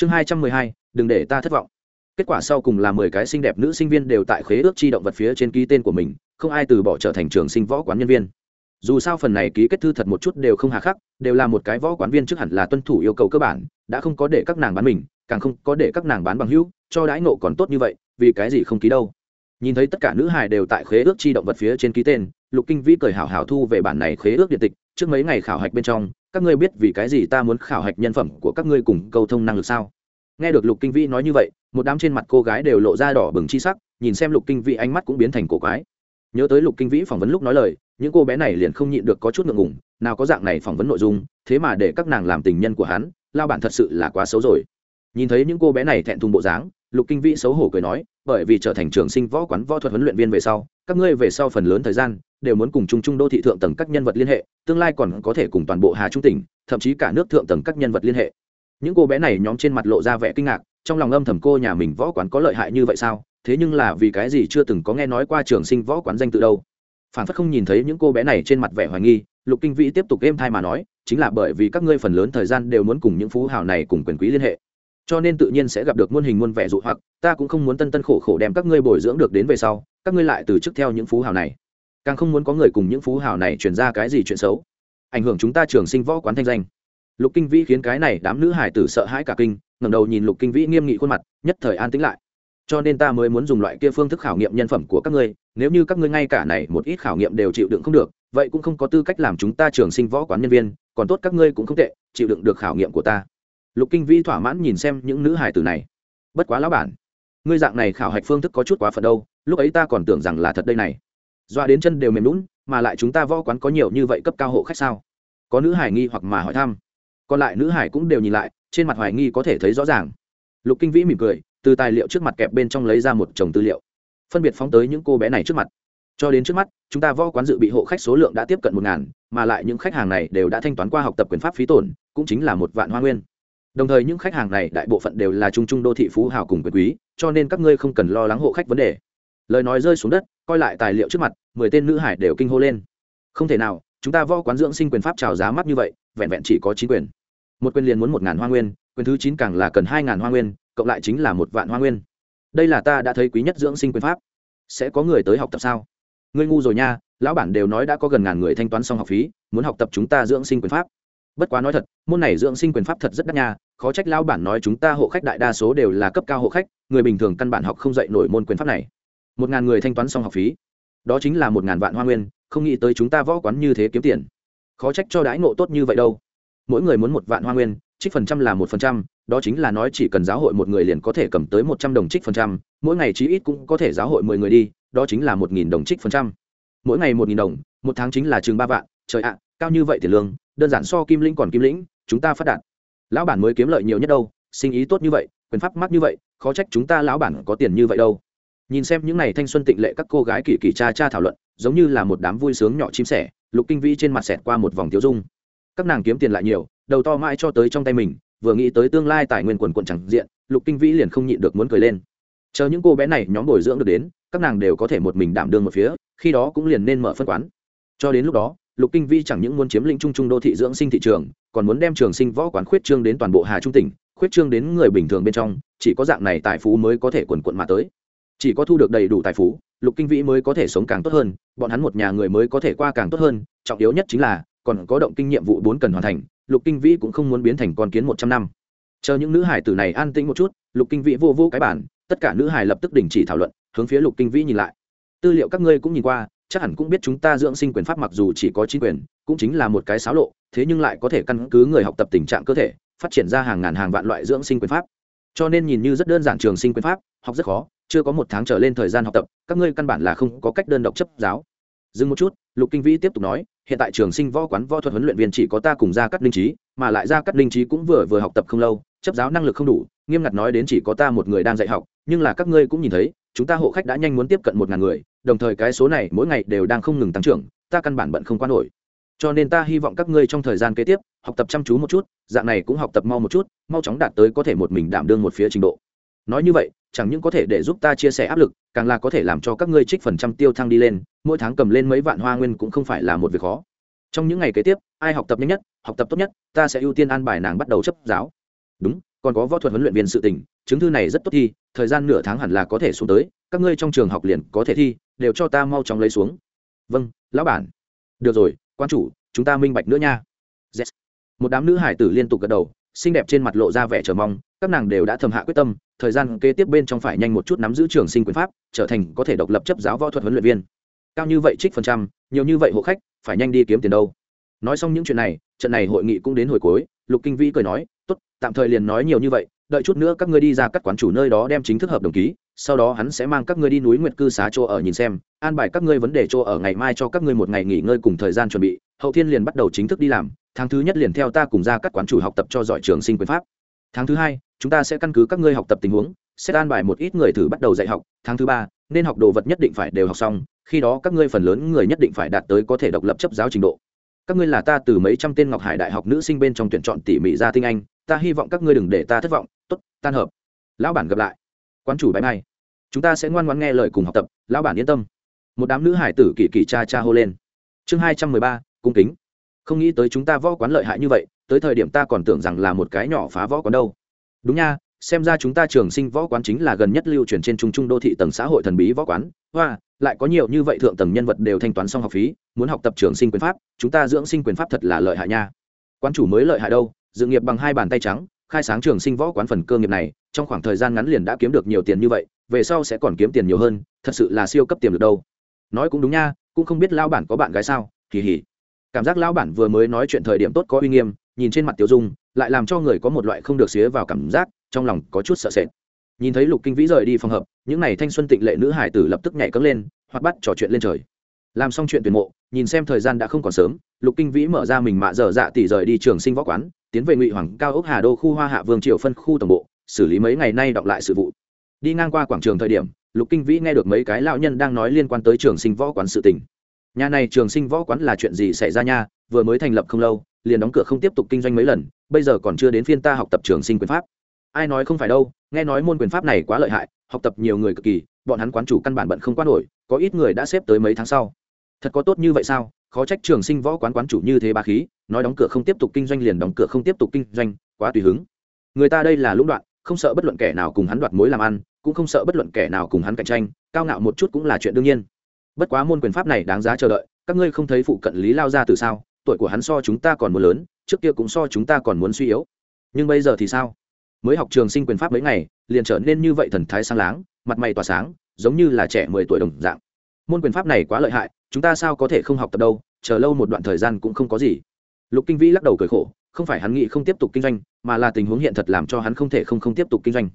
chương hai trăm mười hai, đừng để ta thất vọng. Kết quả sau cùng là mười cái xinh đẹp nữ sinh viên đều tại khế ước chi động vật phía trên ký tên của mình, không ai từ bỏ trở thành trường sinh võ quán nhân viên. Dù sao phần này ký kết thư thật một chút đều không hà khắc, đều là một cái võ quán viên trước hẳn là tuân thủ yêu cầu cơ bản, đã không có để các nàng bán mình, càng không có để các nàng bán bằng hữu, cho đãi nộ còn tốt như vậy, vì cái gì không ký đâu. Nhìn thấy tất cả nữ hài đều tại khế ước chi động vật phía trên ký tên, lục kinh vĩ cười hào hào thu về bản này khế ước điện tịch, trước mấy ngày khảo hạch bên trong các ngươi biết vì cái gì ta muốn khảo hạch nhân phẩm của các ngươi cùng câu thông năng lực sao? Nghe được lục kinh vĩ nói như vậy, một đám trên mặt cô gái đều lộ ra đỏ bừng chi sắc, nhìn xem lục kinh vĩ ánh mắt cũng biến thành cổ quái. Nhớ tới lục kinh vĩ phỏng vấn lúc nói lời, những cô bé này liền không nhịn được có chút ngượng ngùng, nào có dạng này phỏng vấn nội dung, thế mà để các nàng làm tình nhân của hắn, lao bản thật sự là quá xấu rồi. Nhìn thấy những cô bé này thẹn thùng bộ dáng, lục kinh vĩ xấu hổ cười nói, bởi vì trở thành trường sinh võ quán võ thuật huấn luyện viên về sau, các ngươi về sau phần lớn thời gian đều muốn cùng chung chung đô thị thượng tầng các nhân vật liên hệ, tương lai còn có thể cùng toàn bộ hà trung tỉnh, thậm chí cả nước thượng tầng các nhân vật liên hệ. Những cô bé này nhóm trên mặt lộ ra vẻ kinh ngạc, trong lòng âm thầm cô nhà mình võ quán có lợi hại như vậy sao? Thế nhưng là vì cái gì chưa từng có nghe nói qua trường sinh võ quán danh tự đâu? Phản phất không nhìn thấy những cô bé này trên mặt vẻ hoài nghi, lục kinh vĩ tiếp tục êm thai mà nói, chính là bởi vì các ngươi phần lớn thời gian đều muốn cùng những phú hào này cùng quyền quý liên hệ. Cho nên tự nhiên sẽ gặp được muôn hình muôn vẻ dụ hoặc, ta cũng không muốn tân tân khổ khổ đem các ngươi bồi dưỡng được đến về sau, các ngươi lại từ chức theo những phú hào này càng không muốn có người cùng những phú hào này truyền ra cái gì chuyện xấu. Ảnh hưởng chúng ta trường sinh võ quán thanh danh. Lục kinh vĩ khiến cái này đám nữ hải tử sợ hãi cả kinh, ngẩng đầu nhìn lục kinh vĩ nghiêm nghị khuôn mặt, nhất thời an tĩnh lại. Cho nên ta mới muốn dùng loại kia phương thức khảo nghiệm nhân phẩm của các ngươi, nếu như các ngươi ngay cả này một ít khảo nghiệm đều chịu đựng không được, vậy cũng không có tư cách làm chúng ta trường sinh võ quán nhân viên, còn tốt các ngươi cũng không tệ, chịu đựng được khảo nghiệm của ta. Lục kinh vĩ thỏa mãn nhìn xem những nữ hải tử này. Bất quá lão bản, ngươi dạng này khảo hạch phương thức có chút quá phận đâu, lúc ấy ta còn tưởng rằng là thật đây này doa đến chân đều mềm lún, mà lại chúng ta võ quán có nhiều như vậy cấp cao hộ khách sao? Có nữ hải nghi hoặc mà hỏi thăm. Còn lại nữ hải cũng đều nhìn lại, trên mặt hoài nghi có thể thấy rõ ràng. Lục kinh vĩ mỉm cười, từ tài liệu trước mặt kẹp bên trong lấy ra một chồng tư liệu. Phân biệt phóng tới những cô bé này trước mặt. Cho đến trước mắt, chúng ta võ quán dự bị hộ khách số lượng đã tiếp cận một ngàn, mà lại những khách hàng này đều đã thanh toán qua học tập quyền pháp phí tổn, cũng chính là một vạn hoa nguyên. Đồng thời những khách hàng này đại bộ phận đều là trung trung đô thị phú hào cùng quyền quý, cho nên các ngươi không cần lo lắng hộ khách vấn đề lời nói rơi xuống đất, coi lại tài liệu trước mặt, mười tên nữ hải đều kinh hô lên. Không thể nào, chúng ta võ quán dưỡng sinh quyền pháp trào giá mắt như vậy, vẹn vẹn chỉ có chín quyền. Một quyền liền muốn một ngàn hoa nguyên, quyền thứ chín càng là cần hai ngàn hoa nguyên, cộng lại chính là một vạn hoa nguyên. Đây là ta đã thấy quý nhất dưỡng sinh quyền pháp. Sẽ có người tới học tập sao? Ngươi ngu rồi nha, lão bản đều nói đã có gần ngàn người thanh toán xong học phí, muốn học tập chúng ta dưỡng sinh quyền pháp. Bất quá nói thật, môn này dưỡng sinh quyền pháp thật rất đắt nha, khó trách lão bản nói chúng ta hộ khách đại đa số đều là cấp cao hộ khách, người bình thường căn bản học không dạy nổi môn quyền pháp này một ngàn người thanh toán xong học phí. Đó chính là một ngàn vạn hoa nguyên, không nghĩ tới chúng ta võ quán như thế kiếm tiền. Khó trách cho đãi ngộ tốt như vậy đâu. Mỗi người muốn một vạn hoa nguyên, trích phần trăm là một phần trăm, đó chính là nói chỉ cần giáo hội một người liền có thể cầm tới một trăm đồng trích phần trăm, mỗi ngày chí ít cũng có thể giáo hội mười người đi, đó chính là một nghìn đồng trích phần trăm. Mỗi ngày một nghìn đồng, một tháng chính là chừng ba vạn, trời ạ, cao như vậy tiền lương, đơn giản so kim lĩnh còn kim lĩnh, chúng ta phát đạt. Lão bản mới kiếm lợi nhiều nhất đâu, sinh ý tốt như vậy, quyền pháp mắc như vậy, khó trách chúng ta lão bản có tiền như vậy đâu nhìn xem những n à y thanh xuân tịnh lệ các cô gái kỳ kỳ cha cha thảo luận, giống như là một đám vui sướng nhỏ chim sẻ, lục kinh vĩ trên mặt xẹt qua một vòng tiêu dung. Các nàng kiếm tiền lại nhiều, đầu to mãi cho tới trong tay mình, vừa nghĩ tới tương lai tài nguyên quần quận chẳng diện, lục kinh vĩ liền không nhịn được muốn cười lên. Chờ những cô bé này nhóm bồi dưỡng được đến, các nàng đều có thể một mình đảm đương một phía, khi đó cũng liền nên mở phân quán. Cho đến lúc đó, lục kinh vĩ chẳng những muốn chiếm lĩnh trung trung đô thị dưỡng sinh thị trường, còn muốn đem trường sinh võ quán khuyết trương đến toàn bộ hà trung tỉnh, khuyết trương đến người bình thường bên trong, chỉ có dạng này tài phú mới có thể quần quận mà tới chỉ có thu được đầy đủ tài phú, lục kinh vĩ mới có thể sống càng tốt hơn, bọn hắn một nhà người mới có thể qua càng tốt hơn, trọng yếu nhất chính là, còn có động kinh nhiệm vụ bốn cần hoàn thành, lục kinh vĩ cũng không muốn biến thành con kiến một trăm năm. Chờ những nữ hải tử này an tĩnh một chút, lục kinh vĩ vô vô cái bản, tất cả nữ hải lập tức đình chỉ thảo luận, hướng phía lục kinh vĩ nhìn lại. Tư liệu các ngươi cũng nhìn qua, chắc hẳn cũng biết chúng ta dưỡng sinh quyền pháp mặc dù chỉ có chính quyền, cũng chính là một cái xáo lộ, thế nhưng lại có thể căn cứ người học tập tình trạng cơ thể, phát triển ra hàng ngàn hàng vạn loại dưỡng sinh quyền pháp. Cho nên nhìn như rất đơn giản trường sinh quyền pháp, học rất khó chưa có một tháng trở lên thời gian học tập, các ngươi căn bản là không có cách đơn độc chấp giáo. Dừng một chút, lục kinh vĩ tiếp tục nói, hiện tại trường sinh võ quán võ thuật huấn luyện viên chỉ có ta cùng gia cắt linh trí mà lại gia cắt linh trí cũng vừa vừa học tập không lâu, chấp giáo năng lực không đủ, nghiêm ngặt nói đến chỉ có ta một người đang dạy học, nhưng là các ngươi cũng nhìn thấy, chúng ta hộ khách đã nhanh muốn tiếp cận một ngàn người, đồng thời cái số này mỗi ngày đều đang không ngừng tăng trưởng, ta căn bản bận không quan nổi. Cho nên ta hy vọng các ngươi trong thời gian kế tiếp, học tập chăm chú một chút, dạng này cũng học tập mau một chút, mau chóng đạt tới có thể một mình đảm đương một phía trình độ nói như vậy, chẳng những có thể để giúp ta chia sẻ áp lực, càng là có thể làm cho các ngươi trích phần trăm tiêu thăng đi lên, mỗi tháng cầm lên mấy vạn hoa nguyên cũng không phải là một việc khó. Trong những ngày kế tiếp, ai học tập nhanh nhất, học tập tốt nhất, ta sẽ ưu tiên an bài nàng bắt đầu chấp giáo. Đúng, còn có võ thuật huấn luyện viên sự tình, chứng thư này rất tốt thi, thời gian nửa tháng hẳn là có thể xuống tới, các ngươi trong trường học liền có thể thi, đều cho ta mau chóng lấy xuống. Vâng lão bản. Được rồi, quan chủ, chúng ta minh bạch nữa nha. Yes. một đám nữ hải tử liên tục gật đầu xinh đẹp trên mặt lộ ra vẻ chờ mong, các nàng đều đã thầm hạ quyết tâm, thời gian kế tiếp bên trong phải nhanh một chút nắm giữ trường sinh quyền pháp, trở thành có thể độc lập chấp giáo võ thuật huấn luyện viên. Cao như vậy trích phần trăm, nhiều như vậy hộ khách, phải nhanh đi kiếm tiền đâu. Nói xong những chuyện này, trận này hội nghị cũng đến hồi cuối, lục kinh vĩ cười nói, tốt, tạm thời liền nói nhiều như vậy, đợi chút nữa các ngươi đi ra các quán chủ nơi đó đem chính thức hợp đồng ký, sau đó hắn sẽ mang các ngươi đi núi nguyệt cư xá chỗ ở nhìn xem, an bài các ngươi vấn đề chỗ ở ngày mai cho các ngươi một ngày nghỉ ngơi cùng thời gian chuẩn bị, hậu thiên liền bắt đầu chính thức đi làm tháng thứ nhất liền theo ta cùng ra các quán chủ học tập cho giỏi trường sinh quyền pháp. Tháng thứ hai, chúng ta sẽ căn cứ các ngươi học tập tình huống, sẽ an bài một ít người thử bắt đầu dạy học. Tháng thứ ba, nên học đồ vật nhất định phải đều học xong, khi đó các ngươi phần lớn người nhất định phải đạt tới có thể độc lập chấp giáo trình độ. Các ngươi là ta từ mấy trăm tên ngọc hải đại học nữ sinh bên trong tuyển chọn tỉ mỉ ra tinh anh, ta hy vọng các ngươi đừng để ta thất vọng. Tốt, tan hợp. Lão bản gặp lại. Quán chủ bãi mai chúng ta sẽ ngoan ngoãn nghe lời cùng học tập. Lão bản yên tâm. Một đám nữ hải tử kỳ kỳ cha cha hô lên. Chương hai trăm mười ba, cung kính không nghĩ tới chúng ta võ quán lợi hại như vậy, tới thời điểm ta còn tưởng rằng là một cái nhỏ phá võ quán đâu. Đúng nha, xem ra chúng ta trường sinh võ quán chính là gần nhất lưu truyền trên trung trung đô thị tầng xã hội thần bí võ quán. Hoa, lại có nhiều như vậy thượng tầng nhân vật đều thanh toán xong học phí, muốn học tập trường sinh quyền pháp, chúng ta dưỡng sinh quyền pháp thật là lợi hại nha. Quán chủ mới lợi hại đâu, dự nghiệp bằng hai bàn tay trắng, khai sáng trường sinh võ quán phần cơ nghiệp này, trong khoảng thời gian ngắn liền đã kiếm được nhiều tiền như vậy, về sau sẽ còn kiếm tiền nhiều hơn, thật sự là siêu cấp tiềm được đâu. Nói cũng đúng nha, cũng không biết lao bản có bạn gái sao kỳ hỉ cảm giác lão bản vừa mới nói chuyện thời điểm tốt có uy nghiêm, nhìn trên mặt tiểu dung, lại làm cho người có một loại không được xía vào cảm giác, trong lòng có chút sợ sệt. Nhìn thấy lục kinh vĩ rời đi phòng hợp những n à y thanh xuân tịnh lệ nữ hải tử lập tức nhảy cấm lên, hoặc bắt trò chuyện lên trời. Làm xong chuyện tuyển mộ, nhìn xem thời gian đã không còn sớm, lục kinh vĩ mở ra mình mạ dở dạ tỉ rời đi trường sinh võ quán, tiến về ngụy hoàng, cao ốc hà đô khu hoa hạ vương triều phân khu tổng bộ, xử lý mấy ngày nay đọc lại sự vụ. Đi ngang qua quảng trường thời điểm, lục kinh vĩ nghe được mấy cái lão nhân đang nói liên quan tới trường sinh võ quán sự tình nhà này trường sinh võ quán là chuyện gì xảy ra nha? Vừa mới thành lập không lâu, liền đóng cửa không tiếp tục kinh doanh mấy lần, bây giờ còn chưa đến phiên ta học tập trường sinh quyền pháp. Ai nói không phải đâu, nghe nói môn quyền pháp này quá lợi hại, học tập nhiều người cực kỳ, bọn hắn quán chủ căn bản bận không quá nổi, có ít người đã xếp tới mấy tháng sau. Thật có tốt như vậy sao? Khó trách trường sinh võ quán quán chủ như thế ba khí, nói đóng cửa không tiếp tục kinh doanh liền đóng cửa không tiếp tục kinh doanh, quá tùy hứng. Người ta đây là lũng đoạn, không sợ bất luận kẻ nào cùng hắn đoạt mối làm ăn, cũng không sợ bất luận kẻ nào cùng hắn cạnh tranh, cao ngạo một chút cũng là chuyện đương nhiên bất quá môn quyền pháp này đáng giá chờ đợi, các ngươi không thấy phụ cận lý lao ra từ sao? Tuổi của hắn so chúng ta còn muốn lớn, trước kia cũng so chúng ta còn muốn suy yếu. Nhưng bây giờ thì sao? Mới học trường sinh quyền pháp mấy ngày, liền trở nên như vậy thần thái sáng láng, mặt mày tỏa sáng, giống như là trẻ mười tuổi đồng dạng. Môn quyền pháp này quá lợi hại, chúng ta sao có thể không học tập đâu, chờ lâu một đoạn thời gian cũng không có gì. Lục kinh vĩ lắc đầu cười khổ, không phải hắn nghĩ không tiếp tục kinh doanh, mà là tình huống hiện thật làm cho hắn không thể không không tiếp tục kinh doanh.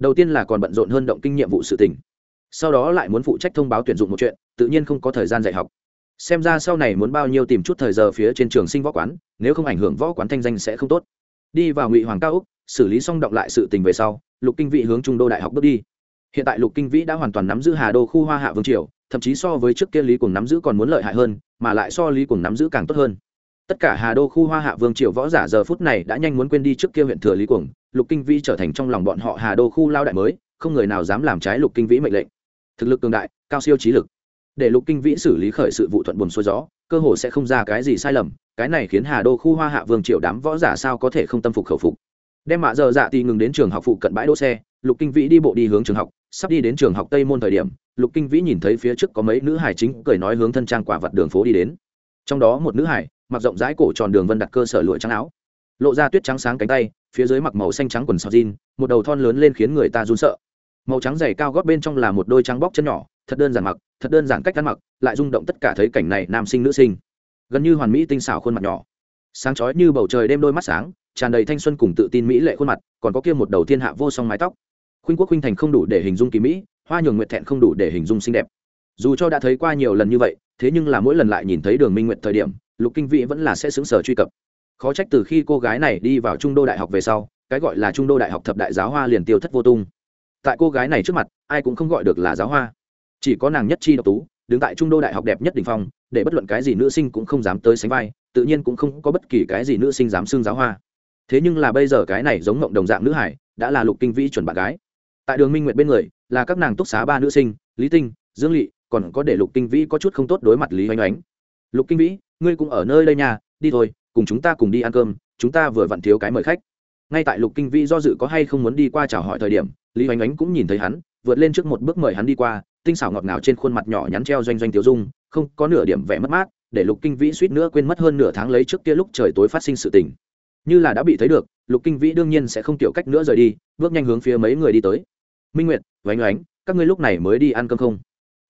Đầu tiên là còn bận rộn hơn động kinh nhiệm vụ sự tình sau đó lại muốn phụ trách thông báo tuyển dụng một chuyện, tự nhiên không có thời gian dạy học. Xem ra sau này muốn bao nhiêu tìm chút thời giờ phía trên trường sinh võ quán, nếu không ảnh hưởng võ quán thanh danh sẽ không tốt. Đi vào ngụy hoàng cao úc, xử lý xong động lại sự tình về sau, lục kinh vĩ hướng trung đô đại học bước đi. Hiện tại lục kinh vĩ đã hoàn toàn nắm giữ hà đô khu hoa hạ vương triều, thậm chí so với trước kia lý cùng nắm giữ còn muốn lợi hại hơn, mà lại so lý cùng nắm giữ càng tốt hơn. Tất cả hà đô khu hoa hạ vương triều võ giả giờ phút này đã nhanh muốn quên đi trước kia huyện thừa lý cùng lục kinh vĩ trở thành trong lòng bọn họ hà đô khu lao đại mới, không người nào dám làm trái lục kinh vĩ mệnh lệnh thực lực cường đại, cao siêu trí lực. Để lục kinh vĩ xử lý khởi sự vụ thuận buồn xuôi gió, cơ hồ sẽ không ra cái gì sai lầm, cái này khiến hà đô khu hoa hạ vương triệu đám võ giả sao có thể không tâm phục khẩu phục. Đem mạ giờ dạ thì ngừng đến trường học phụ cận bãi đỗ xe, lục kinh vĩ đi bộ đi hướng trường học, sắp đi đến trường học tây môn thời điểm, lục kinh vĩ nhìn thấy phía trước có mấy nữ hải chính cười nói hướng thân trang quả vật đường phố đi đến. Trong đó một nữ hải mặc rộng rãi cổ tròn đường vân đặt cơ sở lụa trắng áo, lộ ra tuyết trắng sáng cánh tay, phía dưới mặc màu xanh trắng quần sọc jean, một đầu thon lớn lên khiến người ta run sợ màu trắng dày cao gót bên trong là một đôi trắng bóc chân nhỏ, thật đơn giản mặc, thật đơn giản cách ăn mặc, lại rung động tất cả thấy cảnh này nam sinh nữ sinh. Gần như hoàn mỹ tinh xảo khuôn mặt nhỏ. Sáng chói như bầu trời đêm đôi mắt sáng, tràn đầy thanh xuân cùng tự tin mỹ lệ khuôn mặt, còn có kia một đầu thiên hạ vô song mái tóc. Khuynh quốc khuynh thành không đủ để hình dung kỳ mỹ, hoa nhường nguyệt thẹn không đủ để hình dung xinh đẹp. Dù cho đã thấy qua nhiều lần như vậy, thế nhưng là mỗi lần lại nhìn thấy đường minh nguyệt thời điểm, lục kinh vĩ vẫn là sẽ xứng sở truy cập. Khó trách từ khi cô gái này đi vào trung đô đại học về sau, cái gọi là trung đô đại học thập đại giáo hoa liền tiêu thất vô tung tại cô gái này trước mặt, ai cũng không gọi được là giáo hoa. Chỉ có nàng nhất chi độc tú, đứng tại trung đô đại học đẹp nhất đình phong, để bất luận cái gì nữ sinh cũng không dám tới sánh vai, tự nhiên cũng không có bất kỳ cái gì nữ sinh dám xưng giáo hoa. Thế nhưng là bây giờ cái này giống ngộng đồng dạng nữ hải, đã là lục kinh vĩ chuẩn bạn gái. Tại đường minh nguyệt bên người, là các nàng túc xá ba nữ sinh, lý tinh, dương lỵ còn có để lục kinh vĩ có chút không tốt đối mặt lý oanh oánh lục kinh vĩ, ngươi cũng ở nơi đây nhà đi thôi, cùng chúng ta cùng đi ăn cơm, chúng ta vừa vặn thiếu cái mời khách ngay tại lục kinh vĩ do dự có hay không muốn đi qua chào hỏi thời điểm, lý oanh oánh cũng nhìn thấy hắn, vượt lên trước một bước mời hắn đi qua, tinh xảo ngọt ngào trên khuôn mặt nhỏ nhắn treo doanh doanh tiêu dung, không có nửa điểm vẻ mất mát, để lục kinh vĩ suýt nữa quên mất hơn nửa tháng lấy trước kia lúc trời tối phát sinh sự tình. Như là đã bị thấy được, lục kinh vĩ đương nhiên sẽ không tiểu cách nữa rời đi, bước nhanh hướng phía mấy người đi tới. Minh nguyệt oánh oánh các ngươi lúc này mới đi ăn cơm không?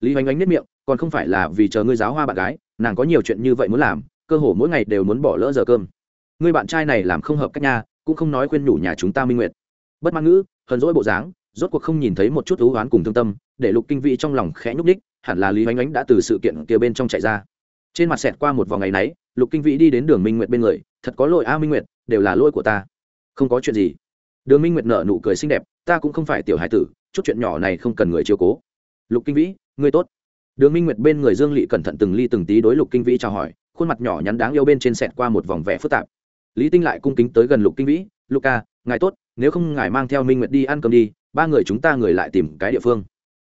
Lý oánh oánh nếp miệng, còn không phải là vì chờ ngươi giáo hoa bạn gái, nàng có nhiều chuyện như vậy muốn làm, cơ hồ mỗi ngày đều muốn bỏ lỡ giờ cơm. Ngươi bạn trai này làm không hợp cách nha cũng không nói khuyên nhủ nhà chúng ta minh nguyệt. Bất mãn ngữ, hờn dỗi bộ dáng, rốt cuộc không nhìn thấy một chút thú oán cùng thương tâm, để lục kinh vĩ trong lòng khẽ nhúc ních hẳn là lý oanh oánh đã từ sự kiện kia bên trong chạy ra. Trên mặt xẹt qua một vòng ngày náy, lục kinh vĩ đi đến đường minh nguyệt bên người, thật có lỗi a, minh nguyệt, đều là lỗi của ta. Không có chuyện gì. Đường minh nguyệt nở nụ cười xinh đẹp, ta cũng không phải tiểu hải tử, chút chuyện nhỏ này không cần người chiều cố. Lục kinh vĩ, ngươi tốt. Đường minh nguyệt bên người dương lị cẩn thận từng ly từng tí đối lục kinh vĩ chào hỏi, khuôn mặt nhỏ nhắn đáng yêu bên trên sẹt qua một vòng vẻ phức tạp lý tinh lại cung kính tới gần lục kinh vĩ luca ngài tốt, nếu không ngài mang theo minh nguyệt đi ăn cơm đi, ba người chúng ta người lại tìm cái địa phương.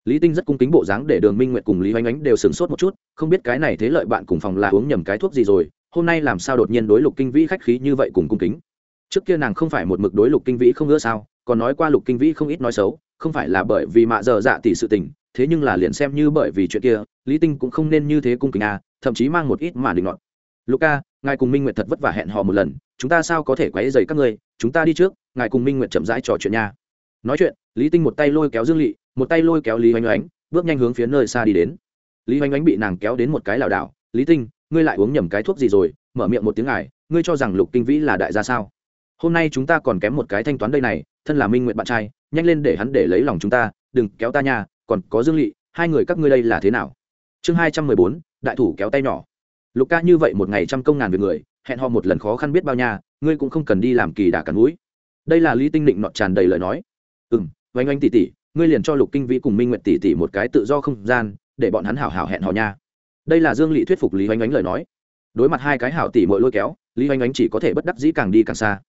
Lý tinh rất cung kính bộ dáng để đường minh nguyệt cùng lý oanh ánh đều sửng sốt một chút, không biết cái này thế lợi bạn cùng phòng là uống nhầm cái thuốc gì rồi, hôm nay làm sao đột nhiên đối lục kinh vĩ khách khí như vậy cùng cung kính? Trước kia nàng không phải một mực đối lục kinh vĩ không ưa sao, còn nói qua lục kinh vĩ không ít nói xấu, không phải là bởi vì mạ dở dạ tỷ sự tình, thế nhưng là liền xem như bởi vì chuyện kia, lý tinh cũng không nên như thế cung kính à thậm chí mang một ít mà định ngọn luca ngài cùng minh nguyệt thật vất vả hẹn hò một lần, chúng ta sao có thể quấy dày các ngươi? Chúng ta đi trước, ngài cùng minh nguyệt chậm rãi trò chuyện nha. Nói chuyện, lý tinh một tay lôi kéo dương lị, một tay lôi kéo lý oanh oánh, bước nhanh hướng phía nơi xa đi đến. Lý oanh oánh bị nàng kéo đến một cái lảo đảo, lý tinh, ngươi lại uống nhầm cái thuốc gì rồi? Mở miệng một tiếng ngài, ngươi cho rằng lục kinh vĩ là đại gia sao? Hôm nay chúng ta còn kém một cái thanh toán đây này, thân là minh nguyện bạn trai, nhanh lên để hắn để lấy lòng chúng ta, đừng kéo ta nha, còn có dương lị, hai người các ngươi đây là thế nào? Chương hai trăm mười bốn, đại thủ kéo tay nhỏ lục ca như vậy một ngày trăm công ngàn việc người, hẹn họ một lần khó khăn biết bao nha, ngươi cũng không cần đi làm kỳ đà cắn mũi đây là lý tinh định nọt tràn đầy lời nói. Ừ m oanh oanh tỉ tỉ, ngươi liền cho lục kinh vĩ cùng minh nguyện tỉ tỉ một cái tự do không gian, để bọn hắn hảo hảo hẹn hò nha. Đây là dương lị thuyết phục lý oanh oanh lời nói. Đối mặt hai cái hảo tỉ mỗi lôi kéo, lý oanh oanh chỉ có thể bất đắc dĩ càng đi càng xa.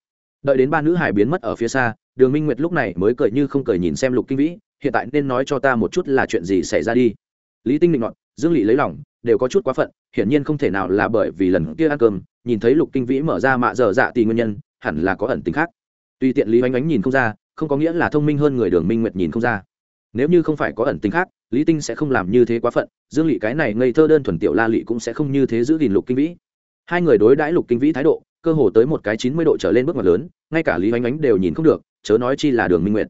Đợi đến ba nữ hải biến mất ở phía xa, đường minh nguyệt lúc này mới cười như không cười nhìn xem lục kinh vĩ, hiện tại nên nói cho ta một chút là chuyện gì xảy ra đi. Lý tinh định ngọn dương lị lấy lòng đều có chút quá phận, hiển nhiên không thể nào là bởi vì lần kia ăn cơm, nhìn thấy lục kinh vĩ mở ra mạ dở dạ tì nguyên nhân, hẳn là có ẩn tính khác. Tuy tiện lý oanh oánh nhìn không ra, không có nghĩa là thông minh hơn người đường minh nguyệt nhìn không ra. Nếu như không phải có ẩn tính khác, lý tinh sẽ không làm như thế quá phận, dương lị cái này ngây thơ đơn thuần tiểu la lị cũng sẽ không như thế giữ gìn lục kinh vĩ. Hai người đối đãi lục kinh vĩ thái độ, cơ hồ tới một cái chín mươi độ trở lên bước ngoặt lớn, ngay cả lý oanh oánh đều nhìn không được, chớ nói chi là đường minh nguyệt.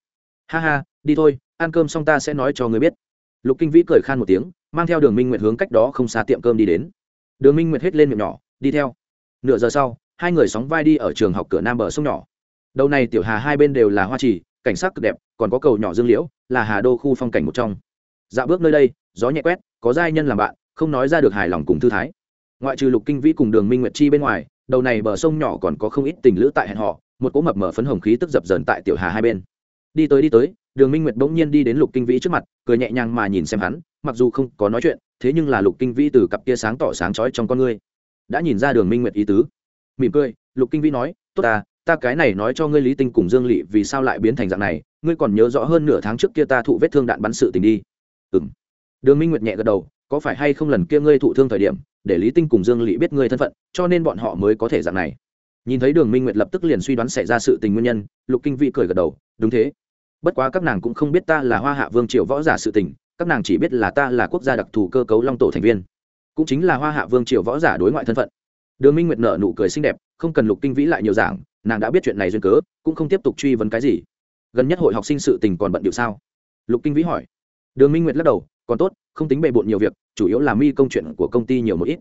Ha ha, đi thôi, ăn cơm xong ta sẽ nói cho người biết lục kinh vĩ cười khan một tiếng, mang theo đường minh nguyệt hướng cách đó không xa tiệm cơm đi đến. Đường minh nguyệt hết lên miệng nhỏ, đi theo. Nửa giờ sau, hai người sóng vai đi ở trường học cửa nam bờ sông nhỏ. Đầu này tiểu hà hai bên đều là hoa trì, cảnh sắc cực đẹp, còn có cầu nhỏ dương liễu, là hà đô khu phong cảnh một trong. Dạo bước nơi đây, gió nhẹ quét, có giai nhân làm bạn, không nói ra được hài lòng cùng thư thái. Ngoại trừ lục kinh vĩ cùng đường minh nguyệt chi bên ngoài, đầu này bờ sông nhỏ còn có không ít tình lữ tại hẹn họ một cỗ mập mở phấn hồng khí tức dập dần tại tiểu hà hai bên. Đi tới đi tới đường minh nguyệt bỗng nhiên đi đến lục kinh vĩ trước mặt, cười nhẹ nhàng mà nhìn xem hắn, mặc dù không có nói chuyện, thế nhưng là lục kinh vĩ từ cặp kia sáng tỏ sáng trói trong con ngươi, đã nhìn ra đường minh nguyệt ý tứ. Mỉm cười, lục kinh vĩ nói, tốt ta ta cái này nói cho ngươi lý tinh cùng dương Lệ vì sao lại biến thành dạng này, ngươi còn nhớ rõ hơn nửa tháng trước kia ta thụ vết thương đạn bắn sự tình đi. Ừ m đường minh nguyệt nhẹ gật đầu, có phải hay không lần kia ngươi thụ thương thời điểm, để lý tinh cùng dương Lệ biết ngươi thân phận, cho nên bọn họ mới có thể dạng này? Nhìn thấy đường minh nguyệt lập tức liền suy đoán xảy ra sự tình nguyên nhân, lục kinh vĩ cười gật đầu, đúng thế bất quá các nàng cũng không biết ta là hoa hạ vương triều võ giả sự tình, các nàng chỉ biết là ta là quốc gia đặc thù cơ cấu long tổ thành viên. Cũng chính là hoa hạ vương triều võ giả đối ngoại thân phận. Đường minh nguyệt nở nụ cười xinh đẹp, không cần lục kinh vĩ lại nhiều giảng, nàng đã biết chuyện này duyên cớ, cũng không tiếp tục truy vấn cái gì. Gần nhất hội học sinh sự tình còn bận điệu sao? Lục kinh vĩ hỏi. Đường minh nguyệt lắc đầu, còn tốt, không tính bề bộn nhiều việc, chủ yếu là mi công chuyện của công ty nhiều một ít.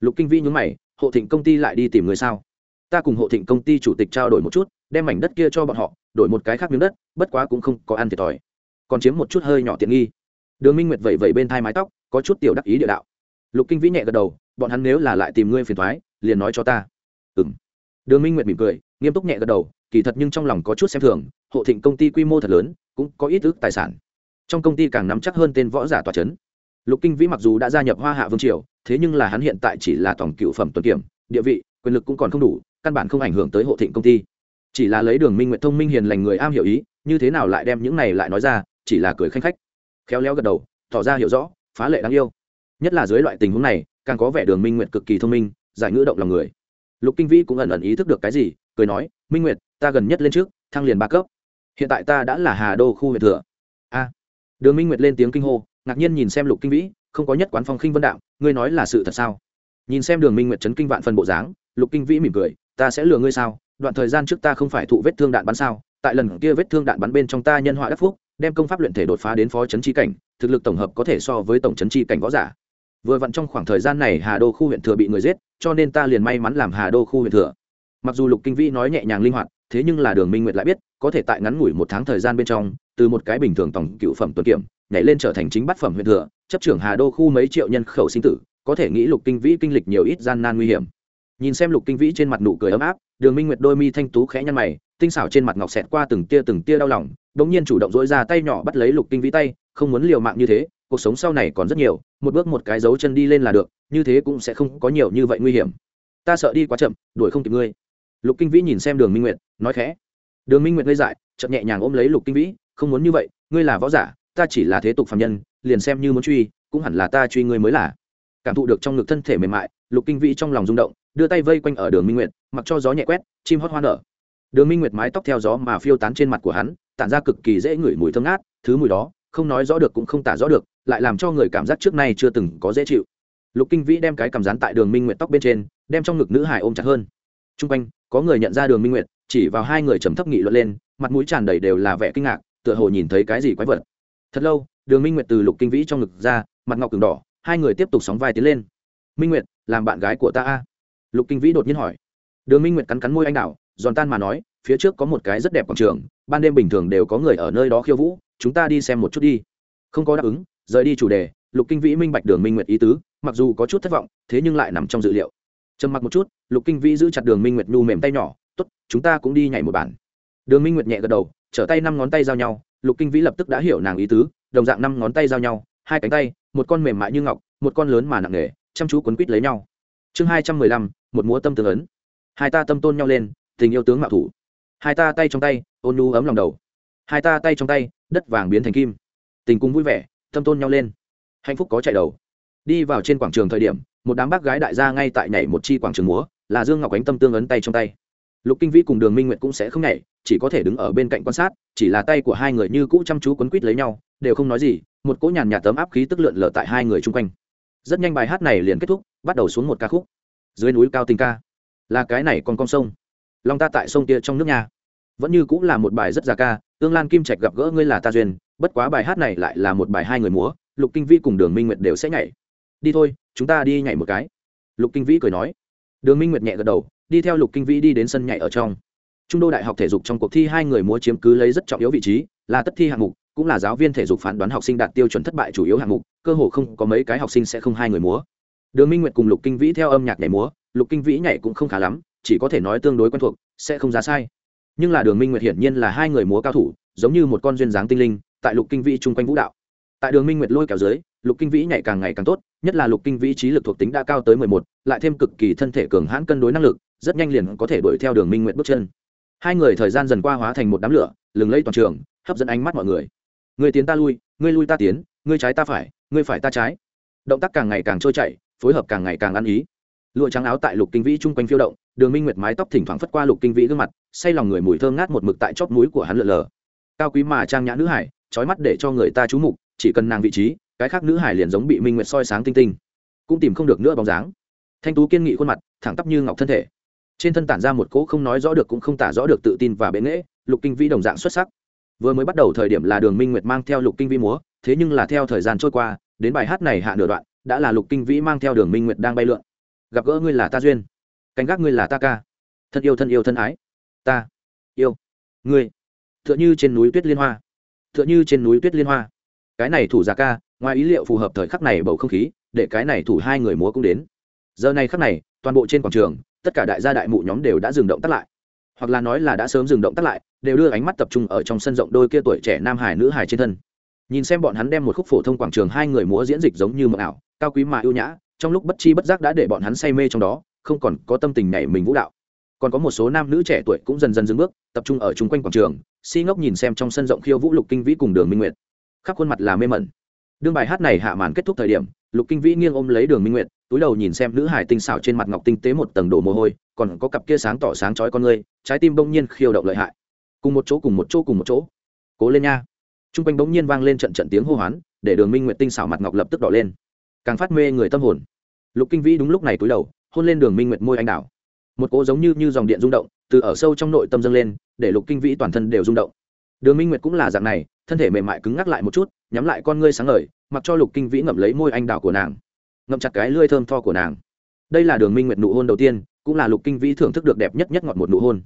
Lục kinh vĩ nhúng mày, hộ thịnh công ty lại đi tìm người sao? Ta cùng hộ thịnh công ty chủ tịch trao đổi một chút đem mảnh đất kia cho bọn họ, đổi một cái khác miếng đất, bất quá cũng không có ăn thiệt thòi. Còn chiếm một chút hơi nhỏ tiện nghi. Đường minh nguyệt vẩy vẩy bên thai mái tóc, có chút tiểu đắc ý địa đạo. Lục kinh vĩ nhẹ gật đầu, bọn hắn nếu là lại tìm ngươi phiền thoái liền nói cho ta. Ừng đường minh nguyệt mỉm cười, nghiêm túc nhẹ gật đầu, kỳ thật nhưng trong lòng có chút xem thường, hộ thịnh công ty quy mô thật lớn, cũng có ít ước tài sản. Trong công ty càng nắm chắc hơn tên võ giả tòa c h ấ n lục kinh vĩ mặc dù đã gia nhập hoa hạ vương triều, thế nhưng là hắn hiện tại chỉ là tổng cựu phẩm tuần kiểm, địa vị, quyền lực cũng còn không đủ, căn bản không ảnh hưởng tới hộ thịnh công ty chỉ là lấy đường minh nguyện thông minh hiền lành người am hiểu ý, như thế nào lại đem những này lại nói ra, chỉ là cười khanh khách. Khéo léo gật đầu, tỏ ra hiểu rõ, phá lệ đáng yêu. Nhất là dưới loại tình huống này, càng có vẻ đường minh nguyện cực kỳ thông minh, giải ngữ động lòng người. Lục kinh vĩ cũng ẩn ẩn ý thức được cái gì, cười nói, minh nguyệt, ta gần nhất lên trước, thăng liền ba cấp. Hiện tại ta đã là hà đô khu huyện thừa. A. Đường minh nguyệt lên tiếng kinh hô, ngạc nhiên nhìn xem lục kinh vĩ, không có nhất quán phong khinh vân đạo, ngươi nói là sự thật sao? Nhìn xem đường minh nguyệt chấn kinh vạn phần bộ dáng, lục kinh vĩ mỉm cười, ta sẽ lừa ngươi sao? Đoạn thời gian trước ta không phải thụ vết thương đạn bắn sao, tại lần kia vết thương đạn bắn bên trong ta nhân họa đắc phúc, đem công pháp luyện thể đột phá đến phó chấn chi cảnh, thực lực tổng hợp có thể so với tổng chấn chi cảnh võ giả. Vừa vặn trong khoảng thời gian này hà đô khu huyện thừa bị người giết, cho nên ta liền may mắn làm hà đô khu huyện thừa. Mặc dù lục kinh vĩ nói nhẹ nhàng linh hoạt, thế nhưng là đường minh nguyệt lại biết, có thể tại ngắn ngủi một tháng thời gian bên trong, từ một cái bình thường tổng cựu phẩm tuần kiểm, nhảy lên trở thành chính bát phẩm huyện thừa, chấp trưởng hà đô khu mấy triệu nhân khẩu sinh tử, có thể nghĩ lục kinh vĩ kinh lịch nhiều ít gian nan nguy hiểm. Nhìn xem lục kinh vĩ trên mặt nụ cười ấm áp đường minh nguyệt đôi mi thanh tú khẽ nhăn mày, tinh xảo trên mặt ngọc xẹt qua từng tia từng tia đau lòng bỗng nhiên chủ động dỗi ra tay nhỏ bắt lấy lục kinh vĩ tay, không muốn liều mạng như thế, cuộc sống sau này còn rất nhiều, một bước một cái dấu chân đi lên là được, như thế cũng sẽ không có nhiều như vậy nguy hiểm. Ta sợ đi quá chậm, đuổi không kịp ngươi. Lục kinh vĩ nhìn xem đường minh nguyệt, nói khẽ. Đường minh nguyệt ngây dại chậm nhẹ nhàng ôm lấy lục kinh vĩ, không muốn như vậy, ngươi là võ giả, ta chỉ là thế tục phạm nhân, liền xem như muốn truy, cũng hẳn là ta truy ngươi mới là. Cảm thụ được trong ngực thân thể mềm mại, lục kinh vĩ trong lòng rung động đưa tay vây quanh ở đường minh nguyệt, mặc cho gió nhẹ quét, chim hót hoa nở. Đường minh nguyệt mái tóc theo gió mà phiêu tán trên mặt của hắn, tản ra cực kỳ dễ ngửi mùi thơm ngát, thứ mùi đó, không nói rõ được cũng không tả rõ được, lại làm cho người cảm giác trước nay chưa từng có dễ chịu. Lục kinh vĩ đem cái cảm rán tại đường minh nguyệt tóc bên trên, đem trong ngực nữ hải ôm chặt hơn. T r u n g quanh, có người nhận ra đường minh nguyệt, chỉ vào hai người trầm thấp nghị luận lên, mặt mũi tràn đầy đều là vẻ kinh ngạc, tựa hồ nhìn thấy cái gì quái vật. Thật lâu, đường minh nguyệt từ lục kinh vĩ trong ngực ra, mặt ngọc cường đỏ, hai người tiếp tục sóng vai tiến lên. Minh nguyệt, làm bạn gái của ta a lục kinh vĩ đột nhiên hỏi. Đường minh nguyệt cắn cắn môi anh đào giòn tan mà nói, phía trước có một cái rất đẹp quảng trường, ban đêm bình thường đều có người ở nơi đó khiêu vũ, chúng ta đi xem một chút đi. Không có đáp ứng, rời đi chủ đề, lục kinh vĩ minh bạch đường minh nguyệt ý tứ, mặc dù có chút thất vọng, thế nhưng lại nằm trong dự liệu. Trầm mặc một chút, lục kinh vĩ giữ chặt đường minh nguyệt nhu mềm tay nhỏ t ố t chúng ta cũng đi nhảy một bản. Đường minh nguyệt nhẹ gật đầu, trở tay năm ngón tay giao nhau, lục kinh vĩ lập tức đã hiểu nàng ý tứ, đồng dạng năm ngón tay giao nhau, hai cánh tay, một con mềm mại như ngọc, một con lớn mà nặng nề, chăm chú quấn quýt lấy nhau. Chương hai trăm mười lăm một múa tâm tương ấn. Hai ta tâm tôn nhau lên, tình yêu tướng mạo thủ. Hai ta tay trong tay, ôn nu ấm lòng đầu. Hai ta tay trong tay, đất vàng biến thành kim. Tình cung vui vẻ, tâm tôn nhau lên. Hạnh phúc có chạy đầu. Đi vào trên quảng trường thời điểm, một đám bác gái đại gia ngay tại nhảy một chi quảng trường múa, là dương ngọc ánh tâm tương ấn tay trong tay. Lục kinh vĩ cùng đường minh nguyệt cũng sẽ không nhảy, chỉ có thể đứng ở bên cạnh quan sát, chỉ là tay của hai người như cũ chăm chú quấn quít lấy nhau, đều không nói gì, một cỗ nhàn nhạt tấm áp khí tức lượn lờ tại hai người chung quanh. Rất nhanh bài hát này liền kết thúc, bắt đầu xuống một ca khúc dưới núi cao tình ca. Là cái này còn con sông. Lòng ta tại sông kia trong nước nhà vẫn như cũng là một bài rất già ca, tương lan kim trạch gặp gỡ ngươi là ta duyên, bất quá bài hát này lại là một bài hai người múa, lục kinh vĩ cùng đường minh nguyệt đều sẽ nhảy. Đi thôi, chúng ta đi nhảy một cái. Lục kinh vĩ cười nói. Đường minh nguyệt nhẹ gật đầu, đi theo lục kinh vĩ đi đến sân nhảy ở trong. Trung đô đại học thể dục trong cuộc thi hai người múa chiếm cứ lấy rất trọng yếu vị trí, là tất thi hạng mục, cũng là giáo viên thể dục phán đoán học sinh đạt tiêu chuẩn thất bại chủ yếu hạng mục, cơ hồ không có mấy cái học sinh sẽ không hai người múa đường minh nguyệt cùng lục kinh vĩ theo âm nhạc nhảy múa, lục kinh vĩ nhảy cũng không khá lắm, chỉ có thể nói tương đối quen thuộc, sẽ không ra sai. Nhưng là đường minh nguyệt hiển nhiên là hai người múa cao thủ, giống như một con duyên dáng tinh linh, tại lục kinh vĩ chung quanh vũ đạo. Tại đường minh nguyệt lôi kéo dưới, lục kinh vĩ nhảy càng ngày càng tốt, nhất là lục kinh vĩ trí lực thuộc tính đã cao tới mười một, lại thêm cực kỳ thân thể cường hãn cân đối năng lực, rất nhanh liền có thể đuổi theo đường minh nguyệt bước chân. Hai người thời gian dần qua hóa thành một đám lửa, lừng lây toàn trường, hấp dẫn ánh mắt mọi người. Người tiến ta lui, người lui ta tiến, người trái ta phải, người phải ta trái. Động tác càng ngày càng trôi chảy phối hợp càng ngày càng ăn ý. Lụa trắng áo tại lục kinh vĩ chung quanh phiêu động, đường minh nguyệt mái tóc thỉnh thoảng phất qua lục kinh vĩ gương mặt, say lòng người mùi thơm ngát một mực tại chóp mũi của hắn lượn lờ. Cao quý mà trang nhã nữ hải, trói mắt để cho người ta chú mục, chỉ cần nàng vị trí, cái khác nữ hải liền giống bị minh nguyệt soi sáng tinh tinh. Cũng tìm không được nữa bóng dáng. Thanh tú kiên nghị khuôn mặt, thẳng tắp như ngọc thân thể. Trên thân tản ra một cỗ không nói rõ được cũng không tả rõ được tự tin và bệ nghễ lục kinh vĩ đồng dạng xuất sắc. Vừa mới bắt đầu thời điểm là đường minh nguyệt mang theo lục kinh vĩ múa, thế nhưng là theo thời gian trôi qua, đến bài hát này hạ nửa đoạn đã là lục kinh vĩ mang theo đường minh nguyệt đang bay lượn. Gặp gỡ ngươi là ta duyên. Canh gác ngươi là ta ca. Thân yêu thân yêu thân ái. Ta. Yêu. Ngươi. T h ư ợ n h ư trên núi tuyết liên hoa. T h ư ợ n h ư trên núi tuyết liên hoa. Cái này thủ giả ca, ngoài ý liệu phù hợp thời khắc này bầu không khí, để cái này thủ hai người múa cũng đến. Giờ này khắc này, toàn bộ trên quảng trường, tất cả đại gia đại mụ nhóm đều đã dừng động tắt lại. Hoặc là nói là đã sớm dừng động tắt lại, đều đưa ánh mắt tập trung ở trong sân rộng đôi kia tuổi trẻ nam hải nữ hải trên thân. Nhìn xem bọn hắn đem một khúc phổ thông quảng trường hai người múa diễn dịch giống như mộng ảo cao quý mà ưu nhã trong lúc bất chi bất giác đã để bọn hắn say mê trong đó không còn có tâm tình nhảy mình vũ đạo. Còn có một số nam nữ trẻ tuổi cũng dần dần dừng bước tập trung ở chung quanh quảng trường si ngốc nhìn xem trong sân rộng khiêu vũ lục kinh vĩ cùng đường minh nguyệt. Khắp khuôn mặt là mê mẩn. Đương bài hát này hạ màn kết thúc thời điểm lục kinh vĩ nghiêng ôm lấy đường minh nguyệt túi đầu nhìn xem nữ hải tinh xảo trên mặt ngọc tinh tế một tầng đổ mồ hôi còn có cặp kia sáng tỏ sáng chói con người, trái tim bỗng nhiên khiêu động lợi hại. Cùng một chỗ cùng một chỗ cùng một chỗ. Cố lên nha. T r u n g quanh bỗng nhiên vang lên trận trận tiếng hô hoán để đường minh nguyệt tinh xảo mặt ngọc lập tức đỏ lên càng phát mê người tâm hồn. Lục kinh vĩ đúng lúc này túi đầu, hôn lên đường minh nguyệt môi anh đào một cỗ giống như như dòng điện rung động, từ ở sâu trong nội tâm dâng lên, để lục kinh vĩ toàn thân đều rung động. Đường minh nguyệt cũng là dạng này, thân thể mềm mại cứng ngắc lại một chút, nhắm lại con ngươi sáng ngời, mặc cho lục kinh vĩ ngậm lấy môi anh đào của nàng. Ngậm chặt cái lưỡi thơm tho của nàng. Đây là đường minh nguyệt nụ hôn đầu tiên, cũng là lục kinh vĩ thưởng thức được đẹp nhất nhất ngọt một nụ hôn.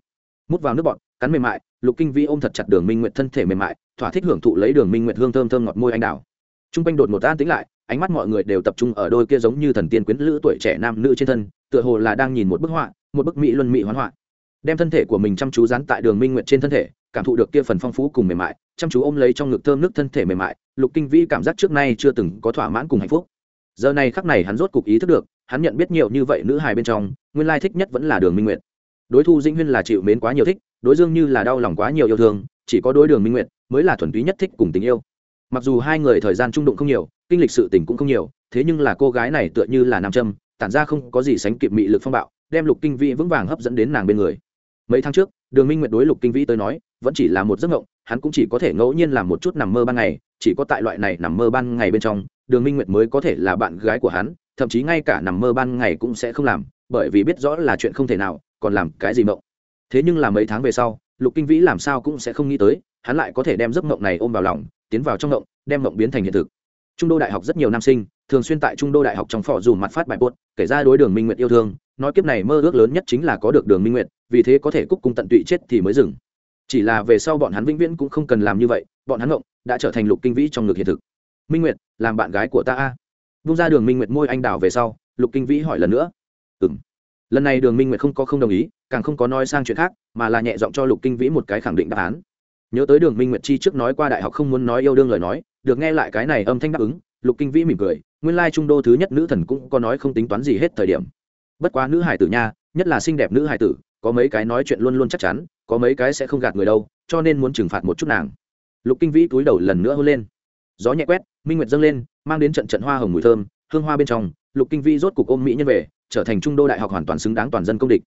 Mút vào nước bọt, cắn mềm mại, lục kinh vĩ ôm thật chặt đường minh nguyệt thân thể mềm mại, thỏa thích hưởng thụ lấy đường minh nguyệt hương thơm thơm ngọt môi anh đào t r u n g quanh đột một an tính lại ánh mắt mọi người đều tập trung ở đôi kia giống như thần tiên quyến lữ tuổi trẻ nam nữ trên thân, tựa hồ là đang nhìn một bức họa, một bức mỹ luân mỹ hoán họa. Đem thân thể của mình chăm chú dán tại đường minh nguyệt trên thân thể, cảm thụ được kia phần phong phú cùng mềm mại, chăm chú ôm lấy trong ngực thơm nước thân thể mềm mại, lục kinh vĩ cảm giác trước nay chưa từng có thỏa mãn cùng hạnh phúc. Giờ này khắc này hắn rốt cục ý thức được, hắn nhận biết nhiều như vậy nữ hài bên trong, nguyên lai thích nhất vẫn là đường minh nguyệt. Đối thu dĩnh huyên là chịu mến quá nhiều thích, đối dương như là đau lòng quá nhiều yêu thương, chỉ có đối đường minh nguyệt mới là thuần túy nhất thích cùng tình yêu. Mặc dù hai người thời gian trung đụng không nhiều kinh lịch sự tình cũng không nhiều, thế nhưng là cô gái này tựa như là nam châm, tản ra không có gì sánh kịp mị lực phong bạo, đem lục kinh vĩ vững vàng hấp dẫn đến nàng bên người. Mấy tháng trước, đường minh nguyệt đối lục kinh vĩ tới nói, vẫn chỉ là một giấc mộng, hắn cũng chỉ có thể ngẫu nhiên làm một chút nằm mơ ban ngày, chỉ có tại loại này nằm mơ ban ngày bên trong, đường minh nguyệt mới có thể là bạn gái của hắn, thậm chí ngay cả nằm mơ ban ngày cũng sẽ không làm, bởi vì biết rõ là chuyện không thể nào, còn làm cái gì mộng. Thế nhưng là mấy tháng về sau, lục kinh vĩ làm sao cũng sẽ không nghĩ tới, hắn lại có thể đem giấc mộng này ôm vào lòng, tiến vào trong mộng, đem mộng biến thành hiện thực trung đô đại học rất nhiều nam sinh, thường xuyên tại trung đô đại học trong phỏ dùm mặt phát bài buốt kể ra đối đường minh nguyệt yêu thương, nói kiếp này mơ ước lớn nhất chính là có được đường minh nguyệt, vì thế có thể cúc cung tận tụy chết thì mới dừng. Chỉ là về sau bọn hắn vĩnh viễn cũng không cần làm như vậy, bọn hắn ngộng, đã trở thành lục kinh vĩ trong ngực hiện thực. Minh nguyệt, làm bạn gái của ta a. Vung ra đường minh nguyệt môi anh đào về sau, lục kinh vĩ hỏi lần nữa. Ừ m lần này đường minh nguyệt không có không đồng ý, càng không có nói sang chuyện khác, mà là nhẹ giọng cho lục kinh vĩ một cái khẳng định đáp án. Nhớ tới đường minh nguyệt chi trước nói qua đại học không muốn nói yêu đương lời nói được nghe lại cái này âm thanh đáp ứng, lục kinh vĩ mỉm cười, nguyên lai trung đô thứ nhất nữ thần cũng có nói không tính toán gì hết thời điểm. Bất quá nữ hải tử nha, nhất là xinh đẹp nữ hải tử, có mấy cái nói chuyện luôn luôn chắc chắn, có mấy cái sẽ không gạt người đâu, cho nên muốn trừng phạt một chút nàng. Lục kinh vĩ túi đầu lần nữa hôn lên. Gió nhẹ quét, minh nguyệt dâng lên, mang đến trận trận hoa hồng mùi thơm, hương hoa bên trong, lục kinh vĩ rốt cục ôm mỹ nhân về, trở thành trung đô đại học hoàn toàn xứng đáng toàn dân công địch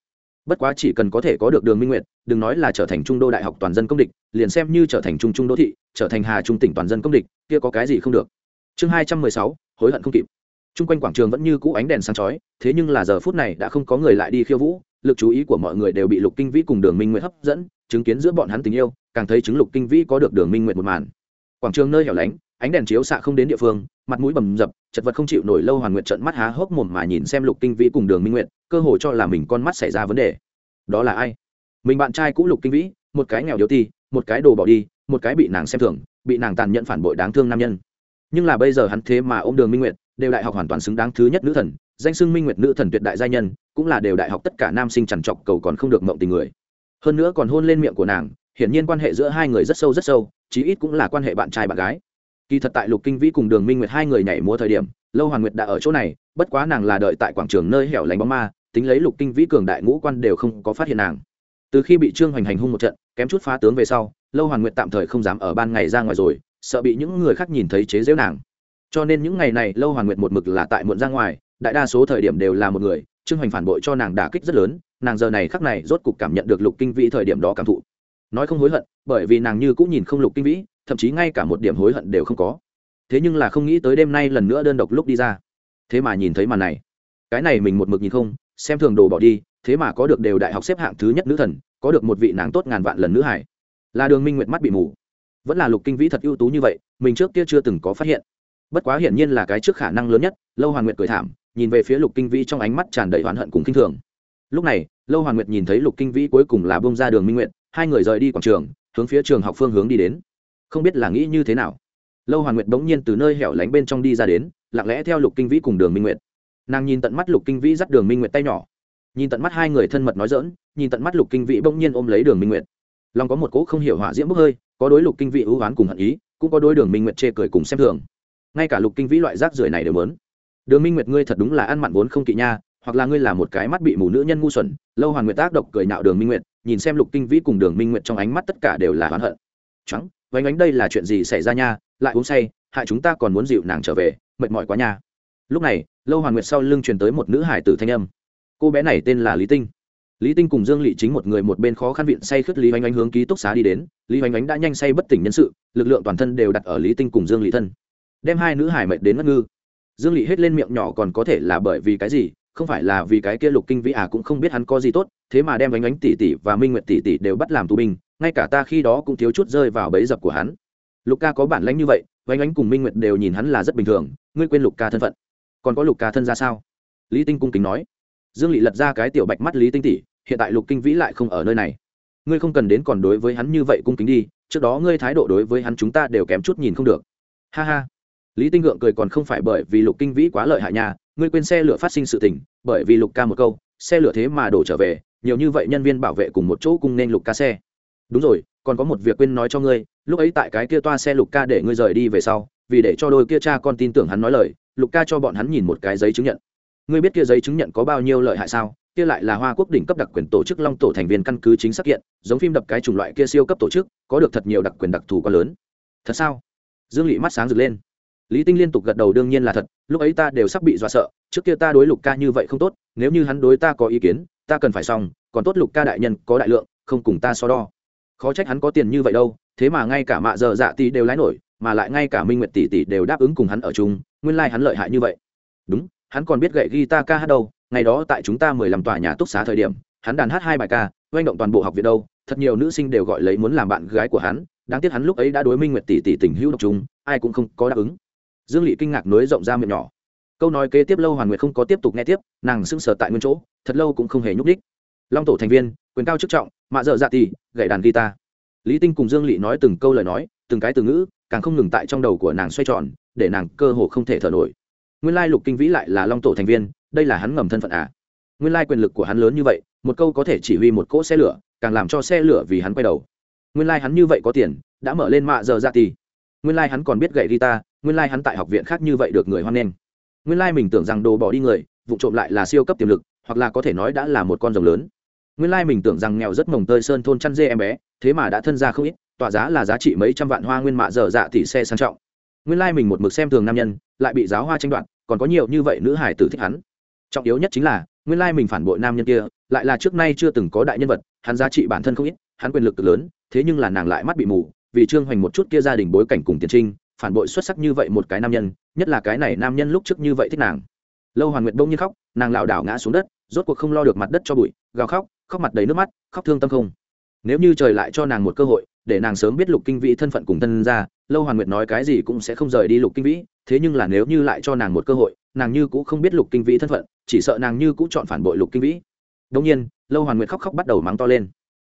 bất quá chỉ cần có thể có được đường minh nguyệt, đừng nói là trở thành trung đô đại học toàn dân công địch, liền xem như trở thành trung trung đô thị, trở thành hà trung tỉnh toàn dân công địch, kia có cái gì không được. Chương hai trăm mười sáu, hối hận không kịp. Chung quanh quảng trường vẫn như cũ ánh đèn sáng chói, thế nhưng là giờ phút này đã không có người lại đi khiêu vũ, lực chú ý của mọi người đều bị lục kinh vĩ cùng đường minh nguyệt hấp dẫn, chứng kiến giữa bọn hắn tình yêu, càng thấy chứng lục kinh vĩ có được đường minh nguyệt một màn. Quảng trường nơi hẻo lánh ánh đèn chiếu xạ không đến địa phương mặt mũi bầm dập chật vật không chịu nổi lâu hoàn nguyện trận mắt há hốc mồm mà nhìn xem lục kinh vĩ cùng đường minh nguyện cơ hội cho là mình con mắt xảy ra vấn đề. Đó là ai? Mình bạn trai cũ lục kinh vĩ một cái nghèo yếu ti một cái đồ bỏ đi một cái bị nàng xem thường bị nàng tàn nhẫn phản bội đáng thương nam nhân. Nhưng là bây giờ hắn thế mà ô m đường minh Nguyệt, đều đại học hoàn toàn xứng đáng thứ nhất nữ thần danh xưng minh nguyệt nữ thần tuyệt đại gia nhân cũng là đều đại học tất cả nam sinh trằn trọc cầu còn không được mộng tình người. Hơn nữa còn hôn lên miệng của nàng hiển nhiên quan hệ giữa hai người rất sâu rất sâu chí ít cũng là quan hệ bạn trai bạn gái kỳ thật tại lục kinh vĩ cùng đường minh nguyệt hai người nhảy múa thời điểm, lâu hoàn nguyệt đã ở chỗ này, bất quá nàng là đợi tại quảng trường nơi hẻo lánh bóng ma, tính lấy lục kinh vĩ cường đại ngũ quan đều không có phát hiện nàng. Từ khi bị trương hoành hành hung một trận, kém chút phá tướng về sau, lâu hoàn nguyệt tạm thời không dám ở ban ngày ra ngoài rồi, sợ bị những người khác nhìn thấy chế giễu nàng. Cho nên những ngày này, lâu hoàn nguyệt một mực là tại muộn ra ngoài, đại đa số thời điểm đều là một người, trương hoành phản bội cho nàng đả kích rất lớn, nàng giờ này khắc này rốt cục cảm nhận được lục kinh vĩ thời điểm đó cảm thụ. Nói không hối hận, bởi vì nàng như cũng nhìn không lục kinh vĩ thậm chí ngay cả một điểm hối hận đều không có. Thế nhưng là không nghĩ tới đêm nay lần nữa đơn độc lúc đi ra. Thế mà nhìn thấy màn này. Cái này mình một mực nhìn không, xem thường đồ bỏ đi, thế mà có được đều đại học xếp hạng thứ nhất nữ thần, có được một vị nàng tốt ngàn vạn lần nữ hải. Là đường minh nguyệt mắt bị mù. Vẫn là lục kinh vĩ thật ưu tú như vậy, mình trước kia chưa từng có phát hiện. Bất quá hiển nhiên là cái trước khả năng lớn nhất, lâu hoàng nguyệt cười thảm, nhìn về phía lục kinh vĩ trong ánh mắt tràn đầy oán hận cùng kinh thường. Lúc này, lâu hoàng nguyệt nhìn thấy lục kinh vĩ cuối cùng là bông ra đường minh nguyệt, hai người rời đi quảng trường, hướng phía trường học phương hướng đi đến không biết là nghĩ như thế nào. Lâu hoàng nguyệt bỗng nhiên từ nơi hẻo lánh bên trong đi ra đến, lặng lẽ theo lục kinh vĩ cùng đường minh nguyệt. Nàng nhìn tận mắt lục kinh vĩ dắt đường minh nguyệt tay nhỏ. Nhìn tận mắt hai người thân mật nói dỡn nhìn tận mắt lục kinh vĩ bỗng nhiên ôm lấy đường minh nguyệt. Lòng có một cỗ không hiểu hỏa diễm bốc hơi, có đối lục kinh vĩ ưu oán cùng hận ý, cũng có đối đường minh nguyệt chê cười cùng xem thường. Ngay cả lục kinh vĩ loại rác rưởi này đều lớn đường minh nguyệt, ngươi thật đúng là ăn mặn vốn không kỵ nha, hoặc là ngươi là một cái mắt bị mù nữ nhân ngu xuẩn. Lâu hoàng nguyệt tác độc cười nạo đường minh nguyệt, nhìn xem lục kinh vĩ cùng đường minh nguyệt trong ánh mắt tất cả đều là oán hận. Trắng vánh ánh đây là chuyện gì xảy ra nha, lại uống say, hại chúng ta còn muốn dịu nàng trở về, mệt mỏi quá nha. Lúc này, lâu hoàn nguyệt sau lưng truyền tới một nữ hải tử thanh âm. Cô bé này tên là lý tinh. Lý tinh cùng dương lị chính một người một bên khó khăn viện say khướt lý oanh oanh hướng ký túc xá đi đến. Lý oanh oanh đã nhanh say bất tỉnh nhân sự, lực lượng toàn thân đều đặt ở lý tinh cùng dương lị thân. Đem hai nữ hải mệt đến ngất ngư. Dương lị hết lên miệng nhỏ còn có thể là bởi vì cái gì, không phải là vì cái kia lục kinh vĩ à cũng không biết hắn có gì tốt, thế mà đem oanh oanh tỷ tỷ và minh nguyệt tỷ tỷ đều bắt làm tù binh ngay cả ta khi đó cũng thiếu chút rơi vào bẫy dập của hắn. Lục ca có bản lãnh như vậy oanh ánh cùng minh nguyệt đều nhìn hắn là rất bình thường, ngươi quên lục ca thân phận. Còn có lục ca thân ra sao? Lý tinh cung kính nói. Dương lị lật ra cái tiểu bạch mắt lý tinh tỷ, hiện tại lục kinh vĩ lại không ở nơi này. Ngươi không cần đến còn đối với hắn như vậy cung kính đi, trước đó ngươi thái độ đối với hắn chúng ta đều kém chút nhìn không được. Ha ha. Lý tinh gượng cười còn không phải bởi vì lục kinh vĩ quá lợi hại nhà ngươi quên xe lửa phát sinh sự tình, bởi vì lục ca một câu, xe lửa thế mà đổ trở về, nhiều như vậy nhân viên bảo vệ cùng một chỗ cùng nên lục ca xe đúng rồi, còn có một việc quên nói cho ngươi, lúc ấy tại cái kia toa xe lục ca để ngươi rời đi về sau, vì để cho đôi kia cha con tin tưởng hắn nói lời, lục ca cho bọn hắn nhìn một cái giấy chứng nhận. Ngươi biết kia giấy chứng nhận có bao nhiêu lợi hại sao? Kia lại là hoa quốc đỉnh cấp đặc quyền tổ chức long tổ thành viên căn cứ chính xác kiện, giống phim đập cái chủng loại kia siêu cấp tổ chức, có được thật nhiều đặc quyền đặc thù quá lớn. Thật sao? Dương lị mắt sáng rực lên. Lý tinh liên tục gật đầu đương nhiên là thật, lúc ấy ta đều sắp bị dọa sợ, trước kia ta đối lục ca như vậy không tốt, nếu như hắn đối ta có ý kiến, ta cần phải xong, còn tốt lục ca đại nhân có đại lượng, không cùng ta so đo khó trách hắn có tiền như vậy đâu, thế mà ngay cả mạ giờ dạ tỷ đều lái nổi, mà lại ngay cả minh nguyệt tỷ tỷ đều đáp ứng cùng hắn ở chung, nguyên lai、like、hắn lợi hại như vậy. Đúng, hắn còn biết gậy ghi ta ca hát đâu, ngày đó tại chúng ta mười lăm tòa nhà túc xá thời điểm, hắn đàn hát hai bài ca, oanh động toàn bộ học viện đâu, thật nhiều nữ sinh đều gọi lấy muốn làm bạn gái của hắn, đáng tiếc hắn lúc ấy đã đối minh nguyệt tỷ tỷ tình hữu độc chúng ai cũng không có đáp ứng. Dương lị kinh ngạc nối rộng ra miệng nhỏ. Câu nói kế tiếp lâu hoàn nguyệt không có tiếp tục nghe tiếp, nàng sững sờ tại nguyên chỗ, thật lâu cũng không hề nhúc đích long tổ thành viên, quyền cao chức trọng mạ dợ dạ tì, gậy đàn guitar. Lý tinh cùng dương lị nói từng câu lời nói, từng cái từ ngữ, càng không ngừng tại trong đầu của nàng xoay tròn, để nàng cơ hồ không thể thở nổi. Nguyên lai lục kinh vĩ lại là long tổ thành viên, đây là hắn ngầm thân phận à? Nguyên lai quyền lực của hắn lớn như vậy, một câu có thể chỉ huy một cỗ xe lửa, càng làm cho xe lửa vì hắn quay đầu. Nguyên lai hắn như vậy có tiền, đã mở lên mạ giờ ra dạ tì. Nguyên lai hắn còn biết gậy guitar, nguyên lai hắn tại học viện khác như vậy được người hoan nghênh. Nguyên lai mình tưởng rằng đồ bỏ đi người, vụ trộm lại là siêu cấp tiềm lực, hoặc là có thể nói đã là một con rồng lớn nguyên lai mình tưởng rằng nghèo rất mồng tơi sơn thôn chăn dê em bé, thế mà đã thân ra không ít, tỏa giá là giá trị mấy trăm vạn hoa nguyên mạ dở dạ tỷ xe sang trọng. Nguyên lai mình một mực xem thường nam nhân, lại bị giáo hoa tranh đoạt, còn có nhiều như vậy nữ hải tử thích hắn. Trọng yếu nhất chính là, nguyên lai mình phản bội nam nhân kia, lại là trước nay chưa từng có đại nhân vật, hắn giá trị bản thân không ít, hắn quyền lực cực lớn, thế nhưng là nàng lại mắt bị mù, vì trương hoành một chút kia gia đình bối cảnh cùng tiền trinh, phản bội xuất sắc như vậy một cái nam nhân, nhất là cái này nam nhân lúc trước như vậy thích nàng. Lâu hoàn nguyệt đông như khóc, nàng lảo đảo ngã xuống đất, rốt cuộc không lo được mặt đất cho bụi, gào khóc khóc mặt đầy nước mắt, khóc thương tâm không. Nếu như trời lại cho nàng một cơ hội, để nàng sớm biết lục kinh vĩ thân phận cùng thân ra, lâu hoàn nguyệt nói cái gì cũng sẽ không rời đi lục kinh vĩ, thế nhưng là nếu như lại cho nàng một cơ hội, nàng như cũng không biết lục kinh vĩ thân phận, chỉ sợ nàng như cũng chọn phản bội lục kinh vĩ. Đông nhiên, lâu hoàn nguyệt khóc khóc bắt đầu mắng to lên.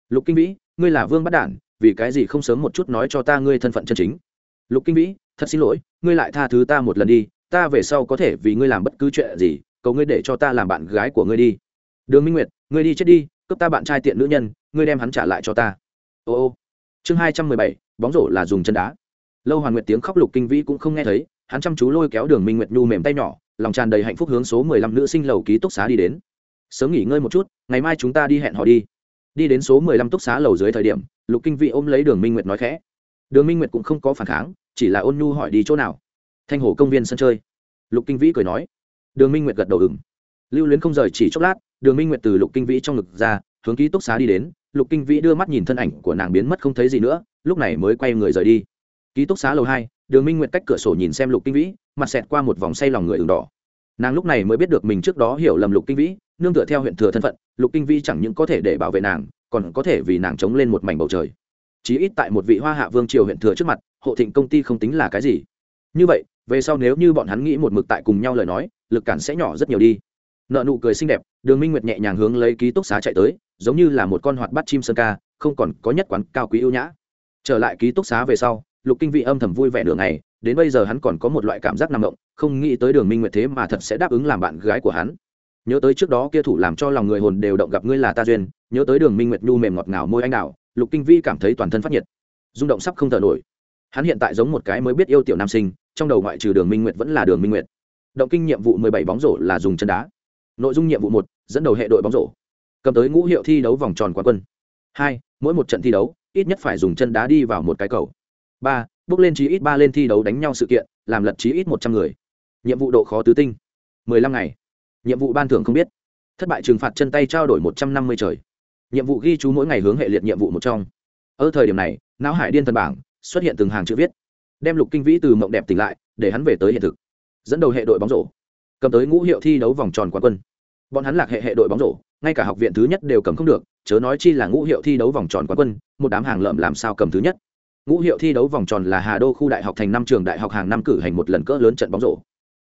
Lục kinh vĩ, ngươi là vương bắt đản, vì cái gì không sớm một chút nói cho ta ngươi thân phận chân chính? Lục kinh vĩ, thật xin lỗi, ngươi lại tha thứ ta một lần đi, ta về sau có thể vì ngươi làm bất cứ chuyện gì, cầu ngươi để cho ta làm bạn gái của ngươi đi. Đường minh nguyệt, ngươi đi chết đi cướp ta bạn trai tiện nữ nhân, ngươi đem hắn trả lại cho ta. Ô ô. Chương hai trăm mười bảy, bóng rổ là dùng chân đá. Lâu hoàn nguyệt tiếng khóc lục kinh vĩ cũng không nghe thấy, hắn chăm chú lôi kéo đường minh nguyệt nhu mềm tay nhỏ, lòng tràn đầy hạnh phúc hướng số mười lăm nữ sinh lầu ký túc xá đi đến. Sớm nghỉ ngơi một chút, ngày mai chúng ta đi hẹn họ đi. Đi đến số mười lăm túc xá lầu dưới thời điểm, lục kinh vĩ ôm lấy đường minh nguyệt nói khẽ. Đường minh nguyệt cũng không có phản kháng, chỉ là ôn nhu hỏi đi chỗ nào. Thanh hồ công viên sân chơi. Lục kinh vĩ cười nói. Đường minh nguyệt gật đầu ừng lưu luyến không rời chỉ chốc lát đường minh nguyệt từ lục kinh vĩ trong ngực ra, hướng ký túc xá đi đến, lục kinh vĩ đưa mắt nhìn thân ảnh của nàng biến mất không thấy gì nữa, lúc này mới quay người rời đi. Ký túc xá lầu hai, đường minh nguyệt cách cửa sổ nhìn xem lục kinh vĩ, mặt xẹt qua một vòng say lòng người ửng đỏ. Nàng lúc này mới biết được mình trước đó hiểu lầm lục kinh vĩ, nương tựa theo huyện thừa thân phận, lục kinh vĩ chẳng những có thể để bảo vệ nàng, còn có thể vì nàng chống lên một mảnh bầu trời. Chí ít tại một vị hoa hạ vương triều huyện thừa trước mặt, hộ thịnh công ty không tính là cái gì. Như vậy, về sau nếu như bọn hắn nghĩ một mực tại cùng nhau lời nói, lực cản sẽ nhỏ rất nhiều đi nợ nụ cười xinh đẹp, đường minh nguyệt nhẹ nhàng hướng lấy ký túc xá chạy tới, giống như là một con hoạt bắt chim sơn ca, không còn có nhất quán cao quý ưu nhã. Trở lại ký túc xá về sau, lục kinh vị âm thầm vui vẻ đường này đến bây giờ hắn còn có một loại cảm giác nằm động, không nghĩ tới đường minh nguyệt thế mà thật sẽ đáp ứng làm bạn gái của hắn. Nhớ tới trước đó kia thủ làm cho lòng người hồn đều động gặp ngươi là ta duyên, nhớ tới đường minh nguyệt nhu mềm ngọt ngào môi anh đào lục kinh vi cảm thấy toàn thân phát nhiệt. Rung động sắp không thở nổi. Hắn hiện tại giống một cái mới biết yêu tiểu nam sinh, trong đầu ngoại trừ đường minh nguyệt vẫn là đường minh nguyệt. Động kinh nhiệm vụ mười bảy bóng rổ là dùng chân đá nội dung nhiệm vụ một, dẫn đầu hệ đội bóng rổ. Cầm tới ngũ hiệu thi đấu vòng tròn quán quân. Hai, mỗi một trận thi đấu, ít nhất phải dùng chân đá đi vào một cái cầu. Ba, bước lên chí ít ba lên thi đấu đánh nhau sự kiện, làm lật chí ít một trăm người. Nhiệm vụ độ khó tứ tinh. Mười lăm ngày. Nhiệm vụ ban thưởng không biết. Thất bại trừng phạt chân tay trao đổi một trăm năm mươi trời. Nhiệm vụ ghi chú mỗi ngày hướng hệ liệt nhiệm vụ một trong. Ở thời điểm này, não hải điên thần bảng, xuất hiện từng hàng chữ viết. Đem lục kinh vĩ từ mộng đẹp tỉnh lại, để hắn về tới hiện thực. Dẫn đầu hệ đội bóng rổ. Cầm tới ngũ hiệu thi đấu vòng tròn quán quân bọn hắn lạc hệ hệ đội bóng rổ, ngay cả học viện thứ nhất đều cầm không được, chớ nói chi là ngũ hiệu thi đấu vòng tròn quán quân, một đám hàng lợm làm sao cầm thứ nhất. Ngũ hiệu thi đấu vòng tròn là hà đô khu đại học thành năm trường đại học hàng năm cử hành một lần cỡ lớn trận bóng rổ.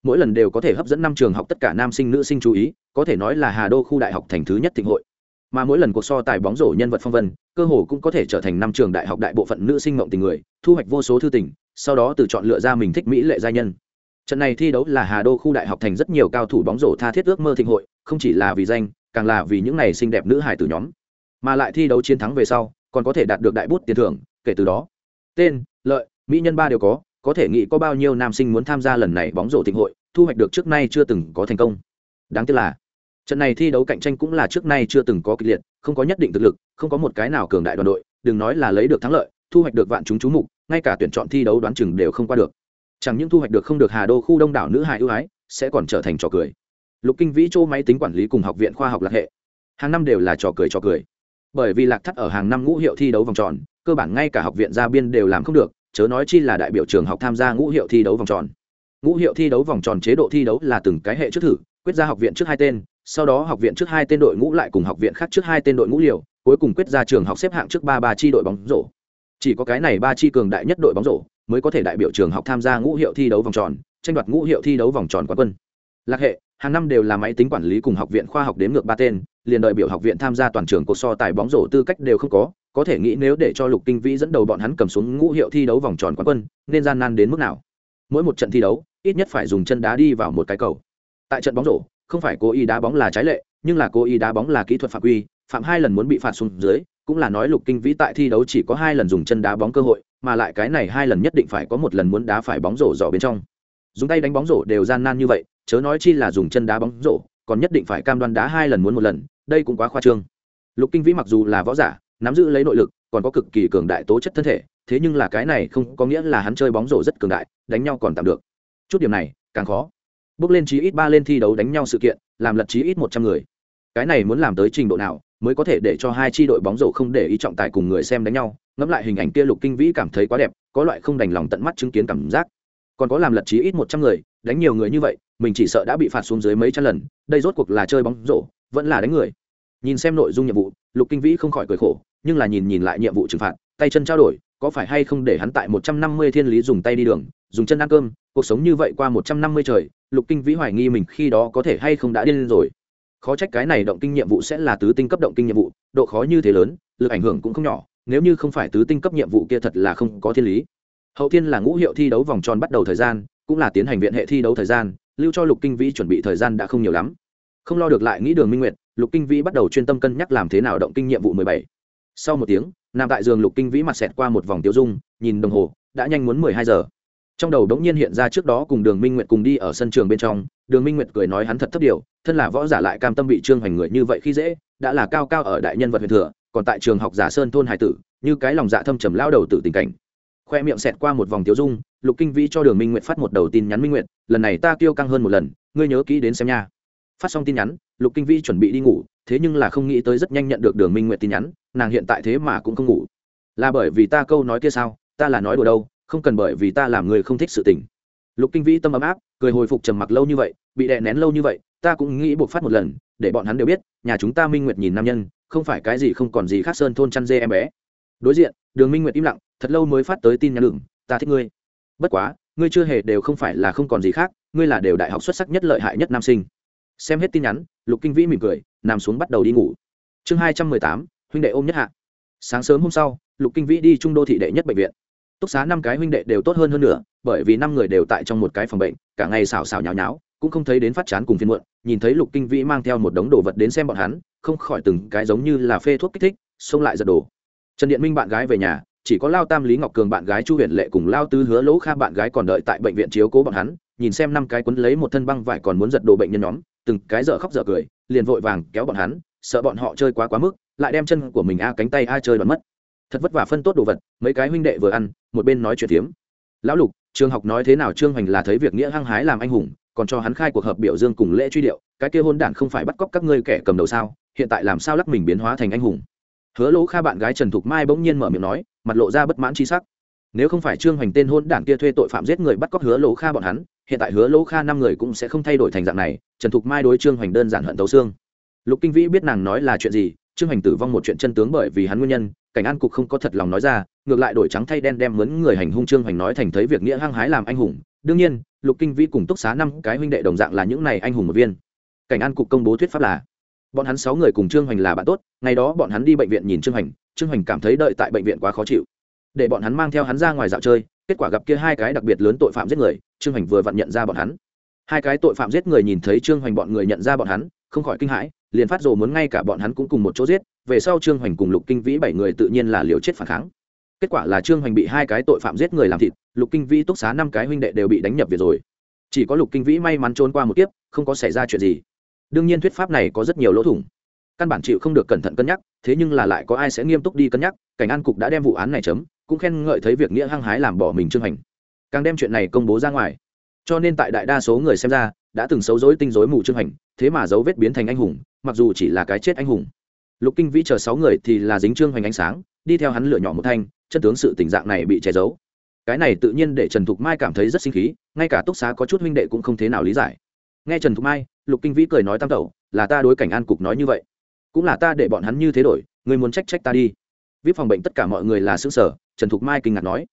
Mỗi lần đều có thể hấp dẫn năm trường học tất cả nam sinh, nữ sinh chú ý, có thể nói là hà đô khu đại học thành thứ nhất thịnh hội. Mà mỗi lần cuộc so tài bóng rổ nhân vật phong vân, cơ hồ cũng có thể trở thành năm trường đại học đại bộ phận nữ sinh mộng tình người, thu hoạch vô số thư tình, sau đó từ chọn lựa ra mình thích mỹ lệ gia nhân trận này thi đấu là hà đô khu đại học thành rất nhiều cao thủ bóng rổ tha thiết ước mơ thịnh hội, không chỉ là vì danh, càng là vì những này xinh đẹp nữ hải tử nhóm. Mà lại thi đấu chiến thắng về sau, còn có thể đạt được đại bút tiền thưởng, kể từ đó. Tên, lợi, mỹ nhân ba đều có có thể nghĩ có bao nhiêu nam sinh muốn tham gia lần này bóng rổ thịnh hội, thu hoạch được trước nay chưa từng có thành công. Đáng tiếc là, trận này thi đấu cạnh tranh cũng là trước nay chưa từng có kịch liệt, không có nhất định thực lực, không có một cái nào cường đại đoàn đội, đừng nói là lấy được thắng lợi, thu hoạch được vạn chúng chú mục, ngay cả tuyển chọn thi đấu đoán chừng đều không qua được chẳng những thu hoạch được không được hà đô khu đông đảo nữ hài ưu ái, sẽ còn trở thành trò cười. Lục kinh vĩ chỗ máy tính quản lý cùng học viện khoa học lạc hệ. Hàng năm đều là trò cười trò cười. Bởi vì lạc thắt ở hàng năm ngũ hiệu thi đấu vòng tròn, cơ bản ngay cả học viện gia biên đều làm không được, chớ nói chi là đại biểu trường học tham gia ngũ hiệu thi đấu vòng tròn. Ngũ hiệu thi đấu vòng tròn chế độ thi đấu là từng cái hệ trước thử, quyết ra học viện trước hai tên, sau đó học viện trước hai tên đội ngũ lại cùng học viện khác trước hai tên đội ngũ liều, cuối cùng quyết ra trường học xếp hạng trước ba ba chi đội bóng rổ. Chỉ có cái này ba chi cường đại nhất đội bóng rổ mới có thể đại biểu trường học tham gia ngũ hiệu thi đấu vòng tròn, tranh đoạt ngũ hiệu thi đấu vòng tròn quán quân. Lạc hệ, hàng năm đều là máy tính quản lý cùng học viện khoa học đếm ngược ba tên, liền đại biểu học viện tham gia toàn trường cuộc so tài bóng rổ tư cách đều không có có thể nghĩ nếu để cho lục kinh vĩ dẫn đầu bọn hắn cầm xuống ngũ hiệu thi đấu vòng tròn quán quân, nên gian nan đến mức nào? Mỗi một trận thi đấu, ít nhất phải dùng chân đá đi vào một cái cầu. Tại trận bóng rổ, không phải cố ý đá bóng là trái lệ, nhưng là cố ý đá bóng là kỹ thuật phạm quy, phạm hai lần muốn bị phạt xuống dưới, cũng là nói lục kinh vĩ tại thi đấu chỉ có hai lần dùng chân đá bóng cơ hội mà lại cái này hai lần nhất định phải có một lần muốn đá phải bóng rổ dò bên trong. Dùng tay đánh bóng rổ đều gian nan như vậy, chớ nói chi là dùng chân đá bóng rổ, còn nhất định phải cam đoan đá hai lần muốn một lần, đây cũng quá khoa trương. Lục kinh vĩ mặc dù là võ giả, nắm giữ lấy nội lực, còn có cực kỳ cường đại tố chất thân thể, thế nhưng là cái này không có nghĩa là hắn chơi bóng rổ rất cường đại, đánh nhau còn tạm được. Chút điểm này, càng khó. Bước lên chí ít ba lên thi đấu đánh nhau sự kiện, làm lật chí ít một trăm người. Cái này muốn làm tới trình độ nào, mới có thể để cho hai tri đội bóng rổ không để ý trọng tài cùng người xem đánh nhau ngẫm lại hình ảnh kia lục kinh vĩ cảm thấy quá đẹp, có loại không đành lòng tận mắt chứng kiến cảm giác. Còn có làm lật trí ít một trăm người, đánh nhiều người như vậy, mình chỉ sợ đã bị phạt xuống dưới mấy trăm lần, đây rốt cuộc là chơi bóng rổ, vẫn là đánh người. Nhìn xem nội dung nhiệm vụ, lục kinh vĩ không khỏi cười khổ, nhưng là nhìn nhìn lại nhiệm vụ trừng phạt, tay chân trao đổi, có phải hay không để hắn tại một trăm năm mươi thiên lý dùng tay đi đường, dùng chân ăn cơm, cuộc sống như vậy qua một trăm năm mươi trời, lục kinh vĩ hoài nghi mình khi đó có thể hay không đã điên rồi. Khó trách cái này động kinh nhiệm vụ sẽ là tứ tinh cấp động kinh nhiệm vụ, độ khó như thế lớn, lực ảnh hưởng cũng không nhỏ nếu như không phải tứ tinh cấp nhiệm vụ kia thật là không có thiên lý. Hậu thiên là ngũ hiệu thi đấu vòng tròn bắt đầu thời gian, cũng là tiến hành viện hệ thi đấu thời gian, lưu cho lục kinh vĩ chuẩn bị thời gian đã không nhiều lắm. Không lo được lại nghĩ đường minh nguyệt, lục kinh vĩ bắt đầu chuyên tâm cân nhắc làm thế nào động kinh nhiệm vụ mười bảy. Sau một tiếng, nằm tại giường lục kinh vĩ mặt xẹt qua một vòng tiêu dung, nhìn đồng hồ, đã nhanh muốn mười hai giờ. Trong đầu đống nhiên hiện ra trước đó cùng đường minh nguyệt cùng đi ở sân trường bên trong, đường minh nguyệt cười nói hắn thật thấp điều thân là võ giả lại cam tâm bị trương hoành người như vậy khi dễ, đã là cao cao ở đại nhân vật huyền thừa còn tại trường học giả sơn thôn hải tử, như cái lòng dạ thâm trầm lao đầu tử tình cảnh. Khoe miệng xẹt qua một vòng tiếu dung, lục kinh vĩ cho đường minh nguyệt phát một đầu tin nhắn minh nguyệt, lần này ta kêu căng hơn một lần, ngươi nhớ kỹ đến xem nha. Phát xong tin nhắn, lục kinh vĩ chuẩn bị đi ngủ, thế nhưng là không nghĩ tới rất nhanh nhận được đường minh nguyệt tin nhắn, nàng hiện tại thế mà cũng không ngủ. Là bởi vì ta câu nói kia sao, ta là nói đùa đâu, không cần bởi vì ta làm người không thích sự tình. Lục kinh vĩ tâm ấm áp, cười hồi phục trầm mặc lâu như vậy, bị đè nén lâu như vậy, ta cũng nghĩ buộc phát một lần, để bọn hắn đều biết, nhà chúng ta minh nguyệt nhìn nam nhân không phải cái gì không còn gì khác sơn thôn chăn dê em bé. Đối diện, đường minh nguyệt im lặng, thật lâu mới phát tới tin nhắn đường ta thích ngươi. Bất quá, ngươi chưa hề đều không phải là không còn gì khác, ngươi là đều đại học xuất sắc nhất lợi hại nhất nam sinh. Xem hết tin nhắn, lục kinh vĩ mỉm cười, nằm xuống bắt đầu đi ngủ. Chương hai trăm mười tám, huynh đệ ôm nhất hạ. Sáng sớm hôm sau, lục kinh vĩ đi trung đô thị đệ nhất bệnh viện. Túc xá năm cái huynh đệ đều tốt hơn hơn nữa, bởi vì năm người đều tại trong một cái phòng bệnh, cả ngày xào xào nháo nháo cũng không thấy đến phát chán cùng phiên muộn, nhìn thấy lục kinh vĩ mang theo một đống đồ vật đến xem bọn hắn, không khỏi từng cái giống như là phê thuốc kích thích, xông lại giật đồ. Trần điện minh bạn gái về nhà, chỉ có lao tam, lý ngọc cường bạn gái chu huyền lệ cùng lao tư hứa lỗ kha bạn gái còn đợi tại bệnh viện chiếu cố bọn hắn, nhìn xem năm cái quấn lấy một thân băng vải còn muốn giật đồ bệnh nhân nhóm, từng cái dở khóc dở cười, liền vội vàng kéo bọn hắn, sợ bọn họ chơi quá quá mức, lại đem chân của mình a cánh tay a chơi đoán mất. Thật vất vả phân tốt đồ vật, mấy cái huynh đệ vừa ăn, một bên nói chuyện tiếm lão lục, trường học nói thế nào trương hoành là thấy việc nghĩa hăng hái làm anh hùng, còn cho hắn khai cuộc hợp biểu dương cùng lễ truy điệu, cái kia hôn đản không phải bắt cóc các ngươi kẻ cầm đầu sao, hiện tại làm sao lắc mình biến hóa thành anh hùng? Hứa lỗ kha bạn gái trần thục mai bỗng nhiên mở miệng nói, mặt lộ ra bất mãn chi sắc. Nếu không phải trương hoành tên hôn đản kia thuê tội phạm giết người bắt cóc hứa lỗ kha bọn hắn, hiện tại hứa lỗ kha năm người cũng sẽ không thay đổi thành dạng này, trần thục mai đối trương hoành đơn giản hận tấu xương. Lục kinh vĩ biết nàng nói là chuyện gì, trương hoành tử vong một chuyện chân tướng bởi vì hắn nguyên nhân cảnh an cục không có thật lòng nói ra, ngược lại đổi trắng thay đen đem mướn người hành hung trương hoành nói thành thấy việc nghĩa hăng hái làm anh hùng. Đương nhiên, lục kinh vĩ cùng túc xá năm cái huynh đệ đồng dạng là những này anh hùng một viên. Cảnh an cục công bố thuyết pháp là, bọn hắn sáu người cùng trương hoành là bạn tốt, ngày đó bọn hắn đi bệnh viện nhìn trương hoành trương hoành cảm thấy đợi tại bệnh viện quá khó chịu. Để bọn hắn mang theo hắn ra ngoài dạo chơi, kết quả gặp kia hai cái đặc biệt lớn tội phạm giết người, trương hoành vừa vặn nhận ra bọn hắn. Hai cái tội phạm giết người nhìn thấy trương hoành bọn người nhận ra bọn hắn, không khỏi kinh hãi, liền phát rồ muốn ngay cả bọn hắn cũng cùng một chỗ giết về sau trương hoành cùng lục kinh vĩ bảy người tự nhiên là liều chết phản kháng. Kết quả là trương hoành bị hai cái tội phạm giết người làm thịt, lục kinh vĩ túc xá năm cái huynh đệ đều bị đánh nhập về rồi. Chỉ có lục kinh vĩ may mắn trốn qua một kiếp, không có xảy ra chuyện gì. Đương nhiên thuyết pháp này có rất nhiều lỗ thủng. Căn bản chịu không được cẩn thận cân nhắc, thế nhưng là lại có ai sẽ nghiêm túc đi cân nhắc, cảnh an cục đã đem vụ án này chấm, cũng khen ngợi thấy việc nghĩa hăng hái làm bỏ mình trương hành càng đem chuyện này công bố ra ngoài. Cho nên tại đại đa số người xem ra, đã từng xấu dối tinh dối mù trương hành thế mà dấu vết biến thành anh hùng, mặc dù chỉ là cái chết anh hùng lục kinh vĩ chờ sáu người thì là dính trương hoành ánh sáng, đi theo hắn lựa nhỏ một thanh, chân tướng sự tình dạng này bị che giấu. Cái này tự nhiên để trần thục mai cảm thấy rất sinh khí, ngay cả túc xá có chút huynh đệ cũng không thế nào lý giải. Nghe trần thục mai, lục kinh vĩ cười nói tam tẩu, là ta đối cảnh an cục nói như vậy, cũng là ta để bọn hắn như thế đổi người muốn trách trách ta đi. Viết phòng bệnh tất cả mọi người là xứ sở trần thục mai kinh ngạc nói,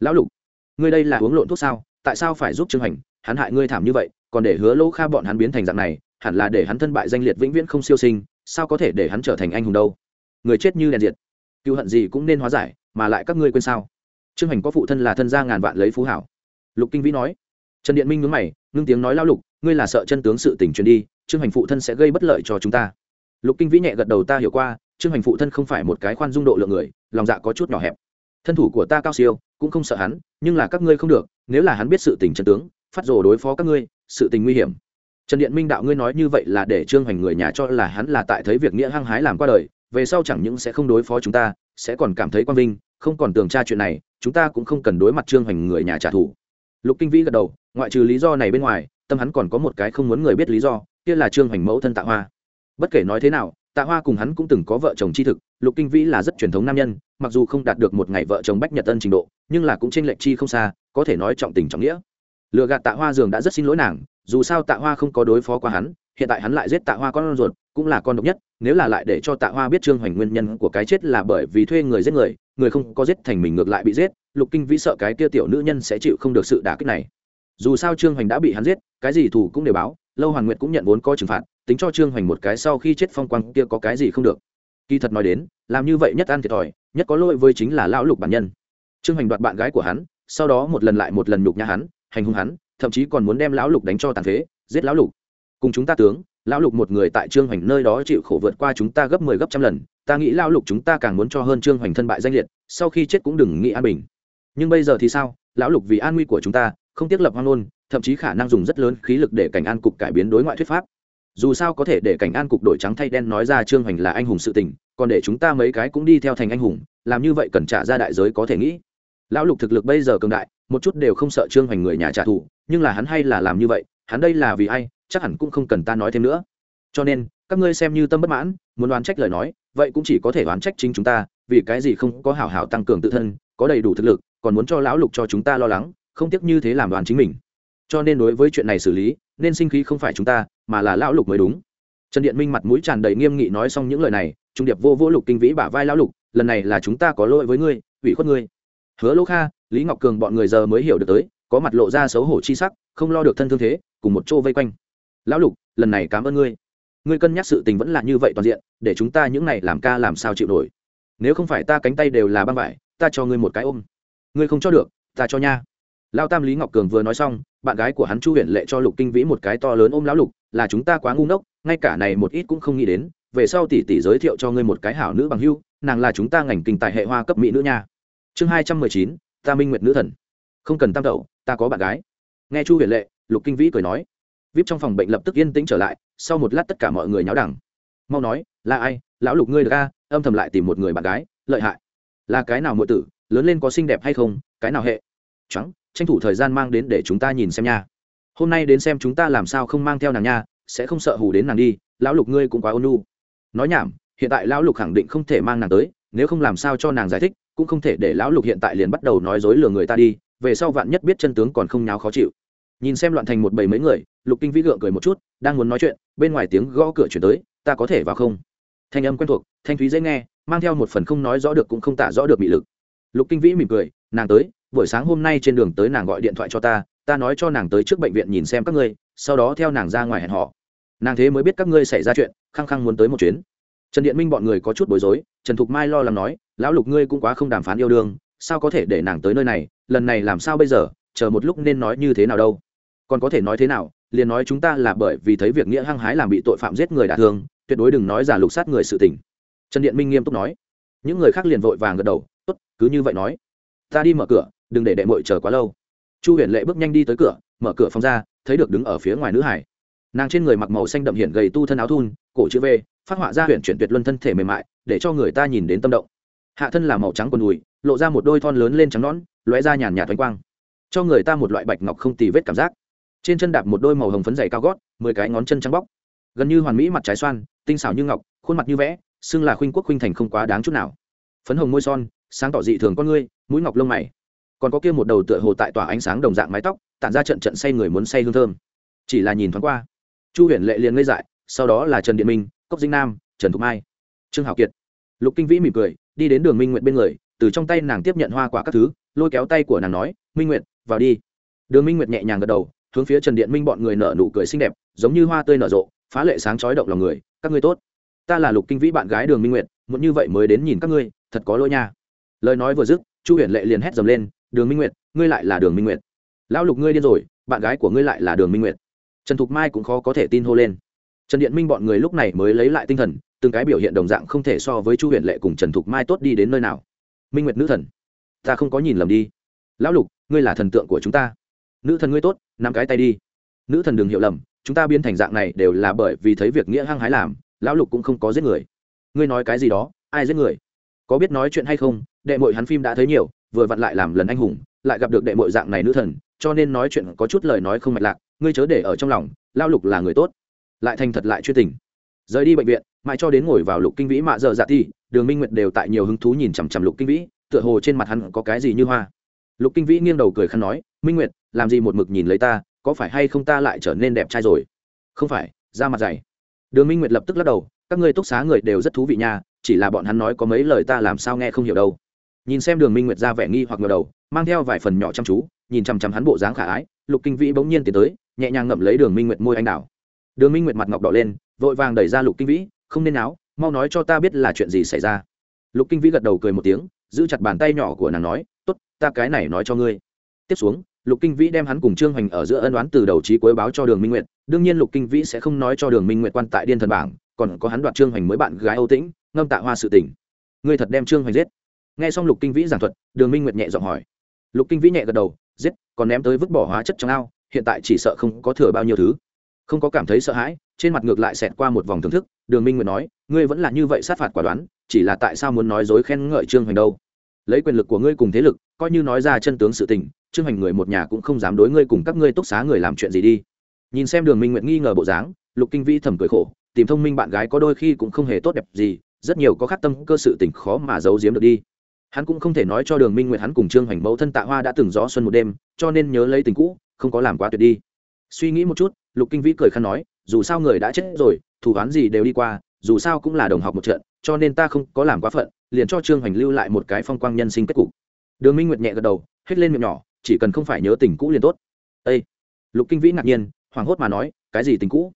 lão lục, ngươi đây là uống lộn thuốc sao, tại sao phải giúp trương hành hắn hại ngươi thảm như vậy, còn để hứa lỗ kha bọn hắn biến thành dạng này, hẳn là để hắn thân bại danh liệt vĩnh viễn không siêu sinh sao có thể để hắn trở thành anh hùng đâu? Người chết như đèn diệt. Cựu hận gì cũng nên hóa giải, mà lại các ngươi quên sao? Trương hành có phụ thân là thân gia ngàn vạn lấy phú hảo. Lục kinh vĩ nói. Trần điện minh nhớ mày, ngưng tiếng nói lao lục, ngươi là sợ chân tướng sự tình truyền đi, trương hành phụ thân sẽ gây bất lợi cho chúng ta. Lục kinh vĩ nhẹ gật đầu ta hiểu qua, trương hành phụ thân không phải một cái khoan dung độ lượng người, lòng dạ có chút nhỏ hẹp. Thân thủ của ta cao siêu, cũng không sợ hắn, nhưng là các ngươi không được, nếu là hắn biết sự tình chân tướng, phát rồ đối phó các ngươi, sự tình nguy hiểm trần điện minh đạo ngươi nói như vậy là để trương hoành người nhà cho là hắn là tại thấy việc nghĩa hăng hái làm qua đời, về sau chẳng những sẽ không đối phó chúng ta, sẽ còn cảm thấy quang vinh, không còn tường tra chuyện này, chúng ta cũng không cần đối mặt trương hoành người nhà trả thù. Lục kinh vĩ gật đầu, ngoại trừ lý do này bên ngoài, tâm hắn còn có một cái không muốn người biết lý do, kia là trương hoành mẫu thân tạ hoa. Bất kể nói thế nào, tạ hoa cùng hắn cũng từng có vợ chồng tri thực, lục kinh vĩ là rất truyền thống nam nhân, mặc dù không đạt được một ngày vợ chồng bách nhật tân trình độ, nhưng là cũng tranh lệch chi không xa, có thể nói trọng tình trọng nghĩa. Lựa gạt tạ hoa dường đã rất xin lỗi nàng dù sao tạ hoa không có đối phó qua hắn, hiện tại hắn lại giết tạ hoa con ruột, cũng là con độc nhất, nếu là lại để cho tạ hoa biết trương hoành nguyên nhân của cái chết là bởi vì thuê người giết người người không có giết thành mình ngược lại bị giết, lục kinh vĩ sợ cái kia tiểu nữ nhân sẽ chịu không được sự đả kích này. Dù sao trương hoành đã bị hắn giết, cái gì thủ cũng đều báo, lâu hoàn nguyệt cũng nhận vốn có trừng phạt, tính cho trương hoành một cái sau khi chết phong quang kia có cái gì không được. Kỳ thật nói đến, làm như vậy nhất ăn thiệt thòi, nhất có lỗi với chính là lão lục bản nhân. Trương hoành đoạt bạn gái của hắn, sau đó một lần lại một lần nhục nhã hắn, hành hung hắn thậm chí còn muốn đem lão lục đánh cho tàn phế, giết lão lục. Cùng chúng ta tướng, lão lục một người tại trương hoành nơi đó chịu khổ vượt qua chúng ta gấp mười 10 gấp trăm lần, ta nghĩ lão lục chúng ta càng muốn cho hơn trương hoành thân bại danh liệt, sau khi chết cũng đừng nghĩ an bình. Nhưng bây giờ thì sao? Lão lục vì an nguy của chúng ta, không tiếc lập hoang ngôn, thậm chí khả năng dùng rất lớn khí lực để cảnh an cục cải biến đối ngoại thuyết pháp. Dù sao có thể để cảnh an cục đổi trắng thay đen nói ra trương hoành là anh hùng sự tình, còn để chúng ta mấy cái cũng đi theo thành anh hùng, làm như vậy cần trả ra đại giới có thể nghĩ lão lục thực lực bây giờ cường đại, một chút đều không sợ trương hoành người nhà trả thù, nhưng là hắn hay là làm như vậy, hắn đây là vì ai, chắc hẳn cũng không cần ta nói thêm nữa. Cho nên, các ngươi xem như tâm bất mãn, muốn đoán trách lời nói, vậy cũng chỉ có thể đoán trách chính chúng ta, vì cái gì không có hảo hảo tăng cường tự thân, có đầy đủ thực lực, còn muốn cho lão lục cho chúng ta lo lắng, không tiếc như thế làm đoàn chính mình. Cho nên đối với chuyện này xử lý, nên sinh khí không phải chúng ta, mà là lão lục mới đúng. Trần điện minh mặt mũi tràn đầy nghiêm nghị nói xong những lời này, trung điệp vô vô lục kinh vĩ bả vai lão lục, lần này là chúng ta có lỗi với ngươi ủy khuất ngươi hứa lỗ kha, lý ngọc cường bọn người giờ mới hiểu được tới, có mặt lộ ra xấu hổ chi sắc, không lo được thân thương thế, cùng một chỗ vây quanh. Lão lục, lần này cảm ơn ngươi. Ngươi cân nhắc sự tình vẫn là như vậy toàn diện, để chúng ta những này làm ca làm sao chịu nổi. Nếu không phải ta cánh tay đều là băng vải, ta cho ngươi một cái ôm. Ngươi không cho được, ta cho nha. Lao tam lý ngọc cường vừa nói xong, bạn gái của hắn chu huyền lệ cho lục kinh vĩ một cái to lớn ôm, lão lục, là chúng ta quá ngu ngốc, ngay cả này một ít cũng không nghĩ đến, về sau tỷ tỷ giới thiệu cho ngươi một cái hảo nữ bằng hưu, nàng là chúng ta ngành kinh tài hệ hoa cấp mỹ nữ nha chương hai trăm mười chín, ta minh nguyệt nữ thần. Không cần tam đậu ta có bạn gái. Nghe chu huyền lệ, lục kinh vĩ cười nói. Vip trong phòng bệnh lập tức yên tĩnh trở lại, sau một lát tất cả mọi người nháo đẳng. Mau nói, là ai? Lão lục ngươi được a? Âm thầm lại tìm một người bạn gái, lợi hại. Là cái nào muội tử? Lớn lên có xinh đẹp hay không? Cái nào hệ? Trắng tranh thủ thời gian mang đến để chúng ta nhìn xem nha. Hôm nay đến xem chúng ta làm sao không mang theo nàng nha, sẽ không sợ hù đến nàng đi, lão lục ngươi cũng quá ôn nhu. Nói nhảm, hiện tại lão lục khẳng định không thể mang nàng tới, nếu không làm sao cho nàng giải thích cũng không thể để lão lục hiện tại liền bắt đầu nói dối lừa người ta đi, về sau vạn nhất biết chân tướng còn không nháo khó chịu. Nhìn xem loạn thành một bầy mấy người, lục kinh vĩ gượng cười một chút, đang muốn nói chuyện, bên ngoài tiếng gõ cửa chuyển tới, ta có thể vào không? Thanh âm quen thuộc, thanh thúy dễ nghe, mang theo một phần không nói rõ được cũng không tả rõ được bị lực. Lục kinh vĩ mỉm cười, nàng tới, buổi sáng hôm nay trên đường tới nàng gọi điện thoại cho ta ta nói cho nàng tới trước bệnh viện nhìn xem các ngươi, sau đó theo nàng ra ngoài hẹn họ. Nàng thế mới biết các ngươi xảy ra chuyện, khăng khăng muốn tới một chuyến. Trần điện minh bọn người có chút bối rối, trần thục mai lo lắng nói lão lục ngươi cũng quá không đàm phán yêu đương, sao có thể để nàng tới nơi này, lần này làm sao bây giờ, chờ một lúc nên nói như thế nào đâu. Còn có thể nói thế nào, liền nói chúng ta là bởi vì thấy việc nghĩa hăng hái làm bị tội phạm giết người đả thương, tuyệt đối đừng nói giả lục sát người sự tình. Trần điện minh nghiêm túc nói. Những người khác liền vội vàng gật đầu, tốt, cứ như vậy nói. Ta đi mở cửa, đừng để đệ mội chờ quá lâu. Chu huyền lệ bước nhanh đi tới cửa, mở cửa phòng ra, thấy được đứng ở phía ngoài nữ hải. Nàng trên người mặc màu xanh đậm hiển gầy tu thân áo thun, cổ chữ v, phát họa ra huyện chuyển tuyệt luân thân thể mềm mại, để cho người ta nhìn đến tâm động hạ thân là màu trắng quần đùi, lộ ra một đôi thon lớn lên trắng nón lóe ra nhàn nhạt thoánh quang. Cho người ta một loại bạch ngọc không tì vết cảm giác. Trên chân đạp một đôi màu hồng phấn dày cao gót, mười cái ngón chân trắng bóc. Gần như hoàn mỹ mặt trái xoan, tinh xảo như ngọc, khuôn mặt như vẽ, xưng là khuynh quốc khuynh thành không quá đáng chút nào. Phấn hồng môi son, sáng tỏ dị thường con ngươi, mũi ngọc lông mày. Còn có kia một đầu tựa hồ tại tỏa ánh sáng đồng dạng mái tóc, tản ra trận trận say người muốn say hương thơm. Chỉ là nhìn thoáng qua, chu huyền lệ liền ngây dại, sau đó là trần điện minh, cốc dinh nam, trần thục mai, trương hảo kiệt. Lục kinh vĩ mỉm cười đi đến đường minh Nguyệt bên người từ trong tay nàng tiếp nhận hoa quả các thứ lôi kéo tay của nàng nói minh Nguyệt, vào đi. Đường minh nguyệt nhẹ nhàng gật đầu hướng phía trần điện minh bọn người nở nụ cười xinh đẹp giống như hoa tươi nở rộ phá lệ sáng chói động lòng người các ngươi tốt. Ta là lục kinh vĩ bạn gái đường minh nguyệt muốn như vậy mới đến nhìn các ngươi thật có lỗi nha. Lời nói vừa dứt chu huyền lệ liền hét dầm lên đường minh nguyệt ngươi lại là đường minh nguyệt. Lão lục ngươi điên rồi bạn gái của ngươi lại là đường minh nguyệt. Trần thục mai cũng khó có thể tin hô lên trần điện minh bọn người lúc này mới lấy lại tinh thần, từng cái biểu hiện đồng dạng không thể so với chu huyền lệ cùng trần thục mai tốt đi đến nơi nào. Minh nguyệt nữ thần, ta không có nhìn lầm đi. Lão lục, ngươi là thần tượng của chúng ta. Nữ thần ngươi tốt, nắm cái tay đi. Nữ thần đừng hiểu lầm, chúng ta biến thành dạng này đều là bởi vì thấy việc nghĩa hăng hái làm, lão lục cũng không có giết người. Ngươi nói cái gì đó, ai giết người? Có biết nói chuyện hay không? Đệ mội hắn phim đã thấy nhiều, vừa vặn lại làm lần anh hùng, lại gặp được đệ mội dạng này nữ thần, cho nên nói chuyện có chút lời nói không mạch lạc, ngươi chớ để ở trong lòng lao lục là người tốt lại thành thật lại chuyên tình. Rời đi bệnh viện, mãi cho đến ngồi vào lục kinh vĩ mạ dợ dạ thi đường minh nguyệt đều tại nhiều hứng thú nhìn chằm chằm lục kinh vĩ, tựa hồ trên mặt hắn có cái gì như hoa. Lục kinh vĩ nghiêng đầu cười khăn nói, minh nguyệt, làm gì một mực nhìn lấy ta, có phải hay không ta lại trở nên đẹp trai rồi? Không phải ra mặt dày. Đường minh nguyệt lập tức lắc đầu, các ngươi túc xá người đều rất thú vị nha, chỉ là bọn hắn nói có mấy lời ta làm sao nghe không hiểu đâu. Nhìn xem đường minh nguyệt ra vẻ nghi hoặc ngờ đầu, mang theo vài phần nhỏ chăm chú, nhìn chằm chằm hắn bộ dáng khả ái, lục kinh vĩ bỗng nhiên tiến tới, nhẹ nhàng ngậm lấy đường minh nguyệt môi anh đào đường minh nguyệt mặt ngọc đỏ lên, vội vàng đẩy ra lục kinh vĩ, không nên áo mau nói cho ta biết là chuyện gì xảy ra. Lục kinh vĩ gật đầu cười một tiếng, giữ chặt bàn tay nhỏ của nàng nói t ố t ta cái này nói cho ngươi. Tiếp xuống, lục kinh vĩ đem hắn cùng trương hoành ở giữa ân đoán từ đầu trí cuối báo cho đường minh nguyệt. Đương nhiên lục kinh vĩ sẽ không nói cho đường minh nguyệt quan tại điên thần bảng, còn có hắn đoạt trương hoành mới bạn gái âu tĩnh, ngâm tạ hoa sự tỉnh ngươi thật đem trương hoành giết. Nghe xong lục kinh vĩ giảng thuật, đường minh nguyệt nhẹ giọng hỏi. Lục kinh vĩ nhẹ gật đầu, giết, còn ném tới vứt bỏ hóa chất trong ao, hiện tại chỉ sợ không có thừa bao nhiêu thứ không có cảm thấy sợ hãi, trên mặt ngược lại xẹt qua một vòng thưởng thức, đường minh nguyệt nói, ngươi vẫn là như vậy sát phạt quả đoán, chỉ là tại sao muốn nói dối khen ngợi trương hoành đâu? Lấy quyền lực của ngươi cùng thế lực, coi như nói ra chân tướng sự tình, trương hoành người một nhà cũng không dám đối ngươi cùng các ngươi túc xá người làm chuyện gì đi. Nhìn xem đường minh nguyệt nghi ngờ bộ dáng, lục kinh vĩ thầm cười khổ, tìm thông minh bạn gái có đôi khi cũng không hề tốt đẹp gì, rất nhiều có khát tâm cơ sự tình khó mà giấu giếm được đi. Hắn cũng không thể nói cho đường minh nguyệt hắn cùng trương hoành mẫu thân tạ hoa đã từng gió xuân một đêm, cho nên nhớ lấy tình cũ, không có làm quá tuyệt đi. Suy nghĩ một chút lục kinh vĩ cười khăn nói, dù sao người đã chết rồi, thủ đoán gì đều đi qua, dù sao cũng là đồng học một trận, cho nên ta không có làm quá phận, liền cho trương hoành lưu lại một cái phong quang nhân sinh kết cục. Đường minh nguyệt nhẹ gật đầu hết lên miệng nhỏ, chỉ cần không phải nhớ tình cũ liền tốt. Ây lục kinh vĩ ngạc nhiên, hoảng hốt mà nói, cái gì tình cũ?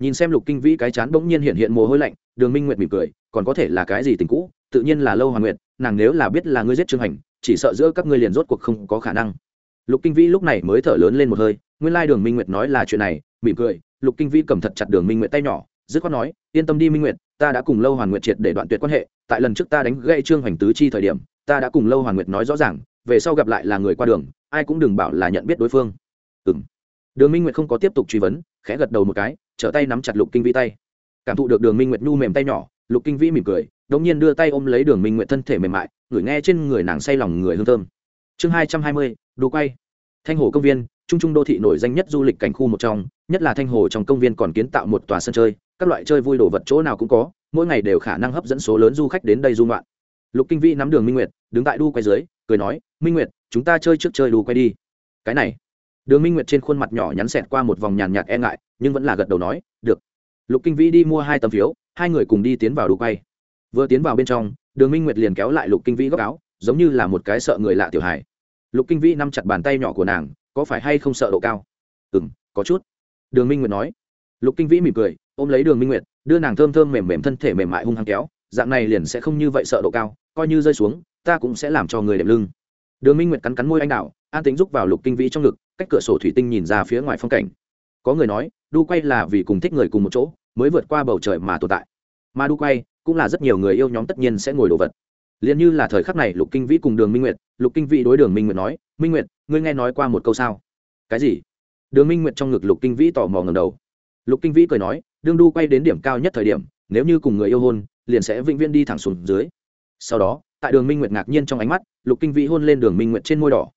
Nhìn xem lục kinh vĩ cái chán bỗng nhiên hiện hiện mồ hôi lạnh, đường minh nguyệt mỉm cười, còn có thể là cái gì tình cũ? Tự nhiên là lâu hoàng nguyệt, nàng nếu là biết là ngươi giết trương hành chỉ sợ giữa các ngươi liền rốt cuộc không có khả năng. Lục kinh vĩ lúc này mới thở lớn lên một hơi nguyên lai đường minh nguyệt nói là chuyện này, mỉm cười, lục kinh vĩ cầm thật chặt đường minh nguyệt tay nhỏ, dứt khoát nói, yên tâm đi minh nguyệt, ta đã cùng lâu hoàn nguyệt triệt để đoạn tuyệt quan hệ, tại lần trước ta đánh gãy trương hoành tứ chi thời điểm, ta đã cùng lâu hoàn nguyệt nói rõ ràng, về sau gặp lại là người qua đường, ai cũng đừng bảo là nhận biết đối phương. Ừng đường minh nguyệt không có tiếp tục truy vấn, khẽ gật đầu một cái, trở tay nắm chặt lục kinh vĩ tay. Cảm thụ được đường minh nguyệt nhu mềm tay nhỏ, lục kinh vĩ mỉm cười, đống nhiên đưa tay ôm lấy đường minh nguyệt thân thể mềm mại, ngửi nghe trên người nàng say lòng người hương thơm. Chương hai trăm hai mươi đồ quay. Thanh hồ công viên trung trung đô thị nổi danh nhất du lịch cảnh khu một trong, nhất là thanh hồ trong công viên còn kiến tạo một tòa sân chơi, các loại chơi vui đồ vật chỗ nào cũng có, mỗi ngày đều khả năng hấp dẫn số lớn du khách đến đây du ngoạn. Lục kinh vĩ nắm đường minh nguyệt, đứng tại đu quay dưới, cười nói, minh nguyệt, chúng ta chơi trước chơi đu quay đi. Cái này, đường minh nguyệt trên khuôn mặt nhỏ nhắn xẹt qua một vòng nhàn nhạt e ngại, nhưng vẫn là gật đầu nói, được. Lục kinh vĩ đi mua hai tấm phiếu, hai người cùng đi tiến vào đu quay. Vừa tiến vào bên trong, đường minh nguyệt liền kéo lại lục kinh vĩ góc áo, giống như là một cái sợ người lạ tiểu hài. Lục kinh vĩ nắm chặt bàn tay nhỏ của nàng có phải hay không sợ độ cao? Ừ m có chút. Đường minh nguyệt nói. Lục kinh vĩ mỉm cười, ôm lấy đường minh nguyệt, đưa nàng thơm thơm mềm mềm thân thể mềm mại hung hăng kéo, dạng này liền sẽ không như vậy sợ độ cao, coi như rơi xuống, ta cũng sẽ làm cho người đẹp lưng. Đường minh nguyệt cắn cắn môi anh đạo an tính rúc vào lục kinh vĩ trong ngực, cách cửa sổ thủy tinh nhìn ra phía ngoài phong cảnh. Có người nói, đu quay là vì cùng thích người cùng một chỗ, mới vượt qua bầu trời mà tồn tại. Mà đu quay cũng là rất nhiều người yêu nhóm tất nhiên sẽ ngồi đồ vật. Liền như là thời khắc này lục kinh vĩ cùng đường minh nguyệt, lục kinh vĩ đối đường minh nguyệt nói, minh nguyệt ngươi nghe nói qua một câu sao? Cái gì? Đường minh nguyệt trong ngực lục kinh vĩ tò mò ngầm đầu. Lục kinh vĩ cười nói, đương đu quay đến điểm cao nhất thời điểm, nếu như cùng người yêu hôn, liền sẽ vĩnh viễn đi thẳng xuống dưới. Sau đó, tại đường minh nguyệt ngạc nhiên trong ánh mắt, lục kinh vĩ hôn lên đường minh nguyệt trên môi đỏ.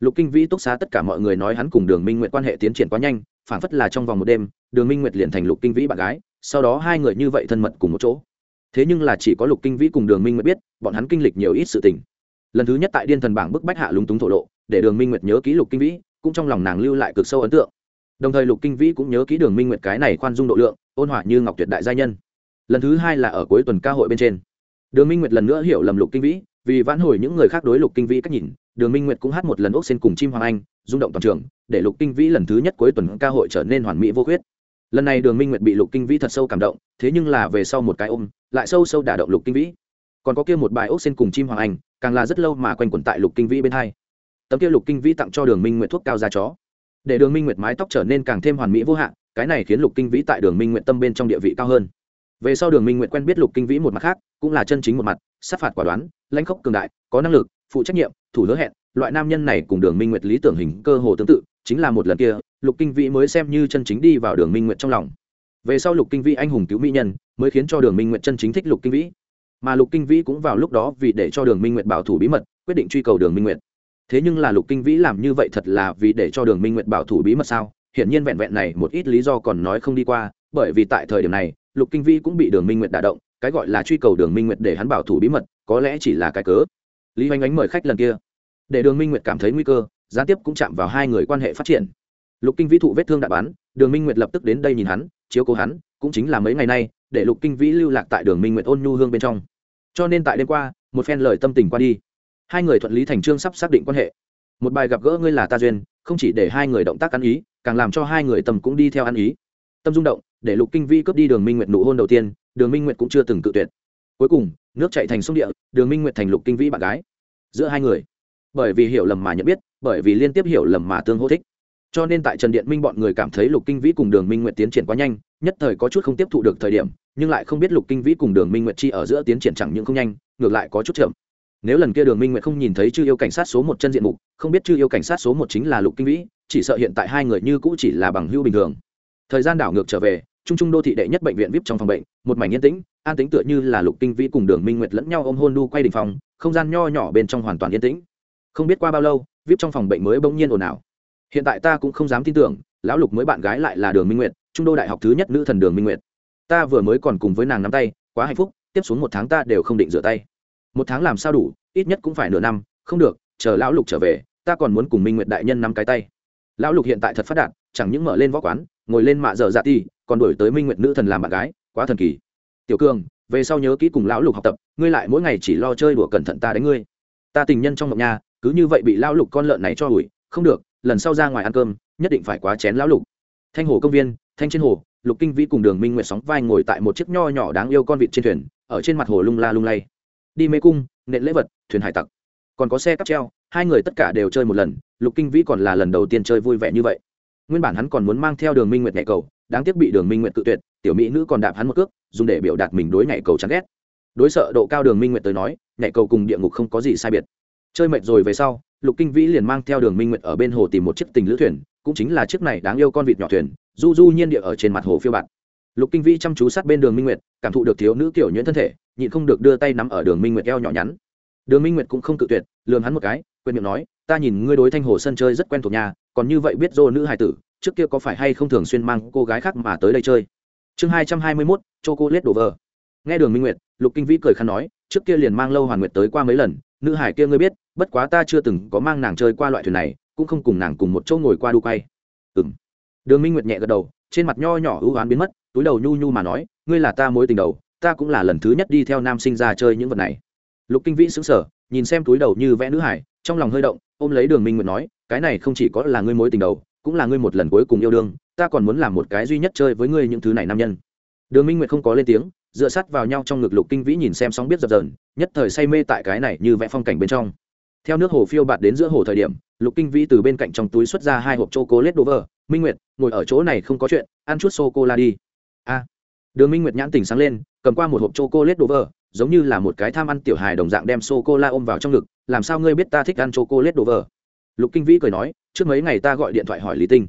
Lục kinh vĩ túc xá tất cả mọi người nói hắn cùng đường minh nguyệt quan hệ tiến triển quá nhanh phản phất là trong vòng một đêm, đường minh nguyệt liền thành lục kinh vĩ bạn gái, sau đó hai người như vậy thân mật cùng một chỗ. Thế nhưng là chỉ có lục kinh vĩ cùng đường minh nguyệt biết, bọn hắn kinh lịch nhiều ít sự tình. Lần thứ nhất tại điên thần bảng bức bách hạ lúng túng thổ lộ để đường minh nguyệt nhớ ký lục kinh vĩ, cũng trong lòng nàng lưu lại cực sâu ấn tượng. Đồng thời lục kinh vĩ cũng nhớ ký đường minh nguyệt cái này khoan dung độ lượng, ôn hòa như ngọc tuyệt đại gia nhân. Lần thứ hai là ở cuối tuần ca hội bên trên. Đường minh nguyệt lần nữa hiểu lầm lục kinh vĩ, vì vãn hồi những người khác đối lục kinh vĩ cách nhìn, đường minh nguyệt cũng hát một lần ốc xên cùng chim hoàng anh, rung động toàn trường, để lục kinh vĩ lần thứ nhất cuối tuần ca hội trở nên hoàn mỹ vô khuyết. Lần này đường minh nguyệt bị lục kinh vĩ thật sâu cảm động, thế nhưng là về sau một cái ôm, lại sâu sâu đả động lục kinh vĩ. Còn có kia một bài ốc xên cùng chim hoàng anh, càng là rất lâu mà quanh quẩn tại lục kinh vĩ bên hai tấm kia lục kinh vĩ tặng cho đường minh nguyệt thuốc cao da chó. Để đường minh nguyệt mái tóc trở nên càng thêm hoàn mỹ vô hạn, cái này khiến lục kinh vĩ tại đường minh nguyệt tâm bên trong địa vị cao hơn. Về sau đường minh nguyệt quen biết lục kinh vĩ một mặt khác, cũng là chân chính một mặt, sát phạt quả đoán, lãnh khốc cường đại, có năng lực, phụ trách nhiệm, thủ hứa hẹn, loại nam nhân này cùng đường minh nguyệt lý tưởng hình cơ hồ tương tự, chính là một lần kia, lục kinh vĩ mới xem như chân chính đi vào đường minh nguyệt trong lòng. Về sau lục kinh vĩ anh hùng cứu mỹ nhân, mới khiến cho đường minh nguyệt chân chính thích lục kinh vĩ. Mà lục kinh vĩ cũng vào lúc đó vì để cho đường minh nguyệt bảo thủ bí mật, quyết định truy cầu đường minh nguyệt thế nhưng là lục kinh vĩ làm như vậy thật là vì để cho đường minh nguyệt bảo thủ bí mật sao? Hiển nhiên vẹn vẹn này một ít lý do còn nói không đi qua, bởi vì tại thời điểm này, lục kinh vĩ cũng bị đường minh nguyệt đả động, cái gọi là truy cầu đường minh nguyệt để hắn bảo thủ bí mật, có lẽ chỉ là cái cớ. Lý hoành ánh mời khách lần kia. Để đường minh nguyệt cảm thấy nguy cơ, gián tiếp cũng chạm vào hai người quan hệ phát triển. Lục kinh vĩ thụ vết thương đạn bắn, đường minh nguyệt lập tức đến đây nhìn hắn, chiếu cố hắn, cũng chính là mấy ngày nay, để lục kinh vĩ lưu lạc tại đường minh nguyệt ôn nhu hương bên trong. Cho nên tại đêm qua, một phen lời tâm tình qua đi hai người thuận lý thành trương sắp xác định quan hệ. Một bài gặp gỡ ngươi là ta duyên, không chỉ để hai người động tác ăn ý, càng làm cho hai người tầm cũng đi theo ăn ý. Tâm rung động, để lục kinh vi cướp đi đường minh nguyệt nụ hôn đầu tiên, đường minh nguyệt cũng chưa từng tự tuyệt. Cuối cùng, nước chạy thành sông địa, đường minh nguyệt thành lục kinh vĩ bạn gái. Giữa hai người, bởi vì hiểu lầm mà nhận biết, bởi vì liên tiếp hiểu lầm mà tương hô thích. Cho nên tại trần điện minh bọn người cảm thấy lục kinh vĩ cùng đường minh nguyệt tiến triển quá nhanh, nhất thời có chút không tiếp thụ được thời điểm, nhưng lại không biết lục kinh vĩ cùng đường minh nguyệt chi ở giữa tiến triển chẳng những không nhanh, ngược lại có chút chậm nếu lần kia đường minh nguyệt không nhìn thấy chư yêu cảnh sát số một chân diện mục, không biết chư yêu cảnh sát số một chính là lục kinh vĩ, chỉ sợ hiện tại hai người như cũ chỉ là bằng hưu bình thường. Thời gian đảo ngược trở về, trung trung đô thị đệ nhất bệnh viện vip trong phòng bệnh, một mảnh yên tĩnh, an tĩnh tựa như là lục kinh vĩ cùng đường minh nguyệt lẫn nhau ôm hôn đu quay đình phòng, không gian nho nhỏ bên trong hoàn toàn yên tĩnh. Không biết qua bao lâu, vip trong phòng bệnh mới bỗng nhiên ồn ào. Hiện tại ta cũng không dám tin tưởng, lão lục mới bạn gái lại là đường minh nguyệt, trung đô đại học thứ nhất nữ thần đường minh nguyệt. Ta vừa mới còn cùng với nàng nắm tay, quá hạnh phúc, tiếp xuống một tháng ta đều không định rửa tay một tháng làm sao đủ, ít nhất cũng phải nửa năm, không được, chờ lão lục trở về, ta còn muốn cùng minh nguyệt đại nhân nắm cái tay. Lão lục hiện tại thật phát đạt, chẳng những mở lên võ quán, ngồi lên mạ dở dạ ti còn đổi tới minh nguyệt nữ thần làm bạn gái, quá thần kỳ. Tiểu cường, về sau nhớ kỹ cùng lão lục học tập, ngươi lại mỗi ngày chỉ lo chơi đùa cẩn thận ta đánh ngươi. Ta tình nhân trong ngọc nhà cứ như vậy bị lão lục con lợn này cho ủi không được, lần sau ra ngoài ăn cơm, nhất định phải quá chén lão lục. Thanh hồ công viên, thanh trên hồ, lục kinh vĩ cùng đường minh nguyệt sóng vai ngồi tại một chiếc nho nhỏ đáng yêu con vịt trên thuyền, ở trên mặt hồ lung la lung lay đi mê cung, nện lễ vật, thuyền hải tặc. Còn có xe cắp treo, hai người tất cả đều chơi một lần, lục kinh vĩ còn là lần đầu tiên chơi vui vẻ như vậy. Nguyên bản hắn còn muốn mang theo đường minh nguyệt nhảy cầu, đáng tiếc bị đường minh nguyệt cự tuyệt, tiểu mỹ nữ còn đạp hắn một cước, dùng để biểu đạt mình đối nhảy cầu chán ghét. Đối sợ độ cao đường minh nguyệt tới nói, nhảy cầu cùng địa ngục không có gì sai biệt. Chơi mệt rồi về sau, lục kinh vĩ liền mang theo đường minh nguyệt ở bên hồ tìm một chiếc tình lữ thuyền, cũng chính là chiếc này đáng yêu con vịt nhỏ thuyền, du du nhiên địa ở trên mặt hồ phiêu bạt lục kinh vĩ chăm chú sát bên đường minh nguyệt, cảm thụ được thiếu nữ kiểu nhuyễn thân thể, nhịn không được đưa tay nắm ở đường minh nguyệt eo nhỏ nhắn. Đường minh nguyệt cũng không cự tuyệt lường hắn một cái, quên miệng nói, ta nhìn ngươi đối thanh hồ sân chơi rất quen thuộc nhà còn như vậy biết dô nữ hài tử, trước kia có phải hay không thường xuyên mang cô gái khác mà tới đây chơi? Chương hai trăm hai mươi mốt chô cô lết đồ vờ nghe đường minh nguyệt, lục kinh vĩ cười khăn nói, trước kia liền mang lâu hoàn nguyệt tới qua mấy lần, nữ hải kia ngươi biết, bất quá ta chưa từng có mang nàng chơi qua loại thuyền này, cũng không cùng nàng cùng một chỗ ngồi qua đu quay. Ừm. đường minh nguyệt nhẹ gật đầu, trên mặt nho nhỏ ưu oán biến mất túi đầu nhu nhu mà nói, ngươi là ta mối tình đầu, ta cũng là lần thứ nhất đi theo nam sinh ra chơi những vật này. Lục kinh vĩ xứng sở nhìn xem túi đầu như vẽ nữ hải, trong lòng hơi động, ôm lấy đường minh nguyệt nói, cái này không chỉ có là ngươi mối tình đầu, cũng là ngươi một lần cuối cùng yêu đương, ta còn muốn làm một cái duy nhất chơi với ngươi những thứ này nam nhân. Đường minh nguyệt không có lên tiếng, dựa sát vào nhau trong ngực lục kinh vĩ nhìn xem sóng biết dập dờn, nhất thời say mê tại cái này như vẽ phong cảnh bên trong. Theo nước hồ phiêu bạt đến giữa hồ thời điểm, lục kinh vĩ từ bên cạnh trong túi xuất ra hai hộp chô cố lết đồ vờ minh nguyệt, ngồi ở chỗ này không có chuyện, ăn chút sô cô la đi a. Đường minh nguyệt nhãn tình sáng lên, cầm qua một hộp chô cô lết đồ vờ giống như là một cái tham ăn tiểu hài đồng dạng đem sô cô la ôm vào trong ngực, làm sao ngươi biết ta thích ăn chô cô lết đồ vờ lục kinh vĩ cười nói, trước mấy ngày ta gọi điện thoại hỏi lý tinh.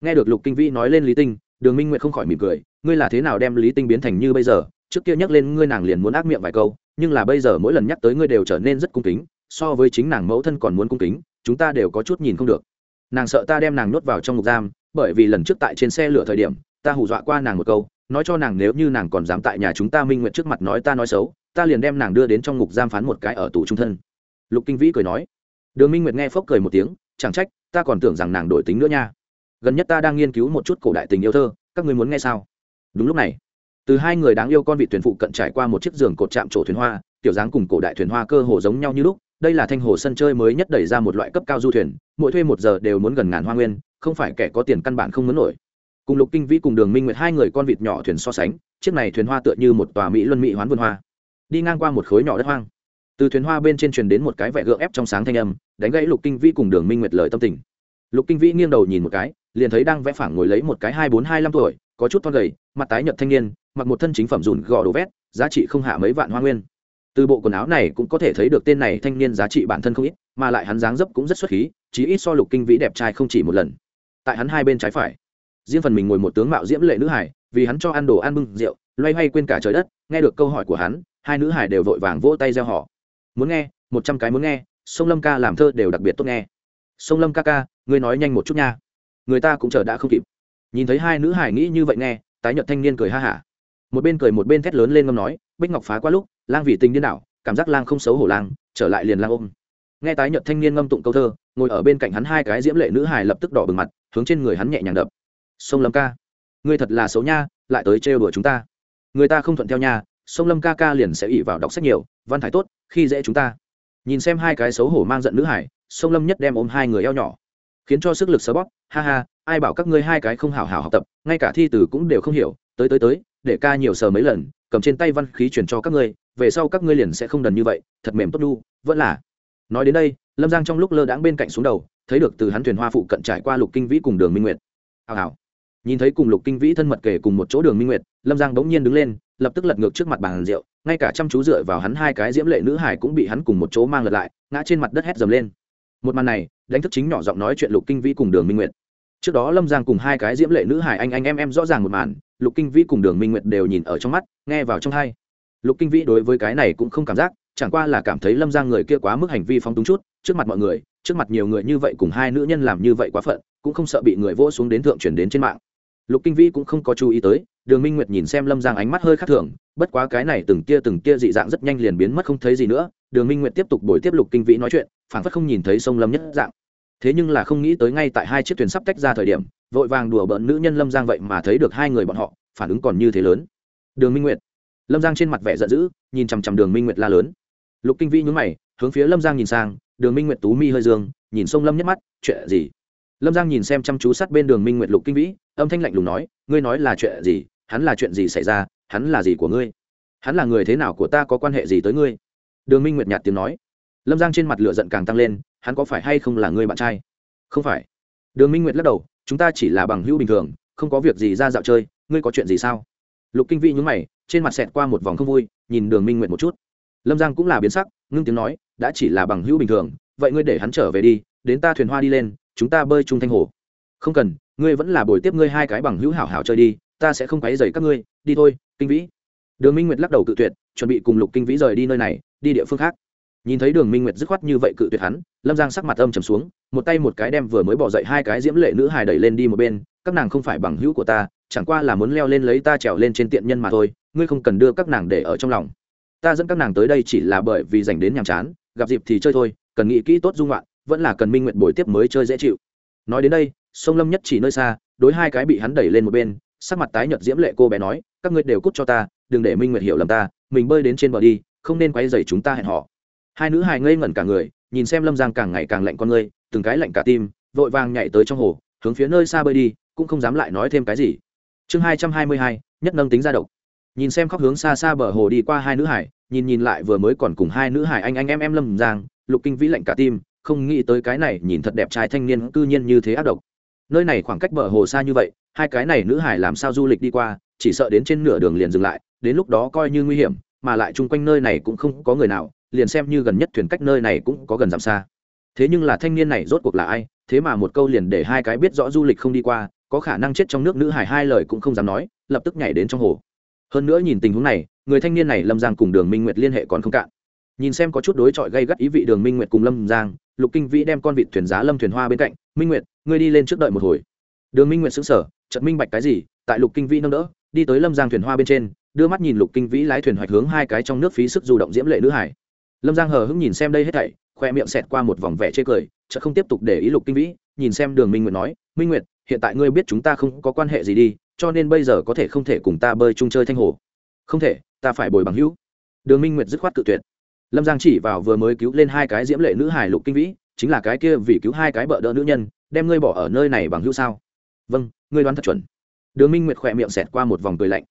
Nghe được lục kinh vĩ nói lên lý tinh, đường minh nguyệt không khỏi mỉm cười, ngươi là thế nào đem lý tinh biến thành như bây giờ? Trước kia nhắc lên ngươi nàng liền muốn ác miệng vài câu, nhưng là bây giờ mỗi lần nhắc tới ngươi đều trở nên rất cung kính, so với chính nàng mẫu thân còn muốn cung kính, chúng ta đều có chút nhìn không được. Nàng sợ ta đem nàng nhốt vào trong ngục giam, bởi vì lần trước tại trên xe lửa thời điểm, ta hù dọa qua nàng một câu nói cho nàng nếu như nàng còn dám tại nhà chúng ta minh nguyện trước mặt nói ta nói xấu, ta liền đem nàng đưa đến trong ngục giam phán một cái ở tù trung thân. Lục kinh vĩ cười nói. Đường minh nguyệt nghe phốc cười một tiếng, chẳng trách, ta còn tưởng rằng nàng đổi tính nữa nha. Gần nhất ta đang nghiên cứu một chút cổ đại tình yêu thơ, các ngươi muốn nghe sao? Đúng lúc này, từ hai người đáng yêu con vị thuyền phụ cận trải qua một chiếc giường cột chạm trổ thuyền hoa, tiểu dáng cùng cổ đại thuyền hoa cơ hồ giống nhau như lúc, đây là thanh hồ sân chơi mới nhất đẩy ra một loại cấp cao du thuyền, mỗi thuê một giờ đều muốn gần ngàn hoa nguyên, không phải kẻ có tiền căn bản không muốn nổi cùng lục kinh vĩ cùng đường minh nguyệt hai người con vịt nhỏ thuyền so sánh, chiếc này thuyền hoa tựa như một tòa mỹ luân mỹ hoán vườn hoa. Đi ngang qua một khối nhỏ đất hoang. Từ thuyền hoa bên trên truyền đến một cái vẻ gượng ép trong sáng thanh âm, đánh gãy lục kinh vĩ cùng đường minh nguyệt lời tâm tình. Lục kinh vĩ nghiêng đầu nhìn một cái, liền thấy đang vẽ phẳng ngồi lấy một cái hai bốn hai năm tuổi, có chút to gầy, mặt tái nhợt thanh niên, mặc một thân chính phẩm dùn gò đồ vét, giá trị không hạ mấy vạn hoa nguyên. Từ bộ quần áo này cũng có thể thấy được tên này thanh niên giá trị bản thân không ít, mà lại hắn dáng dấp cũng rất xuất khí, chí ít so lục kinh vĩ đẹp trai không chỉ một lần. Tại hắn hai bên trái phải riêng phần mình ngồi một tướng mạo diễm lệ nữ hải, vì hắn cho ăn đồ ăn bưng rượu, loay hoay quên cả trời đất, nghe được câu hỏi của hắn, hai nữ hải đều vội vàng vỗ tay gieo họ muốn nghe, một trăm cái muốn nghe, sông lâm ca làm thơ đều đặc biệt tốt nghe. Sông lâm ca ca, ngươi nói nhanh một chút nha. Người ta cũng chờ đã không kịp. Nhìn thấy hai nữ hải nghĩ như vậy nghe, tái nhợt thanh niên cười ha hả. Một bên cười một bên thét lớn lên ngâm nói, bích ngọc phá qua lúc, lang vì tình điên đảo, cảm giác lang không xấu hổ lang, trở lại liền lang ôm. Nghe tái nhợt thanh niên ngâm tụng câu thơ, ngồi ở bên cạnh hắn hai cái diễm lệ nữ hài lập tức đỏ bừng mặt, hướng trên người hắn nhẹ nhàng đập sông lâm ca ngươi thật là xấu nha lại tới trêu đùa chúng ta người ta không thuận theo nha sông lâm ca ca liền sẽ ỉ vào đọc sách nhiều văn thải tốt khi dễ chúng ta nhìn xem hai cái xấu hổ mang giận nữ hải sông lâm nhất đem ôm hai người eo nhỏ khiến cho sức lực sơ bóp ha ha ai bảo các ngươi hai cái không hào hào học tập ngay cả thi từ cũng đều không hiểu tới tới tới để ca nhiều sờ mấy lần cầm trên tay văn khí chuyển cho các ngươi về sau các ngươi liền sẽ không đần như vậy thật mềm tốt đu vẫn là nói đến đây lâm giang trong lúc lơ đãng bên cạnh xuống đầu thấy được từ hắn thuyền hoa phụ cận trải qua lục kinh vĩ cùng đường minh nguyệt hào hào nhìn thấy cùng lục kinh vĩ thân mật kể cùng một chỗ đường minh nguyệt, lâm giang bỗng nhiên đứng lên, lập tức lật ngược trước mặt bàn rượu, ngay cả chăm chú dựa vào hắn hai cái diễm lệ nữ hải cũng bị hắn cùng một chỗ mang lật lại, ngã trên mặt đất hét dầm lên. Một màn này, đánh thức chính nhỏ giọng nói chuyện lục kinh vĩ cùng đường minh nguyệt. Trước đó lâm giang cùng hai cái diễm lệ nữ hải anh anh em em rõ ràng một màn, lục kinh vĩ cùng đường minh nguyệt đều nhìn ở trong mắt, nghe vào trong hai. Lục kinh vĩ đối với cái này cũng không cảm giác, chẳng qua là cảm thấy lâm giang người kia quá mức hành vi phóng túng chút, trước mặt mọi người, trước mặt nhiều người như vậy cùng hai nữ nhân làm như vậy quá phận, cũng không sợ bị người vỗ xuống đến thượng chuyển đến trên mạng lục kinh vĩ cũng không có chú ý tới, đường minh nguyệt nhìn xem lâm giang ánh mắt hơi khác thường, bất quá cái này từng tia từng tia dị dạng rất nhanh liền biến mất không thấy gì nữa, đường minh nguyệt tiếp tục buổi tiếp lục kinh vĩ nói chuyện phản phất không nhìn thấy sông lâm nhất dạng. Thế nhưng là không nghĩ tới ngay tại hai chiếc thuyền sắp tách ra thời điểm, vội vàng đùa bỡn nữ nhân lâm giang vậy mà thấy được hai người bọn họ, phản ứng còn như thế lớn. Đường minh nguyệt. Lâm giang trên mặt vẻ giận dữ, nhìn chằm chằm đường minh nguyệt la lớn. Lục kinh vĩ nhún mày, hướng phía lâm giang nhìn sang, đường minh nguyệt tú mi hơi dương, nhìn sông lâm nhất mắt, chuyện gì? Lâm giang nhìn xem chăm chú sát bên đường minh nguyệt lục kinh vĩ âm thanh lạnh lùng nói, ngươi nói là chuyện gì? Hắn là chuyện gì xảy ra? Hắn là gì của ngươi? Hắn là người thế nào của ta có quan hệ gì tới ngươi? Đường minh nguyệt nhạt tiếng nói. Lâm giang trên mặt lửa giận càng tăng lên, hắn có phải hay không là ngươi bạn trai? Không phải. Đường minh nguyệt lắc đầu, chúng ta chỉ là bằng hữu bình thường, không có việc gì ra dạo chơi, ngươi có chuyện gì sao? Lục kinh vĩ nhúng mày, trên mặt xẹt qua một vòng không vui, nhìn đường minh nguyệt một chút. Lâm giang cũng là biến sắc, ngưng tiếng nói, đã chỉ là bằng hữu bình thường, vậy ngươi để hắn trở về đi, đến ta thuyền hoa đi lên, chúng ta bơi chung thanh hồ. Không cần ngươi vẫn là bồi tiếp ngươi hai cái bằng hữu hảo hảo chơi đi, ta sẽ không quấy dày các ngươi, đi thôi, kinh vĩ. Đường minh nguyệt lắc đầu cự tuyệt, chuẩn bị cùng lục kinh vĩ rời đi nơi này, đi địa phương khác. Nhìn thấy đường minh nguyệt dứt khoát như vậy cự tuyệt hắn, lâm giang sắc mặt âm trầm xuống, một tay một cái đem vừa mới bỏ dậy hai cái diễm lệ nữ hài đẩy lên đi một bên, các nàng không phải bằng hữu của ta, chẳng qua là muốn leo lên lấy ta trèo lên trên tiện nhân mà thôi, ngươi không cần đưa các nàng để ở trong lòng. Ta dẫn các nàng tới đây chỉ là bởi vì dành đến nhàm chán, gặp dịp thì chơi thôi, cần nghĩ kỹ tốt dung loạn, vẫn là cần minh nguyện bồi tiếp mới chơi dễ chịu. Nói đến đây sông lâm nhất chỉ nơi xa, đối hai cái bị hắn đẩy lên một bên, sắc mặt tái nhợt diễm lệ cô bé nói, các ngươi đều cút cho ta, đừng để minh nguyệt hiểu lầm ta, mình bơi đến trên bờ đi, không nên quay dày chúng ta hẹn họ hai nữ hài ngây ngẩn cả người, nhìn xem lâm giang càng ngày càng lạnh con ngươi, từng cái lạnh cả tim, vội vàng nhảy tới trong hồ, hướng phía nơi xa bơi đi, cũng không dám lại nói thêm cái gì. Chương hai trăm hai mươi hai, nhất nâng tính ra độc. Nhìn xem khóc hướng xa xa bờ hồ đi qua hai nữ hải nhìn nhìn lại vừa mới còn cùng hai nữ hải anh anh em em lâm giang, lục kinh vĩ lạnh cả tim, không nghĩ tới cái này nhìn thật đẹp trai thanh niên cư nhiên như thế ác độc nơi này khoảng cách bờ hồ xa như vậy, hai cái này nữ hải làm sao du lịch đi qua, chỉ sợ đến trên nửa đường liền dừng lại, đến lúc đó coi như nguy hiểm, mà lại chung quanh nơi này cũng không có người nào, liền xem như gần nhất thuyền cách nơi này cũng có gần giảm xa. Thế nhưng là thanh niên này rốt cuộc là ai, thế mà một câu liền để hai cái biết rõ du lịch không đi qua, có khả năng chết trong nước nữ hải hai lời cũng không dám nói, lập tức nhảy đến trong hồ. Hơn nữa nhìn tình huống này, người thanh niên này lâm giang cùng đường minh nguyệt liên hệ còn không cạn. Nhìn xem có chút đối chọi gây gắt ý vị đường minh nguyệt cùng lâm giang lục kinh vĩ đem con vịt thuyền giá lâm thuyền hoa bên cạnh, minh nguyệt, ngươi đi lên trước đợi một hồi. Đường minh nguyệt xứng sở trận minh bạch cái gì, tại lục kinh vĩ nâng đỡ, đi tới lâm giang thuyền hoa bên trên, đưa mắt nhìn lục kinh vĩ lái thuyền hoạch hướng hai cái trong nước phí sức du động diễm lệ nữ hải. Lâm giang hờ hững nhìn xem đây hết thảy, khoe miệng xẹt qua một vòng vẻ chê cười chợ không tiếp tục để ý lục kinh vĩ, nhìn xem đường minh nguyệt nói, minh nguyệt, hiện tại ngươi biết chúng ta không có quan hệ gì đi, cho nên bây giờ có thể không thể cùng ta bơi chung chơi thanh hồ. Không thể, ta phải bồi bằng hữu. Đường minh nguyệt dứt khoát cự tuyệt lâm giang chỉ vào vừa mới cứu lên hai cái diễm lệ nữ hải lục kinh vĩ, chính là cái kia vì cứu hai cái bợ đỡ nữ nhân, đem ngươi bỏ ở nơi này bằng hữu sao? Vâng ngươi đoán thật chuẩn. Đường minh nguyệt khỏe miệng xẹt qua một vòng cười lạnh.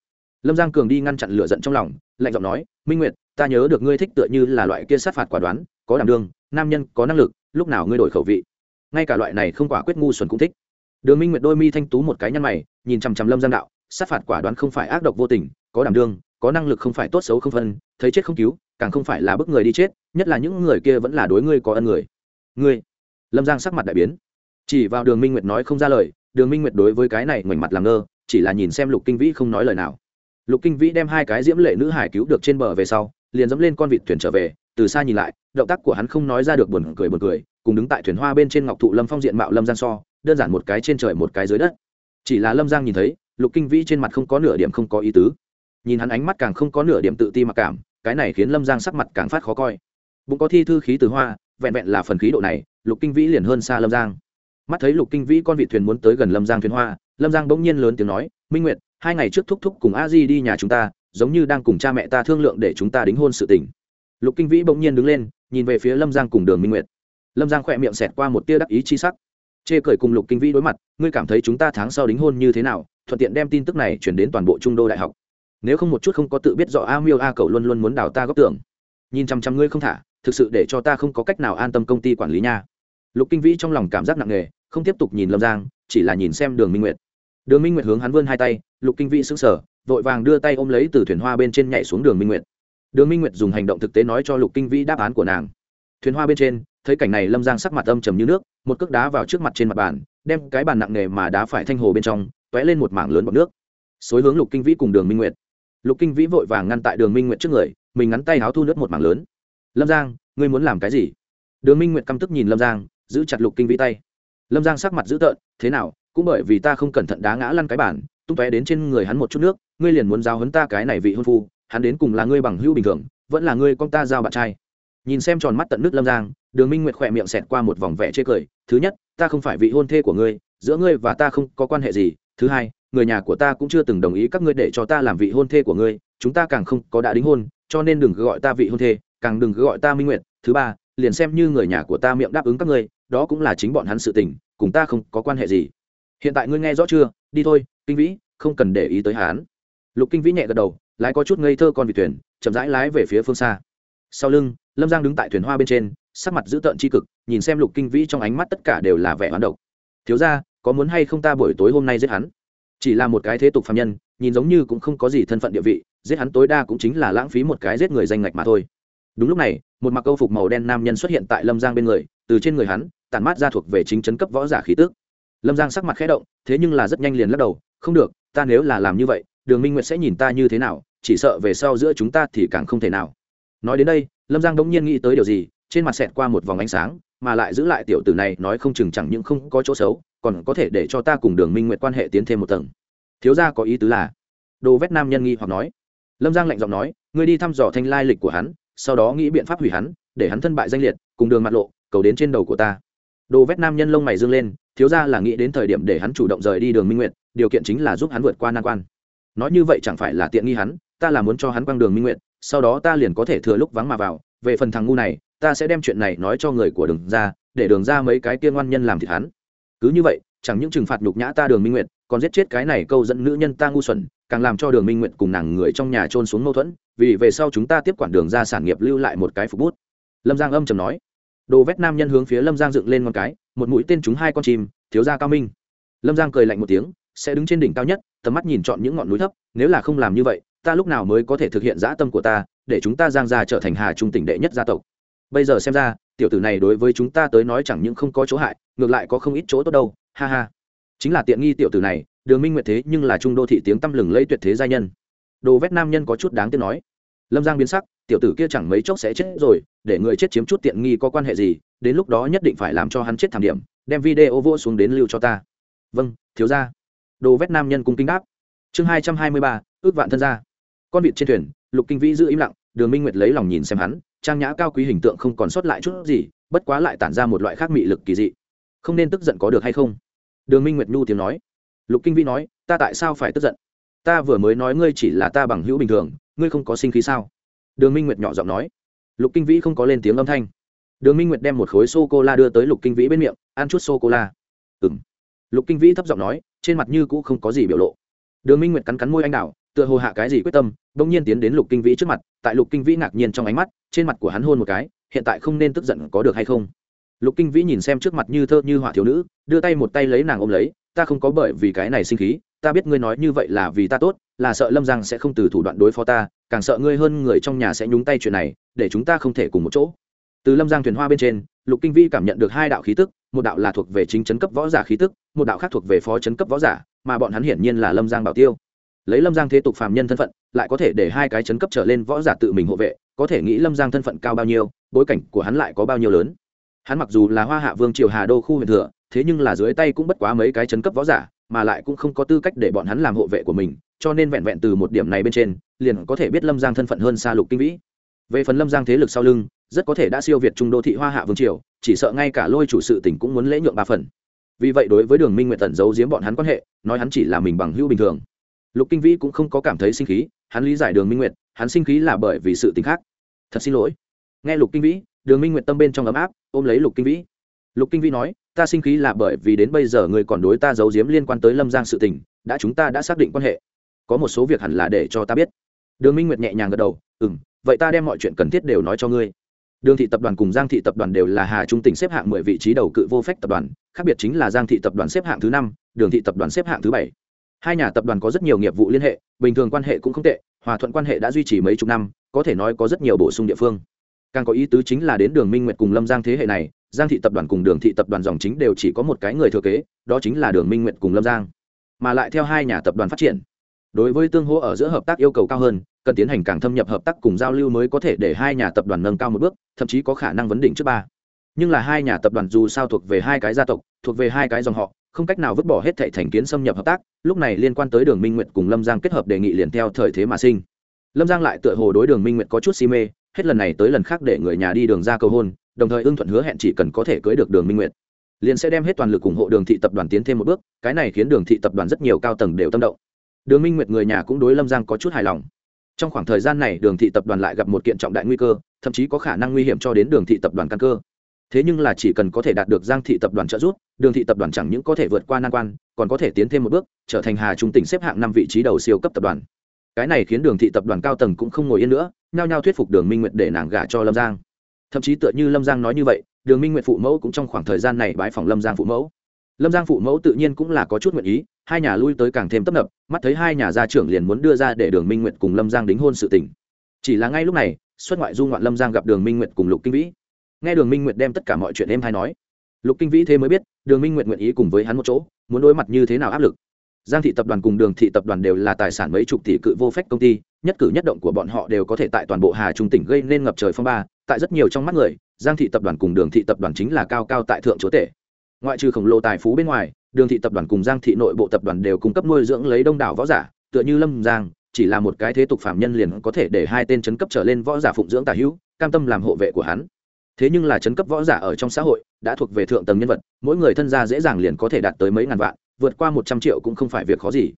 Lâm giang cường đi ngăn chặn lửa giận trong lòng, lạnh giọng nói, minh nguyệt, ta nhớ được ngươi thích tựa như là loại kia sát phạt quả đoán, có đảm đương, nam nhân có năng lực, lúc nào ngươi đổi khẩu vị? Ngay cả loại này không quả quyết ngu xuẩn cũng thích. Đường minh nguyệt đôi mi thanh tú một cái nhăn mày, nhìn chằm chằm lâm giang đạo, sát phạt quả đoán không phải ác độc vô tình, có đảm đương, có năng lực không phải tốt xấu không phân, thấy chết không cứu càng không phải là bức người đi chết, nhất là những người kia vẫn là đối ngươi có ân người. Ngươi? Lâm giang sắc mặt đại biến. Chỉ vào đường minh nguyệt nói không ra lời, đường minh nguyệt đối với cái này ngoảnh mặt làm ngơ, chỉ là nhìn xem lục kinh vĩ không nói lời nào. Lục kinh vĩ đem hai cái diễm lệ nữ hải cứu được trên bờ về sau, liền dẫm lên con vịt thuyền trở về, từ xa nhìn lại, động tác của hắn không nói ra được buồn cười buồn cười, cùng đứng tại thuyền hoa bên trên ngọc thụ lâm phong diện mạo lâm giang so, đơn giản một cái trên trời một cái dưới đất. Chỉ là lâm giang nhìn thấy, lục kinh vĩ trên mặt không có nửa điểm không có ý tứ. Nhìn hắn ánh mắt càng không có nửa điểm tự ti mặc cảm cái này khiến lâm giang sắc mặt càng phát khó coi bụng có thi thư khí từ hoa vẹn vẹn là phần khí độ này lục kinh vĩ liền hơn xa lâm giang mắt thấy lục kinh vĩ con vị thuyền muốn tới gần lâm giang thuyền hoa lâm giang bỗng nhiên lớn tiếng nói minh nguyệt hai ngày trước thúc thúc cùng a di đi nhà chúng ta giống như đang cùng cha mẹ ta thương lượng để chúng ta đính hôn sự tình lục kinh vĩ bỗng nhiên đứng lên nhìn về phía lâm giang cùng đường minh nguyệt lâm giang khỏe miệng xẹt qua một tia đắc ý chi sắc chê cười cùng lục kinh vĩ đối mặt ngươi cảm thấy chúng ta tháng sau đính hôn như thế nào thuận tiện đem tin tức này chuyển đến toàn bộ trung đô đại học nếu không một chút không có tự biết rõ a miêu a cậu luôn luôn muốn đào ta góp tưởng nhìn chăm chăm ngươi không thả, thực sự để cho ta không có cách nào an tâm công ty quản lý nha. Lục kinh vĩ trong lòng cảm giác nặng nề, không tiếp tục nhìn lâm giang, chỉ là nhìn xem đường minh nguyệt. Đường minh nguyệt hướng hắn vươn hai tay, lục kinh vĩ sững sờ, vội vàng đưa tay ôm lấy từ thuyền hoa bên trên nhảy xuống đường minh nguyệt. Đường minh nguyệt dùng hành động thực tế nói cho lục kinh vĩ đáp án của nàng. Thuyền hoa bên trên, thấy cảnh này lâm giang sắc mặt âm trầm như nước, một cước đá vào trước mặt trên mặt bàn, đem cái bàn nặng nề mà đá phải thanh hồ bên trong t ó é lên một mảng lớn bọc nước. Xối hướng lục kinh vĩ cùng đường minh nguyệt lục kinh vĩ vội vàng ngăn tại đường minh nguyệt trước người, mình ngắn tay háo thu nước một mảng lớn. Lâm giang, ngươi muốn làm cái gì? Đường minh nguyệt căm tức nhìn lâm giang, giữ chặt lục kinh vĩ tay. Lâm giang sắc mặt dữ tợn, thế nào, cũng bởi vì ta không cẩn thận đá ngã lăn cái bản tung tóe đến trên người hắn một chút nước, ngươi liền muốn giao hấn ta cái này vị hôn phu, hắn đến cùng là ngươi bằng hữu bình thường, vẫn là ngươi con ta giao bạn trai. Nhìn xem tròn mắt tận nước lâm giang, đường minh nguyệt khỏe miệng xẹt qua một vòng vẻ chê cười, thứ nhất, ta không phải vị hôn thê của ngươi, giữa ngươi và ta không có quan hệ gì, thứ hai người nhà của ta cũng chưa từng đồng ý các ngươi để cho ta làm vị hôn thê của ngươi, chúng ta càng không có đã đính hôn, cho nên đừng gọi ta vị hôn thê, càng đừng gọi ta minh nguyện. thứ ba, liền xem như người nhà của ta miệng đáp ứng các ngươi, đó cũng là chính bọn hắn sự tình, cùng ta không có quan hệ gì. Hiện tại ngươi nghe rõ chưa? Đi thôi, kinh vĩ, không cần để ý tới hắn. Lục kinh vĩ nhẹ gật đầu, lái có chút ngây thơ con vị thuyền, chậm rãi lái về phía phương xa. Sau lưng, lâm giang đứng tại thuyền hoa bên trên, sắc mặt dữ tợn tri cực, nhìn xem lục kinh vĩ trong ánh mắt tất cả đều là vẻ hoán độc. Thiếu ra có muốn hay không ta buổi tối hôm nay giết hắn? Chỉ là một cái thế tục phạm nhân, nhìn giống như cũng không có gì thân phận địa vị, giết hắn tối đa cũng chính là lãng phí một cái giết người danh ngạch mà thôi. Đúng lúc này, một mặc câu phục màu đen nam nhân xuất hiện tại lâm giang bên người, từ trên người hắn, tản mát ra thuộc về chính chấn cấp võ giả khí tước lâm giang sắc mặt khẽ động, thế nhưng là rất nhanh liền lắc đầu, không được, ta nếu là làm như vậy, đường minh nguyệt sẽ nhìn ta như thế nào, chỉ sợ về sau giữa chúng ta thì càng không thể nào. Nói đến đây, lâm giang đống nhiên nghĩ tới điều gì, trên mặt xẹt qua một vòng ánh sáng mà lại giữ lại tiểu tử này nói không chừng chẳng những không có chỗ xấu, còn có thể để cho ta cùng đường minh nguyện quan hệ tiến thêm một tầng. Thiếu gia có ý tứ là? Đồ vét nam nhân nghi hoặc nói. Lâm giang lạnh giọng nói, ngươi đi thăm dò thanh lai lịch của hắn, sau đó nghĩ biện pháp hủy hắn, để hắn thân bại danh liệt, cùng đường mặt lộ, cầu đến trên đầu của ta. Đồ vét nam nhân lông mày dương lên, thiếu ra là nghĩ đến thời điểm để hắn chủ động rời đi đường minh nguyện điều kiện chính là giúp hắn vượt qua nan quan. Nói như vậy chẳng phải là tiện nghi hắn, ta là muốn cho hắn quăng đường minh nguyện sau đó ta liền có thể thừa lúc vắng mà vào, về phần thằng ngu này ta sẽ đem chuyện này nói cho người của đường ra, để đường ra mấy cái kia ngoan nhân làm thịt hắn. Cứ như vậy, chẳng những trừng phạt nhục nhã ta đường minh nguyện còn giết chết cái này câu dẫn nữ nhân ta ngu xuẩn, càng làm cho đường minh nguyện cùng nàng người trong nhà trôn xuống mâu thuẫn, vì về sau chúng ta tiếp quản đường ra sản nghiệp lưu lại một cái phục bút. Lâm giang âm trầm nói. Đồ vét nam nhân hướng phía lâm giang dựng lên một cái, một mũi tên trúng hai con chim, thiếu gia cao minh. Lâm giang cười lạnh một tiếng, sẽ đứng trên đỉnh cao nhất, tầm mắt nhìn chọn những ngọn núi thấp, nếu là không làm như vậy, ta lúc nào mới có thể thực hiện dã tâm của ta, để chúng ta giang ra trở thành hà trung tỉnh đệ nhất gia tộc? Bây giờ xem ra, tiểu tử này đối với chúng ta tới nói chẳng những không có chỗ hại, ngược lại có không ít chỗ tốt đâu, ha ha. Chính là tiện nghi tiểu tử này, đường minh nguyệt thế nhưng là trung đô thị tiếng tăm lừng lấy tuyệt thế gia nhân. Đồ vét nam nhân có chút đáng tiếc nói. Lâm giang biến sắc, tiểu tử kia chẳng mấy chốc sẽ chết rồi, để người chết chiếm chút tiện nghi có quan hệ gì, đến lúc đó nhất định phải làm cho hắn chết thảm điểm, đem video vô xuống đến lưu cho ta. Vâng thiếu ra đồ vét nam nhân cung kính đáp. Chương hai trăm hai mươi ba, ước vạn thân ra con vịt trên thuyền, lục kinh vĩ giữ im lặng, đường minh nguyệt lấy lòng nhìn xem hắn trang nhã cao quý hình tượng không còn sót lại chút gì, bất quá lại tản ra một loại khác mị lực kỳ dị. Không nên tức giận có được hay không? Đường minh nguyệt nhu tiếng nói. Lục kinh vĩ nói, ta tại sao phải tức giận? Ta vừa mới nói ngươi chỉ là ta bằng hữu bình thường, ngươi không có sinh khí sao? Đường minh nguyệt nhỏ giọng nói. Lục kinh vĩ không có lên tiếng âm thanh. Đường minh nguyệt đem một khối sô cô la đưa tới lục kinh vĩ bên miệng, ăn chút sô cô la ừ m lục kinh vĩ thấp giọng nói, trên mặt như cũ không có gì biểu lộ. Đường minh nguyệt cắn cắn môi anh đảo tựa hồ hạ cái gì quyết tâm, bỗng nhiên tiến đến lục kinh vĩ trước mặt, tại lục kinh vĩ ngạc nhiên trong ánh mắt, trên mặt của hắn hôn một cái, hiện tại không nên tức giận có được hay không? Lục kinh vĩ nhìn xem trước mặt như thơ như họa thiếu nữ, đưa tay một tay lấy nàng ôm lấy, ta không có bởi vì cái này sinh khí, ta biết ngươi nói như vậy là vì ta tốt, là sợ lâm giang sẽ không từ thủ đoạn đối phó ta, càng sợ ngươi hơn người trong nhà sẽ nhúng tay chuyện này, để chúng ta không thể cùng một chỗ. Từ lâm giang thuyền hoa bên trên, lục kinh vi cảm nhận được hai đạo khí tức, một đạo là thuộc về chính chấn cấp võ giả khí tức, một đạo khác thuộc về phó chấn cấp võ giả, mà bọn hắn hiển nhiên là lâm giang bảo tiêu lấy lâm giang thế tục phàm nhân thân phận, lại có thể để hai cái chấn cấp trở lên võ giả tự mình hộ vệ, có thể nghĩ lâm giang thân phận cao bao nhiêu, bối cảnh của hắn lại có bao nhiêu lớn. Hắn mặc dù là hoa hạ vương triều hà đô khu huyện thừa, thế nhưng là dưới tay cũng bất quá mấy cái chấn cấp võ giả, mà lại cũng không có tư cách để bọn hắn làm hộ vệ của mình, cho nên vẹn vẹn từ một điểm này bên trên, liền có thể biết lâm giang thân phận hơn xa lục kinh vĩ. Về phần lâm giang thế lực sau lưng, rất có thể đã siêu việt trung đô thị hoa hạ vương triều, chỉ sợ ngay cả lôi chủ sự tỉnh cũng muốn lễ nhượng ba phần. Vì vậy đối với đường minh nguyện tần giấu giếm bọn hắn quan hệ, nói hắn chỉ là mình bằng hữu bình thường lục kinh vĩ cũng không có cảm thấy sinh khí hắn lý giải đường minh Nguyệt, hắn sinh khí là bởi vì sự t khác. Thật xin lỗi. Nghe lục kinh vĩ đường minh Nguyệt tâm bên trong ấm áp ôm lấy lục kinh vĩ. Lục kinh vĩ nói ta sinh khí là bởi vì đến bây giờ người còn đối ta giấu giếm liên quan tới lâm giang sự tình đã chúng ta đã xác định quan hệ. Có một số việc hẳn là để cho ta biết. Đường minh nguyệt nhẹ nhàng gật đầu ừ m vậy ta đem mọi chuyện cần thiết đều nói cho ngươi. Đường thị tập đoàn cùng giang thị tập đoàn đều là hà trung tỉnh xếp hạng mười vị trí đầu cự vô phách tập đoàn khác biệt chính là giang thị tập đoàn xếp hạng thứ năm đường thị tập đoàn xếp hạng thứ bảy hai nhà tập đoàn có rất nhiều nghiệp vụ liên hệ, bình thường quan hệ cũng không tệ, hòa thuận quan hệ đã duy trì mấy chục năm, có thể nói có rất nhiều bổ sung địa phương. Càng có ý tứ chính là đến đường minh nguyệt cùng lâm giang thế hệ này, giang thị tập đoàn cùng đường thị tập đoàn dòng chính đều chỉ có một cái người thừa kế, đó chính là đường minh nguyệt cùng lâm giang. Mà lại theo hai nhà tập đoàn phát triển, đối với tương hỗ ở giữa hợp tác yêu cầu cao hơn, cần tiến hành càng thâm nhập hợp tác cùng giao lưu mới có thể để hai nhà tập đoàn nâng cao một bước, thậm chí có khả năng vấn đỉnh trước ba. Nhưng là hai nhà tập đoàn dù sao thuộc về hai cái gia tộc, thuộc về hai cái dòng họ không cách nào vứt bỏ hết thệ thành kiến xâm nhập hợp tác, lúc này liên quan tới đường minh nguyệt cùng lâm giang kết hợp đề nghị liền theo thời thế mà sinh. Lâm giang lại tựa hồ đối đường minh nguyệt có chút si mê, hết lần này tới lần khác để người nhà đi đường ra cầu hôn, đồng thời ưng thuận hứa hẹn chỉ cần có thể cưới được đường minh nguyệt. Liền sẽ đem hết toàn lực ủng hộ đường thị tập đoàn tiến thêm một bước, cái này khiến đường thị tập đoàn rất nhiều cao tầng đều tâm động. Đường minh nguyệt người nhà cũng đối lâm giang có chút hài lòng. Trong khoảng thời gian này, đường thị tập đoàn lại gặp một kiện trọng đại nguy cơ, thậm chí có khả năng nguy hiểm cho đến đường thị tập đoàn căn cơ thế nhưng là chỉ cần có thể đạt được giang thị tập đoàn trợ giúp, đường thị tập đoàn chẳng những có thể vượt qua nan quan, còn có thể tiến thêm một bước, trở thành hà trung tỉnh xếp hạng năm vị trí đầu siêu cấp tập đoàn. Cái này khiến đường thị tập đoàn cao tầng cũng không ngồi yên nữa, nhao nhao thuyết phục đường minh nguyệt để nàng gả cho lâm giang. Thậm chí tựa như lâm giang nói như vậy, đường minh nguyệt phụ mẫu cũng trong khoảng thời gian này bãi phòng lâm giang phụ mẫu. Lâm giang phụ mẫu tự nhiên cũng là có chút nguyện ý, hai nhà lui tới càng thêm tấp nập, mắt thấy hai nhà gia trưởng liền muốn đưa ra để đường minh nguyệt cùng lâm giang đính hôn sự tình. Chỉ là ngay lúc này, xuất ngoại du ngoạn lâm giang gặp đường minh nguyệt cùng lục kinh vĩ nghe đường minh nguyệt đem tất cả mọi chuyện em hay nói, lục kinh vĩ thế mới biết, đường minh nguyệt nguyện ý cùng với hắn một chỗ, muốn đối mặt như thế nào áp lực. Giang thị tập đoàn cùng đường thị tập đoàn đều là tài sản mấy chục tỷ cự vô phép công ty, nhất cử nhất động của bọn họ đều có thể tại toàn bộ hà trung tỉnh gây nên ngập trời phong ba, tại rất nhiều trong mắt người, giang thị tập đoàn cùng đường thị tập đoàn chính là cao cao tại thượng chúa tể. Ngoại trừ khổng lồ tài phú bên ngoài, đường thị tập đoàn cùng giang thị nội bộ tập đoàn đều cung cấp nuôi dưỡng lấy đông đảo võ giả, tựa như lâm giang, chỉ là một cái thế tục phạm nhân liền có thể để hai tên chấn cấp trở lên võ giả phụng dưỡng tả hữu, cam tâm làm hộ vệ của hắn thế nhưng là chấn cấp võ giả ở trong xã hội, đã thuộc về thượng tầng nhân vật, mỗi người thân gia dễ dàng liền có thể đạt tới mấy ngàn vạn, vượt qua một trăm triệu cũng không phải việc khó gì.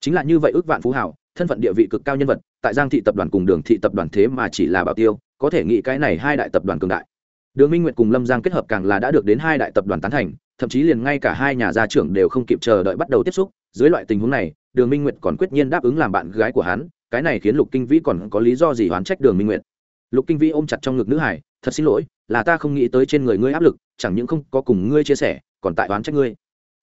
Chính là như vậy ước vạn phú hảo thân phận địa vị cực cao nhân vật, tại giang thị tập đoàn cùng đường thị tập đoàn thế mà chỉ là bảo tiêu, có thể nghĩ cái này hai đại tập đoàn cường đại. Đường minh nguyệt cùng lâm giang kết hợp càng là đã được đến hai đại tập đoàn tán thành, thậm chí liền ngay cả hai nhà gia trưởng đều không kịp chờ đợi bắt đầu tiếp xúc, dưới loại tình huống này, đường minh nguyệt còn quyết nhiên đáp ứng làm bạn gái của hắn, cái này khiến lục kinh vĩ còn có lý do gì oán trách đường minh nguyệt. Lục kinh vĩ ôm chặt trong ngực nữ hải, thật xin lỗi là ta không nghĩ tới trên người ngươi áp lực, chẳng những không có cùng ngươi chia sẻ, còn tại oán trách ngươi.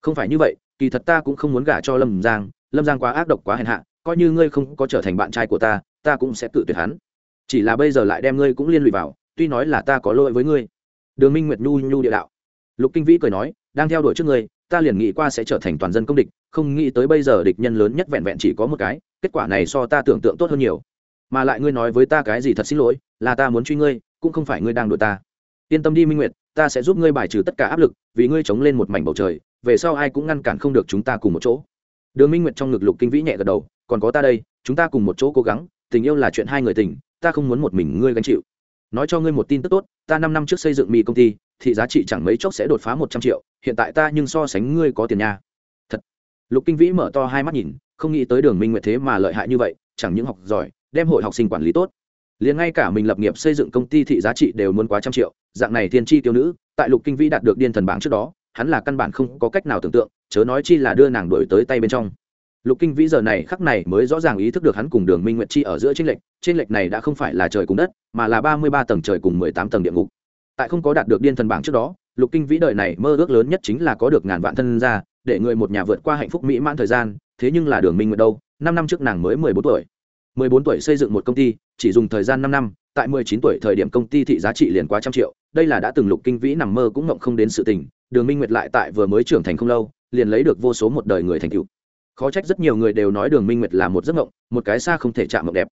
Không phải như vậy, kỳ thật ta cũng không muốn gả cho lâm giang lâm giang quá ác độc quá hèn hạ, coi như ngươi không có trở thành bạn trai của ta ta cũng sẽ tự tuyệt hắn. Chỉ là bây giờ lại đem ngươi cũng liên lụy vào, tuy nói là ta có lỗi với ngươi. Đường minh nguyệt nhu nhu địa đạo. Lục kinh vĩ cười nói, đang theo đuổi trước ngươi, ta liền nghĩ qua sẽ trở thành toàn dân công địch, không nghĩ tới bây giờ địch nhân lớn nhất vẹn vẹn chỉ có một cái, kết quả này so ta tưởng tượng tốt hơn nhiều. Mà lại ngươi nói với ta cái gì thật xin lỗi, là ta muốn truy ngươi, cũng không phải ngươi đang đuổi ta yên tâm đi minh nguyệt, ta sẽ giúp ngươi bài trừ tất cả áp lực, vì ngươi chống lên một mảnh bầu trời, về sau ai cũng ngăn cản không được chúng ta cùng một chỗ. Đường minh nguyệt trong ngực lục kinh vĩ nhẹ gật đầu, còn có ta đây, chúng ta cùng một chỗ cố gắng, tình yêu là chuyện hai người tình, ta không muốn một mình ngươi gánh chịu. Nói cho ngươi một tin tức tốt, ta năm năm trước xây dựng mì công ty, thì giá trị chẳng mấy chốc sẽ đột phá một trăm triệu, hiện tại ta nhưng so sánh ngươi có tiền nha. Thật. Lục kinh vĩ mở to hai mắt nhìn, không nghĩ tới đường minh nguyệt thế mà lợi hại như vậy, chẳng những học giỏi, đem hội học sinh quản lý tốt liền ngay cả mình lập nghiệp xây dựng công ty thị giá trị đều muốn quá trăm triệu, dạng này thiên tri tiêu nữ, tại lục kinh vĩ đạt được điên thần bảng trước đó, hắn là căn bản không có cách nào tưởng tượng, chớ nói chi là đưa nàng đổi tới tay bên trong. Lục kinh vĩ giờ này khắc này mới rõ ràng ý thức được hắn cùng đường minh nguyệt chi ở giữa t r ê n lệch t r ê n lệch này đã không phải là trời cùng đất, mà là ba mươi ba tầng trời cùng mười tám tầng địa ngục. Tại không có đạt được điên thần bảng trước đó, lục kinh vĩ đời này mơ ước lớn nhất chính là có được ngàn vạn thân ra để người một nhà vượt qua hạnh phúc mỹ mãn thời gian, thế nhưng là đường minh nguyệt đâu, năm năm trước nàng mới mười bốn tuổi. mười bốn tuổi xây dựng một công ty chỉ dùng thời gian năm năm, tại mười chín tuổi thời điểm công ty thị giá trị liền quá trăm triệu, đây là đã từng lục kinh vĩ nằm mơ cũng ngộng không đến sự tình, đường minh nguyệt lại tại vừa mới trưởng thành không lâu, liền lấy được vô số một đời người thành cựu khó trách rất nhiều người đều nói đường minh nguyệt là một giấc mộng một cái xa không thể chạm mộng đẹp.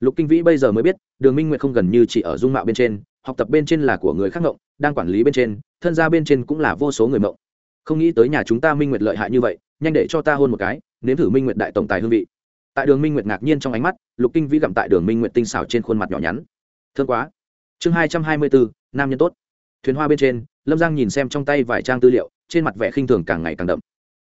Lục kinh vĩ bây giờ mới biết, đường minh nguyệt không gần như chỉ ở dung mạo bên trên, học tập bên trên là của người khác mộng đang quản lý bên trên, thân gia bên trên cũng là vô số người mộng. Không nghĩ tới nhà chúng ta minh nguyệt lợi hại như vậy, nhanh để cho ta hôn một cái, nếm thử minh nguyệt đại tổng tài hương vị tại đường minh nguyệt ngạc nhiên trong ánh mắt, lục kinh vĩ gặm tại đường minh nguyệt tinh xảo trên khuôn mặt nhỏ nhắn. Thương quá. Chương hai trăm hai mươi bốn nam nhân tốt. Thuyền hoa bên trên, lâm giang nhìn xem trong tay vài trang tư liệu, trên mặt vẻ khinh thường càng ngày càng đậm.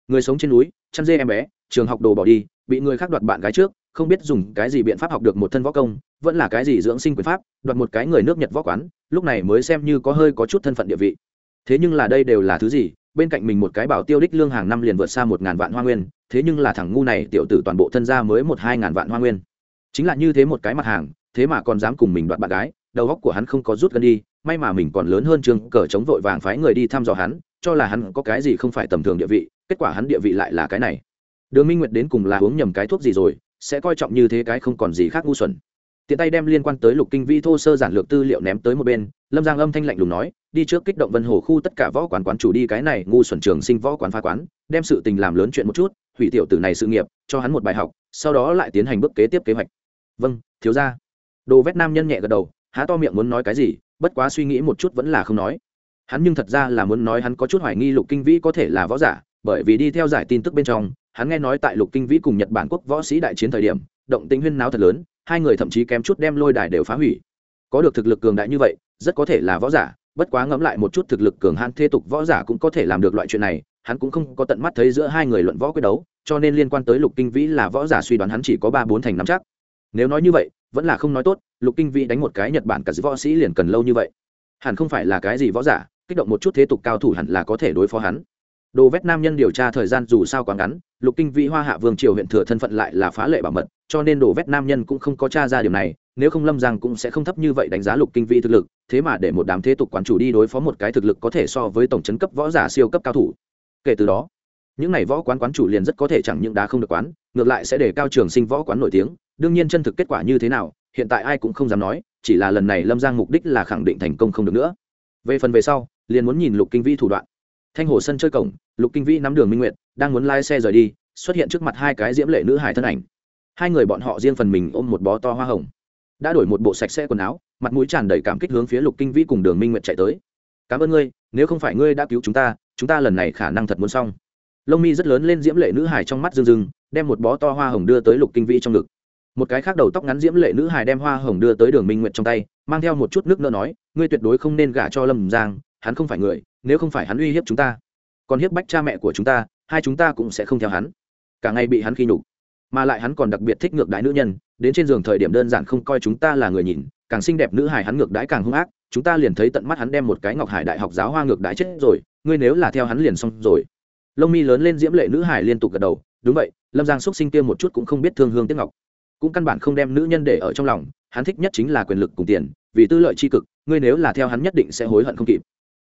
Người sống trên núi, chăn dê em bé, trường học đồ bỏ đi, bị người khác đoạt bạn gái trước, không biết dùng cái gì biện pháp học được một thân võ công, vẫn là cái gì dưỡng sinh quyền pháp, đoạt một cái người nước nhật võ quán, lúc này mới xem như có hơi có chút thân phận địa vị. Thế nhưng là đây đều là thứ gì bên cạnh mình một cái bảo tiêu đích lương hàng năm liền vượt xa một ngàn vạn hoa nguyên, thế nhưng là thằng ngu này tiểu tử toàn bộ thân gia mới một hai ngàn vạn hoa nguyên. Chính là như thế một cái mặt hàng, thế mà còn dám cùng mình đoạt bạn gái, đầu óc của hắn không có rút gần đi, may mà mình còn lớn hơn trường cờ chống vội vàng phái người đi thăm dò hắn, cho là hắn có cái gì không phải tầm thường địa vị, kết quả hắn địa vị lại là cái này. Đường minh nguyệt đến cùng là uống nhầm cái thuốc gì rồi, sẽ coi trọng như thế cái không còn gì khác ngu xuẩn. Tiện tay đem liên quan tới lục kinh vĩ thô sơ giản lược tư liệu ném tới một bên, lâm giang âm thanh lạnh lùng nói đi trước kích động vân hồ khu tất cả võ quán quán chủ đi, cái này ngu xuẩn trường sinh võ quán phá quán, đem sự tình làm lớn chuyện một chút, hủy tiểu tử này sự nghiệp, cho hắn một bài học, sau đó lại tiến hành bước kế tiếp kế hoạch. Vâng thiếu ra đồ vét nam nhân nhẹ gật đầu, há to miệng muốn nói cái gì, bất quá suy nghĩ một chút vẫn là không nói. Hắn nhưng thật ra là muốn nói hắn có chút hoài nghi lục kinh vĩ có thể là võ giả, bởi vì đi theo giải tin tức bên trong, hắn nghe nói tại lục kinh vĩ cùng nhật bản quốc võ sĩ đại chiến thời điểm, động tính huyên náo thật lớn, hai người thậm chí kém chút đem lôi đài đều phá hủy. Có được thực lực cường đại như vậy, rất có thể là võ giả bất quá ngẫm lại một chút thực lực cường han thế tục võ giả cũng có thể làm được loại chuyện này, hắn cũng không có tận mắt thấy giữa hai người luận võ quyết đấu, cho nên liên quan tới lục kinh vĩ là võ giả suy đoán hắn chỉ có ba bốn thành năm chắc. Nếu nói như vậy, vẫn là không nói tốt, lục kinh vĩ đánh một cái nhật bản cả võ sĩ liền cần lâu như vậy. Hẳn không phải là cái gì võ giả, kích động một chút thế tục cao thủ hẳn là có thể đối phó hắn. Đồ vét nam nhân điều tra thời gian dù sao quá ngắn, lục kinh vĩ hoa hạ vương triều huyện thừa thân phận lại là phá lệ bảo mật, cho nên đồ vét nam nhân cũng không có t r a ra điều này, nếu không lâm giang cũng sẽ không thấp như vậy đánh giá lục kinh vĩ thực lực thế mà để một đám thế tục quán chủ đi đối phó một cái thực lực có thể so với tổng chấn cấp võ giả siêu cấp cao thủ. Kể từ đó, những n à y võ quán quán chủ liền rất có thể chẳng những đá không được quán, ngược lại sẽ để cao trường sinh võ quán nổi tiếng. Đương nhiên chân thực kết quả như thế nào, hiện tại ai cũng không dám nói, chỉ là lần này lâm giang mục đích là khẳng định thành công không được nữa. Về phần về sau, liền muốn nhìn lục kinh vĩ thủ đoạn. Thanh hồ sân chơi cổng, lục kinh vĩ nắm đường minh nguyệt đang muốn lái xe rời đi, xuất hiện trước mặt hai cái diễm lệ nữ hải thân ảnh. Hai người bọn họ riêng phần mình ôm một bó to hoa hồng đã đổi một bộ sạch sẽ quần áo, mặt mũi tràn đầy cảm kích hướng phía lục kinh vĩ cùng đường minh nguyệt chạy tới. Cảm ơn ngươi, nếu không phải ngươi đã cứu chúng ta chúng ta lần này khả năng thật muốn xong. Lông mi rất lớn lên diễm lệ nữ hài trong mắt rưng rưng, đem một bó to hoa hồng đưa tới lục kinh vĩ trong ngực. Một cái khác đầu tóc ngắn diễm lệ nữ hài đem hoa hồng đưa tới đường minh nguyệt trong tay, mang theo một chút nước nợ nói, ngươi tuyệt đối không nên gả cho lâm giang, hắn không phải người, nếu không phải hắn uy hiếp chúng ta, còn hiếp bách cha mẹ của chúng ta, hai chúng ta cũng sẽ không theo hắn. Cả ngày bị hắn khi nhục, mà lại hắn còn đặc biệt thích ngược đãi nữ nhân đến trên giường thời điểm đơn giản không coi chúng ta là người nhìn, càng xinh đẹp nữ hải hắn ngược đãi càng hung ác, chúng ta liền thấy tận mắt hắn đem một cái ngọc hải đại học giáo hoa ngược đãi chết rồi, ngươi nếu là theo hắn liền xong rồi. Lông mi lớn lên diễm lệ nữ hải liên tục gật đầu, đúng vậy, lâm giang xúc sinh kia một chút cũng không biết thương hương tiếc ngọc. Cũng căn bản không đem nữ nhân để ở trong lòng, hắn thích nhất chính là quyền lực cùng tiền, vì tư lợi c h i cực, ngươi nếu là theo hắn nhất định sẽ hối hận không kịp.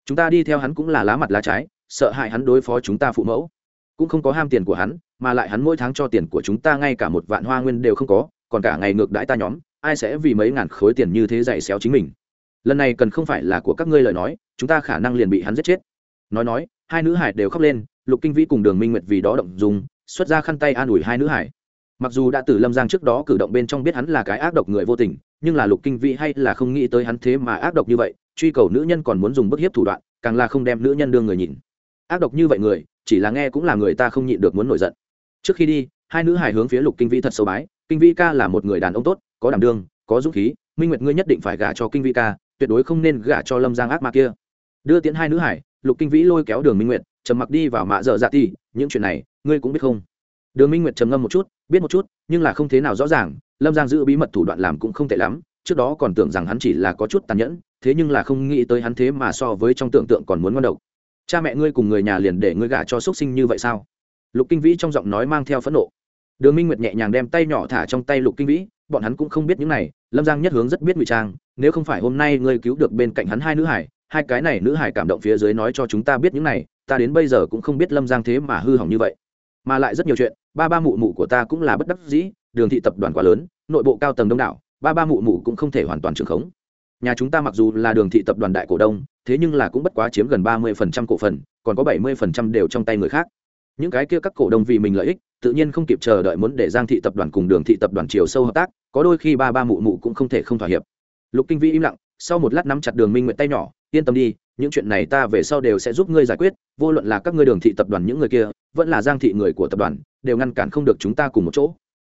Chúng ta đi theo hắn cũng là lá mặt lá trái, sợ hại hắn đối phó chúng ta phụ mẫu. Cũng không có ham tiền của hắn, mà lại hắn mỗi tháng cho tiền của chúng ta ngay cả một vạn hoa nguyên đều không có còn cả ngày ngược đãi ta nhóm, ai sẽ vì mấy ngàn khối tiền như thế dạy xéo chính mình? Lần này cần không phải là của các ngươi lời nói, chúng ta khả năng liền bị hắn giết chết. Nói nói, hai nữ hải đều khóc lên, lục kinh vĩ cùng đường minh nguyệt vì đó động dùng xuất ra khăn tay an ủi hai nữ hải. Mặc dù đã từ lâm giang trước đó cử động bên trong biết hắn là cái ác độc người vô tình, nhưng là lục kinh vĩ hay là không nghĩ tới hắn thế mà ác độc như vậy, truy cầu nữ nhân còn muốn dùng bức hiếp thủ đoạn, càng là không đem nữ nhân đưa người nhìn. Ác độc như vậy người, chỉ là nghe cũng là người ta không nhịn được muốn nổi giận. Trước khi đi, hai nữ hải hướng phía lục kinh vĩ thật sâu bái kinh vĩ ca là một người đàn ông tốt, có đảm đương, có dũng khí. Minh nguyệt, ngươi nhất định phải gả cho kinh vĩ ca, tuyệt đối không nên gả cho lâm giang ác ma kia. Đưa tiến hai nữ hải, lục kinh vĩ lôi kéo đường minh nguyệt, trầm mặc đi vào mạ dở dạ ti những chuyện này, ngươi cũng biết không? Đường minh nguyệt trầm ngâm một chút, biết một chút, nhưng là không thế nào rõ ràng, lâm giang giữ bí mật thủ đoạn làm cũng không tệ lắm, trước đó còn tưởng rằng hắn chỉ là có chút tàn nhẫn, thế nhưng là không nghĩ tới hắn thế mà so với trong tưởng tượng còn muốn ngon độc. Cha mẹ ngươi cùng người nhà liền để ngươi gả cho x sinh như vậy sao? Lục kinh vĩ trong giọng nói mang theo phẫn nộ đường minh nguyệt nhẹ nhàng đem tay nhỏ thả trong tay lục kinh vĩ, bọn hắn cũng không biết những này, lâm giang nhất hướng rất biết ngụy trang, nếu không phải hôm nay ngươi cứu được bên cạnh hắn hai nữ hải, hai cái này nữ hải cảm động phía dưới nói cho chúng ta biết những này, ta đến bây giờ cũng không biết lâm giang thế mà hư hỏng như vậy. Mà lại rất nhiều chuyện, ba ba mụ mụ của ta cũng là bất đắc dĩ, đường thị tập đoàn quá lớn, nội bộ cao tầng đông đảo, ba ba mụ mụ cũng không thể hoàn toàn trưởng khống. Nhà chúng ta mặc dù là đường thị tập đoàn đại cổ đông, thế nhưng là cũng bất quá chiếm gần ba mươi phần trăm cổ phần, còn có bảy mươi phần trăm đều trong tay người khác. Những cái kia các cổ đông vì mình lợi ích tự nhiên không kịp chờ đợi muốn để giang thị tập đoàn cùng đường thị tập đoàn chiều sâu hợp tác, có đôi khi ba ba mụ mụ cũng không thể không thỏa hiệp. Lục kinh vĩ im lặng, sau một lát nắm chặt đường minh nguyện tay nhỏ, yên tâm đi, những chuyện này ta về sau đều sẽ giúp ngươi giải quyết, vô luận là các ngươi đường thị tập đoàn những người kia, vẫn là giang thị người của tập đoàn, đều ngăn cản không được chúng ta cùng một chỗ.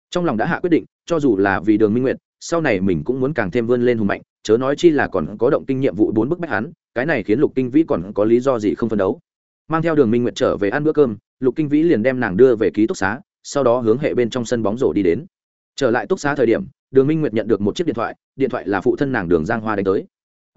Trong lòng đã hạ quyết định, cho dù là vì đường minh nguyện sau này mình cũng muốn càng thêm vươn lên hùng mạnh, chớ nói chi là còn có động kinh nhiệm vụ bốn bức bách hắn, cái này khiến lục kinh vĩ còn có lý do gì không phấn đấu. Mang theo đường minh nguyện trở về ăn bữa cơm lục kinh vĩ liền đem nàng đưa về ký túc xá, sau đó hướng hệ bên trong sân bóng rổ đi đến. Trở lại túc xá thời điểm, đường minh nguyệt nhận được một chiếc điện thoại điện thoại là phụ thân nàng đường giang hoa đánh tới.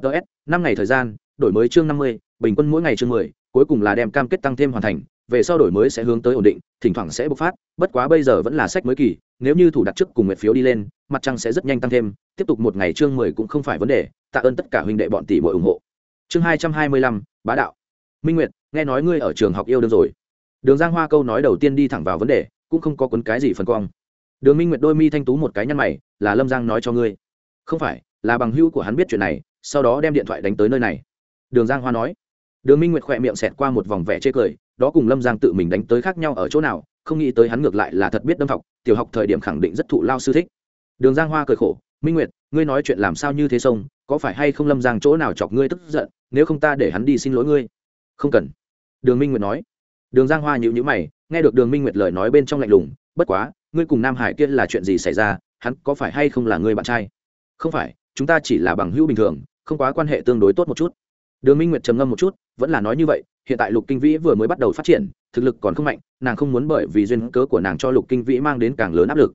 Ts năm ngày thời gian, đổi mới chương năm mươi, bình quân mỗi ngày chương mười, cuối cùng là đem cam kết tăng thêm hoàn thành, về sau đổi mới sẽ hướng tới ổn định, thỉnh thoảng sẽ bộc phát, bất quá bây giờ vẫn là sách mới kỳ, nếu như thủ đặt trước cùng nguyệt phiếu đi lên, mặt trăng sẽ rất nhanh tăng thêm, tiếp tục một ngày chương mười cũng không phải vấn đề, tạ ơn tất cả huynh đệ bọn tỷ bội ủng hộ. Chương hai trăm hai mươi lăm, bá đạo. Minh nguyệt, nghe nói ngươi ở trường học yêu đương rồi đường giang hoa câu nói đầu tiên đi thẳng vào vấn đề, cũng không có quấn cái gì phần cong. Đường minh nguyệt đôi mi thanh tú một cái nhăn mày, là lâm giang nói cho ngươi? Không phải, là bằng hữu của hắn biết chuyện này, sau đó đem điện thoại đánh tới nơi này. Đường giang hoa nói. Đường minh nguyệt khỏe miệng xẹt qua một vòng vẻ chê cười, đó cùng lâm giang tự mình đánh tới khác nhau ở chỗ nào, không nghĩ tới hắn ngược lại là thật biết đâm học tiểu học thời điểm khẳng định rất thụ lao sư thích. Đường giang hoa cười khổ, minh nguyệt, ngươi nói chuyện làm sao như thế sông, có phải hay không lâm giang chỗ nào chọc ngươi tức giận, nếu không ta để hắn đi xin lỗi ngươi? Không cần. Đường minh nguyệt nói đường giang hoa nhịu nhữ mày, nghe được đường minh nguyệt lời nói bên trong lạnh lùng, bất quá, ngươi cùng nam hải kia là chuyện gì xảy ra? Hắn có phải hay không là người bạn trai? Không phải, chúng ta chỉ là bằng hữu bình thường, không quá quan hệ tương đối tốt một chút. Đường minh nguyệt trầm ngâm một chút, vẫn là nói như vậy, hiện tại lục kinh vĩ vừa mới bắt đầu phát triển, thực lực còn không mạnh, nàng không muốn bởi vì duyên cớ của nàng cho lục kinh vĩ mang đến càng lớn áp lực.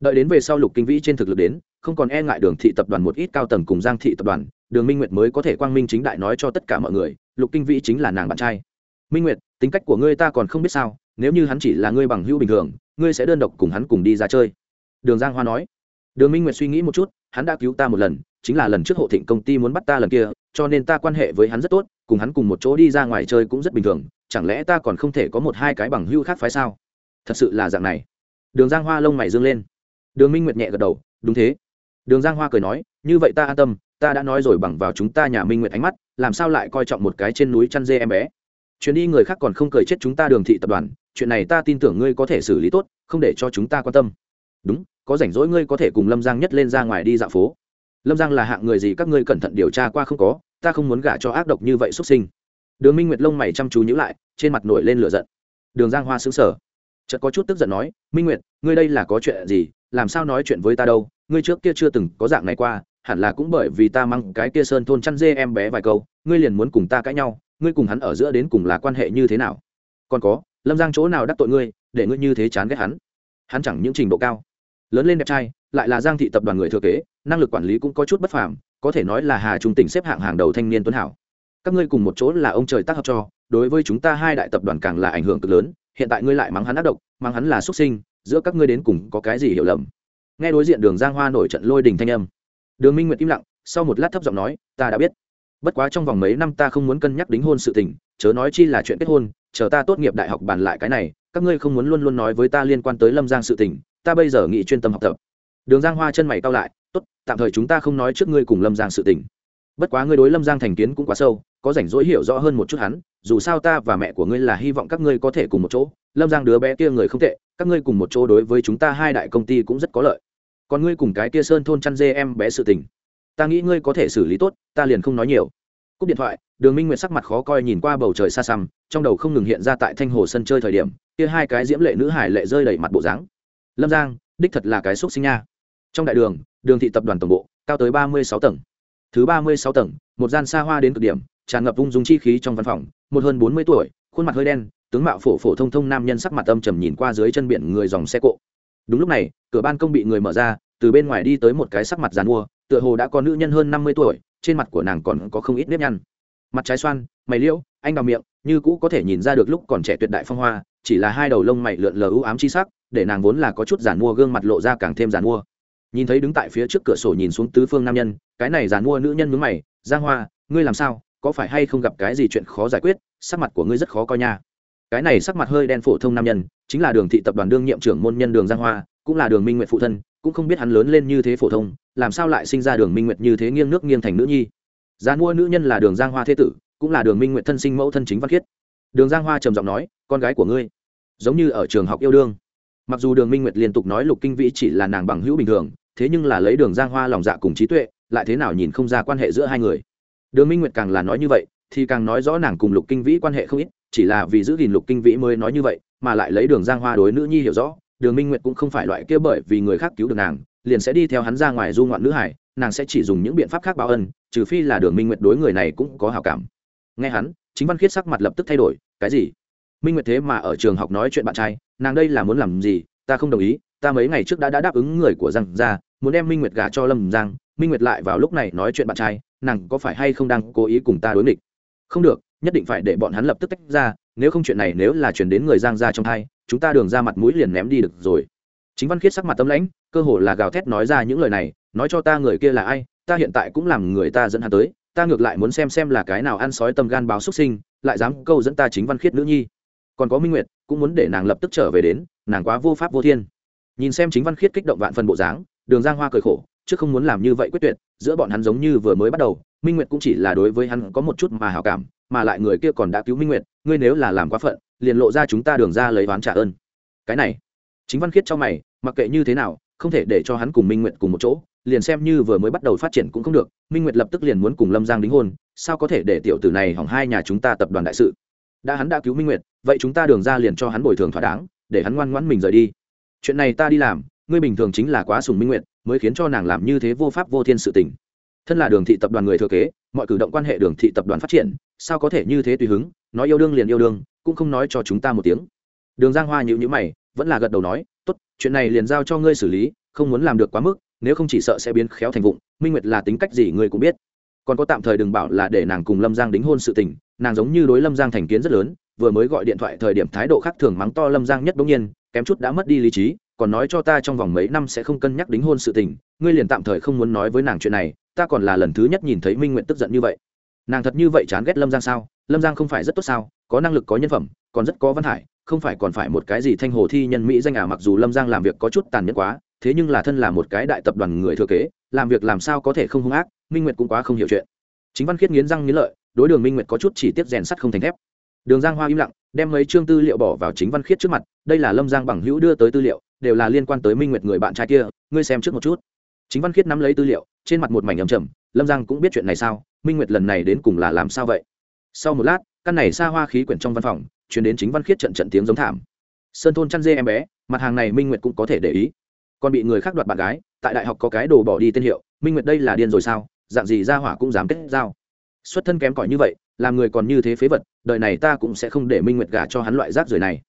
Đợi đến về sau lục kinh vĩ trên thực lực đến, không còn e ngại đường thị tập đoàn một ít cao tầng cùng giang thị tập đoàn, đường minh nguyệt mới có thể quang minh chính đại nói cho tất cả mọi người, lục kinh vĩ chính là nàng bạn trai. Minh nguyệt tính cách của ngươi ta còn không biết sao, nếu như hắn chỉ là ngươi bằng hữu bình thường, ngươi sẽ đơn độc cùng hắn cùng đi ra chơi. Đường giang hoa nói. Đường minh nguyệt suy nghĩ một chút, hắn đã cứu ta một lần, chính là lần trước hộ thịnh công ty muốn bắt ta lần kia, cho nên ta quan hệ với hắn rất tốt, cùng hắn cùng một chỗ đi ra ngoài chơi cũng rất bình thường, chẳng lẽ ta còn không thể có một hai cái bằng hưu khác phái sao? Thật sự là dạng này. Đường giang hoa lông mày dương lên. Đường minh nguyệt nhẹ gật đầu, đúng thế. Đường giang hoa cười nói, như vậy ta an tâm, ta đã nói rồi bằng vào chúng ta nhà minh nguyệt ánh mắt, làm sao lại coi trọng một cái trên núi chăn dê em bé? Chuyến đi người khác còn không cười chết chúng ta đường thị tập đoàn, chuyện này ta tin tưởng ngươi có thể xử lý tốt, không để cho chúng ta quan tâm. Đúng, có rảnh rỗi ngươi có thể cùng lâm giang nhất lên ra ngoài đi dạo phố. Lâm giang là hạng người gì các ngươi cẩn thận điều tra qua không có, ta không muốn gả cho ác độc như vậy xuất sinh. Đường minh nguyệt lông mày chăm chú nhữ lại, trên mặt nổi lên lửa giận. Đường giang hoa xứng sở chợt có chút tức giận nói, minh nguyệt, ngươi đây là có chuyện gì? Làm sao nói chuyện với ta đâu? Ngươi trước kia chưa từng có dạng này qua, hẳn là cũng bởi vì ta mang cái kia sơn thôn chăn dê em bé vài câu, ngươi liền muốn cùng ta cãi nhau ngươi cùng hắn ở giữa đến cùng là quan hệ như thế nào? Còn có, lâm giang chỗ nào đắc tội ngươi, để ngươi như thế chán ghét hắn? Hắn chẳng những trình độ cao, lớn lên đẹp trai, lại là giang thị tập đoàn người thừa kế, năng lực quản lý cũng có chút bất phàm, có thể nói là hà trung tỉnh xếp hạng hàng đầu thanh niên tuấn hảo. Các ngươi cùng một chỗ là ông trời tác hợp cho, đối với chúng ta hai đại tập đoàn càng là ảnh hưởng cực lớn, hiện tại ngươi lại mắng hắn ác độc, mắng hắn là xuất sinh, giữa các ngươi đến cùng có cái gì hiểu lầm? Nghe đối diện đường giang hoa nổi trận lôi đình thanh âm. Đường minh nguyệt im lặng, sau một lát thấp giọng nói, ta đã biết bất quá trong vòng mấy năm ta không muốn cân nhắc đính hôn sự tình, chớ nói chi là chuyện kết hôn, chờ ta tốt nghiệp đại học bàn lại cái này, các ngươi không muốn luôn luôn nói với ta liên quan tới lâm giang sự tình, ta bây giờ nghĩ chuyên tâm học tập. Đường giang hoa chân mày cao lại, tốt, tạm thời chúng ta không nói trước ngươi cùng lâm giang sự tình. Bất quá ngươi đối lâm giang thành kiến cũng quá sâu, có rảnh rỗi hiểu rõ hơn một chút hắn, dù sao ta và mẹ của ngươi là hy vọng các ngươi có thể cùng một chỗ, lâm giang đứa bé kia người không tệ, các ngươi cùng một chỗ đối với chúng ta hai đại công ty cũng rất có lợi. Còn ngươi cùng cái kia sơn thôn chăn dê em bé sự tình ta nghĩ ngươi có thể xử lý tốt, ta liền không nói nhiều. Cúp điện thoại, đường minh nguyệt sắc mặt khó coi nhìn qua bầu trời xa xăm, trong đầu không ngừng hiện ra tại thanh hồ sân chơi thời điểm, kia hai cái diễm lệ nữ hải lệ rơi đầy mặt bộ dáng. Lâm giang, đích thật là cái xúc sinh nha. Trong đại đường đường thị tập đoàn tổng bộ, cao tới ba mươi sáu tầng. Thứ ba mươi sáu tầng, một gian xa hoa đến cực điểm, tràn ngập ung dung chi khí trong văn phòng, một hơn bốn mươi tuổi, khuôn mặt hơi đen, tướng mạo phổ phổ thông thông nam nhân sắc mặt âm trầm nhìn qua dưới chân biển người dòng xe cộ. Đúng lúc này, cửa ban công bị người mở ra, từ bên ngoài đi tới một cái sắc mặt dàn mua tựa hồ đã có nữ nhân hơn năm mươi tuổi, trên mặt của nàng còn có không ít nếp nhăn. Mặt trái xoan, mày liễu, anh đào miệng, như cũ có thể nhìn ra được lúc còn trẻ tuyệt đại phong hoa, chỉ là hai đầu lông mày lượn lờ ưu ám chi sắc, để nàng vốn là có chút giàn mua gương mặt lộ ra càng thêm giàn mua. Nhìn thấy đứng tại phía trước cửa sổ nhìn xuống tứ phương nam nhân, cái này giàn mua nữ nhân mướn mày, giang hoa, ngươi làm sao? Có phải hay không gặp cái gì chuyện khó giải quyết? Sắc mặt của ngươi rất khó coi nha. Cái này sắc mặt hơi đen phổ thông nam nhân, chính là đường thị tập đoàn đương nhiệm trưởng môn nhân đường giang hoa, cũng là đường minh nguyện phụ thân cũng không biết hắn lớn lên như thế phổ thông, làm sao lại sinh ra đường minh nguyệt như thế nghiêng nước nghiêng thành nữ nhi. Giá mua nữ nhân là đường giang hoa thế tử, cũng là đường minh nguyệt thân sinh mẫu thân chính văn khiết. Đường giang hoa trầm giọng nói, con gái của ngươi, giống như ở trường học yêu đương. Mặc dù đường minh nguyệt liên tục nói lục kinh vĩ chỉ là nàng bằng hữu bình thường, thế nhưng là lấy đường giang hoa lòng dạ cùng trí tuệ, lại thế nào nhìn không ra quan hệ giữa hai người. Đường minh nguyệt càng là nói như vậy, thì càng nói rõ nàng cùng lục kinh vĩ quan hệ không ít, chỉ là vì giữ gìn lục kinh vĩ mới nói như vậy, mà lại lấy đường giang hoa đối nữ nhi hiểu rõ đường minh nguyệt cũng không phải loại kia bởi vì người khác cứu được nàng liền sẽ đi theo hắn ra ngoài du ngoạn nữ hải nàng sẽ chỉ dùng những biện pháp khác báo ân trừ phi là đường minh nguyệt đối người này cũng có hào cảm. Nghe hắn chính văn khiết sắc mặt lập tức thay đổi cái gì? Minh nguyệt thế mà ở trường học nói chuyện bạn trai nàng đây là muốn làm gì? Ta không đồng ý ta mấy ngày trước đã, đã đáp ứng người của giang ra muốn đem minh nguyệt gả cho lâm giang. Minh nguyệt lại vào lúc này nói chuyện bạn trai nàng có phải hay không đang cố ý cùng ta đối nghịch? Không được nhất định phải để bọn hắn lập tức tách ra, nếu không chuyện này nếu là chuyển đến người giang ra trong thai chúng ta đường ra mặt mũi liền ném đi được rồi. Chính văn khiết sắc mặt tâm lãnh, cơ hồ là gào thét nói ra những lời này, nói cho ta người kia là ai, ta hiện tại cũng làm người ta dẫn hắn tới, ta ngược lại muốn xem xem là cái nào ăn sói tâm gan báo xuất sinh, lại dám câu dẫn ta chính văn khiết nữ nhi. Còn có minh nguyệt, cũng muốn để nàng lập tức trở về đến, nàng quá vô pháp vô thiên. Nhìn xem chính văn khiết kích động vạn phần bộ dáng, đường giang hoa cười khổ chứ không muốn làm như vậy quyết tuyệt, giữa bọn hắn giống như vừa mới bắt đầu, minh nguyệt cũng chỉ là đối với hắn có một chút mà hảo cảm mà lại người kia còn đã cứu minh nguyệt, ngươi nếu là làm quá phận, liền lộ ra chúng ta đường ra lấy oán trả ơn. Cái này, chính văn khiết cho mày, mặc kệ như thế nào, không thể để cho hắn cùng minh nguyệt cùng một chỗ, liền xem như vừa mới bắt đầu phát triển cũng không được, minh nguyệt lập tức liền muốn cùng lâm giang đính hôn, sao có thể để tiểu tử này hỏng hai nhà chúng ta tập đoàn đại sự? Đã hắn đã cứu minh nguyệt, vậy chúng ta đường ra liền cho hắn bồi thường thỏa đáng, để hắn ngoan ngoãn mình rời đi. Chuyện này ta đi làm, ngươi bình thường chính là quá sùng minh nguyệt, mới khiến cho nàng làm như thế vô pháp vô thiên sự tình. Thân là đường thị tập đoàn người thừa kế, mọi cử động quan hệ đường thị tập đoàn phát triển sao có thể như thế tùy hứng, nói yêu đương liền yêu đương, cũng không nói cho chúng ta một tiếng. Đường giang hoa nhịu nhữ mày, vẫn là gật đầu nói, tốt, chuyện này liền giao cho ngươi xử lý, không muốn làm được quá mức, nếu không chỉ sợ sẽ biến khéo thành vụng, minh nguyệt là tính cách gì ngươi cũng biết. Còn có tạm thời đừng bảo là để nàng cùng lâm giang đính hôn sự tình, nàng giống như đối lâm giang thành kiến rất lớn, vừa mới gọi điện thoại thời điểm thái độ khác thường mắng to lâm giang nhất bỗng nhiên, kém chút đã mất đi lý trí, còn nói cho ta trong vòng mấy năm sẽ không cân nhắc đính hôn sự tình, ngươi liền tạm thời không muốn nói với nàng chuyện này, ta còn là lần thứ nhất nhìn thấy minh nguyện tức giận như vậy nàng thật như vậy chán ghét lâm giang sao? Lâm giang không phải rất tốt sao? Có năng lực, có nhân phẩm, còn rất có văn hải, không phải còn phải một cái gì thanh hồ thi nhân mỹ danh à? Mặc dù lâm giang làm việc có chút tàn nhẫn quá, thế nhưng là thân là một cái đại tập đoàn người thừa kế, làm việc làm sao có thể không hung ác? Minh nguyệt cũng quá không hiểu chuyện. Chính văn khiết nghiến răng nghiến lợi, đối đường minh nguyệt có chút chỉ tiếp rèn sắt không thành thép. Đường giang hoa im lặng, đem mấy chương tư liệu bỏ vào chính văn khiết trước mặt, đây là lâm giang bằng hữu đưa tới tư liệu, đều là liên quan tới minh nguyệt người bạn trai kia, ngươi xem trước một chút. Chính văn khiết nắm lấy tư liệu, trên mặt một mảnh ầm trầm, lâm giang cũng biết chuyện này sao? Minh nguyệt lần này đến cùng là làm sao vậy? Sau một lát, căn này xa hoa khí quyển trong văn phòng chuyển đến chính văn khiết trận trận tiếng giống thảm. Sơn thôn chăn dê em bé, mặt hàng này minh nguyệt cũng có thể để ý. Còn bị người khác đoạt bạn gái, tại đại học có cái đồ bỏ đi tên hiệu, minh nguyệt đây là điên rồi sao? Dạng gì ra hỏa cũng dám kết giao. Xuất thân kém cỏi như vậy, làm người còn như thế phế vật, đời này ta cũng sẽ không để minh nguyệt gả cho hắn loại rác rưởi này.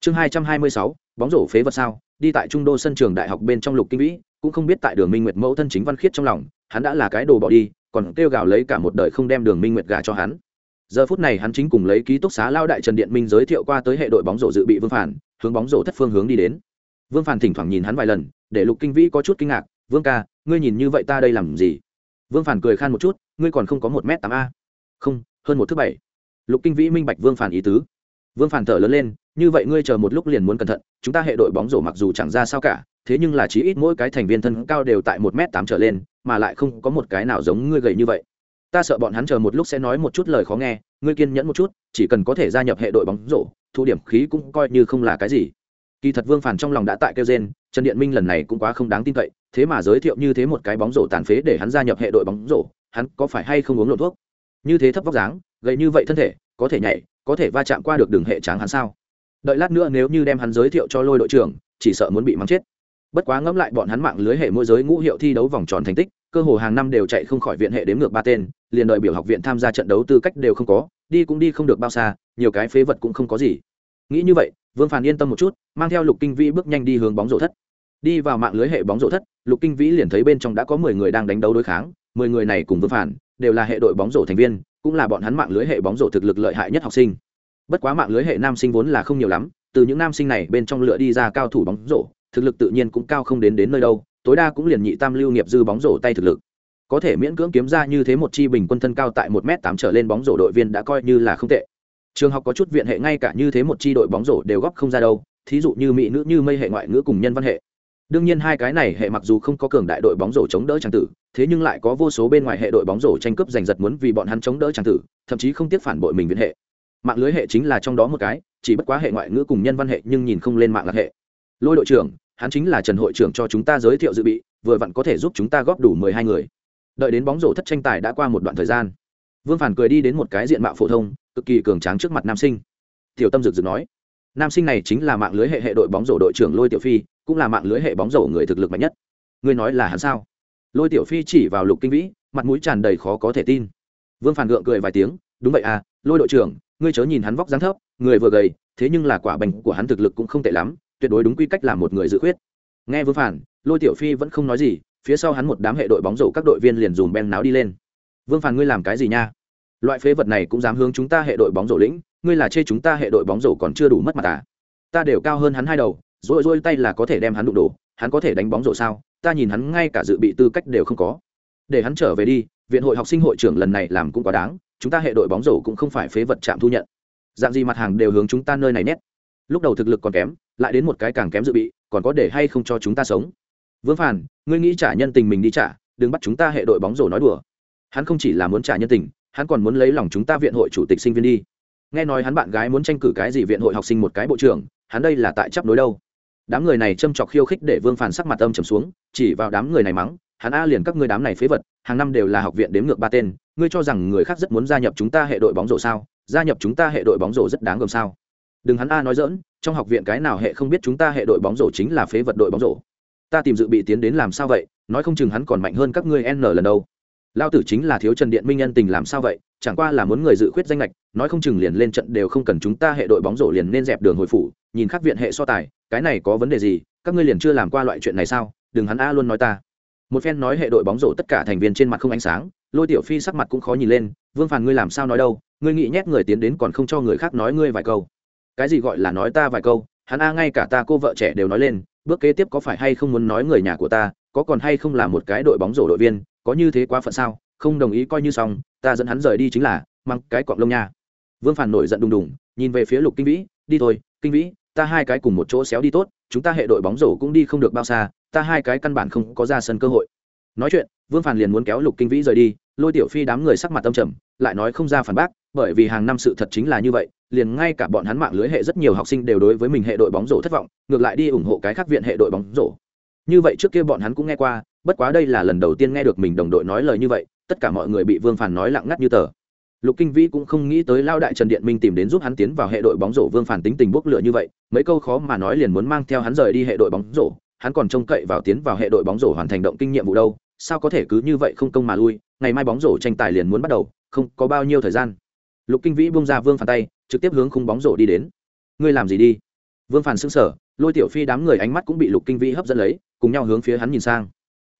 Chương hai trăm hai mươi sáu, bóng rổ phế vật sao? Đi tại trung đô sân trường đại học bên trong lục kinh vĩ, cũng không biết tại đường minh nguyệt mẫu thân chính văn khiết trong lòng, hắn đã là cái đồ bỏ đi còn kêu gào lấy cả một đời không đem đường minh nguyệt gả cho hắn. Giờ phút này hắn chính cùng lấy ký túc xá lao đại trần điện minh giới thiệu qua tới hệ đội bóng rổ dự bị vương phản, hướng bóng rổ thất phương hướng đi đến. Vương phản thỉnh thoảng nhìn hắn vài lần, để lục kinh vĩ có chút kinh ngạc, vương ca, ngươi nhìn như vậy ta đây làm gì? Vương phản cười khan một chút, ngươi còn không có một m tám a. Không, hơn một thứ bảy. Lục kinh vĩ minh bạch vương phản ý tứ. Vương phản thở lớn lên, như vậy ngươi chờ một lúc liền muốn cẩn thận, chúng ta hệ đội bóng rổ mặc dù chẳng ra sao cả, thế nhưng là chí ít mỗi cái thành viên thân cao đều tại một m tám trở lên mà lại không có một cái nào giống ngươi gầy như vậy. Ta sợ bọn hắn chờ một lúc sẽ nói một chút lời khó nghe, ngươi kiên nhẫn một chút, chỉ cần có thể gia nhập hệ đội bóng rổ, thu điểm khí cũng coi như không là cái gì. Kỳ thật vương phản trong lòng đã tại kêu gen trần điện minh lần này cũng quá không đáng tin cậy, thế mà giới thiệu như thế một cái bóng rổ tàn phế để hắn gia nhập hệ đội bóng rổ, hắn có phải hay không uống lộ thuốc? Như thế thấp vóc dáng, gầy như vậy thân thể, có thể nhảy, có thể va chạm qua được đường hệ tráng hắn sao? Đợi lát nữa nếu như đem hắn giới thiệu cho lôi đội trưởng, chỉ sợ muốn bị mắng chết bất quá ngẫm lại bọn hắn mạng lưới hệ môi giới ngũ hiệu thi đấu vòng tròn thành tích, cơ hồ hàng năm đều chạy không khỏi viện hệ đếm ngược ba tên, liền đợi biểu học viện tham gia trận đấu tư cách đều không có, đi cũng đi không được bao xa, nhiều cái phế vật cũng không có gì. Nghĩ như vậy, vương phàn yên tâm một chút, mang theo lục kinh vĩ bước nhanh đi hướng bóng rổ thất. Đi vào mạng lưới hệ bóng rổ thất, lục kinh vĩ liền thấy bên trong đã có mười người đang đánh đấu đối kháng, mười người này cùng vương phản đều là hệ đội bóng rổ thành viên, cũng là bọn hắn mạng lưới hệ bóng rổ thực lực lợi hại nhất học sinh. Bất quá mạng lưới hệ nam sinh vốn là không nhiều lắm, từ những nam sinh này bên trong lựa đi ra cao thủ bóng rổ thực lực tự nhiên cũng cao không đến đến nơi đâu, tối đa cũng liền nhị tam lưu nghiệp dư bóng rổ tay thực lực. Có thể miễn cưỡng kiếm ra như thế một chi bình quân thân cao tại một m tám trở lên bóng rổ đội viên đã coi như là không tệ. Trường học có chút viện hệ ngay cả như thế một chi đội bóng rổ đều góp không ra đâu, thí dụ như mỹ nữ như mây hệ ngoại ngữ cùng nhân văn hệ. Đương nhiên hai cái này hệ mặc dù không có cường đại đội bóng rổ chống đỡ trang tử, thế nhưng lại có vô số bên ngoài hệ đội bóng rổ tranh cướp giành giật muốn vì bọn hắn chống đỡ trang tử, thậm chí không tiếc phản bội mình viện hệ. Mạng lưới hệ chính là trong đó một cái, chỉ bất quá hệ ngoại ngữ cùng nhân văn hệ nhưng nhìn không lên mạng lạc hệ lôi đội trưởng, hắn chính là trần hội trưởng cho chúng ta giới thiệu dự bị, vừa vặn có thể giúp chúng ta góp đủ mười hai người. Đợi đến bóng rổ thất tranh tài đã qua một đoạn thời gian. Vương phản cười đi đến một cái diện mạo phổ thông, cực kỳ cường tráng trước mặt nam sinh. Tiểu tâm dực dực nói, nam sinh này chính là mạng lưới hệ hệ đội bóng rổ đội trưởng lôi tiểu phi, cũng là mạng lưới hệ bóng rổ người thực lực mạnh nhất. Ngươi nói là hắn sao? Lôi tiểu phi chỉ vào lục kinh vĩ, mặt mũi tràn đầy khó có thể tin. Vương phản gượng cười vài tiếng, đúng vậy à lôi đội trưởng, ngươi chớ nhìn hắn vóc dáng thấp, người vừa gầy, thế nhưng là quả bành của hắn thực lực cũng không tệ lắm tuyệt đối đúng quy cách làm một người dự khuyết. Nghe vương phản, lôi tiểu phi vẫn không nói gì, phía sau hắn một đám hệ đội bóng rổ các đội viên liền dùm ben náo đi lên. Vương phản ngươi làm cái gì nha? Loại phế vật này cũng dám hướng chúng ta hệ đội bóng rổ lĩnh, ngươi là chê chúng ta hệ đội bóng rổ còn chưa đủ mất mặt à? Ta đều cao hơn hắn hai đầu rồi rồi tay là có thể đem hắn đụng đổ, hắn có thể đánh bóng rổ sao? Ta nhìn hắn ngay cả dự bị tư cách đều không có. Để hắn trở về đi, viện hội học sinh hội trưởng lần này làm cũng quá đáng, chúng ta hệ đội bóng rổ cũng không phải phế vật chạm thu nhận. Dạng gì mặt hàng đều hướng chúng ta nơi này nét lúc đầu thực lực còn kém, lại đến một cái càng kém dự bị, còn có để hay không cho chúng ta sống? Vương phản ngươi nghĩ trả nhân tình mình đi trả, đừng bắt chúng ta hệ đội bóng rổ nói đùa. Hắn không chỉ là muốn trả nhân tình, hắn còn muốn lấy lòng chúng ta viện hội chủ tịch sinh viên đi. Nghe nói hắn bạn gái muốn tranh cử cái gì viện hội học sinh một cái bộ trưởng, hắn đây là tại chấp đối đâu? Đám người này châm chọc khiêu khích để vương phản sắc mặt âm trầm xuống, chỉ vào đám người này mắng, hắn a liền các ngươi đám này phế vật, hàng năm đều là học viện đếm ngược ba tên, ngươi cho rằng người khác rất muốn gia nhập chúng ta hệ đội bóng rổ sao? Gia nhập chúng ta hệ đội bóng rổ rất đáng gồm sao? Đừng hắn a nói dỡn trong học viện cái nào hệ không biết chúng ta hệ đội bóng rổ chính là phế vật đội bóng rổ. Ta tìm dự bị tiến đến làm sao vậy, nói không chừng hắn còn mạnh hơn các ngươi n lần đâu lao tử chính là thiếu trần điện minh nhân tình làm sao vậy, chẳng qua là muốn người dự khuyết danh lệch nói không chừng liền lên trận đều không cần chúng ta hệ đội bóng rổ liền nên dẹp đường hồi phủ, nhìn khác viện hệ so tài, cái này có vấn đề gì, các ngươi liền chưa làm qua loại chuyện này sao, đừng hắn a luôn nói ta. Một phen nói hệ đội bóng rổ tất cả thành viên trên mặt không ánh sáng, lôi tiểu phi sắc mặt cũng khó nhìn lên, vương phàn ngươi làm sao nói đâu, ngươi nghĩ nhét người tiến đến còn không cho người khác nói ngươi vài câu cái gì gọi là nói ta vài câu, hắn a ngay cả ta cô vợ trẻ đều nói lên, bước kế tiếp có phải hay không muốn nói người nhà của ta, có còn hay không là một cái đội bóng rổ đội viên, có như thế quá phận sao? Không đồng ý coi như xong, ta dẫn hắn rời đi chính là mang cái cọng lông nha. Vương phản nổi giận đùng đùng, nhìn về phía lục kinh vĩ, đi thôi, kinh vĩ, ta hai cái cùng một chỗ xéo đi tốt, chúng ta hệ đội bóng rổ cũng đi không được bao xa, ta hai cái căn bản không có ra sân cơ hội. Nói chuyện, vương phản liền muốn kéo lục kinh vĩ rời đi, lôi tiểu phi đám người sắc mặt tâm trầm, lại nói không ra phản bác, bởi vì hàng năm sự thật chính là như vậy liền ngay cả bọn hắn mạng lưới hệ rất nhiều học sinh đều đối với mình hệ đội bóng rổ thất vọng, ngược lại đi ủng hộ cái khác viện hệ đội bóng rổ. Như vậy trước kia bọn hắn cũng nghe qua, bất quá đây là lần đầu tiên nghe được mình đồng đội nói lời như vậy, tất cả mọi người bị vương phản nói lặng ngắt như tờ. Lục kinh vĩ cũng không nghĩ tới lao đại trần điện minh tìm đến giúp hắn tiến vào hệ đội bóng rổ, vương phản tính tình bốc lửa như vậy, mấy câu khó mà nói liền muốn mang theo hắn rời đi hệ đội bóng rổ, hắn còn trông cậy vào tiến vào hệ đội bóng rổ hoàn thành động kinh nghiệm vụ đâu, sao có thể cứ như vậy không công mà lui, ngày mai bóng rổ tranh tài liền muốn bắt đầu, không, có bao nhiêu thời gian? Lục kinh vĩ bung ra vương phản tay, trực tiếp hướng khung bóng rổ đi đến. Ngươi làm gì đi? Vương phản xứng sở lôi tiểu phi đám người ánh mắt cũng bị lục kinh vĩ hấp dẫn lấy, cùng nhau hướng phía hắn nhìn sang.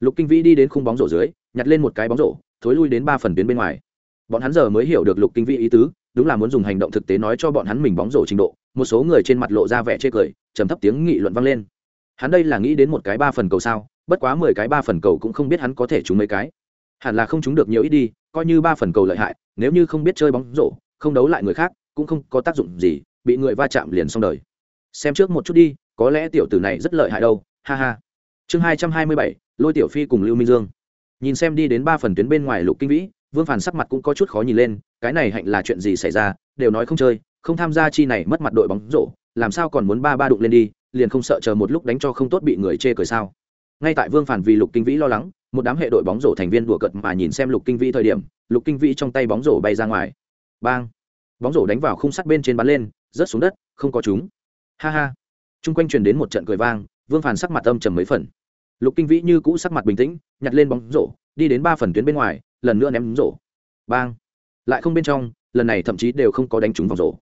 Lục kinh vĩ đi đến khung bóng rổ dưới, nhặt lên một cái bóng rổ, thối lui đến ba phần tuyến bên ngoài. Bọn hắn giờ mới hiểu được lục kinh vĩ ý tứ, đúng là muốn dùng hành động thực tế nói cho bọn hắn mình bóng rổ trình độ. Một số người trên mặt lộ ra vẻ chê cười, trầm thấp tiếng nghị luận vang lên. Hắn đây là nghĩ đến một cái ba phần cầu sao, bất quá mười cái ba phần cầu cũng không biết hắn có thể trúng mấy cái hẳn là không trúng được nhiều ít đi, coi như ba phần cầu lợi hại, nếu như không biết chơi bóng rổ, không đấu lại người khác, cũng không có tác dụng gì, bị người va chạm liền xong đời. Xem trước một chút đi, có lẽ tiểu tử này rất lợi hại đâu, ha ha. Chương hai trăm hai mươi bảy, lôi tiểu phi cùng lưu minh dương. Nhìn xem đi đến ba phần tuyến bên ngoài lục kinh vĩ, vương phản sắc mặt cũng có chút khó nhìn lên, cái này hạnh là chuyện gì xảy ra, đều nói không chơi, không tham gia chi này mất mặt đội bóng rổ, làm sao còn muốn ba ba đụng lên đi, liền không sợ chờ một lúc đánh cho không tốt bị người chê cười sao. Ngay tại vương phản vì lục kinh vĩ lo lắng một đám hệ đội bóng rổ thành viên đùa cợt mà nhìn xem lục kinh vĩ thời điểm, lục kinh vĩ trong tay bóng rổ bay ra ngoài. Bang! Bóng rổ đánh vào khung sắt bên trên bắn lên, rớt xuống đất, không có chúng. Ha ha! Chung quanh truyền đến một trận cười vang, vương phản sắc mặt âm trầm mấy phần. Lục kinh vĩ như cũ sắc mặt bình tĩnh, nhặt lên bóng rổ, đi đến ba phần tuyến bên ngoài, lần nữa ném rổ. Bang! Lại không bên trong, lần này thậm chí đều không có đánh trúng vòng rổ.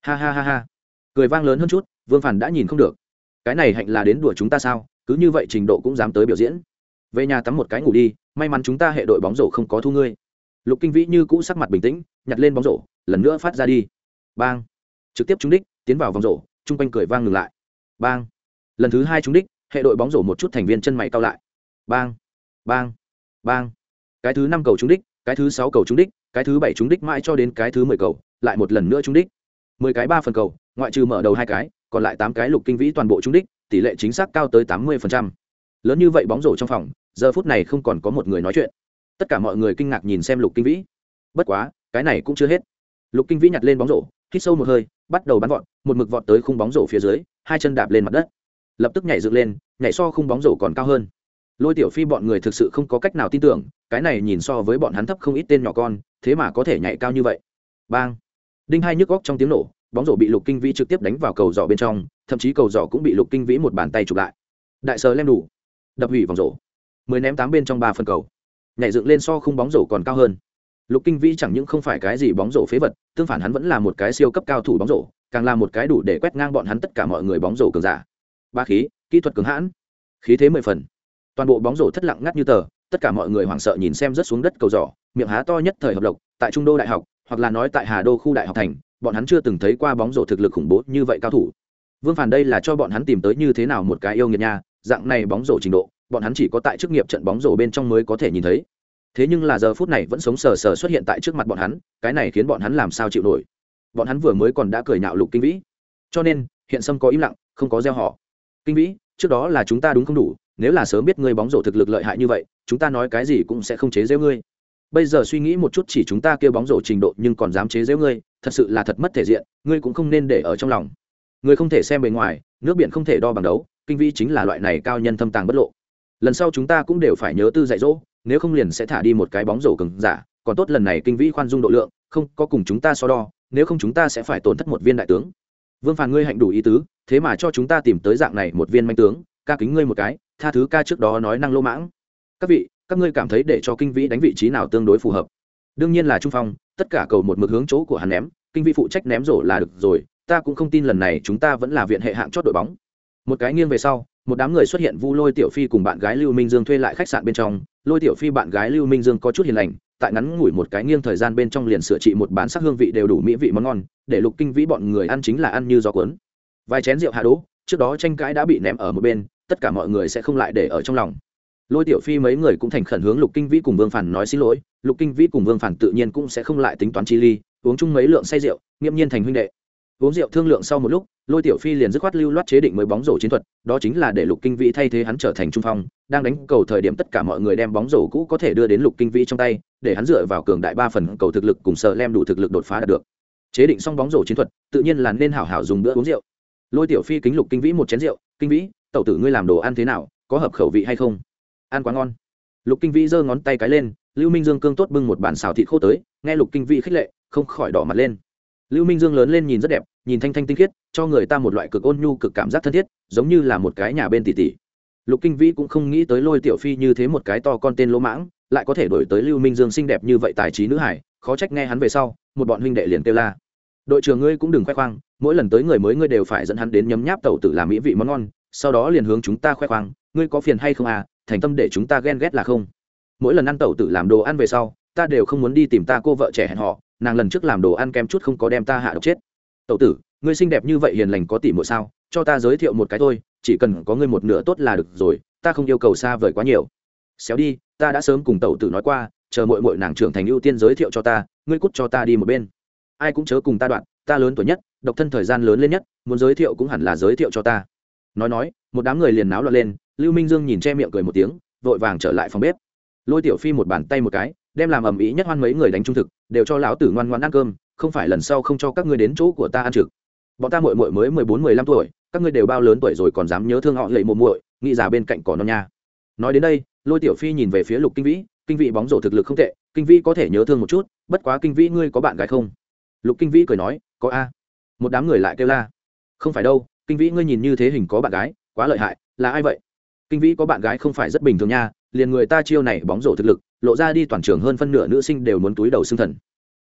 Ha ha ha ha! Cười vang lớn hơn chút, vương phản đã nhìn không được. Cái này hạnh là đến đùa chúng ta sao? Cứ như vậy trình độ cũng dám tới biểu diễn về nhà tắm một cái ngủ đi, may mắn chúng ta hệ đội bóng rổ không có thu ngươi. Lục kinh vĩ như cũ sắc mặt bình tĩnh, nhặt lên bóng rổ, lần nữa phát ra đi. Bang. Trực tiếp trúng đích, tiến vào vòng rổ, chung quanh cười vang ngừng lại. Bang. Lần thứ hai trúng đích, hệ đội bóng rổ một chút thành viên chân mày cao lại. Bang. Bang. Bang. Cái thứ năm cầu trúng đích, cái thứ sáu cầu trúng đích, cái thứ bảy trúng đích mãi cho đến cái thứ mười cầu, lại một lần nữa trúng đích. Mười cái ba phần cầu, ngoại trừ mở đầu hai cái, còn lại tám cái lục kinh vĩ toàn bộ trúng đích, tỷ lệ chính xác cao tới tám mươi phần trăm lớn như vậy bóng rổ trong phòng, giờ phút này không còn có một người nói chuyện. Tất cả mọi người kinh ngạc nhìn xem lục kinh vĩ. Bất quá, cái này cũng chưa hết. Lục kinh vĩ nhặt lên bóng rổ, hít sâu một hơi, bắt đầu bắn vọt, một mực vọt tới khung bóng rổ phía dưới, hai chân đạp lên mặt đất. Lập tức nhảy dựng lên, nhảy so khung bóng rổ còn cao hơn. Lôi tiểu phi bọn người thực sự không có cách nào tin tưởng, cái này nhìn so với bọn hắn thấp không ít tên nhỏ con, thế mà có thể nhảy cao như vậy. Bang! Đinh hai nhức góc trong tiếng nổ, bóng rổ bị lục kinh vĩ trực tiếp đánh vào cầu giỏ bên trong, thậm chí cầu giỏ cũng bị lục kinh vĩ một bàn tay chụp lại. Đại sờ lem đủ đập hủy vòng rổ. Mười ném tám bên trong ba phần cầu. Nhảy dựng lên so khung bóng rổ còn cao hơn. Lục kinh vĩ chẳng những không phải cái gì bóng rổ phế vật, tương phản hắn vẫn là một cái siêu cấp cao thủ bóng rổ, càng là một cái đủ để quét ngang bọn hắn tất cả mọi người bóng rổ cường giả. Ba khí, kỹ thuật cứng hãn. Khí thế mười phần. Toàn bộ bóng rổ thất lặng ngắt như tờ, tất cả mọi người hoảng sợ nhìn xem rớt xuống đất cầu giỏ, miệng há to nhất thời hợp lộc, tại trung đô đại học, hoặc là nói tại hà đô khu đại học thành, bọn hắn chưa từng thấy qua bóng rổ thực lực khủng bố như vậy cao thủ. Vương phản đây là cho bọn hắn tìm tới như thế nào một cái yêu nghiệt nha dạng này bóng rổ trình độ, bọn hắn chỉ có tại chức nghiệp trận bóng rổ bên trong mới có thể nhìn thấy. Thế nhưng là giờ phút này vẫn sống sờ sờ xuất hiện tại trước mặt bọn hắn, cái này khiến bọn hắn làm sao chịu nổi? Bọn hắn vừa mới còn đã cười nhạo lục kinh vĩ. Cho nên, hiện sâm có im lặng, không có gieo họ. Kinh vĩ, trước đó là chúng ta đúng không đủ, nếu là sớm biết ngươi bóng rổ thực lực lợi hại như vậy, chúng ta nói cái gì cũng sẽ không chế giễu ngươi. Bây giờ suy nghĩ một chút chỉ chúng ta kêu bóng rổ trình độ nhưng còn dám chế giễu ngươi, thật sự là thật mất thể diện, ngươi cũng không nên để ở trong lòng. Ngươi không thể xem bề ngoài, nước biển không thể đo bằng đấu kinh vĩ chính là loại này cao nhân thâm tàng bất lộ. Lần sau chúng ta cũng đều phải nhớ tư dạy dỗ, nếu không liền sẽ thả đi một cái bóng rổ cứng giả. Còn tốt lần này kinh vĩ khoan dung độ lượng, không có cùng chúng ta so đo, nếu không chúng ta sẽ phải tổn thất một viên đại tướng. Vương phàn ngươi hạnh đủ ý tứ, thế mà cho chúng ta tìm tới dạng này một viên manh tướng, ca kính ngươi một cái, tha thứ ca trước đó nói năng lỗ mãng. Các vị, các ngươi cảm thấy để cho kinh vĩ đánh vị trí nào tương đối phù hợp? Đương nhiên là trung phong, tất cả cầu một mực hướng chỗ của hắn ném, kinh vĩ phụ trách ném rổ là được rồi, ta cũng không tin lần này chúng ta vẫn là viện hệ hạng chót đội bóng một cái nghiêng về sau, một đám người xuất hiện vu lôi tiểu phi cùng bạn gái lưu minh dương thuê lại khách sạn bên trong. Lôi tiểu phi bạn gái lưu minh dương có chút hiền lành, tại ngắn ngủi một cái nghiêng thời gian bên trong liền sửa trị một bán sắc hương vị đều đủ mỹ vị món ngon, để lục kinh vĩ bọn người ăn chính là ăn như gió cuốn. Vài chén rượu hạ đỗ, trước đó tranh cãi đã bị ném ở một bên, tất cả mọi người sẽ không lại để ở trong lòng. Lôi tiểu phi mấy người cũng thành khẩn hướng lục kinh vĩ cùng vương phản nói xin lỗi, lục kinh vĩ cùng vương phản tự nhiên cũng sẽ không lại tính toán chi ly, uống chung mấy lượng say rượu, nghiêm nhiên thành huynh đệ uống rượu thương lượng sau một lúc, lôi tiểu phi liền dứt khoát lưu loát chế định mới bóng rổ chiến thuật, đó chính là để lục kinh vĩ thay thế hắn trở thành trung phong, đang đánh cầu thời điểm tất cả mọi người đem bóng rổ cũ có thể đưa đến lục kinh vĩ trong tay, để hắn dựa vào cường đại ba phần cầu thực lực cùng sợ lem đủ thực lực đột phá đạt được. Chế định xong bóng rổ chiến thuật, tự nhiên là nên hảo hảo dùng bữa uống rượu. Lôi tiểu phi kính lục kinh vĩ một chén rượu, kinh vĩ, tẩu tử ngươi làm đồ ăn thế nào, có hợp khẩu vị hay không? Ăn quá ngon. Lục kinh vĩ giơ ngón tay cái lên, lưu minh dương cương tốt bưng một bản xào thịt khô tới, nghe lục kinh vĩ khích lệ, không khỏi đỏ mặt lên lưu minh dương lớn lên nhìn rất đẹp, nhìn thanh thanh tinh khiết, cho người ta một loại cực ôn nhu, cực cảm giác thân thiết, giống như là một cái nhà bên tỷ tỷ. Lục kinh vĩ cũng không nghĩ tới lôi tiểu phi như thế một cái to con tên lỗ mãng, lại có thể đổi tới lưu minh dương xinh đẹp như vậy tài trí nữ hải khó trách nghe hắn về sau, một bọn huynh đệ liền kêu la. Đội trưởng ngươi cũng đừng khoe khoang, mỗi lần tới người mới ngươi đều phải dẫn hắn đến nhấm nháp tẩu tử làm mỹ vị món ngon, sau đó liền hướng chúng ta khoe khoang, ngươi có phiền hay không à thành tâm để chúng ta ghen ghét là không. Mỗi lần ăn tẩu tử làm đồ ăn về sau, ta đều không muốn đi tìm ta cô vợ trẻ hẹn họ nàng lần trước làm đồ ăn kem chút không có đem ta hạ độc chết. Tẩu tử, ngươi xinh đẹp như vậy hiền lành có tỉ mỗi sao? Cho ta giới thiệu một cái thôi, chỉ cần có ngươi một nửa tốt là được rồi, ta không yêu cầu xa vời quá nhiều. Xéo đi, ta đã sớm cùng tẩu tử nói qua, chờ mội mội nàng trưởng thành ưu tiên giới thiệu cho ta, ngươi cút cho ta đi một bên. Ai cũng chớ cùng ta đoạn, ta lớn tuổi nhất, độc thân thời gian lớn lên nhất, muốn giới thiệu cũng hẳn là giới thiệu cho ta. Nói nói, một đám người liền náo loạn lên, lưu minh dương nhìn che miệng cười một tiếng, vội vàng trở lại phòng bếp. Lôi tiểu phi một bàn tay một cái đem làm ầm ĩ nhất hoan mấy người đánh trung thực, đều cho lão tử ngoan ngoan ăn cơm, không phải lần sau không cho các ngươi đến chỗ của ta ăn trực. Bọn ta muội muội mới mười bốn, mười lăm tuổi, các ngươi đều bao lớn tuổi rồi còn dám nhớ thương họ lệ mồm muội, nghĩ già bên cạnh cỏ non nha. Nói đến đây, lôi tiểu phi nhìn về phía lục kinh vĩ kinh vĩ bóng rổ thực lực không tệ, kinh vĩ có thể nhớ thương một chút, bất quá kinh vĩ ngươi có bạn gái không? Lục kinh vĩ cười nói, có a. Một đám người lại kêu la. Không phải đâu, kinh vĩ ngươi nhìn như thế hình có bạn gái, quá lợi hại, là ai vậy? Kinh vĩ có bạn gái không phải rất bình thường nha, liền người ta chiêu này bóng rổ thực lực lộ ra đi toàn trường hơn phân nửa nữ sinh đều muốn túi đầu xương thần.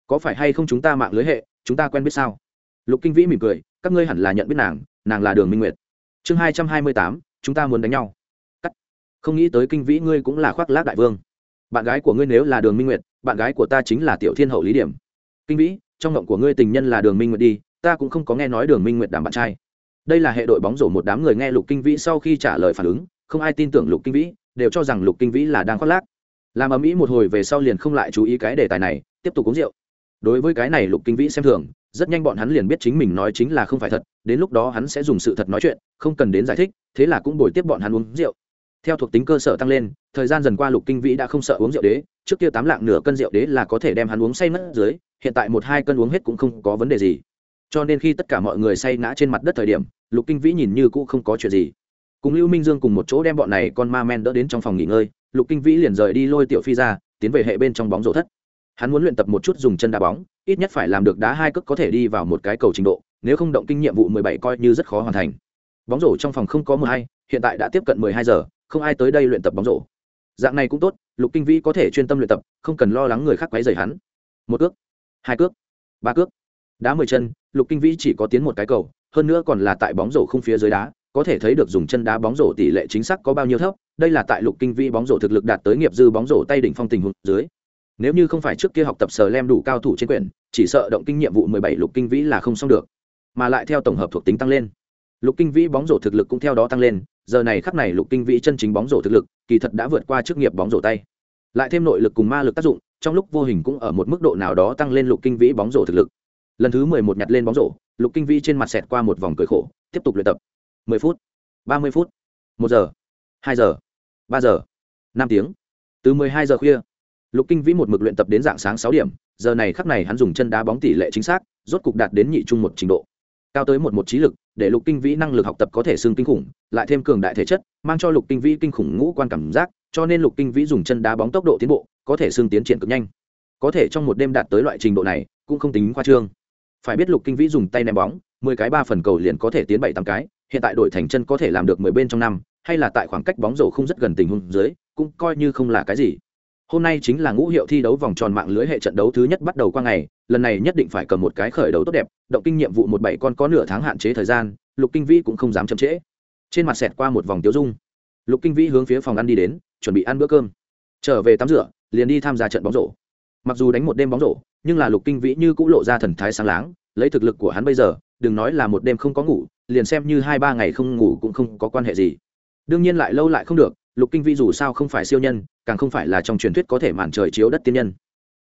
Có phải hay không chúng ta mạng lưới hệ, chúng ta quen biết sao? Lục kinh vĩ mỉm cười, các ngươi hẳn là nhận biết nàng nàng là đường minh nguyệt. Chương hai trăm hai mươi tám, chúng ta muốn đánh nhau. Cắt. Không nghĩ tới kinh vĩ ngươi cũng là khoác lác đại vương. Bạn gái của ngươi nếu là đường minh nguyệt, bạn gái của ta chính là tiểu thiên hậu lý điểm. Kinh vĩ, trong ngộng của ngươi tình nhân là đường minh nguyệt đi, ta cũng không có nghe nói đường minh nguyệt đảm bạn trai. Đây là hệ đội bóng rổ một đám người nghe lục kinh vĩ sau khi trả lời phản ứng, không ai tin tưởng lục kinh vĩ, đều cho rằng lục kinh vĩ là đang khoác lác làm ở mỹ một hồi về sau liền không lại chú ý cái đề tài này, tiếp tục uống rượu. Đối với cái này lục kinh vĩ xem thường, rất nhanh bọn hắn liền biết chính mình nói chính là không phải thật, đến lúc đó hắn sẽ dùng sự thật nói chuyện, không cần đến giải thích, thế là cũng bồi tiếp bọn hắn uống rượu. Theo thuộc tính cơ sở tăng lên, thời gian dần qua lục kinh vĩ đã không sợ uống rượu đế, trước kia tám lạng nửa cân rượu đế là có thể đem hắn uống say mất dưới, hiện tại một hai cân uống hết cũng không có vấn đề gì. Cho nên khi tất cả mọi người say ngã trên mặt đất thời điểm, lục kinh vĩ nhìn như cũ không có chuyện gì. Cùng lưu minh dương cùng một chỗ đem bọn này con ma men đỡ đến trong phòng nghỉ ngơi lục kinh vĩ liền rời đi lôi tiểu phi ra, tiến về hệ bên trong bóng rổ thất. Hắn muốn luyện tập một chút dùng chân đá bóng, ít nhất phải làm được đá hai cước có thể đi vào một cái cầu trình độ, nếu không động kinh nhiệm vụ mười bảy coi như rất khó hoàn thành. Bóng rổ trong phòng không có mười hai, hiện tại đã tiếp cận mười hai giờ, không ai tới đây luyện tập bóng rổ. Dạng này cũng tốt, lục kinh vĩ có thể chuyên tâm luyện tập, không cần lo lắng người khác quấy rầy hắn. Một cước, hai cước, ba cước. Đá mười chân, lục kinh vĩ chỉ có tiến một cái cầu, hơn nữa còn là tại bóng rổ không phía dưới đá có thể thấy được dùng chân đá bóng rổ tỷ lệ chính xác có bao nhiêu thấp, đây là tại lục kinh vĩ bóng rổ thực lực đạt tới nghiệp dư bóng rổ tay đỉnh phong tình huống dưới. Nếu như không phải trước kia học tập sờ lem đủ cao thủ trên quyển chỉ sợ động kinh nghiệm vụ mười bảy lục kinh vĩ là không xong được. Mà lại theo tổng hợp thuộc tính tăng lên. Lục kinh vĩ bóng rổ thực lực cũng theo đó tăng lên, giờ này khắc này lục kinh vĩ chân chính bóng rổ thực lực, kỳ thật đã vượt qua chức nghiệp bóng rổ tay. Lại thêm nội lực cùng ma lực tác dụng, trong lúc vô hình cũng ở một mức độ nào đó tăng lên lục kinh vĩ bóng rổ thực lực. Lần thứ mười một nhặt lên bóng rổ, lục kinh vĩ trên mặt xẹt qua một vòng cười khổ, tiếp tục luyện tập mười phút, ba mươi phút, một giờ, hai giờ, ba giờ, năm tiếng. Từ mười hai giờ khuya, lục kinh vĩ một mực luyện tập đến dạng sáng sáu điểm, giờ này khắc này hắn dùng chân đá bóng tỷ lệ chính xác, rốt cục đạt đến nhị trung một trình độ. Cao tới một một trí lực, để lục kinh vĩ năng lực học tập có thể xương kinh khủng, lại thêm cường đại thể chất, mang cho lục kinh vĩ kinh khủng ngũ quan cảm giác, cho nên lục kinh vĩ dùng chân đá bóng tốc độ tiến bộ, có thể xương tiến triển cực nhanh. Có thể trong một đêm đạt tới loại trình độ này, cũng không tính khoa trương. Phải biết lục kinh vĩ dùng tay ném bóng, mười cái ba phần cầu liền có thể tiến bảy tám cái hiện tại đội thành chân có thể làm được mười bên trong năm, hay là tại khoảng cách bóng rổ không rất gần tình huống dưới, cũng coi như không là cái gì. Hôm nay chính là ngũ hiệu thi đấu vòng tròn mạng lưới hệ trận đấu thứ nhất bắt đầu qua ngày, lần này nhất định phải cầm một cái khởi đấu tốt đẹp, động kinh nghiệm vụ một bảy con có nửa tháng hạn chế thời gian, lục kinh vĩ cũng không dám chậm trễ. Trên mặt xẹt qua một vòng tiêu dung. Lục kinh vĩ hướng phía phòng ăn đi đến, chuẩn bị ăn bữa cơm. Trở về tắm rửa, liền đi tham gia trận bóng rổ. Mặc dù đánh một đêm bóng rổ, nhưng là lục kinh vĩ như cũng lộ ra thần thái sáng láng, lấy thực lực của hắn bây giờ đừng nói là một đêm không có ngủ, liền xem như hai ba ngày không ngủ cũng không có quan hệ gì. Đương nhiên lại lâu lại không được, lục kinh vĩ dù sao không phải siêu nhân, càng không phải là trong truyền thuyết có thể màn trời chiếu đất tiên nhân.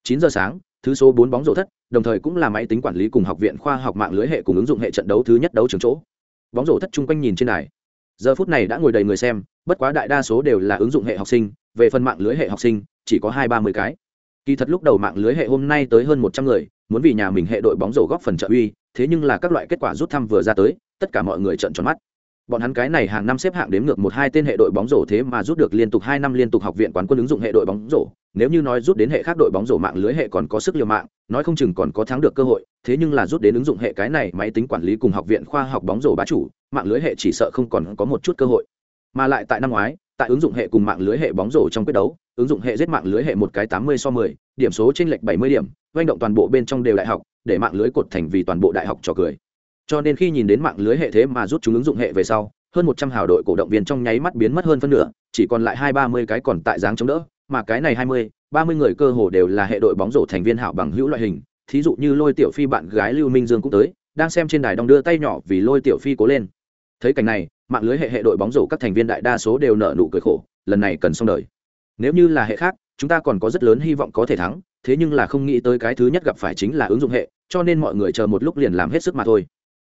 Chín giờ sáng, thứ số bốn bóng rổ thất, đồng thời cũng là máy tính quản lý cùng học viện khoa học mạng lưới hệ cùng ứng dụng hệ trận đấu thứ nhất đấu trường chỗ. Bóng rổ thất chung quanh nhìn trên đài. Giờ phút này đã ngồi đầy người xem, bất quá đại đa số đều là ứng dụng hệ học sinh, về phần mạng lưới hệ học sinh, chỉ có hai ba mươi cái. Kỳ thật lúc đầu mạng lưới hệ hôm nay tới hơn một trăm người muốn vì nhà mình hệ đội bóng rổ góp phần trợ uy, thế nhưng là các loại kết quả rút thăm vừa ra tới, tất cả mọi người trợn tròn mắt. Bọn hắn cái này hàng năm xếp hạng đếm ngược một hai tên hệ đội bóng rổ thế mà rút được liên tục hai năm liên tục học viện quán quân ứng dụng hệ đội bóng rổ. Nếu như nói rút đến hệ khác đội bóng rổ mạng lưới hệ còn có sức liều mạng, nói không chừng còn có thắng được cơ hội, thế nhưng là rút đến ứng dụng hệ cái này máy tính quản lý cùng học viện khoa học bóng rổ bá chủ, mạng lưới hệ chỉ sợ không còn có một chút cơ hội. Mà lại tại năm ngoái, tại ứng dụng hệ cùng mạng lưới hệ bóng rổ trong quyết đấu, ứng dụng hệ giết mạng lưới hệ một cái tám mươi so mười, điểm số trên lệch bảy mươi điểm doanh động toàn bộ bên trong đều đại học, để mạng lưới cột thành vì toàn bộ đại học trò cười. Cho nên khi nhìn đến mạng lưới hệ thế mà rút chúng ứng dụng hệ về sau, hơn một trăm hào đội cổ động viên trong nháy mắt biến mất hơn phân nửa, chỉ còn lại hai ba mươi cái còn tại dáng chống đỡ, mà cái này hai mươi, ba mươi người cơ hồ đều là hệ đội bóng rổ thành viên hảo bằng hữu loại hình. Thí dụ như lôi tiểu phi bạn gái lưu minh dương cũng tới, đang xem trên đài đong đưa tay nhỏ vì lôi tiểu phi cố lên. Thấy cảnh này, mạng lưới hệ hệ đội bóng rổ các thành viên đại đa số đều nở nụ cười khổ, lần này cần xong đời. Nếu như là hệ khác, chúng ta còn có rất lớn hy vọng có thể thắng thế nhưng là không nghĩ tới cái thứ nhất gặp phải chính là ứng dụng hệ, cho nên mọi người chờ một lúc liền làm hết sức mà thôi.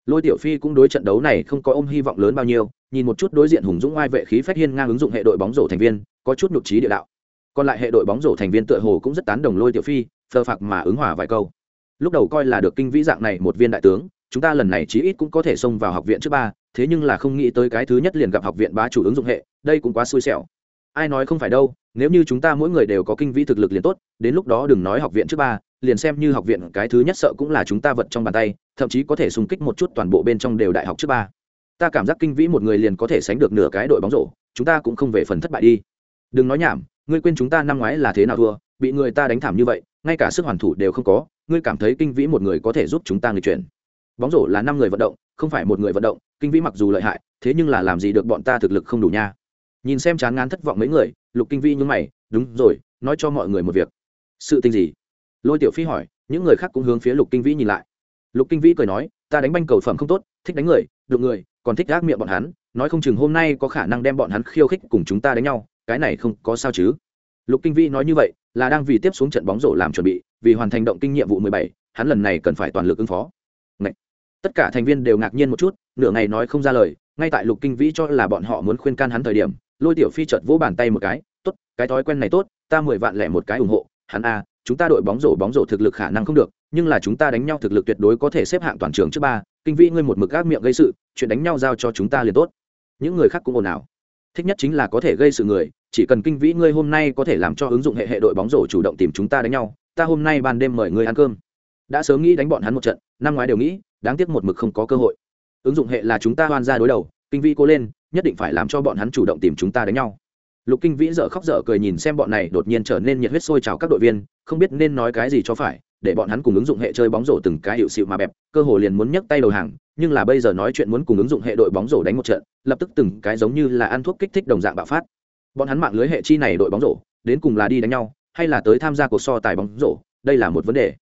Lôi tiểu phi cũng đối trận đấu này không có ôm hy vọng lớn bao nhiêu, nhìn một chút đối diện hùng dũng oai vệ khí phách hiên ngang ứng dụng hệ đội bóng rổ thành viên, có chút nhục trí địa đạo. Còn lại hệ đội bóng rổ thành viên tựa hồ cũng rất tán đồng lôi tiểu phi, phờ phạc mà ứng hòa vài câu. Lúc đầu coi là được kinh vĩ dạng này một viên đại tướng, chúng ta lần này chí ít cũng có thể xông vào học viện trước ba, thế nhưng là không nghĩ tới cái thứ nhất liền gặp học viện bá chủ ứng dụng hệ, đây cũng quá xui xẻo. Ai nói không phải đâu nếu như chúng ta mỗi người đều có kinh vĩ thực lực liền tốt, đến lúc đó đừng nói học viện trước ba, liền xem như học viện cái thứ nhất sợ cũng là chúng ta vật trong bàn tay, thậm chí có thể xung kích một chút toàn bộ bên trong đều đại học trước ba. Ta cảm giác kinh vĩ một người liền có thể sánh được nửa cái đội bóng rổ, chúng ta cũng không về phần thất bại đi. Đừng nói nhảm, ngươi quên chúng ta năm ngoái là thế nào thua, bị người ta đánh thảm như vậy, ngay cả sức hoàn thủ đều không có, ngươi cảm thấy kinh vĩ một người có thể giúp chúng ta người chuyển. Bóng rổ là năm người vận động, không phải một người vận động, kinh vĩ mặc dù lợi hại, thế nhưng là làm gì được bọn ta thực lực không đủ nha. Nhìn xem chán ngán thất vọng mấy người lục kinh vĩ nhún mày, đúng rồi, nói cho mọi người một việc. Sự tình gì? Lôi tiểu phi hỏi, những người khác cũng hướng phía lục kinh vĩ nhìn lại. Lục kinh vĩ cười nói, ta đánh banh cầu phẩm không tốt, thích đánh người, đụng người, còn thích gác miệng bọn hắn, nói không chừng hôm nay có khả năng đem bọn hắn khiêu khích cùng chúng ta đánh nhau, cái này không có sao chứ. Lục kinh vĩ nói như vậy, là đang vì tiếp xuống trận bóng rổ làm chuẩn bị, vì hoàn thành động kinh nhiệm vụ mười bảy, hắn lần này cần phải toàn lực ứng phó. Ngậy! tất cả thành viên đều ngạc nhiên một chút, nửa ngày nói không ra lời, ngay tại lục kinh vĩ cho là bọn họ muốn khuyên can hắn thời điểm lôi tiểu phi chợt vỗ bàn tay một cái, tốt, cái thói quen này tốt, ta mười vạn lẻ một cái ủng hộ, hắn a, chúng ta đội bóng rổ bóng rổ thực lực khả năng không được, nhưng là chúng ta đánh nhau thực lực tuyệt đối có thể xếp hạng toàn trường trước ba, kinh vĩ ngươi một mực gác miệng gây sự, chuyện đánh nhau giao cho chúng ta liền tốt. Những người khác cũng ồn ào. Thích nhất chính là có thể gây sự người, chỉ cần kinh vĩ ngươi hôm nay có thể làm cho ứng dụng hệ hệ đội bóng rổ chủ động tìm chúng ta đánh nhau, ta hôm nay ban đêm mời ngươi ăn cơm. Đã sớm nghĩ đánh bọn hắn một trận, năm ngoái đều nghĩ, đáng tiếc một mực không có cơ hội. Ứng dụng hệ là chúng ta hoan ra đối đầu, kinh vĩ cố lên nhất định phải làm cho bọn hắn chủ động tìm chúng ta đánh nhau. Lục kinh vĩ dở khóc dở cười nhìn xem bọn này đột nhiên trở nên nhiệt huyết sôi trào các đội viên, không biết nên nói cái gì cho phải, để bọn hắn cùng ứng dụng hệ chơi bóng rổ từng cái hiệu xịu mà bẹp, cơ hồ liền muốn nhấc tay đầu hàng, nhưng là bây giờ nói chuyện muốn cùng ứng dụng hệ đội bóng rổ đánh một trận, lập tức từng cái giống như là ăn thuốc kích thích đồng dạng bạo phát. Bọn hắn mạng lưới hệ chi này đội bóng rổ, đến cùng là đi đánh nhau, hay là tới tham gia cuộc so tài bóng rổ, đây là một vấn đề.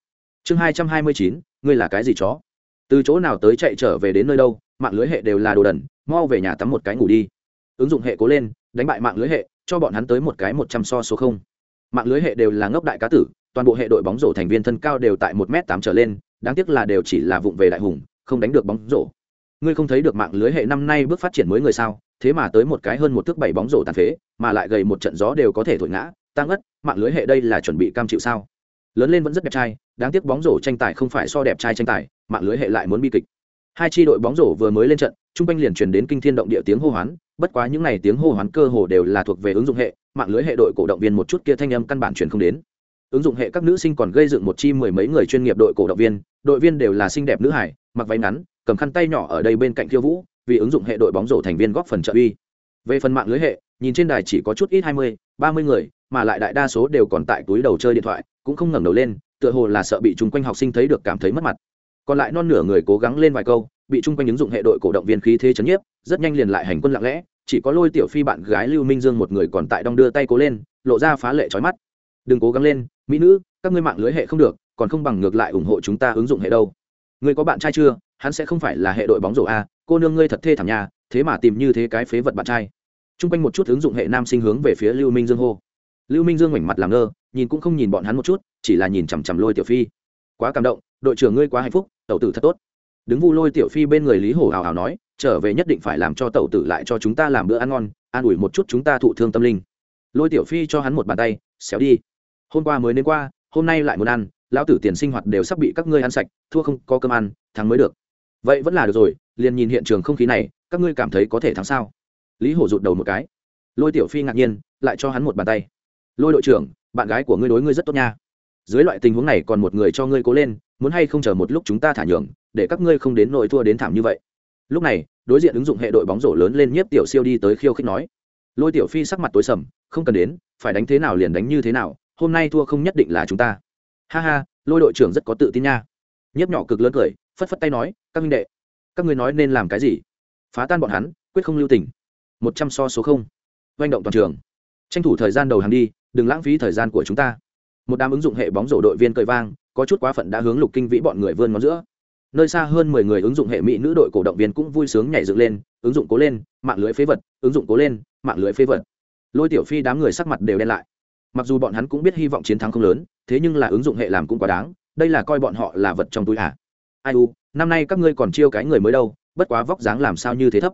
Chương hai trăm hai mươi chín, ngươi là cái gì chó? Từ chỗ nào tới chạy trở về đến nơi đâu, mạng lưới hệ đều là đồ đần mau về nhà tắm một cái ngủ đi. Ứng dụng hệ cố lên, đánh bại mạng lưới hệ, cho bọn hắn tới một cái một trăm so số không. Mạng lưới hệ đều là ngốc đại cá tử, toàn bộ hệ đội bóng rổ thành viên thân cao đều tại một m tám trở lên, đáng tiếc là đều chỉ là vụng về đại hùng, không đánh được bóng rổ. Ngươi không thấy được mạng lưới hệ năm nay bước phát triển mới người sao, thế mà tới một cái hơn một thước bảy bóng rổ tàn phế, mà lại gầy một trận gió đều có thể thổi ngã tăng ất mạng lưới hệ đây là chuẩn bị cam chịu sao? Lớn lên vẫn rất đẹp trai, đáng tiếc bóng rổ tranh tài không phải so đẹp trai tranh tài, mạng lưới hệ lại muốn bi kịch. Hai tri đội bóng rổ vừa mới lên trận trung quanh liền truyền đến kinh thiên động địa tiếng hô hoán, bất quá những n à y tiếng hô hoán cơ hồ đều là thuộc về ứng dụng hệ, mạng lưới hệ đội cổ động viên một chút kia thanh âm căn bản truyền không đến. Ứng dụng hệ các nữ sinh còn gây dựng một chi mười mấy người chuyên nghiệp đội cổ động viên, đội viên đều là xinh đẹp nữ hải, mặc váy ngắn, cầm khăn tay nhỏ ở đây bên cạnh khiêu vũ, vì ứng dụng hệ đội bóng rổ thành viên góp phần trợ uy. Về phần mạng lưới hệ, nhìn trên đài chỉ có chút ít hai mươi, ba mươi người, mà lại đại đa số đều còn tại túi đầu chơi điện thoại, cũng không ngẩng đầu lên, tựa hồ là sợ bị chung quanh học sinh thấy được cảm thấy mất mặt. Còn lại non nửa người cố gắng lên vài câu bị chung quanh ứng dụng hệ đội cổ động viên khí thế chấn nhiếp, rất nhanh liền lại hành quân lặng lẽ, chỉ có lôi tiểu phi bạn gái lưu minh dương một người còn tại đong đưa tay cố lên, lộ ra phá lệ trói mắt. Đừng cố gắng lên, mỹ nữ, các ngươi mạng lưới hệ không được, còn không bằng ngược lại ủng hộ chúng ta ứng dụng hệ đâu. Ngươi có bạn trai chưa? Hắn sẽ không phải là hệ đội bóng rổ a, cô nương ngươi thật thê thảm nhà thế mà tìm như thế cái phế vật bạn trai. Chung quanh một chút ứng dụng hệ nam sinh hướng về phía lưu minh dương hô. Lưu minh dương ngoảnh mặt làm ngơ, nhìn cũng không nhìn bọn hắn một chút, chỉ là nhìn chằm chằm lôi tiểu phi. Quá cảm động, đội trưởng ngươi quá hạnh phúc, tẩu tử thật tốt đứng vu lôi tiểu phi bên người lý hổ hào hào nói, trở về nhất định phải làm cho tẩu tử lại cho chúng ta làm bữa ăn ngon, an ủi một chút chúng ta thụ thương tâm linh. Lôi tiểu phi cho hắn một bàn tay, xéo đi. Hôm qua mới đến qua, hôm nay lại muốn ăn, lão tử tiền sinh hoạt đều sắp bị các ngươi ăn sạch, thua không có cơm ăn, thắng mới được. Vậy vẫn là được rồi, liền nhìn hiện trường không khí này, các ngươi cảm thấy có thể thắng sao? Lý hổ rụt đầu một cái. Lôi tiểu phi ngạc nhiên, lại cho hắn một bàn tay. Lôi đội trưởng, bạn gái của ngươi đối ngươi rất tốt nha. Dưới loại tình huống này còn một người cho ngươi cố lên, muốn hay không chờ một lúc chúng ta thả nhường để các ngươi không đến nội thua đến thảm như vậy. Lúc này, đối diện ứng dụng hệ đội bóng rổ lớn lên nhiếp tiểu siêu đi tới khiêu khích nói. Lôi tiểu phi sắc mặt tối sầm, không cần đến, phải đánh thế nào liền đánh như thế nào, hôm nay thua không nhất định là chúng ta. Ha ha, lôi đội trưởng rất có tự tin nha. Nhiếp nhỏ cực lớn cười, phất phất tay nói, các minh đệ, các ngươi nói nên làm cái gì? Phá tan bọn hắn, quyết không lưu tình. Một trăm so số không. Doanh động toàn trường. Tranh thủ thời gian đầu hàng đi, đừng lãng phí thời gian của chúng ta. Một đám ứng dụng hệ bóng rổ đội viên cười vang, có chút quá phận đã hướng lục kinh vĩ bọn người vươn ngón giữa nơi xa hơn mười người ứng dụng hệ mỹ nữ đội cổ động viên cũng vui sướng nhảy dựng lên, ứng dụng cố lên, mạng lưới phế vật, ứng dụng cố lên, mạng lưới phế vật. Lôi tiểu phi đám người sắc mặt đều đen lại. Mặc dù bọn hắn cũng biết hy vọng chiến thắng không lớn, thế nhưng là ứng dụng hệ làm cũng quá đáng, đây là coi bọn họ là vật trong túi à. ai u, năm nay các ngươi còn chiêu cái người mới đâu, bất quá vóc dáng làm sao như thế thấp.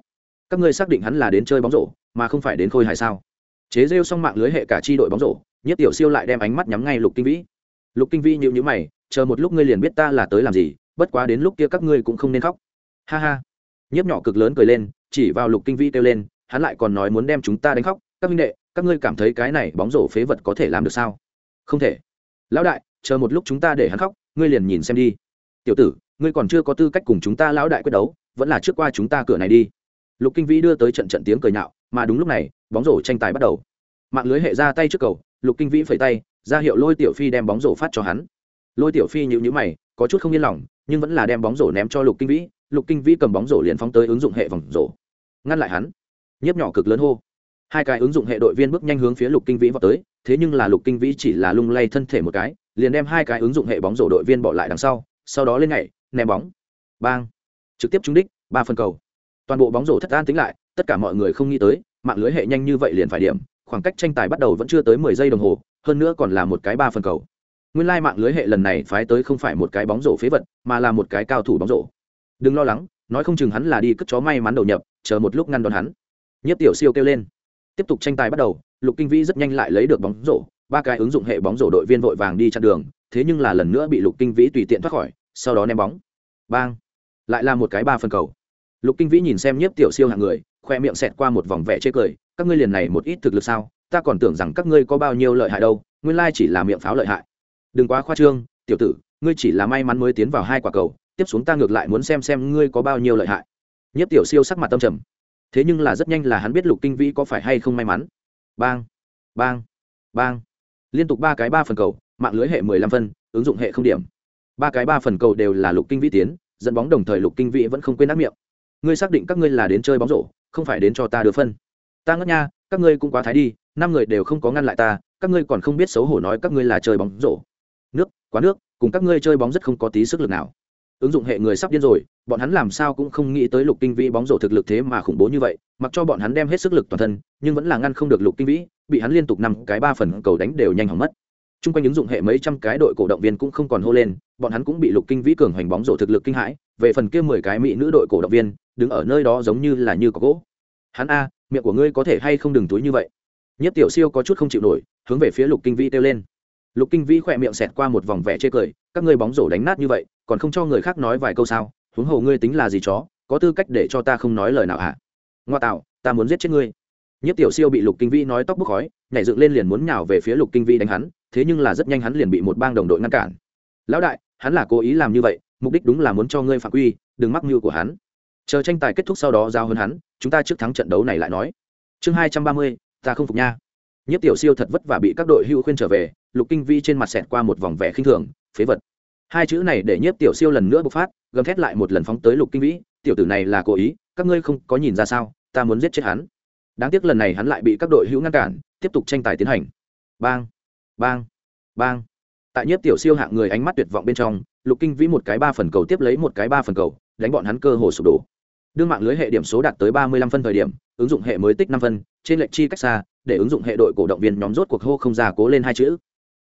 Các ngươi xác định hắn là đến chơi bóng rổ, mà không phải đến khôi hài sao? Chế rêu xong mạng lưới hệ cả chi đội bóng rổ, nhất tiểu siêu lại đem ánh mắt nhắm ngay lục kinh vĩ. Lục kinh vĩ nhịu nhữ mày, chờ một lúc ngươi liền biết ta là tới làm gì bất quá đến lúc kia các ngươi cũng không nên khóc. Ha ha. Nhiếp nhỏ cực lớn cười lên, chỉ vào lục kinh vĩ kêu lên, hắn lại còn nói muốn đem chúng ta đánh khóc. Các minh đệ, các ngươi cảm thấy cái này bóng rổ phế vật có thể làm được sao? Không thể. Lão đại, chờ một lúc chúng ta để hắn khóc, ngươi liền nhìn xem đi. Tiểu tử, ngươi còn chưa có tư cách cùng chúng ta lão đại quyết đấu, vẫn là trước qua chúng ta cửa này đi. Lục kinh vĩ đưa tới trận trận tiếng cười nhạo, mà đúng lúc này, bóng rổ tranh tài bắt đầu. Mạng lưới hệ ra tay trước cầu, lục kinh vĩ phẩy tay, ra hiệu lôi tiểu phi đem bóng rổ phát cho hắn. Lôi tiểu phi nhịu nhữ mày có chút không yên lòng, nhưng vẫn là đem bóng rổ ném cho lục kinh vĩ. Lục kinh vĩ cầm bóng rổ liền phóng tới ứng dụng hệ vòng rổ. Ngăn lại hắn. Nhiếp nhỏ cực lớn hô. Hai cái ứng dụng hệ đội viên bước nhanh hướng phía lục kinh vĩ vào tới, thế nhưng là lục kinh vĩ chỉ là lung lay thân thể một cái, liền đem hai cái ứng dụng hệ bóng rổ đội viên bỏ lại đằng sau sau đó lên nhảy, ném bóng. Bang. Trực tiếp trúng đích, ba phần cầu. Toàn bộ bóng rổ thất an tính lại, tất cả mọi người không nghĩ tới, mạng lưới hệ nhanh như vậy liền phải điểm, khoảng cách tranh tài bắt đầu vẫn chưa tới mười giây đồng hồ, hơn nữa còn là một cái ba phần cầu nguyên lai mạng lưới hệ lần này phái tới không phải một cái bóng rổ phế vật, mà là một cái cao thủ bóng rổ. Đừng lo lắng, nói không chừng hắn là đi cất chó may mắn đầu nhập, chờ một lúc ngăn đón hắn. Nhất tiểu siêu kêu lên. Tiếp tục tranh tài bắt đầu, lục kinh vĩ rất nhanh lại lấy được bóng rổ, ba cái ứng dụng hệ bóng rổ đội viên vội vàng đi chặn đường, thế nhưng là lần nữa bị lục kinh vĩ tùy tiện thoát khỏi, sau đó ném bóng. Bang! Lại là một cái ba phần cầu. Lục kinh vĩ nhìn xem nhiếp tiểu siêu hạng người, khoe miệng xẹt qua một vòng vẻ chê cười, các ngươi liền này một ít thực lực sao? Ta còn tưởng rằng các ngươi có bao nhiêu lợi hại đâu, nguyên lai chỉ là miệng pháo lợi hại đừng quá khoa trương, tiểu tử, ngươi chỉ là may mắn mới tiến vào hai quả cầu, tiếp xuống ta ngược lại muốn xem xem ngươi có bao nhiêu lợi hại. Nhất tiểu siêu sắc mặt tâm trầm. Thế nhưng là rất nhanh là hắn biết lục kinh vĩ có phải hay không may mắn. Bang bang bang. Liên tục ba cái ba phần cầu, mạng lưới hệ mười lăm phân, ứng dụng hệ không điểm. Ba cái ba phần cầu đều là lục kinh vĩ tiến, dẫn bóng đồng thời lục kinh vĩ vẫn không quên ác miệng. Ngươi xác định các ngươi là đến chơi bóng rổ, không phải đến cho ta đưa phân. Ta ngất nha, các ngươi cũng quá thái đi, năm người đều không có ngăn lại ta, các ngươi còn không biết xấu hổ nói các ngươi là chơi bóng rổ quá nước, cùng các ngươi chơi bóng rất không có tí sức lực nào. Ứng dụng hệ người sắp điên rồi, bọn hắn làm sao cũng không nghĩ tới lục kinh vĩ bóng rổ thực lực thế mà khủng bố như vậy, mặc cho bọn hắn đem hết sức lực toàn thân, nhưng vẫn là ngăn không được lục kinh vĩ, bị hắn liên tục năm cái ba phần cầu đánh đều nhanh hỏng mất. T r u n g quanh ứng dụng hệ mấy trăm cái đội cổ động viên cũng không còn hô lên, bọn hắn cũng bị lục kinh vĩ cường hoành bóng rổ thực lực kinh hãi, về phần kia mười cái mỹ nữ đội cổ động viên, đứng ở nơi đó giống như là như có gỗ. Hắn a, miệng của ngươi có thể hay không đừng túi như vậy? Nhất tiểu siêu có chút không chịu nổi, hướng về phía lục kinh vĩ kêu lên lục kinh vĩ khỏe miệng xẹt qua một vòng vẻ chê cười, các ngươi bóng rổ đánh nát như vậy, còn không cho người khác nói vài câu sao? Huống hồ ngươi tính là gì chó? Có tư cách để cho ta không nói lời nào hả? Ngoa tạo, ta muốn giết chết ngươi. Nhất tiểu siêu bị lục kinh vĩ nói tóc bốc khói, nhảy dựng lên liền muốn nhào về phía lục kinh vĩ đánh hắn, thế nhưng là rất nhanh hắn liền bị một bang đồng đội ngăn cản. Lão đại, hắn là cố ý làm như vậy, mục đích đúng là muốn cho ngươi phạm quy, đừng mắc mưu của hắn. Chờ tranh tài kết thúc sau đó giao hơn hắn, chúng ta trước thắng trận đấu này lại nói. Chương hai trăm ba mươi, ta không phục nha. Nhất tiểu siêu thật vất vả bị các đội hưu khuyên trở về lục kinh vi trên mặt xẹt qua một vòng vẻ khinh thường, phế vật. Hai chữ này để nhiếp tiểu siêu lần nữa bộc phát, gầm thét lại một lần phóng tới lục kinh vĩ, tiểu tử này là cố ý, các ngươi không có nhìn ra sao, ta muốn giết chết hắn. Đáng tiếc lần này hắn lại bị các đội hữu ngăn cản, tiếp tục tranh tài tiến hành. Bang bang bang. Tại nhiếp tiểu siêu hạng người ánh mắt tuyệt vọng bên trong, lục kinh vĩ một cái ba phần cầu tiếp lấy một cái ba phần cầu, đánh bọn hắn cơ hồ sụp đổ. Đương mạng lưới hệ điểm số đạt tới ba mươi lăm phân thời điểm, ứng dụng hệ mới tích năm phân, trên lệnh chi cách xa, để ứng dụng hệ đội cổ động viên nhóm rốt cuộc hô không ra cố lên hai chữ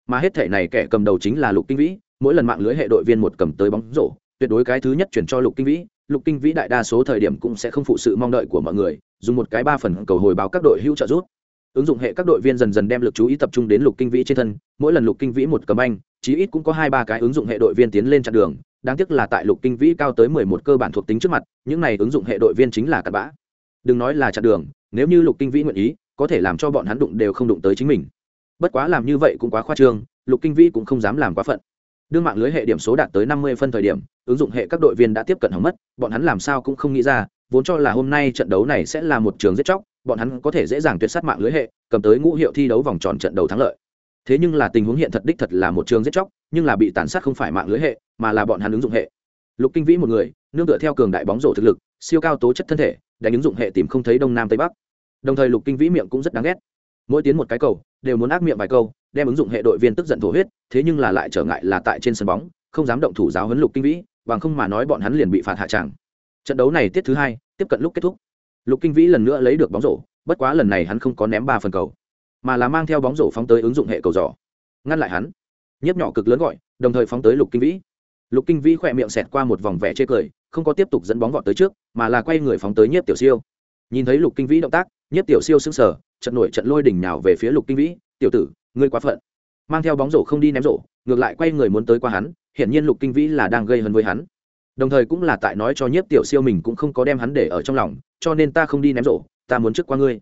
mà hết thể này kẻ cầm đầu chính là lục kinh vĩ, mỗi lần mạng lưới hệ đội viên một cầm tới bóng rổ, tuyệt đối cái thứ nhất chuyển cho lục kinh vĩ, lục kinh vĩ đại đa số thời điểm cũng sẽ không phụ sự mong đợi của mọi người, dùng một cái ba phần cầu hồi báo các đội hữu trợ giúp. Ứng dụng hệ các đội viên dần dần đem lực chú ý tập trung đến lục kinh vĩ trên thân, mỗi lần lục kinh vĩ một cầm anh, chí ít cũng có hai ba cái ứng dụng hệ đội viên tiến lên chặn đường, đáng tiếc là tại lục kinh vĩ cao tới mười một cơ bản thuộc tính trước mặt, những này ứng dụng hệ đội viên chính là cặn bã. Đừng nói là chặn đường, nếu như lục kinh vĩ nguyện ý, có thể làm cho bọn hắn đụng đều không đụng tới chính mình bất quá làm như vậy cũng quá khoa trương, lục kinh vĩ cũng không dám làm quá phận. Đương mạng lưới hệ điểm số đạt tới năm mươi phân thời điểm, ứng dụng hệ các đội viên đã tiếp cận hỏng mất, bọn hắn làm sao cũng không nghĩ ra, vốn cho là hôm nay trận đấu này sẽ là một trường giết chóc, bọn hắn có thể dễ dàng tuyệt sát mạng lưới hệ, cầm tới ngũ hiệu thi đấu vòng tròn trận đầu thắng lợi. Thế nhưng là tình huống hiện thật đích thật là một trường giết chóc, nhưng là bị tàn sát không phải mạng lưới hệ, mà là bọn hắn ứng dụng hệ. Lục kinh vĩ một người, nương tựa theo cường đại bóng rổ thực lực, siêu cao tố chất thân thể, đánh ứng dụng hệ tìm không thấy đông nam tây bắc. Đồng thời lục kinh vĩ miệng cũng rất đáng ghét. Mỗi tiến một cái cầu đều muốn ác miệng vài câu, đem ứng dụng hệ đội viên tức giận thổ huyết, thế nhưng là lại trở ngại là tại trên sân bóng, không dám động thủ giáo huấn lục kinh vĩ, bằng không mà nói bọn hắn liền bị phạt hạ tràng. Trận đấu này tiết thứ hai, tiếp cận lúc kết thúc. Lục kinh vĩ lần nữa lấy được bóng rổ, bất quá lần này hắn không có ném ba phần cầu, mà là mang theo bóng rổ phóng tới ứng dụng hệ cầu giỏ. Ngăn lại hắn, nhiếp nhỏ cực lớn gọi, đồng thời phóng tới lục kinh vĩ. Lục kinh vĩ khỏe miệng xẹt qua một vòng vẻ chê cười, không có tiếp tục dẫn bóng vọt tới trước, mà là quay người phóng tới nhiếp tiểu siêu. Nhìn thấy lục kinh vĩ động tác, nhiếp tiểu siêu sững sờ trận nổi trận lôi đỉnh nhào về phía lục kinh vĩ, tiểu tử, ngươi quá phận. Mang theo bóng rổ không đi ném rổ, ngược lại quay người muốn tới qua hắn, hiển nhiên lục kinh vĩ là đang gây hấn với hắn. Đồng thời cũng là tại nói cho nhiếp tiểu siêu mình cũng không có đem hắn để ở trong lòng, cho nên ta không đi ném rổ, ta muốn trước qua ngươi.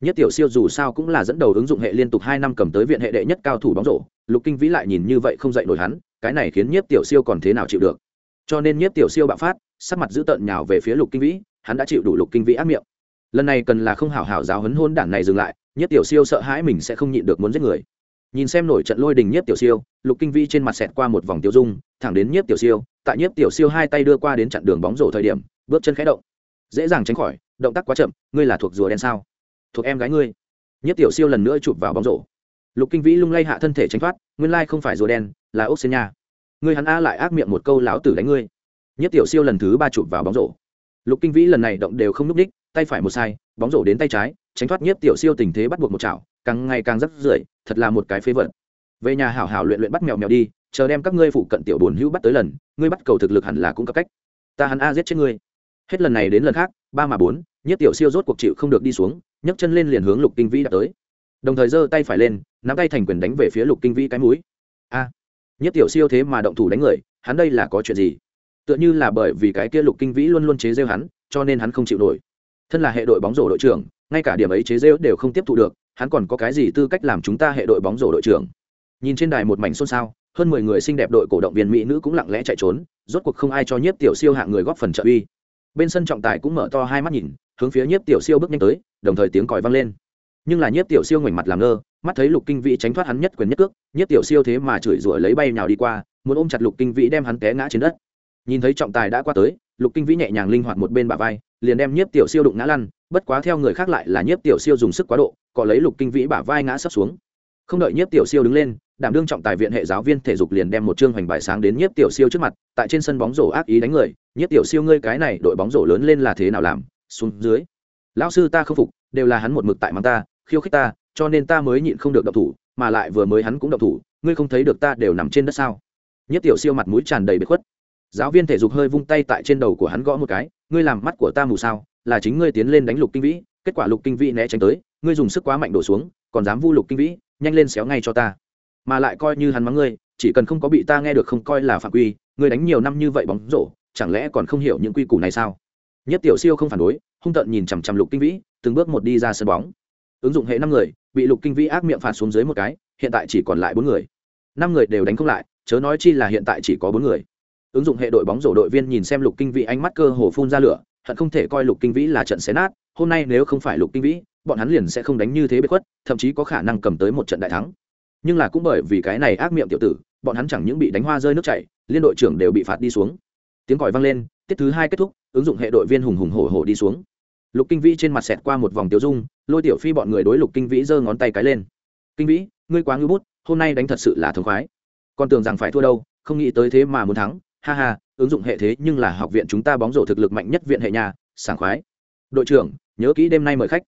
Nhất tiểu siêu dù sao cũng là dẫn đầu ứng dụng hệ liên tục hai năm cầm tới viện hệ đệ nhất cao thủ bóng rổ, lục kinh vĩ lại nhìn như vậy không dạy nổi hắn, cái này khiến nhiếp tiểu siêu còn thế nào chịu được? Cho nên nhiếp tiểu siêu bạo phát, sắc mặt giữ tợn nhào về phía lục kinh vĩ, hắn đã chịu đủ lục kinh vĩ ác miệng lần này cần là không hảo hảo giáo hấn hôn đảng này dừng lại, nhất tiểu siêu sợ hãi mình sẽ không nhịn được muốn giết người. Nhìn xem nổi trận lôi đình nhất tiểu siêu, lục kinh vĩ trên mặt xẹt qua một vòng tiêu dung, thẳng đến nhất tiểu siêu, tại nhất tiểu siêu hai tay đưa qua đến chặn đường bóng rổ thời điểm, bước chân khẽ động. Dễ dàng tránh khỏi, động tác quá chậm, ngươi là thuộc rùa đen sao? Thuộc em gái ngươi. Nhất tiểu siêu lần nữa chụp vào bóng rổ. Lục kinh vĩ lung lay hạ thân thể tránh thoát, nguyên lai không phải rùa đen, là ốc xên nha. Ngươi hắn a lại ác miệng một câu láo tử đánh ngươi. Nhất tiểu siêu lần thứ ba chụp vào bóng rổ. Lục kinh vĩ lần này động đều không n ú c đích tay phải một sai, bóng rổ đến tay trái, tránh thoát nhiếp tiểu siêu tình thế bắt buộc một chảo, càng ngày càng rắc rưởi, thật là một cái phế vật. Về nhà hảo hảo luyện luyện bắt mèo mèo đi, chờ đem các ngươi phụ cận tiểu bồn hữu bắt tới lần, ngươi bắt cầu thực lực hẳn là cũng có cách. Ta hắn a giết chết ngươi. Hết lần này đến lần khác, ba mà bốn nhất tiểu siêu rốt cuộc chịu không được đi xuống, nhấc chân lên liền hướng lục kinh vĩ đã tới. Đồng thời giơ tay phải lên, nắm tay thành quyền đánh về phía lục kinh vĩ cái mũi. A. Nhất tiểu siêu thế mà động thủ đánh người, hắn đây là có chuyện gì? Tựa như là bởi vì cái kia lục kinh vĩ luôn luôn chế rêu hắn, cho nên hắn không chịu nổi thân là hệ đội bóng rổ đội trưởng, ngay cả điểm ấy chế rêu đều không tiếp thụ được, hắn còn có cái gì tư cách làm chúng ta hệ đội bóng rổ đội trưởng? Nhìn trên đài một mảnh xôn xao, hơn mười người xinh đẹp đội cổ động viên mỹ nữ cũng lặng lẽ chạy trốn, rốt cuộc không ai cho nhiếp tiểu siêu hạng người góp phần trợ uy. Bên sân trọng tài cũng mở to hai mắt nhìn, hướng phía nhiếp tiểu siêu bước nhanh tới, đồng thời tiếng còi vang lên. Nhưng là nhiếp tiểu siêu ngoảnh mặt làm ngơ, mắt thấy lục kinh vĩ tránh thoát hắn nhất quyền nhất cước, nhiếp tiểu siêu thế mà chửi rủa lấy bay nào đi qua, muốn ôm chặt lục kinh vĩ đem hắn té ngã trên đất. Nhìn thấy trọng tài đã qua tới, lục kinh vĩ nhẹ nhàng linh hoạt một bên bả vai liền đem nhiếp tiểu siêu đụng ngã lăn, bất quá theo người khác lại là nhiếp tiểu siêu dùng sức quá độ cọ lấy lục kinh vĩ bả vai ngã sấp xuống. Không đợi nhiếp tiểu siêu đứng lên, đảm đương trọng tài viện hệ giáo viên thể dục liền đem một chương hoành bài sáng đến nhiếp tiểu siêu trước mặt, tại trên sân bóng rổ ác ý đánh người, nhiếp tiểu siêu ngươi cái này đội bóng rổ lớn lên là thế nào làm? Xuống dưới. Lão sư ta không phục, đều là hắn một mực tại mắng ta, khiêu khích ta, cho nên ta mới nhịn không được động thủ, mà lại vừa mới hắn cũng động thủ, ngươi không thấy được ta đều nằm trên đất sao? Nhiếp tiểu siêu mặt mũi tràn đầy bếp khuất. Giáo viên thể dục hơi vung tay tại trên đầu của hắn gõ một cái ngươi làm mắt của ta mù sao, là chính ngươi tiến lên đánh lục kinh vĩ, kết quả lục kinh vĩ né tránh tới, ngươi dùng sức quá mạnh đổ xuống, còn dám vu lục kinh vĩ, nhanh lên xéo ngay cho ta. Mà lại coi như hắn mắng ngươi, chỉ cần không có bị ta nghe được không coi là phạm quy, ngươi đánh nhiều năm như vậy bóng rổ, chẳng lẽ còn không hiểu những quy củ này sao? Nhất tiểu siêu không phản đối, hung tợn nhìn chằm chằm lục kinh vĩ, từng bước một đi ra sân bóng. Ứng dụng hệ năm người, bị lục kinh vĩ ác miệng phạt xuống dưới một cái, hiện tại chỉ còn lại bốn người. Năm người đều đánh không lại, chớ nói chi là hiện tại chỉ có bốn người ứng dụng hệ đội bóng rổ đội viên nhìn xem lục kinh vĩ ánh mắt cơ hồ phun ra lửa, hận không thể coi lục kinh vĩ là trận xé nát, hôm nay nếu không phải lục kinh vĩ, bọn hắn liền sẽ không đánh như thế bất khuất, thậm chí có khả năng cầm tới một trận đại thắng. Nhưng là cũng bởi vì cái này ác miệng tiểu tử, bọn hắn chẳng những bị đánh hoa rơi nước chảy, liên đội trưởng đều bị phạt đi xuống. Tiếng còi vang lên, tiết thứ hai kết thúc, ứng dụng hệ đội viên hùng hùng hổ hổ đi xuống. Lục kinh vĩ trên mặt xẹt qua một vòng tiêu dung, lôi tiểu phi bọn người đối lục kinh vĩ giơ ngón tay cái lên. Kinh vĩ, ngươi quá ngưỡng bút, hôm nay đánh thật sự là thống khoái. Con tưởng rằng phải thua đâu, không nghĩ tới thế mà muốn thắng ha ha, ứng dụng hệ thế nhưng là học viện chúng ta bóng rổ thực lực mạnh nhất viện hệ nhà, sảng khoái. Đội trưởng, nhớ kỹ đêm nay mời khách.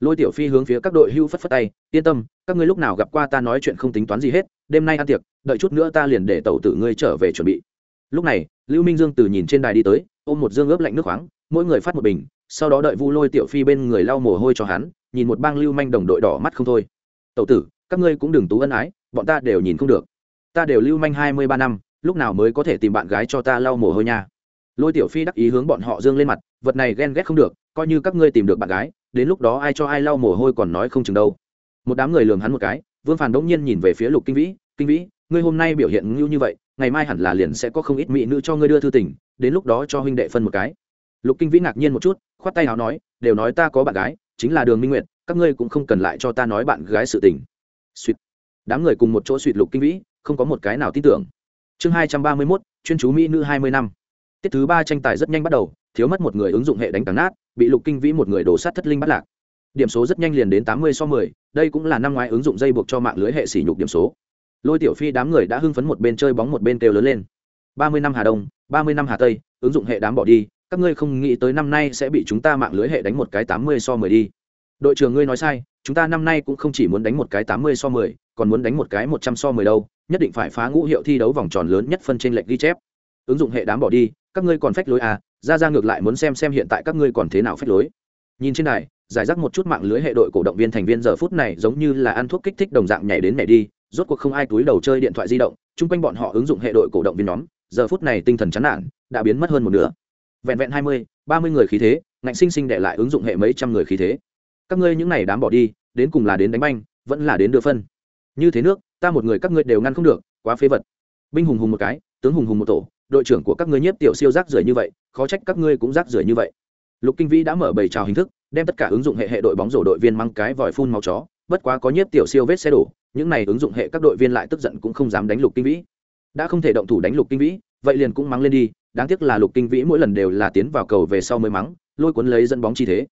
Lôi tiểu phi hướng phía các đội hưu phất phất tay, yên tâm, các ngươi lúc nào gặp qua ta nói chuyện không tính toán gì hết, đêm nay ăn tiệc, đợi chút nữa ta liền để tẩu tử ngươi trở về chuẩn bị. Lúc này, lưu minh dương từ nhìn trên đài đi tới, ôm một dương ướp lạnh nước khoáng, mỗi người phát một bình, sau đó đợi vu lôi tiểu phi bên người lau mồ hôi cho hắn, nhìn một bang lưu manh đồng đội đỏ mắt không thôi. Tẩu tử, các ngươi cũng đừng tú ân ái, bọn ta đều nhìn không được. Ta đều lưu manh hai mươi ba năm lúc nào mới có thể tìm bạn gái cho ta lau mồ hôi nha. Lôi tiểu phi đắc ý hướng bọn họ dương lên mặt, vật này ghen ghét không được, coi như các ngươi tìm được bạn gái, đến lúc đó ai cho ai lau mồ hôi còn nói không chừng đâu. Một đám người lường hắn một cái, vương phàn đống nhiên nhìn về phía lục kinh vĩ kinh vĩ, ngươi hôm nay biểu hiện ngưu như vậy, ngày mai hẳn là liền sẽ có không ít mỹ nữ cho ngươi đưa thư tình, đến lúc đó cho huynh đệ phân một cái. Lục kinh vĩ ngạc nhiên một chút, khoát tay áo nói, đều nói ta có bạn gái, chính là đường minh nguyệt, các ngươi cũng không cần lại cho ta nói bạn gái sự tình. Suýt. Đám người cùng một chỗ suýt lục kinh vĩ, không có một cái nào tin tưởng chương hai trăm ba mươi mốt, chuyên chú mỹ nữ hai mươi năm. Tiết thứ ba tranh tài rất nhanh bắt đầu, thiếu mất một người ứng dụng hệ đánh càng nát, bị lục kinh vĩ một người đổ sát thất linh bắt lạc. Điểm số rất nhanh liền đến tám mươi so mười, đây cũng là năm ngoái ứng dụng dây buộc cho mạng lưới hệ sỉ nhục điểm số. Lôi tiểu phi đám người đã hưng phấn một bên chơi bóng một bên kêu lớn lên. ba mươi năm hà đông, ba mươi năm hà tây, ứng dụng hệ đám bỏ đi, các ngươi không nghĩ tới năm nay sẽ bị chúng ta mạng lưới hệ đánh một cái tám mươi so mười đi. Đội trưởng ngươi nói sai, chúng ta năm nay cũng không chỉ muốn đánh một cái tám mươi so mười, còn muốn đánh một cái một trăm so mười đâu nhất định phải phá ngũ hiệu thi đấu vòng tròn lớn nhất phân trên lệch ghi chép. Ứng dụng hệ đám bỏ đi, các ngươi còn phách lối à? Ra ra ngược lại muốn xem xem hiện tại các ngươi còn thế nào phách lối. Nhìn trên này, giải rác một chút mạng lưới hệ đội cổ động viên thành viên giờ phút này giống như là ăn thuốc kích thích đồng dạng nhảy đến nhảy đi, rốt cuộc không ai túi đầu chơi điện thoại di động, chung quanh bọn họ ứng dụng hệ đội cổ động viên nhóm, giờ phút này tinh thần chán nản, đã biến mất hơn một nửa. Vẹn vẹn hai mươi, ba mươi người khí thế, ngạnh sinh sinh để lại ứng dụng hệ mấy trăm người khí thế. Các ngươi những này đám bỏ đi, đến cùng là đến đánh banh, vẫn là đến đưa phân. Như thế nước ta một người các ngươi đều ngăn không được, quá phế vật. Binh hùng hùng một cái, tướng hùng hùng một tổ, đội trưởng của các ngươi nhiếp tiểu siêu rác rưởi như vậy, khó trách các ngươi cũng rác rưởi như vậy. Lục kinh vĩ đã mở bầy trào hình thức, đem tất cả ứng dụng hệ hệ đội bóng rổ đội viên mang cái vòi phun màu chó, bất quá có nhiếp tiểu siêu vết xe đổ, những này ứng dụng hệ các đội viên lại tức giận cũng không dám đánh lục kinh vĩ. Đã không thể động thủ đánh lục kinh vĩ, vậy liền cũng mắng lên đi, đáng tiếc là lục kinh vĩ mỗi lần đều là tiến vào cầu về sau mới mắng, lôi cuốn lấy dẫn bóng chi thế.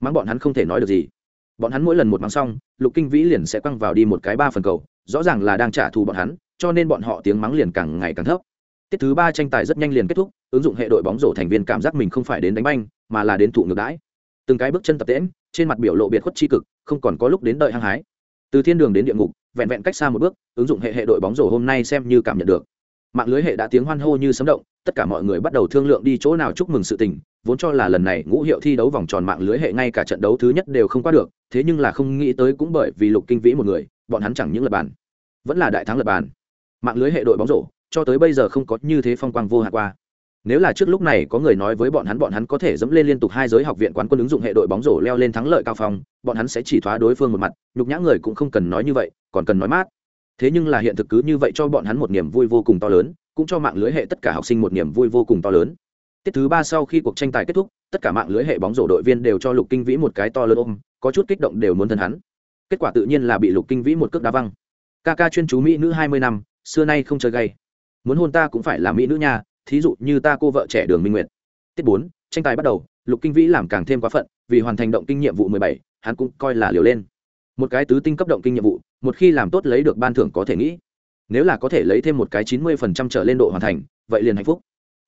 Mắng bọn hắn không thể nói được gì. Bọn hắn mỗi lần một mắng xong, lục kinh vĩ liền sẽ quăng vào đi một cái ba phần cầu rõ ràng là đang trả thù bọn hắn, cho nên bọn họ tiếng mắng liền càng ngày càng thấp. Tiết thứ ba tranh tài rất nhanh liền kết thúc, ứng dụng hệ đội bóng rổ thành viên cảm giác mình không phải đến đánh banh, mà là đến thụ ngược đãi. Từng cái bước chân tập tễm trên mặt biểu lộ biệt khuất tri cực, không còn có lúc đến đợi hăng hái. Từ thiên đường đến địa ngục, vẹn vẹn cách xa một bước, ứng dụng hệ hệ đội bóng rổ hôm nay xem như cảm nhận được. Mạng lưới hệ đã tiếng hoan hô như sấm động, tất cả mọi người bắt đầu thương lượng đi chỗ nào chúc mừng sự tình, vốn cho là lần này ngũ hiệu thi đấu vòng tròn mạng lưới hệ ngay cả trận đấu thứ nhất đều không qua được, thế nhưng là không nghĩ tới cũng bởi vì lục kinh vĩ một người bọn hắn chẳng những lập bàn, vẫn là đại thắng lập bàn. Mạng lưới hệ đội bóng rổ, cho tới bây giờ không có như thế phong quang vô hạn qua. Nếu là trước lúc này có người nói với bọn hắn bọn hắn có thể dẫm lên liên tục hai giới học viện quán quân ứng dụng hệ đội bóng rổ leo lên thắng lợi cao phong, bọn hắn sẽ chỉ thoá đối phương một mặt, nhục nhã người cũng không cần nói như vậy, còn cần nói mát. Thế nhưng là hiện thực cứ như vậy cho bọn hắn một niềm vui vô cùng to lớn, cũng cho mạng lưới hệ tất cả học sinh một niềm vui vô cùng to lớn. Tiết thứ ba sau khi cuộc tranh tài kết thúc, tất cả mạng lưới hệ bóng rổ đội viên đều cho lục kinh vĩ một cái to lớn ôm, có chút kích động đều muốn thân hắn kết quả tự nhiên là bị lục kinh vĩ một cước đá văng. Ca ca chuyên chú mỹ nữ hai mươi năm, xưa nay không chơi gay. Muốn hôn ta cũng phải là mỹ nữ nha, thí dụ như ta cô vợ trẻ đường minh nguyệt. Tiết bốn, tranh tài bắt đầu, lục kinh vĩ làm càng thêm quá phận, vì hoàn thành động kinh nhiệm vụ mười bảy, hắn cũng coi là liều lên. Một cái tứ tinh cấp động kinh nhiệm vụ, một khi làm tốt lấy được ban thưởng có thể nghĩ. Nếu là có thể lấy thêm một cái chín mươi phần trăm trở lên độ hoàn thành, vậy liền hạnh phúc.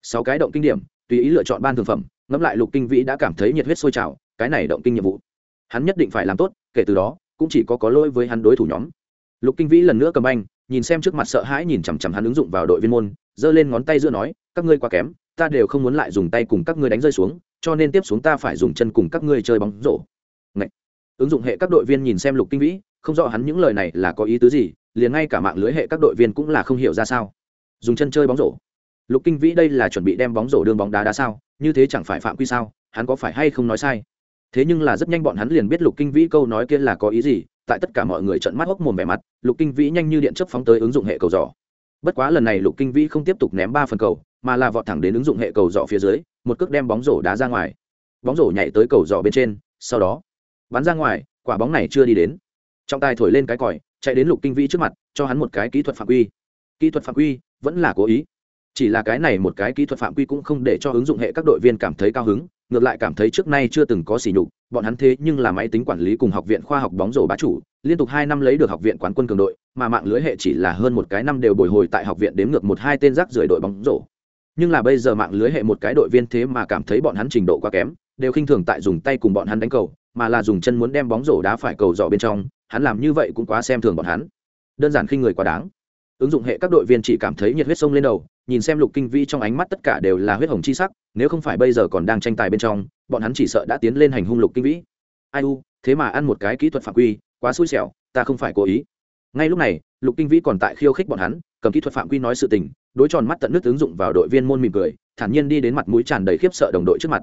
Sáu cái động kinh điểm, tùy ý lựa chọn ban thường phẩm, ngẫm lại lục kinh vĩ đã cảm thấy nhiệt huyết sôi trào, cái này động kinh nhiệm vụ, hắn nhất định phải làm tốt, kể từ đó cũng chỉ có có lỗi với hắn đối thủ nhóm. Lục kinh vĩ lần nữa cầm anh nhìn xem trước mặt sợ hãi nhìn chằm chằm hắn ứng dụng vào đội viên môn, giơ lên ngón tay giữa nói, các ngươi quá kém, ta đều không muốn lại dùng tay cùng các ngươi đánh rơi xuống, cho nên tiếp xuống ta phải dùng chân cùng các ngươi chơi bóng rổ. Ngậy. ứng dụng hệ các đội viên nhìn xem lục kinh vĩ, không rõ hắn những lời này là có ý tứ gì, liền ngay cả mạng lưới hệ các đội viên cũng là không hiểu ra sao. Dùng chân chơi bóng rổ. Lục kinh vĩ đây là chuẩn bị đem bóng rổ đương bóng đá đá sao, như thế chẳng phải phạm quy sao, hắn có phải hay không nói sai? Thế nhưng là rất nhanh bọn hắn liền biết lục kinh vĩ câu nói kia là có ý gì, tại tất cả mọi người trận mắt hốc mồm vẻ mặt, lục kinh vĩ nhanh như điện chấp phóng tới ứng dụng hệ cầu giỏ. Bất quá lần này lục kinh vĩ không tiếp tục ném ba phần cầu, mà là vọt thẳng đến ứng dụng hệ cầu giỏ phía dưới, một cước đem bóng rổ đá ra ngoài. Bóng rổ nhảy tới cầu giỏ bên trên, sau đó, bắn ra ngoài, quả bóng này chưa đi đến. Trọng tài thổi lên cái còi, chạy đến lục kinh vĩ trước mặt, cho hắn một cái kỹ thuật phạm quy. Kỹ thuật phạm quy, vẫn là cố ý. Chỉ là cái này một cái kỹ thuật phạm quy cũng không để cho ứng dụng hệ các đội viên cảm thấy cao hứng ngược lại cảm thấy trước nay chưa từng có sỉ nhục, bọn hắn thế nhưng là máy tính quản lý cùng học viện khoa học bóng rổ bá chủ, liên tục hai năm lấy được học viện quán quân cường đội, mà mạng lưới hệ chỉ là hơn một cái năm đều bồi hồi tại học viện đếm ngược một hai tên rác rưởi đội bóng rổ. Nhưng là bây giờ mạng lưới hệ một cái đội viên thế mà cảm thấy bọn hắn trình độ quá kém, đều khinh thường tại dùng tay cùng bọn hắn đánh cầu, mà là dùng chân muốn đem bóng rổ đá phải cầu dọ bên trong, hắn làm như vậy cũng quá xem thường bọn hắn. Đơn giản khi người quá đáng ứng dụng hệ các đội viên chỉ cảm thấy nhiệt huyết sông lên đầu, nhìn xem lục kinh vĩ trong ánh mắt tất cả đều là huyết hồng chi sắc, nếu không phải bây giờ còn đang tranh tài bên trong, bọn hắn chỉ sợ đã tiến lên hành hung lục kinh vĩ. Ai u, thế mà ăn một cái kỹ thuật phạm quy, quá xui xẻo, ta không phải cố ý. Ngay lúc này, lục kinh vĩ còn tại khiêu khích bọn hắn, cầm kỹ thuật phạm quy nói sự tình, đối tròn mắt tận nước ứng dụng vào đội viên môn mỉm cười, thản nhiên đi đến mặt mũi tràn đầy khiếp sợ đồng đội trước mặt.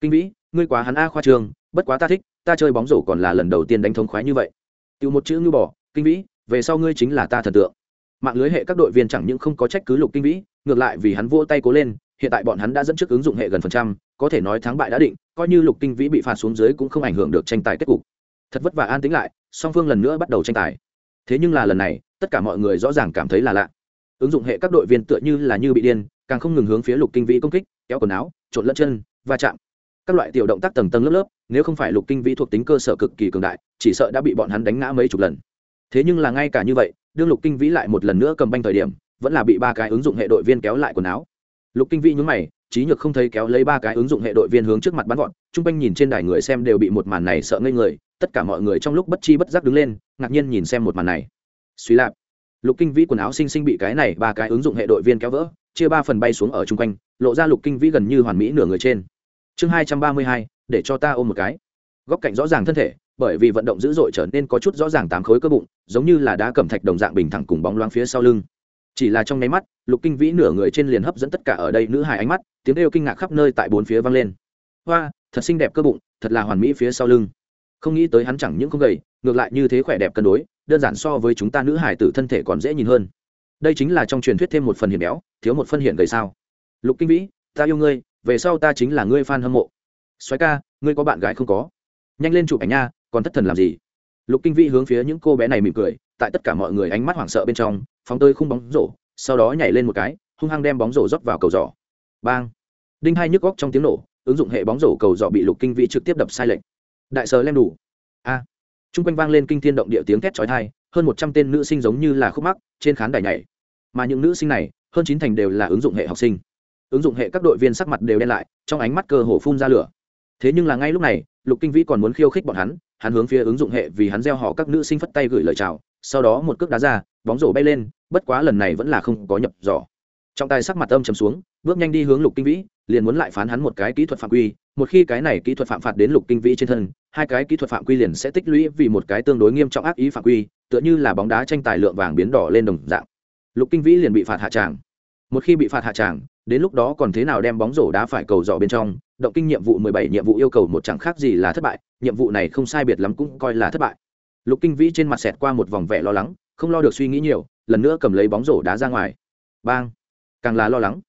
Kinh vĩ, ngươi quá hắn a khoa trường, bất quá ta thích, ta chơi bóng rổ còn là lần đầu tiên đánh thống khoái như vậy. Tiêu một chữ như bỏ, kinh vĩ, về sau ngươi chính là ta thần tượng mạng lưới hệ các đội viên chẳng những không có trách cứ lục kinh vĩ, ngược lại vì hắn vỗ tay cố lên, hiện tại bọn hắn đã dẫn trước ứng dụng hệ gần phần trăm, có thể nói thắng bại đã định, coi như lục kinh vĩ bị phạt xuống dưới cũng không ảnh hưởng được tranh tài kết cục. Thật vất vả an tính lại, song phương lần nữa bắt đầu tranh tài. Thế nhưng là lần này, tất cả mọi người rõ ràng cảm thấy là lạ. Ứng dụng hệ các đội viên tựa như là như bị điên, càng không ngừng hướng phía lục kinh vĩ công kích, kéo quần áo, trộn lẫn chân, va chạm. Các loại tiểu động tác tầng tầng lớp lớp, nếu không phải lục kinh vĩ thuộc tính cơ sở cực kỳ cường đại, chỉ sợ đã bị bọn hắn đánh ngã mấy chục lần. Thế nhưng là ngay cả như vậy đương lục kinh vĩ lại một lần nữa cầm banh thời điểm, vẫn là bị ba cái ứng dụng hệ đội viên kéo lại quần áo. Lục kinh vĩ nhún mày trí nhược không thấy kéo lấy ba cái ứng dụng hệ đội viên hướng trước mặt bắn gọn chung quanh nhìn trên đài người xem đều bị một màn này sợ ngây người, tất cả mọi người trong lúc bất chi bất giác đứng lên, ngạc nhiên nhìn xem một màn này. Suy lạp, lục kinh vĩ quần áo xinh xinh bị cái này ba cái ứng dụng hệ đội viên kéo vỡ, chia ba phần bay xuống ở chung quanh, lộ ra lục kinh vĩ gần như hoàn mỹ nửa người trên. Chương hai trăm ba mươi hai, để cho ta ôm một cái. Góc cạnh rõ ràng thân thể bởi vì vận động dữ dội trở nên có chút rõ ràng tám khối cơ bụng, giống như là đá cẩm thạch đồng dạng bình thẳng cùng bóng loáng phía sau lưng. Chỉ là trong nháy mắt, lục kinh vĩ nửa người trên liền hấp dẫn tất cả ở đây nữ hài ánh mắt, tiếng kêu kinh ngạc khắp nơi tại bốn phía vang lên. Hoa, thật xinh đẹp cơ bụng, thật là hoàn mỹ phía sau lưng. Không nghĩ tới hắn chẳng những không gầy, ngược lại như thế khỏe đẹp cân đối, đơn giản so với chúng ta nữ hài tử thân thể còn dễ nhìn hơn. Đây chính là trong truyền thuyết thêm một phần hiền béo, thiếu một phân hiền gầy sao? Lục kinh vĩ, ta yêu ngươi, về sau ta chính là ngươi fan hâm mộ. Xoáy ca, ngươi có bạn gái không có? Nhanh lên chụp ảnh nha còn thất thần làm gì? Lục kinh vĩ hướng phía những cô bé này mỉm cười, tại tất cả mọi người ánh mắt hoảng sợ bên trong, phóng tơi khung bóng rổ, sau đó nhảy lên một cái, hung hăng đem bóng rổ rót vào cầu giỏ. Bang! Đinh hai nhức góc trong tiếng nổ, ứng dụng hệ bóng rổ cầu giỏ bị lục kinh vĩ trực tiếp đập sai lệch. Đại sờ lem đủ. A! À. quanh vang lên kinh thiên động địa tiếng thét trói thai hơn một trăm tên nữ sinh giống như là khúc mắc, trên khán đài nhảy. Mà những nữ sinh này, hơn chín thành đều là ứng dụng hệ học sinh. Ứng dụng hệ các đội viên sắc mặt đều đen lại, trong ánh mắt cơ hồ phun ra lửa. Thế nhưng là ngay lúc này, lục kinh vĩ còn muốn khiêu khích bọn hắn hắn hướng phía ứng dụng hệ vì hắn gieo họ các nữ sinh phất tay gửi lời chào, sau đó một cước đá ra, bóng rổ bay lên, bất quá lần này vẫn là không có nhập giỏ. Trọng tài sắc mặt âm chầm xuống, bước nhanh đi hướng lục kinh vĩ, liền muốn lại phán hắn một cái kỹ thuật phạm quy, một khi cái này kỹ thuật phạm phạt đến lục kinh vĩ trên thân, hai cái kỹ thuật phạm quy liền sẽ tích lũy vì một cái tương đối nghiêm trọng ác ý phạm quy, tựa như là bóng đá tranh tài lượng vàng biến đỏ lên đồng dạng. Lục kinh vĩ liền bị phạt hạ tràng. Một khi bị phạt hạ tràng đến lúc đó còn thế nào đem bóng rổ đá phải cầu dò bên trong, động kinh nhiệm vụ mười bảy, nhiệm vụ yêu cầu một chẳng khác gì là thất bại, nhiệm vụ này không sai biệt lắm cũng coi là thất bại. Lục kinh vĩ trên mặt xẹt qua một vòng vẻ lo lắng, không lo được suy nghĩ nhiều, lần nữa cầm lấy bóng rổ đá ra ngoài. Bang! Càng là lo lắng,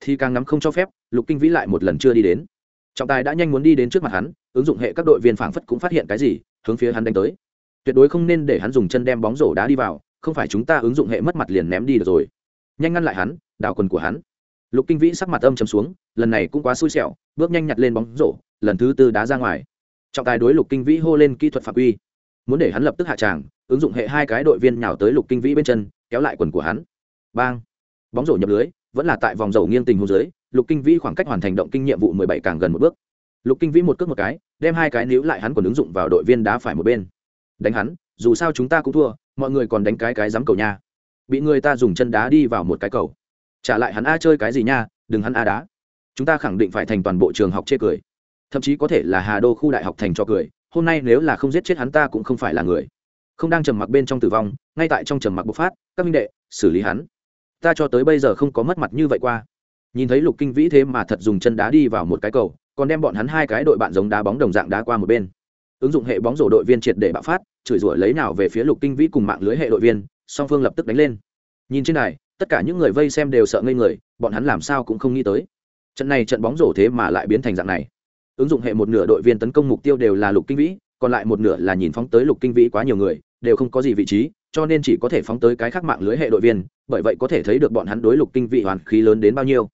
thì càng nắm không cho phép, lục kinh vĩ lại một lần chưa đi đến. Trọng tài đã nhanh muốn đi đến trước mặt hắn, ứng dụng hệ các đội viên phảng phất cũng phát hiện cái gì, hướng phía hắn đánh tới. Tuyệt đối không nên để hắn dùng chân đem bóng rổ đá đi vào, không phải chúng ta ứng dụng hệ mất mặt liền ném đi được rồi. Nhanh ngăn lại hắn, đào quần của hắn lục kinh vĩ sắc mặt âm chấm xuống, lần này cũng quá xui xẻo, bước nhanh nhặt lên bóng rổ, lần thứ tư đá ra ngoài. Trọng tài đối lục kinh vĩ hô lên kỹ thuật phạm quy. Muốn để hắn lập tức hạ tràng, ứng dụng hệ hai cái đội viên nhào tới lục kinh vĩ bên chân, kéo lại quần của hắn. Bang! Bóng rổ nhập lưới, vẫn là tại vòng dầu nghiêng tình hồ dưới, lục kinh vĩ khoảng cách hoàn thành động kinh nhiệm vụ mười bảy càng gần một bước. Lục kinh vĩ một cước một cái, đem hai cái níu lại hắn còn ứng dụng vào đội viên đá phải một bên. Đánh hắn, dù sao chúng ta cũng thua, mọi người còn đánh cái cái dám cầu nha. Bị người ta dùng chân đá đi vào một cái cầu trả lại hắn a chơi cái gì nha, đừng hắn a đá. Chúng ta khẳng định phải thành toàn bộ trường học chê cười. Thậm chí có thể là hà đô khu đại học thành cho cười, hôm nay nếu là không giết chết hắn ta cũng không phải là người. Không đang trầm mặc bên trong tử vong, ngay tại trong trầm mặc bộc phát, các minh đệ, xử lý hắn. Ta cho tới bây giờ không có mất mặt như vậy qua. Nhìn thấy lục kinh vĩ thế mà thật dùng chân đá đi vào một cái cầu, còn đem bọn hắn hai cái đội bạn giống đá bóng đồng dạng đá qua một bên. Ứng dụng hệ bóng rổ đội viên triệt để bạo phát, chửi rủa lấy nào về phía lục kinh vĩ cùng mạng lưới hệ đội viên, song phương lập tức đánh lên. Nhìn trên này tất cả những người vây xem đều sợ ngây người, bọn hắn làm sao cũng không nghĩ tới. Trận này trận bóng rổ thế mà lại biến thành dạng này. Ứng dụng hệ một nửa đội viên tấn công mục tiêu đều là lục kinh vĩ, còn lại một nửa là nhìn phóng tới lục kinh vĩ quá nhiều người, đều không có gì vị trí, cho nên chỉ có thể phóng tới cái khác mạng lưới hệ đội viên, bởi vậy có thể thấy được bọn hắn đối lục kinh vĩ hoàn khí lớn đến bao nhiêu.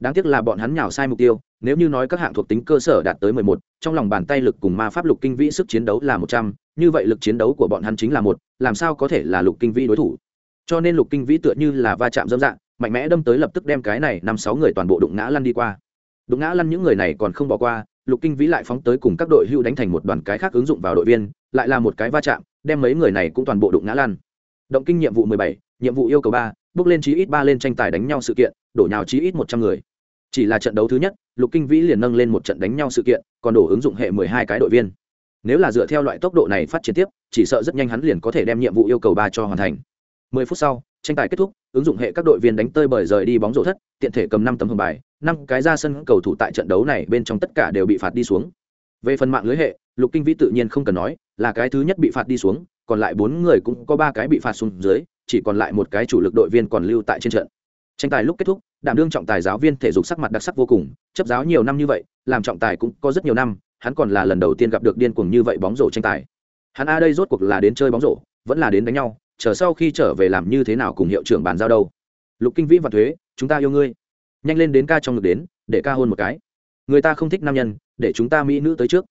Đáng tiếc là bọn hắn nhào sai mục tiêu, nếu như nói các hạng thuộc tính cơ sở đạt tới mười một, trong lòng bàn tay lực cùng ma pháp lục kinh vĩ sức chiến đấu là một trăm, như vậy lực chiến đấu của bọn hắn chính là một, làm sao có thể là lục kinh vĩ đối thủ? Cho nên lục kinh vĩ tựa như là va chạm dâm dạng mạnh mẽ đâm tới lập tức đem cái này năm sáu người toàn bộ đụng ngã lăn đi qua. Đụng ngã lăn những người này còn không bỏ qua, lục kinh vĩ lại phóng tới cùng các đội hưu đánh thành một đoàn cái khác ứng dụng vào đội viên, lại là một cái va chạm, đem mấy người này cũng toàn bộ đụng ngã lăn. Động kinh nhiệm vụ mười bảy, nhiệm vụ yêu cầu ba, bước lên chí ít ba lên tranh tài đánh nhau sự kiện, đổ nhào chí ít một trăm người. Chỉ là trận đấu thứ nhất, lục kinh vĩ liền nâng lên một trận đánh nhau sự kiện, còn đổ ứng dụng hệ mười hai cái đội viên. Nếu là dựa theo loại tốc độ này phát triển tiếp, chỉ sợ rất nhanh hắn liền có thể đem nhiệm vụ yêu cầu ba cho hoàn thành mười phút sau, tranh tài kết thúc, ứng dụng hệ các đội viên đánh tơi bởi rời đi bóng rổ thất, tiện thể cầm năm tấm hồng bài, năm cái ra sân cầu thủ tại trận đấu này bên trong tất cả đều bị phạt đi xuống. Về phần mạng lưới hệ, lục kinh vĩ tự nhiên không cần nói, là cái thứ nhất bị phạt đi xuống, còn lại bốn người cũng có ba cái bị phạt xuống dưới, chỉ còn lại một cái chủ lực đội viên còn lưu tại trên trận. Tranh tài lúc kết thúc, đảm đương trọng tài giáo viên thể dục sắc mặt đặc sắc vô cùng, chấp giáo nhiều năm như vậy, làm trọng tài cũng có rất nhiều năm, hắn còn là lần đầu tiên gặp được điên cuồng như vậy bóng rổ tranh tài. Hắn a đây rốt cuộc là đến chơi bóng rổ, vẫn là đến đánh nhau chờ sau khi trở về làm như thế nào cùng hiệu trưởng bàn giao đâu. Lục kinh vĩ và thuế, chúng ta yêu ngươi. Nhanh lên đến ca trong ngực đến, để ca hôn một cái. Người ta không thích nam nhân, để chúng ta mỹ nữ tới trước.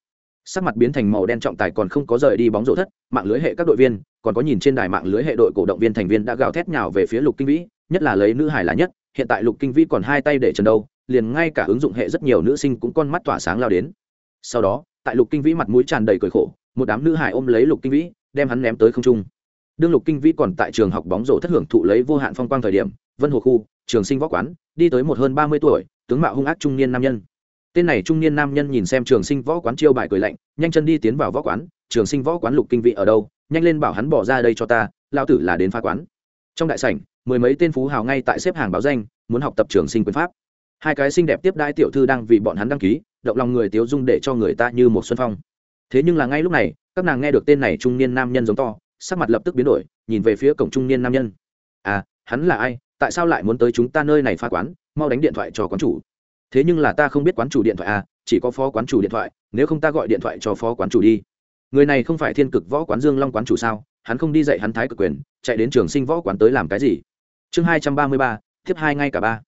Sắc mặt biến thành màu đen trọng tài còn không có rời đi bóng rổ thất, mạng lưới hệ các đội viên, còn có nhìn trên đài mạng lưới hệ đội cổ động viên thành viên đã gào thét nhào về phía lục kinh vĩ, nhất là lấy nữ hải là nhất, hiện tại lục kinh vĩ còn hai tay để trần đâu, liền ngay cả ứng dụng hệ rất nhiều nữ sinh cũng con mắt tỏa sáng lao đến. Sau đó, tại lục kinh vĩ mặt mũi tràn đầy cười khổ, một đám nữ hải ôm lấy lục kinh vĩ, đem hắn ném tới không trung đương lục kinh vĩ còn tại trường học bóng rổ thất hưởng thụ lấy vô hạn phong quang thời điểm, vân hồ khu, trường sinh võ quán, đi tới một hơn ba mươi tuổi, tướng mạo hung ác trung niên nam nhân. Tên này trung niên nam nhân nhìn xem trường sinh võ quán chiêu bài cười lạnh, nhanh chân đi tiến vào võ quán, trường sinh võ quán lục kinh vị ở đâu, nhanh lên bảo hắn bỏ ra đây cho ta lao tử là đến phá quán. Trong đại sảnh, mười mấy tên phú hào ngay tại xếp hàng báo danh, muốn học tập trường sinh quyền pháp. Hai cái xinh đẹp tiếp đai tiểu thư đang vì bọn hắn đăng ký, động lòng người tiếu dung để cho người ta như một xuân phong. Thế nhưng là ngay lúc này, các nàng nghe được tên này trung niên nam nhân giống to sắc mặt lập tức biến đổi, nhìn về phía cổng trung niên nam nhân. À hắn là ai? Tại sao lại muốn tới chúng ta nơi này phá quán? Mau đánh điện thoại cho quán chủ. Thế nhưng là ta không biết quán chủ điện thoại à chỉ có phó quán chủ điện thoại, nếu không ta gọi điện thoại cho phó quán chủ đi. Người này không phải thiên cực võ quán dương long quán chủ sao? Hắn không đi dạy hắn thái cực quyền, chạy đến trường sinh võ quán tới làm cái gì? Chương hai trăm ba mươi ba tiếp hai ngay cả ba.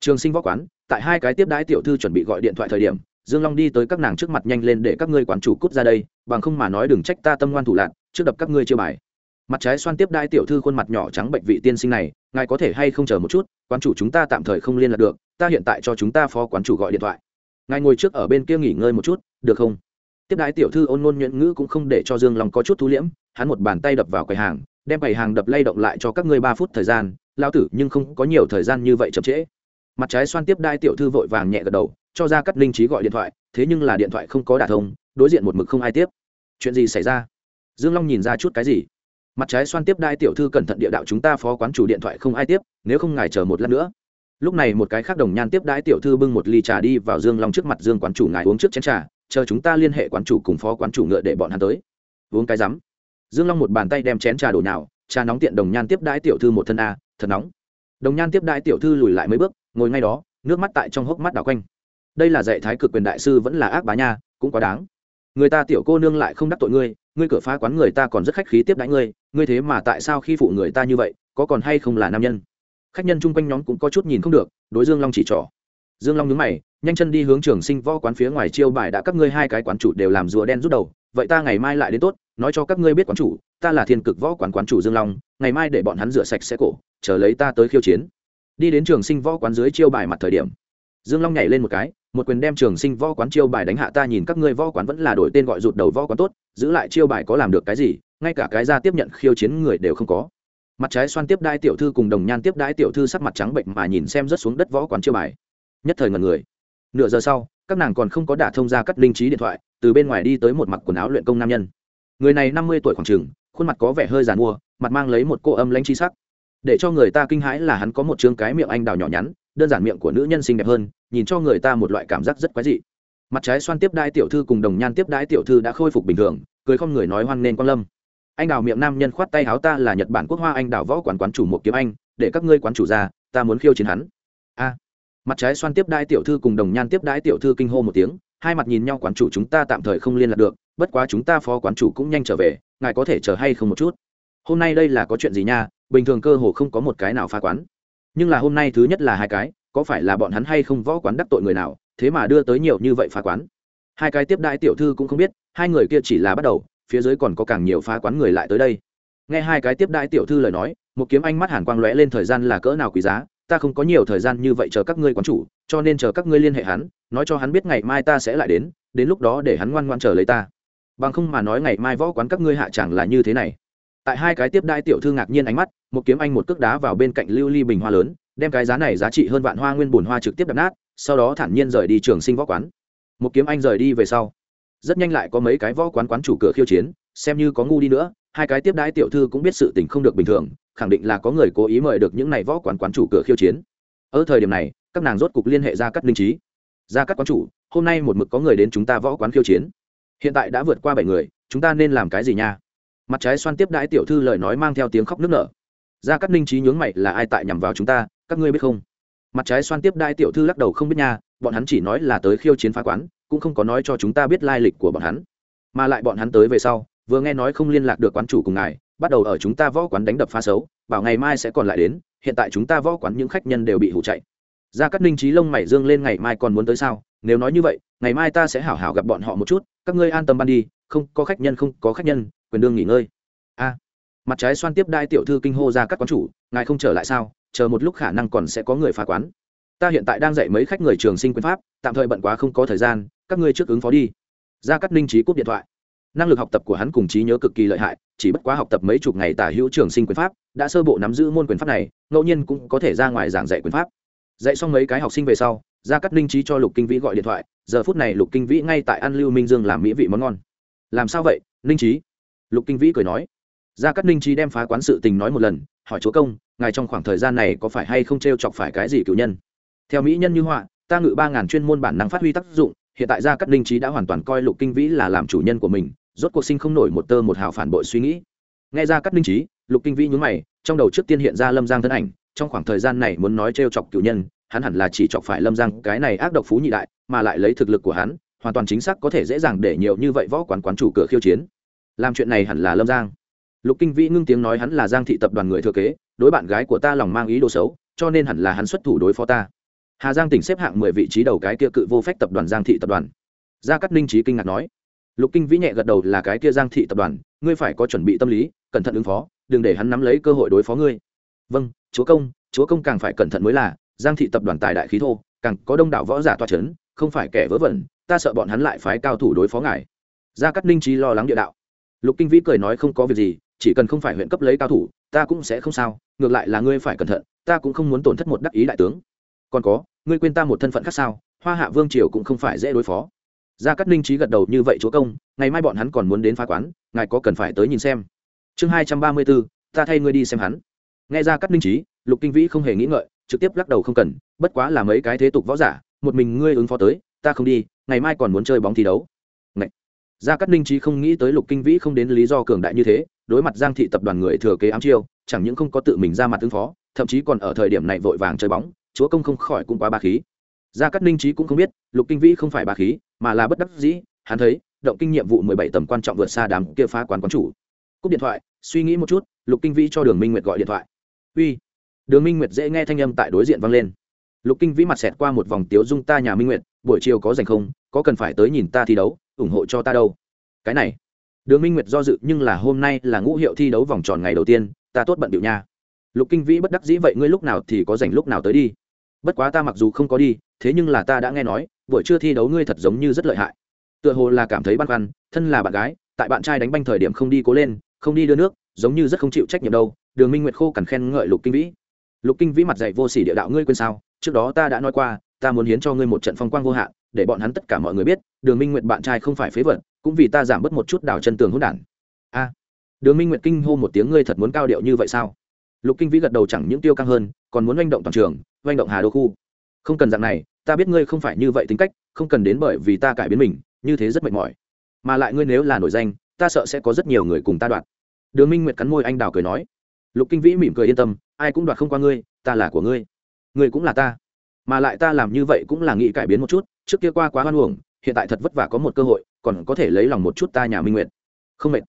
Trường sinh võ quán, tại hai cái tiếp đãi tiểu thư chuẩn bị gọi điện thoại thời điểm, dương long đi tới các nàng trước mặt nhanh lên để các ngươi quán chủ cút ra đây, bằng không mà nói đừng trách ta tâm ngoan thủ lạc trước đập các ngươi chưa bài. Mặt trái xoan tiếp đai tiểu thư khuôn mặt nhỏ trắng bệnh vị tiên sinh này, ngài có thể hay không chờ một chút, quán chủ chúng ta tạm thời không liên lạc được, ta hiện tại cho chúng ta phó quán chủ gọi điện thoại. Ngài ngồi trước ở bên kia nghỉ ngơi một chút, được không? Tiếp đái tiểu thư ôn ngôn nhuận ngữ cũng không để cho dương long có chút thu liễm, hắn một bàn tay đập vào quầy hàng, đem quầy hàng đập lay động lại cho các ngươi ba phút thời gian lao tử nhưng không có nhiều thời gian như vậy chậm trễ. Mặt trái xoan tiếp đai tiểu thư vội vàng nhẹ gật đầu, cho ra cắt linh trí gọi điện thoại, thế nhưng là điện thoại không có đả thông, đối diện một mực không ai tiếp. Chuyện gì xảy ra? Dương long nhìn ra chút cái gì? Mặt trái xoan tiếp đai tiểu thư cẩn thận địa đạo chúng ta phó quán chủ điện thoại không ai tiếp, nếu không ngài chờ một lát nữa. Lúc này một cái khác đồng nhan tiếp đãi tiểu thư bưng một ly trà đi vào dương long trước mặt dương quán chủ, ngài uống trước chén trà, chờ chúng ta liên hệ quán chủ cùng phó quán chủ ngựa để bọn hắn tới. Uống cái rắm. Dương long một bàn tay đem chén trà đổ nào trà nóng tiện đồng nhan tiếp đãi tiểu thư một thân a, thật nóng. Đồng nhan tiếp đãi tiểu thư lùi lại mấy bước, ngồi ngay đó, nước mắt tại trong hốc mắt đảo quanh. Đây là dạy thái cực quyền đại sư vẫn là ác bá nha, cũng quá đáng người ta tiểu cô nương lại không đắc tội ngươi ngươi cửa phá quán người ta còn rất khách khí tiếp đãi ngươi ngươi thế mà tại sao khi phụ người ta như vậy, có còn hay không là nam nhân? Khách nhân chung quanh nhóm cũng có chút nhìn không được, đối dương long chỉ trỏ. Dương long nhớ mày, nhanh chân đi hướng trường sinh võ quán phía ngoài chiêu bài đã các ngươi hai cái quán chủ đều làm rùa đen rút đầu, vậy ta ngày mai lại đến tốt, nói cho các ngươi biết quán chủ, ta là thiên cực võ quán quán chủ dương long, ngày mai để bọn hắn rửa sạch sẽ cổ, chờ lấy ta tới khiêu chiến. Đi đến trường sinh võ quán dưới chiêu bài mặt thời điểm, dương long nhảy lên một cái một quyền đem trường sinh võ quán chiêu bài đánh hạ ta nhìn các ngươi võ quán vẫn là đổi tên gọi rụt đầu võ quán tốt, giữ lại chiêu bài có làm được cái gì, ngay cả cái ra tiếp nhận khiêu chiến người đều không có. Mặt trái xoan tiếp đai tiểu thư cùng đồng nhan tiếp đai tiểu thư sắc mặt trắng bệnh mà nhìn xem rất xuống đất võ quán chiêu bài. Nhất thời ngần người. Nửa giờ sau, các nàng còn không có đả thông ra cắt linh trí điện thoại, từ bên ngoài đi tới một mặc quần áo luyện công nam nhân. Người này năm mươi tuổi khoảng trừng khuôn mặt có vẻ hơi giàn mua, mặt mang lấy một cô âm lãnh trí sắc. Để cho người ta kinh hãi là hắn có một chương cái miệng anh đào nhỏ nhắn đơn giản miệng của nữ nhân xinh đẹp hơn, nhìn cho người ta một loại cảm giác rất quái dị. Mặt trái xoan tiếp đai tiểu thư cùng đồng nhan tiếp đai tiểu thư đã khôi phục bình thường, cười không người nói hoan nên quan lâm. Anh đào miệng nam nhân khoát tay háo ta là nhật bản quốc hoa anh đào võ quán quán chủ một kiếm anh, để các ngươi quán chủ ra, ta muốn khiêu chiến hắn. A. Mặt trái xoan tiếp đai tiểu thư cùng đồng nhan tiếp đai tiểu thư kinh hô một tiếng, hai mặt nhìn nhau quán chủ chúng ta tạm thời không liên lạc được, bất quá chúng ta phó quán chủ cũng nhanh trở về, ngài có thể chờ hay không một chút? Hôm nay đây là có chuyện gì nha? Bình thường cơ hồ không có một cái nào phá quán nhưng là hôm nay thứ nhất là hai cái, có phải là bọn hắn hay không võ quán đắc tội người nào, thế mà đưa tới nhiều như vậy phá quán. Hai cái tiếp đại tiểu thư cũng không biết, hai người kia chỉ là bắt đầu, phía dưới còn có càng nhiều phá quán người lại tới đây. Nghe hai cái tiếp đại tiểu thư lời nói, một kiếm anh mắt hàn quang lóe lên thời gian là cỡ nào quý giá, ta không có nhiều thời gian như vậy chờ các ngươi quán chủ, cho nên chờ các ngươi liên hệ hắn, nói cho hắn biết ngày mai ta sẽ lại đến đến lúc đó để hắn ngoan ngoan chờ lấy ta. Bằng không mà nói ngày mai võ quán các ngươi hạ chẳng là như thế này tại hai cái tiếp đai tiểu thư ngạc nhiên ánh mắt, một kiếm anh một cước đá vào bên cạnh lưu ly bình hoa lớn, đem cái giá này giá trị hơn vạn hoa nguyên bùn hoa trực tiếp đập nát, sau đó thản nhiên rời đi trường sinh võ quán. Một kiếm anh rời đi về sau, rất nhanh lại có mấy cái võ quán quán chủ cửa khiêu chiến, xem như có ngu đi nữa, hai cái tiếp đãi tiểu thư cũng biết sự tình không được bình thường, khẳng định là có người cố ý mời được những này võ quán quán chủ cửa khiêu chiến. Ở thời điểm này, các nàng rốt cục liên hệ ra cắt linh trí. Ra các quán chủ, hôm nay một mực có người đến chúng ta võ quán khiêu chiến. Hiện tại đã vượt qua bảy người, chúng ta nên làm cái gì nha? Mặt trái xoan tiếp đãi tiểu thư lời nói mang theo tiếng khóc nức nở. Ra các ninh trí nhướng mày là ai tại nhằm vào chúng ta, các ngươi biết không? Mặt trái xoan tiếp đãi tiểu thư lắc đầu không biết nha, bọn hắn chỉ nói là tới khiêu chiến phá quán, cũng không có nói cho chúng ta biết lai lịch của bọn hắn. Mà lại bọn hắn tới về sau, vừa nghe nói không liên lạc được quán chủ cùng ngài, bắt đầu ở chúng ta võ quán đánh đập phá xấu, bảo ngày mai sẽ còn lại đến, hiện tại chúng ta võ quán những khách nhân đều bị hủ chạy. Ra các ninh trí lông mày dương lên ngày mai còn muốn tới sao? Nếu nói như vậy, ngày mai ta sẽ hảo hảo gặp bọn họ một chút, các ngươi an tâm ban đi, không, có khách nhân không, có khách nhân quyền đương nghỉ ngơi. A. Mặt trái xoan tiếp đai tiểu thư kinh hô ra các quán chủ, ngài không trở lại sao? Chờ một lúc khả năng còn sẽ có người phá quán. Ta hiện tại đang dạy mấy khách người trường sinh quyền pháp, tạm thời bận quá không có thời gian, các ngươi trước ứng phó đi. Ra cắt ninh trí cúp điện thoại. Năng lực học tập của hắn cùng trí nhớ cực kỳ lợi hại, chỉ bất quá học tập mấy chục ngày tả hữu trường sinh quyền pháp, đã sơ bộ nắm giữ môn quyền pháp này, ngẫu nhiên cũng có thể ra ngoài giảng dạy quyền pháp. Dạy xong mấy cái học sinh về sau ra cắt ninh trí cho lục kinh vĩ gọi điện thoại, giờ phút này lục kinh vĩ ngay tại ăn lưu minh dương làm mỹ vị món ngon. Làm sao vậy, ninh trí? Lục kinh vĩ cười nói, Gia Cát ninh trí đem phá quán sự tình nói một lần, hỏi chúa công, ngài trong khoảng thời gian này có phải hay không t r e o chọc phải cái gì cựu nhân? Theo mỹ nhân như họa, ta ngự ba ngàn chuyên môn bản năng phát huy tác dụng, hiện tại gia Cát ninh trí đã hoàn toàn coi lục kinh vĩ là làm chủ nhân của mình, rốt cuộc sinh không nổi một tơ một hào phản bội suy nghĩ. Nghe Gia Cát ninh trí lục kinh vĩ nhún mày, trong đầu trước tiên hiện ra lâm giang thân ảnh, trong khoảng thời gian này muốn nói t r e o chọc cựu nhân, hắn hẳn là chỉ chọc phải lâm giang, cái này ác độc phú nhị đại, mà lại lấy thực lực của hắn, hoàn toàn chính xác có thể dễ dàng để nhiều như vậy võ quán quán chủ cửa khiêu chiến làm chuyện này hẳn là lâm giang. Lục kinh vĩ ngưng tiếng nói hắn là giang thị tập đoàn người thừa kế, đối bạn gái của ta lòng mang ý đồ xấu, cho nên hẳn là hắn xuất thủ đối phó ta. Hà giang tỉnh xếp hạng mười vị trí đầu cái kia cự vô phách tập đoàn giang thị tập đoàn. Gia cát ninh trí kinh ngạc nói. Lục kinh vĩ nhẹ gật đầu là cái kia giang thị tập đoàn, ngươi phải có chuẩn bị tâm lý, cẩn thận ứng phó, đừng để hắn nắm lấy cơ hội đối phó ngươi. Vâng chúa công chúa công càng phải cẩn thận mới là, giang thị tập đoàn tài đại khí thô, càng có đông đảo võ giả toa c h ấ n không phải kẻ vớ vẩn, ta sợ bọn hắn lại phái cao thủ đối phó ngài. Gia cát ninh trí lo lắng địa đạo lục kinh vĩ cười nói không có việc gì, chỉ cần không phải huyện cấp lấy cao thủ, ta cũng sẽ không sao, ngược lại là ngươi phải cẩn thận, ta cũng không muốn tổn thất một đắc ý đại tướng. Còn có, ngươi quên ta một thân phận khác sao, hoa hạ vương triều cũng không phải dễ đối phó. Gia cát ninh trí gật đầu như vậy chúa công, ngày mai bọn hắn còn muốn đến phá quán, ngài có cần phải tới nhìn xem. Chương hai trăm ba mươi bốn, ta thay ngươi đi xem hắn. Nghe Gia cát ninh trí lục kinh vĩ không hề nghĩ ngợi, trực tiếp lắc đầu không cần, bất quá là mấy cái thế tục võ giả, một mình ngươi ứng phó tới, ta không đi, ngày mai còn muốn chơi bóng thi đấu gia cát ninh trí không nghĩ tới lục kinh vĩ không đến lý do cường đại như thế, đối mặt giang thị tập đoàn người thừa kế ám chiêu, chẳng những không có tự mình ra mặt ứng phó, thậm chí còn ở thời điểm này vội vàng chơi bóng, chúa công không khỏi cũng quá ba khí. Gia cát ninh trí cũng không biết, lục kinh vĩ không phải ba khí, mà là bất đắc dĩ, hắn thấy, động kinh nhiệm vụ mười bảy tầm quan trọng vượt xa đám kia phá quán quán chủ. Cúp điện thoại, suy nghĩ một chút, lục kinh vĩ cho đường minh nguyệt gọi điện thoại. Uy. Đường minh nguyệt dễ nghe thanh âm tại đối diện vang lên. Lục kinh vĩ mặt xẹt qua một vòng tiếu dung ta nhà minh nguyệt, buổi chiều có dành không? Có cần phải tới nhìn ta thi đấu? Ủng hộ cho ta đâu. Cái này, đường minh nguyệt do dự nhưng là hôm nay là ngũ hiệu thi đấu vòng tròn ngày đầu tiên, ta tốt bận điệu nha. Lục kinh vĩ bất đắc dĩ vậy ngươi lúc nào thì có dành lúc nào tới đi. Bất quá ta mặc dù không có đi, thế nhưng là ta đã nghe nói, buổi trưa thi đấu ngươi thật giống như rất lợi hại. Tựa hồ là cảm thấy băn khoăn, thân là bạn gái, tại bạn trai đánh banh thời điểm không đi cố lên, không đi đưa nước, giống như rất không chịu trách nhiệm đâu, đường minh nguyệt khô cằn khen ngợi lục kinh vĩ. Lục kinh vĩ mặt dạy vô sỉ địa đạo ngươi quên sao, trước đó ta đã nói qua ta muốn hiến cho ngươi một trận phong quang vô hạn, để bọn hắn tất cả mọi người biết, đường minh nguyệt bạn trai không phải phế vật, cũng vì ta giảm bớt một chút đào chân tường hỗn đản. A. Đường minh nguyệt kinh hô một tiếng, ngươi thật muốn cao điệu như vậy sao? Lục kinh vĩ gật đầu, chẳng những tiêu căng hơn, còn muốn manh động toàn trường manh động hà đô khu. Không cần dạng này, ta biết ngươi không phải như vậy tính cách, không cần đến bởi vì ta cải biến mình, như thế rất mệt mỏi. Mà lại ngươi nếu là nổi danh, ta sợ sẽ có rất nhiều người cùng ta đoạt. Đường minh nguyệt cắn môi anh đào cười nói. Lục kinh vĩ mỉm cười yên tâm, ai cũng đoạt không qua ngươi, ta là của ngươi. Ngươi cũng là ta mà lại ta làm như vậy cũng là nghĩ cải biến một chút, trước kia qua quá hoan uổng, hiện tại thật vất vả có một cơ hội, còn có thể lấy lòng một chút ta nhà minh nguyện không mệt.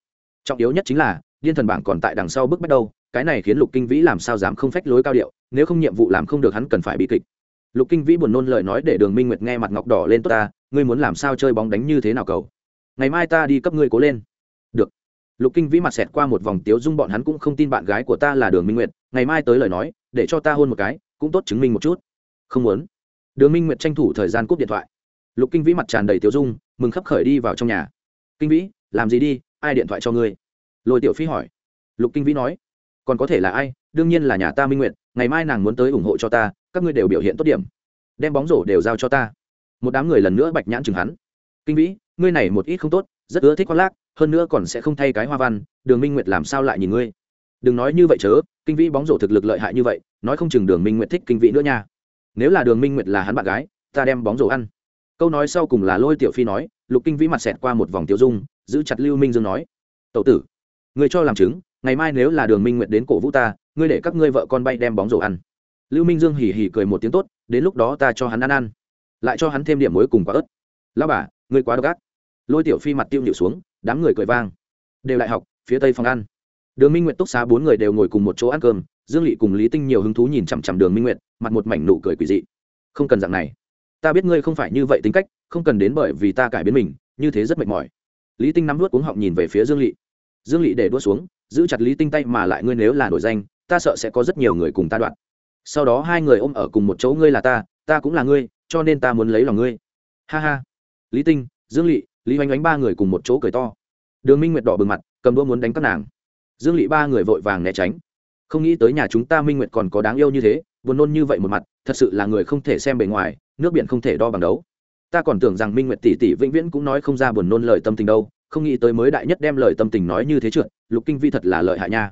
Trọng yếu nhất chính là, điên thần bảng còn tại đằng sau bước bắt đầu cái này khiến lục kinh vĩ làm sao dám không phách lối cao điệu, nếu không nhiệm vụ làm không được hắn cần phải bị kịch. Lục kinh vĩ buồn nôn lời nói để đường minh nguyệt nghe mặt ngọc đỏ lên tốt ta, ngươi muốn làm sao chơi bóng đánh như thế nào cầu? Ngày mai ta đi cấp ngươi cố lên. Được. Lục kinh vĩ mặt xẹt qua một vòng tiếu dung bọn hắn cũng không tin bạn gái của ta là đường minh nguyệt, ngày mai tới lời nói, để cho ta hôn một cái, cũng tốt chứng minh một chút không muốn. Đường minh nguyệt tranh thủ thời gian cúp điện thoại. Lục kinh vĩ mặt tràn đầy tiêu dung, mừng khấp khởi đi vào trong nhà. Kinh vĩ, làm gì đi, ai điện thoại cho ngươi? Lôi tiểu phi hỏi. Lục kinh vĩ nói. Còn có thể là ai? Đương nhiên là nhà ta minh nguyện ngày mai nàng muốn tới ủng hộ cho ta, các ngươi đều biểu hiện tốt điểm. Đem bóng rổ đều giao cho ta. Một đám người lần nữa bạch nhãn chừng hắn. Kinh vĩ, ngươi này một ít không tốt, rất ưa thích khoác lác, hơn nữa còn sẽ không thay cái hoa văn, đường minh nguyệt làm sao lại nhìn ngươi? Đừng nói như vậy chớ, kinh vĩ bóng rổ thực lực lợi hại như vậy, nói không chừng đường minh nguyệt thích kinh vĩ nữa nha nếu là đường minh nguyệt là hắn bạn gái, ta đem bóng rổ ăn. Câu nói sau cùng là lôi tiểu phi nói, lục kinh vĩ mặt xẹt qua một vòng tiêu dung, giữ chặt lưu minh dương nói tậu tử người cho làm chứng, ngày mai nếu là đường minh nguyệt đến cổ vũ ta, ngươi để các ngươi vợ con bay đem bóng rổ ăn. Lưu minh dương hỉ hỉ cười một tiếng tốt, đến lúc đó ta cho hắn ăn ăn, lại cho hắn thêm điểm muối cùng quả ớt. Lao bà, ngươi quá độc ác. Lôi tiểu phi mặt tiêu nhịu xuống, đám người cười vang. Đều đại học, phía tây phòng ăn. Đường minh nguyệt túc xá bốn người đều ngồi cùng một chỗ ăn cơm dương lỵ cùng lý tinh nhiều hứng thú nhìn chằm chằm đường minh nguyệt, mặt một mảnh nụ cười quỳ dị. Không cần dạng này. Ta biết ngươi không phải như vậy tính cách, không cần đến bởi vì ta cải biến mình, như thế rất mệt mỏi. Lý tinh nắm vớt cuống họng nhìn về phía dương lỵ dương lỵ để đua xuống, giữ chặt lý tinh tay mà lại ngươi nếu là đổi danh, ta sợ sẽ có rất nhiều người cùng ta đoạn sau đó hai người ôm ở cùng một chỗ ngươi là ta ta cũng là ngươi, cho nên ta muốn lấy lòng ngươi. Ha ha. Lý tinh, dương lỵ lý oanh oánh ba người cùng một chỗ cười to. Đường minh nguyệt đỏ bừng mặt, cầm đua muốn đánh các nàng. Dương lỵ ba người vội vàng né tránh không nghĩ tới nhà chúng ta minh nguyệt còn có đáng yêu như thế, buồn nôn như vậy một mặt, thật sự là người không thể xem bề ngoài, nước biển không thể đo bằng đấu. Ta còn tưởng rằng minh nguyệt tỷ tỷ vĩnh viễn cũng nói không ra buồn nôn lời tâm tình đâu, không nghĩ tới mới đại nhất đem lời tâm tình nói như thế trượt, lục kinh vi thật là lợi hại nha.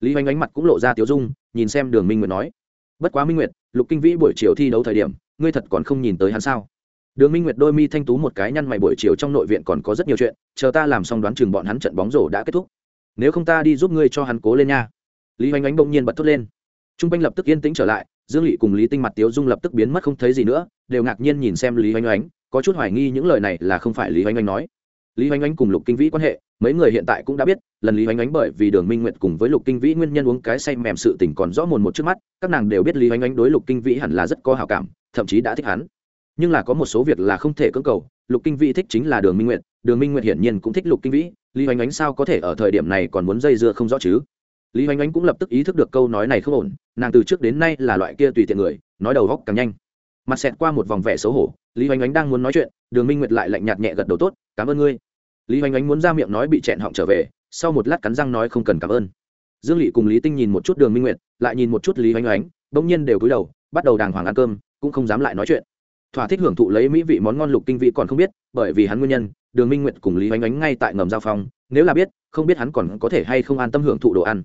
Lý oanh ánh mặt cũng lộ ra tiếu dung, nhìn xem đường minh nguyệt nói. Bất quá minh nguyệt, lục kinh vĩ buổi chiều thi đấu thời điểm, ngươi thật còn không nhìn tới hắn sao? Đường minh nguyệt đôi mi thanh tú một cái nhăn mày buổi chiều trong nội viện còn có rất nhiều chuyện, chờ ta làm xong đoán chừng bọn hắn trận bóng rổ đã kết thúc. Nếu không ta đi giúp ngươi cho hắn cố lên nha lý oanh ánh bỗng nhiên bật thốt lên. T r u n g quanh lập tức yên tĩnh trở lại, dương lỵ cùng lý tinh mặt tiếu dung lập tức biến mất không thấy gì nữa, đều ngạc nhiên nhìn xem lý oanh oánh có chút hoài nghi những lời này là không phải lý oanh oánh nói. Lý oanh oánh cùng lục kinh vĩ quan hệ, mấy người hiện tại cũng đã biết, lần lý oanh oánh bởi vì đường minh nguyệt cùng với lục kinh vĩ nguyên nhân uống cái say mềm sự tình còn rõ mồn một trước mắt, các nàng đều biết lý oanh oánh đối lục kinh vĩ hẳn là rất có hào cảm, thậm chí đã thích hắn. Nhưng là có một số việc là không thể cưỡng cầu, lục kinh vĩ thích chính là đường minh nguyệt, đường minh nguyệt hiển nhiên cũng thích lục kinh vĩ, lý oanh oánh sao có thể ở thời điểm này còn muốn dây dưa không rõ chứ? Lý oanh Ánh cũng lập tức ý thức được câu nói này không ổn nàng từ trước đến nay là loại kia tùy tiện người nói đầu góc càng nhanh. Mặt xẹt qua một vòng vẻ xấu hổ lý oanh Ánh đang muốn nói chuyện đường minh nguyệt lại lạnh nhạt nhẹ gật đầu tốt cảm ơn ngươi. Lý oanh Ánh muốn ra miệng nói bị chẹn họng trở về sau một lát cắn răng nói không cần cảm ơn. Dương lỵ cùng lý tinh nhìn một chút đường minh nguyệt lại nhìn một chút lý oanh Ánh, bỗng nhiên đều cúi đầu bắt đầu đàng hoàng ăn cơm cũng không dám lại nói chuyện. Thỏa thích hưởng thụ lấy mỹ vị món ngon lục kinh vị còn không biết bởi vì hắn nguyên nhân đường minh nguyệt cùng lý oanh Ánh ngay tại ngầm giao phong nếu là biết không biết hắn còn có thể hay không an tâm hưởng thụ đồ ăn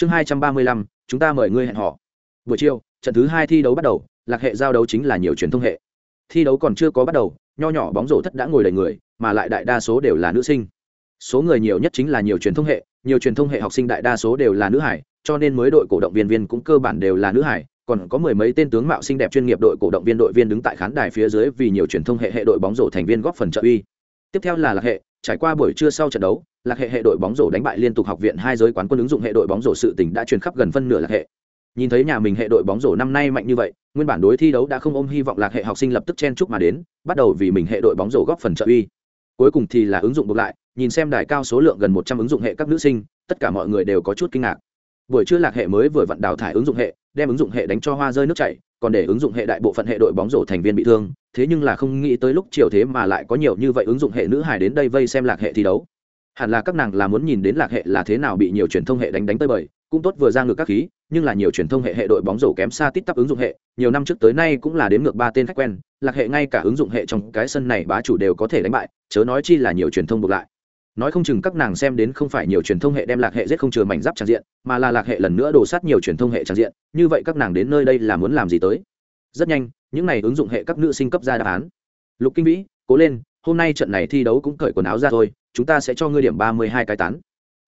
chương hai trăm ba mươi lăm, chúng ta mời ngươi hẹn họ buổi chiều, trận thứ hai thi đấu bắt đầu, lạc hệ giao đấu chính là nhiều truyền thông hệ. Thi đấu còn chưa có bắt đầu, nho nhỏ bóng rổ thất đã ngồi đầy người, mà lại đại đa số đều là nữ sinh. Số người nhiều nhất chính là nhiều truyền thông hệ, nhiều truyền thông hệ học sinh đại đa số đều là nữ hải, cho nên mới đội cổ động viên viên cũng cơ bản đều là nữ hải, còn có mười mấy tên tướng mạo xinh đẹp chuyên nghiệp đội cổ động viên đội viên đứng tại khán đài phía dưới vì nhiều truyền thông hệ hệ đội bóng rổ thành viên góp phần trợ uy. Tiếp theo là lạc hệ, trải qua buổi trưa sau trận đấu lạc hệ hệ đội bóng rổ đánh bại liên tục học viện hai giới quán quân ứng dụng hệ đội bóng rổ sự tỉnh đã truyền khắp gần phân nửa lạc hệ. Nhìn thấy nhà mình hệ đội bóng rổ năm nay mạnh như vậy, nguyên bản đối thi đấu đã không ôm hy vọng lạc hệ học sinh lập tức chen chúc mà đến, bắt đầu vì mình hệ đội bóng rổ góp phần trợ uy. Cuối cùng thì là ứng dụng ngược lại, nhìn xem đài cao số lượng gần một trăm ứng dụng hệ các nữ sinh, tất cả mọi người đều có chút kinh ngạc. Buổi trưa lạc hệ mới vừa vặn đào thải ứng dụng hệ, đem ứng dụng hệ đánh cho hoa rơi nước chảy, còn để ứng dụng hệ đại bộ phận hệ đội bóng rổ thành viên bị thương, thế nhưng là không nghĩ tới lúc chiều thế mà lại có nhiều như vậy ứng dụng hệ nữ hài đến đây vây xem lạc hệ thi đấu hẳn là các nàng là muốn nhìn đến lạc hệ là thế nào bị nhiều truyền thông hệ đánh đánh tới bời, cũng tốt vừa ra ngược các khí, nhưng là nhiều truyền thông hệ hệ đội bóng rổ kém xa tít tắp ứng dụng hệ, nhiều năm trước tới nay cũng là đến ngược ba tên khách quen, lạc hệ ngay cả ứng dụng hệ trong cái sân này bá chủ đều có thể đánh bại, chớ nói chi là nhiều truyền thông buộc lại. Nói không chừng các nàng xem đến không phải nhiều truyền thông hệ đem lạc hệ giết không chừa mảnh giáp tràn diện, mà là lạc hệ lần nữa đổ sát nhiều truyền thông hệ tràn diện, như vậy các nàng đến nơi đây là muốn làm gì tới? Rất nhanh, những này ứng dụng hệ các nữ sinh cấp ra đáp án. Lục kinh vĩ, cố lên, hôm nay trận này thi đấu cũng cởi quần áo ra thôi chúng ta sẽ cho ngươi điểm ba mươi hai cái tán.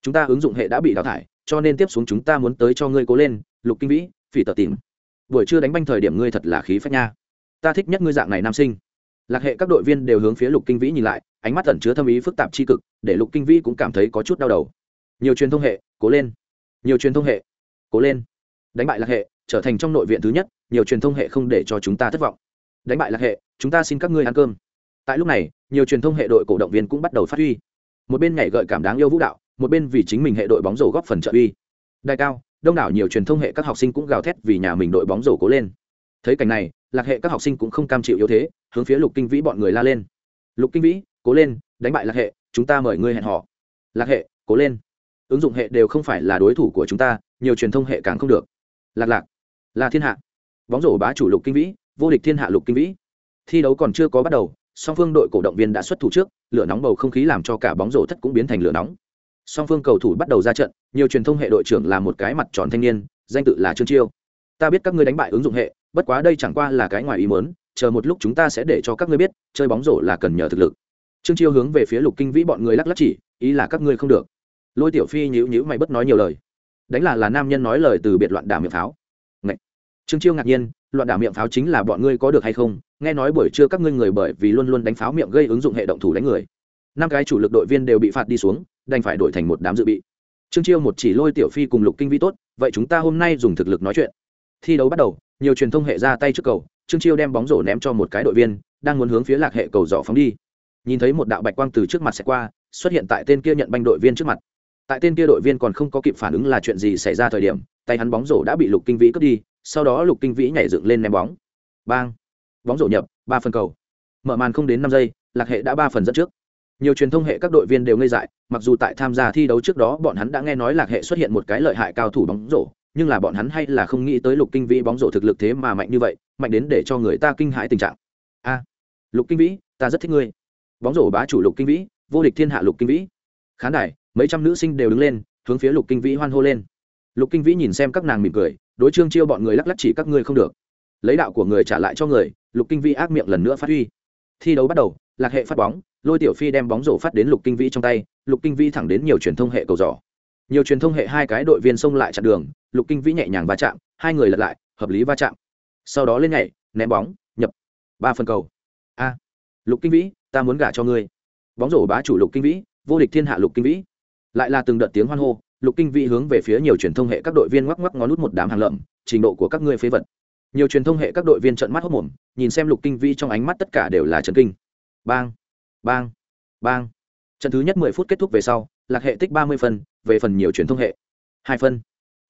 Chúng ta ứng dụng hệ đã bị đào thải, cho nên tiếp xuống chúng ta muốn tới cho ngươi cố lên, lục kinh vĩ, phỉ tờ tìm buổi trưa đánh banh thời điểm ngươi thật là khí phách nha. Ta thích nhất ngươi dạng này nam sinh. Lạc hệ các đội viên đều hướng phía lục kinh vĩ nhìn lại, ánh mắt ẩn chứa thâm ý phức tạp tri cực, để lục kinh vĩ cũng cảm thấy có chút đau đầu. Nhiều truyền thông hệ, cố lên. Nhiều truyền thông hệ, cố lên. Đánh bại lạc hệ, trở thành trong nội viện thứ nhất, nhiều truyền thông hệ không để cho chúng ta thất vọng. Đánh bại lạc hệ, chúng ta xin các ngươi ăn cơm. Tại lúc này, nhiều truyền thông hệ đội cổ động viên cũng bắt đầu phát huy một bên nhảy gợi cảm đáng yêu vũ đạo, một bên vì chính mình hệ đội bóng rổ góp phần trợ uy. Đại cao, đông đảo nhiều truyền thông hệ các học sinh cũng gào thét vì nhà mình đội bóng rổ cố lên. Thấy cảnh này, lạc hệ các học sinh cũng không cam chịu yếu thế, hướng phía lục kinh vĩ bọn người la lên. Lục kinh vĩ, cố lên, đánh bại lạc hệ, chúng ta mời ngươi hẹn họ lạc hệ, cố lên. Ứng dụng hệ đều không phải là đối thủ của chúng ta, nhiều truyền thông hệ càng không được. Lạc lạc, là thiên hạ. Bóng rổ bá chủ lục kinh vĩ, vô địch thiên hạ lục kinh vĩ. Thi đấu còn chưa có bắt đầu song phương đội cổ động viên đã xuất thủ trước, lửa nóng bầu không khí làm cho cả bóng rổ thất cũng biến thành lửa nóng. Song phương cầu thủ bắt đầu ra trận, nhiều truyền thông hệ đội trưởng là một cái mặt tròn thanh niên, danh tự là trương chiêu. Ta biết các ngươi đánh bại ứng dụng hệ, bất quá đây chẳng qua là cái ngoài ý mớn chờ một lúc chúng ta sẽ để cho các ngươi biết, chơi bóng rổ là cần nhờ thực lực. Trương chiêu hướng về phía lục kinh vĩ bọn người lắc lắc chỉ, ý là các ngươi không được. Lôi tiểu phi nhữ nhữ mày bất nói nhiều lời. Đánh là là nam nhân nói lời từ biệt loạn đả miệng pháo. Ngậy. trương chiêu ngạc nhiên, loạn đả miệng pháo chính là bọn ngươi có được hay không nghe nói buổi trưa các ngươi người bởi vì luôn luôn đánh pháo miệng gây ứng dụng hệ động thủ đánh người. Năm cái chủ lực đội viên đều bị phạt đi xuống, đành phải đổi thành một đám dự bị. Trương chiêu một chỉ lôi tiểu phi cùng lục kinh vĩ tốt, vậy chúng ta hôm nay dùng thực lực nói chuyện. Thi đấu bắt đầu, nhiều truyền thông hệ ra tay trước cầu, trương chiêu đem bóng rổ ném cho một cái đội viên, đang muốn hướng phía lạc hệ cầu dọ phóng đi. Nhìn thấy một đạo bạch quang từ trước mặt sẽ qua, xuất hiện tại tên kia nhận banh đội viên trước mặt. Tại tên kia đội viên còn không có kịp phản ứng là chuyện gì xảy ra thời điểm, tay hắn bóng rổ đã bị lục kinh vĩ cướp đi, sau đó lục kinh vĩ nhảy dựng lên ném bóng. Bang! Bóng rổ nhập, ba phần cầu. Mở màn không đến năm giây, lạc hệ đã ba phần dẫn trước. Nhiều truyền thông hệ các đội viên đều ngây dại, mặc dù tại tham gia thi đấu trước đó bọn hắn đã nghe nói lạc hệ xuất hiện một cái lợi hại cao thủ bóng rổ, nhưng là bọn hắn hay là không nghĩ tới lục kinh vĩ bóng rổ thực lực thế mà mạnh như vậy, mạnh đến để cho người ta kinh hãi tình trạng. A, lục kinh vĩ, ta rất thích ngươi. Bóng rổ bá chủ lục kinh vĩ, vô địch thiên hạ lục kinh vĩ. Khán đài, mấy trăm nữ sinh đều đứng lên, hướng phía lục kinh vĩ hoan hô lên. Lục kinh vĩ nhìn xem các nàng mỉm cười, đối trương chiêu bọn người lắc lắc chỉ các ngươi không được lấy đạo của người trả lại cho người, lục kinh vĩ ác miệng lần nữa phát huy. Thi đấu bắt đầu, lạc hệ phát bóng, lôi tiểu phi đem bóng rổ phát đến lục kinh vĩ trong tay, lục kinh vĩ thẳng đến nhiều truyền thông hệ cầu giỏ. Nhiều truyền thông hệ hai cái đội viên xông lại chặn đường, lục kinh vĩ nhẹ nhàng va chạm, hai người lật lại, hợp lý va chạm. Sau đó lên nhảy, ném bóng, nhập. Ba phần cầu. A. Lục kinh vĩ, ta muốn gả cho ngươi. Bóng rổ bá chủ lục kinh vĩ, vô địch thiên hạ lục kinh vĩ. Lại là từng đợt tiếng hoan hô, lục kinh vĩ hướng về phía nhiều truyền thông hệ các đội viên ngoắc ngoắc ngón nút một đám hàng lợm, trình độ của các ngươi phế vật nhiều truyền thông hệ các đội viên trợn mắt hốc mồm, nhìn xem lục kinh vĩ trong ánh mắt tất cả đều là trần kinh. Bang bang bang. Trận thứ nhất mười phút kết thúc về sau, lạc hệ tích ba mươi phân về phần nhiều truyền thông hệ, hai phân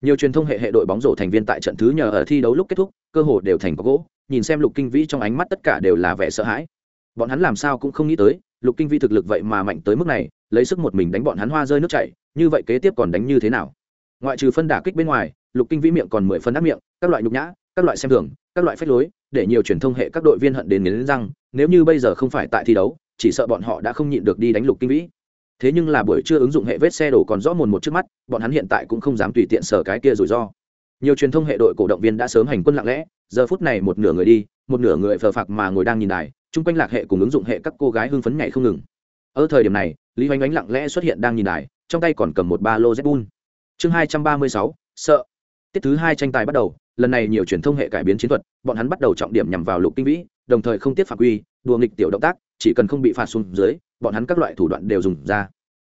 nhiều truyền thông hệ hệ đội bóng rổ thành viên tại trận thứ nhờ ở thi đấu lúc kết thúc, cơ hồ đều thành có gỗ, nhìn xem lục kinh vĩ trong ánh mắt tất cả đều là vẻ sợ hãi. Bọn hắn làm sao cũng không nghĩ tới, lục kinh vĩ thực lực vậy mà mạnh tới mức này, lấy sức một mình đánh bọn hắn hoa rơi nước chảy, như vậy kế tiếp còn đánh như thế nào? Ngoại trừ phân đả kích bên ngoài, lục kinh vĩ miệng còn mười phân đắc miệng, các loại nhục nhã các loại xem thường, các loại phách lối, để nhiều truyền thông hệ các đội viên hận đến nghiến răng, nếu như bây giờ không phải tại thi đấu, chỉ sợ bọn họ đã không nhịn được đi đánh lục kinh vĩ. Thế nhưng là buổi trưa ứng dụng hệ vết xe đổ còn rõ mồn một trước mắt, bọn hắn hiện tại cũng không dám tùy tiện sở cái kia rủi ro. Nhiều truyền thông hệ đội cổ động viên đã sớm hành quân lặng lẽ, giờ phút này một nửa người đi, một nửa người phờ phạc mà ngồi đang nhìn đài, chung quanh lạc hệ cùng ứng dụng hệ các cô gái hưng phấn nhảy không ngừng. Ở thời điểm này, lý hoành ánh lặng lẽ xuất hiện đang nhìn đài, trong tay còn cầm một ba lô zbun chương hai trăm ba mươi sáu, sợ. Tiết thứ hai tranh tài bắt đầu lần này nhiều truyền thông hệ cải biến chiến thuật, bọn hắn bắt đầu trọng điểm nhằm vào lục kinh vĩ, đồng thời không tiếp phạm quy, đùa nghịch tiểu động tác, chỉ cần không bị phạt xuống dưới, bọn hắn các loại thủ đoạn đều dùng ra.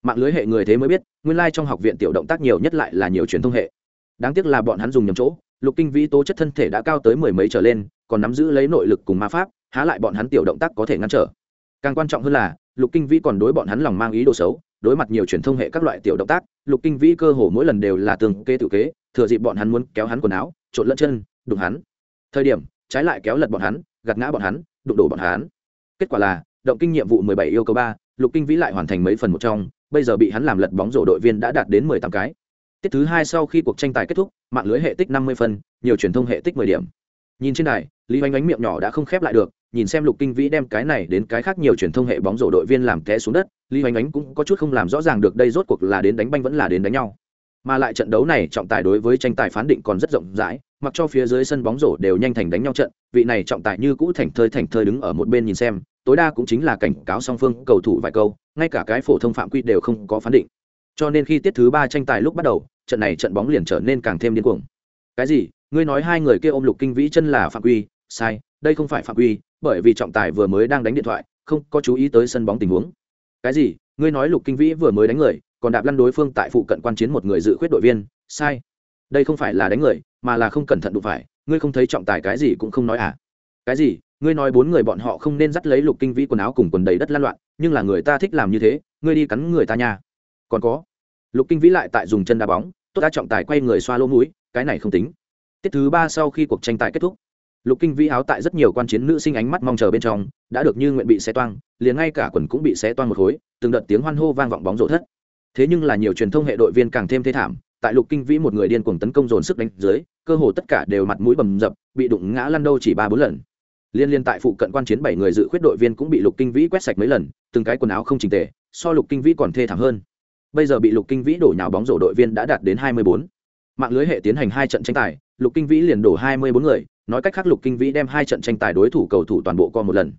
Mạng lưới hệ người thế mới biết, nguyên lai、like、trong học viện tiểu động tác nhiều nhất lại là nhiều truyền thông hệ. Đáng tiếc là bọn hắn dùng nhầm chỗ, lục kinh vĩ tố chất thân thể đã cao tới mười mấy trở lên, còn nắm giữ lấy nội lực cùng ma pháp, há lại bọn hắn tiểu động tác có thể ngăn trở. Càng quan trọng hơn là, lục kinh vĩ còn đối bọn hắn lòng mang ý đồ xấu, đối mặt nhiều truyền thông hệ các loại tiểu động tác, lục kinh vĩ cơ hồ mỗi lần đều là tường kê tự kế thừa dịp bọn hắn muốn kéo hắn quần áo, trộn lẫn chân, đụng hắn. Thời điểm, trái lại kéo lật bọn hắn, gạt ngã bọn hắn, đụng đổ bọn hắn. Kết quả là, động kinh nhiệm vụ mười bảy yêu cầu ba, lục kinh vĩ lại hoàn thành mấy phần một trong, bây giờ bị hắn làm lật bóng rổ đội viên đã đạt đến mười tám cái. Tiết thứ hai sau khi cuộc tranh tài kết thúc, mạng lưới hệ tích năm mươi phân, nhiều truyền thông hệ tích mười điểm. Nhìn trên đài, lý oanh Ánh miệng nhỏ đã không khép lại được, nhìn xem lục kinh vĩ đem cái này đến cái khác nhiều truyền thông hệ bóng rổ đội viên làm té xuống đất, lý oanh Ánh cũng có chút không làm rõ ràng được đây rốt cuộc là đến đánh banh vẫn là đến đánh nhau mà lại trận đấu này trọng tài đối với tranh tài phán định còn rất rộng rãi, mặc cho phía dưới sân bóng rổ đều nhanh thành đánh nhau trận, vị này trọng tài như cũ thành thơi thành thơi đứng ở một bên nhìn xem, tối đa cũng chính là cảnh cáo song phương cầu thủ vài câu, ngay cả cái phổ thông phạm quy đều không có phán định. Cho nên khi tiết thứ ba tranh tài lúc bắt đầu, trận này trận bóng liền trở nên càng thêm điên cuồng. Cái gì? Ngươi nói hai người kia ôm lục kinh vĩ chân là phạm quy, sai, đây không phải phạm quy, bởi vì trọng tài vừa mới đang đánh điện thoại, không có chú ý tới sân bóng tình huống. Cái gì? Ngươi nói lục kinh vĩ vừa mới đánh người còn đạp lăn đối phương tại phụ cận quan chiến một người dự khuyết đội viên, sai. Đây không phải là đánh người, mà là không cẩn thận đụng phải, ngươi không thấy trọng tài cái gì cũng không nói à? Cái gì? Ngươi nói bốn người bọn họ không nên dắt lấy lục kinh vĩ quần áo cùng quần đầy đất lan loạn, nhưng là người ta thích làm như thế, ngươi đi cắn người ta nha. Còn có, lục kinh vĩ lại tại dùng chân đá bóng, tốt đã trọng tài quay người xoa lỗ mũi, cái này không tính. Tiết thứ ba sau khi cuộc tranh tài kết thúc, lục kinh vĩ áo tại rất nhiều quan chiến nữ sinh ánh mắt mong chờ bên trong, đã được như nguyện bị xé toang, liền ngay cả quần cũng bị xé toang một khối, từng đợt tiếng hoan hô vang vọng bóng rổ thất thế nhưng là nhiều truyền thông hệ đội viên càng thêm thế thảm, tại lục kinh vĩ một người điên cuồng tấn công dồn sức đánh dưới, cơ hồ tất cả đều mặt mũi bầm dập, bị đụng ngã lăn đâu chỉ ba bốn lần. Liên liên tại phụ cận quan chiến bảy người dự khuyết đội viên cũng bị lục kinh vĩ quét sạch mấy lần, từng cái quần áo không chỉnh tề, so lục kinh vĩ còn thê thảm hơn. Bây giờ bị lục kinh vĩ đổ nhào bóng rổ đội viên đã đạt đến hai mươi bốn. Mạng lưới hệ tiến hành hai trận tranh tài, lục kinh vĩ liền đổ hai mươi bốn người, nói cách khác lục kinh vĩ đem hai trận tranh tài đối thủ cầu thủ toàn bộ co một lần.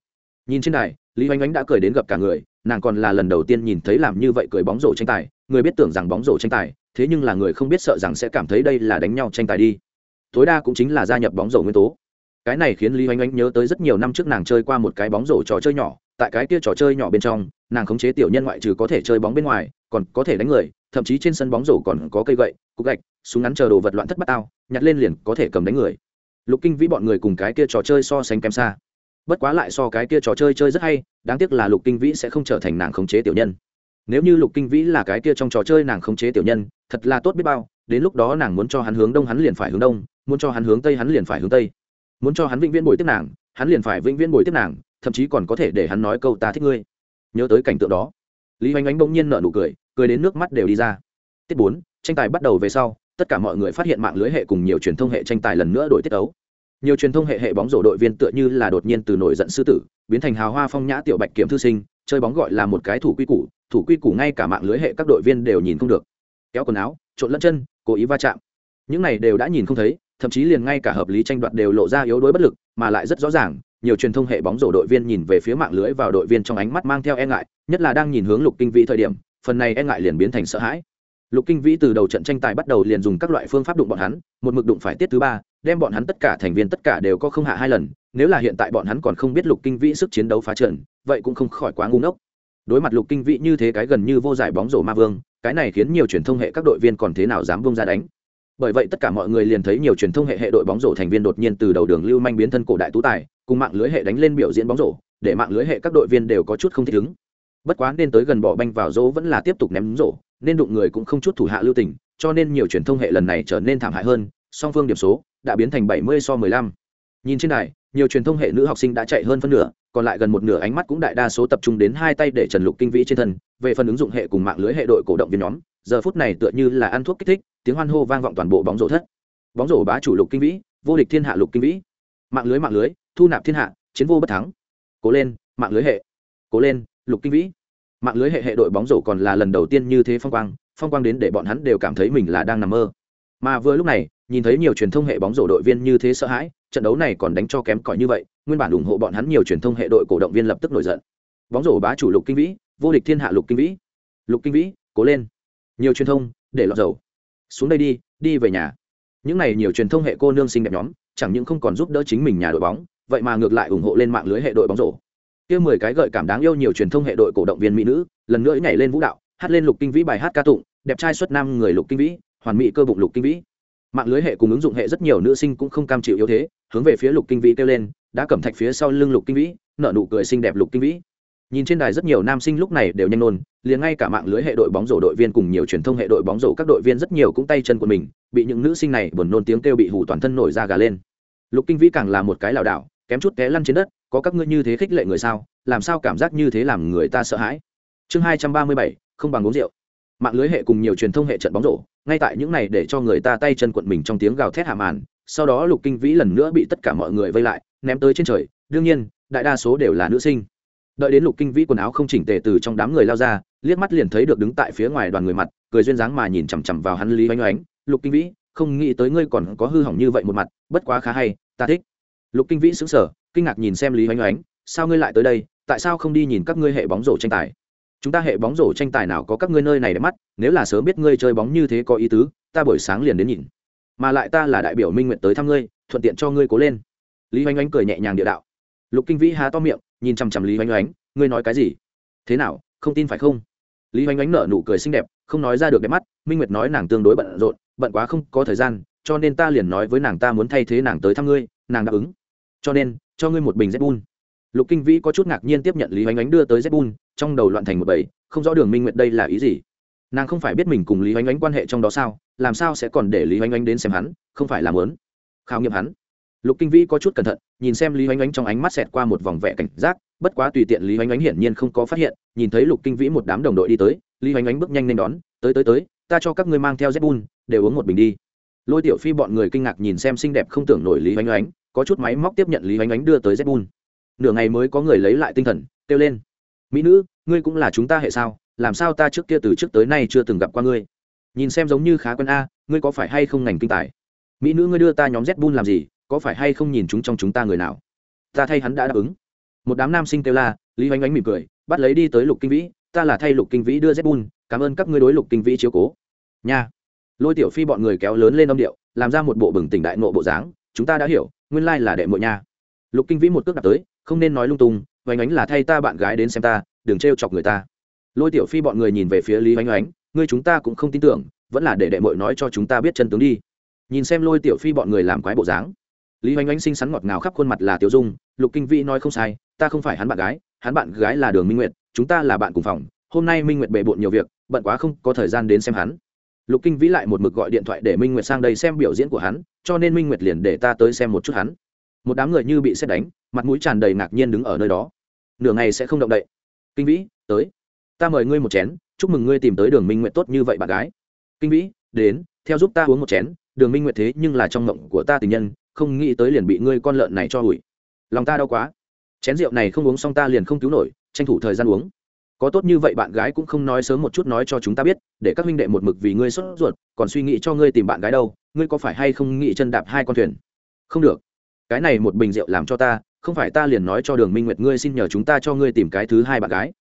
Nhìn trên này lý oanh oanh đã cười đến gặp cả người nàng còn là lần đầu tiên nhìn thấy làm như vậy cười bóng rổ tranh tài, người biết tưởng rằng bóng rổ tranh tài, thế nhưng là người không biết sợ rằng sẽ cảm thấy đây là đánh nhau tranh tài đi. Tối đa cũng chính là gia nhập bóng rổ nguyên tố. Cái này khiến lý oanh oanh nhớ tới rất nhiều năm trước nàng chơi qua một cái bóng rổ trò chơi nhỏ, tại cái kia trò chơi nhỏ bên trong, nàng khống chế tiểu nhân ngoại trừ có thể chơi bóng bên ngoài, còn có thể đánh người, thậm chí trên sân bóng rổ còn có cây gậy, cục gạch, súng ngắn chờ đồ vật loạn thất bát ao, nhặt lên liền có thể cầm đánh người. Lục kinh vĩ bọn người cùng cái kia trò chơi so sánh kém xa bất quá lại so cái kia trò chơi chơi rất hay, đáng tiếc là lục kinh vĩ sẽ không trở thành nàng khống chế tiểu nhân. Nếu như lục kinh vĩ là cái kia trong trò chơi nàng khống chế tiểu nhân, thật là tốt biết bao, đến lúc đó nàng muốn cho hắn hướng đông hắn liền phải hướng đông, muốn cho hắn hướng tây hắn liền phải hướng tây. Muốn cho hắn vĩnh viễn bồi tiếp nàng, hắn liền phải vĩnh viễn bồi tiếp nàng, thậm chí còn có thể để hắn nói câu ta thích ngươi. Nhớ tới cảnh tượng đó, lý oanh ánh bỗng nhiên nợ nụ cười cười đến nước mắt đều đi ra. Tiết bốn, tranh tài bắt đầu về sau, tất cả mọi người phát hiện mạng lưới hệ cùng nhiều truyền thông hệ tranh tài lần nữa đổi tiết ấu nhiều truyền thông hệ hệ bóng rổ đội viên tựa như là đột nhiên từ nổi giận sư tử, biến thành hào hoa phong nhã tiểu bạch kiểm thư sinh, chơi bóng gọi là một cái thủ quy củ, thủ quy củ ngay cả mạng lưới hệ các đội viên đều nhìn không được. Kéo quần áo, trộn lẫn chân, cố ý va chạm. Những này đều đã nhìn không thấy, thậm chí liền ngay cả hợp lý tranh đoạt đều lộ ra yếu đuối bất lực, mà lại rất rõ ràng, nhiều truyền thông hệ bóng rổ đội viên nhìn về phía mạng lưới vào đội viên trong ánh mắt mang theo e ngại, nhất là đang nhìn hướng lục kinh vĩ thời điểm, phần này e ngại liền biến thành sợ hãi. Lục kinh vĩ từ đầu trận tranh tài bắt đầu liền dùng các loại phương pháp đụng bọn hắn, một mực đụng phải tiết thứ ba đem bọn hắn tất cả thành viên tất cả đều có không hạ hai lần, nếu là hiện tại bọn hắn còn không biết lục kinh vĩ sức chiến đấu phá trận, vậy cũng không khỏi quá ngu ngốc. Đối mặt lục kinh vĩ như thế cái gần như vô giải bóng rổ ma vương, cái này khiến nhiều truyền thông hệ các đội viên còn thế nào dám vung ra đánh? Bởi vậy tất cả mọi người liền thấy nhiều truyền thông hệ hệ đội bóng rổ thành viên đột nhiên từ đầu đường lưu manh biến thân cổ đại tú tài, cùng mạng lưới hệ đánh lên biểu diễn bóng rổ, để mạng lưới hệ các đội viên đều có chút không thích ứng. Bất quá nên tới gần bỏ banh vào rổ vẫn là tiếp tục ném rổ, nên đụng người cũng không chút thủ hạ lưu tình, cho nên nhiều truyền thông hệ lần này trở nên thảm hại hơn song phương điểm số đã biến thành bảy mươi so mười lăm. Nhìn trên này nhiều truyền thông hệ nữ học sinh đã chạy hơn phân nửa, còn lại gần một nửa ánh mắt cũng đại đa số tập trung đến hai tay để trần lục kinh vĩ trên thân, về phần ứng dụng hệ cùng mạng lưới hệ đội cổ động viên nhóm, giờ phút này tựa như là ăn thuốc kích thích, tiếng hoan hô vang vọng toàn bộ bóng rổ thất. Bóng rổ bá chủ lục kinh vĩ, vô địch thiên hạ lục kinh vĩ. Mạng lưới mạng lưới, thu nạp thiên hạ, chiến vô bất thắng. Cố lên, mạng lưới hệ. Cố lên, lục kinh vĩ. Mạng lưới hệ hệ đội bóng rổ còn là lần đầu tiên như thế phong quang phong quang đến để bọn hắn đều cảm thấy mình là đang nằm mơ. Mà vừa lúc này nhìn thấy nhiều truyền thông hệ bóng rổ đội viên như thế sợ hãi, trận đấu này còn đánh cho kém cỏi như vậy, nguyên bản ủng hộ bọn hắn nhiều truyền thông hệ đội cổ động viên lập tức nổi giận. Bóng rổ bá chủ lục kinh vĩ, vô địch thiên hạ lục kinh vĩ. Lục kinh vĩ, cố lên. Nhiều truyền thông, để lọt dầu. Xuống đây đi đi về nhà. Những này nhiều truyền thông hệ cô nương xinh đẹp nhóm, chẳng những không còn giúp đỡ chính mình nhà đội bóng, vậy mà ngược lại ủng hộ lên mạng lưới hệ đội bóng rổ. Kia mười cái gợi cảm đáng yêu nhiều truyền thông hệ đội cổ động viên mỹ nữ, lần nữa nhảy lên vũ đạo, hát lên lục kinh vĩ bài hát ca tụng, đẹp trai xuất nam người lục kinh vĩ, hoàn mỹ cơ bụng lục kinh vĩ mạng lưới hệ cùng ứng dụng hệ rất nhiều nữ sinh cũng không cam chịu yếu thế, hướng về phía lục kinh vĩ kêu lên, đã cầm thạch phía sau lưng lục kinh vĩ nợ nụ cười xinh đẹp lục kinh vĩ. Nhìn trên đài rất nhiều nam sinh lúc này đều nhanh nôn, liền ngay cả mạng lưới hệ đội bóng rổ đội viên cùng nhiều truyền thông hệ đội bóng rổ các đội viên rất nhiều cũng tay chân của mình, bị những nữ sinh này buồn nôn tiếng kêu bị hủ toàn thân nổi ra gà lên. Lục kinh vĩ càng là một cái lảo đảo, kém chút té lăn trên đất, có các ngươi như thế khích lệ người sao? Làm sao cảm giác như thế làm người ta sợ hãi? Chương hai trăm ba mươi bảy, không bằng uống rượu mạng lưới hệ cùng nhiều truyền thông hệ trận bóng rổ, ngay tại những này để cho người ta tay chân quận mình trong tiếng gào thét hạ màn, sau đó lục kinh vĩ lần nữa bị tất cả mọi người vây lại, ném tới trên trời. Đương nhiên, đại đa số đều là nữ sinh. Đợi đến lục kinh vĩ quần áo không chỉnh tề từ trong đám người lao ra, liếc mắt liền thấy được đứng tại phía ngoài đoàn người mặt, cười duyên dáng mà nhìn chằm chằm vào hắn lý oanh oánh lục kinh vĩ, không nghĩ tới ngươi còn có hư hỏng như vậy một mặt, bất quá khá hay, ta thích. Lục kinh vĩ xứng sở kinh ngạc nhìn xem lý oanh oánh sao ngươi lại tới đây? Tại sao không đi nhìn các ngươi hệ bóng rổ tranh tài? Chúng ta hệ bóng rổ tranh tài nào có các ngươi nơi này để mắt, nếu là sớm biết ngươi chơi bóng như thế có ý tứ, ta buổi sáng liền đến nhìn. Mà lại ta là đại biểu minh nguyện tới thăm ngươi, thuận tiện cho ngươi cố lên. Lý oanh oanh cười nhẹ nhàng địa đạo. Lục kinh vĩ há to miệng, nhìn chằm chằm lý oanh oánh ngươi nói cái gì? Thế nào, không tin phải không? Lý oanh oánh nở nụ cười xinh đẹp, không nói ra được đẹp mắt, minh nguyệt nói nàng tương đối bận rộn, bận quá không có thời gian, cho nên ta liền nói với nàng ta muốn thay thế nàng tới thăm ngươi, nàng đáp ứng. Cho nên, cho ngươi một bình z lục kinh vĩ có chút ngạc nhiên tiếp nhận lý oanh oánh đưa tới z trong đầu loạn thành một bầy, không rõ đường minh nguyệt đây là ý gì. Nàng không phải biết mình cùng lý oanh oánh quan hệ trong đó sao, làm sao sẽ còn để lý oanh oánh đến xem hắn, không phải làm lớn khảo nghiệm hắn. Lục kinh vĩ có chút cẩn thận, nhìn xem lý oanh oánh trong ánh mắt xẹt qua một vòng vẻ cảnh giác, bất quá tùy tiện lý oanh oánh hiển nhiên không có phát hiện, nhìn thấy lục kinh vĩ một đám đồng đội đi tới, lý oanh oánh bước nhanh lên đón, tới tới tới, ta cho các ngươi mang theo z đều uống một bình đi. Lôi tiểu phi bọn người kinh ngạc nhìn xem xinh đẹp không tưởng nổi lý oanh oánh có chút máy móc tiếp nhận lý oanh oánh đưa tới z nửa ngày mới có người lấy lại tinh thần, kêu lên. Mỹ nữ, ngươi cũng là chúng ta hệ sao? Làm sao ta trước kia từ trước tới nay chưa từng gặp qua ngươi? Nhìn xem giống như khá quân a, ngươi có phải hay không ngành kinh tài? Mỹ nữ, ngươi đưa ta nhóm z bun làm gì? Có phải hay không nhìn chúng trong chúng ta người nào? Ta thay hắn đã đáp ứng. Một đám nam sinh kêu la, lý oanh oanh mỉm cười, bắt lấy đi tới lục kinh vĩ, ta là thay lục kinh vĩ đưa z bun, cảm ơn các ngươi đối lục kinh vĩ chiếu cố. Nha. Lôi tiểu phi bọn người kéo lớn lên âm điệu, làm ra một bộ bừng tỉnh đại nộ bộ dáng, chúng ta đã hiểu, nguyên lai là đệ mội nha. Lục kinh vĩ một cước đặt tới không nên nói lung tung oanh oánh là thay ta bạn gái đến xem ta, đừng trêu chọc người ta. Lôi tiểu phi bọn người nhìn về phía lý oanh oánh, ngươi chúng ta cũng không tin tưởng, vẫn là để đệ mội nói cho chúng ta biết chân tướng đi. Nhìn xem lôi tiểu phi bọn người làm quái bộ dáng, lý oanh oánh xinh xắn ngọt ngào khắp khuôn mặt là tiểu dung, lục kinh vĩ nói không sai, ta không phải hắn bạn gái, hắn bạn gái là đường minh nguyệt, chúng ta là bạn cùng phòng, hôm nay minh nguyệt bề bộn nhiều việc, bận quá không có thời gian đến xem hắn. Lục kinh vĩ lại một mực gọi điện thoại để minh nguyệt sang đây xem biểu diễn của hắn, cho nên minh nguyệt liền để ta tới xem một chút hắn một đám người như bị xét đánh, mặt mũi tràn đầy ngạc nhiên đứng ở nơi đó. Nửa ngày sẽ không động đậy. Kinh vĩ, tới. Ta mời ngươi một chén, chúc mừng ngươi tìm tới đường minh nguyện tốt như vậy bạn gái. Kinh vĩ, đến, theo giúp ta uống một chén, đường minh nguyện thế nhưng là trong mộng của ta tình nhân, không nghĩ tới liền bị ngươi con lợn này cho hủi. Lòng ta đau quá. Chén rượu này không uống xong ta liền không cứu nổi, tranh thủ thời gian uống. Có tốt như vậy bạn gái cũng không nói sớm một chút nói cho chúng ta biết, để các huynh đệ một mực vì ngươi sốt ruột, còn suy nghĩ cho ngươi tìm bạn gái đâu, ngươi có phải hay không nghĩ chân đạp hai con thuyền? Không được cái này một bình rượu làm cho ta, không phải ta liền nói cho đường minh nguyệt ngươi xin nhờ chúng ta cho ngươi tìm cái thứ hai bạn gái.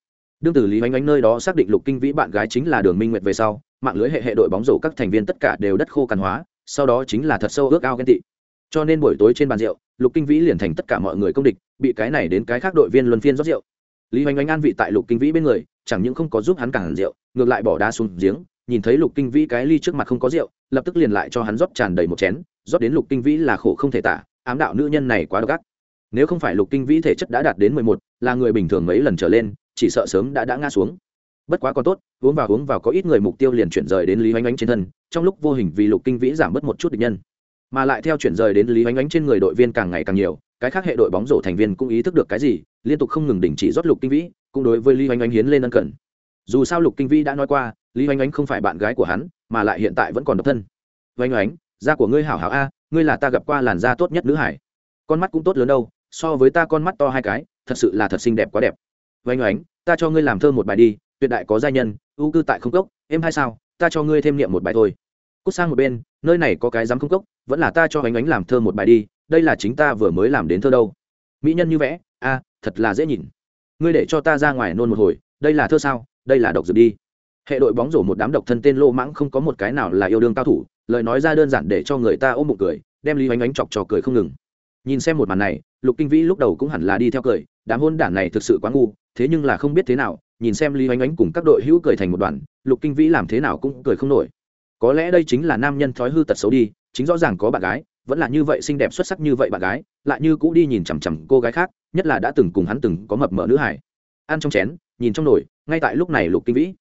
Đương tử lý oanh oanh nơi đó xác định lục kinh vĩ bạn gái chính là đường minh nguyệt về sau, mạng lưới hệ hệ đội bóng rổ các thành viên tất cả đều đất khô cằn hóa, sau đó chính là thật sâu ước ao ghen tị. Cho nên buổi tối trên bàn rượu, lục kinh vĩ liền thành tất cả mọi người công địch, bị cái này đến cái khác đội viên luân phiên rót rượu. Lý oanh oanh an vị tại lục kinh vĩ bên người, chẳng những không có giúp hắn cản rượu, ngược lại bỏ đá xuống giếng, nhìn thấy lục kinh vĩ cái ly trước mặt không có rượu, lập tức liền lại cho hắn rót tràn đầy một chén, rót đến lục kinh vĩ là khổ không thể tả ám đạo nữ nhân này quá độc ác. Nếu không phải lục kinh vĩ thể chất đã đạt đến mười một, là người bình thường mấy lần trở lên, chỉ sợ sớm đã đã ngã xuống. Bất quá còn tốt, uống vào uống vào có ít người mục tiêu liền chuyển rời đến lý hoành oanh trên thân, trong lúc vô hình vì lục kinh vĩ giảm bớt một chút địch nhân. Mà lại theo chuyển rời đến lý hoành oanh trên người đội viên càng ngày càng nhiều, cái khác hệ đội bóng rổ thành viên cũng ý thức được cái gì, liên tục không ngừng đình chỉ rót lục kinh vĩ, cũng đối với lý hoành oanh hiến lên ân cần. Dù sao lục kinh vĩ đã nói qua, lý hoành oanh không phải bạn gái của hắn, mà lại hiện tại vẫn còn độc thân. Oanh oanh da của ngươi hảo hảo a ngươi là ta gặp qua làn da tốt nhất nữ hải. Con mắt cũng tốt lớn đâu, so với ta con mắt to hai cái, thật sự là thật xinh đẹp quá đẹp. Oanh oánh, ta cho ngươi làm thơ một bài đi, tuyệt đại có giai nhân, ưu cư tại không cốc, em hay sao, ta cho ngươi thêm niệm một bài thôi. Cút sang một bên, nơi này có cái dám không cốc, vẫn là ta cho oanh ánh làm thơ một bài đi, đây là chính ta vừa mới làm đến thơ đâu. Mỹ nhân như vẽ, a, thật là dễ nhìn. Ngươi để cho ta ra ngoài nôn một hồi, đây là thơ sao, đây là độc dược đi. Hệ đội bóng rổ một đám độc thân tên lô mãng không có một cái nào là yêu đương cao thủ lời nói ra đơn giản để cho người ta ôm bụng cười, đem lý oanh oánh chọc trò cười không ngừng. Nhìn xem một màn này, lục kinh vĩ lúc đầu cũng hẳn là đi theo cười, đám hôn đản này thực sự quá ngu, thế nhưng là không biết thế nào, nhìn xem lý oanh oánh cùng các đội hữu cười thành một đoàn, lục kinh vĩ làm thế nào cũng cười không nổi. Có lẽ đây chính là nam nhân thói hư tật xấu đi, chính rõ ràng có bạn gái, vẫn là như vậy xinh đẹp xuất sắc như vậy bạn gái, lại như cũ đi nhìn chằm chằm cô gái khác, nhất là đã từng cùng hắn từng có mập mỡ nữ hải ăn trong chén, nhìn trong nồi, ngay tại lúc này lục kinh vĩ.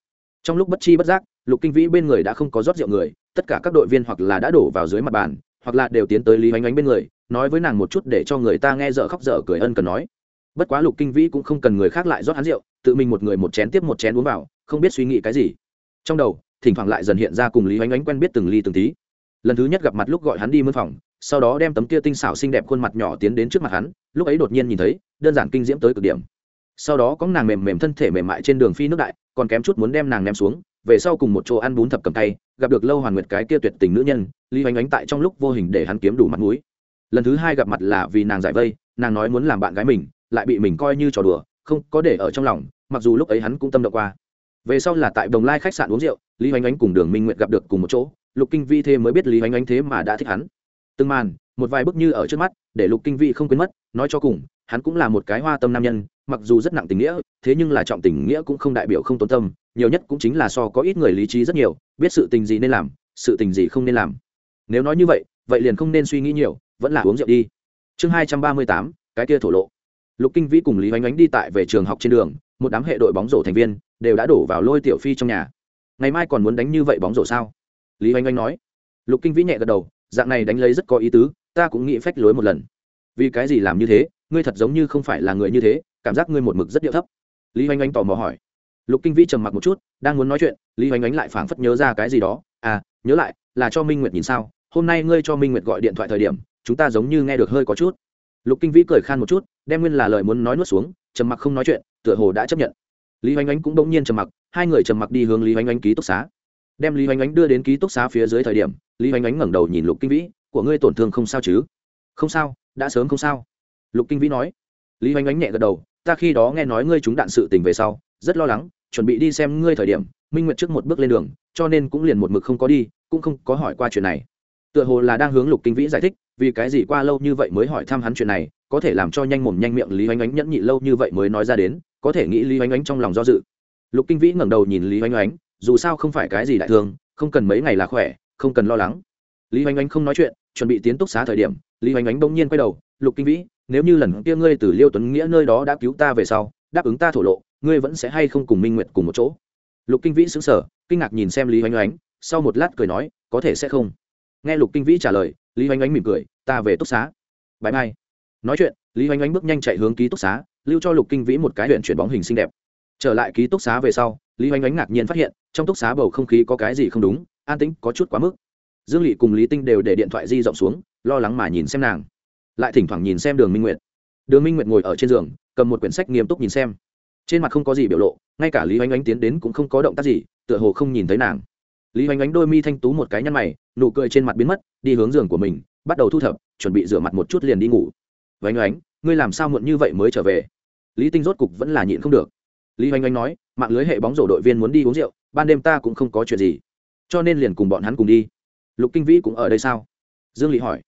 Trong lúc bất chi bất giác, lục kinh vĩ bên người đã không có rót rượu người tất cả các đội viên hoặc là đã đổ vào dưới mặt bàn, hoặc là đều tiến tới lý oanh oánh bên người, nói với nàng một chút để cho người ta nghe dở khóc dở cười ân cần nói. Bất quá lục kinh vĩ cũng không cần người khác lại rót hắn rượu, tự mình một người một chén tiếp một chén uống vào, không biết suy nghĩ cái gì. Trong đầu, thỉnh thoảng lại dần hiện ra cùng lý oanh oánh quen biết từng ly từng tí. Lần thứ nhất gặp mặt lúc gọi hắn đi mân phòng, sau đó đem tấm kia tinh xảo xinh đẹp khuôn mặt nhỏ tiến đến trước mặt hắn, lúc ấy đột nhiên nhìn thấy, đơn giản kinh diễm tới cực điểm. Sau đó có nàng mềm mềm thân thể mềm mại trên đường phi nước đại, còn kém chút muốn đem nàng ném xuống về sau cùng một chỗ ăn bún thập cầm tay, gặp được lâu hoàn nguyệt cái kia tuyệt tình nữ nhân, lý oanh ánh tại trong lúc vô hình để hắn kiếm đủ mặt mũi. Lần thứ hai gặp mặt là vì nàng giải vây, nàng nói muốn làm bạn gái mình, lại bị mình coi như trò đùa, không có để ở trong lòng, mặc dù lúc ấy hắn cũng tâm động qua. Về sau là tại đồng lai khách sạn uống rượu, lý oanh ánh cùng đường minh nguyệt gặp được cùng một chỗ, lục kinh vi thế mới biết lý oanh ánh thế mà đã thích hắn. Từng màn, một vài bức như ở trước mắt, để lục kinh vi không quên mất, nói cho cùng, hắn cũng là một cái hoa tâm nam nhân mặc dù rất nặng tình nghĩa, thế nhưng là trọng tình nghĩa cũng không đại biểu không tốn tâm, nhiều nhất cũng chính là so có ít người lý trí rất nhiều, biết sự tình gì nên làm, sự tình gì không nên làm. Nếu nói như vậy vậy liền không nên suy nghĩ nhiều, vẫn là uống rượu đi. Chương hai trăm ba mươi tám, cái kia thổ lộ. Lục kinh vĩ cùng lý oanh oánh đi tại về trường học trên đường, một đám hệ đội bóng rổ thành viên đều đã đổ vào lôi tiểu phi trong nhà. Ngày mai còn muốn đánh như vậy bóng rổ sao? Lý oanh oanh nói. Lục kinh vĩ nhẹ gật đầu, dạng này đánh lấy rất có ý tứ, ta cũng nghĩ phách lối một lần. Vì cái gì làm như thế, ngươi thật giống như không phải là người như thế cảm giác ngươi một mực rất điệu thấp. Lý oanh oanh tò mò hỏi. Lục kinh vĩ trầm mặc một chút, đang muốn nói chuyện, lý oanh oanh lại phảng phất nhớ ra cái gì đó. À nhớ lại, là cho minh nguyệt nhìn sao? Hôm nay ngươi cho minh nguyệt gọi điện thoại thời điểm, chúng ta giống như nghe được hơi có chút. Lục kinh vĩ cười khan một chút, đem nguyên là lời muốn nói nuốt xuống, trầm mặc không nói chuyện, tựa hồ đã chấp nhận. Lý oanh oanh cũng bỗng nhiên trầm mặc, hai người trầm mặc đi hướng lý oanh oanh ký túc xá. Đem lý oanh oanh đưa đến ký túc xá phía dưới thời điểm, lý oanh oanh ngẩng đầu nhìn lục kinh vĩ, của ngươi tổn thương không sao chứ? Không sao, đã sớm không sao. Lục kinh vĩ nói. Lý oanh oanh nhẹ gật đầu ta khi đó nghe nói ngươi trúng đạn sự tình về sau, rất lo lắng, chuẩn bị đi xem ngươi thời điểm, minh nguyệt trước một bước lên đường, cho nên cũng liền một mực không có đi, cũng không có hỏi qua chuyện này. Tựa hồ là đang hướng lục kinh vĩ giải thích, vì cái gì qua lâu như vậy mới hỏi thăm hắn chuyện này, có thể làm cho nhanh mồm nhanh miệng lý oanh oánh nhẫn nhị lâu như vậy mới nói ra đến, có thể nghĩ lý oanh oánh trong lòng do dự. Lục kinh vĩ ngẩng đầu nhìn lý oanh oánh dù sao không phải cái gì đại thương, không cần mấy ngày là khỏe, không cần lo lắng. Lý oanh oánh không nói chuyện, chuẩn bị tiến túc xá thời điểm, lý oanh oánh bỗng nhiên quay đầu, lục kinh vĩ nếu như lần kia ngươi từ liêu tuấn nghĩa nơi đó đã cứu ta về sau, đáp ứng ta thổ lộ, ngươi vẫn sẽ hay không cùng minh nguyệt cùng một chỗ? Lục kinh vĩ xứng sở kinh ngạc nhìn xem lý oanh oánh, sau một lát cười nói, có thể sẽ không. Nghe lục kinh vĩ trả lời, lý oanh oánh mỉm cười, ta về túc xá. Bãi mai. Nói chuyện, lý oanh oánh bước nhanh chạy hướng ký túc xá, lưu cho lục kinh vĩ một cái huyện chuyển bóng hình xinh đẹp. Trở lại ký túc xá về sau, lý oanh oánh ngạc nhiên phát hiện, trong túc xá bầu không khí có cái gì không đúng, an tĩnh, có chút quá mức. Dương lỵ cùng lý tinh đều để điện thoại di rộng xuống, lo lắng mà nhìn xem nàng lại thỉnh thoảng nhìn xem đường minh nguyệt. Đường minh nguyệt ngồi ở trên giường, cầm một quyển sách nghiêm túc nhìn xem. Trên mặt không có gì biểu lộ, ngay cả lý oanh oánh tiến đến cũng không có động tác gì, tựa hồ không nhìn thấy nàng. Lý oanh oánh đôi mi thanh tú một cái nhăn mày, nụ cười trên mặt biến mất, đi hướng giường của mình, bắt đầu thu thập, chuẩn bị rửa mặt một chút liền đi ngủ. Oanh oánh ngươi làm sao muộn như vậy mới trở về? Lý tinh rốt cục vẫn là nhịn không được. Lý oanh oanh nói, mạng lưới hệ bóng rổ đội viên muốn đi uống rượu, ban đêm ta cũng không có chuyện gì. Cho nên liền cùng bọn hắn cùng đi. Lục kinh vĩ cũng ở đây sao? Dương lý hỏi.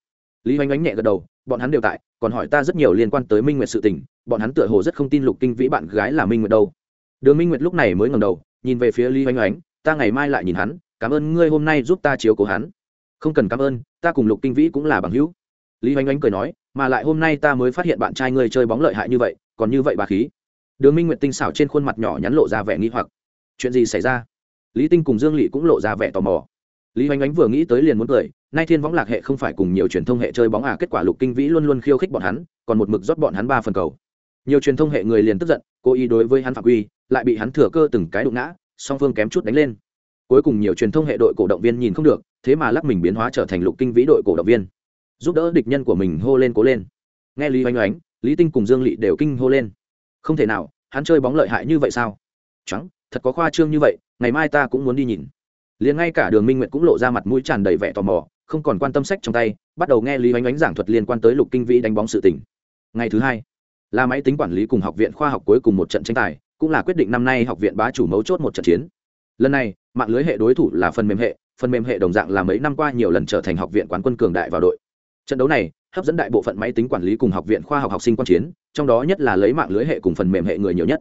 Lý oanh oanh nhẹ gật đầu bọn hắn đều tại, còn hỏi ta rất nhiều liên quan tới minh nguyệt sự tình, bọn hắn tựa hồ rất không tin lục kinh vĩ bạn gái là minh nguyệt đâu. Đường minh nguyệt lúc này mới ngầm đầu, nhìn về phía lý oanh oánh ta ngày mai lại nhìn hắn, cảm ơn ngươi hôm nay giúp ta chiếu cố hắn. Không cần cảm ơn, ta cùng lục kinh vĩ cũng là bằng hữu. Lý oanh oánh cười nói, mà lại hôm nay ta mới phát hiện bạn trai ngươi chơi bóng lợi hại như vậy, còn như vậy bà khí. Đường minh nguyệt tinh xảo trên khuôn mặt nhỏ nhắn lộ ra vẻ nghi hoặc. Chuyện gì xảy ra? Lý tinh cùng dương lỵ cũng lộ ra vẻ tò mò. Lý oanh oánh vừa nghĩ tới liền muốn cười nay thiên võng lạc hệ không phải cùng nhiều truyền thông hệ chơi bóng à kết quả lục kinh vĩ luôn luôn khiêu khích bọn hắn, còn một mực rót bọn hắn ba phần cầu. Nhiều truyền thông hệ người liền tức giận, cố ý đối với hắn phạm quy, lại bị hắn thừa cơ từng cái đụng ngã, song phương kém chút đánh lên. Cuối cùng nhiều truyền thông hệ đội cổ động viên nhìn không được, thế mà lắc mình biến hóa trở thành lục kinh vĩ đội cổ động viên. Giúp đỡ địch nhân của mình hô lên cố lên. Nghe lý oanh oánh, lý tinh cùng dương lỵ đều kinh hô lên. Không thể nào, hắn chơi bóng lợi hại như vậy sao? Trắng, thật có khoa trương như vậy, ngày mai ta cũng muốn đi nhìn. Liền ngay cả đường minh nguyệt cũng lộ ra mặt mũi tràn đầy vẻ tò mò không còn quan tâm sách trong tay, bắt đầu nghe lý oanh oánh giảng thuật liên quan tới lục kinh vĩ đánh bóng sự tỉnh ngày thứ hai là máy tính quản lý cùng học viện khoa học cuối cùng một trận tranh tài, cũng là quyết định năm nay học viện bá chủ mấu chốt một trận chiến. Lần này, mạng lưới hệ đối thủ là phần mềm hệ, phần mềm hệ đồng dạng là mấy năm qua nhiều lần trở thành học viện quán quân cường đại vào đội. Trận đấu này, hấp dẫn đại bộ phận máy tính quản lý cùng học viện khoa học học sinh quan chiến, trong đó nhất là lấy mạng lưới hệ cùng phần mềm hệ người nhiều nhất.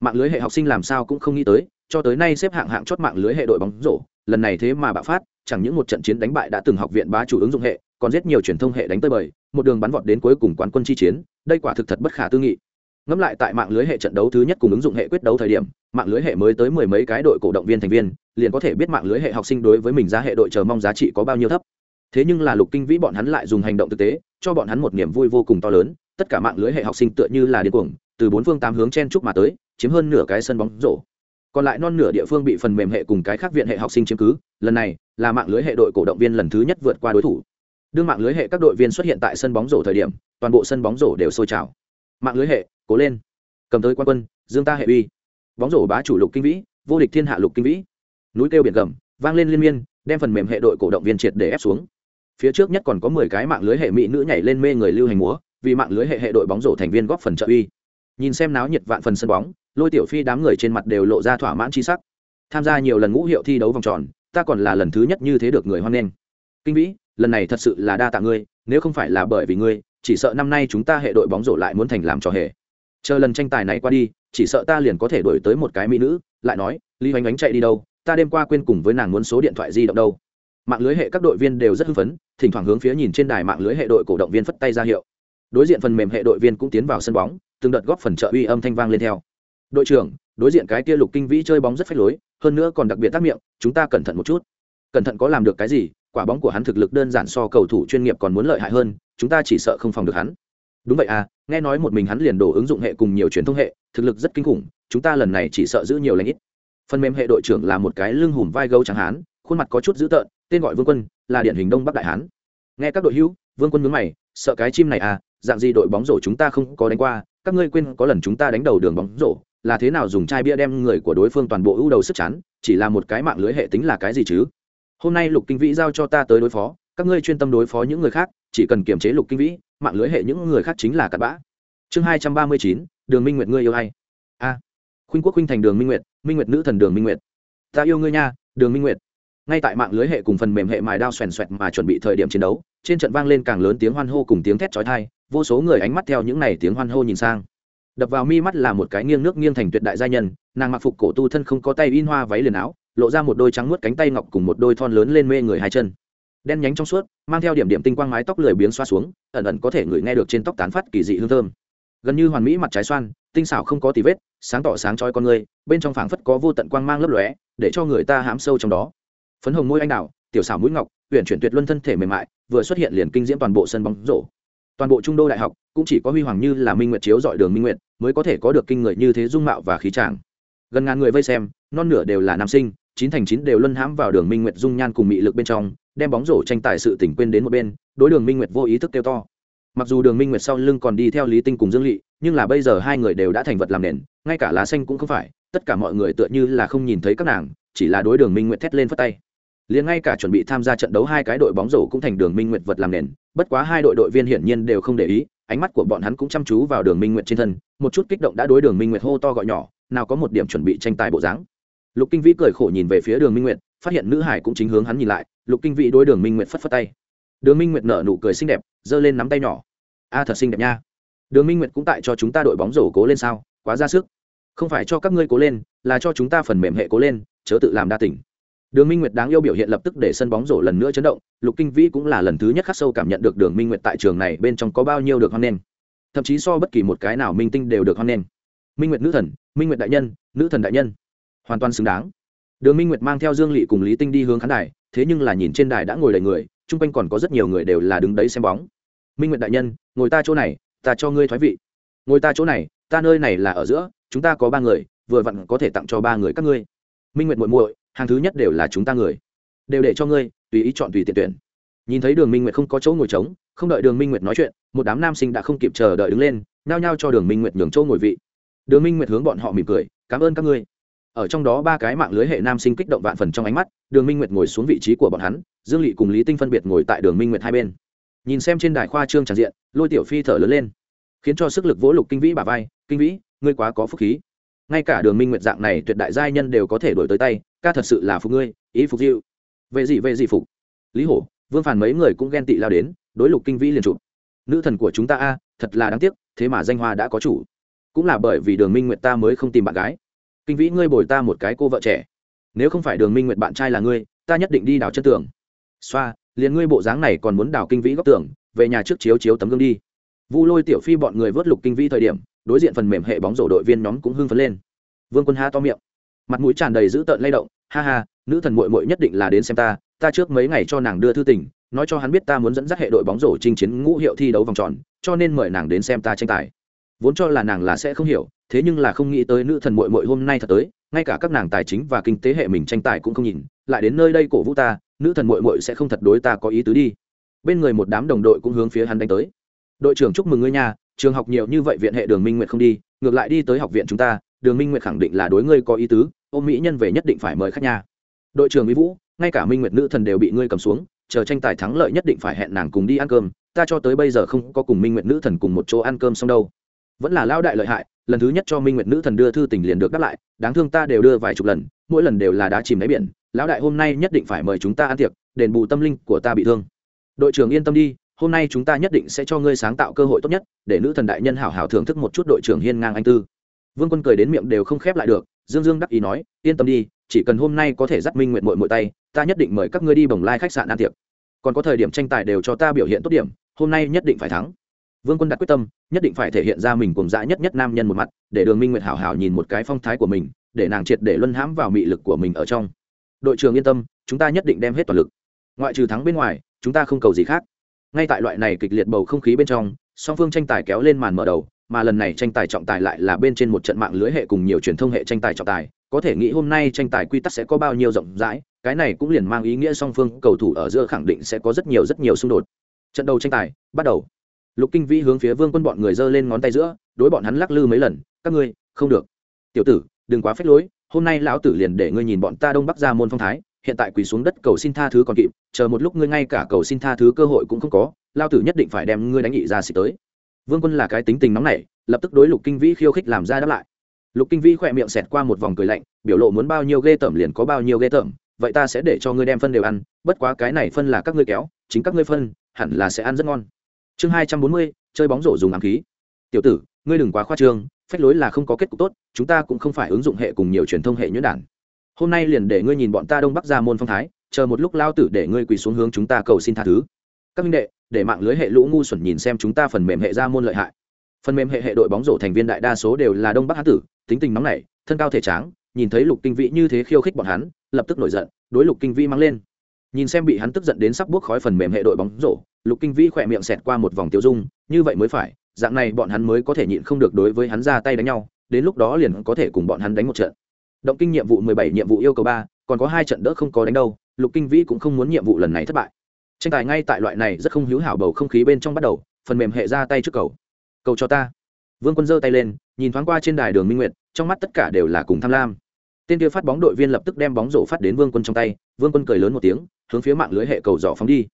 Mạng lưới hệ học sinh làm sao cũng không nghĩ tới, cho tới nay xếp hạng hạng chót mạng lưới hệ đội bóng rổ, lần này thế mà bạo phát chẳng những một trận chiến đánh bại đã từng học viện bá chủ ứng dụng hệ, còn rất nhiều truyền thông hệ đánh tới bời, một đường bắn vọt đến cuối cùng quán quân chi chiến, đây quả thực thật bất khả tư nghị. Ngẫm lại tại mạng lưới hệ trận đấu thứ nhất cùng ứng dụng hệ quyết đấu thời điểm, mạng lưới hệ mới tới mười mấy cái đội cổ động viên thành viên, liền có thể biết mạng lưới hệ học sinh đối với mình giá hệ đội chờ mong giá trị có bao nhiêu thấp. Thế nhưng là lục kinh vĩ bọn hắn lại dùng hành động thực tế, cho bọn hắn một niềm vui vô cùng to lớn, tất cả mạng lưới hệ học sinh tựa như là điên cuồng, từ bốn phương tám hướng chen chúc mà tới, chiếm hơn nửa cái sân bóng rổ còn lại non nửa địa phương bị phần mềm hệ cùng cái khác viện hệ học sinh chiếm cứ. Lần này là mạng lưới hệ đội cổ động viên lần thứ nhất vượt qua đối thủ. Đương mạng lưới hệ các đội viên xuất hiện tại sân bóng rổ thời điểm, toàn bộ sân bóng rổ đều sôi trào. Mạng lưới hệ, cố lên. Cầm tới quan quân, dương ta hệ uy. Bóng rổ bá chủ lục kinh vĩ, vô địch thiên hạ lục kinh vĩ. Núi kêu biển gầm, vang lên liên miên, đem phần mềm hệ đội cổ động viên triệt để ép xuống. Phía trước nhất còn có mười cái mạng lưới hệ mỹ nữ nhảy lên mê người lưu hành múa, vì mạng lưới hệ hệ đội bóng rổ thành viên góp phần trợ uy. Nhìn xem náo nhiệt vạn phần sân bóng lôi tiểu phi đám người trên mặt đều lộ ra thỏa mãn chi sắc. Tham gia nhiều lần ngũ hiệu thi đấu vòng tròn, ta còn là lần thứ nhất như thế được người hoan nghênh. Kinh vĩ, lần này thật sự là đa tạ ngươi, nếu không phải là bởi vì ngươi, chỉ sợ năm nay chúng ta hệ đội bóng rổ lại muốn thành làm trò hề. Chờ lần tranh tài này qua đi, chỉ sợ ta liền có thể đổi tới một cái mỹ nữ, lại nói, lý hoành ánh chạy đi đâu, ta đêm qua quên cùng với nàng muốn số điện thoại di động đâu. Mạng lưới hệ các đội viên đều rất hưng phấn, thỉnh thoảng hướng phía nhìn trên đài mạng lưới hệ đội cổ động viên phất tay ra hiệu. Đối diện phần mềm hệ đội viên cũng tiến vào sân bóng, từng đợt góp phần trợ uy âm thanh vang lên theo đội trưởng, đối diện cái kia lục kinh vĩ chơi bóng rất phách lối, hơn nữa còn đặc biệt tác miệng, chúng ta cẩn thận một chút. Cẩn thận có làm được cái gì, quả bóng của hắn thực lực đơn giản so cầu thủ chuyên nghiệp còn muốn lợi hại hơn, chúng ta chỉ sợ không phòng được hắn. Đúng vậy à nghe nói một mình hắn liền đổ ứng dụng hệ cùng nhiều truyền thông hệ, thực lực rất kinh khủng, chúng ta lần này chỉ sợ giữ nhiều lãnh ít. Phần mềm hệ đội trưởng là một cái lưng hùm vai gấu trắng hán, khuôn mặt có chút dữ tợn, tên gọi vương quân, là điển hình đông bắc đại hán. Nghe các đội hữu, vương quân mướn mày, sợ cái chim này à dạng gì đội bóng rổ chúng ta không có đánh qua, các ngươi quên có lần chúng ta đánh đầu đường bóng rổ là thế nào dùng chai bia đem người của đối phương toàn bộ ưu đầu sức chắn chỉ là một cái mạng lưới hệ tính là cái gì chứ? Hôm nay lục kinh vĩ giao cho ta tới đối phó các ngươi chuyên tâm đối phó những người khác chỉ cần kiềm chế lục kinh vĩ mạng lưới hệ những người khác chính là cặp bã. Chương hai trăm ba mươi chín đường minh nguyệt ngươi yêu hay a. À, khuynh quốc khuynh thành đường minh nguyệt minh nguyệt nữ thần đường minh nguyệt. Ta yêu ngươi nha đường minh nguyệt. Ngay tại mạng lưới hệ cùng phần mềm hệ mài đao xoèn xoẹt mà chuẩn bị thời điểm chiến đấu trên trận vang lên càng lớn tiếng hoan hô cùng tiếng thét chói tai vô số người ánh mắt theo những này tiếng hoan hô nhìn sang đập vào mi mắt là một cái nghiêng nước nghiêng thành tuyệt đại gia nhân, nàng mặc phục cổ tu thân không có tay in hoa váy liền áo, lộ ra một đôi trắng muốt cánh tay ngọc cùng một đôi thon lớn lên mê người hai chân. Đen nhánh trong suốt, mang theo điểm điểm tinh quang mái tóc lười biếng xoa xuống, ẩn ẩn có thể ngửi nghe được trên tóc tán phát kỳ dị hương thơm. Gần như hoàn mỹ mặt trái xoan, tinh xảo không có tì vết, sáng tỏ sáng trói con người, bên trong phảng phất có vô tận quang mang lấp lóe, để cho người ta hãm sâu trong đó. Phấn hồng môi anh đào, tiểu xảo mũi ngọc, uyển chuyển tuyệt luân thân thể mềm mại, vừa xuất hiện liền kinh diễm toàn bộ sân bóng rổ toàn bộ trung đô đại học cũng chỉ có huy hoàng như là minh nguyệt chiếu dọi đường minh nguyệt mới có thể có được kinh người như thế dung mạo và khí tràng gần ngàn người vây xem, non nửa đều là nam sinh, chín thành chín đều luân hãm vào đường minh nguyệt dung nhan cùng mị lực bên trong, đem bóng rổ tranh tài sự tỉnh quên đến một bên, đối đường minh nguyệt vô ý thức kêu to. Mặc dù đường minh nguyệt sau lưng còn đi theo lý tinh cùng dương lỵ nhưng là bây giờ hai người đều đã thành vật làm nền, ngay cả lá xanh cũng không phải, tất cả mọi người tựa như là không nhìn thấy các nàng, chỉ là đối đường minh nguyệt thét lên phất tay liền ngay cả chuẩn bị tham gia trận đấu hai cái đội bóng rổ cũng thành đường minh nguyệt vật làm nền, bất quá hai đội đội viên hiển nhiên đều không để ý, ánh mắt của bọn hắn cũng chăm chú vào đường minh nguyệt trên thân, một chút kích động đã đối đường minh nguyệt hô to gọi nhỏ, nào có một điểm chuẩn bị tranh tài bộ dáng. Lục kinh vĩ cười khổ nhìn về phía đường minh nguyệt, phát hiện nữ hải cũng chính hướng hắn nhìn lại, lục kinh vĩ đối đường minh nguyệt phất phất tay. Đường minh nguyệt nở nụ cười xinh đẹp, giơ lên nắm tay nhỏ. A, thật xinh đẹp nha. Đường minh nguyệt cũng tại cho chúng ta đội bóng rổ cố lên sao, quá ra sức. Không phải cho các ngươi cố lên, là cho chúng ta phần mềm hệ cố lên, chớ tự làm đa tỉnh đường minh nguyệt đáng yêu biểu hiện lập tức để sân bóng rổ lần nữa chấn động, lục kinh vĩ cũng là lần thứ nhất khắc sâu cảm nhận được đường minh nguyệt tại trường này bên trong có bao nhiêu được hoan nghênh. Thậm chí so bất kỳ một cái nào minh tinh đều được hoan nghênh. Minh nguyệt nữ thần, minh nguyệt đại nhân, nữ thần đại nhân. Hoàn toàn xứng đáng. Đường minh nguyệt mang theo dương Lệ cùng lý tinh đi hướng khán đài, thế nhưng là nhìn trên đài đã ngồi đầy người, chung quanh còn có rất nhiều người đều là đứng đấy xem bóng. Minh nguyệt đại nhân, ngồi ta chỗ này, ta cho ngươi thoái vị. Ngồi ta chỗ này, ta nơi này là ở giữa, chúng ta có ba người, vừa vặn có thể tặng cho ba người các ngươi. Minh nguyệt muội muội hàng thứ nhất đều là chúng ta người. Đều để cho ngươi, tùy ý chọn tùy tiện tuyển. Nhìn thấy đường minh nguyệt không có chỗ ngồi trống, không đợi đường minh nguyệt nói chuyện, một đám nam sinh đã không kịp chờ đợi đứng lên nao nhao cho đường minh nguyệt nhường chỗ ngồi vị. Đường minh nguyệt hướng bọn họ mỉm cười, cảm ơn các ngươi. Ở trong đó ba cái mạng lưới hệ nam sinh kích động vạn phần trong ánh mắt, đường minh nguyệt ngồi xuống vị trí của bọn hắn, dương lỵ cùng lý tinh phân biệt ngồi tại đường minh nguyệt hai bên. Nhìn xem trên đài khoa trương tràn diện, lôi tiểu phi thở lớn lên. Khiến cho sức lực vỗ lục kinh vĩ bà vai, kinh vĩ, ngươi quá có phúc khí. Ngay cả đường minh nguyệt dạng này tuyệt đại giai nhân đều có thể đổi tới tay ca thật sự là phục ngươi, ý phục diệu. Về gì về gì phục. Lý hổ, vương phản mấy người cũng ghen tị lao đến, đối lục kinh vĩ liền chụp. Nữ thần của chúng ta a, thật là đáng tiếc, thế mà danh hoa đã có chủ. Cũng là bởi vì đường minh nguyệt ta mới không tìm bạn gái. Kinh vĩ, ngươi bồi ta một cái cô vợ trẻ. Nếu không phải đường minh nguyệt bạn trai là ngươi, ta nhất định đi đào chân tường. Xoa, liền ngươi bộ dáng này còn muốn đào kinh vĩ góc tường, về nhà trước chiếu chiếu tấm gương đi. Vu lôi tiểu phi bọn người vớt lục kinh vĩ thời điểm, đối diện phần mềm hệ bóng rổ đội viên nhóm cũng hưng phấn lên. Vương quân ha to miệng mặt mũi tràn đầy dữ tợn lay động, ha ha, nữ thần mội mội nhất định là đến xem ta ta trước mấy ngày cho nàng đưa thư tình, nói cho hắn biết ta muốn dẫn dắt hệ đội bóng rổ chinh chiến ngũ hiệu thi đấu vòng tròn, cho nên mời nàng đến xem ta tranh tài. Vốn cho là nàng là sẽ không hiểu, thế nhưng là không nghĩ tới nữ thần mội mội hôm nay thật tới, ngay cả các nàng tài chính và kinh tế hệ mình tranh tài cũng không nhìn, lại đến nơi đây cổ vũ ta, nữ thần mội mội sẽ không thật đối ta có ý tứ đi. Bên người một đám đồng đội cũng hướng phía hắn đánh tới. Đội trưởng chúc mừng ngươi nha, trường học nhiều như vậy viện hệ đường minh nguyện không đi, ngược lại đi tới học viện chúng ta đường minh nguyệt khẳng định là đối ngươi có ý tứ, ôm mỹ nhân về nhất định phải mời khách nhà. đội trưởng mỹ vũ, ngay cả minh nguyệt nữ thần đều bị ngươi cầm xuống, chờ tranh tài thắng lợi nhất định phải hẹn nàng cùng đi ăn cơm, ta cho tới bây giờ không có cùng minh nguyệt nữ thần cùng một chỗ ăn cơm xong đâu. Vẫn là lao đại lợi hại, lần thứ nhất cho minh nguyệt nữ thần đưa thư tình liền được đáp lại, đáng thương ta đều đưa vài chục lần, mỗi lần đều là đá chìm đáy biển, lão đại hôm nay nhất định phải mời chúng ta ăn tiệc, đền bù tâm linh của ta bị thương. Đội trưởng yên tâm đi, hôm nay chúng ta nhất định sẽ cho ngươi sáng tạo cơ hội tốt nhất, để nữ thần đại nhân hảo hảo thưởng thức một chút đội trưởng hiên ngang anh tư vương quân cười đến miệng đều không khép lại được, dương dương đắc ý nói, yên tâm đi, chỉ cần hôm nay có thể dắt minh nguyện mội mội tay, ta nhất định mời các ngươi đi bồng lai khách sạn ăn tiệc. Còn có thời điểm tranh tài đều cho ta biểu hiện tốt điểm, hôm nay nhất định phải thắng. Vương quân đặt quyết tâm, nhất định phải thể hiện ra mình cùng dã nhất nhất nam nhân một mặt, để đường minh nguyệt hảo hảo nhìn một cái phong thái của mình, để nàng triệt để luân hãm vào mị lực của mình ở trong. Đội trưởng yên tâm, chúng ta nhất định đem hết toàn lực. Ngoại trừ thắng bên ngoài, chúng ta không cầu gì khác. Ngay tại loại này kịch liệt bầu không khí bên trong, song phương tranh tài kéo lên màn mở đầu mà lần này tranh tài trọng tài lại là bên trên một trận mạng lưới hệ cùng nhiều truyền thông hệ tranh tài trọng tài. Có thể nghĩ hôm nay tranh tài quy tắc sẽ có bao nhiêu rộng rãi, cái này cũng liền mang ý nghĩa song phương cầu thủ ở giữa khẳng định sẽ có rất nhiều rất nhiều xung đột. Trận đầu tranh tài, bắt đầu. Lục kinh vĩ hướng phía vương quân bọn người giơ lên ngón tay giữa, đối bọn hắn lắc lư mấy lần, các ngươi, không được. Tiểu tử, đừng quá phép lối, hôm nay lão tử liền để ngươi nhìn bọn ta đông bắc ra môn phong thái, hiện tại quỳ xuống đất cầu xin tha thứ còn kịp, chờ một lúc ngươi ngay cả cầu xin tha thứ cơ hội cũng không có lao tử nhất định phải đem ngươi đánh nghị ra xịt tới vương quân là cái tính tình nóng nảy, lập tức đối lục kinh vĩ khiêu khích làm ra đáp lại. Lục kinh vĩ khỏe miệng xẹt qua một vòng cười lạnh, biểu lộ muốn bao nhiêu ghê tởm liền có bao nhiêu ghê tởm, vậy ta sẽ để cho ngươi đem phân đều ăn, bất quá cái này phân là các ngươi kéo, chính các ngươi phân, hẳn là sẽ ăn rất ngon. Chương hai trăm bốn mươi, chơi bóng rổ dùng ám khí. Tiểu tử, ngươi đừng quá khoa trương, phách lối là không có kết cục tốt, chúng ta cũng không phải ứng dụng hệ cùng nhiều truyền thông hệ nhuyễn đản. Hôm nay liền để ngươi nhìn bọn ta đông bắc ra môn phong thái, chờ một lúc lao tử để ngươi quỳ xuống hướng chúng ta cầu xin tha thứ. Các minh đệ để mạng lưới hệ lũ ngu xuẩn nhìn xem chúng ta phần mềm hệ ra môn lợi hại. Phần mềm hệ hệ đội bóng rổ thành viên đại đa số đều là đông bắc hán tử, tính tình nóng nảy, thân cao thể tráng, nhìn thấy lục kinh vĩ như thế khiêu khích bọn hắn, lập tức nổi giận, đối lục kinh vĩ mang lên. Nhìn xem bị hắn tức giận đến sắp buốc khói phần mềm hệ đội bóng rổ, lục kinh vĩ khỏe miệng xẹt qua một vòng tiêu dung, như vậy mới phải, dạng này bọn hắn mới có thể nhịn không được đối với hắn ra tay đánh nhau, đến lúc đó liền có thể cùng bọn hắn đánh một trận. Động kinh nhiệm vụ mười bảy, nhiệm vụ yêu cầu ba, còn có hai trận đỡ không có đánh đâu, lục kinh vĩ cũng không muốn nhiệm vụ lần này thất bại tranh tài ngay tại loại này rất không hữu hảo bầu không khí bên trong bắt đầu, phần mềm hệ ra tay trước cầu. Cầu cho ta. Vương quân giơ tay lên, nhìn thoáng qua trên đài đường minh nguyệt, trong mắt tất cả đều là cùng tham lam. Tên kia phát bóng đội viên lập tức đem bóng rổ phát đến vương quân trong tay, vương quân cười lớn một tiếng, hướng phía mạng lưới hệ cầu dò phóng đi.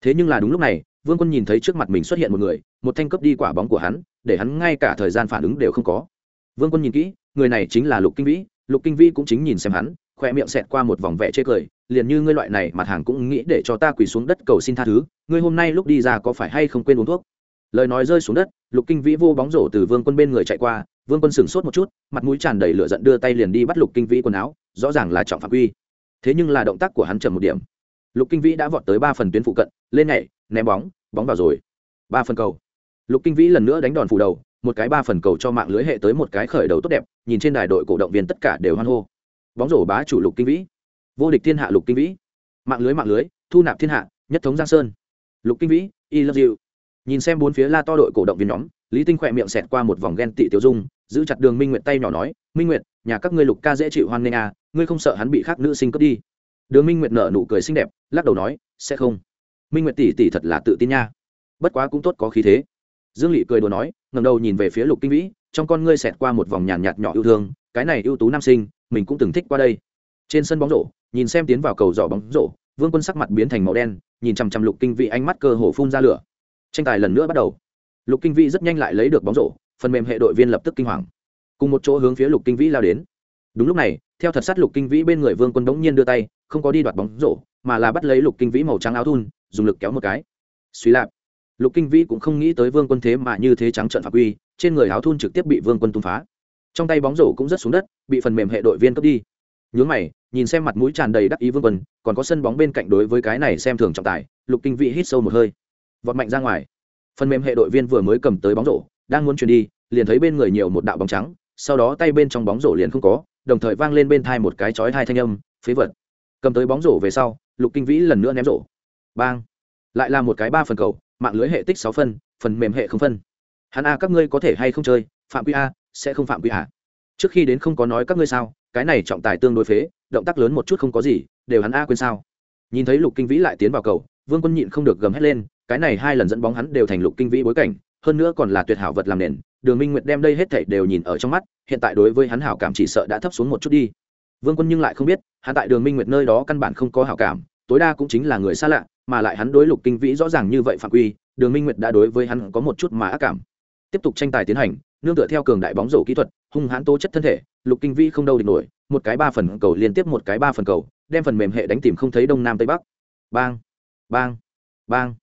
Thế nhưng là đúng lúc này, vương quân nhìn thấy trước mặt mình xuất hiện một người, một thanh cấp đi quả bóng của hắn, để hắn ngay cả thời gian phản ứng đều không có. Vương quân nhìn kỹ, người này chính là lục kinh vĩ, lục kinh vĩ cũng chính nhìn xem hắn, khoe miệng xẹt qua một vòng vẽ chê cười liền như ngươi loại này, mặt hàng cũng nghĩ để cho ta quỳ xuống đất cầu xin tha thứ, ngươi hôm nay lúc đi ra có phải hay không quên uống thuốc? Lời nói rơi xuống đất, lục kinh vĩ vô bóng rổ từ vương quân bên người chạy qua, vương quân sửng sốt một chút, mặt mũi tràn đầy lửa giận đưa tay liền đi bắt lục kinh vĩ quần áo, rõ ràng là trọng phạm quy. Thế nhưng là động tác của hắn chậm một điểm. Lục kinh vĩ đã vọt tới ba phần tuyến phụ cận, lên nhảy, ném bóng bóng vào rồi. Ba phần cầu. Lục kinh vĩ lần nữa đánh đòn phủ đầu, một cái ba phần cầu cho mạng lưới hệ tới một cái khởi đầu tốt đẹp, nhìn trên đài đội cổ động viên tất cả đều hoan hô. Bóng rổ bá chủ lục kinh vĩ vô địch thiên hạ lục kinh vĩ. Mạng lưới mạng lưới thu nạp thiên hạ nhất thống giang sơn. Lục kinh vĩ y love you nhìn xem bốn phía la to đội cổ động viên nhóm lý tinh khỏe miệng xẹt qua một vòng ghen tị tiêu dung giữ chặt đường minh nguyện tay nhỏ nói minh nguyện nhà các ngươi lục ca dễ chịu hoan nghênh à ngươi không sợ hắn bị khác nữ sinh cướp đi? Đường minh nguyện nở nụ cười xinh đẹp lắc đầu nói sẽ không. Minh nguyện tỷ tỷ thật là tự tin nha. Bất quá cũng tốt có khí thế. Dương lỵ cười đùa nói ngầm đầu nhìn về phía lục kinh vĩ trong con ngươi xẹt qua một vòng nhàn nhạt, nhỏ yêu thương cái này ưu tú nam sinh mình cũng từng thích qua đây. Trên sân bóng rổ nhìn xem tiến vào cầu giỏ bóng rổ, vương quân sắc mặt biến thành màu đen, nhìn chằm chằm lục kinh vĩ ánh mắt cơ hồ phun ra lửa. Tranh tài lần nữa bắt đầu. Lục kinh vĩ rất nhanh lại lấy được bóng rổ, phần mềm hệ đội viên lập tức kinh hoàng. Cùng một chỗ hướng phía lục kinh vĩ lao đến. Đúng lúc này, theo thật sát lục kinh vĩ bên người vương quân đống nhiên đưa tay, không có đi đoạt bóng rổ, mà là bắt lấy lục kinh vĩ màu trắng áo thun, dùng lực kéo một cái. Suy lạp. Lục kinh vĩ cũng không nghĩ tới vương quân thế mà như thế trắng trận phạm quy, trên người áo thun trực tiếp bị vương quân tung phá. Trong tay bóng rổ cũng rất xuống đất, bị phần mềm hệ đội viên cướp đi nhướng mày, nhìn xem mặt mũi tràn đầy đắc ý vương quân, còn có sân bóng bên cạnh đối với cái này xem thường trọng tài, lục kinh vĩ hít sâu một hơi. Vọt mạnh ra ngoài. Phần mềm hệ đội viên vừa mới cầm tới bóng rổ, đang muốn chuyển đi, liền thấy bên người nhiều một đạo bóng trắng, sau đó tay bên trong bóng rổ liền không có, đồng thời vang lên bên thai một cái chói hai thanh âm, phế vật. Cầm tới bóng rổ về sau, lục kinh vĩ lần nữa ném rổ. Bang! Lại là một cái ba phần cầu, mạng lưới hệ tích sáu phân, phần mềm hệ không phân. Hắn a, các ngươi có thể hay không chơi? Phạm quy a, sẽ không phạm quy à trước khi đến không có nói các ngươi sao, cái này trọng tài tương đối phế, động tác lớn một chút không có gì, đều hắn a quên sao. Nhìn thấy lục kinh vĩ lại tiến vào cầu, vương quân nhịn không được gầm hét lên, cái này hai lần dẫn bóng hắn đều thành lục kinh vĩ bối cảnh, hơn nữa còn là tuyệt hảo vật làm nền, đường minh nguyệt đem đây hết thảy đều nhìn ở trong mắt, hiện tại đối với hắn hảo cảm chỉ sợ đã thấp xuống một chút đi. Vương quân nhưng lại không biết, hắn tại đường minh nguyệt nơi đó căn bản không có hảo cảm, tối đa cũng chính là người xa lạ, mà lại hắn đối lục kinh vĩ rõ ràng như vậy phạm quy, đường minh nguyệt đã đối với hắn có một chút mà ác cảm. Tiếp tục tranh tài tiến hành nương tựa theo cường đại bóng rổ kỹ thuật, hung hãn tố chất thân thể, lục kinh vĩ không đâu địch nổi, một cái ba phần cầu liên tiếp một cái ba phần cầu, đem phần mềm hệ đánh tìm không thấy đông nam tây bắc. Bang bang bang.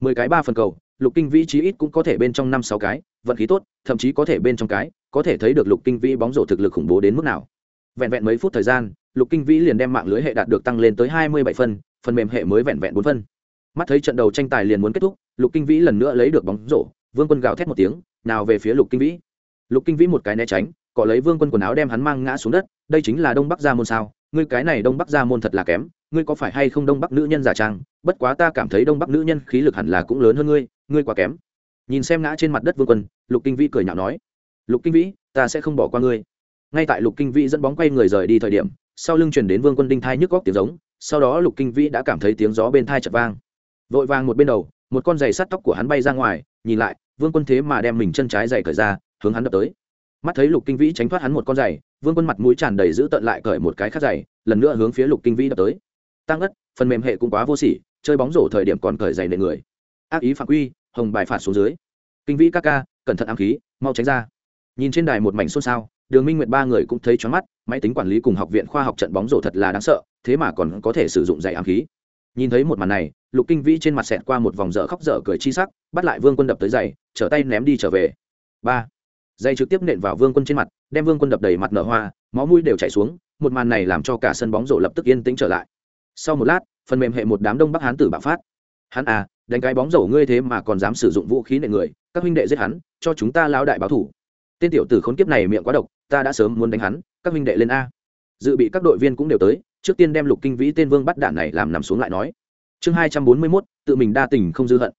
Mười cái ba phần cầu, lục kinh vĩ chí ít cũng có thể bên trong năm sáu cái, vận khí tốt, thậm chí có thể bên trong cái, có thể thấy được lục kinh vĩ bóng rổ thực lực khủng bố đến mức nào. Vẹn vẹn mấy phút thời gian, lục kinh vĩ liền đem mạng lưới hệ đạt được tăng lên tới hai mươi bảy phân phần mềm hệ mới vẹn vẹn bốn phân mắt thấy trận đầu tranh tài liền muốn kết thúc, lục kinh vĩ lần nữa lấy được bóng rổ, vương quân gào thét một tiếng nào về phía lục kinh vĩ. Lục kinh vĩ một cái né tránh, cọ lấy vương quân quần áo đem hắn mang ngã xuống đất, đây chính là đông bắc gia môn sao? Ngươi cái này đông bắc gia môn thật là kém, ngươi có phải hay không đông bắc nữ nhân giả trang? Bất quá ta cảm thấy đông bắc nữ nhân khí lực hẳn là cũng lớn hơn ngươi ngươi quá kém. Nhìn xem ngã trên mặt đất vương quân, lục kinh vĩ cười nhạo nói, lục kinh vĩ, ta sẽ không bỏ qua ngươi. Ngay tại lục kinh vĩ dẫn bóng quay người rời đi thời điểm, sau lưng chuyển đến vương quân đinh thai nhức góc tiếng giống, sau đó lục kinh vĩ đã cảm thấy tiếng gió bên thai chật vang. Vội vàng một bên đầu, một con giày sắt tóc của hắn bay ra ngoài, nhìn lại vương quân thế mà đem mình chân trái giày cởi ra, hướng hắn đập tới. Mắt thấy lục kinh vĩ tránh thoát hắn một con giày, vương quân mặt mũi tràn đầy giữ tận lại cởi một cái khác giày, lần nữa hướng phía lục kinh vĩ đập tới. Tăng ất, phần mềm hệ cũng quá vô sỉ, chơi bóng rổ thời điểm còn cởi giày nệ người. Ác ý phạm quy, hồng bài phạt xuống dưới. Kinh vĩ ca ca, cẩn thận ám khí, mau tránh ra. Nhìn trên đài một mảnh xôn xao, đường minh nguyệt ba người cũng thấy choáng mắt, máy tính quản lý cùng học viện khoa học trận bóng rổ thật là đáng sợ, thế mà còn có thể sử dụng giày ám khí nhìn thấy một màn này, lục kinh vĩ trên mặt xẹt qua một vòng dở khóc dở cười chi sắc, bắt lại vương quân đập tới giày, trở tay ném đi trở về. Ba. Dây trực tiếp nện vào vương quân trên mặt, đem vương quân đập đầy mặt nở hoa, máu mũi đều chảy xuống, một màn này làm cho cả sân bóng rổ lập tức yên tĩnh trở lại. Sau một lát, phần mềm hệ một đám đông bắc hán tử bạo phát. Hắn à đánh cái bóng rổ ngươi thế mà còn dám sử dụng vũ khí nệ người, các huynh đệ giết hắn, cho chúng ta lao đại báo thủ. Tên tiểu tử khốn kiếp này miệng quá độc, ta đã sớm muốn đánh hắn, các huynh đệ lên a. Dự bị các đội viên cũng đều tới trước tiên đem lục kinh vĩ tên vương bắt đạn này làm nằm xuống lại nói. Chương hai trăm bốn mươi mốt, tự mình đa tình không dư hận.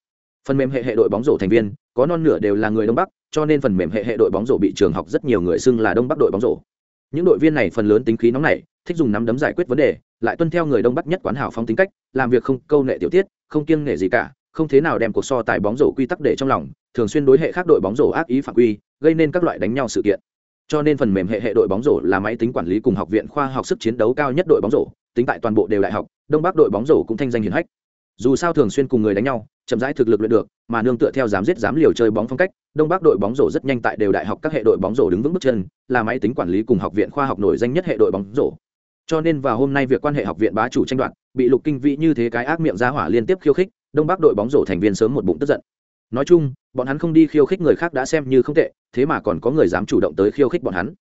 Phần mềm hệ hệ đội bóng rổ thành viên, có non nửa đều là người đông bắc, cho nên phần mềm hệ hệ đội bóng rổ bị trường học rất nhiều người xưng là đông bắc đội bóng rổ. Những đội viên này phần lớn tính khí nóng nảy, thích dùng nắm đấm giải quyết vấn đề, lại tuân theo người đông bắc nhất quán hảo phong tính cách, làm việc không câu nệ tiểu tiết, không kiêng nghệ gì cả, không thế nào đem cuộc so tài bóng rổ quy tắc để trong lòng, thường xuyên đối hệ khác đội bóng rổ ác ý phạm quy, gây nên các loại đánh nhau sự kiện cho nên phần mềm hệ hệ đội bóng rổ là máy tính quản lý cùng học viện khoa học sức chiến đấu cao nhất đội bóng rổ, tính tại toàn bộ đều đại học, đông bắc đội bóng rổ cũng thanh danh hiển hách. Dù sao thường xuyên cùng người đánh nhau, chậm rãi thực lực luyện được, mà nương tựa theo dám giết dám liều chơi bóng phong cách, đông bắc đội bóng rổ rất nhanh tại đều đại học các hệ đội bóng rổ đứng vững bước chân, là máy tính quản lý cùng học viện khoa học nổi danh nhất hệ đội bóng rổ. Cho nên vào hôm nay việc quan hệ học viện bá chủ tranh đoạt, bị lục kinh vĩ như thế cái ác miệng ra hỏa liên tiếp khiêu khích, đông bắc đội bóng rổ thành viên sớm một bụng tức giận. Nói chung bọn hắn không đi khiêu khích người khác đã xem như không tệ, thế mà còn có người dám chủ động tới khiêu khích bọn hắn.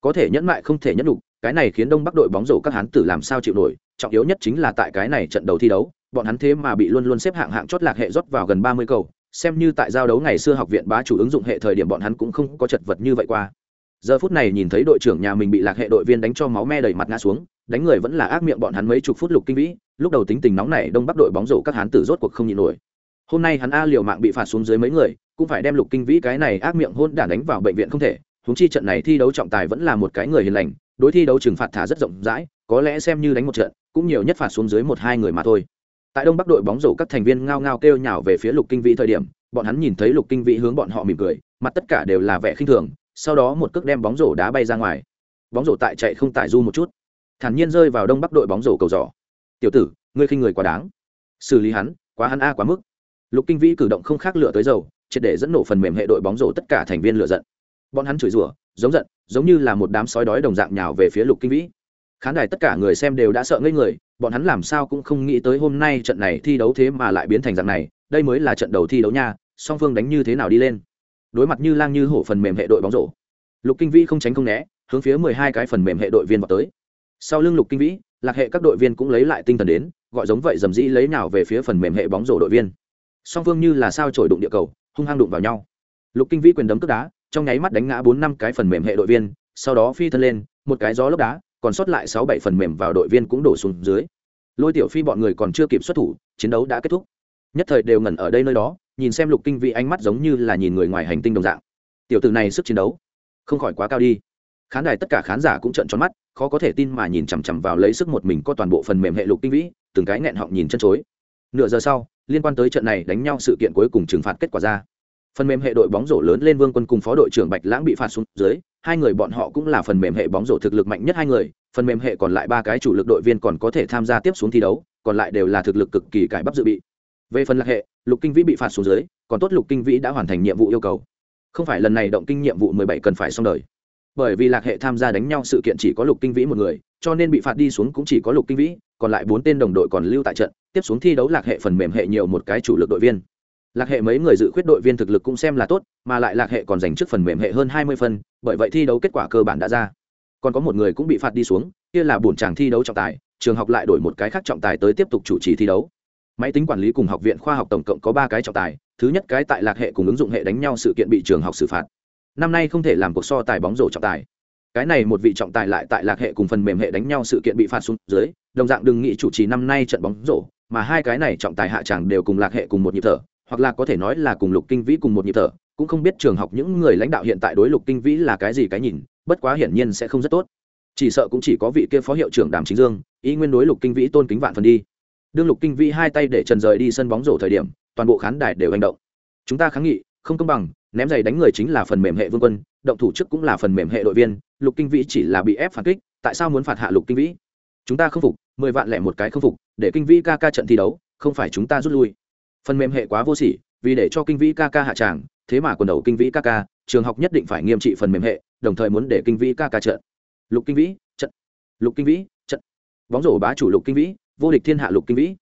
Có thể nhẫn mại không thể nhẫn đủ cái này khiến đông bắc đội bóng rổ các hán tử làm sao chịu nổi, trọng yếu nhất chính là tại cái này trận đầu thi đấu, bọn hắn thế mà bị luôn luôn xếp hạng hạng chót lạc hệ rót vào gần ba mươi cầu, xem như tại giao đấu ngày xưa học viện bá chủ ứng dụng hệ thời điểm bọn hắn cũng không có chật vật như vậy qua. Giờ phút này nhìn thấy đội trưởng nhà mình bị lạc hệ đội viên đánh cho máu me đầy mặt ngã xuống, đánh người vẫn là ác miệng bọn hắn mấy chục phút lục kinh vĩ, lúc đầu tính tình nóng này đông bắc đội bóng rổ các hán tử rốt cuộc không nhịn nổi hôm nay hắn a liều mạng bị phạt xuống dưới mấy người, cũng phải đem lục kinh vĩ cái này ác miệng hôn đản đánh vào bệnh viện không thể. Húng chi trận này thi đấu trọng tài vẫn là một cái người hiền lành, đối thi đấu trừng phạt thả rất rộng rãi, có lẽ xem như đánh một trận, cũng nhiều nhất phạt xuống dưới một hai người mà thôi. Tại đông bắc đội bóng rổ các thành viên ngao ngao kêu nhào về phía lục kinh vĩ thời điểm, bọn hắn nhìn thấy lục kinh vĩ hướng bọn họ mỉm cười, mặt tất cả đều là vẻ khinh thường, sau đó một cước đem bóng rổ đá bay ra ngoài. Bóng rổ tại chạy không tại du một chút. Thản nhiên rơi vào đông bắc đội bóng rổ cầu giỏ. Tiểu tử, ngươi khinh người quá đáng. Xử lý hắn, quá hắn a quá mức lục kinh vĩ cử động không khác lửa tới dầu, triệt để dẫn nổ phần mềm hệ đội bóng rổ tất cả thành viên lựa giận. Bọn hắn chửi rủa, giống giận, giống như là một đám sói đói đồng dạng nhào về phía lục kinh vĩ. Khán đài tất cả người xem đều đã sợ ngây người, bọn hắn làm sao cũng không nghĩ tới hôm nay trận này thi đấu thế mà lại biến thành dạng này, đây mới là trận đầu thi đấu nha, song phương đánh như thế nào đi lên. Đối mặt như lang như hổ phần mềm hệ đội bóng rổ, lục kinh vĩ không tránh không né, hướng phía mười hai cái phần mềm hệ đội viên vào tới. Sau lưng lục kinh vĩ, lạc hệ các đội viên cũng lấy lại tinh thần đến, gọi giống vậy dầm dĩ lấy nào về phía phần mềm hệ bóng rổ đội viên song phương như là sao trổi đụng địa cầu, hung hăng đụng vào nhau. Lục kinh vĩ quyền đấm tức đá, trong nháy mắt đánh ngã bốn năm cái phần mềm hệ đội viên, sau đó phi thân lên, một cái gió lốc đá, còn sót lại sáu bảy phần mềm vào đội viên cũng đổ xuống dưới. Lôi tiểu phi bọn người còn chưa kịp xuất thủ, chiến đấu đã kết thúc. Nhất thời đều ngẩn ở đây nơi đó, nhìn xem lục kinh vĩ ánh mắt giống như là nhìn người ngoài hành tinh đồng dạng. Tiểu tử này sức chiến đấu không khỏi quá cao đi. Khán đài tất cả khán giả cũng trợn tròn mắt, khó có thể tin mà nhìn chằm chằm vào lấy sức một mình có toàn bộ phần mềm hệ lục kinh vĩ, từng cái nghẹn họng nhìn chân chối. Nửa giờ sau liên quan tới trận này đánh nhau sự kiện cuối cùng trừng phạt kết quả ra. Phần mềm hệ đội bóng rổ lớn lên vương quân cùng phó đội trưởng bạch lãng bị phạt xuống dưới, hai người bọn họ cũng là phần mềm hệ bóng rổ thực lực mạnh nhất hai người, phần mềm hệ còn lại ba cái chủ lực đội viên còn có thể tham gia tiếp xuống thi đấu, còn lại đều là thực lực cực kỳ cải bắp dự bị. Về phần lạc hệ, lục kinh vĩ bị phạt xuống dưới, còn tốt lục kinh vĩ đã hoàn thành nhiệm vụ yêu cầu. Không phải lần này động kinh nhiệm vụ mười bảy cần phải xong đời. Bởi vì lạc hệ tham gia đánh nhau sự kiện chỉ có lục kinh vĩ một người cho nên bị phạt đi xuống cũng chỉ có lục kinh vĩ, còn lại bốn tên đồng đội còn lưu tại trận, tiếp xuống thi đấu lạc hệ phần mềm hệ nhiều một cái chủ lực đội viên. Lạc hệ mấy người dự khuyết đội viên thực lực cũng xem là tốt, mà lại lạc hệ còn giành trước phần mềm hệ hơn hai mươi phân bởi vậy thi đấu kết quả cơ bản đã ra. Còn có một người cũng bị phạt đi xuống, kia là bổn chàng thi đấu trọng tài, trường học lại đổi một cái khác trọng tài tới tiếp tục chủ trì thi đấu. Máy tính quản lý cùng học viện khoa học tổng cộng có ba cái trọng tài, thứ nhất cái tại lạc hệ cùng ứng dụng hệ đánh nhau sự kiện bị trường học xử phạt. Năm nay không thể làm cuộc so tài bóng rổ trọng tài cái này một vị trọng tài lại tại lạc hệ cùng phần mềm hệ đánh nhau sự kiện bị phạt xuống dưới, đồng dạng đừng nghĩ chủ trì năm nay trận bóng rổ, mà hai cái này trọng tài hạ chẳng đều cùng lạc hệ cùng một nhịp thở, hoặc là có thể nói là cùng lục kinh vĩ cùng một nhịp thở, cũng không biết trường học những người lãnh đạo hiện tại đối lục kinh vĩ là cái gì cái nhìn, bất quá hiển nhiên sẽ không rất tốt. Chỉ sợ cũng chỉ có vị kia phó hiệu trưởng đàm chính dương, ý nguyên đối lục kinh vĩ tôn kính vạn phần đi. Đương lục kinh vĩ hai tay để trần rời đi sân bóng rổ thời điểm, toàn bộ khán đài đều hành động. Chúng ta kháng nghị, không công bằng ném giày đánh người chính là phần mềm hệ vương quân, động thủ trước cũng là phần mềm hệ đội viên, lục kinh vĩ chỉ là bị ép phản kích, tại sao muốn phạt hạ lục kinh vĩ? Chúng ta không phục, mười vạn lẻ một cái không phục, để kinh vĩ ca ca trận thi đấu, không phải chúng ta rút lui. Phần mềm hệ quá vô sỉ, vì để cho kinh vĩ ca ca hạ tràng, thế mà quần đầu kinh vĩ ca ca, trường học nhất định phải nghiêm trị phần mềm hệ, đồng thời muốn để kinh vĩ ca ca trận. Lục kinh vĩ, trận. Lục kinh vĩ, trận. Bóng rổ bá chủ lục kinh vĩ, vô địch thiên hạ lục kinh vĩ.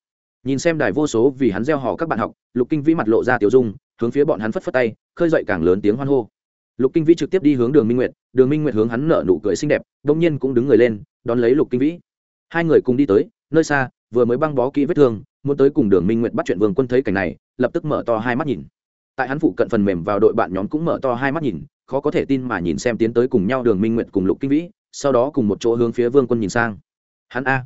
Nhìn xem đài vô số vì hắn gieo hò các bạn học, lục kinh vĩ mặt lộ ra tiểu dung hướng phía bọn hắn phất phất tay, khơi dậy càng lớn tiếng hoan hô. Lục kinh vĩ trực tiếp đi hướng đường minh nguyệt, đường minh nguyệt hướng hắn nở nụ cười xinh đẹp đông nhiên cũng đứng người lên, đón lấy lục kinh vĩ. Hai người cùng đi tới, nơi xa, vừa mới băng bó kỹ vết thương, muốn tới cùng đường minh nguyệt bắt chuyện vương quân thấy cảnh này, lập tức mở to hai mắt nhìn. Tại hắn phụ cận phần mềm vào đội bạn nhóm cũng mở to hai mắt nhìn, khó có thể tin mà nhìn xem tiến tới cùng nhau đường minh nguyệt cùng lục kinh vĩ, sau đó cùng một chỗ hướng phía vương quân nhìn sang. Hắn a.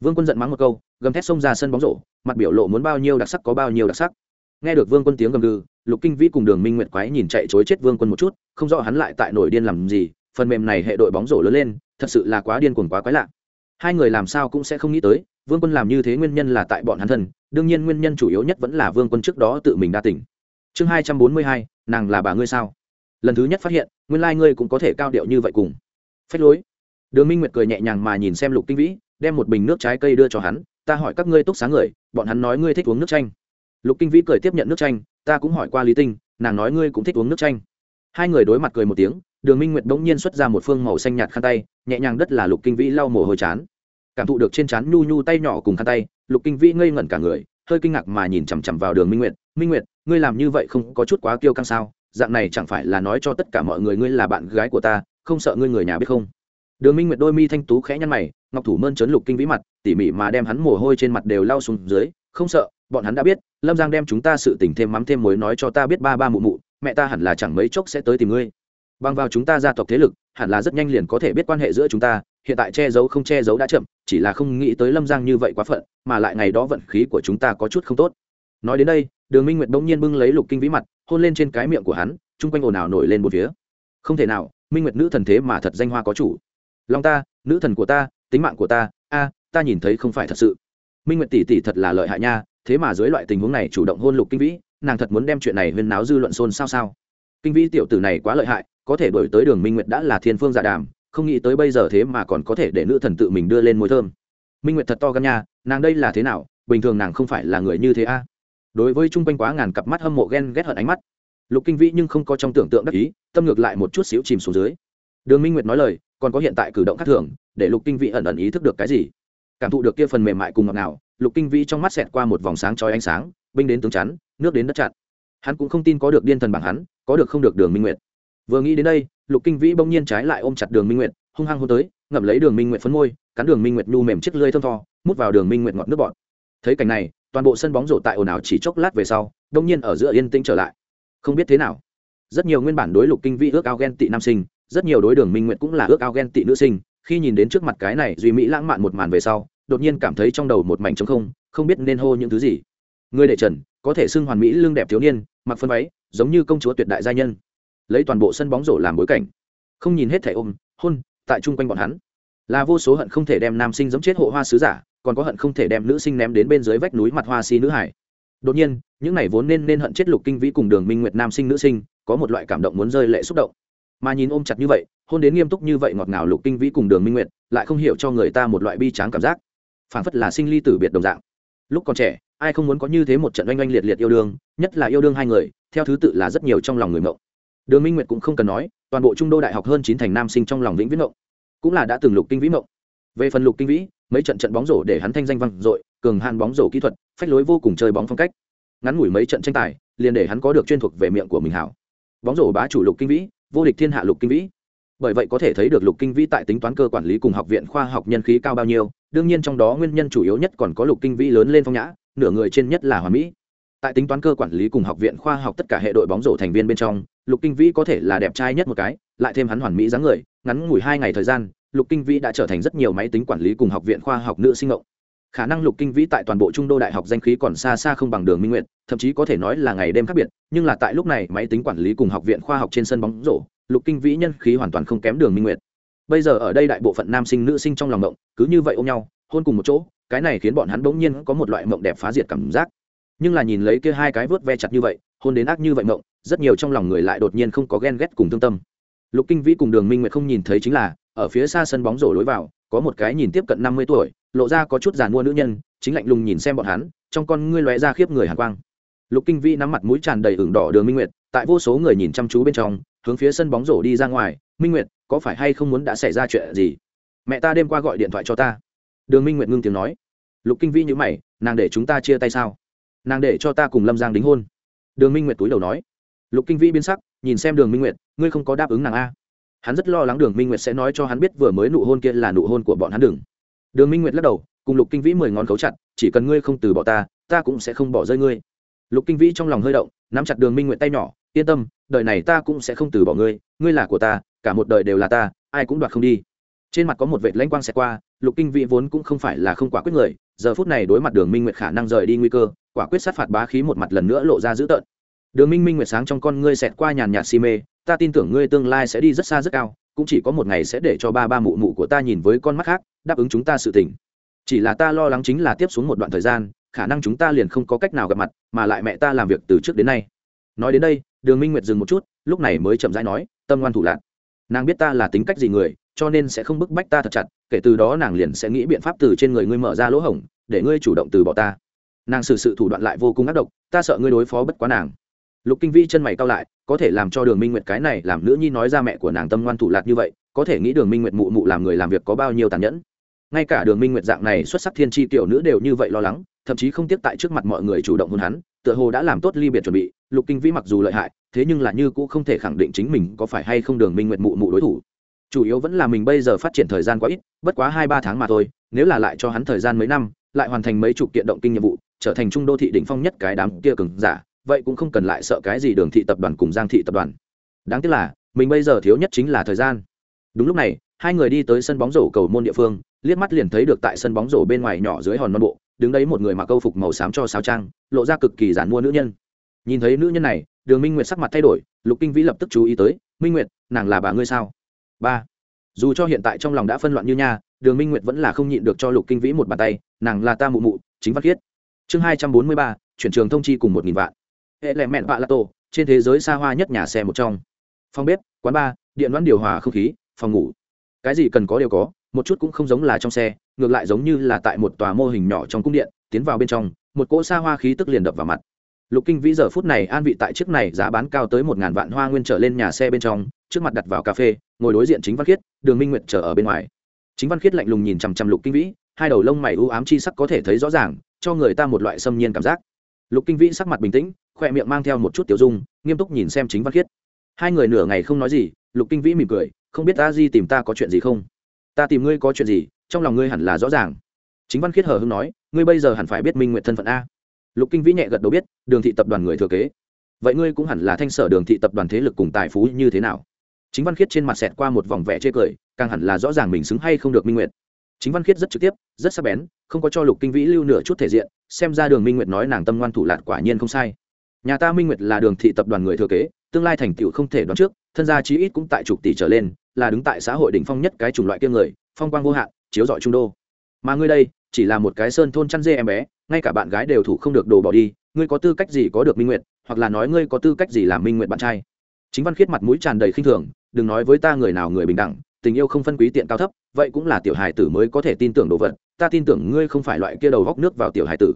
Vương quân giận mắng một câu, gầm thét xông ra sân bóng rổ, mặt biểu lộ muốn bao nhiêu đặc sắc có bao nhiêu đặc sắc nghe được vương quân tiếng gầm gừ, lục kinh vĩ cùng đường minh nguyệt quái nhìn chạy chối chết vương quân một chút, không rõ hắn lại tại nổi điên làm gì, phần mềm này hệ đội bóng rổ lớn lên, thật sự là quá điên cuồng quá quái lạ. Hai người làm sao cũng sẽ không nghĩ tới, vương quân làm như thế nguyên nhân là tại bọn hắn thân, đương nhiên nguyên nhân chủ yếu nhất vẫn là vương quân trước đó tự mình đa tỉnh chương hai trăm bốn mươi hai, nàng là bà ngươi sao? Lần thứ nhất phát hiện, nguyên lai、like、ngươi cũng có thể cao điệu như vậy cùng. Phách lối. Đường minh nguyệt cười nhẹ nhàng mà nhìn xem lục kinh vĩ, đem một bình nước trái cây đưa cho hắn, ta hỏi các ngươi túc sáng người, bọn hắn nói ngươi thích uống nước chanh lục kinh vĩ cười tiếp nhận nước chanh, ta cũng hỏi qua lý tinh, nàng nói ngươi cũng thích uống nước chanh. Hai người đối mặt cười một tiếng, đường minh nguyệt bỗng nhiên xuất ra một phương màu xanh nhạt khăn tay, nhẹ nhàng đất là lục kinh vĩ lau mồ hôi chán. Cảm thụ được trên chán nhu nhu tay nhỏ cùng khăn tay, lục kinh vĩ ngây ngẩn cả người, hơi kinh ngạc mà nhìn chằm chằm vào đường minh nguyệt. Minh nguyệt, ngươi làm như vậy không có chút quá kiêu căng sao? Dạng này chẳng phải là nói cho tất cả mọi người ngươi là bạn gái của ta, không sợ ngươi người nhà biết không? Đường minh nguyệt đôi mi thanh tú khẽ nhăn mày, ngọc thủ mơn trớn lục kinh vĩ mặt, tỉ mỉ mà đem hắn mồ hôi trên mặt đều lau xuống dưới, không sợ bọn hắn đã biết, lâm giang đem chúng ta sự tình thêm mắm thêm muối nói cho ta biết ba ba mụ mụ, mẹ ta hẳn là chẳng mấy chốc sẽ tới tìm ngươi. Bằng vào chúng ta gia tộc thế lực, hẳn là rất nhanh liền có thể biết quan hệ giữa chúng ta, hiện tại che giấu không che giấu đã chậm, chỉ là không nghĩ tới lâm giang như vậy quá phận, mà lại ngày đó vận khí của chúng ta có chút không tốt. Nói đến đây, đường minh nguyệt bỗng nhiên bưng lấy lục kinh vĩ mặt, hôn lên trên cái miệng của hắn, chung quanh ồn ào nổi lên một phía. Không thể nào, minh nguyệt nữ thần thế mà thật danh hoa có chủ. Lòng ta, nữ thần của ta, tính mạng của ta, a, ta nhìn thấy không phải thật sự. Minh nguyệt tỷ tỷ thật là lợi hại nha thế mà dưới loại tình huống này chủ động hôn lục kinh vĩ, nàng thật muốn đem chuyện này huyên náo dư luận xôn xao sao? Kinh vĩ tiểu tử này quá lợi hại, có thể đổi tới đường minh nguyệt đã là thiên phương giả đàm, không nghĩ tới bây giờ thế mà còn có thể để nữ thần tự mình đưa lên môi thơm. Minh nguyệt thật to gan nha, nàng đây là thế nào? Bình thường nàng không phải là người như thế a? Đối với chung quanh quá ngàn cặp mắt hâm mộ ghen ghét hận ánh mắt, lục kinh vĩ nhưng không có trong tưởng tượng đắc ý, tâm ngược lại một chút xíu chìm xuống dưới. Đường minh nguyệt nói lời, còn có hiện tại cử động khác thường, để lục kinh vĩ ẩn ẩn ý thức được cái gì? Cảm thụ được kia phần mềm mại cùng ngọt nào lục kinh vĩ trong mắt xẹt qua một vòng sáng trói ánh sáng, binh đến tướng chắn, nước đến đất chặn. Hắn cũng không tin có được điên thần bằng hắn, có được không được đường minh nguyệt. Vừa nghĩ đến đây, lục kinh vĩ bỗng nhiên trái lại ôm chặt đường minh nguyệt, hung hăng hôn tới, ngậm lấy đường minh nguyệt phấn môi, cắn đường minh nguyệt nhu mềm chiếc lưỡi thơm tho, mút vào đường minh nguyệt ngọt nước bọt. Thấy cảnh này, toàn bộ sân bóng rổ tại ồn ào chỉ chốc lát về sau đông nhiên ở giữa yên tĩnh trở lại. Không biết thế nào. Rất nhiều nguyên bản đối lục kinh vĩ ước ao ghen tị nam sinh, rất nhiều đối đường minh nguyệt cũng là ước ao ghen tị nữ sinh, khi nhìn đến trước mặt cái này duy mỹ lãng mạn một màn về sau đột nhiên cảm thấy trong đầu một mảnh trống không không biết nên hô những thứ gì. Người đệ trần, có thể xưng hoàn mỹ lương đẹp thiếu niên, mặc phân váy, giống như công chúa tuyệt đại gia nhân. Lấy toàn bộ sân bóng rổ làm bối cảnh. Không nhìn hết thẻ ôm, hôn, tại chung quanh bọn hắn. Là vô số hận không thể đem nam sinh giống chết hộ hoa sứ giả, còn có hận không thể đem nữ sinh ném đến bên dưới vách núi mặt hoa si nữ hải. Đột nhiên, những này vốn nên nên hận chết lục kinh vĩ cùng đường minh nguyệt nam sinh nữ sinh, có một loại cảm động muốn rơi lệ xúc động. Mà nhìn ôm chặt như vậy, hôn đến nghiêm túc như vậy ngọt ngào lục kinh vĩ cùng đường minh nguyệt, lại không hiểu cho người ta một loại bi tráng cảm giác phảng phất là sinh ly tử biệt đồng dạng. Lúc còn trẻ, ai không muốn có như thế một trận oanh oanh liệt liệt yêu đương, nhất là yêu đương hai người, theo thứ tự là rất nhiều trong lòng người mộng. Đường minh nguyệt cũng không cần nói, toàn bộ trung đô đại học hơn chín thành nam sinh trong lòng vĩnh viễn mộng. Cũng là đã từng lục kinh vĩ mộng. Về phần lục kinh vĩ, mấy trận trận bóng rổ để hắn thanh danh vang dội, cường hàn bóng rổ kỹ thuật, phách lối vô cùng chơi bóng phong cách. Ngắn ngủi mấy trận tranh tài, liền để hắn có được chuyên thuộc về miệng của mình hảo. Bóng rổ bá chủ lục kinh vĩ, vô địch thiên hạ lục kinh vĩ bởi vậy có thể thấy được lục kinh vĩ tại tính toán cơ quản lý cùng học viện khoa học nhân khí cao bao nhiêu, đương nhiên trong đó nguyên nhân chủ yếu nhất còn có lục kinh vĩ lớn lên phong nhã, nửa người trên nhất là hòa mỹ. Tại tính toán cơ quản lý cùng học viện khoa học tất cả hệ đội bóng rổ thành viên bên trong, lục kinh vĩ có thể là đẹp trai nhất một cái, lại thêm hắn hoàn mỹ dáng người, ngắn ngủi hai ngày thời gian, lục kinh vĩ đã trở thành rất nhiều máy tính quản lý cùng học viện khoa học nữ sinh ngộng khả năng lục kinh vĩ tại toàn bộ trung đô đại học danh khí còn xa xa không bằng đường minh nguyện thậm chí có thể nói là ngày đêm khác biệt, nhưng là tại lúc này máy tính quản lý cùng học viện khoa học trên sân bóng rổ lục kinh vĩ nhân khí hoàn toàn không kém đường minh nguyệt. Bây giờ ở đây đại bộ phận nam sinh nữ sinh trong lòng mộng cứ như vậy ôm nhau, hôn cùng một chỗ, cái này khiến bọn hắn bỗng nhiên có một loại mộng đẹp phá diệt cảm giác. Nhưng là nhìn lấy kia hai cái vớt ve chặt như vậy, hôn đến ác như vậy mộng, rất nhiều trong lòng người lại đột nhiên không có ghen ghét cùng thương tâm. Lục kinh vĩ cùng đường minh nguyệt không nhìn thấy chính là, ở phía xa sân bóng rổ lối vào, có một cái nhìn tiếp cận năm mươi tuổi, lộ ra có chút giàn mua nữ nhân, chính lạnh lùng nhìn xem bọn hắn, trong con ngươi lóe ra khiếp người hàn quang. Lục kinh vĩ nắm mặt mũi tràn đầy ửng đỏ đường minh nguyệt, tại vô số người nhìn chăm chú bên trong hướng phía sân bóng rổ đi ra ngoài, minh nguyệt, có phải hay không muốn đã xảy ra chuyện gì? Mẹ ta đêm qua gọi điện thoại cho ta. Đường minh nguyệt ngưng tiếng nói. Lục kinh vĩ nhữ mày, nàng để chúng ta chia tay sao? Nàng để cho ta cùng lâm giang đính hôn. Đường minh nguyệt túi đầu nói. Lục kinh vĩ biến sắc, nhìn xem đường minh nguyệt, ngươi không có đáp ứng nàng a? Hắn rất lo lắng đường minh nguyệt sẽ nói cho hắn biết vừa mới nụ hôn kia là nụ hôn của bọn hắn đừng. Đường minh nguyệt lắc đầu, cùng lục kinh vĩ mười ngón khấu chặt, chỉ cần ngươi không từ bỏ ta ta cũng sẽ không bỏ rơi ngươi. Lục kinh vĩ trong lòng hơi động, nắm chặt đường minh nguyệt tay nhỏ yên tâm, đời này ta cũng sẽ không từ bỏ ngươi ngươi là của ta, cả một đời đều là ta, ai cũng đoạt không đi. Trên mặt có một vệt lãnh quang xẹt qua, lục kinh vĩ vốn cũng không phải là không quả quyết người, giờ phút này đối mặt đường minh nguyệt khả năng rời đi nguy cơ, quả quyết sát phạt bá khí một mặt lần nữa lộ ra dữ tợn. Đường minh minh nguyệt sáng trong con ngươi xẹt qua nhàn nhạt si mê, ta tin tưởng ngươi tương lai sẽ đi rất xa rất cao, cũng chỉ có một ngày sẽ để cho ba ba mụ mụ của ta nhìn với con mắt khác, đáp ứng chúng ta sự tình. Chỉ là ta lo lắng chính là tiếp xuống một đoạn thời gian, khả năng chúng ta liền không có cách nào gặp mặt, mà lại mẹ ta làm việc từ trước đến nay. Nói đến đây đường minh nguyệt dừng một chút, lúc này mới chậm rãi nói, tâm ngoan thủ lạc. Nàng biết ta là tính cách gì người, cho nên sẽ không bức bách ta thật chặt, kể từ đó nàng liền sẽ nghĩ biện pháp từ trên người ngươi mở ra lỗ hổng, để ngươi chủ động từ bỏ ta. Nàng xử sự thủ đoạn lại vô cùng ác độc, ta sợ ngươi đối phó bất quá nàng. Lục kinh vi chân mày cao lại, có thể làm cho đường minh nguyệt cái này làm nữ nhi nói ra mẹ của nàng tâm ngoan thủ lạc như vậy, có thể nghĩ đường minh nguyệt mụ mụ làm người làm việc có bao nhiêu tàn nhẫn? Ngay cả đường minh nguyệt dạng này xuất sắc thiên tri tiểu nữ đều như vậy lo lắng, thậm chí không tiếp tại trước mặt mọi người chủ động hôn hắn tựa hồ đã làm tốt ly biệt chuẩn bị, lục kinh vĩ mặc dù lợi hại, thế nhưng là như cũng không thể khẳng định chính mình có phải hay không đường minh nguyệt mụ mụ đối thủ. Chủ yếu vẫn là mình bây giờ phát triển thời gian quá ít, bất quá hai ba tháng mà thôi, nếu là lại cho hắn thời gian mấy năm, lại hoàn thành mấy chục kiện động kinh nhiệm vụ, trở thành trung đô thị đỉnh phong nhất cái đám kia cừng giả, vậy cũng không cần lại sợ cái gì đường thị tập đoàn cùng giang thị tập đoàn. Đáng tiếc là, mình bây giờ thiếu nhất chính là thời gian. Đúng lúc này, hai người đi tới sân bóng rổ cầu môn địa phương, liếc mắt liền thấy được tại sân bóng rổ bên ngoài nhỏ dưới hòn non bộ đứng đấy một người mặc câu phục màu xám cho sao trang, lộ ra cực kỳ giản mua nữ nhân. Nhìn thấy nữ nhân này, đường minh nguyệt sắc mặt thay đổi, lục kinh vĩ lập tức chú ý tới, minh nguyệt, nàng là bà ngươi sao? Ba. Dù cho hiện tại trong lòng đã phân loạn như nha, đường minh nguyệt vẫn là không nhịn được cho lục kinh vĩ một bàn tay, nàng là ta mụ mụ, chính văn khiết. Chương hai trăm bốn mươi ba, chuyển trường thông chi cùng một nghìn vạn. Hệ lệ mẹn vạ la tổ, trên thế giới xa hoa nhất nhà xe một trong. Phòng bếp, quán bar, điện đoán điều hòa không khí, phòng ngủ. Cái gì cần có đều có, một chút cũng không giống là trong xe ngược lại giống như là tại một tòa mô hình nhỏ trong cung điện, tiến vào bên trong, một cỗ xa hoa khí tức liền đập vào mặt. Lục kinh vĩ giờ phút này an vị tại chiếc này giá bán cao tới một ngàn vạn hoa nguyên trở lên nhà xe bên trong, trước mặt đặt vào cà phê, ngồi đối diện chính văn khiết, đường minh nguyệt chờ ở bên ngoài. Chính văn khiết lạnh lùng nhìn chằm chằm lục kinh vĩ, hai đầu lông mày u ám chi sắc có thể thấy rõ ràng, cho người ta một loại xâm nhiên cảm giác. Lục kinh vĩ sắc mặt bình tĩnh khỏe miệng mang theo một chút tiểu dung, nghiêm túc nhìn xem chính văn khiết. Hai người nửa ngày không nói gì, lục kinh vĩ mỉm cười, không biết ta di tìm ta có chuyện gì không? Ta tìm ngươi có chuyện gì trong lòng ngươi hẳn là rõ ràng. Chính văn khiết hờ hưng nói, ngươi bây giờ hẳn phải biết minh nguyện thân phận a. Lục kinh vĩ nhẹ gật đầu biết, đường thị tập đoàn người thừa kế. Vậy ngươi cũng hẳn là thanh sở đường thị tập đoàn thế lực cùng tài phú như thế nào? Chính văn khiết trên mặt xẹt qua một vòng vẻ chê cười, càng hẳn là rõ ràng mình xứng hay không được minh nguyệt. Chính văn khiết rất trực tiếp, rất sắc bén, không có cho lục kinh vĩ lưu nửa chút thể diện, xem ra đường minh nguyệt nói nàng tâm ngoan thủ lạt quả nhiên không sai. Nhà ta minh nguyệt là đường thị tập đoàn người thừa kế, tương lai thành tựu không thể đoán trước, thân gia chí ít cũng tại chục tỷ trở lên, là đứng tại xã hội đỉnh phong nhất cái chủng loại kia người, phong quang vô hạn chiếu dọi trung đô. Mà ngươi đây, chỉ là một cái sơn thôn chăn dê em bé, ngay cả bạn gái đều thủ không được đồ bỏ đi, ngươi có tư cách gì có được minh nguyệt, hoặc là nói ngươi có tư cách gì làm minh nguyện bạn trai? Chính văn khiết mặt mũi tràn đầy khinh thường, đừng nói với ta người nào người bình đẳng, tình yêu không phân quý tiện cao thấp, vậy cũng là tiểu hài tử mới có thể tin tưởng đồ vật, ta tin tưởng ngươi không phải loại kia đầu góc nước vào tiểu hài tử.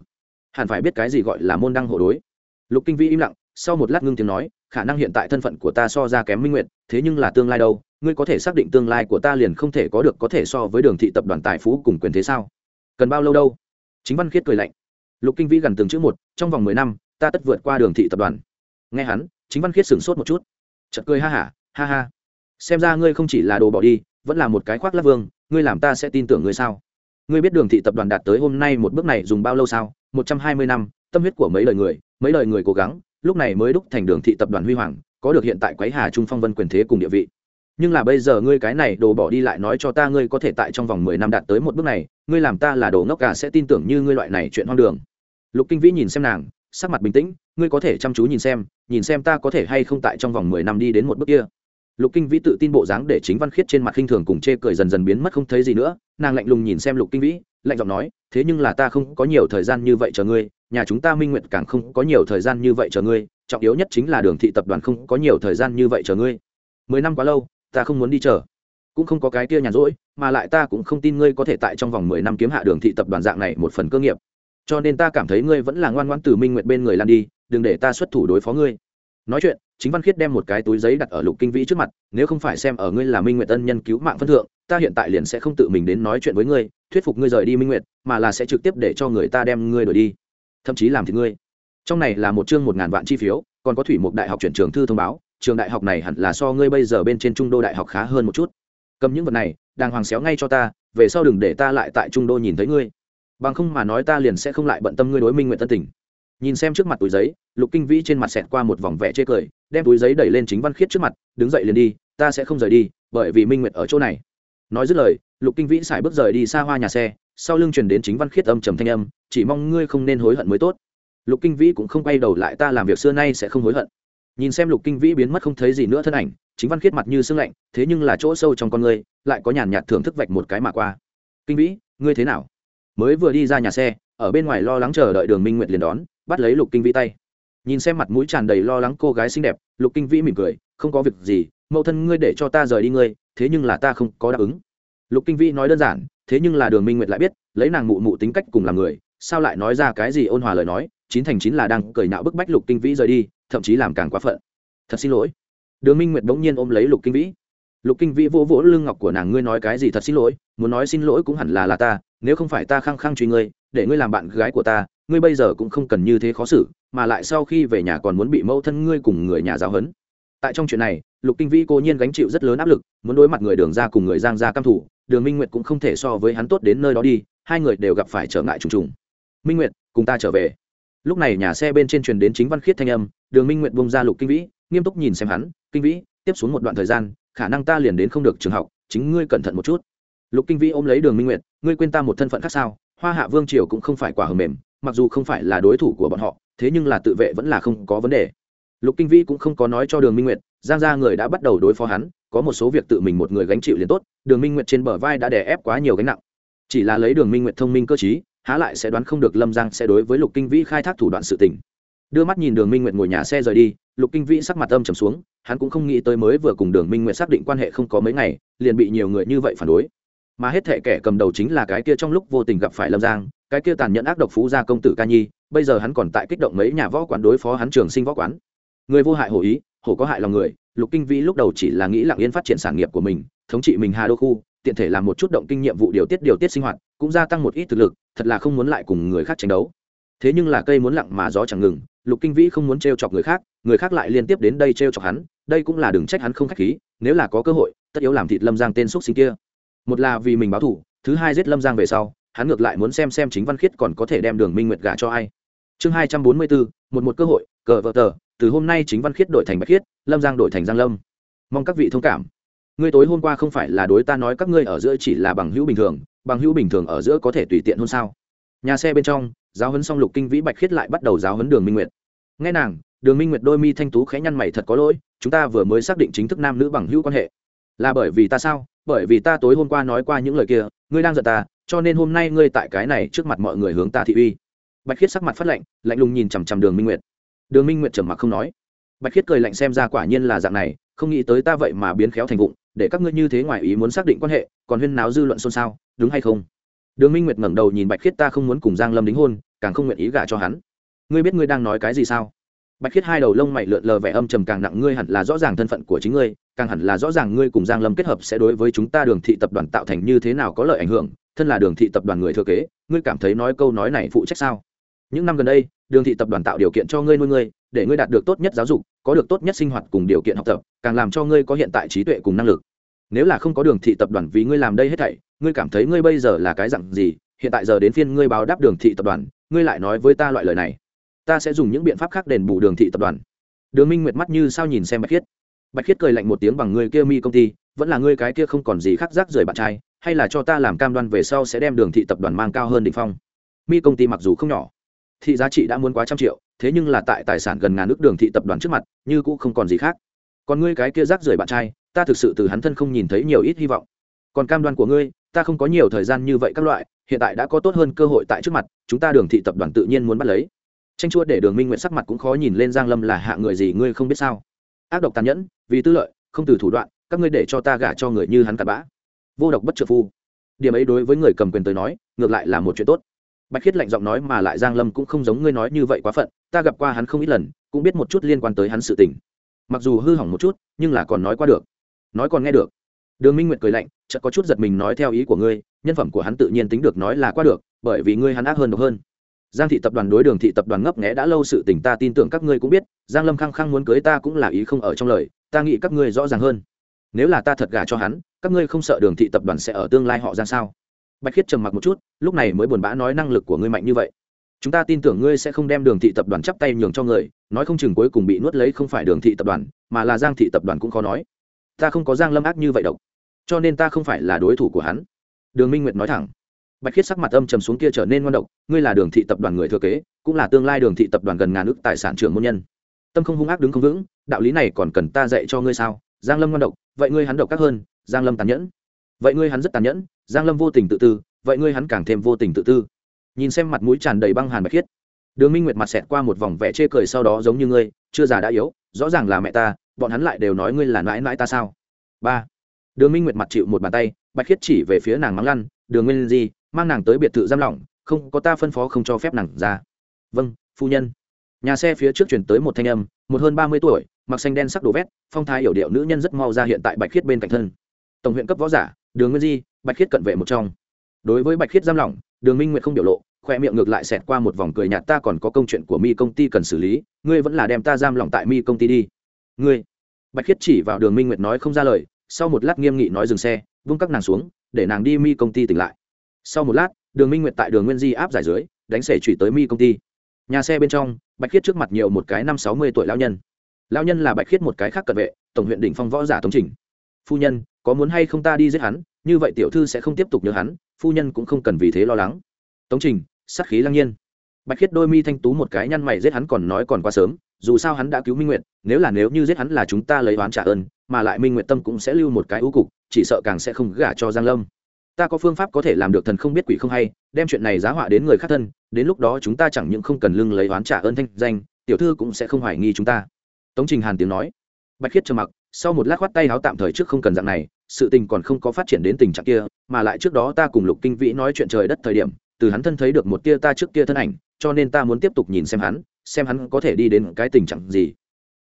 Hẳn phải biết cái gì gọi là môn đăng hộ đối. Lục kinh vĩ im lặng, sau một lát ngưng tiếng nói, khả năng hiện tại thân phận của ta so ra kém minh nguyện thế nhưng là tương lai đâu ngươi có thể xác định tương lai của ta liền không thể có được có thể so với đường thị tập đoàn tài phú cùng quyền thế sao? Cần bao lâu đâu? Chính văn khiết cười lạnh. Lục kinh vĩ gần từng chữ một, trong vòng mười năm, ta tất vượt qua đường thị tập đoàn. Nghe hắn, chính văn khiết sửng sốt một chút. Chật cười ha hả, ha ha. Xem ra ngươi không chỉ là đồ bỏ đi, vẫn là một cái khoác lắp vương, ngươi làm ta sẽ tin tưởng ngươi sao? Ngươi biết đường thị tập đoàn đạt tới hôm nay một bước này dùng bao lâu sao? Một trăm hai mươi năm, tâm huyết của mấy lời người, mấy lời người cố gắng, lúc này mới đúc thành đường thị tập đoàn huy hoàng, có được hiện tại quái hà trung phong vân quyền thế cùng địa vị nhưng là bây giờ ngươi cái này đồ bỏ đi lại nói cho ta ngươi có thể tại trong vòng mười năm đạt tới một bước này, ngươi làm ta là đồ ngốc cả sẽ tin tưởng như ngươi loại này chuyện hoang đường. Lục kinh vĩ nhìn xem nàng, sắc mặt bình tĩnh, ngươi có thể chăm chú nhìn xem nhìn xem ta có thể hay không tại trong vòng mười năm đi đến một bước kia. Lục kinh vĩ tự tin bộ dáng để chính văn khiết trên mặt khinh thường cùng chê cười dần dần biến mất không thấy gì nữa, nàng lạnh lùng nhìn xem lục kinh vĩ, lạnh giọng nói, thế nhưng là ta không có nhiều thời gian như vậy chờ ngươi, nhà chúng ta minh nguyện càng không có nhiều thời gian như vậy chờ ngươi, trọng yếu nhất chính là đường thị tập đoàn không có nhiều thời gian như vậy chờ ngươi. Mười năm quá lâu ta không muốn đi chờ. Cũng không có cái kia nhàn rỗi mà lại ta cũng không tin ngươi có thể tại trong vòng mười năm kiếm hạ đường thị tập đoàn dạng này một phần cơ nghiệp. Cho nên ta cảm thấy ngươi vẫn là ngoan ngoãn từ minh nguyện bên người lan đi đừng để ta xuất thủ đối phó ngươi. Nói chuyện chính văn khiết đem một cái túi giấy đặt ở lục kinh vĩ trước mặt nếu không phải xem ở ngươi là minh nguyện ân nhân cứu mạng phân thượng ta hiện tại liền sẽ không tự mình đến nói chuyện với ngươi thuyết phục ngươi rời đi minh nguyện, mà là sẽ trực tiếp để cho người ta đem ngươi đổi đi. Thậm chí làm thì ngươi. Trong này là một chương một ngàn vạn chi phiếu còn có thủy mục đại học chuyển trường thư thông báo trường đại học này hẳn là so ngươi bây giờ bên trên trung đô đại học khá hơn một chút. Cầm những vật này, đàng hoàng xéo ngay cho ta, về sau đừng để ta lại tại trung đô nhìn thấy ngươi. Bằng không mà nói ta liền sẽ không lại bận tâm ngươi đối minh nguyện tân tình nhìn xem trước mặt túi giấy, lục kinh vĩ trên mặt xẹt qua một vòng vẽ chê cười, đem túi giấy đẩy lên chính văn khiết trước mặt, đứng dậy liền đi, ta sẽ không rời đi, bởi vì minh nguyệt ở chỗ này. Nói dứt lời, lục kinh vĩ xài bước rời đi xa hoa nhà xe, sau lưng truyền đến chính văn khiết âm trầm thanh âm, chỉ mong ngươi không nên hối hận mới tốt. Lục kinh vĩ cũng không quay đầu lại, ta làm việc xưa nay sẽ không hối hận nhìn xem lục kinh vĩ biến mất không thấy gì nữa thân ảnh, chính văn khiết mặt như sưng lạnh, thế nhưng là chỗ sâu trong con ngươi lại có nhàn nhạt thưởng thức vạch một cái mà qua. Kinh vĩ, ngươi thế nào? Mới vừa đi ra nhà xe, ở bên ngoài lo lắng chờ đợi đường minh nguyệt liền đón, bắt lấy lục kinh vĩ tay. Nhìn xem mặt mũi tràn đầy lo lắng cô gái xinh đẹp, lục kinh vĩ mỉm cười, không có việc gì, mẫu thân ngươi để cho ta rời đi ngươi, thế nhưng là ta không có đáp ứng. Lục kinh vĩ nói đơn giản, thế nhưng là đường minh nguyệt lại biết, lấy nàng mụ mụ tính cách cùng làm người, sao lại nói ra cái gì ôn hòa lời nói, chín thành chín là đang cười nạo bức bách lục kinh vĩ rời đi thậm chí làm càng quá phận. Thật xin lỗi. Đường minh nguyệt bỗng nhiên ôm lấy lục kinh vĩ. Lục kinh vĩ vỗ vỗ lưng ngọc của nàng, ngươi nói cái gì thật xin lỗi, muốn nói xin lỗi cũng hẳn là là ta, nếu không phải ta khăng khăng truy ngươi, để ngươi làm bạn gái của ta, ngươi bây giờ cũng không cần như thế khó xử, mà lại sau khi về nhà còn muốn bị mẫu thân ngươi cùng người nhà giáo hấn. Tại trong chuyện này, lục kinh vĩ cố nhiên gánh chịu rất lớn áp lực, muốn đối mặt người đường ra cùng người giang ra căm thủ, đường minh nguyệt cũng không thể so với hắn tốt đến nơi đó đi, hai người đều gặp phải trở ngại trùng trùng. Minh nguyệt, cùng ta trở về lúc này nhà xe bên trên truyền đến chính văn khiết thanh âm, đường minh nguyện bông ra lục kinh vĩ, nghiêm túc nhìn xem hắn, kinh vĩ, tiếp xuống một đoạn thời gian, khả năng ta liền đến không được trường học, chính ngươi cẩn thận một chút. Lục kinh vĩ ôm lấy đường minh nguyện ngươi quên ta một thân phận khác sao? Hoa hạ vương triều cũng không phải quả hờ mềm, mặc dù không phải là đối thủ của bọn họ, thế nhưng là tự vệ vẫn là không có vấn đề. Lục kinh vĩ cũng không có nói cho đường minh nguyệt, giang ra người đã bắt đầu đối phó hắn, có một số việc tự mình một người gánh chịu liền tốt, đường minh nguyệt trên bờ vai đã đè ép quá nhiều gánh nặng. Chỉ là lấy đường minh nguyệt thông minh cơ t há lại sẽ đoán không được lâm giang sẽ đối với lục kinh vĩ khai thác thủ đoạn sự tình. Đưa mắt nhìn đường minh nguyệt ngồi nhà xe rời đi, lục kinh vĩ sắc mặt âm trầm xuống, hắn cũng không nghĩ tới mới vừa cùng đường minh nguyệt xác định quan hệ không có mấy ngày, liền bị nhiều người như vậy phản đối. Mà hết thệ kẻ cầm đầu chính là cái kia trong lúc vô tình gặp phải lâm giang, cái kia tàn nhẫn ác độc phú gia công tử ca nhi, bây giờ hắn còn tại kích động mấy nhà võ quán đối phó hắn trường sinh võ quán. Người vô hại hổ ý, hổ có hại lòng người, lục kinh vĩ lúc đầu chỉ là nghĩ lặng yên phát triển sản nghiệp của mình, thống trị mình hà đô khu tiện thể làm một chút động kinh nghiệm vụ điều tiết điều tiết sinh hoạt, cũng gia tăng một ít thực lực, thật là không muốn lại cùng người khác tranh đấu. Thế nhưng là cây muốn lặng mà gió chẳng ngừng, lục kinh vĩ không muốn t chọc người khác người khác lại liên tiếp đến đây t chọc hắn, đây cũng là đừng trách hắn không k h á c h khí, nếu là có cơ hội, tất yếu làm thịt lâm giang tên x u ấ t sinh kia. Một là vì mình báo thủ thứ hai giết lâm giang về sau, hắn ngược lại muốn xem xem chính văn khiết còn có thể đem đường minh nguyệt gả cho ai. Chương hai trăm bốn mươi bốn, một một cơ hội, cờ vợ tờ, từ hôm nay chính văn khiết đổi thành bạch khiết, lâm giang đổi thành giang lâm. Mong các vị thông cảm ngươi tối hôm qua không phải là đối ta nói các ngươi ở giữa chỉ là bằng hữu bình thường, bằng hữu bình thường ở giữa có thể tùy tiện hôn sao? Nhà xe bên trong, giáo huấn xong lục kinh vĩ bạch khiết lại bắt đầu giáo huấn đường minh nguyệt. Nghe nàng, đường minh nguyệt đôi mi thanh tú khẽ nhăn mày thật có lỗi, chúng ta vừa mới xác định chính thức nam nữ bằng hữu quan hệ. Là bởi vì ta sao? Bởi vì ta tối hôm qua nói qua những lời kia, ngươi đang giận ta, cho nên hôm nay ngươi tại cái này trước mặt mọi người hướng ta thị uy. Bạch khiết sắc mặt phát lạnh lạnh lùng nhìn chằm chằm đường minh nguyệt. Đường minh nguyệt trầm mặc không nói. Bạch khiết cười lạnh xem ra quả nhiên là dạng này, không nghĩ tới ta vậy mà biến khéo thành vụng để các ngươi như thế ngoài ý muốn xác định quan hệ, còn huyên náo dư luận xôn xao, đúng hay không? Đường minh nguyệt ngẩng đầu nhìn bạch khiết ta không muốn cùng giang lâm đính hôn, càng không nguyện ý gả cho hắn. Ngươi biết ngươi đang nói cái gì sao? Bạch khiết hai đầu lông mày lượn lờ vẻ âm trầm càng nặng, ngươi hẳn là rõ ràng thân phận của chính ngươi, càng hẳn là rõ ràng ngươi cùng giang lâm kết hợp sẽ đối với chúng ta đường thị tập đoàn tạo thành như thế nào có lợi ảnh hưởng, thân là đường thị tập đoàn người thừa kế, ngươi cảm thấy nói câu nói này phụ trách sao? Những năm gần đây, đường thị tập đoàn tạo điều kiện cho ngươi nuôi ngươi, để ngươi đạt được tốt nhất giáo dục, có được tốt nhất sinh hoạt cùng điều kiện học tập, càng làm cho ngươi có hiện tại trí tuệ cùng năng lực nếu là không có đường thị tập đoàn vì ngươi làm đây hết thảy, ngươi cảm thấy ngươi bây giờ là cái dặn gì? Hiện tại giờ đến phiên ngươi báo đáp đường thị tập đoàn, ngươi lại nói với ta loại lời này. Ta sẽ dùng những biện pháp khác đền bù đường thị tập đoàn. Đường minh nguyệt mắt như sao nhìn xem bạch khiết. Bạch khiết cười lạnh một tiếng bằng người kia mi công ty, vẫn là ngươi cái kia không còn gì khác rác rời bạn trai, hay là cho ta làm cam đoan về sau sẽ đem đường thị tập đoàn mang cao hơn đ ỉ n h phong. Mi công ty mặc dù không nhỏ, thị giá trị đã muốn quá trăm triệu, thế nhưng là tại tài sản gần ngàn nước đường thị tập đoàn trước mặt, như cũng không còn gì khác. Còn ngươi cái kia rác rời bạn trai ta thực sự từ hắn thân không nhìn thấy nhiều ít hy vọng. Còn cam đoan của ngươi, ta không có nhiều thời gian như vậy các loại, hiện tại đã có tốt hơn cơ hội tại trước mặt, chúng ta đường thị tập đoàn tự nhiên muốn bắt lấy. Tranh chua để đường minh nguyện sắc mặt cũng khó nhìn lên giang lâm là hạ người gì ngươi không biết sao. Ác độc tàn nhẫn, vì tư lợi, không từ thủ đoạn, các ngươi để cho ta gả cho người như hắn cặn bã. Vô độc bất trợ phu. Điểm ấy đối với người cầm quyền tới nói, ngược lại là một chuyện tốt. Bạch khiết lạnh giọng nói mà lại giang lâm cũng không giống ngươi nói như vậy quá phận, ta gặp qua hắn không ít lần, cũng biết một chút liên quan tới hắn sự tình. Mặc dù hư hỏng một chút, nhưng là còn nói qua được nói còn nghe được. Đường minh nguyệt cười lạnh, chợt có chút giật mình nói theo ý của ngươi, nhân phẩm của hắn tự nhiên tính được nói là qua được, bởi vì ngươi hắn ác hơn độc hơn. Giang thị tập đoàn đối đường thị tập đoàn ngấp nghẽ đã lâu sự tình ta tin tưởng các ngươi cũng biết, giang lâm khăng khăng muốn cưới ta cũng là ý không ở trong lời, ta nghĩ các ngươi rõ ràng hơn. Nếu là ta thật gả cho hắn, các ngươi không sợ đường thị tập đoàn sẽ ở tương lai họ ra sao? Bạch khiết trầm mặc một chút, lúc này mới buồn bã nói năng lực của ngươi mạnh như vậy. Chúng ta tin tưởng ngươi sẽ không đem đường thị tập đoàn chắp tay nhường cho người, nói không chừng cuối cùng bị nuốt lấy không phải đường thị tập đoàn, mà là giang thị tập đoàn cũng khó nói ta không có giang lâm ác như vậy độc. Cho nên ta không phải là đối thủ của hắn. Đường minh nguyệt nói thẳng. Bạch khiết sắc mặt âm trầm xuống kia trở nên ngon độc, ngươi là đường thị tập đoàn người thừa kế, cũng là tương lai đường thị tập đoàn gần ngàn ước tài sản trưởng môn nhân. Tâm không hung ác đứng không vững, đạo lý này còn cần ta dạy cho ngươi sao? Giang lâm ngon độc, vậy ngươi hắn độc các hơn, giang lâm tàn nhẫn. Vậy ngươi hắn rất tàn nhẫn, giang lâm vô tình tự tư, vậy ngươi hắn càng thêm vô tình tự tư. Nhìn xem mặt mũi tràn đầy băng hàn bạch khiết, đường minh nguyệt mặt xẹt qua một vòng vẻ chê cười sau đó giống như ngươi, chưa già đã yếu, rõ ràng là mẹ ta bọn hắn lại đều nói ngươi là mãi mãi ta sao? Ba. Đường minh nguyệt mặt chịu một bàn tay, bạch khiết chỉ về phía nàng mắng lăn, đường nguyên di, mang nàng tới biệt thự giam lỏng, không có ta phân phó không cho phép nàng ra. Vâng phu nhân. Nhà xe phía trước chuyển tới một thanh âm, một hơn ba mươi tuổi, mặc xanh đen sắc đồ vét, phong thái hiểu điệu nữ nhân rất mau ra hiện tại bạch khiết bên cạnh thân. Tổng huyện cấp võ giả, đường nguyên di, bạch khiết cận vệ một trong. Đối với bạch khiết giam lỏng, đường minh nguyệt không biểu lộ, khoe miệng ngược lại xẹt qua một vòng cười nhạt, ta còn có công chuyện của mi công ty cần xử lý, ngươi vẫn là đem ta giam lỏng tại mi công ty đi ngươi. Bạch khiết chỉ vào đường minh nguyệt nói không ra lời, sau một lát nghiêm nghị nói dừng xe, vung các nàng xuống, để nàng đi mi công ty tỉnh lại. Sau một lát, đường minh nguyệt tại đường nguyên di áp giải dưới, đánh xẻ trụy tới mi công ty. Nhà xe bên trong, bạch khiết trước mặt nhiều một cái năm sáu mươi tuổi lão nhân. Lão nhân là bạch khiết một cái khác cận vệ, tổng huyện đỉnh phong võ giả tống trình. Phu nhân, có muốn hay không ta đi giết hắn? Như vậy tiểu thư sẽ không tiếp tục nhớ hắn, phu nhân cũng không cần vì thế lo lắng. Tống trình, sát khí lăng nhiên. Bạch khiết đôi mi thanh tú một cái nhăn mày giết hắn còn nói còn quá sớm dù sao hắn đã cứu minh nguyệt, nếu là nếu như giết hắn là chúng ta lấy oán trả ơn, mà lại minh nguyệt tâm cũng sẽ lưu một cái ưu cục, chỉ sợ càng sẽ không gả cho giang lâm. Ta có phương pháp có thể làm được thần không biết quỷ không hay, đem chuyện này giá họa đến người khác thân, đến lúc đó chúng ta chẳng những không cần lưng lấy oán trả ơn thanh danh, tiểu thư cũng sẽ không hoài nghi chúng ta. Tống trình hàn tiếng nói. Bạch khiết trầm mặc, sau một lát khoát tay áo tạm thời trước không cần dạng này, sự tình còn không có phát triển đến tình trạng kia, mà lại trước đó ta cùng lục kinh vĩ nói chuyện trời đất thời điểm, từ hắn thân thấy được một tia ta trước kia thân ảnh, cho nên ta muốn tiếp tục nhìn xem hắn xem hắn có thể đi đến cái tình trạng gì.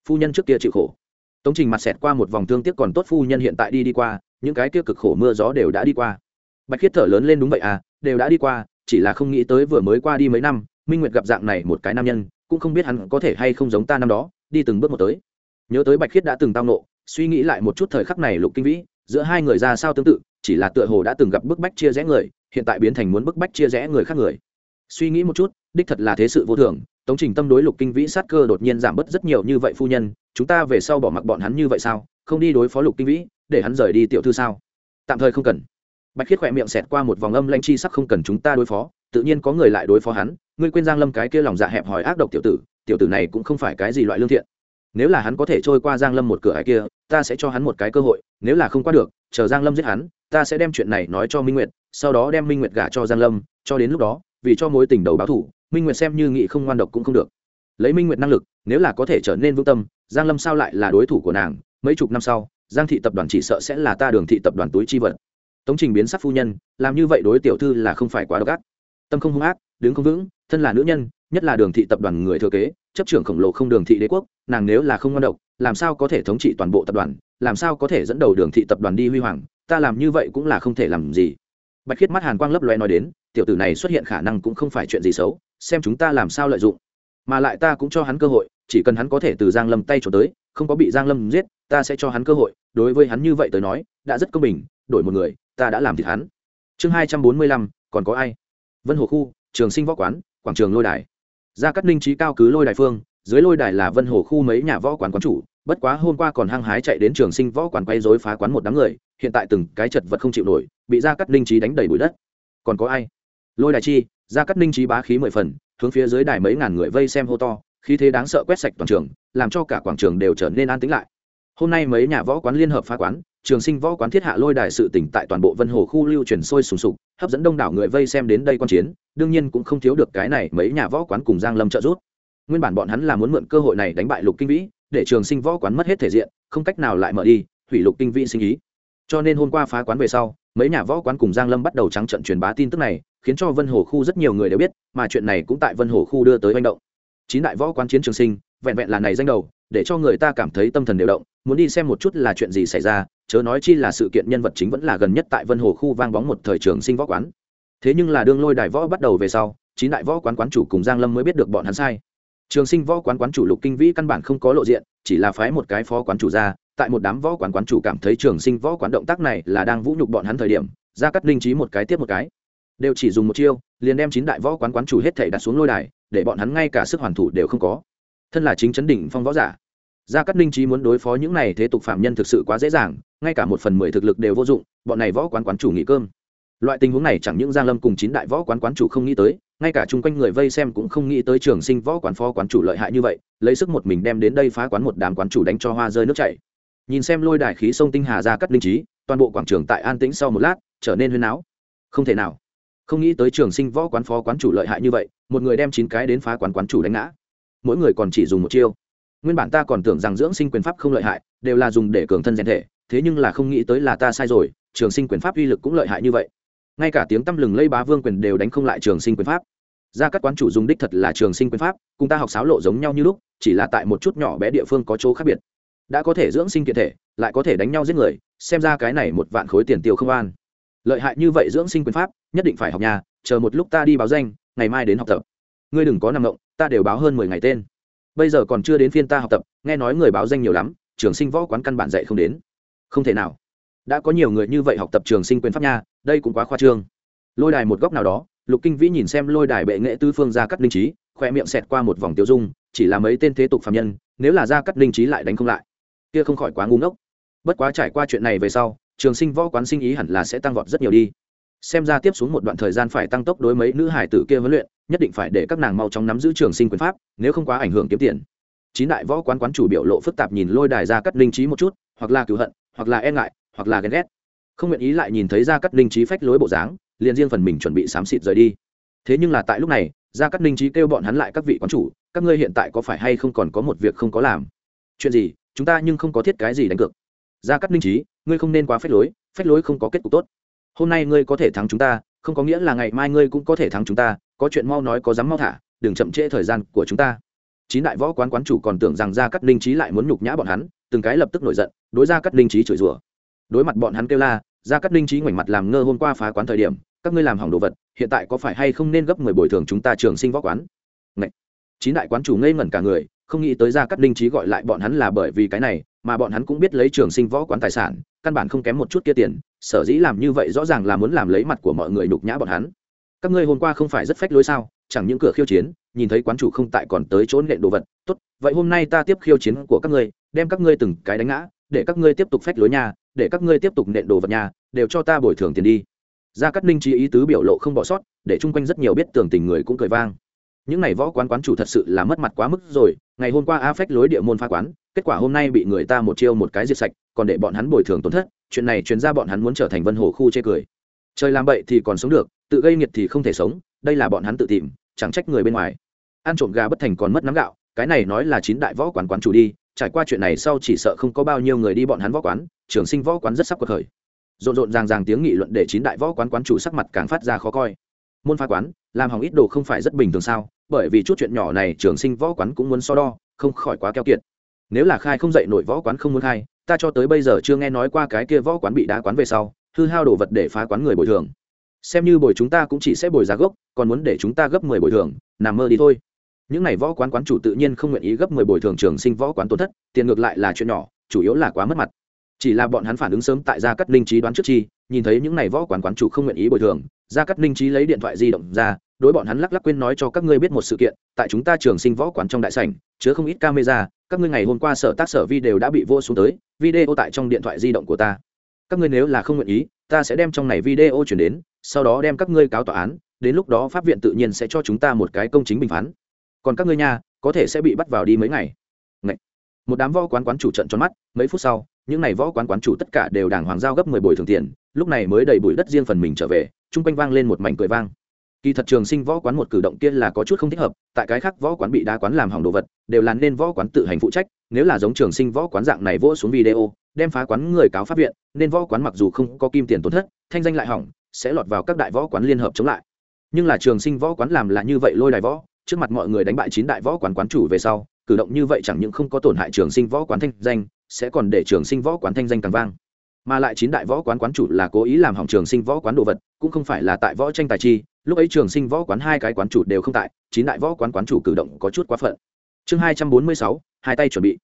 Phu nhân trước kia chịu khổ. Tống trình mặt xẹt qua một vòng thương tiếc còn tốt phu nhân hiện tại đi đi qua, những cái kia cực khổ mưa gió đều đã đi qua. Bạch khiết thở lớn lên đúng vậy à đều đã đi qua, chỉ là không nghĩ tới vừa mới qua đi mấy năm, minh nguyệt gặp dạng này một cái nam nhân, cũng không biết hắn có thể hay không giống ta năm đó, đi từng bước một tới. Nhớ tới bạch khiết đã từng tao nộ, suy nghĩ lại một chút thời khắc này lục kinh vĩ, giữa hai người ra sao tương tự, chỉ là tựa hồ đã từng gặp bức bách chia rẽ người, hiện tại biến thành muốn bức bách chia rẽ người khác người. Suy nghĩ một chút, đích thật là thế sự vô thường tống trình tâm đối lục kinh vĩ sát cơ đột nhiên giảm bớt rất nhiều như vậy phu nhân, chúng ta về sau bỏ mặc bọn hắn như vậy sao? Không đi đối phó lục kinh vĩ, để hắn rời đi tiểu thư sao? Tạm thời không cần. Bạch khiết khỏe miệng xẹt qua một vòng âm lanh chi sắc không cần chúng ta đối phó, tự nhiên có người lại đối phó hắn. Ngươi quên giang lâm cái kia lòng dạ hẹp hòi ác độc tiểu tử tiểu tử này cũng không phải cái gì loại lương thiện. Nếu là hắn có thể trôi qua giang lâm một cửa hải kia, ta sẽ cho hắn một cái cơ hội, nếu là không qua được, chờ giang lâm giết hắn, ta sẽ đem chuyện này nói cho minh nguyệt, sau đó đem minh nguyệt gả cho giang lâm, cho đến lúc đó, vì cho mối tình đầu báo thủ minh nguyệt xem như nghị không ngoan độc cũng không được. Lấy minh nguyệt năng lực, nếu là có thể trở nên vững tâm, giang lâm sao lại là đối thủ của nàng? Mấy chục năm sau, giang thị tập đoàn chỉ sợ sẽ là ta đường thị tập đoàn túi chi vật. Tống trình biến sắc phu nhân, làm như vậy đối tiểu thư là không phải quá độc ác. Tâm không hung ác, đứng không vững, thân là nữ nhân, nhất là đường thị tập đoàn người thừa kế, chấp trưởng khổng lồ không đường thị đế quốc, nàng nếu là không ngon độc, làm sao có thể thống trị toàn bộ tập đoàn, làm sao có thể dẫn đầu đường thị tập đoàn đi huy hoàng, ta làm như vậy cũng là không thể làm gì. Bạch khiết mắt hàn quang lấp loe nói đến, tiểu tử này xuất hiện khả năng cũng không phải chuyện gì xấu xem chúng ta làm sao lợi dụng. Mà lại ta cũng cho hắn cơ hội, chỉ cần hắn có thể từ giang lâm tay trốn tới, không có bị giang lâm giết, ta sẽ cho hắn cơ hội. Đối với hắn như vậy tới nói, đã rất công bình, đổi một người, ta đã làm thịt hắn. Chương hai trăm bốn mươi lăm, còn có ai? Vân hồ khu, trường sinh võ quán, quảng trường lôi đài. Gia cát ninh trí cao cứ lôi đài phương, dưới lôi đài là vân hồ khu mấy nhà võ quán quán chủ, bất quá hôm qua còn hăng hái chạy đến trường sinh võ quán quay dối phá quán một đám người, hiện tại từng cái chật vật không chịu nổi, bị gia cát ninh trí đánh đầy bụi đất. Còn có ai? Lôi đài chi gia cát ninh trí bá khí mười phần, hướng phía dưới đài mấy ngàn người vây xem hô to, khí thế đáng sợ quét sạch toàn trường, làm cho cả quảng trường đều trở nên an tĩnh lại. Hôm nay mấy nhà võ quán liên hợp phá quán, trường sinh võ quán thiết hạ lôi đài sự tỉnh tại toàn bộ vân hồ khu lưu truyền sôi sùng sục, hấp dẫn đông đảo người vây xem đến đây quan chiến, đương nhiên cũng không thiếu được cái này mấy nhà võ quán cùng giang lâm trợ giúp. Nguyên bản bọn hắn là muốn mượn cơ hội này đánh bại lục kinh vĩ, để trường sinh võ quán mất hết thể diện, không cách nào lại mở đi, hủy lục kinh vĩ sinh ý. Cho nên hôm qua phá quán về sau, mấy nhà võ quán cùng giang lâm bắt đầu trắng trận truyền bá tin tức này khiến cho vân hồ khu rất nhiều người đều biết, mà chuyện này cũng tại vân hồ khu đưa tới manh động. Chín đại võ quán chiến trường sinh, vẹn vẹn là này danh đầu, để cho người ta cảm thấy tâm thần đều động, muốn đi xem một chút là chuyện gì xảy ra, chớ nói chi là sự kiện nhân vật chính vẫn là gần nhất tại vân hồ khu vang bóng một thời trường sinh võ quán. Thế nhưng là đương lôi đài võ bắt đầu về sau, chín đại võ quán quán chủ cùng giang lâm mới biết được bọn hắn sai. Trường sinh võ quán quán chủ lục kinh vĩ căn bản không có lộ diện, chỉ là phái một cái phó quán chủ ra, tại một đám võ quán quán chủ cảm thấy trường sinh võ quán động tác này là đang vũ nhục bọn hắn thời điểm, ra cắt linh trí một cái tiếp một cái đều chỉ dùng một chiêu, liền đem chín đại võ quán quán chủ hết thể đặt xuống lôi đài, để bọn hắn ngay cả sức hoàn thủ đều không có. Thân là chính chấn đỉnh phong võ giả, gia cát ninh trí muốn đối phó những này thế tục phạm nhân thực sự quá dễ dàng, ngay cả một phần mười thực lực đều vô dụng, bọn này võ quán quán chủ nghỉ cơm. Loại tình huống này chẳng những giang lâm cùng chín đại võ quán quán chủ không nghĩ tới, ngay cả chung quanh người vây xem cũng không nghĩ tới trường sinh võ quán phó quán chủ lợi hại như vậy, lấy sức một mình đem đến đây phá quán một đám quán chủ đánh cho hoa rơi nước chảy. Nhìn xem lôi đài khí sông tinh hà ra cắt linh trí toàn bộ quảng trường tại an tĩnh sau một lát, trở nên huyên áo không thể nào không nghĩ tới trường sinh võ quán phó quán chủ lợi hại như vậy, một người đem chín cái đến phá quán quán chủ đánh ngã. Mỗi người còn chỉ dùng một chiêu. Nguyên bản ta còn tưởng rằng dưỡng sinh quyền pháp không lợi hại, đều là dùng để cường thân rèn thể, thế nhưng là không nghĩ tới là ta sai rồi, trường sinh quyền pháp uy lực cũng lợi hại như vậy. Ngay cả tiếng tăm lừng lây bá vương quyền đều đánh không lại trường sinh quyền pháp. Ra các quán chủ dùng đích thật là trường sinh quyền pháp, cùng ta học sáo lộ giống nhau như lúc, chỉ là tại một chút nhỏ bé địa phương có chỗ khác biệt. Đã có thể dưỡng sinh kiện thể, lại có thể đánh nhau giết người, xem ra cái này một vạn khối tiền tiêu không an. Lợi hại như vậy dưỡng sinh quyền pháp nhất định phải học nhà, chờ một lúc ta đi báo danh, ngày mai đến học tập. Ngươi đừng có nằm ngộng ta đều báo hơn mười ngày tên. Bây giờ còn chưa đến phiên ta học tập, nghe nói người báo danh nhiều lắm, trường sinh võ quán căn bản dạy không đến. Không thể nào. Đã có nhiều người như vậy học tập trường sinh quyền pháp nha, đây cũng quá khoa trương. Lôi đài một góc nào đó, lục kinh vĩ nhìn xem lôi đài bệ nghệ tư phương ra cắt linh trí, khoe miệng xẹt qua một vòng tiêu dung, chỉ là mấy tên thế tục phạm nhân, nếu là ra cắt linh trí lại đánh không lại. Kia không khỏi quá ngu ngốc. Bất quá trải qua chuyện này về sau, trường sinh võ quán sinh ý hẳn là sẽ tăng vọt rất nhiều đi xem ra tiếp xuống một đoạn thời gian phải tăng tốc đối mấy nữ hải tử kia huấn luyện, nhất định phải để các nàng mau chóng nắm giữ trường sinh quyền pháp, nếu không quá ảnh hưởng kiếm tiền. Chín đại võ quán quán chủ biểu lộ phức tạp nhìn lôi đài ra cắt linh trí một chút, hoặc là cựu hận, hoặc là e ngại, hoặc là ghen ghét. Không nguyện ý lại nhìn thấy ra cắt linh trí phách lối bộ dáng, liền riêng phần mình chuẩn bị xám xịt rời đi. Thế nhưng là tại lúc này, ra cắt linh trí kêu bọn hắn lại các vị quán chủ, các ngươi hiện tại có phải hay không còn có một việc không có làm? Chuyện gì? Chúng ta nhưng không có thiết cái gì đánh cược. Ra cắt linh trí, ngươi không nên quá phách lối phách lối không có kết cục tốt hôm nay ngươi có thể thắng chúng ta, không có nghĩa là ngày mai ngươi cũng có thể thắng chúng ta, có chuyện mau nói có dám mau thả, đừng chậm trễ thời gian của chúng ta. Chín đại võ quán quán chủ còn tưởng rằng gia cắt linh trí lại muốn nhục nhã bọn hắn, từng cái lập tức nổi giận, đối gia cắt linh trí chửi rủa. Đối mặt bọn hắn kêu la, gia cắt linh trí ngoảnh mặt làm ngơ hôm qua phá quán thời điểm, các ngươi làm hỏng đồ vật, hiện tại có phải hay không nên gấp mười bồi thường chúng ta trường sinh võ quán? Ngậy! chín đại quán chủ ngây ngẩn cả người, không nghĩ tới gia cắt linh trí gọi lại bọn hắn là bởi vì cái này, mà bọn hắn cũng biết lấy trường sinh võ quán tài sản căn bản không kém một chút kia tiền, sở dĩ làm như vậy rõ ràng là muốn làm lấy mặt của mọi người nhục nhã bọn hắn. Các ngươi hôm qua không phải rất phách lối sao? Chẳng những cửa khiêu chiến, nhìn thấy quán chủ không tại còn tới chỗ nện đồ vật. Tốt, vậy hôm nay ta tiếp khiêu chiến của các ngươi, đem các ngươi từng cái đánh ngã, để các ngươi tiếp tục phách lối nhà để các ngươi tiếp tục nện đồ vật nhà đều cho ta bồi thường tiền đi. Gia cát ninh chi ý tứ biểu lộ không bỏ sót, để chung quanh rất nhiều biết tưởng tình người cũng cười vang. Những này võ quán quán chủ thật sự là mất mặt quá mức rồi, ngày hôm qua a phách lối địa môn phá quán, kết quả hôm nay bị người ta một chiêu một cái diệt sạch còn để bọn hắn bồi thường tổn thất, chuyện này truyền ra bọn hắn muốn trở thành vân hồ khu chê cười. Trời làm bậy thì còn sống được, tự gây nghiệt thì không thể sống, đây là bọn hắn tự tìm, chẳng trách người bên ngoài. Ăn trộm gà bất thành còn mất nắm gạo, cái này nói là chín đại võ quán quán chủ đi, trải qua chuyện này sau chỉ sợ không có bao nhiêu người đi bọn hắn võ quán, trường sinh võ quán rất sắp cuộc khởi. Rộn rộn ràng ràng tiếng nghị luận để chín đại võ quán quán chủ sắc mặt càng phát ra khó coi. Môn phá quán, làm hỏng ít đồ không phải rất bình thường sao, bởi vì chút chuyện nhỏ này trường sinh võ quán cũng muốn so đo, không khỏi quá keo kiệt. Nếu là khai không dậy nổi võ quán không muốn khai ta cho tới bây giờ chưa nghe nói qua cái kia võ quán bị đá quán về sau, hư hao đồ vật để phá quán người bồi thường. Xem như bồi chúng ta cũng chỉ sẽ bồi giá gốc, còn muốn để chúng ta gấp mười bồi thường, nằm mơ đi thôi. Những n à y võ quán quán chủ tự nhiên không nguyện ý gấp mười bồi thường trường sinh võ quán tổn thất, tiền ngược lại là chuyện nhỏ, chủ yếu là quá mất mặt. Chỉ là bọn hắn phản ứng sớm tại gia cắt linh trí đoán trước chi, nhìn thấy những n à y võ quán quán chủ không nguyện ý bồi thường, gia cắt linh trí lấy điện thoại di động ra, đối bọn hắn lắc lắc quên nói cho các ngươi biết một sự kiện, tại chúng ta trường sinh võ quán trong đại sảnh, chứa không ít camera các ngươi ngày hôm qua sở tác sở video đã bị vô xuống tới, video tại trong điện thoại di động của ta. Các ngươi nếu là không nguyện ý, ta sẽ đem trong này video chuyển đến, sau đó đem các ngươi cáo tòa án, đến lúc đó pháp viện tự nhiên sẽ cho chúng ta một cái công chính bình phán. Còn các ngươi nha, có thể sẽ bị bắt vào đi mấy ngày. Ngậy. một đám võ quán quán chủ trận tròn mắt, mấy phút sau, những n à y võ quán quán chủ tất cả đều đàng hoàng giao gấp mười bồi thường tiền, lúc này mới đầy bụi đất riêng phần mình trở về, chung quanh vang lên một mảnh cười vang kỳ thật trường sinh võ quán một cử động kia là có chút không thích hợp tại cái khác võ quán bị đá quán làm hỏng đồ vật đều là nên võ quán tự hành phụ trách nếu là giống trường sinh võ quán dạng này vỗ xuống video đem phá quán người cáo pháp viện nên võ quán mặc dù không có kim tiền tổn thất thanh danh lại hỏng sẽ lọt vào các đại võ quán liên hợp chống lại nhưng là trường sinh võ quán làm là như vậy lôi đài võ trước mặt mọi người đánh bại chín đại võ quán quán chủ về sau cử động như vậy chẳng những không có tổn hại trường sinh võ quán thanh danh sẽ còn để trường sinh võ quán thanh danh càng vang mà lại chín đại võ quán quán chủ là cố ý làm hỏng trường sinh võ quán đồ vật cũng không phải là tại võ tranh tài chi lúc ấy trường sinh võ quán hai cái quán chủ đều không tại, chín đại võ quán quán chủ cử động có chút quá phận. Chương hai trăm bốn mươi sáu, hai tay chuẩn bị.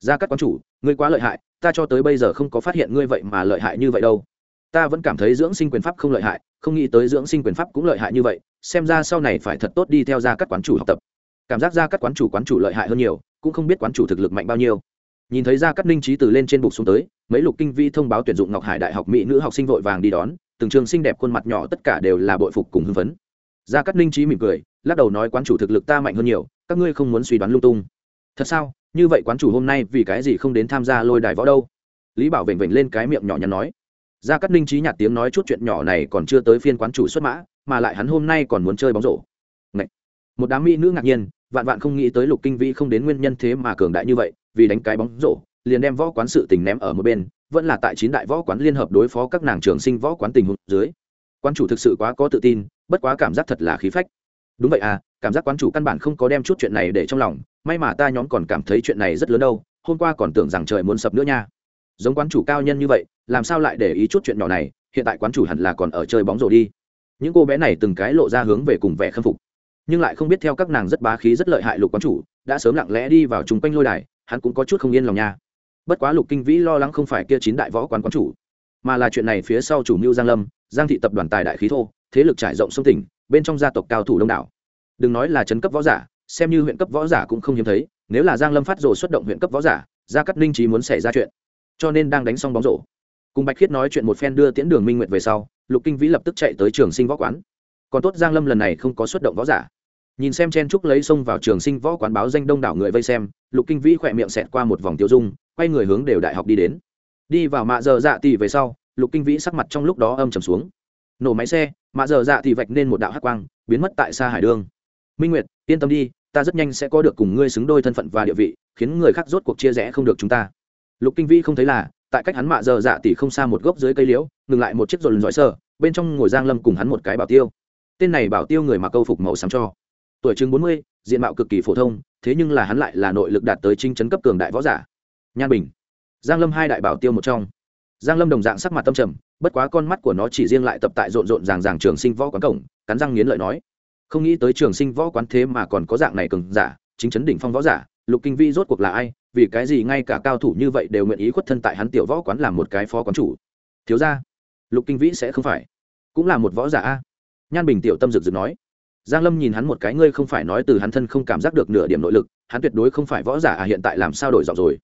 Ra các quán chủ, ngươi quá lợi hại, ta cho tới bây giờ không có phát hiện ngươi vậy mà lợi hại như vậy đâu. Ta vẫn cảm thấy dưỡng sinh quyền pháp không lợi hại, không nghĩ tới dưỡng sinh quyền pháp cũng lợi hại như vậy, xem ra sau này phải thật tốt đi theo ra các quán chủ học tập. Cảm giác ra các quán chủ quán chủ lợi hại hơn nhiều, cũng không biết quán chủ thực lực mạnh bao nhiêu. Nhìn thấy ra các ninh trí từ lên trên bục xuống tới, mấy lục kinh vi thông báo tuyển dụng ngọc hải đại học mỹ nữ học sinh vội vàng đi đón từng trường xinh đẹp khuôn mặt nhỏ tất cả đều là bội phục cùng hưng phấn. Gia Cát ninh trí mỉm cười, lắc đầu nói quán chủ thực lực ta mạnh hơn nhiều, các ngươi không muốn suy đoán lung tung. Thật sao? Như vậy quán chủ hôm nay vì cái gì không đến tham gia lôi đài võ đâu? Lý bảo vểnh vểnh lên cái miệng nhỏ nhắn nói. Gia Cát ninh trí nhạt tiếng nói chút chuyện nhỏ này còn chưa tới phiên quán chủ xuất mã, mà lại hắn hôm nay còn muốn chơi bóng rổ. Ngậy! một đám mỹ nữ ngạc nhiên, vạn vạn không nghĩ tới lục kinh vĩ không đến nguyên nhân thế mà cường đại như vậy, vì đánh cái bóng rổ, liền đem võ quán sự tình ném ở một bên vẫn là tại chín đại võ quán liên hợp đối phó các nàng trường sinh võ quán tình huống dưới. Quan chủ thực sự quá có tự tin, bất quá cảm giác thật là khí phách. Đúng vậy à cảm giác quán chủ căn bản không có đem chút chuyện này để trong lòng, may mà ta nhóm còn cảm thấy chuyện này rất lớn đâu, hôm qua còn tưởng rằng trời muốn sập nữa nha. Giống quán chủ cao nhân như vậy, làm sao lại để ý chút chuyện nhỏ này, hiện tại quán chủ hẳn là còn ở chơi bóng rổ đi. Những cô bé này từng cái lộ ra hướng về cùng vẻ khâm phục. Nhưng lại không biết theo các nàng rất bá khí rất lợi hại lục quán chủ, đã sớm lặng lẽ đi vào chung quanh lôi đài, hắn cũng có chút không yên lòng nha bất quá lục kinh vĩ lo lắng không phải kia chín đại võ quán quán chủ, mà là chuyện này phía sau chủ mưu giang lâm, giang thị tập đoàn tài đại khí thô, thế lực trải rộng sông tỉnh, bên trong gia tộc cao thủ đông đảo. Đừng nói là trấn cấp võ giả, xem như huyện cấp võ giả cũng không hiếm thấy, nếu là giang lâm phát rồ xuất động huyện cấp võ giả, gia cát ninh trí muốn xảy ra chuyện, cho nên đang đánh xong bóng rổ. Cùng bạch khiết nói chuyện một phen đưa tiễn đường minh nguyệt về sau, lục kinh vĩ lập tức chạy tới trường sinh võ quán. Còn tốt giang lâm lần này không có xuất động võ giả. Nhìn xem chen trúc lấy xông vào trường sinh võ quán báo danh đông đảo người vây xem, lục kinh vĩ khỏe miệng xẹt qua một vòng tiêu dung quay người hướng đều đại học đi đến. Đi vào mạ giờ dạ tỷ về sau, lục kinh vĩ sắc mặt trong lúc đó âm trầm xuống. Nổ máy xe, mạ giờ dạ thì vạch nên một đạo hắc quang, biến mất tại xa hải đường. Minh nguyệt, yên tâm đi, ta rất nhanh sẽ có được cùng ngươi xứng đôi thân phận và địa vị, khiến người khác rốt cuộc chia rẽ không được chúng ta. Lục kinh vĩ không thấy là, tại cách hắn mạ giờ dạ tỷ không xa một gốc dưới cây liễu, ngừng lại một chiếc dồn giỏi sơ bên trong ngồi giang lâm cùng hắn một cái bảo tiêu. Tên này bảo tiêu người mặc câu phục màu xám cho. Tuổi chừng bốn mươi, diện mạo cực kỳ phổ thông, thế nhưng là hắn lại là nội lực đạt tới trinh chấn cấp cường đại võ giả nhan bình. Giang lâm hai đại bảo tiêu một trong. Giang lâm đồng dạng sắc mặt tâm trầm, bất quá con mắt của nó chỉ riêng lại tập tại rộn rộn ràng ràng trường sinh võ quán cổng, cắn răng nghiến lợi nói, không nghĩ tới trường sinh võ quán thế mà còn có dạng này cường giả, chính chấn đỉnh phong võ giả, lục kinh vi rốt cuộc là ai, vì cái gì ngay cả cao thủ như vậy đều nguyện ý khuất thân tại hắn tiểu võ quán làm một cái phó quán chủ? Thiếu ra lục kinh vĩ sẽ không phải, cũng là một võ giả a. Nhan bình tiểu tâm rực rực nói. Giang lâm nhìn hắn một cái, ngươi không phải nói từ hắn thân không cảm giác được nửa điểm nội lực, hắn tuyệt đối không phải võ giả à hiện tại làm sao đổi giọng rồi?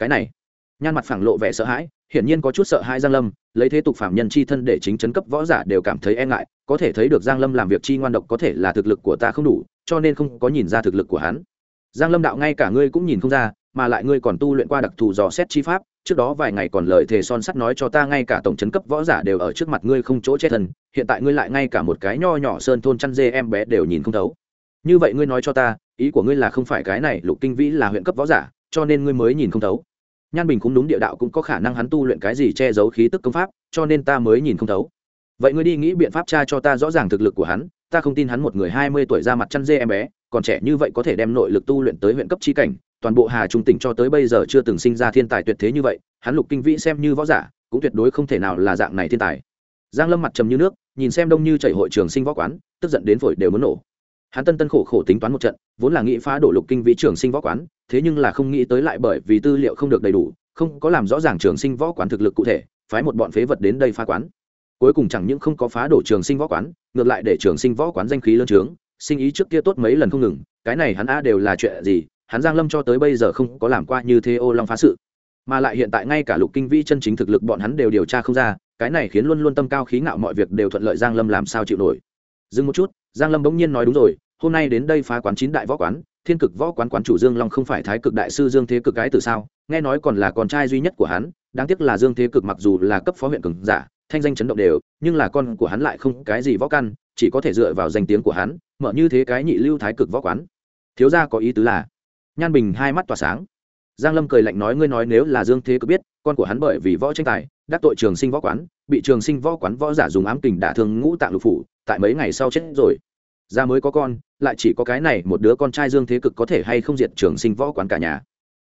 Cái này. Nhan mặt phẳng lộ vẻ sợ hãi, hiển nhiên có chút sợ hãi giang lâm, lấy thế tục phạm nhân chi thân để chính chấn cấp võ giả đều cảm thấy e ngại, có thể thấy được giang lâm làm việc chi ngoan độc có thể là thực lực của ta không đủ, cho nên không có nhìn ra thực lực của hắn. Giang lâm đạo ngay cả ngươi cũng nhìn không ra, mà lại ngươi còn tu luyện qua đặc thù dò xét chi pháp, trước đó vài ngày còn lời thề son sắt nói cho ta ngay cả tổng chấn cấp võ giả đều ở trước mặt ngươi không chỗ chết thân, hiện tại ngươi lại ngay cả một cái nho nhỏ sơn thôn chăn dê em bé đều nhìn không thấu. Như vậy ngươi nói cho ta, ý của ngươi là không phải cái này lục kinh vĩ là huyện cấp võ giả, cho nên ngươi mới nhìn không thấu nhan bình cũng đúng địa đạo cũng có khả năng hắn tu luyện cái gì che giấu khí tức công pháp, cho nên ta mới nhìn không thấu. Vậy ngươi đi nghĩ biện pháp tra cho ta rõ ràng thực lực của hắn, ta không tin hắn một người hai mươi tuổi ra mặt chăn dê em bé, còn trẻ như vậy có thể đem nội lực tu luyện tới huyện cấp chi cảnh, toàn bộ hà trung tỉnh cho tới bây giờ chưa từng sinh ra thiên tài tuyệt thế như vậy, hắn lục kinh vĩ xem như võ giả, cũng tuyệt đối không thể nào là dạng này thiên tài. Giang lâm mặt trầm như nước, nhìn xem đông như chảy hội trường sinh võ quán, tức giận đến phổi đều muốn nổ. Hắn tân tân khổ khổ tính toán một trận, vốn là nghĩ phá đổ lục kinh vĩ trường sinh võ quán thế nhưng là không nghĩ tới lại bởi vì tư liệu không được đầy đủ, không có làm rõ ràng trường sinh võ quán thực lực cụ thể, phái một bọn phế vật đến đây phá quán. Cuối cùng chẳng những không có phá đổ trường sinh võ quán, ngược lại để trường sinh võ quán danh khí lớn trướng, sinh ý trước kia tốt mấy lần không ngừng, cái này hắn a đều là chuyện gì, hắn giang lâm cho tới bây giờ không có làm qua như thế ô long phá sự. Mà lại hiện tại ngay cả lục kinh vĩ chân chính thực lực bọn hắn đều điều tra không ra, cái này khiến luôn luôn tâm cao khí ngạo mọi việc đều thuận lợi giang lâm làm sao chịu nổi. Dừng một chút, giang lâm bỗng nhiên nói đúng rồi, hôm nay đến đây phá quán chín đại võ quán thiên cực võ quán quán chủ dương long không phải thái cực đại sư dương thế cực cái từ sao? Nghe nói còn là con trai duy nhất của hắn, đáng tiếc là dương thế cực mặc dù là cấp phó huyện cường giả, thanh danh chấn động đều, nhưng là con của hắn lại không cái gì võ căn, chỉ có thể dựa vào danh tiếng của hắn, mở như thế cái nhị lưu thái cực võ quán. Thiếu gia có ý tứ là, nhan bình hai mắt tỏa sáng. Giang lâm cười lạnh nói, ngươi nói nếu là dương thế cực biết, con của hắn bởi vì võ tranh tài, đắc tội trường sinh võ quán, bị trường sinh võ quán võ giả dùng ám kình đả thương ngũ tạng lục phủ, tại mấy ngày sau chết rồi ra mới có con, lại chỉ có cái này một đứa con trai dương thế cực có thể hay không diệt trường sinh võ quán cả nhà.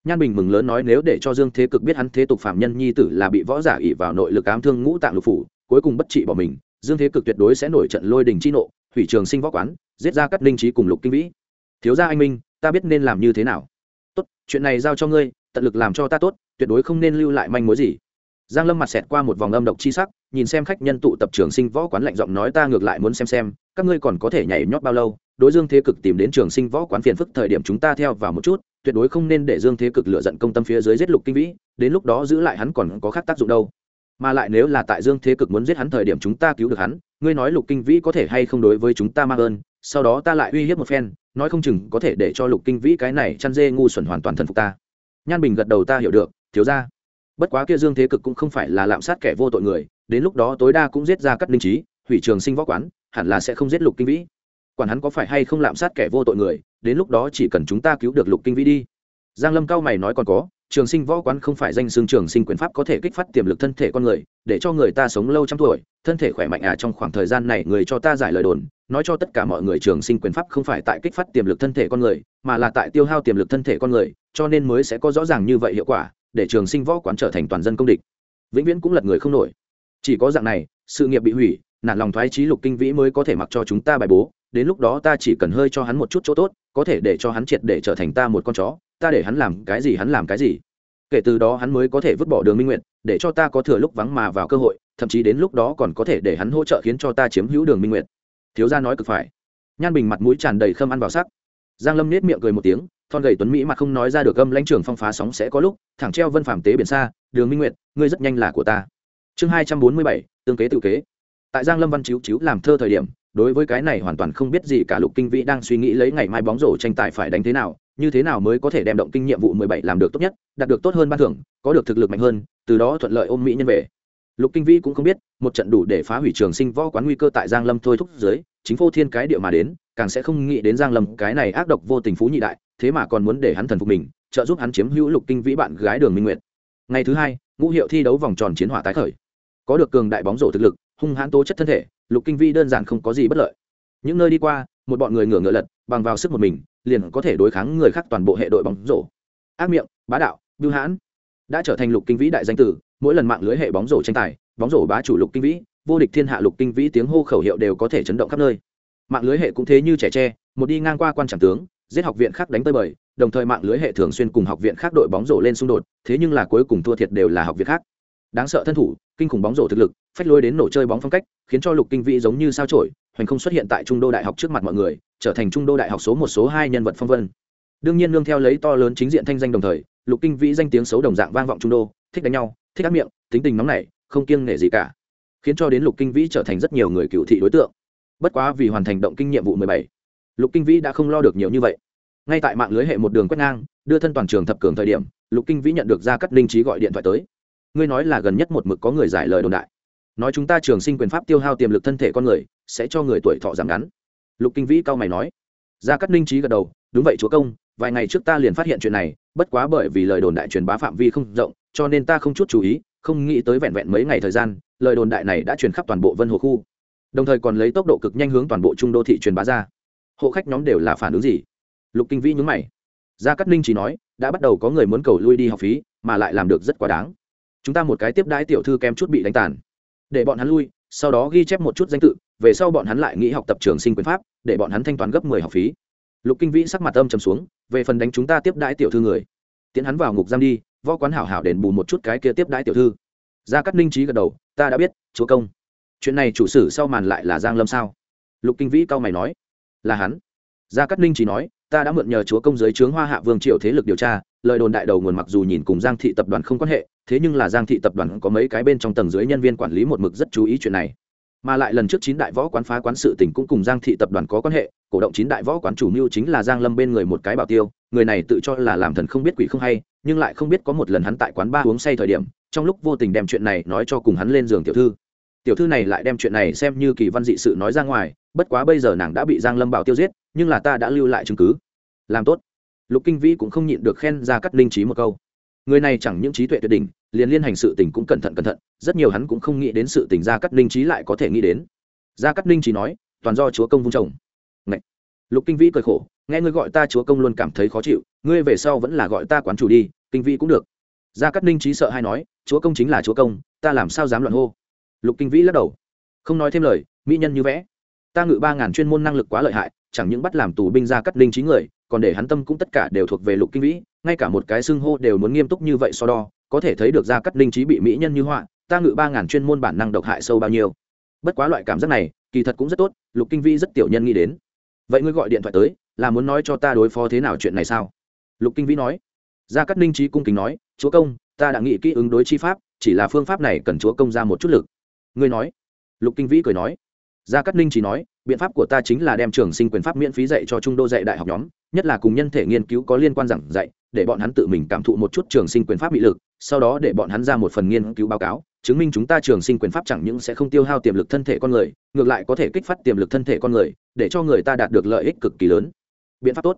Nhan bình mừng lớn nói nếu để cho dương thế cực biết hắn thế tục phạm nhân nhi tử là bị võ giả ỉ vào nội lực ám thương ngũ tạng lục phủ, cuối cùng bất trị bỏ mình, dương thế cực tuyệt đối sẽ nổi trận lôi đình chi nộ, hủy trường sinh võ quán, giết ra cắt linh trí cùng lục kinh vĩ. Thiếu gia anh minh, ta biết nên làm như thế nào. Tốt, chuyện này giao cho ngươi, tận lực làm cho ta tốt, tuyệt đối không nên lưu lại manh mối gì. Giang lâm mặt xẹt qua một vòng âm độc chi sắc, nhìn xem khách nhân tụ tập trường sinh võ quán lạnh giọng nói ta ngược lại muốn xem xem các ngươi còn có thể nhảy nhót bao lâu? Đối dương thế cực tìm đến trường sinh võ quán phiền phức thời điểm chúng ta theo vào một chút, tuyệt đối không nên để dương thế cực lựa giận công tâm phía dưới giết lục kinh vĩ, đến lúc đó giữ lại hắn còn có khác tác dụng đâu. Mà lại nếu là tại dương thế cực muốn giết hắn thời điểm chúng ta cứu được hắn, ngươi nói lục kinh vĩ có thể hay không đối với chúng ta mang ơn, sau đó ta lại uy hiếp một phen, nói không chừng có thể để cho lục kinh vĩ cái này chăn dê ngu xuẩn hoàn toàn thần phục ta. Nhan bình gật đầu ta hiểu được, thiếu ra bất quá kia dương thế cực cũng không phải là lạm sát kẻ vô tội người, đến lúc đó tối đa cũng giết ra cắt linh trí, hủy trường sinh võ quán hẳn là sẽ không giết lục kinh vĩ. Quản hắn có phải hay không lạm sát kẻ vô tội người, đến lúc đó chỉ cần chúng ta cứu được lục kinh vĩ đi. Giang lâm cao mày nói còn có, trường sinh võ quán không phải danh xương trường sinh quyền pháp có thể kích phát tiềm lực thân thể con người, để cho người ta sống lâu trăm tuổi, thân thể khỏe mạnh à trong khoảng thời gian này người cho ta giải lời đồn, nói cho tất cả mọi người trường sinh quyền pháp không phải tại kích phát tiềm lực thân thể con người, mà là tại tiêu hao tiềm lực thân thể con người, cho nên mới sẽ có rõ ràng như vậy hiệu quả, để trường sinh võ quán trở thành toàn dân công địch. Vĩnh viễn cũng lật người không nổi. Chỉ có dạng này, sự nghiệp bị hủy nản lòng thoái trí lục kinh vĩ mới có thể mặc cho chúng ta bài bố, đến lúc đó ta chỉ cần hơi cho hắn một chút chỗ tốt, có thể để cho hắn triệt để trở thành ta một con chó, ta để hắn làm cái gì hắn làm cái gì. Kể từ đó hắn mới có thể vứt bỏ đường minh nguyện, để cho ta có thừa lúc vắng mà vào cơ hội, thậm chí đến lúc đó còn có thể để hắn hỗ trợ khiến cho ta chiếm hữu đường minh nguyện. Thiếu gia nói cực phải. Nhan bình mặt mũi tràn đầy khâm ăn vào sắc. Giang lâm nết miệng cười một tiếng, thon gầy tuấn mỹ mặt không nói ra được âm lãnh trưởng phong phá sóng sẽ có lúc, thẳng treo vân phàm tế biển xa, đường minh nguyện ngươi rất nhanh là của ta. Chương hai trăm bốn mươi bảy, tương kế tự kế tại giang lâm văn chiếu chiếu làm thơ thời điểm, đối với cái này hoàn toàn không biết gì cả lục kinh vĩ đang suy nghĩ lấy ngày mai bóng rổ tranh tài phải đánh thế nào, như thế nào mới có thể đem động kinh nhiệm vụ mười bảy làm được tốt nhất, đạt được tốt hơn ban thưởng, có được thực lực mạnh hơn, từ đó thuận lợi ôm mỹ nhân về. Lục kinh vĩ cũng không biết, một trận đủ để phá hủy trường sinh võ quán nguy cơ tại giang lâm thôi thúc dưới, chính phô thiên cái địa mà đến, càng sẽ không nghĩ đến giang lâm cái này ác độc vô tình phú nhị đại, thế mà còn muốn để hắn thần phục mình, trợ giúp hắn chiếm hữu lục kinh vĩ bạn gái đường minh nguyệt. Ngày thứ hai, ngũ hiệu thi đấu vòng tròn chiến hỏa tái khởi có được cường đại bóng rổ thực lực, hung hãn tố chất thân thể, lục kinh vĩ đơn giản không có gì bất lợi. Những nơi đi qua, một bọn người ngửa ngựa lật, bằng vào sức một mình, liền có thể đối kháng người khác toàn bộ hệ đội bóng rổ. Ác miệng, bá đạo, bưu hãn. Đã trở thành lục kinh vĩ đại danh tử, mỗi lần mạng lưới hệ bóng rổ tranh tài, bóng rổ bá chủ lục kinh vĩ, vô địch thiên hạ lục kinh vĩ tiếng hô khẩu hiệu đều có thể chấn động khắp nơi. Mạng lưới hệ cũng thế như trẻ tre, một đi ngang qua quan trạm tướng, giết học viện khác đánh tới bời, đồng thời mạng lưới hệ thường xuyên cùng học viện khác đội bóng rổ lên xung đột, thế nhưng là cuối cùng thua thiệt đều là học viện khác đáng sợ thân thủ, kinh khủng bóng rổ thực lực, phách lôi đến nổ chơi bóng phong cách, khiến cho lục kinh vĩ giống như sao trổi hoành không xuất hiện tại trung đô đại học trước mặt mọi người, trở thành trung đô đại học số một, số hai nhân vật phong vân. Đương nhiên nương theo lấy to lớn chính diện thanh danh đồng thời, lục kinh vĩ danh tiếng xấu đồng dạng vang vọng trung đô, thích đánh nhau, thích ác miệng, tính tình nóng nảy, không kiêng nể gì cả, khiến cho đến lục kinh vĩ trở thành rất nhiều người cựu thị đối tượng. Bất quá vì hoàn thành động kinh nhiệm vụ mười bảy, lục kinh vĩ đã không lo được nhiều như vậy. Ngay tại mạng lưới hệ một đường quét ngang, đưa thân toàn trường thập cường thời điểm, lục kinh vĩ nhận được ra cắt linh trí gọi điện thoại tới ngươi nói là gần nhất một mực có người giải lời đồn đại. Nói chúng ta trường sinh quyền pháp tiêu hao tiềm lực thân thể con người, sẽ cho người tuổi thọ giảm ngắn. Lục kinh vĩ cao mày nói. Gia cắt linh trí gật đầu, đúng vậy chúa công, vài ngày trước ta liền phát hiện chuyện này, bất quá bởi vì lời đồn đại truyền bá phạm vi không rộng, cho nên ta không chút chú ý, không nghĩ tới vẹn vẹn mấy ngày thời gian, lời đồn đại này đã truyền khắp toàn bộ vân hồ khu. Đồng thời còn lấy tốc độ cực nhanh hướng toàn bộ trung đô thị truyền bá ra. Hộ khách nhóm đều là phản ứng gì? Lục kinh vĩ nhúng mày. Gia cát ninh chỉ nói, đã bắt đầu có người muốn cầu lui đi học phí, mà lại làm được rất quá đáng chúng ta một cái tiếp đãi tiểu thư kém chút bị đánh tàn. Để bọn hắn lui, sau đó ghi chép một chút danh tự, về sau bọn hắn lại nghĩ học tập trường sinh quyền pháp, để bọn hắn thanh toán gấp mười học phí. Lục kinh vĩ sắc mặt âm trầm xuống, về phần đánh chúng ta tiếp đãi tiểu thư người. Tiến hắn vào ngục giam đi, võ quán hảo hảo đền bù một chút cái kia tiếp đãi tiểu thư. Gia cát ninh trí gật đầu, ta đã biết, chúa công. Chuyện này chủ sử sau màn lại là giang lâm sao? Lục kinh vĩ cao mày nói. Là hắn. Gia cát ninh chỉ nói, ta đã mượn nhờ chúa công giới trướng hoa hạ vương triều thế lực điều tra, lời đồn đại đầu nguồn mặc dù nhìn cùng giang thị tập đoàn không quan hệ thế nhưng là giang thị tập đoàn có mấy cái bên trong tầng dưới nhân viên quản lý một mực rất chú ý chuyện này. Mà lại lần trước chín đại võ quán phá quán sự tỉnh cũng cùng giang thị tập đoàn có quan hệ, cổ động chín đại võ quán chủ mưu chính là giang lâm bên người một cái bảo tiêu, người này tự cho là làm thần không biết quỷ không hay, nhưng lại không biết có một lần hắn tại quán ba uống say thời điểm, trong lúc vô tình đem chuyện này nói cho cùng hắn lên giường tiểu thư. Tiểu thư này lại đem chuyện này xem như kỳ văn dị sự nói ra ngoài, bất quá bây giờ nàng đã bị giang lâm bảo tiêu giết, nhưng là ta đã lưu lại chứng cứ. Làm tốt. Lục kinh vĩ cũng không nhịn được khen ra cắt linh trí một câu người này chẳng những trí tuệ tuyệt đỉnh, liền liên hành sự tình cũng cẩn thận cẩn thận, rất nhiều hắn cũng không nghĩ đến sự tình gia cắt ninh trí lại có thể nghĩ đến. Gia cắt ninh trí nói, toàn do chúa công vung chồng. Ngậy. lục kinh vĩ cười khổ, nghe ngươi gọi ta chúa công luôn cảm thấy khó chịu, ngươi về sau vẫn là gọi ta quán chủ đi, kinh vĩ cũng được. Gia cắt ninh trí sợ hay nói, chúa công chính là chúa công, ta làm sao dám loạn hô? Lục kinh vĩ lắc đầu. Không nói thêm lời, mỹ nhân như vẽ. Ta ngự ba ngàn chuyên môn năng lực quá lợi hại, chẳng những bắt làm tù binh gia cắt ninh trí người còn để hắn tâm cũng tất cả đều thuộc về lục kinh vĩ, ngay cả một cái xưng hô đều muốn nghiêm túc như vậy so đo, có thể thấy được gia cắt linh trí bị mỹ nhân như họa, ta ngự ba ngàn chuyên môn bản năng độc hại sâu bao nhiêu. Bất quá loại cảm giác này, kỳ thật cũng rất tốt, lục kinh vĩ rất tiểu nhân nghĩ đến. Vậy ngươi gọi điện thoại tới, là muốn nói cho ta đối phó thế nào chuyện này sao? Lục kinh vĩ nói. Gia cắt ninh trí cung kính nói, chúa công, ta đã nghĩ kỹ ứng đối chi pháp, chỉ là phương pháp này cần chúa công ra một chút lực. Ngươi nói. Lục kinh vĩ cười nói gia cát ninh chỉ nói, biện pháp của ta chính là đem trường sinh quyền pháp miễn phí dạy cho trung đô dạy đại học nhóm, nhất là cùng nhân thể nghiên cứu có liên quan giảng dạy, để bọn hắn tự mình cảm thụ một chút trường sinh quyền pháp bị lực, sau đó để bọn hắn ra một phần nghiên cứu báo cáo, chứng minh chúng ta trường sinh quyền pháp chẳng những sẽ không tiêu hao tiềm lực thân thể con người, ngược lại có thể kích phát tiềm lực thân thể con người, để cho người ta đạt được lợi ích cực kỳ lớn. Biện pháp tốt.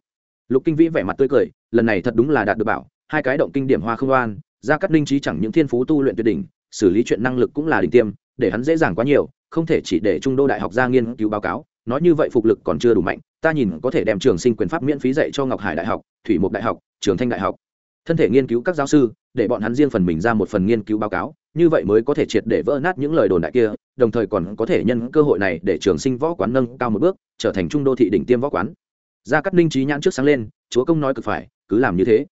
Lục kinh vĩ vẻ mặt tươi cười, lần này thật đúng là đạt được bảo, hai cái động kinh điểm hoa không oan, gia cát ninh trí chẳng những thiên phú tu luyện tuyệt đỉnh, xử lý chuyện năng lực cũng là đỉnh tiêm, để hắn dễ dàng quá nhiều không thể chỉ để trung đô đại học ra nghiên cứu báo cáo, nói như vậy phục lực còn chưa đủ mạnh, ta nhìn có thể đem trường sinh quyền pháp miễn phí dạy cho ngọc hải đại học, thủy mục đại học, trường thanh đại học. Thân thể nghiên cứu các giáo sư, để bọn hắn riêng phần mình ra một phần nghiên cứu báo cáo, như vậy mới có thể triệt để vỡ nát những lời đồn đại kia, đồng thời còn có thể nhân cơ hội này để trường sinh võ quán nâng cao một bước, trở thành trung đô thị đỉnh tiêm võ quán. Gia cát ninh trí nhãn trước sáng lên, chúa công nói cực phải, cứ làm như thế.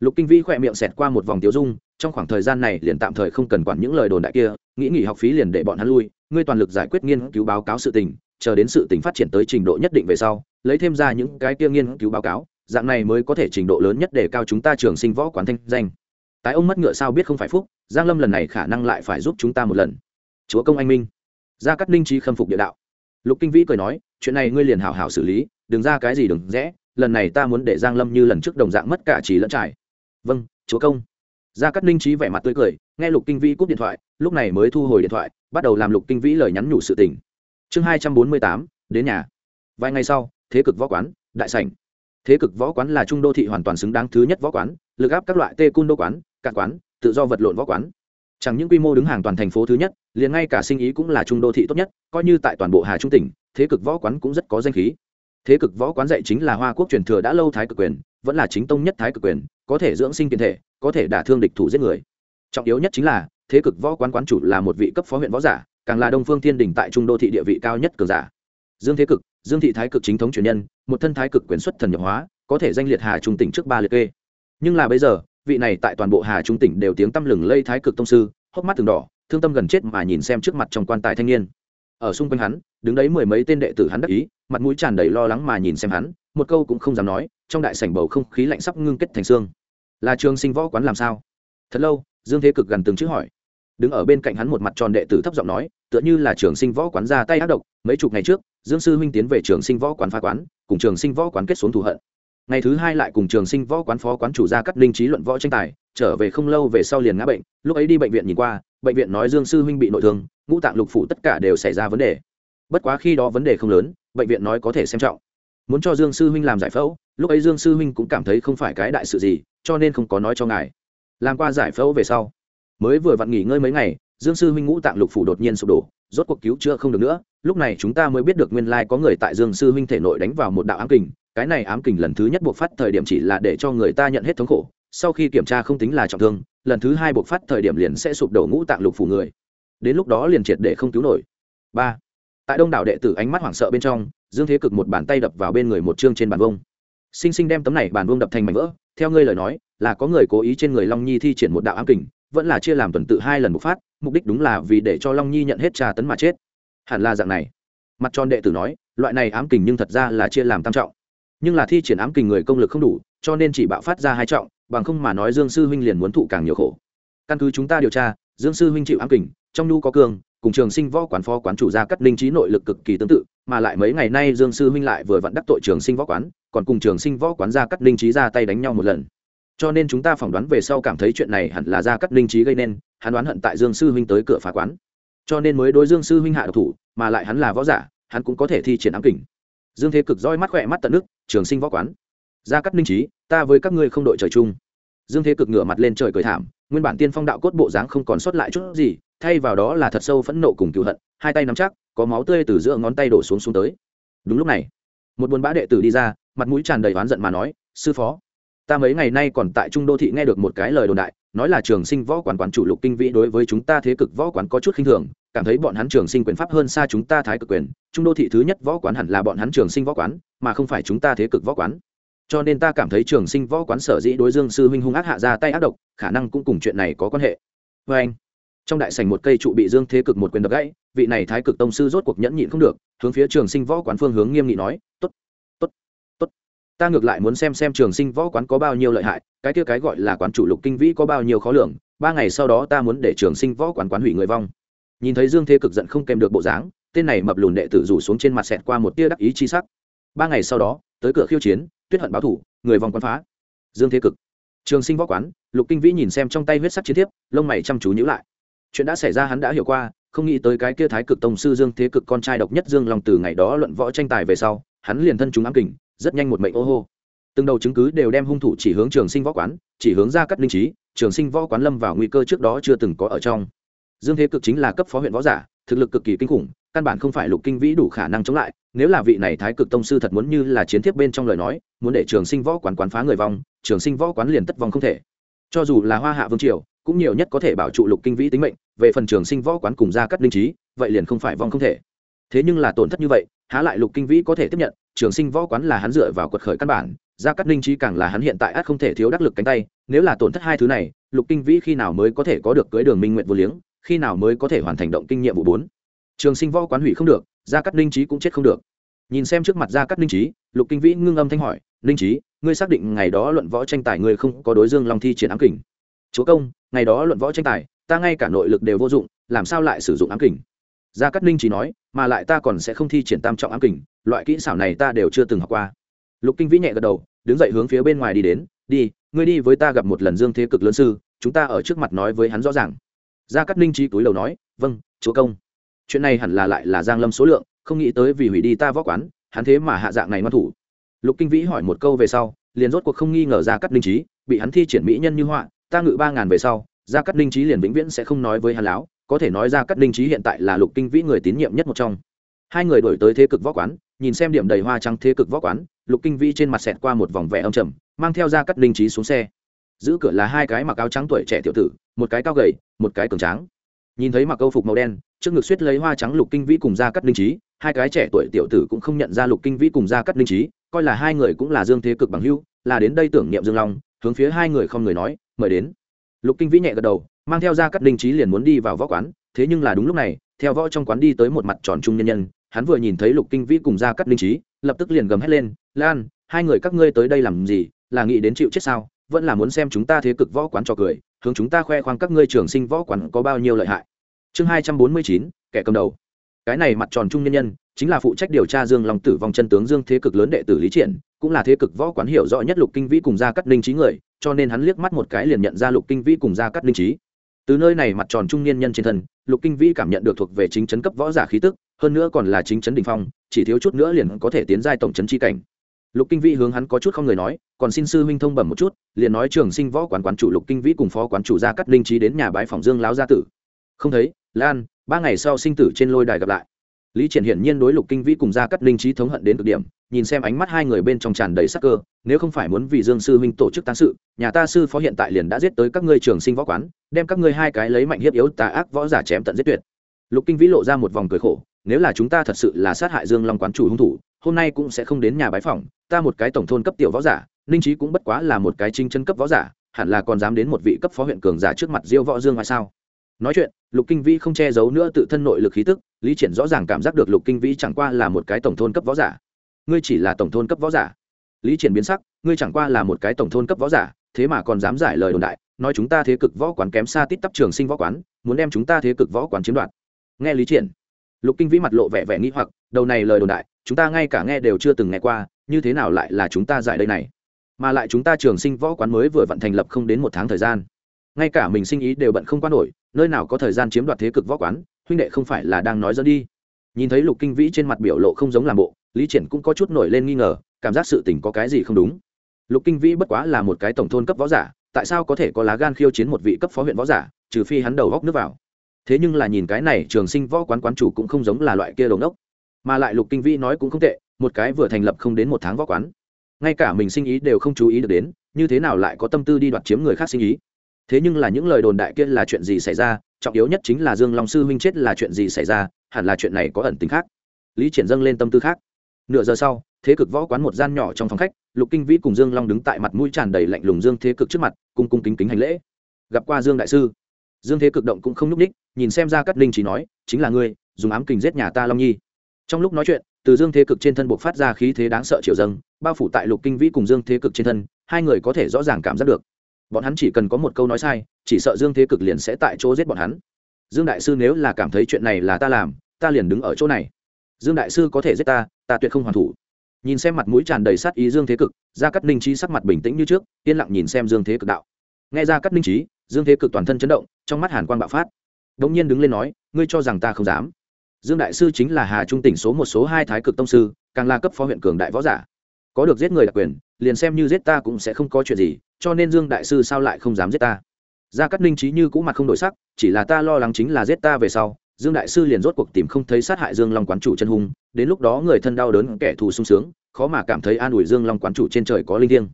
Lục kinh vi khỏe miệng xẹt qua một vòng tiêu dung, trong khoảng thời gian này liền tạm thời không cần quản những lời đồn đại kia, nghĩ nghỉ học phí liền để bọn hắn lui ngươi toàn lực giải quyết nghiên cứu báo cáo sự tình, chờ đến sự tình phát triển tới trình độ nhất định về sau, lấy thêm ra những cái kia nghiên cứu báo cáo, dạng này mới có thể trình độ lớn nhất để cao chúng ta trường sinh võ quán thanh danh. Tái ông mất ngựa sao biết không phải phúc, giang lâm lần này khả năng lại phải giúp chúng ta một lần. Chúa công anh minh. Gia cát ninh trí khâm phục địa đạo. Lục kinh vĩ cười nói, chuyện này ngươi liền hảo hảo xử lý, đừng ra cái gì đừng rẽ, lần này ta muốn để giang lâm như lần trước đồng dạng mất cả trí lẫn trải. Vâng chúa công gia cát ninh trí vẻ mặt tươi cười, nghe lục kinh vĩ cúp điện thoại, lúc này mới thu hồi điện thoại, bắt đầu làm lục kinh vĩ lời nhắn nhủ sự tình. Chương hai trăm bốn mươi tám, đến nhà. Vài ngày sau, thế cực võ quán, đại sảnh. Thế cực võ quán là trung đô thị hoàn toàn xứng đáng thứ nhất võ quán, lực áp các loại tê cun đô quán, cạn quán, tự do vật lộn võ quán. Chẳng những quy mô đứng hàng toàn thành phố thứ nhất, liền ngay cả sinh ý cũng là trung đô thị tốt nhất, coi như tại toàn bộ hà trung tỉnh, thế cực võ quán cũng rất có danh khí. Thế cực võ quán dạy chính là hoa quốc truyền thừa đã lâu thái cực quyền, vẫn là chính tông nhất thái cực quyền, có thể dưỡng sinh kiện thể có thể đả thương địch thủ giết người. Trọng yếu nhất chính là, thế cực võ quán quán chủ là một vị cấp phó huyện võ giả, càng là đông phương thiên đình tại trung đô thị địa vị cao nhất cường giả. Dương thế cực, dương thị thái cực chính thống truyền nhân, một thân thái cực quyền xuất thần nhập hóa, có thể danh liệt hà trung tỉnh trước ba liệt kê. Nhưng là bây giờ, vị này tại toàn bộ hà trung tỉnh đều tiếng tăm lừng lây thái cực tông sư, hốc mắt từng đỏ, thương tâm gần chết mà nhìn xem trước mặt trong quan tài thanh niên. Ở xung quanh hắn, đứng đấy mười mấy tên đệ tử hắn đắc ý, mặt mũi tràn đầy lo lắng mà nhìn xem hắn, một câu cũng không dám nói, trong đại sảnh bầu không khí lạnh sắp ngưng kết thành xương là trường sinh võ quán làm sao? Thật lâu, dương thế cực gần từng chữ hỏi. Đứng ở bên cạnh hắn một mặt tròn đệ tử thấp giọng nói, tựa như là trường sinh võ quán ra tay ác độc. Mấy chục ngày trước, dương sư huynh tiến về trường sinh võ quán phá quán, cùng trường sinh võ quán kết xuống thù hận. Ngày thứ hai lại cùng trường sinh võ quán phó quán chủ ra cắt linh trí luận võ tranh tài, trở về không lâu về sau liền ngã bệnh. Lúc ấy đi bệnh viện nhìn qua, bệnh viện nói dương sư huynh bị nội thương, ngũ tạng lục phủ tất cả đều xảy ra vấn đề. Bất quá khi đó vấn đề không lớn, bệnh viện nói có thể xem trọng muốn cho dương sư huynh làm giải phẫu, lúc ấy dương sư huynh cũng cảm thấy không phải cái đại sự gì, cho nên không có nói cho ngài. Làm qua giải phẫu về sau, mới vừa vặn nghỉ ngơi mấy ngày, dương sư huynh ngũ tạng lục phủ đột nhiên sụp đổ, rốt cuộc cứu chữa không được nữa, lúc này chúng ta mới biết được nguyên lai có người tại dương sư huynh thể nội đánh vào một đạo ám kình, cái này ám kình lần thứ nhất buộc phát thời điểm chỉ là để cho người ta nhận hết thống khổ, sau khi kiểm tra không tính là trọng thương, lần thứ hai buộc phát thời điểm liền sẽ sụp đổ ngũ tạng lục phủ người. Đến lúc đó liền triệt để không cứu nổi. Ba tại đông đảo đệ tử ánh mắt hoảng sợ bên trong, dương thế cực một bàn tay đập vào bên người một chương trên bàn vông sinh sinh đem tấm này bàn vông đập thành mảnh vỡ, theo ngươi lời nói, là có người cố ý trên người long nhi thi triển một đạo ám kình, vẫn là chia làm tuần tự hai lần bộc phát, mục đích đúng là vì để cho long nhi nhận hết trà tấn mà chết. Hẳn là dạng này. Mặt tròn đệ tử nói, loại này ám kình nhưng thật ra là chia làm tam trọng. Nhưng là thi triển ám kình người công lực không đủ, cho nên chỉ bạo phát ra hai trọng, bằng không mà nói dương sư huynh liền muốn thụ càng nhiều khổ. Căn cứ chúng ta điều tra, dương sư huynh chịu ám kình, trong nhu có cường cùng trường sinh võ quán phó quán chủ gia cắt linh trí nội lực cực kỳ tương tự, mà lại mấy ngày nay dương sư huynh lại vừa vặn đắc tội trường sinh võ quán, còn cùng trường sinh võ quán gia cắt linh trí ra tay đánh nhau một lần. Cho nên chúng ta phỏng đoán về sau cảm thấy chuyện này hẳn là gia cắt linh trí gây nên, hắn đoán hận tại dương sư huynh tới cửa phá quán. Cho nên mới đối dương sư huynh hạ độc thủ, mà lại hắn là võ giả, hắn cũng có thể thi triển ám kình. Dương thế cực roi mắt khỏe mắt tận nước, trường sinh võ quán. Gia cắt linh trí, ta với các ngươi không đội trời chung. Dương thế cực ngửa mặt lên trời cười thảm, nguyên bản tiên phong đạo cốt bộ dáng không còn sót lại chút gì thay vào đó là thật sâu phẫn nộ cùng cựu hận, hai tay nắm chắc, có máu tươi từ giữa ngón tay đổ xuống xuống tới. Đúng lúc này, một buồn bã đệ tử đi ra, mặt mũi tràn đầy oán giận mà nói, sư phó, ta mấy ngày nay còn tại trung đô thị nghe được một cái lời đồn đại, nói là trường sinh võ quán quản chủ lục kinh vĩ đối với chúng ta thế cực võ quán có chút khinh thường, cảm thấy bọn hắn trường sinh quyền pháp hơn xa chúng ta thái cực quyền, trung đô thị thứ nhất võ quán hẳn là bọn hắn trường sinh võ quán, mà không phải chúng ta thế cực võ quán. Cho nên ta cảm thấy trường sinh võ quán sở dĩ đối dương sư huynh hung ác hạ ra tay ác độc, khả năng cũng cùng chuyện này có quan hệ. Vê anh trong đại sảnh một cây trụ bị dương thế cực một quyền đập gãy, vị này thái cực tông sư rốt cuộc nhẫn nhịn không được, hướng phía trường sinh võ quán phương hướng nghiêm nghị nói, tốt tốt tốt. Ta ngược lại muốn xem xem trường sinh võ quán có bao nhiêu lợi hại, cái kia cái gọi là quán chủ lục kinh vĩ có bao nhiêu khó lường, ba ngày sau đó ta muốn để trường sinh võ quán quán hủy người vong. Nhìn thấy dương thế cực giận không kèm được bộ dáng, tên này mập lùn đệ tử rủ xuống trên mặt sẹt qua một tia đắc ý chi sắc. Ba ngày sau đó, tới cửa khiêu chiến, tuyết hận báo thủ, người vòng quán phá. Dương thế cực, trường sinh võ quán, lục kinh vĩ nhìn xem trong tay huyết sắc chiến thiếp, lông mày chăm chú nhữ lại chuyện đã xảy ra hắn đã hiểu qua, không nghĩ tới cái kia thái cực tông sư dương thế cực con trai độc nhất dương long từ ngày đó luận võ tranh tài về sau, hắn liền thân chúng ám kình, rất nhanh một mệnh ô hô. Từng đầu chứng cứ đều đem hung thủ chỉ hướng trường sinh võ quán, chỉ hướng ra cắt linh trí, trường sinh võ quán lâm vào nguy cơ trước đó chưa từng có ở trong. Dương thế cực chính là cấp phó huyện võ giả, thực lực cực kỳ kinh khủng, căn bản không phải lục kinh vĩ đủ khả năng chống lại, nếu là vị này thái cực tông sư thật muốn như là chiến thiếp bên trong lời nói, muốn để trường sinh võ quán quán phá người vong, trường sinh võ quán liền tất vong không thể. Cho dù là hoa hạ vương triều cũng nhiều nhất có thể bảo trụ lục kinh vĩ tính mệnh, về phần trường sinh võ quán cùng ra cắt linh trí, vậy liền không phải vong không thể. Thế nhưng là tổn thất như vậy, há lại lục kinh vĩ có thể tiếp nhận, trường sinh võ quán là hắn dựa vào quật khởi căn bản, gia cát linh trí càng là hắn hiện tại át không thể thiếu đắc lực cánh tay, nếu là tổn thất hai thứ này, lục kinh vĩ khi nào mới có thể có được cưới đường minh nguyện vô liếng, khi nào mới có thể hoàn thành động kinh nghiệm vụ bốn. Trường sinh võ quán hủy không được, gia cát linh trí cũng chết không được. Nhìn xem trước mặt gia cát linh trí, lục kinh vĩ ngưng âm thanh hỏi, linh trí, ngươi xác định ngày đó luận võ tranh tài ngươi không có đối dương long thi triển ám kình? Chúa công, ngày đó luận võ tranh tài, ta ngay cả nội lực đều vô dụng, làm sao lại sử dụng ám kình? Gia cát ninh chỉ nói, mà lại ta còn sẽ không thi triển tam trọng ám kình, loại kỹ xảo này ta đều chưa từng học qua. Lục kinh vĩ nhẹ gật đầu, đứng dậy hướng phía bên ngoài đi đến, đi, ngươi đi với ta gặp một lần dương thế cực lớn sư, chúng ta ở trước mặt nói với hắn rõ ràng. Gia cát ninh trí túi lầu nói vâng chúa công. Chuyện này hẳn là lại là giang lâm số lượng, không nghĩ tới vì hủy đi ta võ quán, hắn thế mà hạ dạng này ngoan thủ. Lục kinh vĩ hỏi một câu về sau, liền rốt cuộc không nghi ngờ gia cát ninh trí, bị hắn thi triển mỹ nhân như họa ta ngự ba ngàn về sau, gia cát linh trí liền vĩnh viễn sẽ không nói với hắn láo, có thể nói ra cát linh trí hiện tại là lục kinh vĩ người tín nhiệm nhất một trong. Hai người đổi tới thế cực võ quán, nhìn xem điểm đầy hoa trắng thế cực võ quán, lục kinh vĩ trên mặt xẹt qua một vòng vẻ âm trầm, mang theo ra cát linh trí xuống xe. Giữ cửa là hai cái mặc áo trắng tuổi trẻ tiểu tử, một cái cao gầy, một cái cường tráng. Nhìn thấy mặc câu phục màu đen, trước ngực suýt lấy hoa trắng lục kinh vĩ cùng ra cắt linh trí hai cái trẻ tuổi tiểu tử cũng không nhận ra lục kinh vĩ cùng ra cắt linh trí coi là hai người cũng là dương thế cực bằng hưu là đến đây tưởng niệm dương long, hướng phía hai người không người nói mời đến. Lục kinh vĩ nhẹ gật đầu, mang theo ra các linh trí liền muốn đi vào võ quán, thế nhưng là đúng lúc này, theo võ trong quán đi tới một mặt tròn trung nhân nhân, hắn vừa nhìn thấy lục kinh vĩ cùng ra các linh trí lập tức liền gầm hét lên, lan, hai người các ngươi tới đây làm gì, là nghĩ đến chịu chết sao? Vẫn là muốn xem chúng ta thế cực võ quán cho cười, hướng chúng ta khoe khoang các ngươi trường sinh võ quán có bao nhiêu lợi hại. Chương hai trăm bốn mươi chín, kẻ cầm đầu. Cái này mặt tròn trung nhân nhân, chính là phụ trách điều tra dương long tử vong chân tướng dương thế cực lớn đệ tử lý triển, cũng là thế cực võ quán hiểu rõ nhất lục kinh vĩ cùng gia cắt linh trí người cho nên hắn liếc mắt một cái liền nhận ra lục kinh vĩ cùng gia cắt linh trí. Từ nơi này mặt tròn trung niên nhân trên thân, lục kinh vĩ cảm nhận được thuộc về chính chấn cấp võ giả khí tức, hơn nữa còn là chính chấn đình phong, chỉ thiếu chút nữa liền có thể tiến giai tổng chấn chi cảnh. Lục kinh vĩ hướng hắn có chút không người nói, còn xin sư huynh thông bẩm một chút, liền nói trường sinh võ quán quán chủ lục kinh vĩ cùng phó quán chủ gia cắt linh trí đến nhà bái phòng dương láo gia tử. Không thấy, lan, ba ngày sau sinh tử trên lôi đài gặp lại. Lý triển hiển nhiên đối lục kinh vĩ cùng gia cắt linh trí thống hận đến cực điểm nhìn xem ánh mắt hai người bên trong tràn đầy sắc cơ, nếu không phải muốn vì dương sư huynh tổ chức tán sự, nhà ta sư phó hiện tại liền đã giết tới các ngươi trường sinh võ quán, đem các ngươi hai cái lấy mạnh hiếp yếu tà ác võ giả chém tận giết tuyệt. Lục kinh vĩ lộ ra một vòng cười khổ, nếu là chúng ta thật sự là sát hại dương long quán chủ hung thủ, hôm nay cũng sẽ không đến nhà bái phòng ta một cái tổng thôn cấp tiểu võ giả, ninh trí cũng bất quá là một cái trinh chân cấp võ giả, hẳn là còn dám đến một vị cấp phó huyện cường giả trước mặt diêu võ dương hay sao? Nói chuyện, lục kinh vĩ không che giấu nữa tự thân nội lực khí tức, lý triển rõ ràng cảm giác được lục kinh vĩ chẳng qua là một cái tổng thôn cấp võ giả ngươi chỉ là tổng thôn cấp võ giả. Lý triển biến sắc, ngươi chẳng qua là một cái tổng thôn cấp võ giả, thế mà còn dám giải lời đồn đại, nói chúng ta thế cực võ quán kém xa tít tắp trường sinh võ quán, muốn đem chúng ta thế cực võ quán chiếm đoạt. Nghe lý triển, lục kinh vĩ mặt lộ vẻ vẻ nghĩ hoặc, đầu này lời đồn đại, chúng ta ngay cả nghe đều chưa từng nghe qua, như thế nào lại là chúng ta giải đây này? Mà lại chúng ta trường sinh võ quán mới vừa vận thành lập không đến một tháng thời gian. Ngay cả mình sinh ý đều bận không qua nổi, nơi nào có thời gian chiếm đoạt thế cực võ quán, huynh đệ không phải là đang nói dẫn đi. Nhìn thấy lục kinh vĩ trên mặt biểu lộ không giống làm bộ lý triển cũng có chút nổi lên nghi ngờ, cảm giác sự tình có cái gì không đúng. Lục kinh vĩ bất quá là một cái tổng thôn cấp võ giả, tại sao có thể có lá gan khiêu chiến một vị cấp phó huyện võ giả, trừ phi hắn đầu góc nước vào. Thế nhưng là nhìn cái này, trường sinh võ quán quán chủ cũng không giống là loại kia đầu đốc mà lại lục kinh vĩ nói cũng không tệ, một cái vừa thành lập không đến một tháng võ quán. Ngay cả mình sinh ý đều không chú ý được đến, như thế nào lại có tâm tư đi đoạt chiếm người khác sinh ý? Thế nhưng là những lời đồn đại kia là chuyện gì xảy ra, trọng yếu nhất chính là dương long sư huynh chết là chuyện gì xảy ra, hẳn là chuyện này có ẩn tính khác. Lý triển dâng lên tâm tư khác nửa giờ sau, thế cực võ quán một gian nhỏ trong phòng khách, lục kinh vĩ cùng dương long đứng tại mặt mũi tràn đầy lạnh lùng dương thế cực trước mặt, cung cung kính kính hành lễ. Gặp qua dương đại sư, dương thế cực động cũng không n ú c ních nhìn xem ra cắt linh chỉ nói, chính là ngươi, dùng ám kình giết nhà ta long nhi. Trong lúc nói chuyện, từ dương thế cực trên thân buộc phát ra khí thế đáng sợ triệu dâng, bao phủ tại lục kinh vĩ cùng dương thế cực trên thân, hai người có thể rõ ràng cảm giác được. Bọn hắn chỉ cần có một câu nói sai, chỉ sợ dương thế cực liền sẽ tại chỗ giết bọn hắn. Dương đại sư nếu là cảm thấy chuyện này là ta làm, ta liền đứng ở chỗ này. Dương đại sư có thể giết ta ta tuyệt không hoàn thủ. Nhìn xem mặt mũi tràn đầy sát ý dương thế cực, gia cắt ninh trí sắc mặt bình tĩnh như trước, yên lặng nhìn xem dương thế cực đạo. Nghe ra cắt ninh trí dương thế cực toàn thân chấn động, trong mắt hàn quang bạo phát. Đ ỗ n g nhiên đứng lên nói, ngươi cho rằng ta không dám. Dương đại sư chính là hà trung tỉnh số một số hai thái cực tông sư, càng là cấp phó huyện cường đại võ giả. Có được giết người đặc quyền, liền xem như giết ta cũng sẽ không có chuyện gì, cho nên dương đại sư sao lại không dám giết ta? Gia cắt ninh trí như cũ mặt không đổi sắc, chỉ là ta lo lắng chính là giết ta về sau dương đại sư liền rốt cuộc tìm không thấy sát hại dương long quán chủ chân hung, đến lúc đó người thân đau đớn kẻ thù sung sướng, khó mà cảm thấy an ủi dương long quán chủ trên trời có linh thiêng.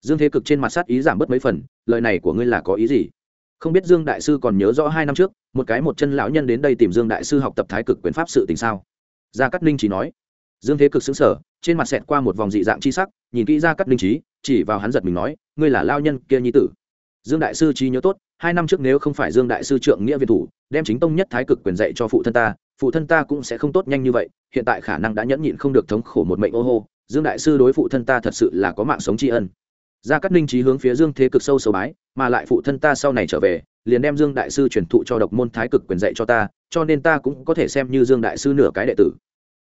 Dương thế cực trên mặt sát ý giảm bớt mấy phần, lời này của ngươi là có ý gì? Không biết dương đại sư còn nhớ rõ hai năm trước, một cái một chân lão nhân đến đây tìm dương đại sư học tập thái cực quyền pháp sự tình sao? Gia cát ninh chỉ nói. Dương thế cực xứng sở trên mặt xẹt qua một vòng dị dạng chi sắc, nhìn kỹ gia cát ninh trí, chỉ vào hắn giật mình nói, ngươi là lao nhân kia nhi tử. Dương đại sư trí nhớ tốt hai năm trước nếu không phải dương đại sư trượng nghĩa việt thủ, đem chính tông nhất thái cực quyền dạy cho phụ thân ta, phụ thân ta cũng sẽ không tốt nhanh như vậy, hiện tại khả năng đã nhẫn nhịn không được thống khổ một mệnh ô hô, dương đại sư đối phụ thân ta thật sự là có mạng sống tri ân. Gia cát ninh trí hướng phía dương thế cực sâu sâu bái, mà lại phụ thân ta sau này trở về, liền đem dương đại sư truyền thụ cho độc môn thái cực quyền dạy cho ta, cho nên ta cũng có thể xem như dương đại sư nửa cái đệ tử.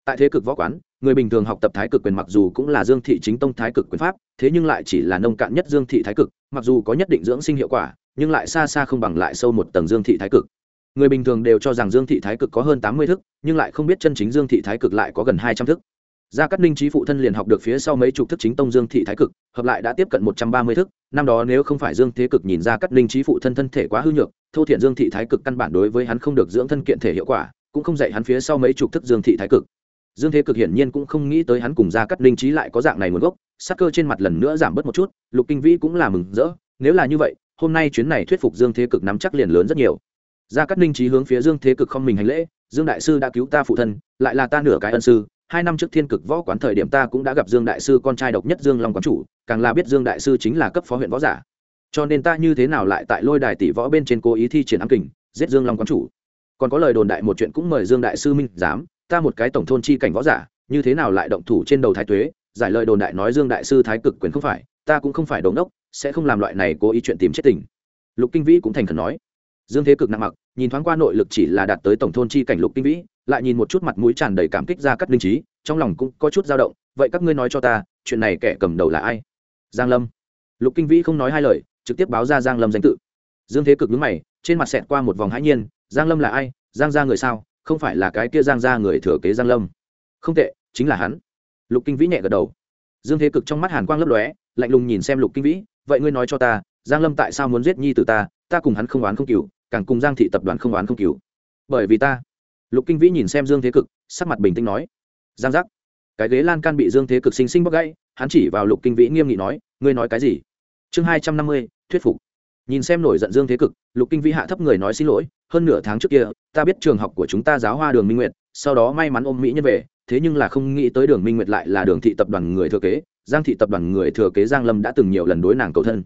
Tại thế cực võ quán, người bình thường học tập thái cực quyền mặc dù cũng là dương thị chính tông thái cực quyền pháp, thế nhưng lại chỉ là nông cạn nhất dương thị thái cực, mặc dù có nhất định dưỡng sinh hiệu quả nhưng lại xa xa không bằng lại sâu một tầng dương thị thái cực. Người bình thường đều cho rằng dương thị thái cực có hơn tám mươi thức, nhưng lại không biết chân chính dương thị thái cực lại có gần hai trăm thức. Gia cát ninh trí phụ thân liền học được phía sau mấy chục thức chính tông dương thị thái cực, hợp lại đã tiếp cận một trăm ba mươi thức. Năm đó nếu không phải dương thế cực nhìn ra cát ninh trí phụ thân thân thể quá hư nhược, thô thiện dương thị thái cực căn bản đối với hắn không được dưỡng thân kiện thể hiệu quả, cũng không dạy hắn phía sau mấy chục thức dương thị thái cực. Dương thế cực hiển nhiên cũng không nghĩ tới hắn cùng gia cát ninh trí lại có dạng này nguồn gốc sắc cơ trên mặt lần nữa giảm bớt một chút, lục kinh vĩ cũng là mừng rỡ, nếu là như vậy hôm nay chuyến này thuyết phục dương thế cực nắm chắc liền lớn rất nhiều. Gia cát ninh trí hướng phía dương thế cực không mình hành lễ dương đại sư đã cứu ta phụ thân lại là ta nửa cái ân sư hai năm trước thiên cực võ quán thời điểm ta cũng đã gặp dương đại sư con trai độc nhất dương long quán chủ càng là biết dương đại sư chính là cấp phó huyện võ giả. Cho nên ta như thế nào lại tại lôi đài tỷ võ bên trên cố ý thi triển ám kình giết dương long quán chủ? Còn có lời đồn đại một chuyện cũng mời dương đại sư minh giám, ta một cái tổng thôn chi cảnh võ giả như thế nào lại động thủ trên đầu thái tuế? Giải lời đồn đại nói dương đại sư thái cực quyền không phải ta cũng không phải đống đốc sẽ không làm loại này cố ý chuyện tìm chết tình. Lục kinh vĩ cũng thành khẩn nói. Dương thế cực nặng mặc, nhìn thoáng qua nội lực chỉ là đạt tới tổng thôn chi cảnh lục kinh vĩ, lại nhìn một chút mặt mũi tràn đầy cảm kích ra cắt linh trí, trong lòng cũng có chút dao động, vậy các ngươi nói cho ta, chuyện này kẻ cầm đầu là ai? Giang lâm. Lục kinh vĩ không nói hai lời, trực tiếp báo ra giang lâm danh tự. Dương thế cực nhướng mày, trên mặt xẹt qua một vòng hãi nhiên, giang lâm là ai? Giang gia người sao? Không phải là cái kia giang gia người thừa kế giang lâm. Không tệ, chính là hắn. Lục kinh vĩ nhẹ gật đầu. Dương thế cực trong mắt hàn quang lấp lóe lạnh lùng nhìn xem lục kinh vĩ, vậy ngươi nói cho ta, giang lâm tại sao muốn giết nhi từ ta? Ta cùng hắn không oán không cừu, càng cùng giang thị tập đoàn không oán không cừu. Bởi vì ta. Lục kinh vĩ nhìn xem dương thế cực, sắc mặt bình tĩnh nói, giang giác. Cái ghế lan can bị dương thế cực sinh sinh bóc gãy, hắn chỉ vào lục kinh vĩ nghiêm nghị nói, ngươi nói cái gì? Chương hai trăm năm mươi, thuyết phục. Nhìn xem nổi giận dương thế cực, lục kinh vĩ hạ thấp người nói, xin lỗi, hơn nửa tháng trước kia, ta biết trường học của chúng ta giáo hoa đường minh nguyệt, sau đó may mắn ôm mỹ nhân về, thế nhưng là không nghĩ tới đường minh nguyệt lại là đường thị tập đoàn người thừa kế giang thị tập đoàn người thừa kế giang lâm đã từng nhiều lần đối nàng cầu thân.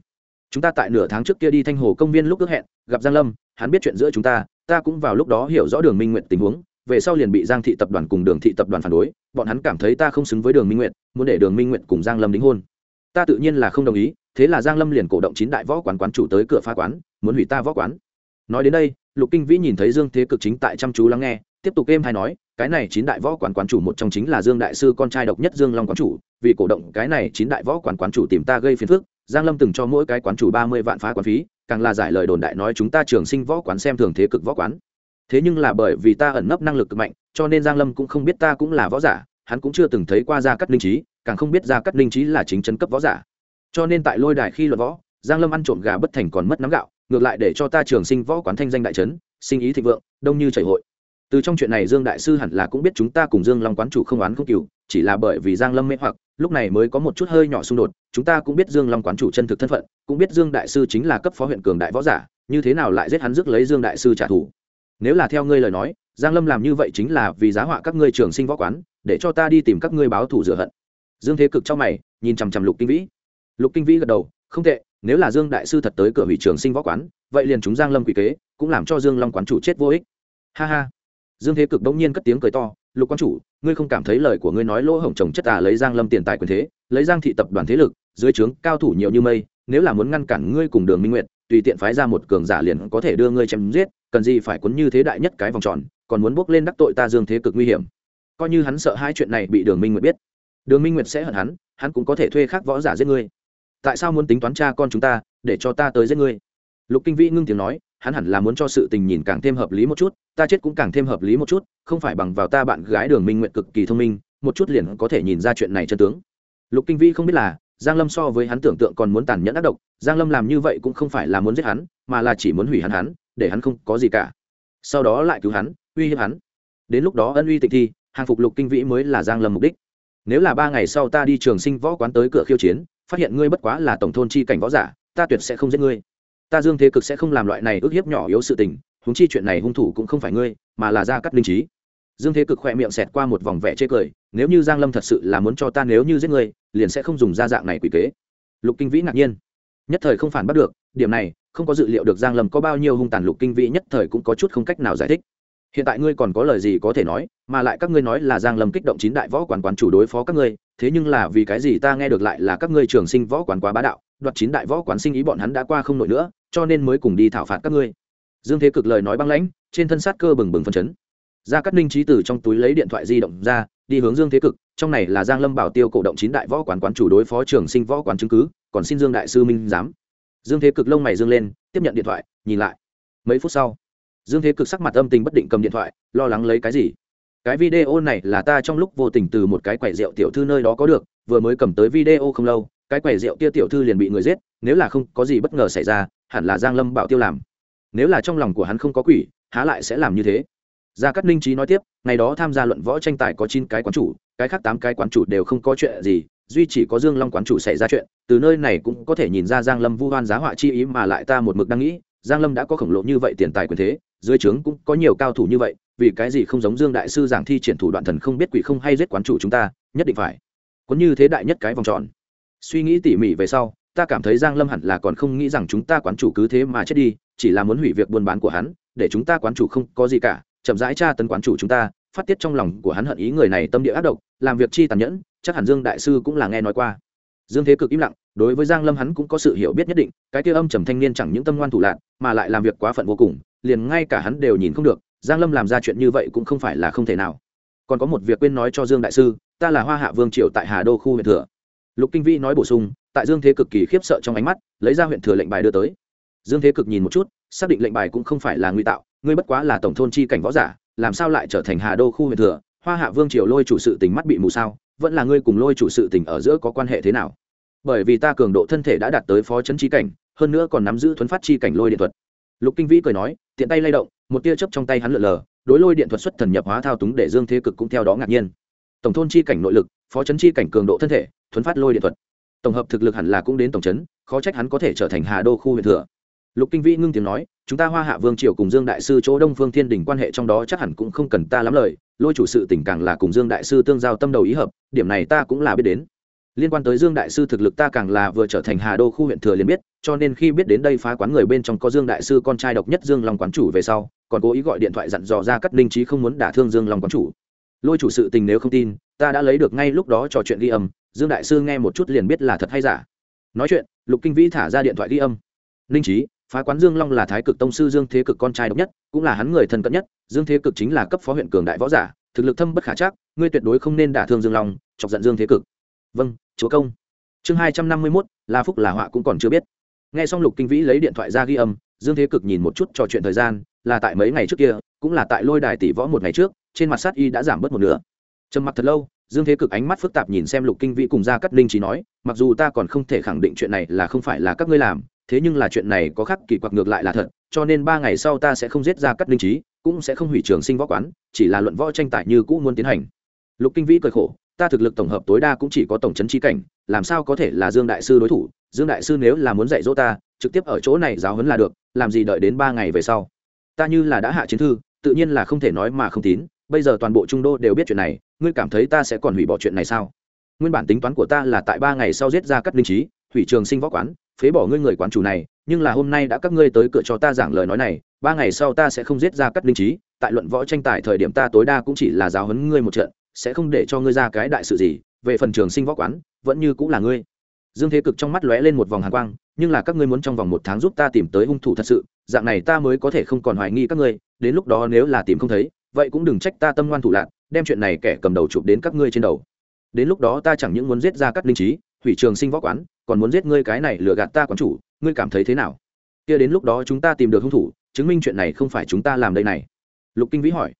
Chúng ta tại nửa tháng trước kia đi thanh hồ công viên lúc ước hẹn, gặp giang lâm, hắn biết chuyện giữa chúng ta ta cũng vào lúc đó hiểu rõ đường minh nguyện tình huống, về sau liền bị giang thị tập đoàn cùng đường thị tập đoàn phản đối, bọn hắn cảm thấy ta không xứng với đường minh nguyện muốn để đường minh nguyện cùng giang lâm đính hôn. Ta tự nhiên là không đồng ý, thế là giang lâm liền cổ động chín đại võ quán quán chủ tới cửa phá quán, muốn hủy ta võ quán. Nói đến đây, lục kinh vĩ nhìn thấy dương thế cực chính tại chăm chú lắng nghe, tiếp tục êm hay nói cái này chín đại võ quán quán chủ một trong chính là dương đại sư, con trai độc nhất dương long quán chủ. Vì cổ động cái này chín đại võ quán quán chủ tìm ta gây phiền phức, giang lâm từng cho mỗi cái quán chủ ba mươi vạn phá quán phí, càng là giải lời đồn đại nói chúng ta trường sinh võ quán xem thường thế cực võ quán. Thế nhưng là bởi vì ta ẩn nấp năng lực cực mạnh, cho nên giang lâm cũng không biết ta cũng là võ giả, hắn cũng chưa từng thấy qua gia cắt linh trí càng không biết gia cắt linh trí là chính chân cấp võ giả. Cho nên tại lôi đài khi luận võ, giang lâm ăn trộm gà bất thành còn mất nắm gạo, ngược lại để cho ta trường sinh võ quán thanh danh đại trấn sinh ý thịnh vượng, đông như chảy hội từ trong chuyện này dương đại sư hẳn là cũng biết chúng ta cùng dương long quán chủ không oán không cừu chỉ là bởi vì giang lâm mê hoặc, lúc này mới có một chút hơi nhỏ xung đột, chúng ta cũng biết dương long quán chủ chân thực thân phận, cũng biết dương đại sư chính là cấp phó huyện cường đại võ giả, như thế nào lại giết hắn rước lấy dương đại sư trả thù. Nếu là theo ngươi lời nói, giang lâm làm như vậy chính là vì giá họa các ngươi trường sinh võ quán, để cho ta đi tìm các ngươi báo thù rửa hận. Dương thế cực trong mày, nhìn chằm chằm lục kinh vĩ. Lục kinh vĩ gật đầu, không tệ, nếu là dương đại sư thật tới cửa hủy trường sinh võ quán, vậy liền chúng giang lâm quỷ kế, cũng làm cho dương long quán chủ chết vô ích. Ha ha dương thế cực đông nhiên cất tiếng cười to, lục Quan chủ, ngươi không cảm thấy lời của ngươi nói lỗ hổng trồng chất tà lấy giang lâm tiền tài quyền thế, lấy giang thị tập đoàn thế lực, dưới trướng cao thủ nhiều như mây, nếu là muốn ngăn cản ngươi cùng đường minh nguyệt, tùy tiện phái ra một cường giả liền có thể đưa ngươi chém giết, cần gì phải cuốn như thế đại nhất cái vòng tròn, còn muốn bước lên đắc tội ta dương thế cực nguy hiểm. Coi như hắn sợ hai chuyện này bị đường minh nguyệt biết, đường minh nguyệt sẽ hận hắn hắn cũng có thể thuê khác võ giả giết ngươi. Tại sao muốn tính toán cha con chúng ta, để cho ta tới giết ngươi? Lục kinh vĩ ngưng tiếng nói hắn hẳn là muốn cho sự tình nhìn càng thêm hợp lý một chút, ta chết cũng càng thêm hợp lý một chút, không phải bằng vào ta bạn gái đường minh nguyện cực kỳ thông minh, một chút liền có thể nhìn ra chuyện này chân tướng. Lục kinh vĩ không biết là, giang lâm so với hắn tưởng tượng còn muốn tàn nhẫn ác độc, giang lâm làm như vậy cũng không phải là muốn giết hắn, mà là chỉ muốn hủy hắn hắn, để hắn không có gì cả. Sau đó lại cứu hắn, uy hiếp hắn. Đến lúc đó ân uy tịch thi, hàng phục lục kinh vĩ mới là giang lâm mục đích. Nếu là ba ngày sau ta đi trường sinh võ quán tới cửa khiêu chiến, phát hiện ngươi bất quá là tổng thôn chi cảnh võ giả, ta tuyệt sẽ không giết ngươi ta dương thế cực sẽ không làm loại này ước hiếp nhỏ yếu sự tình húng chi chuyện này hung thủ cũng không phải ngươi, mà là gia cắt linh trí dương thế cực khỏe miệng xẹt qua một vòng vẻ chê cười, nếu như giang lâm thật sự là muốn cho ta nếu như giết ngươi, liền sẽ không dùng ra dạng này quỷ kế. Lục kinh vĩ ngạc nhiên. Nhất thời không phản bắt được, điểm này, không có dự liệu được giang lâm có bao nhiêu hung tàn lục kinh vĩ nhất thời cũng có chút không cách nào giải thích. Hiện tại ngươi còn có lời gì có thể nói, mà lại các ngươi nói là giang lâm kích động chín đại võ quán quán chủ đối phó các ngươi, thế nhưng là vì cái gì ta nghe được lại là các ngươi trường sinh võ quán quá bá đạo, đoạt chín đại võ quán sinh ý bọn hắn đã qua không nổi nữa cho nên mới cùng đi thảo phạt các ngươi. Dương thế cực lời nói băng lãnh, trên thân sát cơ bừng bừng phân chấn. Ra cắt ninh trí từ trong túi lấy điện thoại di động ra, đi hướng dương thế cực, trong này là giang lâm bảo tiêu cổ động chín đại võ quán quán chủ đối phó trường sinh võ quán chứng cứ, còn xin dương đại sư minh giám. Dương thế cực lông mày dương lên, tiếp nhận điện thoại, nhìn lại. Mấy phút sau, dương thế cực sắc mặt âm tình bất định cầm điện thoại, lo lắng lấy cái gì? Cái video này là ta trong lúc vô tình từ một cái quẻ rượu tiểu thư nơi đó có được, vừa mới cầm tới video không lâu, cái quẻ rượu kia tiểu thư liền bị người giết, nếu là không có gì bất ngờ xảy ra hẳn là giang lâm bảo tiêu làm. Nếu là trong lòng của hắn không có quỷ, há lại sẽ làm như thế. Gia cát ninh trí nói tiếp, ngày đó tham gia luận võ tranh tài có chín cái quán chủ, cái khác tám cái quán chủ đều không có chuyện gì, duy chỉ có dương long quán chủ xảy ra chuyện. Từ nơi này cũng có thể nhìn ra giang lâm vu hoan giá họa chi ý mà lại ta một mực đang nghĩ, giang lâm đã có khổng lồ như vậy tiền tài quyền thế, dưới trướng cũng có nhiều cao thủ như vậy, vì cái gì không giống dương đại sư giảng thi triển thủ đoạn thần không biết quỷ không hay giết quán chủ chúng ta, nhất định phải. Có như thế đại nhất cái vòng tròn. Suy nghĩ tỉ mỉ về sau ta cảm thấy giang lâm hẳn là còn không nghĩ rằng chúng ta quán chủ cứ thế mà chết đi, chỉ là muốn hủy việc buôn bán của hắn, để chúng ta quán chủ không có gì cả, chậm rãi tra tấn quán chủ chúng ta, phát tiết trong lòng của hắn hận ý người này tâm địa ác độc, làm việc chi tàn nhẫn, chắc hẳn dương đại sư cũng là nghe nói qua. Dương thế cực im lặng, đối với giang lâm hắn cũng có sự hiểu biết nhất định, cái kia âm trầm thanh niên chẳng những tâm ngoan thủ lạc mà lại làm việc quá phận vô cùng, liền ngay cả hắn đều nhìn không được, giang lâm làm ra chuyện như vậy cũng không phải là không thể nào. Còn có một việc quên nói cho dương đại sư, ta là hoa hạ vương triều tại hà đô khu huyện thừa. Lục kinh vĩ nói bổ sung tại dương thế cực kỳ khiếp sợ trong ánh mắt, lấy ra huyện thừa lệnh bài đưa tới. Dương thế cực nhìn một chút, xác định lệnh bài cũng không phải là nguy tạo, ngươi bất quá là tổng thôn chi cảnh võ giả, làm sao lại trở thành hà đô khu huyện thừa? Hoa hạ vương triều lôi chủ sự tình mắt bị mù sao, vẫn là ngươi cùng lôi chủ sự tình ở giữa có quan hệ thế nào? Bởi vì ta cường độ thân thể đã đạt tới phó chấn chi cảnh, hơn nữa còn nắm giữ thuấn phát chi cảnh lôi điện thuật. Lục kinh vĩ cười nói, tiện tay lay động, một tia chớp trong tay hắn lượn lờ, đối lôi điện thuật xuất thần nhập hóa thao túng để dương thế cực cũng theo đó ngạc nhiên. Tổng thôn chi cảnh nội lực, phó chấn chi cảnh cường độ thân thể, thuấn phát lôi điện thuật tổng hợp thực lực hẳn là cũng đến tổng chấn khó trách hắn có thể trở thành hà đô khu huyện thừa. Lục kinh vĩ ngưng tiếng nói, chúng ta hoa hạ vương triều cùng dương đại sư chỗ đông phương thiên đình quan hệ trong đó chắc hẳn cũng không cần ta lắm lời, lôi chủ sự tình càng là cùng dương đại sư tương giao tâm đầu ý hợp, điểm này ta cũng là biết đến. Liên quan tới dương đại sư thực lực ta càng là vừa trở thành hà đô khu huyện thừa liền biết, cho nên khi biết đến đây phá quán người bên trong có dương đại sư con trai độc nhất dương long quán chủ về sau, còn cố ý gọi điện thoại dặn dò ra cắt linh trí không muốn đả thương dương long quán chủ. Lôi chủ sự tình nếu không tin, ta đã lấy được ngay lúc đó trò chuyện ghi âm dương đại sư nghe một chút liền biết là thật hay giả. Nói chuyện, lục kinh vĩ thả ra điện thoại ghi âm. Linh trí phá quán dương long là thái cực tông sư dương thế cực con trai độc nhất, cũng là hắn người thân cận nhất, dương thế cực chính là cấp phó huyện cường đại võ giả, thực lực thâm bất khả chắc, ngươi tuyệt đối không nên đả thương dương long, chọc giận dương thế cực. Vâng chúa công. Chương hai trăm năm mươi mốt, la phúc là họa cũng còn chưa biết. Nghe xong lục kinh vĩ lấy điện thoại ra ghi âm, dương thế cực nhìn một chút trò chuyện thời gian, là tại mấy ngày trước kia, cũng là tại lôi đài tỷ võ một ngày trước, trên mặt sát y đã giảm bớt một nửa. Trầm mặc thật lâu dương thế cực ánh mắt phức tạp nhìn xem lục kinh vĩ cùng gia cắt linh trí nói, mặc dù ta còn không thể khẳng định chuyện này là không phải là các ngươi làm, thế nhưng là chuyện này có khắc kỳ quặc ngược lại là thật, cho nên ba ngày sau ta sẽ không giết gia cắt linh trí cũng sẽ không hủy trường sinh võ quán, chỉ là luận võ tranh tài như cũ muốn tiến hành. Lục kinh vĩ cười khổ, ta thực lực tổng hợp tối đa cũng chỉ có tổng chấn trí cảnh, làm sao có thể là dương đại sư đối thủ? Dương đại sư nếu là muốn dạy dỗ ta, trực tiếp ở chỗ này giáo huấn là được, làm gì đợi đến ba ngày về sau? Ta như là đã hạ chiến thư, tự nhiên là không thể nói mà không tín, bây giờ toàn bộ trung đô đều biết chuyện này ngươi cảm thấy ta sẽ còn hủy bỏ chuyện này sao? Nguyên bản tính toán của ta là tại ba ngày sau giết ra cắt linh trí hủy trường sinh võ quán, phế bỏ ngươi người quán chủ này, nhưng là hôm nay đã các ngươi tới cửa cho ta giảng lời nói này, ba ngày sau ta sẽ không giết ra cắt linh trí tại luận võ tranh tài thời điểm ta tối đa cũng chỉ là giáo huấn ngươi một trận, sẽ không để cho ngươi ra cái đại sự gì, về phần trường sinh võ quán, vẫn như cũng là ngươi. Dương thế cực trong mắt lóe lên một vòng hàn quang, nhưng là các ngươi muốn trong vòng một tháng giúp ta tìm tới hung thủ thật sự, dạng này ta mới có thể không còn hoài nghi các ngươi, đến lúc đó nếu là tìm không thấy vậy cũng đừng trách ta tâm ngoan thủ lạc, đem chuyện này kẻ cầm đầu chụp đến các ngươi trên đầu. Đến lúc đó ta chẳng những muốn giết ra các linh trí, hủy trường sinh võ quán, còn muốn giết ngươi cái này lừa gạt ta quán chủ, ngươi cảm thấy thế nào? Kia đến lúc đó chúng ta tìm được hung thủ, chứng minh chuyện này không phải chúng ta làm đây này. Lục kinh vĩ hỏi.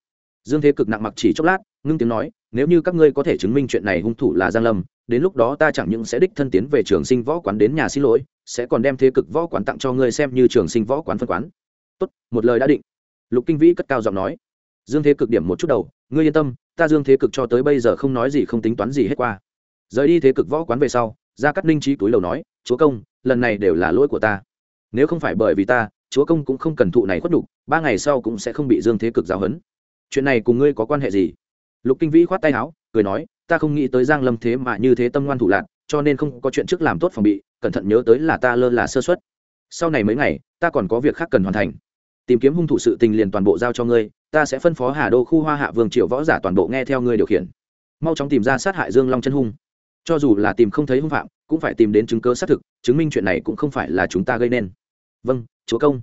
Dương thế cực nặng mặc chỉ chốc lát, ngưng tiếng nói, nếu như các ngươi có thể chứng minh chuyện này hung thủ là giang lâm, đến lúc đó ta chẳng những sẽ đích thân tiến về trường sinh võ quán đến nhà xin lỗi, sẽ còn đem thế cực võ quán tặng cho ngươi xem như trường sinh võ quán phân quán. Tốt, một lời đã định. Lục kinh vĩ cất cao giọng nói dương thế cực điểm một chút đầu, ngươi yên tâm, ta dương thế cực cho tới bây giờ không nói gì không tính toán gì hết qua. Rời đi thế cực võ quán về sau ra cắt ninh trí túi lầu nói, chúa công, lần này đều là lỗi của ta. Nếu không phải bởi vì ta, chúa công cũng không cần thụ này khuất đục ba ngày sau cũng sẽ không bị dương thế cực giáo hấn chuyện này cùng ngươi có quan hệ gì? Lục kinh vĩ khoát tay áo, cười nói, ta không nghĩ tới giang lâm thế mà như thế tâm ngoan thủ lạc cho nên không có chuyện trước làm tốt phòng bị, cẩn thận nhớ tới là ta lơ là sơ suất. Sau này mấy ngày, ta còn có việc khác cần hoàn thành tìm kiếm hung thủ sự tình liền toàn bộ giao cho ngươi, ta sẽ phân phó hà đô khu hoa hạ vương triệu võ giả toàn bộ nghe theo ngươi điều khiển. Mau chóng tìm ra sát hại dương long chân hung. Cho dù là tìm không thấy hung phạm, cũng phải tìm đến chứng cơ xác thực, chứng minh chuyện này cũng không phải là chúng ta gây nên. Vâng chúa công.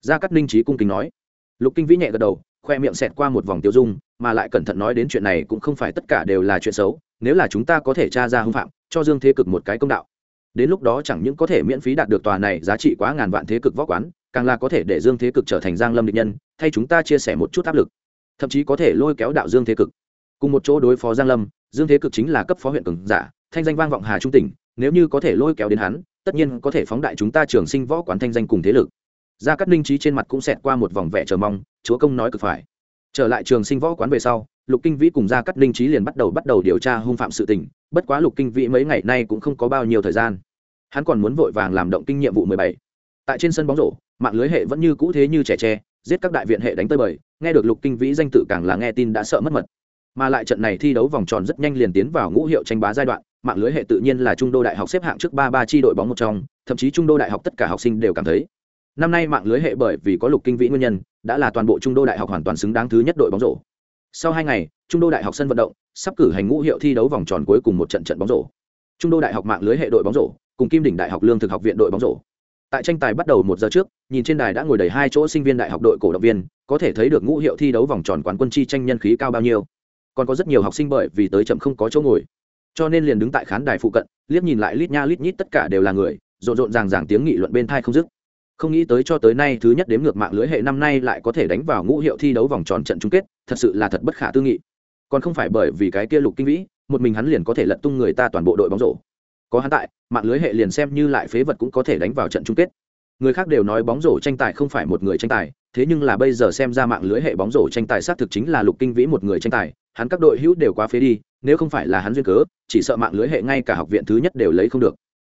Gia cát ninh trí cung kính nói. Lục kinh vĩ nhẹ gật đầu, khoe miệng xẹt qua một vòng tiêu dung, mà lại cẩn thận nói đến chuyện này cũng không phải tất cả đều là chuyện xấu, nếu là chúng ta có thể tra ra hung phạm, cho dương thế cực một cái công đạo. Đến lúc đó chẳng những có thể miễn phí đạt được tòa này giá trị quá ngàn vạn thế cực võ quán càng là có thể để dương thế cực trở thành giang lâm địch nhân, thay chúng ta chia sẻ một chút áp lực. Thậm chí có thể lôi kéo đạo dương thế cực. Cùng một chỗ đối phó giang lâm, dương thế cực chính là cấp phó huyện cường giả, thanh danh vang vọng hà trung tỉnh, nếu như có thể lôi kéo đến hắn, tất nhiên có thể phóng đại chúng ta trường sinh võ quán thanh danh cùng thế lực. Gia cát ninh trí trên mặt cũng xẹt qua một vòng vẻ chờ mong, chúa công nói cực phải. Trở lại trường sinh võ quán về sau, lục kinh vĩ cùng gia cát ninh trí liền bắt đầu bắt đầu điều tra hung phạm sự tình, bất quá lục kinh vĩ mấy ngày nay cũng không có bao nhiêu thời gian. Hắn còn muốn vội vàng làm động kinh nhiệm vụ mười bảy. Tại trên sân bóng rổ mạng lưới hệ vẫn như cũ thế như trẻ tre, giết các đại viện hệ đánh tơi bời, nghe được lục kinh vĩ danh tự càng là nghe tin đã sợ mất mật. Mà lại trận này thi đấu vòng tròn rất nhanh liền tiến vào ngũ hiệu tranh bá giai đoạn, mạng lưới hệ tự nhiên là trung đô đại học xếp hạng trước ba ba chi đội bóng một trong, thậm chí trung đô đại học tất cả học sinh đều cảm thấy. Năm nay mạng lưới hệ bởi vì có lục kinh vĩ nguyên nhân, đã là toàn bộ trung đô đại học hoàn toàn xứng đáng thứ nhất đội bóng rổ. Sau hai ngày, trung đô đại học sân vận động, sắp cử hành ngũ hiệu thi đấu vòng tròn cuối cùng một trận trận bóng rổ. Trung đô đại học mạng lưới hệ đội bóng rổ, cùng kim đỉnh đại học lương thực học viện đội bóng rổ tại tranh tài bắt đầu một giờ trước, nhìn trên đài đã ngồi đầy hai chỗ sinh viên đại học đội cổ động viên, có thể thấy được ngũ hiệu thi đấu vòng tròn quán quân chi tranh nhân khí cao bao nhiêu. Còn có rất nhiều học sinh bởi vì tới chậm không có chỗ ngồi. Cho nên liền đứng tại khán đài phụ cận, liếc nhìn lại lít nha lít nhít tất cả đều là người, rộn rộn ràng ràng tiếng nghị luận bên thai không dứt. Không nghĩ tới cho tới nay thứ nhất đếm ngược mạng lưới hệ năm nay lại có thể đánh vào ngũ hiệu thi đấu vòng tròn trận chung kết, thật sự là thật bất khả tư nghị. Còn không phải bởi vì cái kia lục kinh vĩ, một mình hắn liền có thể lật tung người ta toàn bộ đội bóng rổ có hắn tại, mạng lưới hệ liền xem như lại phế vật cũng có thể đánh vào trận chung kết. Người khác đều nói bóng rổ tranh tài không phải một người tranh tài, thế nhưng là bây giờ xem ra mạng lưới hệ bóng rổ tranh tài xác thực chính là lục kinh vĩ một người tranh tài, hắn các đội hữu đều quá phế đi, nếu không phải là hắn duyên cớ, chỉ sợ mạng lưới hệ ngay cả học viện thứ nhất đều lấy không được.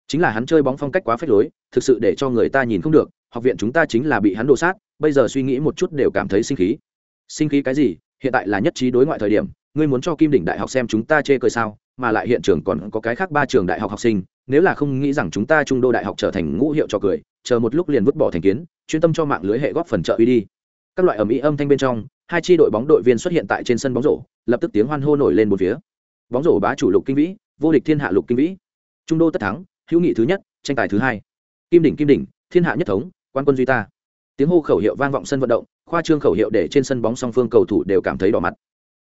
Chính là hắn chơi bóng phong cách quá phết lối, thực sự để cho người ta nhìn không được, học viện chúng ta chính là bị hắn đổ sát, bây giờ suy nghĩ một chút đều cảm thấy sinh khí. Sinh khí cái gì? Hiện tại là nhất trí đối ngoại thời điểm, ngươi muốn cho kim đỉnh đại học xem chúng ta chê cười sao, mà lại hiện trường còn có cái khác ba trường đại học học sinh, nếu là không nghĩ rằng chúng ta trung đô đại học trở thành ngũ hiệu cho cười, chờ một lúc liền vứt bỏ thành kiến, chuyên tâm cho mạng lưới hệ góp phần trợ uy đi. Các loại ẩm ý âm thanh bên trong, hai tri đội bóng đội viên xuất hiện tại trên sân bóng rổ, lập tức tiếng hoan hô nổi lên một phía. Bóng rổ bá chủ lục kinh vĩ, vô địch thiên hạ lục kinh vĩ. Trung đô tất thắng, hữu nghị thứ nhất, tranh tài thứ hai. Kim đỉnh kim đỉnh, thiên hạ nhất thống, quan quân duy ta. Tiếng hô khẩu hiệu vang vọng sân vận động khoa trương khẩu hiệu để trên sân bóng song phương cầu thủ đều cảm thấy đỏ mặt.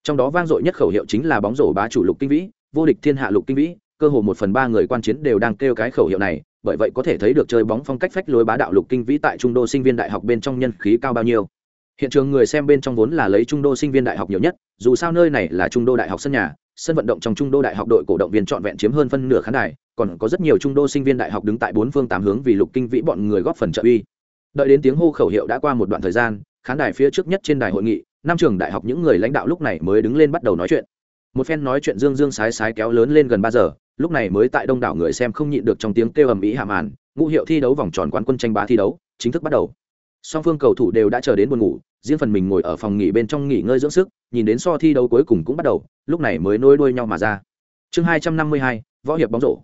Trong đó vang dội nhất khẩu hiệu chính là bóng rổ bá chủ lục kinh vĩ, vô địch thiên hạ lục kinh vĩ, cơ hồ một phần ba người quan chiến đều đang kêu cái khẩu hiệu này, bởi vậy có thể thấy được chơi bóng phong cách phách lối bá đạo lục kinh vĩ tại trung đô sinh viên đại học bên trong nhân khí cao bao nhiêu. Hiện trường người xem bên trong vốn là lấy trung đô sinh viên đại học nhiều nhất, dù sao nơi này là trung đô đại học sân nhà, sân vận động trong trung đô đại học đội cổ động viên trọn vẹn chiếm hơn phân nửa khán đài, còn có rất nhiều trung đô sinh viên đại học đứng tại bốn phương tám hướng vì lục kinh vĩ bọn người góp phần trợ uy. Đợi đến tiếng hô khẩu hiệu đã qua một đoạn thời gian khán đài phía trước nhất trên đài hội nghị, năm trường đại học những người lãnh đạo lúc này mới đứng lên bắt đầu nói chuyện. Một phen nói chuyện dương dương sái sái kéo lớn lên gần ba giờ, lúc này mới tại đông đảo người xem không nhịn được trong tiếng kêu ầm ĩ hạ màn, ngũ hiệu thi đấu vòng tròn quán quân tranh bá thi đấu, chính thức bắt đầu. Song phương cầu thủ đều đã chờ đến buồn ngủ, riêng phần mình ngồi ở phòng nghỉ bên trong nghỉ ngơi dưỡng sức, nhìn đến so thi đấu cuối cùng cũng bắt đầu, lúc này mới nối đuôi nhau mà ra. Chương hai trăm năm mươi hai, võ hiệp bóng rổ.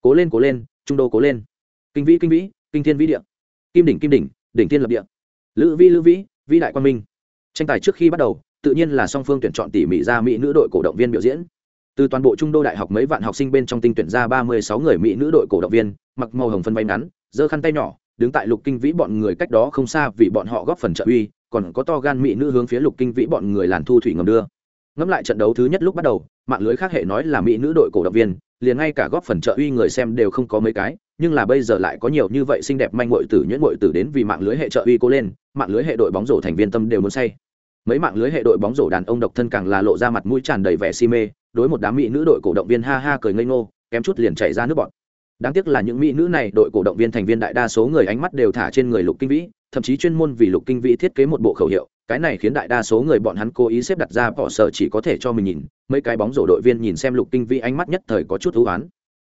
Cố lên cố lên, trung đô cố lên. Kinh vĩ kinh vĩ, kinh thiên vĩ địa. Kim đỉnh kim đỉnh đỉnh thiên lập địa. Lữ vi lữ vĩ vĩ đại quan minh. Tranh tài trước khi bắt đầu, tự nhiên là song phương tuyển chọn tỉ mỉ ra mỹ nữ đội cổ động viên biểu diễn. Từ toàn bộ trung đô đại học mấy vạn học sinh bên trong tinh tuyển ra ba mươi sáu người mỹ nữ đội cổ động viên, mặc màu hồng phân bay ngắn, giơ khăn tay nhỏ, đứng tại lục kinh vĩ bọn người cách đó không xa vì bọn họ góp phần trợ uy, còn có to gan mỹ nữ hướng phía lục kinh vĩ bọn người làn thu thủy ngầm đưa. Ngẫm lại trận đấu thứ nhất lúc bắt đầu, mạng lưới khác hệ nói là mỹ nữ đội cổ động viên, liền ngay cả góp phần trợ uy người xem đều không có mấy cái, nhưng là bây giờ lại có nhiều như vậy xinh đẹp manh mội tử nhuyễn mội tử đến vì mạng lưới hệ trợ uy cô lên mạng lưới hệ đội bóng rổ thành viên tâm đều muốn say mấy mạng lưới hệ đội bóng rổ đàn ông độc thân càng là lộ ra mặt mũi tràn đầy vẻ si mê, đối một đám mỹ nữ đội cổ động viên ha ha cười ngây ngô, kém chút liền chảy ra nước bọt. đáng tiếc là những mỹ nữ này đội cổ động viên thành viên đại đa số người ánh mắt đều thả trên người lục kinh vĩ, thậm chí chuyên môn vì lục kinh vĩ thiết kế một bộ khẩu hiệu, cái này khiến đại đa số người bọn hắn cố ý xếp đặt ra bỏ sợ chỉ có thể cho mình nhìn, mấy cái bóng rổ đội viên nhìn xem lục kinh vĩ ánh mắt nhất thời có chút thú oán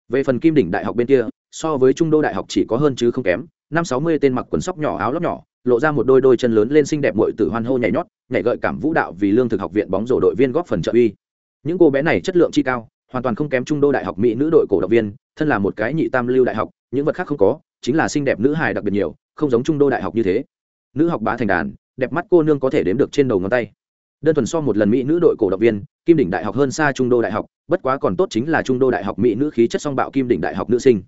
về phần kim đỉnh đại học bên kia, so với trung đô đại học chỉ có hơn chứ không kém, năm sáu mươi tên mặc quần sóc nhỏ áo lóc nhỏ lộ ra một đôi đôi chân lớn lên xinh đẹp muội tử hoan hô nhảy nhót, nhảy gợi cảm vũ đạo vì lương thực học viện bóng rổ đội viên góp phần trợ uy. Những cô bé này chất lượng chi cao, hoàn toàn không kém trung đô đại học mỹ nữ đội cổ động viên, thân là một cái nhị tam lưu đại học, những vật khác không có, chính là xinh đẹp nữ hài đặc biệt nhiều, không giống trung đô đại học như thế. Nữ học bá thành đàn, đẹp mắt cô nương có thể đếm được trên đầu ngón tay. Đơn thuần so một lần mỹ nữ đội cổ động viên, kim đỉnh đại học hơn xa trung đô đại học, bất quá còn tốt chính là trung đô đại học mỹ nữ khí chất song bạo kim đỉnh đại học nữ sinh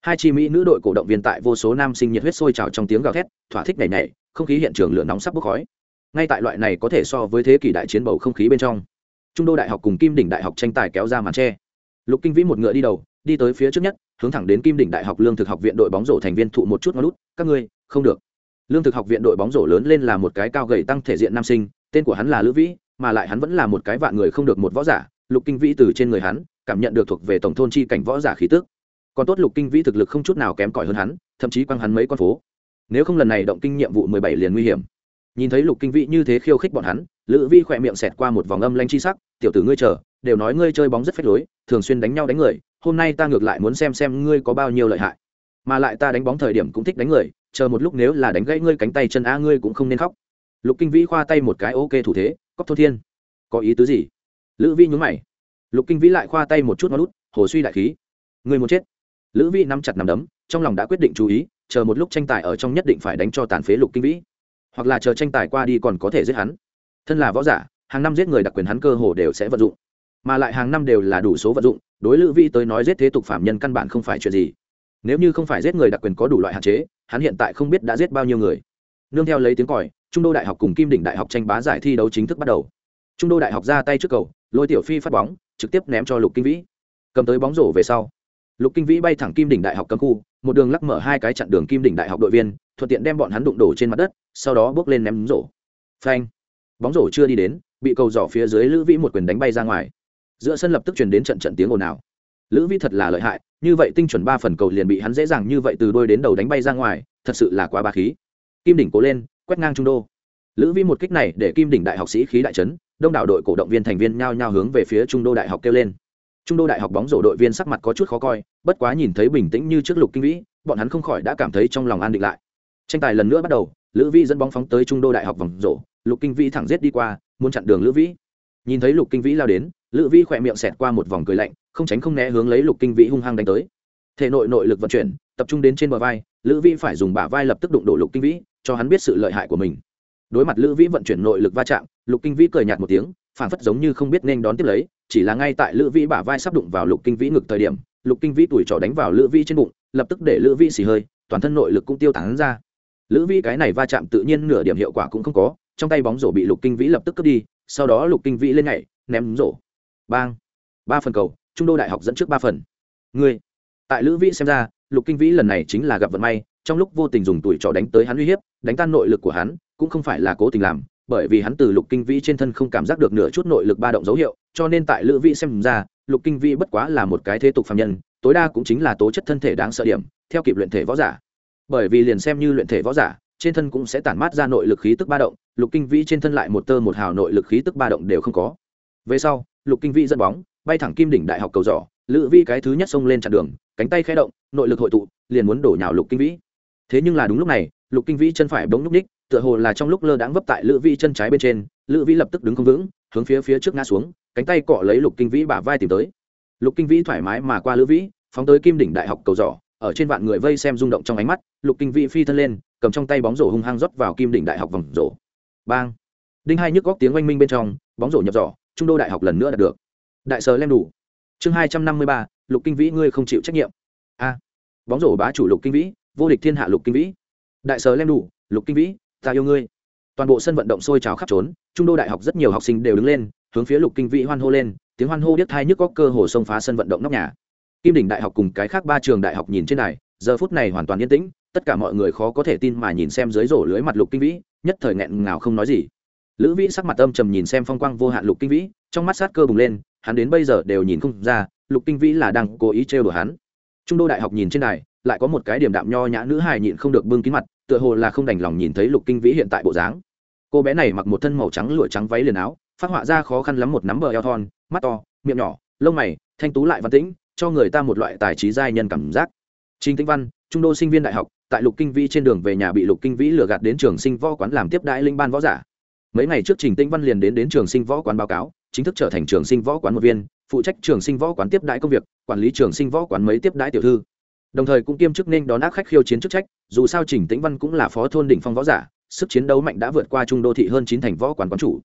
hai chi mỹ nữ đội cổ động viên tại vô số nam sinh nhiệt huyết sôi trào trong tiếng gào thét, thỏa thích nhảy nhảy, không khí hiện trường lửa nóng sắp bốc khói. Ngay tại loại này có thể so với thế kỷ đại chiến bầu không khí bên trong, trung đô đại học cùng kim đỉnh đại học tranh tài kéo ra màn tre. Lục kinh vĩ một ngựa đi đầu, đi tới phía trước nhất, hướng thẳng đến kim đỉnh đại học lương thực học viện đội bóng rổ thành viên thụ một chút ngón lút các ngươi, không được. Lương thực học viện đội bóng rổ lớn lên là một cái cao gầy tăng thể diện nam sinh, tên của hắn là lữ vĩ, mà lại hắn vẫn là một cái vạn người không được một võ giả. Lục kinh vĩ từ trên người hắn cảm nhận được thuộc về tổng thôn chi cảnh võ giả khí tức còn tốt lục kinh vĩ thực lực không chút nào kém cỏi hơn hắn, thậm chí quăng hắn mấy con phố. Nếu không lần này động kinh nhiệm vụ mười bảy liền nguy hiểm. Nhìn thấy lục kinh vĩ như thế khiêu khích bọn hắn, lữ vi khỏe miệng xẹt qua một vòng âm lanh chi sắc, tiểu tử ngươi chờ, đều nói ngươi chơi bóng rất phép lối, thường xuyên đánh nhau đánh người, hôm nay ta ngược lại muốn xem xem ngươi có bao nhiêu lợi hại. Mà lại ta đánh bóng thời điểm cũng thích đánh người, chờ một lúc nếu là đánh gãy ngươi cánh tay chân a ngươi cũng không nên khóc. Lục kinh vĩ khoa tay một cái ok thủ thế cóc thô thiên, có ý tứ gì? Lữ vi nhún mày. Lục kinh vĩ lại khoa tay một chút nó lút hồ suy đại khí, ngươi muốn chết lữ Vĩ nắm chặt nắm đấm, trong lòng đã quyết định chú ý, chờ một lúc tranh tài ở trong nhất định phải đánh cho tàn phế lục kinh vĩ. Hoặc là chờ tranh tài qua đi còn có thể giết hắn. Thân là võ giả, hàng năm giết người đặc quyền hắn cơ hồ đều sẽ vận dụng. Mà lại hàng năm đều là đủ số vận dụng, đối lữ Vĩ tới nói giết thế tục phạm nhân căn bản không phải chuyện gì. Nếu như không phải giết người đặc quyền có đủ loại hạn chế, hắn hiện tại không biết đã giết bao nhiêu người. Nương theo lấy tiếng còi, trung đô đại học cùng kim đỉnh đại học tranh bá giải thi đấu chính thức bắt đầu. Trung đô đại học ra tay trước cầu, lôi tiểu phi phát bóng, trực tiếp ném cho lục kinh vĩ. Cầm tới bóng rổ về sau lục kinh vĩ bay thẳng kim đỉnh đại học cấm khu, một đường lắc mở hai cái chặn đường kim đỉnh đại học đội viên, thuận tiện đem bọn hắn đụng đổ trên mặt đất, sau đó bước lên ném rổ. Phanh. Bóng rổ chưa đi đến, bị cầu giỏ phía dưới lữ vĩ một quyền đánh bay ra ngoài. Giữa sân lập tức truyền đến trận trận tiếng ồn ào. Lữ vĩ thật là lợi hại, như vậy tinh chuẩn ba phần cầu liền bị hắn dễ dàng như vậy từ đôi đến đầu đánh bay ra ngoài, thật sự là quá ba khí. Kim đỉnh cố lên, quét ngang trung đô. Lữ vĩ một kích này để kim đỉnh đại học sĩ khí đại trấn đông đảo đội cổ động viên thành viên nhao nhao hướng về phía trung đô đại học kêu lên trung đô đại học bóng rổ đội viên sắc mặt có chút khó coi, bất quá nhìn thấy bình tĩnh như trước lục kinh vĩ, bọn hắn không khỏi đã cảm thấy trong lòng an định lại. Tranh tài lần nữa bắt đầu, lữ vĩ dẫn bóng phóng tới trung đô đại học vòng rổ, lục kinh vĩ thẳng giết đi qua, muốn chặn đường lữ vĩ. Nhìn thấy lục kinh vĩ lao đến, lữ vĩ khỏe miệng xẹt qua một vòng cười lạnh, không tránh không né hướng lấy lục kinh vĩ hung hăng đánh tới. Thể nội nội lực vận chuyển, tập trung đến trên bờ vai, lữ vĩ phải dùng bả vai lập tức đụng đổ lục kinh vĩ, cho hắn biết sự lợi hại của mình. Đối mặt lữ vĩ vận chuyển nội lực va chạm, lục kinh vĩ cười nhạt một tiếng phản phất giống như không biết nên đón tiếp lấy, chỉ là ngay tại lữ vĩ bả vai sắp đụng vào lục kinh vĩ ngực thời điểm, lục kinh vĩ tuổi trỏ đánh vào lữ vĩ trên bụng, lập tức để lữ vĩ xì hơi, toàn thân nội lực cũng tiêu tán ra. Lữ vĩ cái này va chạm tự nhiên nửa điểm hiệu quả cũng không có, trong tay bóng rổ bị lục kinh vĩ lập tức cướp đi, sau đó lục kinh vĩ lên nhảy, ném rổ. Bang! Ba phần cầu, trung đô đại học dẫn trước ba phần. Người tại lữ vĩ xem ra, lục kinh vĩ lần này chính là gặp vận may, trong lúc vô tình dùng tuổi trò đánh tới hắn uy hiếp, đánh tan nội lực của hắn, cũng không phải là cố tình làm bởi vì hắn từ lục kinh vĩ trên thân không cảm giác được nửa chút nội lực ba động dấu hiệu, cho nên tại lữ vĩ xem ra, lục kinh vĩ bất quá là một cái thế tục phạm nhân, tối đa cũng chính là tố chất thân thể đáng sợ điểm, theo kịp luyện thể võ giả. Bởi vì liền xem như luyện thể võ giả, trên thân cũng sẽ tản mát ra nội lực khí tức ba động, lục kinh vĩ trên thân lại một tơ một hào nội lực khí tức ba động đều không có. Về sau, lục kinh vĩ dẫn bóng, bay thẳng kim đỉnh đại học cầu giỏ, lữ vi cái thứ nhất xông lên chặn đường, cánh tay khẽ động, nội lực hội tụ, liền muốn đổ nhào lục kinh vĩ. Thế nhưng là đúng lúc này lục kinh vĩ chân phải bỗng núp ních, tựa hồ là trong lúc lơ đãng vấp tại lữ vi chân trái bên trên, lữ vi lập tức đứng không vững, hướng phía phía trước ngã xuống, cánh tay cọ lấy lục kinh vĩ bả vai tìm tới. Lục kinh vĩ thoải mái mà qua lữ vĩ, phóng tới kim đỉnh đại học cầu giỏ, ở trên vạn người vây xem rung động trong ánh mắt, lục kinh vĩ phi thân lên, cầm trong tay bóng rổ hung hăng rót vào kim đỉnh đại học vòng rổ. Bang! Đinh hai nhức góc tiếng oanh minh bên trong, bóng rổ nhập giỏ, trung đô đại học lần nữa đạt được. Đại sờ lem đủ. Chương hai trăm năm mươi ba, lục kinh vĩ ngươi không chịu trách nhiệm. A! Bóng rổ bá chủ lục kinh vĩ, vô địch thiên hạ lục kinh vĩ đại sở lem đủ, lục kinh vĩ, ta yêu ngươi. Toàn bộ sân vận động sôi trào khắp trốn, trung đô đại học rất nhiều học sinh đều đứng lên, hướng phía lục kinh vĩ hoan hô lên, tiếng hoan hô biết thai nhức có cơ hồ xông phá sân vận động nóc nhà. Kim đỉnh đại học cùng cái khác ba trường đại học nhìn trên này giờ phút này hoàn toàn yên tĩnh, tất cả mọi người khó có thể tin mà nhìn xem dưới rổ lưới mặt lục kinh vĩ, nhất thời nghẹn ngào không nói gì. Lữ vĩ sắc mặt âm trầm nhìn xem phong quang vô hạn lục kinh vĩ, trong mắt sát cơ bùng lên, hắn đến bây giờ đều nhìn không ra, lục kinh vĩ là đang cố ý trêu đùa hắn trung đô đại học nhìn trên đài lại có một cái điểm đạm nho nhã nữ hài nhịn không được bưng kín mặt tựa hồ là không đành lòng nhìn thấy lục kinh vĩ hiện tại bộ dáng cô bé này mặc một thân màu trắng lụa trắng váy liền áo phát họa ra khó khăn lắm một nắm bờ eo thon mắt to miệng nhỏ lông mày thanh tú lại văn tĩnh cho người ta một loại tài trí giai nhân cảm giác Trình Tĩnh Văn, trung đô sinh viên đại học, tại Lục Kinh Vĩ trên đường về nhà bị Lục Kinh Vĩ lừa gạt đến trường sinh võ quán làm tiếp đại linh ban võ giả. Mấy ngày trước Trình Tĩnh Văn liền đến đến trường sinh võ quán báo cáo, chính thức trở thành trường sinh võ quán một viên, phụ trách trường sinh võ quán tiếp đãi công việc, quản lý trường sinh võ quán mấy tiếp đãi tiểu thư. Đồng thời cũng kiêm chức nên đón ác khách khiêu chiến chức trách, dù sao Trình Tĩnh Văn cũng là phó thôn đỉnh phong võ giả, sức chiến đấu mạnh đã vượt qua trung đô thị hơn chín thành võ quán quán chủ.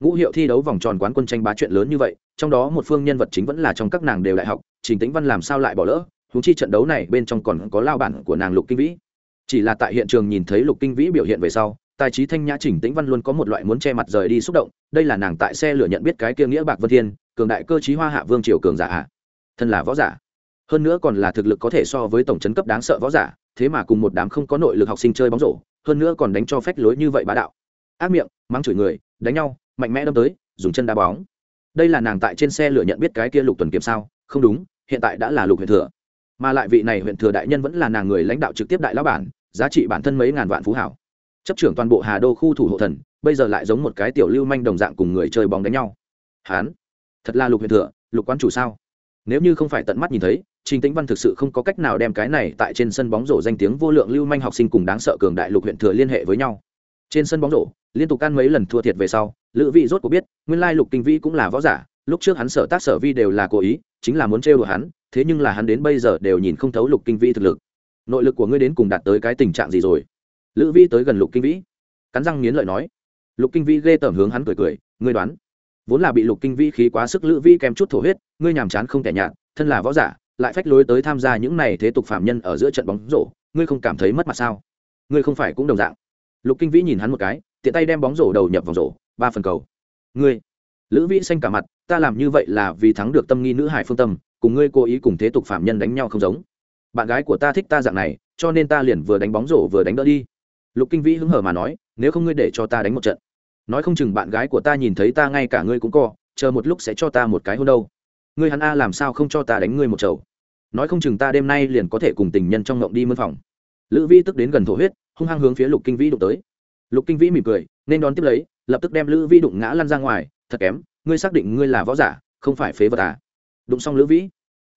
Ngũ hiệu thi đấu vòng tròn quán quân tranh bá chuyện lớn như vậy, trong đó một phương nhân vật chính vẫn là trong các nàng đều đại học, Trình Tĩnh Văn làm sao lại bỏ lỡ, húng chi trận đấu này bên trong còn có lao bản của nàng lục kinh vĩ chỉ là tại hiện trường nhìn thấy lục kinh vĩ biểu hiện về sau tài trí thanh nhã chỉnh tĩnh văn luôn có một loại muốn che mặt rời đi xúc động đây là nàng tại xe lửa nhận biết cái kia nghĩa bạc vân thiên cường đại cơ chí hoa hạ vương triều cường giả ạ. Thân là võ giả. Hơn nữa còn là thực lực có thể so với tổng chấn cấp đáng sợ võ giả, thế mà cùng một đám không có nội lực học sinh chơi bóng rổ, hơn nữa còn đánh cho phách lối như vậy bá đạo. Ác miệng, mắng chửi người, đánh nhau, mạnh mẽ đâm tới, dùng chân đá bóng. Đây là nàng tại trên xe lửa nhận biết cái kia lục tuần kiếm sao? Không đúng, hiện tại đã là lục huyện thừa. Mà lại vị này huyện thừa đại nhân vẫn là nàng người lãnh đạo trực tiếp đại lão bản, giá trị bản thân mấy ngàn vạn phú hảo. Chấp trưởng toàn bộ hà đô khu thủ hộ thần, bây giờ lại giống một cái tiểu lưu manh đồng dạng cùng người chơi bóng đánh nhau. Hán thật là lục huyện thừa, lục quan chủ sao? Nếu như không phải tận mắt nhìn thấy, trình tĩnh văn thực sự không có cách nào đem cái này tại trên sân bóng rổ danh tiếng vô lượng lưu manh học sinh cùng đáng sợ cường đại lục huyện thừa liên hệ với nhau. Trên sân bóng rổ, liên tục can mấy lần thua thiệt về sau, lữ vị rốt có biết, nguyên lai lục kinh vĩ cũng là võ giả, lúc trước hắn sở tác sở vi đều là cố ý, chính là muốn trêu đùa hắn, thế nhưng là hắn đến bây giờ đều nhìn không thấu lục kinh vĩ thực lực. Nội lực của ngươi đến cùng đạt tới cái tình trạng gì rồi? Lữ vĩ tới gần lục kinh vĩ. Cắn răng nghiến lợi nói. Lục kinh vĩ ghê tởm hướng hắn cười cười, ngươi đoán? Vốn là bị lục kinh vĩ khí quá sức lữ vĩ kèm chút thổ huyết, ngươi nhàm chán không tẻ nhạt, thân là võ giả, lại phách lối tới tham gia những này thế tục phạm nhân ở giữa trận bóng rổ, ngươi không cảm thấy mất mặt sao? Ngươi không phải cũng đồng dạng. Lục kinh vĩ nhìn hắn một cái, tiện tay đem bóng rổ đầu nhập vòng rổ, ba phần cầu. Ngươi, lữ vĩ xanh cả mặt, ta làm như vậy là vì thắng được tâm nghi nữ hải phương tâm, cùng ngươi cố ý cùng thế tục phạm nhân đánh nhau không giống. Bạn gái của ta thích ta dạng này, cho nên ta liền vừa đánh bóng rổ vừa đánh đỡ đi. Lục kinh vĩ hứng hở mà nói, nếu không ngươi để cho ta đánh một trận nói không chừng bạn gái của ta nhìn thấy ta ngay cả ngươi cũng co, chờ một lúc sẽ cho ta một cái hôn đâu. Ngươi hắn a làm sao không cho ta đánh ngươi một chầu? Nói không chừng ta đêm nay liền có thể cùng tình nhân trong ngộng đi mân phòng. Lữ vĩ tức đến gần thổ huyết, hung hăng hướng phía lục kinh vĩ đụng tới. Lục kinh vĩ mỉm cười, nên đón tiếp lấy, lập tức đem lữ vĩ đụng ngã lăn ra ngoài, thật kém, ngươi xác định ngươi là võ giả, không phải phế vật à? Đụng xong lữ vĩ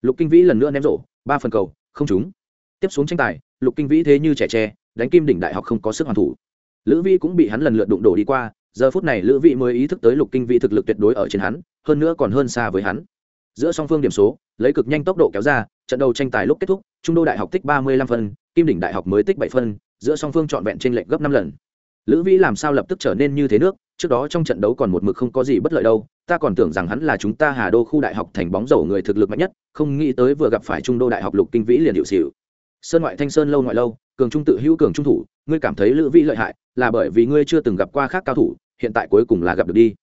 lục kinh vĩ lần nữa ném rổ, ba phần cầu, không trúng. Tiếp xuống tranh tài, lục kinh vĩ thế như trẻ tre, đánh kim đỉnh đại học không có sức hoàn thủ. Lữ vĩ cũng bị hắn lần lượt đụng đổ đi qua giờ phút này lữ vĩ mới ý thức tới lục kinh vĩ thực lực tuyệt đối ở trên hắn, hơn nữa còn hơn xa với hắn. Giữa song phương điểm số, lấy cực nhanh tốc độ kéo ra, trận đầu tranh tài lúc kết thúc, trung đô đại học tích ba mươi lăm phân, kim đỉnh đại học mới tích bảy phân, giữa song phương trọn vẹn trên lệch gấp năm lần. Lữ vĩ làm sao lập tức trở nên như thế nước, trước đó trong trận đấu còn một mực không có gì bất lợi đâu, ta còn tưởng rằng hắn là chúng ta hà đô khu đại học thành bóng rổ người thực lực mạnh nhất, không nghĩ tới vừa gặp phải trung đô đại học lục kinh vĩ liền hiệu xịu sơn ngoại thanh sơn lâu ngoại lâu, cường trung tự hữu cường trung thủ, ngươi cảm thấy lữ vĩ lợi hại là bởi vì ngươi chưa từng gặp qua khác cao thủ, hiện tại cuối cùng là gặp được đi.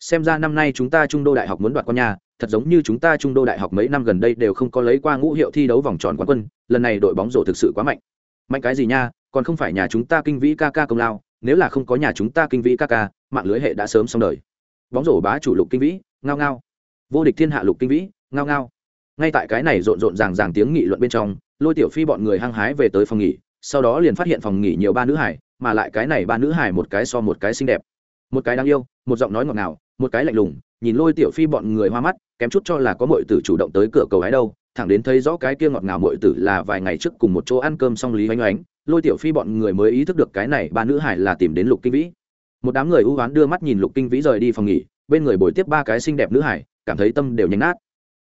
Xem ra năm nay chúng ta trung đô đại học muốn đoạt con nhà, thật giống như chúng ta trung đô đại học mấy năm gần đây đều không có lấy qua ngũ hiệu thi đấu vòng tròn quán quân, lần này đội bóng rổ thực sự quá mạnh. Mạnh cái gì nha, còn không phải nhà chúng ta kinh vĩ ca ca công lao, nếu là không có nhà chúng ta kinh vĩ ca ca, mạng lưới hệ đã sớm xong đời. Bóng rổ bá chủ lục kinh vĩ, ngao ngao. Vô địch thiên hạ lục kinh vĩ, ngao ngao. Ngay tại cái này rộn rộn ràng ràng tiếng nghị luận bên trong lôi tiểu phi bọn người hăng hái về tới phòng nghỉ, sau đó liền phát hiện phòng nghỉ nhiều ba nữ hải mà lại cái này ba nữ hải một cái so một cái xinh đẹp. Một cái đáng yêu, một giọng nói ngọt ngào, một cái lạnh lùng, nhìn lôi tiểu phi bọn người hoa mắt, kém chút cho là có mọi tử chủ động tới cửa cầu hái đâu, thẳng đến thấy rõ cái kia ngọt ngào mọi tử là vài ngày trước cùng một chỗ ăn cơm xong lý oanh oánh lôi tiểu phi bọn người mới ý thức được cái này ba nữ hải là tìm đến lục kinh vĩ. Một đám người ưu oán đưa mắt nhìn lục kinh vĩ rời đi phòng nghỉ, bên người bồi tiếp ba cái xinh đẹp nữ hải cảm thấy tâm đều nhánh nát.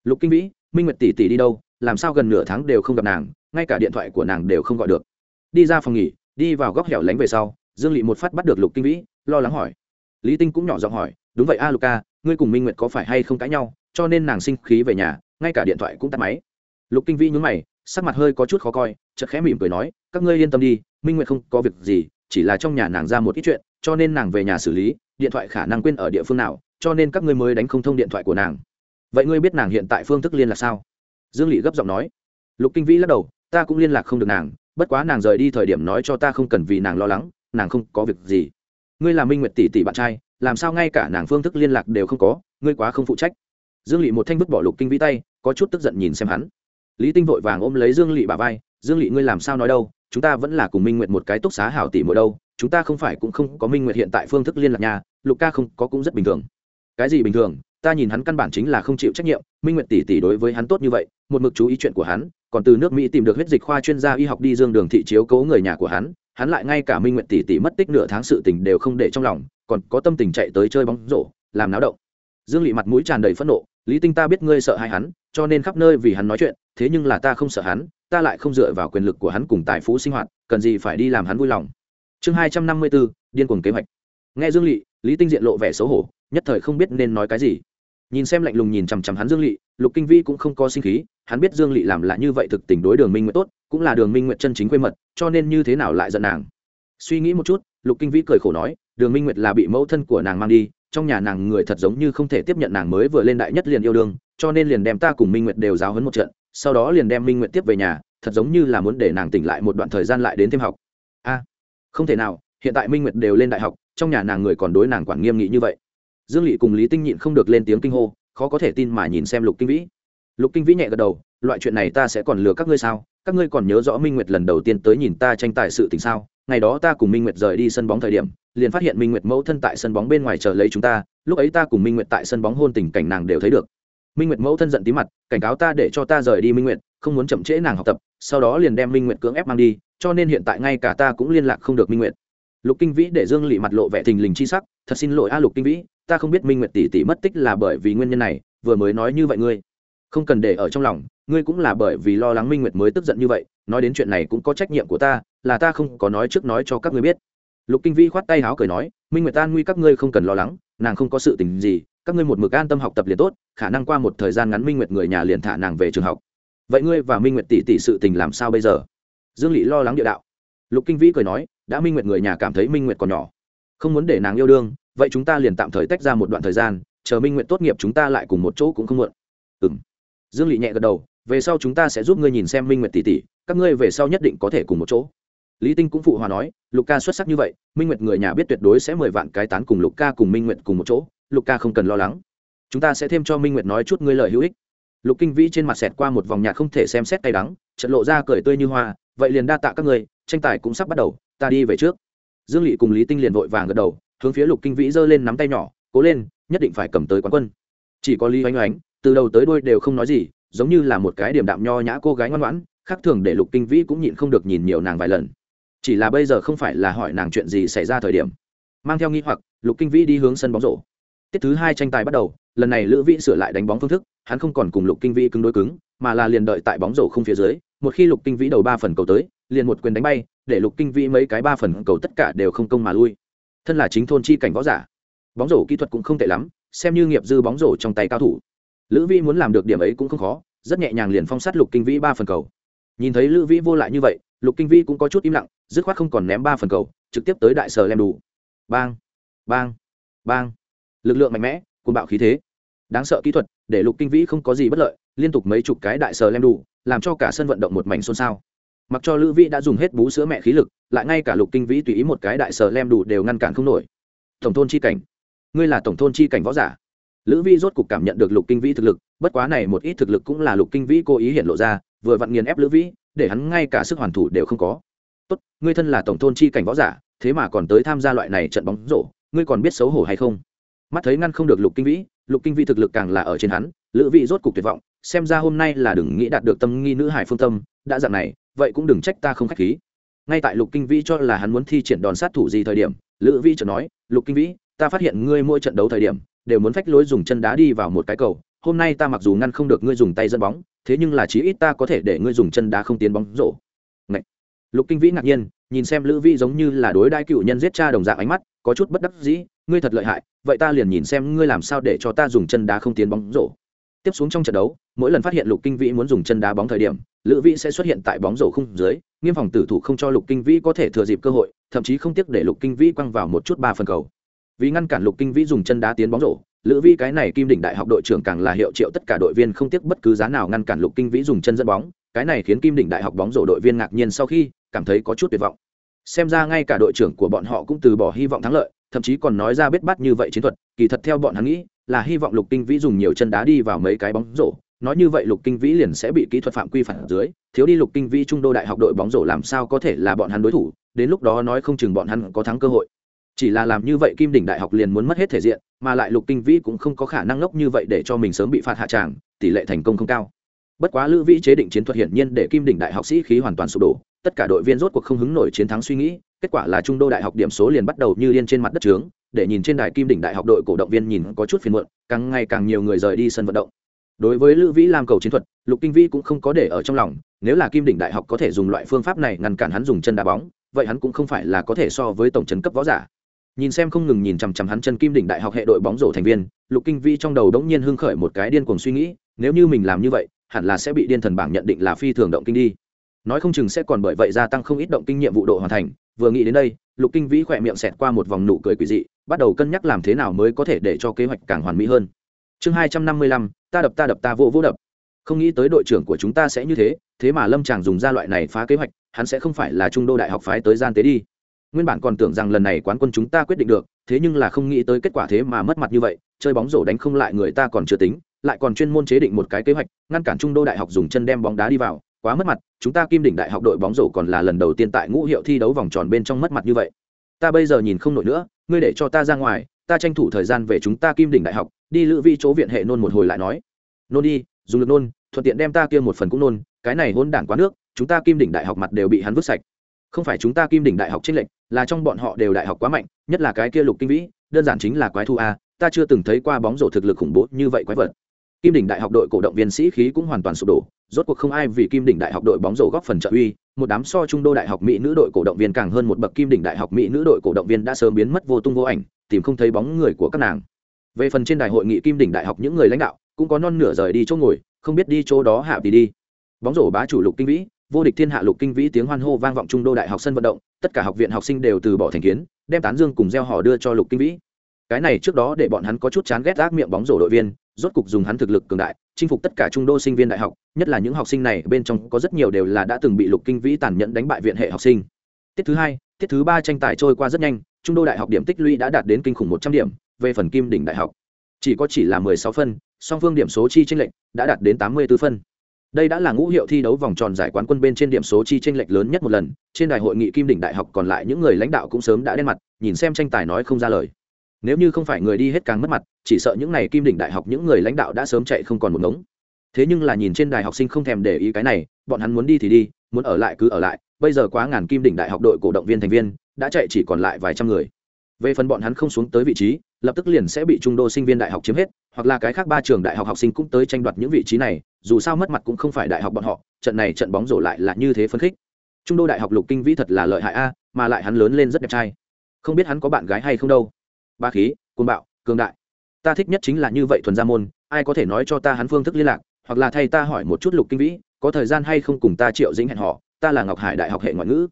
Lục kinh vĩ, minh nguyệt tỷ tỷ đi đâu? Làm sao gần nửa tháng đều không gặp nàng, ngay cả điện thoại của nàng đều không gọi được. Đi ra phòng nghỉ, đi vào góc hẻo lánh về sau, dương lị một phát bắt được lục kinh vĩ, lo lắng hỏi. Lý tinh cũng nhỏ giọng hỏi, đúng vậy a luka ngươi cùng minh nguyệt có phải hay không cãi nhau, cho nên nàng sinh khí về nhà, ngay cả điện thoại cũng tắt máy. Lục kinh vĩ nhún mày, sắc mặt hơi có chút khó coi, chợt khẽ mỉm cười nói, các ngươi yên tâm đi, minh nguyệt không có việc gì, chỉ là trong nhà nàng ra một ít chuyện, cho nên nàng về nhà xử lý, điện thoại khả năng quên ở địa phương nào, cho nên các ngươi mới đánh không thông điện thoại của nàng. Vậy ngươi biết nàng hiện tại phương thức liên là sao? Dương lỵ gấp giọng nói. Lục kinh vĩ lắc đầu, ta cũng liên lạc không được nàng, bất quá nàng rời đi thời điểm nói cho ta không cần vì nàng lo lắng, nàng không có việc gì. Ngươi là minh nguyệt tỷ tỷ bạn trai, làm sao ngay cả nàng phương thức liên lạc đều không có, ngươi quá không phụ trách. Dương lỵ một thanh vứt bỏ lục kinh vĩ tay, có chút tức giận nhìn xem hắn. Lý tinh vội vàng ôm lấy dương lỵ bà vai, dương lỵ ngươi làm sao nói đâu, chúng ta vẫn là cùng minh nguyệt một cái túc xá hảo tỷ mỗi đâu, chúng ta không phải cũng không có minh nguyệt hiện tại phương thức liên lạc nhà, lục ca không có cũng rất bình thường. Cái gì bình thường? Ta nhìn hắn căn bản chính là không chịu trách nhiệm, minh nguyệt tỷ tỷ đối với hắn tốt như vậy, một mực chú ý chuyện của hắn, còn từ nước mỹ tìm được huyết dịch khoa chuyên gia y học đi dương đường thị chiếu cố người nhà của hắn hắn lại ngay cả minh nguyệt tỷ tỷ mất tích nửa tháng sự tình đều không để trong lòng, còn có tâm tình chạy tới chơi bóng rổ, làm náo động. Dương lị mặt mũi tràn đầy phẫn nộ, lý tinh ta biết ngươi sợ hai hắn, cho nên khắp nơi vì hắn nói chuyện, thế nhưng là ta không sợ hắn, ta lại không dựa vào quyền lực của hắn cùng tài phú sinh hoạt, cần gì phải đi làm hắn vui lòng. Chương hai trăm năm mươi bốn điên cuồng kế hoạch. Nghe dương lị, lý tinh diện lộ vẻ xấu hổ, nhất thời không biết nên nói cái gì nhìn xem lạnh lùng nhìn chằm chằm hắn dương lị, lục kinh vi cũng không có sinh khí, hắn biết dương lị làm là như vậy thực tình đối đường minh nguyện tốt, cũng là đường minh nguyện chân chính quê mật, cho nên như thế nào lại giận nàng. Suy nghĩ một chút, lục kinh vi cười khổ nói, đường minh nguyệt là bị mẫu thân của nàng mang đi, trong nhà nàng người thật giống như không thể tiếp nhận nàng mới vừa lên đại nhất liền yêu đương, cho nên liền đem ta cùng minh nguyệt đều giáo hấn một trận, sau đó liền đem minh nguyệt tiếp về nhà, thật giống như là muốn để nàng tỉnh lại một đoạn thời gian lại đến thêm học. A, không thể nào, hiện tại minh nguyệt đều lên đại học, trong nhà nàng người còn đối nàng quản nghiêm nghị như vậy dương lỵ cùng lý tinh nhịn không được lên tiếng kinh hô, khó có thể tin mà nhìn xem lục kinh vĩ. Lục kinh vĩ nhẹ gật đầu, loại chuyện này ta sẽ còn lừa các ngươi sao? Các ngươi còn nhớ rõ minh nguyệt lần đầu tiên tới nhìn ta tranh tài sự tình sao? Ngày đó ta cùng minh nguyệt rời đi sân bóng thời điểm, liền phát hiện minh nguyệt mẫu thân tại sân bóng bên ngoài chờ lấy chúng ta, lúc ấy ta cùng minh nguyệt tại sân bóng hôn tình cảnh nàng đều thấy được. Minh nguyệt mẫu thân giận tí mặt, cảnh cáo ta để cho ta rời đi minh nguyệt, không muốn chậm trễ nàng học tập, sau đó liền đem minh nguyệt cưỡng ép mang đi, cho nên hiện tại ngay cả ta cũng liên lạc không được minh nguyệt. Lục kinh vĩ để dương lị mặt lộ vẻ thình lình chi sắc, thật xin lỗi a lục kinh vĩ ta không biết minh nguyệt tỷ tỷ mất tích là bởi vì nguyên nhân này, vừa mới nói như vậy ngươi. Không cần để ở trong lòng, ngươi cũng là bởi vì lo lắng minh nguyệt mới tức giận như vậy, nói đến chuyện này cũng có trách nhiệm của ta, là ta không có nói trước nói cho các ngươi biết. Lục kinh vi khoát tay háo cười nói, minh nguyệt an nguy các ngươi không cần lo lắng, nàng không có sự tình gì, các ngươi một mực an tâm học tập liền tốt, khả năng qua một thời gian ngắn minh nguyệt người nhà liền thả nàng về trường học. Vậy ngươi và minh nguyệt tỷ tỷ sự tình làm sao bây giờ? Dương lỵ lo lắng địa đạo. Lục kinh vĩ cười nói, đã minh nguyệt người nhà cảm thấy minh nguyệt còn nhỏ, không muốn để nàng yêu đương vậy chúng ta liền tạm thời tách ra một đoạn thời gian, chờ minh nguyệt tốt nghiệp chúng ta lại cùng một chỗ cũng không muộn. Ừ m dương lị nhẹ gật đầu, về sau chúng ta sẽ giúp ngươi nhìn xem minh nguyệt tỷ tỷ, các ngươi về sau nhất định có thể cùng một chỗ. Lý tinh cũng phụ hòa nói, lục ca xuất sắc như vậy, minh nguyệt người nhà biết tuyệt đối sẽ mười vạn cái tán cùng lục ca cùng minh nguyệt cùng một chỗ, lục ca không cần lo lắng. Chúng ta sẽ thêm cho minh nguyệt nói chút ngươi lời hữu ích. Lục kinh vĩ trên mặt xẹt qua một vòng nhạc không thể xem xét tay đắng trận lộ ra cười tươi như hoa, vậy liền đa tạ các ngươi, tranh tài cũng sắp bắt đầu, ta đi về trước. Dương lị cùng lý tinh liền vội vàng gật đầu hướng phía lục kinh vĩ giơ lên nắm tay nhỏ, cố lên, nhất định phải cầm tới quán quân. Chỉ có lý oanh oánh từ đầu tới đôi đều không nói gì, giống như là một cái điểm đạm nho nhã cô gái ngoan ngoãn, khác thường để lục kinh vĩ cũng nhịn không được nhìn nhiều nàng vài lần. Chỉ là bây giờ không phải là hỏi nàng chuyện gì xảy ra thời điểm. Mang theo nghi hoặc, lục kinh vĩ đi hướng sân bóng rổ. Tiết thứ hai tranh tài bắt đầu, lần này lữ vĩ sửa lại đánh bóng phương thức, hắn không còn cùng lục kinh vĩ cứng đối cứng, mà là liền đợi tại bóng rổ không phía dưới, một khi lục kinh vĩ đầu ba phần cầu tới, liền một quyền đánh bay, để lục kinh vĩ mấy cái ba phần cầu tất cả đều không công mà lui thân là chính thôn chi cảnh võ giả. Bóng rổ kỹ thuật cũng không tệ lắm, xem như nghiệp dư bóng rổ trong tay cao thủ. Lữ vĩ muốn làm được điểm ấy cũng không khó, rất nhẹ nhàng liền phong sát lục kinh vĩ ba phần cầu. Nhìn thấy lữ vĩ vô lại như vậy, lục kinh vĩ cũng có chút im lặng, dứt khoát không còn ném ba phần cầu, trực tiếp tới đại sở lem đủ bang bang bang. Lực lượng mạnh mẽ côn bạo khí thế. Đáng sợ kỹ thuật, để lục kinh vĩ không có gì bất lợi, liên tục mấy chục cái đại sở lem đủ làm cho cả sân vận động một mảnh xôn xao mặc cho lữ vĩ đã dùng hết bú sữa mẹ khí lực, lại ngay cả lục kinh vĩ tùy ý một cái đại sở lem đủ đều ngăn cản không nổi. Tổng thôn chi cảnh. Ngươi là tổng thôn chi cảnh võ giả. Lữ vĩ rốt cục cảm nhận được lục kinh vĩ thực lực, bất quá này một ít thực lực cũng là lục kinh vĩ cố ý hiện lộ ra, vừa vặn nghiền ép lữ vĩ, để hắn ngay cả sức hoàn thủ đều không có. Tốt, ngươi thân là tổng thôn chi cảnh võ giả, thế mà còn tới tham gia loại này trận bóng rổ, ngươi còn biết xấu hổ hay không? Mắt thấy ngăn không được lục kinh vĩ, lục kinh vĩ thực lực càng là ở trên hắn, lữ vĩ rốt cục tuyệt vọng, xem ra hôm nay là đừng nghĩ đạt được tâm nghi nữ hải phương tâm, đã dạng này vậy cũng đừng trách ta không khách khí. Ngay tại lục kinh vĩ cho là hắn muốn thi triển đòn sát thủ gì thời điểm, lữ vĩ chợt nói, lục kinh vĩ, ta phát hiện ngươi mỗi trận đấu thời điểm, đều muốn phách lối dùng chân đá đi vào một cái cầu. Hôm nay ta mặc dù ngăn không được ngươi dùng tay dẫn bóng, thế nhưng là chí ít ta có thể để ngươi dùng chân đá không tiến bóng rổ. Ngậy. lục kinh vĩ ngạc nhiên, nhìn xem lữ vĩ giống như là đối đai cựu nhân giết cha đồng dạng ánh mắt, có chút bất đắc dĩ, ngươi thật lợi hại, vậy ta liền nhìn xem ngươi làm sao để cho ta dùng chân đá không tiến bóng rổ. Tiếp xuống trong trận đấu, mỗi lần phát hiện lục kinh vĩ muốn dùng chân đá bóng thời điểm lữ vĩ sẽ xuất hiện tại bóng rổ khung dưới, nghiêm phòng tử thủ không cho lục kinh vĩ có thể thừa dịp cơ hội, thậm chí không tiếc để lục kinh vĩ quăng vào một chút ba phần cầu. Vì ngăn cản lục kinh vĩ dùng chân đá tiến bóng rổ, lữ vĩ cái này kim đỉnh đại học đội trưởng càng là hiệu triệu tất cả đội viên không tiếc bất cứ giá nào ngăn cản lục kinh vĩ dùng chân dẫn bóng, cái này khiến kim đỉnh đại học bóng rổ đội viên ngạc nhiên sau khi cảm thấy có chút tuyệt vọng. Xem ra ngay cả đội trưởng của bọn họ cũng từ bỏ hy vọng thắng lợi, thậm chí còn nói ra biết bắt như vậy chiến thuật, kỳ thật theo bọn hắn nghĩ, là hy vọng lục kinh vĩ dùng nhiều chân đá đi vào mấy cái bóng rổ nói như vậy lục kinh vĩ liền sẽ bị kỹ thuật phạm quy phản dưới, thiếu đi lục kinh vĩ trung đô đại học đội bóng rổ làm sao có thể là bọn hắn đối thủ, đến lúc đó nói không chừng bọn hắn có thắng cơ hội. Chỉ là làm như vậy kim đỉnh đại học liền muốn mất hết thể diện, mà lại lục kinh vĩ cũng không có khả năng ngốc như vậy để cho mình sớm bị phạt hạ tràng, tỷ lệ thành công không cao. Bất quá lữ vĩ chế định chiến thuật hiển nhiên để kim đỉnh đại học sĩ khí hoàn toàn sụp đổ, tất cả đội viên rốt cuộc không hứng nổi chiến thắng suy nghĩ, kết quả là trung đô đại học điểm số liền bắt đầu như liên trên mặt đất trướng, để nhìn trên đài kim đỉnh đại học đội cổ động viên nhìn có chút phiền muộn, càng ngày càng nhiều người rời đi sân vận động đối với lữ vĩ làm cầu chiến thuật, lục kinh vĩ cũng không có để ở trong lòng, nếu là kim đỉnh đại học có thể dùng loại phương pháp này ngăn cản hắn dùng chân đá bóng, vậy hắn cũng không phải là có thể so với tổng trấn cấp võ giả. Nhìn xem không ngừng nhìn chằm chằm hắn chân kim đỉnh đại học hệ đội bóng rổ thành viên, lục kinh vĩ trong đầu đống nhiên hưng khởi một cái điên cuồng suy nghĩ, nếu như mình làm như vậy, hẳn là sẽ bị điên thần bảng nhận định là phi thường động kinh đi. Nói không chừng sẽ còn bởi vậy gia tăng không ít động kinh nghiệm vụ độ hoàn thành, vừa nghĩ đến đây, lục kinh vĩ khỏe miệng xẹt qua một vòng nụ cười quỷ dị, bắt đầu cân nhắc làm thế nào mới có thể để cho kế hoạch càng hoàn mỹ hơn chương hai trăm năm mươi lăm, ta đập ta đập ta vô vô đập. Không nghĩ tới đội trưởng của chúng ta sẽ như thế thế mà lâm chàng dùng ra loại này phá kế hoạch, hắn sẽ không phải là trung đô đại học phái tới gian tế đi. Nguyên bản còn tưởng rằng lần này quán quân chúng ta quyết định được, thế nhưng là không nghĩ tới kết quả thế mà mất mặt như vậy, chơi bóng rổ đánh không lại người ta còn chưa tính, lại còn chuyên môn chế định một cái kế hoạch, ngăn cản trung đô đại học dùng chân đem bóng đá đi vào, quá mất mặt, chúng ta kim đỉnh đại học đội bóng rổ còn là lần đầu tiên tại ngũ hiệu thi đấu vòng tròn bên trong mất mặt như vậy. Ta bây giờ nhìn không nổi nữa, ngươi để cho ta ra ngoài, ta tranh thủ thời gian về chúng ta kim đỉnh đại học đi lữ vi chỗ viện hệ nôn một hồi lại nói, nôn đi, dùng lực nôn, thuận tiện đem ta kia một phần cũng nôn, cái này hôn đản quá nước, chúng ta kim đỉnh đại học mặt đều bị hắn vứt sạch. Không phải chúng ta kim đỉnh đại học trích lệnh là trong bọn họ đều đại học quá mạnh, nhất là cái kia lục kinh vĩ, đơn giản chính là quái thu a, ta chưa từng thấy qua bóng rổ thực lực khủng bố như vậy quái vật. Kim đỉnh đại học đội cổ động viên sĩ khí cũng hoàn toàn sụp đổ, rốt cuộc không ai vì kim đỉnh đại học đội bóng rổ góp phần trợ uy, một đám so trung đô đại học mỹ nữ đội cổ động viên càng hơn một bậc kim đỉnh đại học mỹ nữ đội cổ động viên đã sớm biến mất vô tung vô ảnh, tìm không thấy bóng người của các nàng về phần trên đài hội nghị kim đỉnh đại học những người lãnh đạo, cũng có non nửa rời đi chỗ ngồi, không biết đi chỗ đó hạ thì đi. Bóng rổ bá chủ lục kinh vĩ, vô địch thiên hạ lục kinh vĩ tiếng hoan hô vang vọng trung đô đại học sân vận động, tất cả học viện học sinh đều từ bỏ thành kiến, đem tán dương cùng gieo họ đưa cho lục kinh vĩ. Cái này trước đó để bọn hắn có chút chán ghét ác miệng bóng rổ đội viên, rốt cục dùng hắn thực lực cường đại, chinh phục tất cả trung đô sinh viên đại học, nhất là những học sinh này, bên trong có rất nhiều đều là đã từng bị lục kinh vĩ tàn nhẫn đánh bại viện hệ học sinh. Tiết thứ hai, tiết thứ ba tranh tài trôi qua rất nhanh trung đô đại học điểm tích lũy đã đạt đến kinh khủng một trăm điểm, về phần kim đỉnh đại học, chỉ có chỉ là mười sáu phân, song phương điểm số chi tranh lệch đã đạt đến tám mươi 84 phân. Đây đã là ngũ hiệu thi đấu vòng tròn giải quán quân bên trên điểm số chi tranh lệch lớn nhất một lần, trên đài hội nghị kim đỉnh đại học còn lại những người lãnh đạo cũng sớm đã đen mặt, nhìn xem tranh tài nói không ra lời. Nếu như không phải người đi hết càng mất mặt, chỉ sợ những n à y kim đỉnh đại học những người lãnh đạo đã sớm chạy không còn một ngống. Thế nhưng là nhìn trên đài học sinh không thèm để ý cái này, bọn hắn muốn đi thì đi, muốn ở lại cứ ở lại, bây giờ quá ngàn kim đỉnh đại học đội cổ động viên thành viên đã chạy chỉ còn lại vài trăm người. Về phần bọn hắn không xuống tới vị trí, lập tức liền sẽ bị trung đô sinh viên đại học chiếm hết, hoặc là cái khác ba trường đại học học sinh cũng tới tranh đoạt những vị trí này, dù sao mất mặt cũng không phải đại học bọn họ, trận này trận bóng rổ lại là như thế phấn khích. Trung đô đại học lục kinh vĩ thật là lợi hại a, mà lại hắn lớn lên rất đẹp trai. Không biết hắn có bạn gái hay không đâu. Ba khí côn bạo, cường đại. Ta thích nhất chính là như vậy thuần gia môn, ai có thể nói cho ta hắn phương thức liên lạc, hoặc là thay ta hỏi một chút lục kinh vĩ, có thời gian hay không cùng ta triệu dĩnh hẹn họ ta là ngọc hải đại học hệ ngoại ngữ.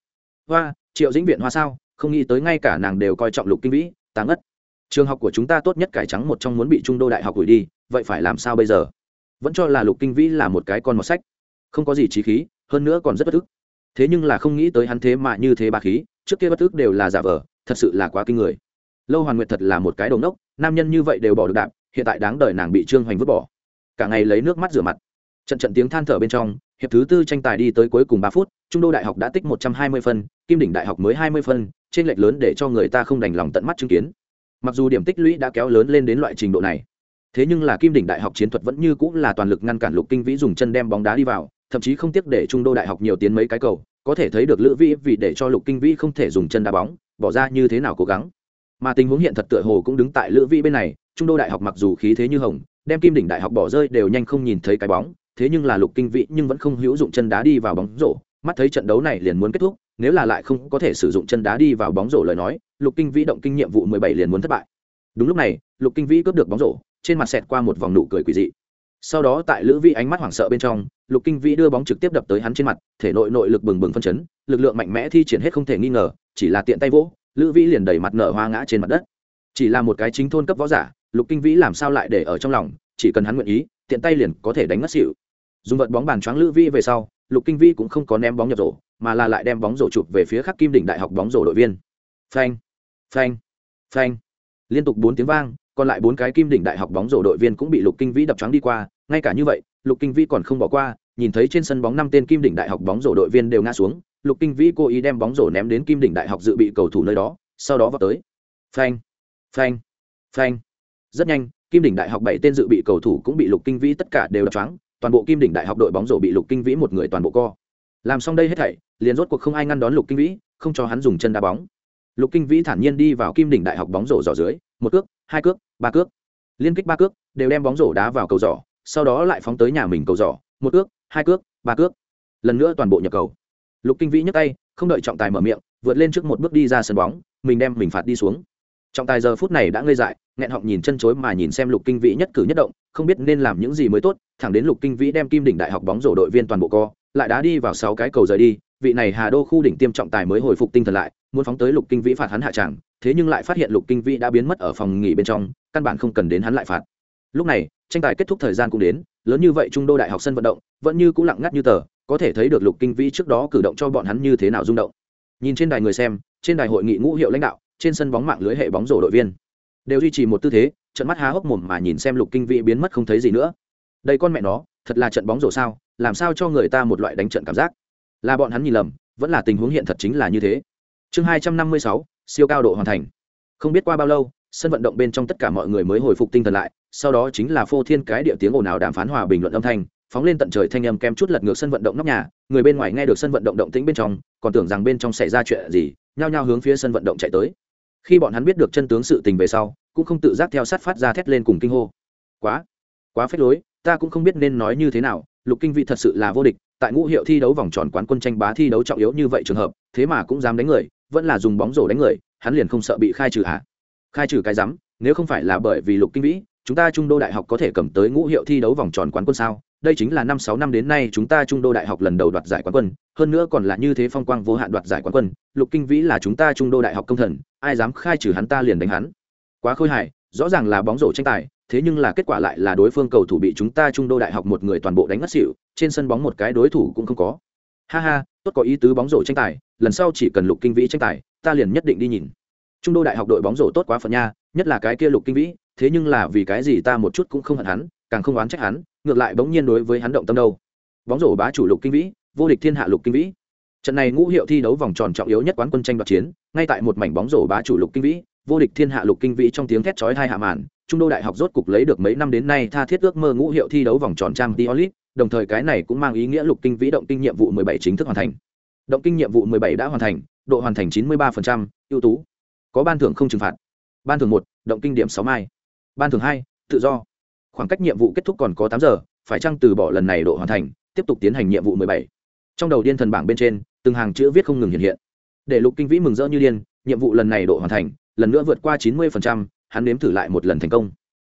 Hoa triệu dĩnh viện hoa sao? Không nghĩ tới ngay cả nàng đều coi trọng lục kinh vĩ, táng ất trường học của chúng ta tốt nhất cải trắng một trong muốn bị trung đô đại học gửi đi, vậy phải làm sao bây giờ? Vẫn cho là lục kinh vĩ là một cái con mọt sách. Không có gì trí khí, hơn nữa còn rất bất ức. Thế nhưng là không nghĩ tới hắn thế mà như thế ba khí, trước kia bất ức đều là giả vờ, thật sự là quá kinh người. Lâu hoàn nguyệt thật là một cái đầu nốc nam nhân như vậy đều bỏ được đạp, hiện tại đáng đời nàng bị trương hoành vứt bỏ. Cả ngày lấy nước mắt rửa mặt. Trận trận tiếng than thở bên trong hiệp thứ tư tranh tài đi tới cuối cùng ba phút, trung đô đại học đã tích một trăm hai mươi phân, kim đỉnh đại học mới hai mươi phân trên lệch lớn để cho người ta không đành lòng tận mắt chứng kiến. Mặc dù điểm tích lũy đã kéo lớn lên đến loại trình độ này, thế nhưng là kim đỉnh đại học chiến thuật vẫn như cũng là toàn lực ngăn cản lục kinh vĩ dùng chân đem bóng đá đi vào, thậm chí không tiếc để trung đô đại học nhiều tiến mấy cái cầu, có thể thấy được lữ vĩ vì để cho lục kinh vĩ không thể dùng chân đá bóng, bỏ ra như thế nào cố gắng. Mà tình huống hiện thật tựa hồ cũng đứng tại lữ vĩ bên này, trung đô đại học mặc dù khí thế như hồng, đem kim đỉnh đại học bỏ rơi đều nhanh không nhìn thấy cái bóng thế nhưng là lục kinh vĩ nhưng vẫn không hữu dụng chân đá đi vào bóng rổ. Mắt thấy trận đấu này liền muốn kết thúc, nếu là lại không có thể sử dụng chân đá đi vào bóng rổ lời nói, lục kinh vĩ động kinh nhiệm vụ mười bảy liền muốn thất bại. Đúng lúc này, lục kinh vĩ cướp được bóng rổ, trên mặt xẹt qua một vòng nụ cười quỳ dị. Sau đó tại lữ vĩ ánh mắt hoảng sợ bên trong, lục kinh vĩ đưa bóng trực tiếp đập tới hắn trên mặt, thể nội nội lực bừng bừng phân chấn, lực lượng mạnh mẽ thi triển hết không thể nghi ngờ, chỉ là tiện tay vỗ, lữ vĩ liền đẩy mặt nở hoa ngã trên mặt đất. Chỉ là một cái chính thôn cấp võ giả, lục kinh vĩ làm sao lại để ở trong lòng, chỉ cần hắn nguyện ý tiện tay liền có thể đánh ngất xỉu. Dùng vật bóng bàn choáng lữ vi về sau, lục kinh vi cũng không có ném bóng nhập rổ, mà là lại đem bóng rổ chụp về phía khắc kim đỉnh đại học bóng rổ đội viên. Phanh phanh phanh. Liên tục bốn tiếng vang, còn lại bốn cái kim đỉnh đại học bóng rổ đội viên cũng bị lục kinh vĩ đập choáng đi qua. Ngay cả như vậy, lục kinh vĩ còn không bỏ qua, nhìn thấy trên sân bóng năm tên kim đỉnh đại học bóng rổ đội viên đều ngã xuống, lục kinh vĩ cố ý đem bóng rổ ném đến kim đỉnh đại học dự bị cầu thủ nơi đó, sau đó vào tới. Phanh phanh phanh. Rất nhanh kim đỉnh đại học bảy tên dự bị cầu thủ cũng bị lục kinh vĩ tất cả đều đập choáng, toàn bộ kim đỉnh đại học đội bóng rổ bị lục kinh vĩ một người toàn bộ co. Làm xong đây hết thảy, liền rốt cuộc không ai ngăn đón lục kinh vĩ, không cho hắn dùng chân đá bóng. Lục kinh vĩ thản nhiên đi vào kim đỉnh đại học bóng rổ giỏ dưới, một cước, hai cước, ba cước. Liên kích ba cước, đều đem bóng rổ đá vào cầu giỏ, sau đó lại phóng tới nhà mình cầu giỏ, một cước, hai cước, ba cước. Lần nữa toàn bộ nhập cầu. Lục kinh vĩ nhấc tay, không đợi trọng tài mở miệng, vượt lên trước một bước đi ra sân bóng, mình đem mình phạt đi xuống trọng tài giờ phút này đã ngây dại, nghẹn họng nhìn chân chối mà nhìn xem lục kinh vĩ nhất cử nhất động, không biết nên làm những gì mới tốt, thẳng đến lục kinh vĩ đem kim đỉnh đại học bóng rổ đội viên toàn bộ co, lại đã đi vào sáu cái cầu rời đi, vị này hà đô khu đỉnh tiêm trọng tài mới hồi phục tinh thần lại, muốn phóng tới lục kinh vĩ phạt hắn hạ tràng, thế nhưng lại phát hiện lục kinh vĩ đã biến mất ở phòng nghỉ bên trong, căn bản không cần đến hắn lại phạt. Lúc này, tranh tài kết thúc thời gian cũng đến, lớn như vậy trung đô đại học sân vận động, vẫn như cũng lặng ngắt như tờ, có thể thấy được lục kinh vĩ trước đó cử động cho bọn hắn như thế nào rung động. Nhìn trên đài người xem, trên đài hội nghị ngũ hiệu lãnh đạo trên sân bóng mạng lưới hệ bóng rổ đội viên. Đều duy trì một tư thế, trận mắt há hốc mồm mà nhìn xem lục kinh vĩ biến mất không thấy gì nữa. Đây con mẹ nó, thật là trận bóng rổ sao, làm sao cho người ta một loại đánh trận cảm giác? Là bọn hắn nhìn lầm, vẫn là tình huống hiện thật chính là như thế. Chương hai trăm năm mươi sáu, siêu cao độ hoàn thành. Không biết qua bao lâu, sân vận động bên trong tất cả mọi người mới hồi phục tinh thần lại, sau đó chính là phô thiên cái địa tiếng ồn ào đàm phán hòa bình luận âm thanh, phóng lên tận trời thanh âm kem chút lật ngược sân vận động nóc nhà, người bên ngoài nghe được sân vận động động tĩnh bên trong, còn tưởng rằng bên trong xảy ra chuyện gì, nhao nhao hướng phía sân vận động chạy tới khi bọn hắn biết được chân tướng sự tình về sau, cũng không tự giác theo sát phát ra thét lên cùng kinh hô. Quá quá phết lối, ta cũng không biết nên nói như thế nào, lục kinh vị thật sự là vô địch, tại ngũ hiệu thi đấu vòng tròn quán quân tranh bá thi đấu trọng yếu như vậy trường hợp, thế mà cũng dám đánh người, vẫn là dùng bóng rổ đánh người, hắn liền không sợ bị khai trừ hả? Khai trừ cái rắm nếu không phải là bởi vì lục kinh vĩ, chúng ta trung đô đại học có thể cầm tới ngũ hiệu thi đấu vòng tròn quán quân sao? Đây chính là năm sáu năm đến nay chúng ta trung đô đại học lần đầu đoạt giải quán quân, hơn nữa còn là như thế phong quang vô hạn đoạt giải quán quân, lục kinh vĩ là chúng ta trung đô đại học công thần, ai dám khai trừ hắn ta liền đánh hắn. Quá khôi hài, rõ ràng là bóng rổ tranh tài, thế nhưng là kết quả lại là đối phương cầu thủ bị chúng ta trung đô đại học một người toàn bộ đánh ngất xỉu, trên sân bóng một cái đối thủ cũng không có. Ha ha, tốt có ý tứ bóng rổ tranh tài, lần sau chỉ cần lục kinh vĩ tranh tài, ta liền nhất định đi nhìn. Trung đô đại học đội bóng rổ tốt quá phần nha, nhất là cái kia lục kinh vĩ, thế nhưng là vì cái gì ta một chút cũng không hận hắn càng không oán trách hắn ngược lại bỗng nhiên đối với hắn động tâm đâu bóng rổ bá chủ lục kinh vĩ vô địch thiên hạ lục kinh vĩ trận này ngũ hiệu thi đấu vòng tròn trọng yếu nhất quán quân tranh đoạt chiến ngay tại một mảnh bóng rổ bá chủ lục kinh vĩ vô địch thiên hạ lục kinh vĩ trong tiếng thét chói hai hạ màn trung đô đại học rốt cục lấy được mấy năm đến nay tha thiết ước mơ ngũ hiệu thi đấu vòng tròn trang Diolit, đồng thời cái này cũng mang ý nghĩa lục kinh vĩ động kinh nhiệm vụ 17 chính thức hoàn thành. Động kinh nhiệm vụ 17 đã hoàn thành, độ hoàn thành 93%, ưu tú. Có ban thưởng không trừng phạt. Ban thưởng 1, động kinh điểm 6 mai. Ban thưởng 2, tự do. Khoảng cách nhiệm vụ kết thúc còn có 8 giờ, phải chăng từ bỏ lần này độ hoàn thành, tiếp tục tiến hành nhiệm vụ 17. Trong đầu điên thần bảng bên trên, từng hàng chữ viết không ngừng hiện hiện. Để Lục Kinh Vĩ mừng rỡ như điên, nhiệm vụ lần này độ hoàn thành, lần nữa vượt qua 90%, hắn nếm thử lại một lần thành công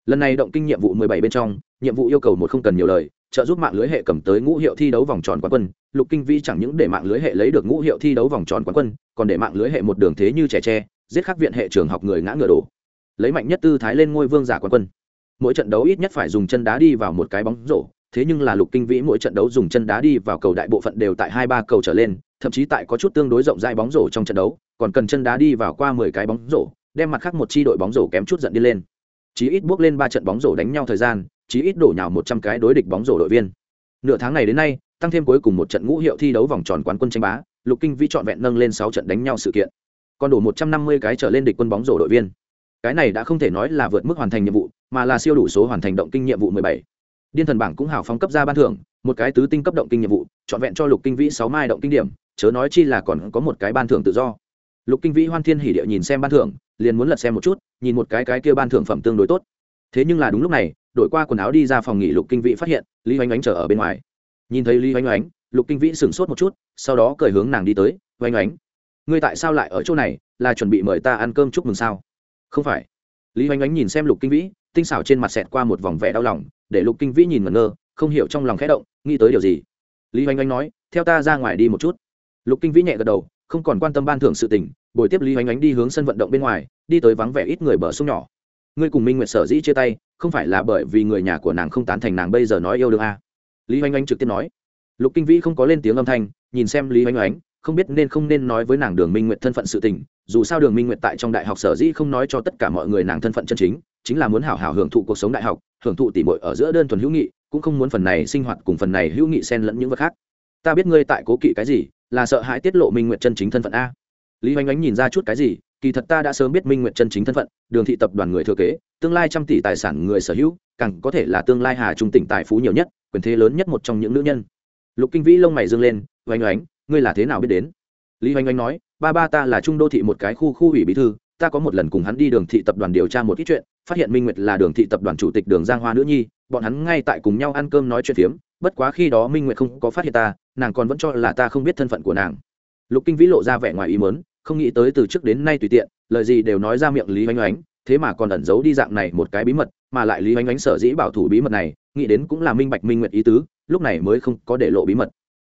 lần này động kinh nhiệm vụ 17 bên trong nhiệm vụ yêu cầu một không cần nhiều lời trợ giúp mạng lưới hệ cầm tới ngũ hiệu thi đấu vòng tròn quán quân lục kinh vĩ chẳng những để mạng lưới hệ lấy được ngũ hiệu thi đấu vòng tròn quán quân còn để mạng lưới hệ một đường thế như trẻ tre giết khắc viện hệ trường học người ngã ngựa đổ lấy mạnh nhất tư thái lên ngôi vương giả quán quân mỗi trận đấu ít nhất phải dùng chân đá đi vào một cái bóng rổ, thế nhưng là lục kinh vĩ mỗi trận đấu dùng chân đá đi vào cầu đại bộ phận đều tại hai ba cầu trở lên, thậm chí tại có chút tương đối rộng rãi bóng rổ trong trận đấu, còn cần chân đá đi vào qua mười cái bóng rổ, đem mặt khác một chi đội bóng rổ kém chút giận đi lên. Chí ít bước lên ba trận bóng rổ đánh nhau thời gian, chí ít đổ nhào một trăm cái đối địch bóng rổ đội viên. Nửa tháng này đến nay, tăng thêm cuối cùng một trận ngũ hiệu thi đấu vòng tròn quán quân tranh bá, lục kinh vĩ trọn vẹn nâng lên sáu trận đánh nhau sự kiện. Còn đổ một trăm năm mươi cái trở lên địch quân bóng rổ đội viên. Cái này đã không thể nói là vượt mức hoàn thành nhiệm vụ mà là siêu đủ số hoàn thành động kinh nhiệm vụ mười bảy. Điên thần bảng cũng hào phóng cấp ra ban thưởng, một cái tứ tinh cấp động kinh nhiệm vụ, trọn vẹn cho lục kinh vĩ sáu mai động kinh điểm, chớ nói chi là còn có một cái ban thưởng tự do. Lục kinh vĩ hoan thiên hỉ địa nhìn xem ban thưởng, liền muốn lật xem một chút, nhìn một cái cái kia ban thưởng phẩm tương đối tốt. Thế nhưng là đúng lúc này đổi qua quần áo đi ra phòng nghỉ lục kinh vĩ phát hiện, lý oanh oánh chờ ở bên ngoài. Nhìn thấy lý oanh oánh lục kinh vĩ sửng sốt một chút, sau đó cởi hướng nàng đi tới oanh oánh ngươi tại sao lại ở chỗ này, là chuẩn bị mời ta ăn cơm chúc mừng sao? Không phải. Lý oanh oánh nhìn xem lục kinh vĩ tinh xảo trên mặt xẹt qua một vòng vẻ đau lòng, để lục kinh vĩ nhìn ngẩn ngơ, không hiểu trong lòng khẽ động, nghĩ tới điều gì. Lý oanh oanh nói, theo ta ra ngoài đi một chút. Lục kinh vĩ nhẹ gật đầu, không còn quan tâm ban thưởng sự tình buổi tiếp lý oanh oánh đi hướng sân vận động bên ngoài, đi tới vắng vẻ ít người bờ sông nhỏ. Ngươi cùng minh nguyệt sở dĩ chia tay, không phải là bởi vì người nhà của nàng không tán thành nàng bây giờ nói yêu đương à. lý oanh oanh trực tiếp nói. Lục kinh vĩ không có lên tiếng âm thanh, nhìn xem lý oanh oánh không biết nên không nên nói với nàng đường minh nguyệt thân phận sự tình dù sao đường minh nguyệt tại trong đại học sở dĩ không nói cho tất cả mọi người nàng thân phận chân chính chính là muốn hảo hảo hưởng thụ cuộc sống đại học, hưởng thụ tỉ mội ở giữa đơn thuần hữu nghị, cũng không muốn phần này sinh hoạt cùng phần này hữu nghị xen lẫn những vật khác. Ta biết ngươi tại cố kỵ cái gì, là sợ hãi tiết lộ minh nguyệt chân chính thân phận a. Lý oanh oánh nhìn ra chút cái gì, kỳ thật ta đã sớm biết minh nguyệt chân chính thân phận, đường thị tập đoàn người thừa kế, tương lai trăm tỷ tài sản người sở hữu, càng có thể là tương lai hà trung tỉnh tài phú nhiều nhất, quyền thế lớn nhất một trong những nữ nhân. Lục kinh vĩ lông mày dương lên oanh oánh ngươi là thế nào biết đến? Lý oanh oanh nói ba ba ta là trung đô thị một cái khu khu ủy bí thư, ta có một lần cùng hắn đi đường thị tập đoàn điều tra một ít chuyện, phát hiện minh nguyệt là đường thị tập đoàn chủ tịch đường giang hoa nữ nhi, bọn hắn ngay tại cùng nhau ăn cơm nói chuyện phiếm, bất quá khi đó minh nguyệt không có phát hiện ta, nàng còn vẫn cho là ta không biết thân phận của nàng. Lục kinh vĩ lộ ra vẻ ngoài ý mớn không nghĩ tới từ trước đến nay tùy tiện, lời gì đều nói ra miệng lý oanh oánh thế mà còn ẩn giấu đi dạng này một cái bí mật, mà lại lý oanh oánh sở dĩ bảo thủ bí mật này, nghĩ đến cũng là minh bạch minh nguyệt ý tứ, lúc này mới không có để lộ bí mật.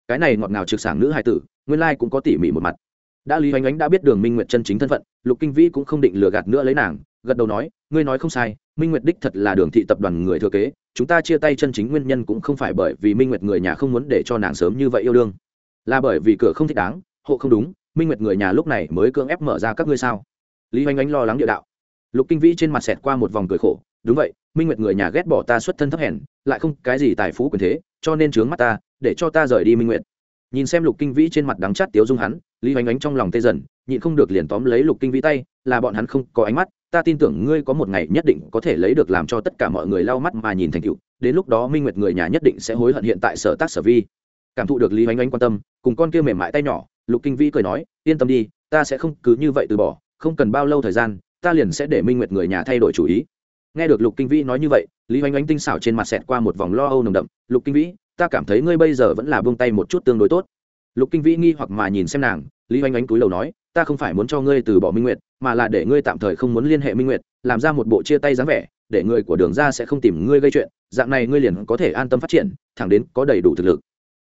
Cái này ngọt ngào trực sảng nữ hài tử, nguyên lai cũng có tỉ mỉ một mặt đã lý oanh oánh đã biết đường minh nguyệt chân chính thân phận, lục kinh vĩ cũng không định lừa gạt nữa lấy nàng, gật đầu nói, ngươi nói không sai, minh nguyệt đích thật là đường thị tập đoàn người thừa kế, chúng ta chia tay chân chính nguyên nhân cũng không phải bởi vì minh nguyệt người nhà không muốn để cho nàng sớm như vậy yêu đương, là bởi vì cửa không thích đáng, hộ không đúng, minh nguyệt người nhà lúc này mới cưỡng ép mở ra các ngươi sao? Lý oanh oánh lo lắng địa đạo. Lục kinh vĩ trên mặt xẹt qua một vòng cười khổ, đúng vậy, minh nguyệt người nhà ghét bỏ ta xuất thân thấp hèn, lại không cái gì tài phú quyền thế, cho nên trướng mắt ta, để cho ta rời đi minh nguyệt. Nhìn xem lục kinh vĩ trên mặt đắng chát tiếu dung hắn lý oanh ánh trong lòng tê dần, nhịn không được liền tóm lấy lục kinh vĩ tay, là bọn hắn không có ánh mắt, ta tin tưởng ngươi có một ngày nhất định có thể lấy được làm cho tất cả mọi người lau mắt mà nhìn thành cựu đến lúc đó minh nguyệt người nhà nhất định sẽ hối hận hiện tại sở tác sở vi. Cảm thụ được lý oanh ánh quan tâm, cùng con kia mềm mại tay nhỏ, lục kinh vĩ cười nói, yên tâm đi, ta sẽ không cứ như vậy từ bỏ, không cần bao lâu thời gian, ta liền sẽ để minh nguyệt người nhà thay đổi chủ ý. Nghe được lục kinh vĩ nói như vậy, lý oanh ánh tinh xảo trên mặt xẹt qua một vòng lo âu nồng đậm, lục kinh vĩ, ta cảm thấy ngươi bây giờ vẫn là buông tay một chút tương đối tốt lục kinh vĩ nghi hoặc mà nhìn xem nàng, lý oanh Ánh túi đầu nói, ta không phải muốn cho ngươi từ bỏ minh nguyệt, mà là để ngươi tạm thời không muốn liên hệ minh nguyệt, làm ra một bộ chia tay dáng vẻ, để người của đường ra sẽ không tìm ngươi gây chuyện, dạng này ngươi liền có thể an tâm phát triển, thẳng đến có đầy đủ thực lực.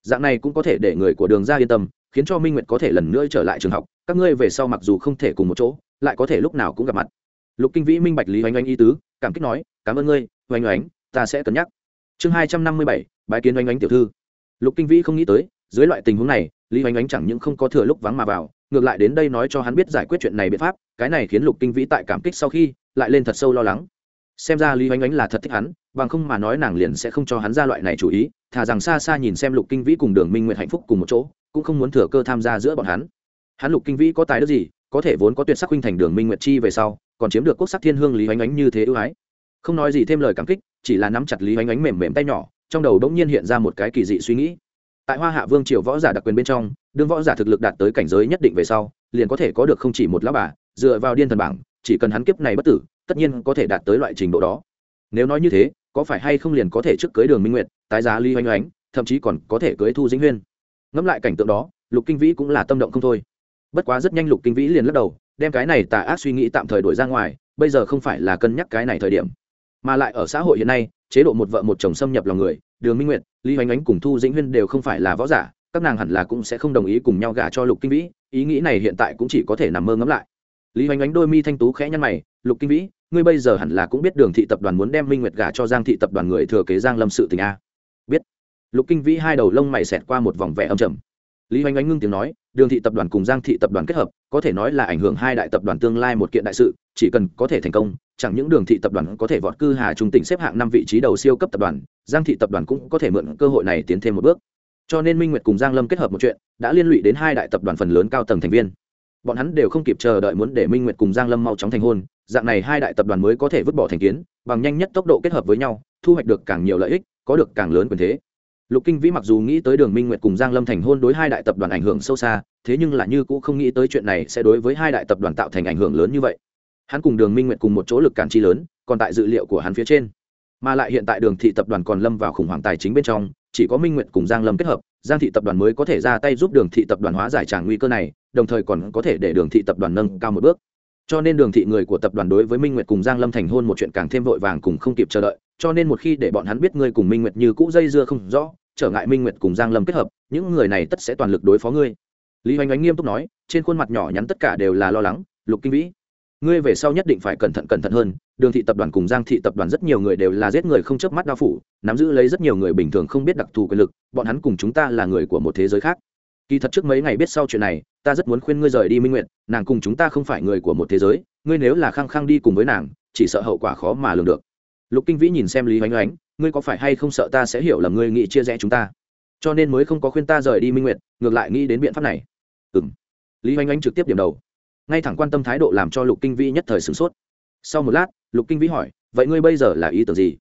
Dạng này cũng có thể để người của đường ra yên tâm, khiến cho minh nguyệt có thể lần nữa trở lại trường học, các ngươi về sau mặc dù không thể cùng một chỗ, lại có thể lúc nào cũng gặp mặt. Lục kinh vĩ minh bạch lý oanh oanh ý tứ, cảm kích nói, cảm ơn ngươi oanh oanh ta sẽ cân nhắc. Chương hai trăm năm mươi bảy, bái kiến oanh oanh tiểu thư. Lục kinh vĩ không nghĩ tới, dưới loại tình huống này lý oanh Ánh chẳng những không có thừa lúc vắng mà vào, ngược lại đến đây nói cho hắn biết giải quyết chuyện này biện pháp, cái này khiến lục kinh vĩ tại cảm kích sau khi, lại lên thật sâu lo lắng. Xem ra lý oanh Ánh là thật thích hắn, bằng không mà nói nàng liền sẽ không cho hắn ra loại này chủ ý, thà rằng xa xa nhìn xem lục kinh vĩ cùng đường minh nguyện hạnh phúc cùng một chỗ, cũng không muốn thừa cơ tham gia giữa bọn hắn. Hắn lục kinh vĩ có tài đức gì, có thể vốn có tuyệt sắc huynh thành đường minh nguyệt chi về sau, còn chiếm được quốc sắc thiên hương lý oanh ánh như thế ưu ái. Không nói gì thêm lời cảm kích, chỉ là nắm chặt lý oanh ánh mềm mềm tay nhỏ, trong đầu đ ỗ n g nhiên hiện ra một cái kỳ dị suy nghĩ tại hoa hạ vương triều võ giả đặc quyền bên trong, đương võ giả thực lực đạt tới cảnh giới nhất định về sau, liền có thể có được không chỉ một lá bà, dựa vào điên thần bảng, chỉ cần hắn kiếp này bất tử, tất nhiên có thể đạt tới loại trình độ đó. Nếu nói như thế, có phải hay không liền có thể trước cưới đường minh nguyệt, tái giá lý oanh oánh thậm chí còn có thể cưới thu dĩnh huyên? Ngẫm lại cảnh tượng đó, lục kinh vĩ cũng là tâm động không thôi. Bất quá rất nhanh lục kinh vĩ liền lắc đầu, đem cái này tà ác suy nghĩ tạm thời đổi ra ngoài, bây giờ không phải là cân nhắc cái này thời điểm. Mà lại ở xã hội hiện nay chế độ một vợ một chồng xâm nhập lòng người, đường minh nguyệt, lý hoành ánh cùng thu dĩnh huyên đều không phải là võ giả, các nàng hẳn là cũng sẽ không đồng ý cùng nhau gả cho lục kinh vĩ, ý nghĩ này hiện tại cũng chỉ có thể nằm mơ ngẫm lại. Lý hoành ánh đôi mi thanh tú khẽ nhăn mày, lục kinh vĩ, ngươi bây giờ hẳn là cũng biết đường thị tập đoàn muốn đem minh nguyệt gả cho giang thị tập đoàn người thừa kế giang lâm sự tình a. Biết. Lục kinh vĩ hai đầu lông mày xẹt qua một vòng vẻ âm trầm lý hoành ánh ngưng tiếng nói, đường thị tập đoàn cùng giang thị tập đoàn kết hợp, có thể nói là ảnh hưởng hai đại tập đoàn tương lai một kiện đại sự, chỉ cần có thể thành công, chẳng những đường thị tập đoàn có thể vọt cư hà trung tỉnh xếp hạng năm vị trí đầu siêu cấp tập đoàn, giang thị tập đoàn cũng có thể mượn cơ hội này tiến thêm một bước. Cho nên minh nguyệt cùng giang lâm kết hợp một chuyện, đã liên lụy đến hai đại tập đoàn phần lớn cao tầng thành viên. Bọn hắn đều không kịp chờ đợi muốn để minh nguyệt cùng giang lâm mau chóng thành hôn, dạng này hai đại tập đoàn mới có thể vứt bỏ thành kiến, bằng nhanh nhất tốc độ kết hợp với nhau, thu hoạch được càng nhiều lợi ích, có được càng lớn quyền thế lục kinh vĩ mặc dù nghĩ tới đường minh nguyệt cùng giang lâm thành hôn đối hai đại tập đoàn ảnh hưởng sâu xa, thế nhưng là như cũng không nghĩ tới chuyện này sẽ đối với hai đại tập đoàn tạo thành ảnh hưởng lớn như vậy. Hắn cùng đường minh nguyệt cùng một chỗ lực cản chi lớn, còn tại dự liệu của hắn phía trên. Mà lại hiện tại đường thị tập đoàn còn lâm vào khủng hoảng tài chính bên trong, chỉ có minh nguyệt cùng giang lâm kết hợp, giang thị tập đoàn mới có thể ra tay giúp đường thị tập đoàn hóa giải tràng nguy cơ này, đồng thời còn có thể để đường thị tập đoàn nâng cao một bước. Cho nên đường thị người của tập đoàn đối với minh nguyệt cùng giang lâm thành hôn một chuyện càng thêm vội vàng cùng không kịp chờ đợi cho nên một khi để bọn hắn biết ngươi cùng minh nguyệt như cũ dây dưa không rõ, trở ngại minh nguyệt cùng giang lâm kết hợp, những người này tất sẽ toàn lực đối phó ngươi. Lý hoành ánh nghiêm túc nói, trên khuôn mặt nhỏ nhắn tất cả đều là lo lắng, lục kinh vĩ, ngươi về sau nhất định phải cẩn thận cẩn thận hơn, đường thị tập đoàn cùng giang thị tập đoàn rất nhiều người đều là giết người không chớp mắt đao phủ, nắm giữ lấy rất nhiều người bình thường không biết đặc thù quyền lực, bọn hắn cùng chúng ta là người của một thế giới khác. Kỳ thật trước mấy ngày biết sau chuyện này, ta rất muốn khuyên ngươi rời đi minh nguyện nàng cùng chúng ta không phải người của một thế giới, ngươi nếu là khăng khăng đi cùng với nàng, chỉ sợ hậu quả khó mà lường được lục kinh vĩ nhìn xem lý oanh oánh ngươi có phải hay không sợ ta sẽ hiểu là ngươi nghĩ chia rẽ chúng ta? Cho nên mới không có khuyên ta rời đi minh nguyện ngược lại nghĩ đến biện pháp này. Ừ m lý oanh oánh trực tiếp điểm đầu. Ngay thẳng quan tâm thái độ làm cho lục kinh vĩ nhất thời sửng sốt. Sau một lát, lục kinh vĩ hỏi, vậy ngươi bây giờ là ý tưởng gì?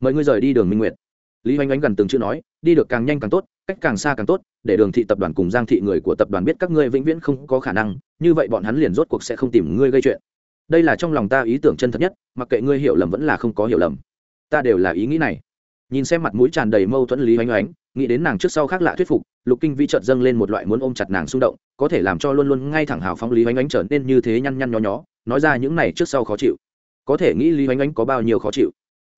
Mời ngươi rời đi đường minh nguyệt. Lý oanh oánh gần từng chữ nói, đi được càng nhanh càng tốt, cách càng xa càng tốt, để đường thị tập đoàn cùng giang thị người của tập đoàn biết các ngươi vĩnh viễn không có khả năng, như vậy bọn hắn liền rốt cuộc sẽ không tìm ngươi gây chuyện đây là trong lòng ta ý tưởng chân thật nhất, mặc kệ ngươi hiểu lầm vẫn là không có hiểu lầm. Ta đều là ý nghĩ này. Nhìn xem mặt mũi tràn đầy mâu thuẫn lý oanh oánh nghĩ đến nàng trước sau khác lạ thuyết phục, lục kinh vi trợt dâng lên một loại muốn ôm chặt nàng xung động, có thể làm cho luôn luôn ngay thẳng hào phóng lý oanh oánh trở nên như thế nhăn nhăn nhó nhó, nói ra những này trước sau khó chịu. Có thể nghĩ lý oanh oánh có bao nhiêu khó chịu.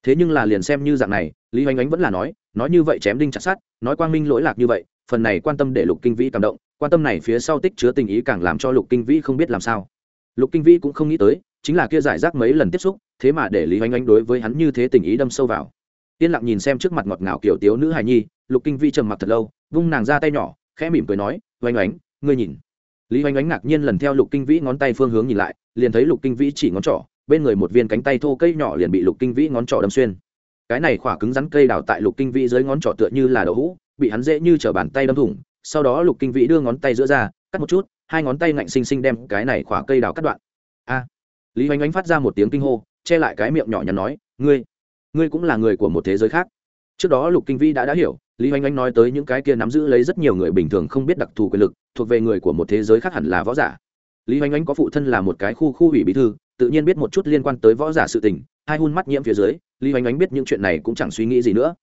Thế nhưng là liền xem như dạng này, lý oanh oánh vẫn là nói nói như vậy chém đinh chặt sát nói quang minh lỗi lạc như vậy, phần này quan tâm để lục kinh vĩ cảm động, quan tâm này phía sau tích chứa tình ý càng làm cho lục kinh vĩ không biết làm sao lục kinh vĩ cũng không nghĩ tới, chính là kia giải rác mấy lần tiếp xúc, thế mà để lý oanh oanh đối với hắn như thế tình ý đâm sâu vào. Yên lặng nhìn xem trước mặt ngọt ngào kiểu tiếu nữ hài nhi, lục kinh vĩ trầm mặc thật lâu, vung nàng ra tay nhỏ, khẽ mỉm cười nói oanh oánh ngươi nhìn. Lý oanh oánh ngạc nhiên lần theo lục kinh vĩ ngón tay phương hướng nhìn lại, liền thấy lục kinh vĩ chỉ ngón trỏ, bên người một viên cánh tay thô cây nhỏ liền bị lục kinh vĩ ngón trỏ đâm xuyên. Cái này khỏa cứng rắn cây đào tại lục kinh vĩ dưới ngón trỏ tựa như là đậu hũ, bị hắn dễ như t bàn tay đâm thủng, sau đó lục kinh vĩ đưa ngón tay giữa ra, cắt một chút hai ngón tay ngạnh xinh xinh đem cái này khỏa cây đào cắt đoạn. A. Lý oanh oanh phát ra một tiếng kinh hô, che lại cái miệng nhỏ nhắn nói, ngươi ngươi cũng là người của một thế giới khác. Trước đó lục kinh vĩ đã đã hiểu, lý oanh oanh nói tới những cái kia nắm giữ lấy rất nhiều người bình thường không biết đặc thù quyền lực, thuộc về người của một thế giới khác hẳn là võ giả. Lý oanh oanh có phụ thân là một cái khu khu ủy bí thư, tự nhiên biết một chút liên quan tới võ giả sự tình, hai hun mắt nhiễm phía dưới, lý oanh oanh biết những chuyện này cũng chẳng suy nghĩ gì nữa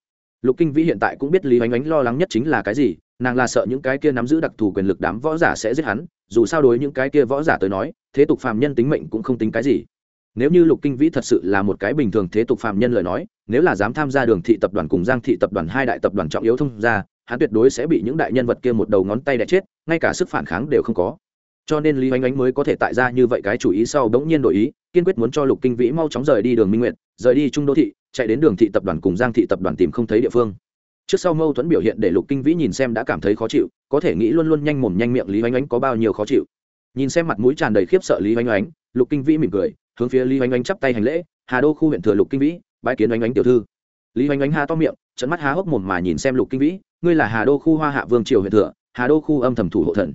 lục kinh vĩ hiện tại cũng biết lý oanh oánh lo lắng nhất chính là cái gì, nàng là sợ những cái kia nắm giữ đặc thù quyền lực đám võ giả sẽ giết hắn, dù sao đối những cái kia võ giả tới nói, thế tục phàm nhân tính mệnh cũng không tính cái gì. Nếu như lục kinh vĩ thật sự là một cái bình thường thế tục phàm nhân lời nói, nếu là dám tham gia đường thị tập đoàn cùng giang thị tập đoàn hai đại tập đoàn trọng yếu thông ra hắn tuyệt đối sẽ bị những đại nhân vật kia một đầu ngón tay đẻ chết, ngay cả sức phản kháng đều không có. Cho nên lý oanh oánh mới có thể tại ra như vậy cái chủ ý sau bỗng nhiên đổi ý, kiên quyết muốn cho lục kinh vĩ mau chóng rời đi đường minh nguyện rời đi trung đô thị chạy đến đường thị tập đoàn cùng giang thị tập đoàn tìm không thấy địa phương. Trước sau mâu thuẫn biểu hiện để lục kinh vĩ nhìn xem đã cảm thấy khó chịu, có thể nghĩ luôn luôn nhanh mồm nhanh miệng lý oanh oanh có bao nhiêu khó chịu. Nhìn xem mặt mũi tràn đầy khiếp sợ lý oanh oanh lục kinh vĩ mỉm cười, hướng phía lý oanh oanh chắp tay hành lễ, hà đô khu huyện thừa lục kinh vĩ bãi kiến oanh oanh tiểu thư. Lý oanh oanh ha to miệng trận mắt há hốc mồm mà nhìn xem lục kinh vĩ, ngươi là hà đô khu hoa hạ vương triều huyện thừa, hà đô khu âm thầm thủ hộ thần.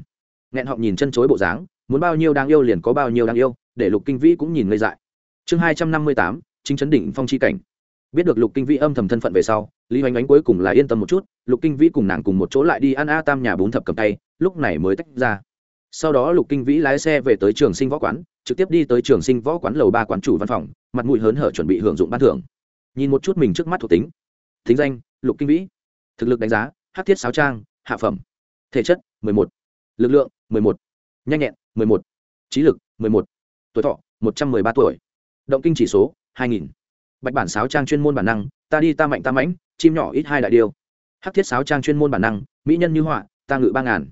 Nghẹn họng nhìn chân chối bộ dáng, muốn bao nhiêu đang yêu liền có bao nhiêu đang yêu, để lục kinh vĩ cũng nhìn ngây dại. Chương hai trăm năm mươi tám, chính chấn đỉnh phong chi cảnh biết được lục kinh vĩ âm thầm thân phận về sau, lý oanh oanh cuối cùng là yên tâm một chút, lục kinh vĩ cùng nàng cùng một chỗ lại đi ăn a tam nhà bốn thập cầm tay, lúc này mới tách ra. Sau đó lục kinh vĩ lái xe về tới trường sinh võ quán, trực tiếp đi tới trường sinh võ quán lầu ba quán chủ văn phòng, mặt mũi hớn hở chuẩn bị hưởng dụng ban thưởng. Nhìn một chút mình trước mắt thuộc tính. Thính danh, lục kinh vĩ. Thực lực đánh giá, hát thiết sáo trang, hạ phẩm. Thể chất một. Lực lượng một. Nhanh nhẹn một. Trí lực một. Tuổi thọ, một trăm m ba tuổi. Động kinh chỉ số, hai nghìn bạch bản sáo trang chuyên môn bản năng, ta đi ta mạnh ta mãnh, chim nhỏ ít hai đại điêu hắc thiết sáo trang chuyên môn bản năng, mỹ nhân như họa, ta ngự ba ngàn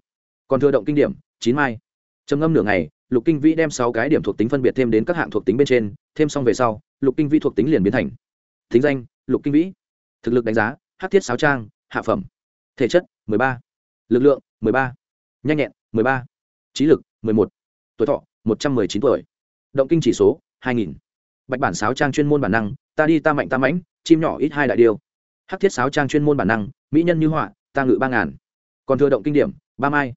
còn thừa động kinh điểm, chín mai trầm ngâm nửa ngày, lục kinh vĩ đem sáu cái điểm thuộc tính phân biệt thêm đến các hạng thuộc tính bên trên, thêm xong về sau, lục kinh vĩ thuộc tính liền biến thành thính danh, lục kinh vĩ thực lực đánh giá hát thiết sáo trang, hạ phẩm thể chất 13. lực lượng 13. nhanh nhẹn 13. trí lực 11. tuổi thọ 119 tuổi động kinh chỉ số 2000 bạch bản sáo trang chuyên môn bản năng, ta đi ta mạnh ta mãnh, chim nhỏ ít hai đại điều. hắc thiết sáo trang chuyên môn bản năng, mỹ nhân như họa, ta ngự ba ngàn. Còn thừa động kinh điểm, ba mai.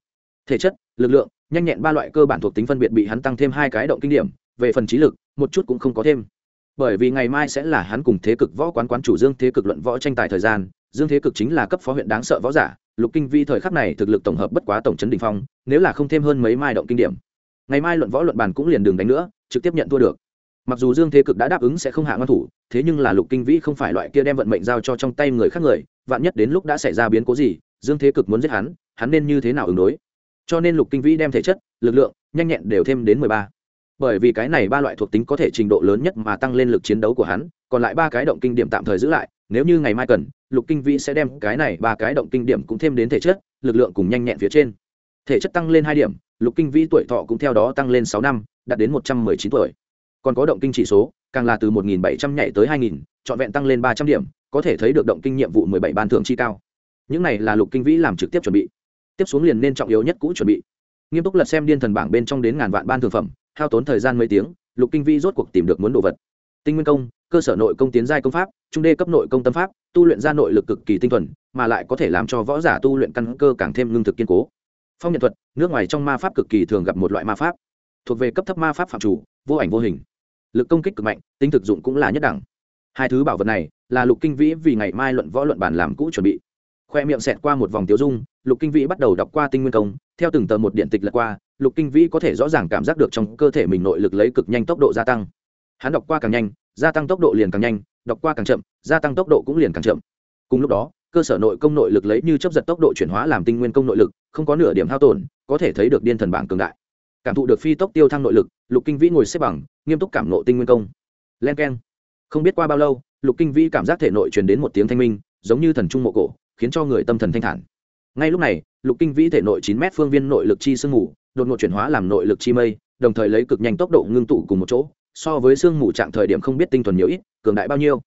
Thể chất, lực lượng, nhanh nhẹn ba loại cơ bản thuộc tính phân biệt bị hắn tăng thêm hai cái động kinh điểm, về phần trí lực, một chút cũng không có thêm. Bởi vì ngày mai sẽ là hắn cùng thế cực võ quán quán chủ dương thế cực luận võ tranh tài thời gian, dương thế cực chính là cấp phó huyện đáng sợ võ giả, lục kinh vi thời khắc này thực lực tổng hợp bất quá tổng trấn đình phong, nếu là không thêm hơn mấy mai động kinh điểm. Ngày mai luận võ luận bàn cũng liền đường đánh nữa, trực tiếp nhận thua được mặc dù dương thế cực đã đáp ứng sẽ không hạ ngăn thủ, thế nhưng là lục kinh vĩ không phải loại kia đem vận mệnh giao cho trong tay người khác người, vạn nhất đến lúc đã xảy ra biến cố gì, dương thế cực muốn giết hắn hắn nên như thế nào ứng đối? Cho nên lục kinh vĩ đem thể chất, lực lượng, nhanh nhẹn đều thêm đến mười ba. Bởi vì cái này ba loại thuộc tính có thể trình độ lớn nhất mà tăng lên lực chiến đấu của hắn, còn lại ba cái động kinh điểm tạm thời giữ lại, nếu như ngày mai cần, lục kinh vĩ sẽ đem cái này ba cái động kinh điểm cũng thêm đến thể chất, lực lượng cùng nhanh nhẹn phía trên. Thể chất tăng lên hai điểm, lục kinh vĩ tuổi thọ cũng theo đó tăng lên sáu năm, đạt đến một trăm mười chín tuổi còn có động kinh chỉ số, càng là từ một nghìn bảy trăm nhảy tới hai nghìn, trọn vẹn tăng lên ba trăm điểm, có thể thấy được động kinh nhiệm vụ mười bảy ban thưởng chi cao. Những này là lục kinh vĩ làm trực tiếp chuẩn bị. Tiếp xuống liền nên trọng yếu nhất cũ chuẩn bị. Nghiêm túc lật xem điên thần bảng bên trong đến ngàn vạn ban thường phẩm, hao tốn thời gian mấy tiếng, lục kinh vĩ rốt cuộc tìm được muốn đồ vật. Tinh nguyên công, cơ sở nội công tiến giai công pháp, trung đê cấp nội công tâm pháp, tu luyện ra nội lực cực kỳ tinh thuần, mà lại có thể làm cho võ giả tu luyện căn cơ càng thêm ngưng thực kiên cố. Phong nhận thuật, nước ngoài trong ma pháp cực kỳ thường gặp một loại ma pháp. Thuộc về cấp thấp ma pháp phạm chủ, vô ảnh vô hình lực công kích cực mạnh, tính thực dụng cũng là nhất đẳng. Hai thứ bảo vật này là lục kinh vĩ vì ngày mai luận võ luận bản làm cũ chuẩn bị. Khoe miệng xẹt qua một vòng tiêu dung, lục kinh vĩ bắt đầu đọc qua tinh nguyên công, theo từng tờ một điện tịch lật qua, lục kinh vĩ có thể rõ ràng cảm giác được trong cơ thể mình nội lực lấy cực nhanh tốc độ gia tăng. Hắn đọc qua càng nhanh, gia tăng tốc độ liền càng nhanh, đọc qua càng chậm, gia tăng tốc độ cũng liền càng chậm. Cùng lúc đó, cơ sở nội công nội lực lấy như chấp giật tốc độ chuyển hóa làm tinh nguyên công nội lực, không có nửa điểm hao tổn, có thể thấy được điên thần bảng cường đại cảm thụ được phi tốc tiêu thăng nội lực, lục kinh vĩ ngồi xếp bằng, nghiêm túc cảm nộ tinh nguyên công. Len k e n không biết qua bao lâu, lục kinh vĩ cảm giác thể nội truyền đến một tiếng thanh minh, giống như thần trung mộ cổ, khiến cho người tâm thần thanh thản. Ngay lúc này, lục kinh vĩ thể nội chín m phương viên nội lực chi sương mù, đột ngột chuyển hóa làm nội lực chi mây, đồng thời lấy cực nhanh tốc độ ngưng tụ cùng một chỗ, so với sương mù trạng thời điểm không biết tinh thuần nhiều ít, cường đại bao nhiêu.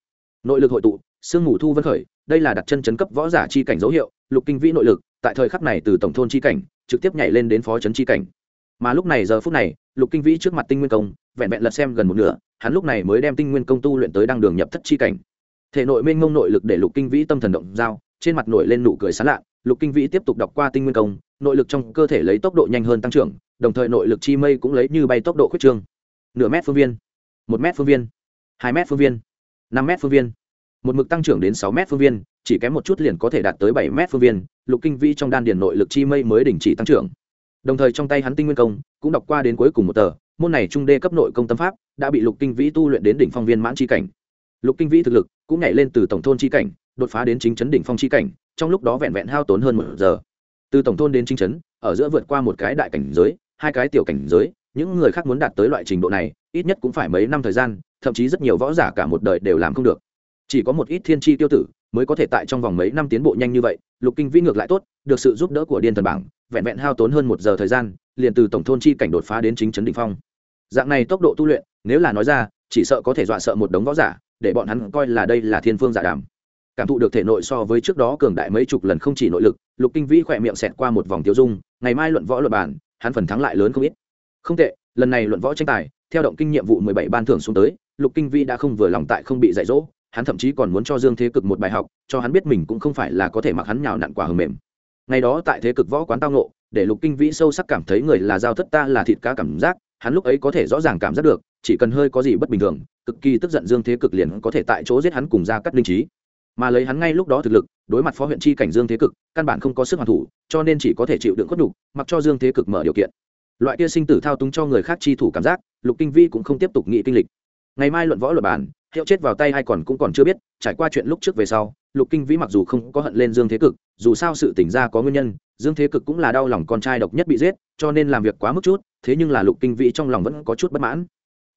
Nội lực hội tụ, sương mù thu vân khởi, đây là đặt chân chấn cấp võ giả chi cảnh dấu hiệu, lục kinh vĩ nội lực, tại thời khắc này từ tổng thôn chi cảnh, trực tiếp nhảy lên đến phó chấn chi cảnh mà lúc này giờ phút này, lục kinh vĩ trước mặt tinh nguyên công, vẹn vẹn lật xem gần một nửa, hắn lúc này mới đem tinh nguyên công tu luyện tới đăng đường nhập thất chi cảnh. Thể nội mênh mông nội lực để lục kinh vĩ tâm thần động giao, trên mặt nổi lên nụ cười sán lạ, lục kinh vĩ tiếp tục đọc qua tinh nguyên công, nội lực trong cơ thể lấy tốc độ nhanh hơn tăng trưởng, đồng thời nội lực chi mây cũng lấy như bay tốc độ khuyết trương. Nửa mét phương viên, một mét phương viên, hai mét phương viên, năm mét phương viên, một mực tăng trưởng đến sáu mét phương viên, chỉ kém một chút liền có thể đạt tới bảy mét phương viên, lục kinh vĩ trong đan điền nội lực chi mây mới đình chỉ tăng trưởng đồng thời trong tay hắn tinh nguyên công, cũng đọc qua đến cuối cùng một tờ, môn này trung đê cấp nội công tâm pháp, đã bị lục kinh vĩ tu luyện đến đỉnh phong viên mãn chi cảnh. Lục kinh vĩ thực lực cũng nhảy lên từ tổng thôn chi cảnh, đột phá đến chính chấn đỉnh phong chi cảnh, trong lúc đó vẹn vẹn hao tốn hơn một giờ. Từ tổng thôn đến chính chấn, ở giữa vượt qua một cái đại cảnh giới, hai cái tiểu cảnh giới, những người khác muốn đạt tới loại trình độ này, ít nhất cũng phải mấy năm thời gian, thậm chí rất nhiều võ giả cả một đời đều làm không được. Chỉ có một ít thiên tri tiêu tử, mới có thể tại trong vòng mấy năm tiến bộ nhanh như vậy, lục kinh vĩ ngược lại tốt, được sự giúp đỡ của điên thần bảng vẹn vẹn hao tốn hơn một giờ thời gian, liền từ tổng thôn chi cảnh đột phá đến chính chấn đ ỉ n h phong. Dạng này tốc độ tu luyện, nếu là nói ra, chỉ sợ có thể dọa sợ một đống võ giả, để bọn hắn coi là đây là thiên phương giả đàm. Cảm thụ được thể nội so với trước đó cường đại mấy chục lần không chỉ nội lực, lục kinh vĩ khỏe miệng xẹt qua một vòng tiêu dung, ngày mai luận võ luật bản hắn phần thắng lại lớn không ít. Không tệ, lần này luận võ tranh tài, theo động kinh nhiệm vụ mười bảy ban thưởng xuống tới, lục kinh vĩ đã không vừa lòng tại không bị dạy dỗ, hắn thậm chí còn muốn cho dương thế cực một bài học, cho hắn biết mình cũng không phải là có thể mặc hắn nhào nặn quả hầm mềm ngày đó tại thế cực võ quán tao nộ để lục kinh vĩ sâu sắc cảm thấy người là giao thất ta là thịt cá cảm giác, hắn lúc ấy có thể rõ ràng cảm giác được, chỉ cần hơi có gì bất bình thường, cực kỳ tức giận dương thế cực liền có thể tại chỗ giết hắn cùng ra cắt linh trí. Mà lấy hắn ngay lúc đó thực lực, đối mặt phó huyện chi cảnh dương thế cực, căn bản không có sức hoàn thủ, cho nên chỉ có thể chịu đựng khuất nhục, mặc cho dương thế cực mở điều kiện. Loại kia sinh tử thao túng cho người khác chi thủ cảm giác, lục kinh vĩ cũng không tiếp tục nghị kinh lịch. Ngày mai luận võ luật bản hiệu chết vào tay hay còn cũng còn chưa biết, trải qua chuyện lúc trước về sau lục kinh vĩ mặc dù không có hận lên dương thế cực, dù sao sự tỉnh ra có nguyên nhân, dương thế cực cũng là đau lòng con trai độc nhất bị giết, cho nên làm việc quá mức chút, thế nhưng là lục kinh vĩ trong lòng vẫn có chút bất mãn.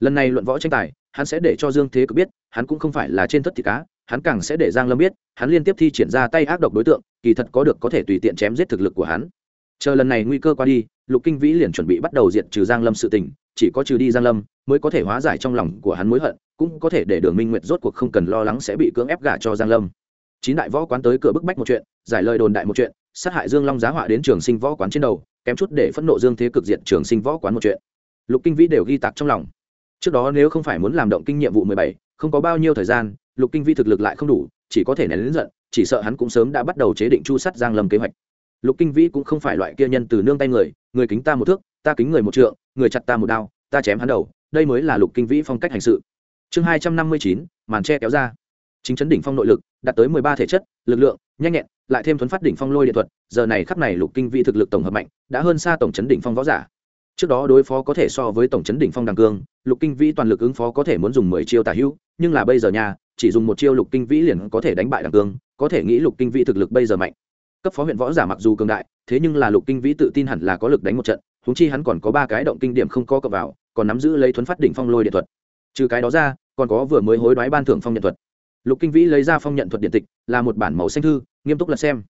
Lần này luận võ tranh tài, hắn sẽ để cho dương thế cực biết, hắn cũng không phải là trên thất thịt cá, hắn càng sẽ để giang lâm biết, hắn liên tiếp thi triển ra tay ác độc đối tượng, kỳ thật có được có thể tùy tiện chém giết thực lực của hắn. Chờ lần này nguy cơ qua đi, lục kinh vĩ liền chuẩn bị bắt đầu diệt trừ giang lâm sự tình, chỉ có trừ đi giang lâm mới có thể hóa giải trong lòng của hắn mối hận, cũng có thể để đường minh nguyệt rốt cuộc không cần lo lắng sẽ bị cưỡng ép gả cho giang lâm chín đại võ quán tới cửa bức bách một chuyện, giải lời đồn đại một chuyện, sát hại dương long giá họa đến trường sinh võ quán trên đầu, kém chút để phẫn nộ dương thế cực diện trường sinh võ quán một chuyện. Lục kinh vĩ đều ghi tạc trong lòng. Trước đó nếu không phải muốn làm động kinh nhiệm vụ mười bảy, không có bao nhiêu thời gian, lục kinh vĩ thực lực lại không đủ, chỉ có thể nén lớn giận, chỉ sợ hắn cũng sớm đã bắt đầu chế định chu sắt giang lâm kế hoạch. Lục kinh vĩ cũng không phải loại kia nhân từ nương tay người người kính ta một thước, ta kính người một trượng, người chặt ta một đao, ta chém hắn đầu, đây mới là lục kinh vĩ phong cách hành sự. Chương hai trăm năm mươi chín, màn tre kéo ra chính chấn đỉnh phong nội lực, đạt tới mười ba thể chất, lực lượng, nhanh nhẹn, lại thêm thuấn phát đỉnh phong lôi điện thuật, giờ này khắp này lục kinh vĩ thực lực tổng hợp mạnh, đã hơn xa tổng chấn đỉnh phong võ giả. Trước đó đối phó có thể so với tổng chấn đỉnh phong đằng cương, lục kinh vĩ toàn lực ứng phó có thể muốn dùng mười chiêu tả hữu, nhưng là bây giờ nhà chỉ dùng một chiêu lục kinh vĩ liền có thể đánh bại đằng cương, có thể nghĩ lục kinh vĩ thực lực bây giờ mạnh. Cấp phó huyện võ giả mặc dù cường đại, thế nhưng là lục kinh vĩ tự tin hẳn là có lực đánh một trận húng chi hắn còn có ba cái động kinh điểm không có cập vào, còn nắm giữ lấy thuấn phát đỉnh phong lôi điện thuật. Trừ cái đó ra, còn có vừa mới hối đoái ban thưởng phong nhận thuật lục kinh vĩ lấy ra phong nhận thuật điện tịch, là một bản màu xanh thư, nghiêm túc là xem.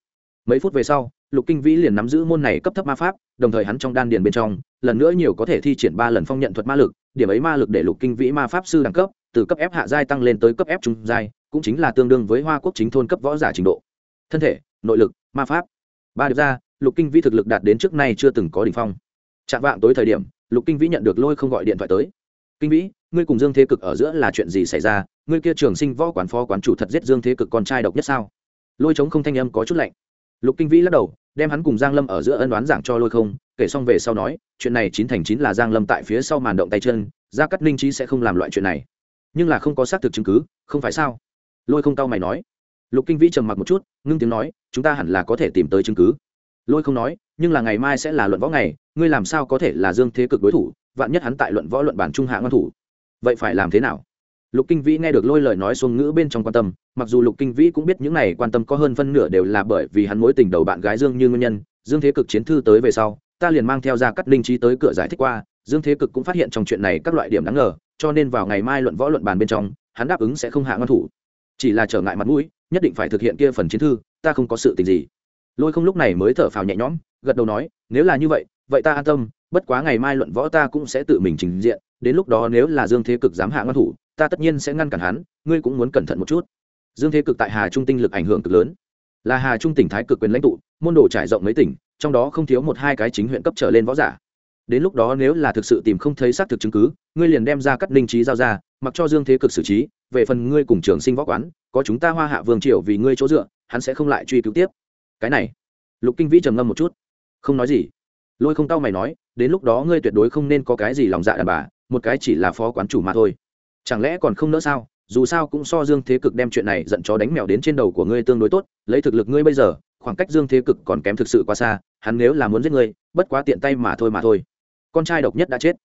Mấy phút về sau, lục kinh vĩ liền nắm giữ môn này cấp thấp ma pháp, đồng thời hắn trong đan điền bên trong, lần nữa nhiều có thể thi triển ba lần phong nhận thuật ma lực, điểm ấy ma lực để lục kinh vĩ ma pháp sư đẳng cấp, từ cấp ép hạ giai tăng lên tới cấp ép trung giai, cũng chính là tương đương với hoa quốc chính thôn cấp võ giả trình độ. Thân thể, nội lực, ma pháp. Ba được ra, lục kinh vĩ thực lực đạt đến trước nay chưa từng có đ ỉ n h phong. Chạm vạng tối thời điểm, lục kinh vĩ nhận được lôi không gọi điện thoại tới. Kinh vĩ ngươi cùng dương thế cực ở giữa là chuyện gì xảy ra? Ngươi kia trường sinh võ quán phó quán chủ thật giết dương thế cực con trai độc nhất sao? Lôi chống không thanh âm có chút lạnh. Lục kinh vĩ lắc đầu, đem hắn cùng giang lâm ở giữa ân đoán giảng cho lôi không, kể xong về sau nói, chuyện này chín thành chín là giang lâm tại phía sau màn động tay chân, gia cắt ninh trí sẽ không làm loại chuyện này. Nhưng là không có xác thực chứng cứ, không phải sao? Lôi không tao mày nói. Lục kinh vĩ trầm mặc một chút, ngưng tiếng nói, chúng ta hẳn là có thể tìm tới chứng cứ. Lôi không nói, nhưng là ngày mai sẽ là luận võ ngày, ngươi làm sao có thể là dương thế cực đối thủ? Vạn nhất hắn tại luận võ luận bản trung hạ ngăn thủ vậy phải làm thế nào? Lục kinh vĩ nghe được lôi lời nói xuông ngữ bên trong quan tâm, mặc dù lục kinh vĩ cũng biết những này quan tâm có hơn phân nửa đều là bởi vì hắn mối tình đầu bạn gái dương như nguyên nhân, dương thế cực chiến thư tới về sau, ta liền mang theo ra cắt linh trí tới cửa giải thích qua, dương thế cực cũng phát hiện trong chuyện này các loại điểm đáng ngờ, cho nên vào ngày mai luận võ luận bàn bên trong, hắn đáp ứng sẽ không hạ ngăn thủ. Chỉ là trở ngại mặt mũi, nhất định phải thực hiện kia phần chiến thư, ta không có sự tình gì. Lôi không lúc này mới thở phào nhẹ nhõm, gật đầu nói, nếu là như vậy vậy ta an tâm, bất quá ngày mai luận võ ta cũng sẽ tự mình trình diện đến lúc đó nếu là dương thế cực dám hạ ngăn thủ, ta tất nhiên sẽ ngăn cản hắn, ngươi cũng muốn cẩn thận một chút. Dương thế cực tại hà trung tinh lực ảnh hưởng cực lớn. Là hà trung tỉnh thái cực quyền lãnh tụ, môn đồ trải rộng mấy tỉnh, trong đó không thiếu một hai cái chính huyện cấp trở lên võ giả. Đến lúc đó nếu là thực sự tìm không thấy xác thực chứng cứ, ngươi liền đem ra cắt ninh trí giao ra, mặc cho dương thế cực xử trí, về phần ngươi cùng trường sinh võ quán, có chúng ta hoa hạ vương triều vì ngươi chỗ dựa, hắn sẽ không lại truy cứu tiếp. Cái này, lục kinh vĩ trầm ngâm một chút. Không nói gì. Lôi không tao mày nói, đến lúc đó ngươi tuyệt đối không nên có cái gì lòng dạ đàn bà một cái chỉ là phó quán chủ mà thôi. Chẳng lẽ còn không nỡ sao? Dù sao cũng so dương thế cực đem chuyện này giận chó đánh mèo đến trên đầu của ngươi tương đối tốt, lấy thực lực ngươi bây giờ, khoảng cách dương thế cực còn kém thực sự quá xa, hắn nếu là muốn giết ngươi, bất quá tiện tay mà thôi mà thôi. Con trai độc nhất đã chết.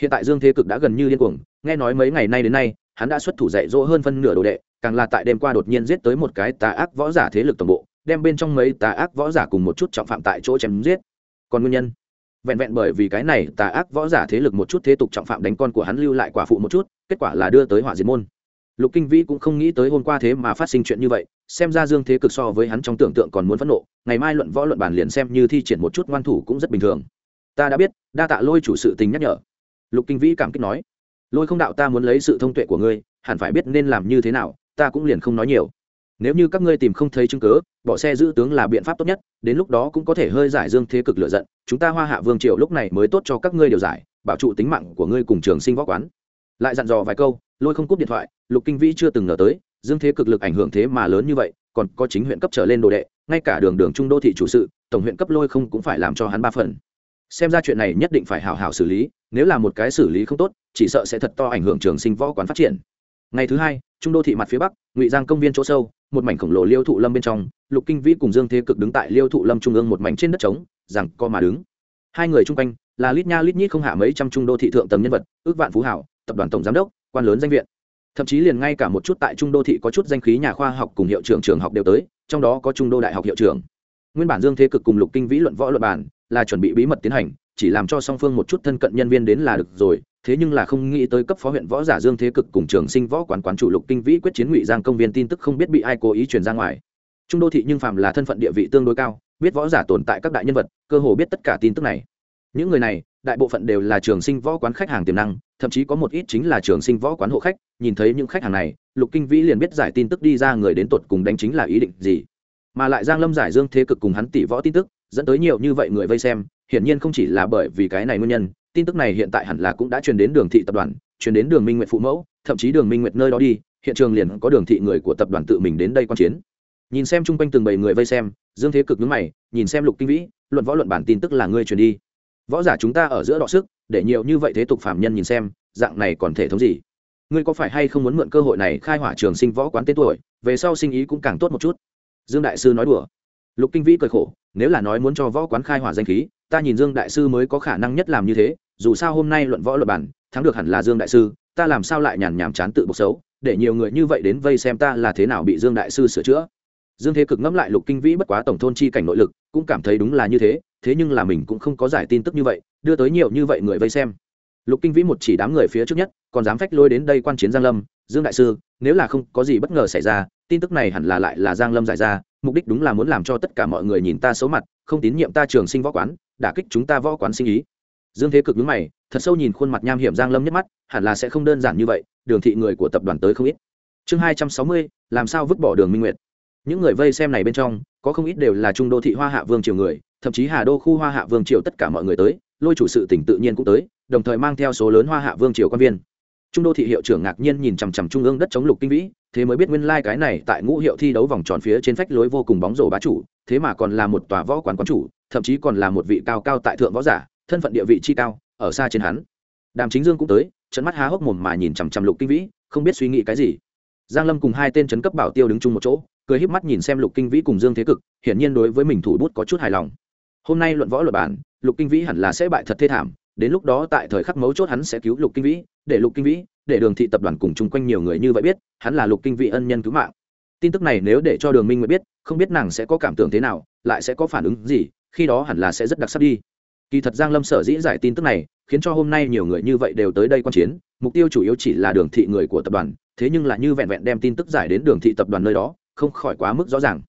Hiện tại dương thế cực đã gần như điên cuồng, nghe nói mấy ngày nay đến nay, hắn đã xuất thủ dạy dỗ hơn phân nửa đồ đệ, càng là tại đêm qua đột nhiên giết tới một cái tà ác võ giả thế lực tổng bộ, đem bên trong mấy tà ác võ giả cùng một chút trọng phạm tại chỗ chém giết. Còn nguyên nhân? Vẹn vẹn bởi vì cái này tà ác võ giả thế lực một chút thế tục trọng phạm đánh con của hắn lưu lại quả phụ một chút, kết quả là đưa tới hỏa diệt môn. Lục kinh vĩ cũng không nghĩ tới hôm qua thế mà phát sinh chuyện như vậy, xem ra dương thế cực so với hắn trong tưởng tượng còn muốn phẫn nộ, ngày mai luận võ luận bàn liền xem như thi triển một chút ngoan thủ cũng rất bình thường. Ta đã biết, đa tạ lôi chủ sự tình nhắc nhở. Lục kinh vĩ cảm kích nói, lôi không đạo ta muốn lấy sự thông tuệ của ngươi, hẳn phải biết nên làm như thế nào, ta cũng liền không nói nhiều nếu như các ngươi tìm không thấy chứng cớ bỏ xe giữ tướng là biện pháp tốt nhất, đến lúc đó cũng có thể hơi giải dương thế cực lựa giận, chúng ta hoa hạ vương triều lúc này mới tốt cho các ngươi điều giải, bảo trụ tính mạng của ngươi cùng trường sinh võ quán. Lại dặn dò vài câu, lôi không cúp điện thoại, lục kinh vĩ chưa từng ngờ tới, dương thế cực lực ảnh hưởng thế mà lớn như vậy, còn có chính huyện cấp trở lên đồ đệ, ngay cả đường đường trung đô thị chủ sự, tổng huyện cấp lôi không cũng phải làm cho hắn ba phần. Xem ra chuyện này nhất định phải hào hào xử lý, nếu là một cái xử lý không tốt, chỉ sợ sẽ thật to ảnh hưởng trường sinh võ quán phát triển. Ngày thứ hai, trung đô thị mặt phía bắc, ngụy giang công viên chỗ sâu một mảnh khổng lồ liêu thụ lâm bên trong, lục kinh vĩ cùng dương thế cực đứng tại liêu thụ lâm trung ương một mảnh trên đất trống, rằng co mà đứng. Hai người chung quanh là lít nha lít nhít không hạ mấy trăm trung đô thị thượng tầm nhân vật, ước vạn phú hảo, tập đoàn tổng giám đốc, quan lớn danh viện. Thậm chí liền ngay cả một chút tại trung đô thị có chút danh khí nhà khoa học cùng hiệu trưởng trường học đều tới, trong đó có trung đô đại học hiệu trưởng. Nguyên bản dương thế cực cùng lục kinh vĩ luận võ luận bản là chuẩn bị bí mật tiến hành, chỉ làm cho song phương một chút thân cận nhân viên đến là được rồi thế nhưng là không nghĩ tới cấp phó huyện võ giả dương thế cực cùng trường sinh võ quán quán chủ lục kinh vĩ quyết chiến ngụy giang công viên tin tức không biết bị ai cố ý truyền ra ngoài. Trung đô thị nhưng phạm là thân phận địa vị tương đối cao, biết võ giả tồn tại các đại nhân vật, cơ hồ biết tất cả tin tức này. Những người này, đại bộ phận đều là trường sinh võ quán khách hàng tiềm năng, thậm chí có một ít chính là trường sinh võ quán hộ khách. Nhìn thấy những khách hàng này, lục kinh vĩ liền biết giải tin tức đi ra người đến tột cùng đánh chính là ý định gì. Mà lại giang lâm giải dương thế cực cùng hắn tỷ võ tin tức, dẫn tới nhiều như vậy người vây xem, hiển nhiên không chỉ là bởi vì cái này nguyên nhân tin tức này hiện tại hẳn là cũng đã truyền đến đường thị tập đoàn, truyền đến đường minh nguyệt phụ mẫu, thậm chí đường minh nguyệt nơi đó đi, hiện trường liền có đường thị người của tập đoàn tự mình đến đây quan chiến. Nhìn xem chung quanh từng bảy người vây xem, dương thế cực nhướng mày, nhìn xem lục kinh vĩ, luận võ luận bản tin tức là ngươi truyền đi. Võ giả chúng ta ở giữa đọ sức, để nhiều như vậy thế tục phạm nhân nhìn xem, dạng này còn thể thống gì? Ngươi có phải hay không muốn mượn cơ hội này khai hỏa trường sinh võ quán tên tuổi, về sau sinh ý cũng càng tốt một chút? Dương đại sư nói đùa. Lục kinh vĩ cười khổ, nếu là nói muốn cho võ quán khai hỏa danh khí, ta nhìn dương đại sư mới có khả năng nhất làm như thế dù sao hôm nay luận võ luật bản, thắng được hẳn là dương đại sư, ta làm sao lại nhàn nhảm chán tự bộc xấu, để nhiều người như vậy đến vây xem ta là thế nào bị dương đại sư sửa chữa. Dương thế cực ngẫm lại lục kinh vĩ bất quá tổng thôn chi cảnh nội lực, cũng cảm thấy đúng là như thế thế nhưng là mình cũng không có giải tin tức như vậy, đưa tới nhiều như vậy người vây xem. Lục kinh vĩ một chỉ đám người phía trước nhất, còn dám phách lôi đến đây quan chiến giang lâm, dương đại sư, nếu là không có gì bất ngờ xảy ra, tin tức này hẳn là lại là giang lâm giải ra, mục đích đúng là muốn làm cho tất cả mọi người nhìn ta xấu mặt, không tín nhiệm ta trường sinh võ quán, đả kích chúng ta võ quán sinh ý dương thế cực nhướng mày, thật sâu nhìn khuôn mặt nham hiểm giang lâm nhất mắt, hẳn là sẽ không đơn giản như vậy, đường thị người của tập đoàn tới không ít. Chương hai trăm sáu mươi, làm sao vứt bỏ đường minh nguyệt? Những người vây xem này bên trong, có không ít đều là trung đô thị hoa hạ vương triều người, thậm chí hà đô khu hoa hạ vương triều tất cả mọi người tới, lôi chủ sự tỉnh tự nhiên cũng tới, đồng thời mang theo số lớn hoa hạ vương triều quan viên. Trung đô thị hiệu trưởng ngạc nhiên nhìn chằm chằm trung ương đất chống lục kinh vĩ, thế mới biết nguyên lai、like、cái này tại ngũ hiệu thi đấu vòng tròn phía trên phách lối vô cùng bóng rổ bá chủ, thế mà còn là một tòa võ quán quán chủ, thậm chí còn là một vị cao cao tại thượng võ giả thân phận địa vị chi cao, ở xa trên hắn. Đàm chính dương cũng tới trận mắt há hốc mồm mà nhìn chằm chằm lục kinh vĩ, không biết suy nghĩ cái gì. Giang lâm cùng hai tên trấn cấp bảo tiêu đứng chung một chỗ, cười híp mắt nhìn xem lục kinh vĩ cùng dương thế cực, hiển nhiên đối với mình thủ bút có chút hài lòng. Hôm nay luận võ luật bản lục kinh vĩ hẳn là sẽ bại thật thê thảm, đến lúc đó tại thời khắc mấu chốt hắn sẽ cứu lục kinh vĩ, để lục kinh vĩ, để đường thị tập đoàn cùng chung quanh nhiều người như vậy biết, hắn là lục kinh vĩ ân nhân cứu mạng. Tin tức này nếu để cho đường minh nguyệt biết, không biết nàng sẽ có cảm tưởng thế nào, lại sẽ có phản ứng gì, khi đó hẳn là sẽ rất đặc sắc đi kỳ thật giang lâm sở dĩ giải tin tức này, khiến cho hôm nay nhiều người như vậy đều tới đây quan chiến, mục tiêu chủ yếu chỉ là đường thị người của tập đoàn, thế nhưng là như vẹn vẹn đem tin tức giải đến đường thị tập đoàn nơi đó, không khỏi quá mức rõ ràng.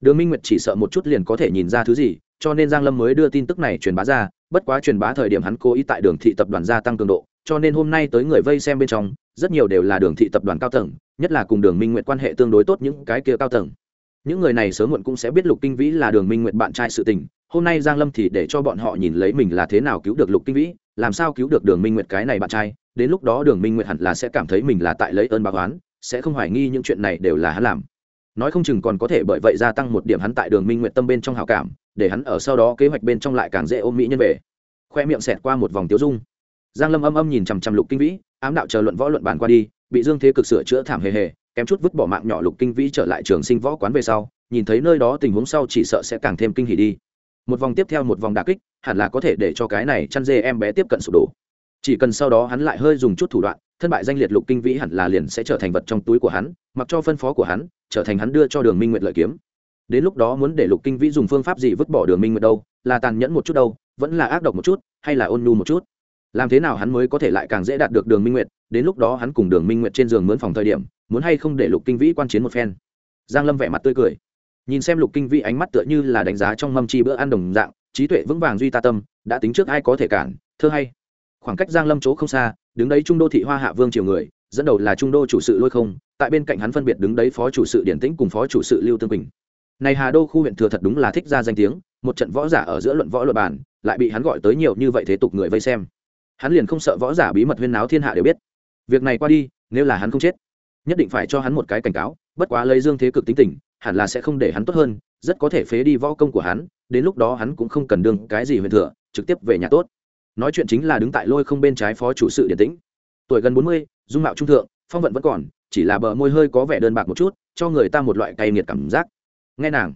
Đường minh nguyệt chỉ sợ một chút liền có thể nhìn ra thứ gì, cho nên giang lâm mới đưa tin tức này truyền bá ra, bất quá truyền bá thời điểm hắn cố ý tại đường thị tập đoàn gia tăng cường độ, cho nên hôm nay tới người vây xem bên trong, rất nhiều đều là đường thị tập đoàn cao tầng, nhất là cùng đường minh nguyệt quan hệ tương đối tốt những cái kia cao tầng. Những người này sớm muộn cũng sẽ biết lục kinh vĩ là đường minh nguyệt bạn trai sự tình hôm nay giang lâm thì để cho bọn họ nhìn lấy mình là thế nào cứu được lục kinh vĩ, làm sao cứu được đường minh nguyệt cái này bạn trai, đến lúc đó đường minh nguyệt hẳn là sẽ cảm thấy mình là tại lấy ơn báo oán, sẽ không hoài nghi những chuyện này đều là hắn làm. Nói không chừng còn có thể bởi vậy gia tăng một điểm hắn tại đường minh nguyệt tâm bên trong hào cảm, để hắn ở sau đó kế hoạch bên trong lại càng dễ ôm mỹ nhân về. Khoe miệng xẹt qua một vòng tiếu dung. Giang lâm âm âm nhìn chằm chằm lục kinh vĩ, ám đạo chờ luận võ luận bàn qua đi, bị dương thế cực sửa chữa thảm hề hề, kém chút vứt bỏ mạng nhỏ lục kinh vĩ trở lại trường sinh võ quán về sau, nhìn thấy nơi đó tình huống sau chỉ sợ sẽ càng thêm kinh hỉ đi một vòng tiếp theo một vòng đà kích, hẳn là có thể để cho cái này chăn dê em bé tiếp cận sụp đổ. Chỉ cần sau đó hắn lại hơi dùng chút thủ đoạn, thân bại danh liệt lục kinh vĩ hẳn là liền sẽ trở thành vật trong túi của hắn, mặc cho phân phó của hắn, trở thành hắn đưa cho đường minh nguyệt lợi kiếm. Đến lúc đó muốn để lục kinh vĩ dùng phương pháp gì vứt bỏ đường minh nguyệt đâu, là tàn nhẫn một chút đâu, vẫn là ác độc một chút, hay là ôn nhu một chút? Làm thế nào hắn mới có thể lại càng dễ đạt được đường minh nguyệt? Đến lúc đó hắn cùng đường minh nguyệt trên giường mướn phòng thời điểm, muốn hay không để lục kinh vĩ quan chiến một phen? Giang lâm vẻ mặt tươi cười nhìn xem lục kinh vĩ ánh mắt tựa như là đánh giá trong mâm chi bữa ăn đồng dạng, trí tuệ vững vàng duy ta tâm, đã tính trước ai có thể cản, thơ hay. Khoảng cách giang lâm chỗ không xa, đứng đấy trung đô thị hoa hạ vương triều người, dẫn đầu là trung đô chủ sự lôi không, tại bên cạnh hắn phân biệt đứng đấy phó chủ sự điển tĩnh cùng phó chủ sự lưu tương bình này hà đô khu huyện thừa thật đúng là thích ra danh tiếng, một trận võ giả ở giữa luận võ luật bản lại bị hắn gọi tới nhiều như vậy thế tục người vây xem. Hắn liền không sợ võ giả bí mật huyên náo thiên hạ đều biết. Việc này qua đi, nếu là hắn không chết nhất định phải cho hắn một cái cảnh cáo, bất quá lấy dương thế cực tính tình, hẳn là sẽ không để hắn tốt hơn, rất có thể phế đi võ công của hắn, đến lúc đó hắn cũng không cần đương cái gì huyền thừa, trực tiếp về nhà tốt. Nói chuyện chính là đứng tại lôi không bên trái phó chủ sự điển tĩnh. Tuổi gần bốn mươi, dung mạo trung thượng, phong vận vẫn còn, chỉ là bờ môi hơi có vẻ đơn bạc một chút, cho người ta một loại cay nghiệt cảm giác. Nghe nàng,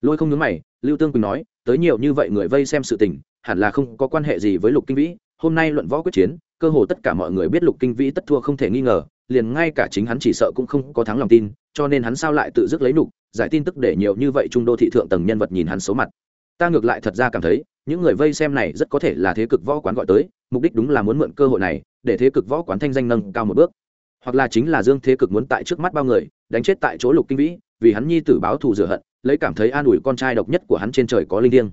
lôi không nhớ mày, lưu tương quỳnh nói, tới nhiều như vậy người vây xem sự tình, hẳn là không có quan hệ gì với lục kinh vĩ, hôm nay luận võ quyết chiến, cơ hồ tất cả mọi người biết lục kinh vĩ tất thua không thể nghi ngờ liền ngay cả chính hắn chỉ sợ cũng không có thắng lòng tin, cho nên hắn sao lại tự dứt lấy nục, giải tin tức để nhiều như vậy trung đô thị thượng tầng nhân vật nhìn hắn xấu mặt. Ta ngược lại thật ra cảm thấy, những người vây xem này rất có thể là thế cực võ quán gọi tới, mục đích đúng là muốn mượn cơ hội này, để thế cực võ quán thanh danh nâng cao một bước. Hoặc là chính là dương thế cực muốn tại trước mắt bao người, đánh chết tại chỗ lục kinh vĩ, vì hắn nhi tử báo thù rửa hận, lấy cảm thấy an ủi con trai độc nhất của hắn trên trời có linh thiêng.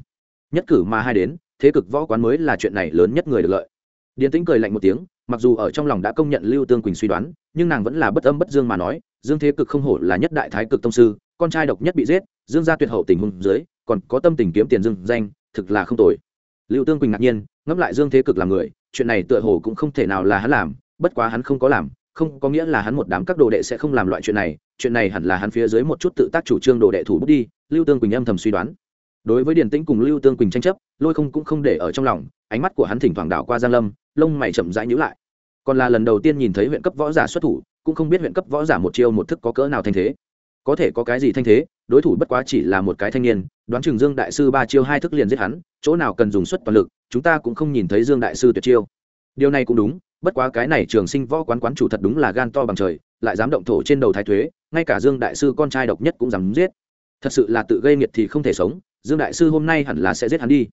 Nhất cử mà hai đến, thế cực võ quán mới là chuyện này lớn nhất người được lợi. Điền tĩnh cười lạnh một tiếng mặc dù ở trong lòng đã công nhận lưu tương quỳnh suy đoán, nhưng nàng vẫn là bất âm bất dương mà nói, dương thế cực không hổ là nhất đại thái cực tông sư, con trai độc nhất bị giết, dương gia tuyệt hậu tình huống dưới, còn có tâm tình kiếm tiền dương danh, thực là không tồi. Lưu tương quỳnh ngạc nhiên, ngẫm lại dương thế cực là người, chuyện này tựa hồ cũng không thể nào là hắn làm, bất quá hắn không có làm, không có nghĩa là hắn một đám các đồ đệ sẽ không làm loại chuyện này chuyện này hẳn là hắn phía dưới một chút tự tác chủ trương đồ đệ thủ bút đi, lưu tương quỳnh âm thầm suy đoán. Đối với điền tĩnh cùng lưu tương quỳnh tranh chấp, lôi không cũng không để ở trong lòng, ánh mắt của hắn thỉnh thoảng đảo qua giang lâm, lông mày chậm rãi nhíu lại còn là lần đầu tiên nhìn thấy huyện cấp võ giả xuất thủ, cũng không biết huyện cấp võ giả một chiêu một thức có cỡ nào thanh thế. Có thể có cái gì thanh thế, đối thủ bất quá chỉ là một cái thanh niên, đoán chừng dương đại sư ba chiêu hai thức liền giết hắn, chỗ nào cần dùng suất toàn lực, chúng ta cũng không nhìn thấy dương đại sư tuyệt chiêu. Điều này cũng đúng, bất quá cái này trường sinh võ quán quán chủ thật đúng là gan to bằng trời, lại dám động thổ trên đầu thái thuế ngay cả dương đại sư con trai độc nhất cũng dám giết. Thật sự là tự gây nghiệt thì không thể sống, dương đại sư hôm nay hẳn là sẽ giết hắn đi.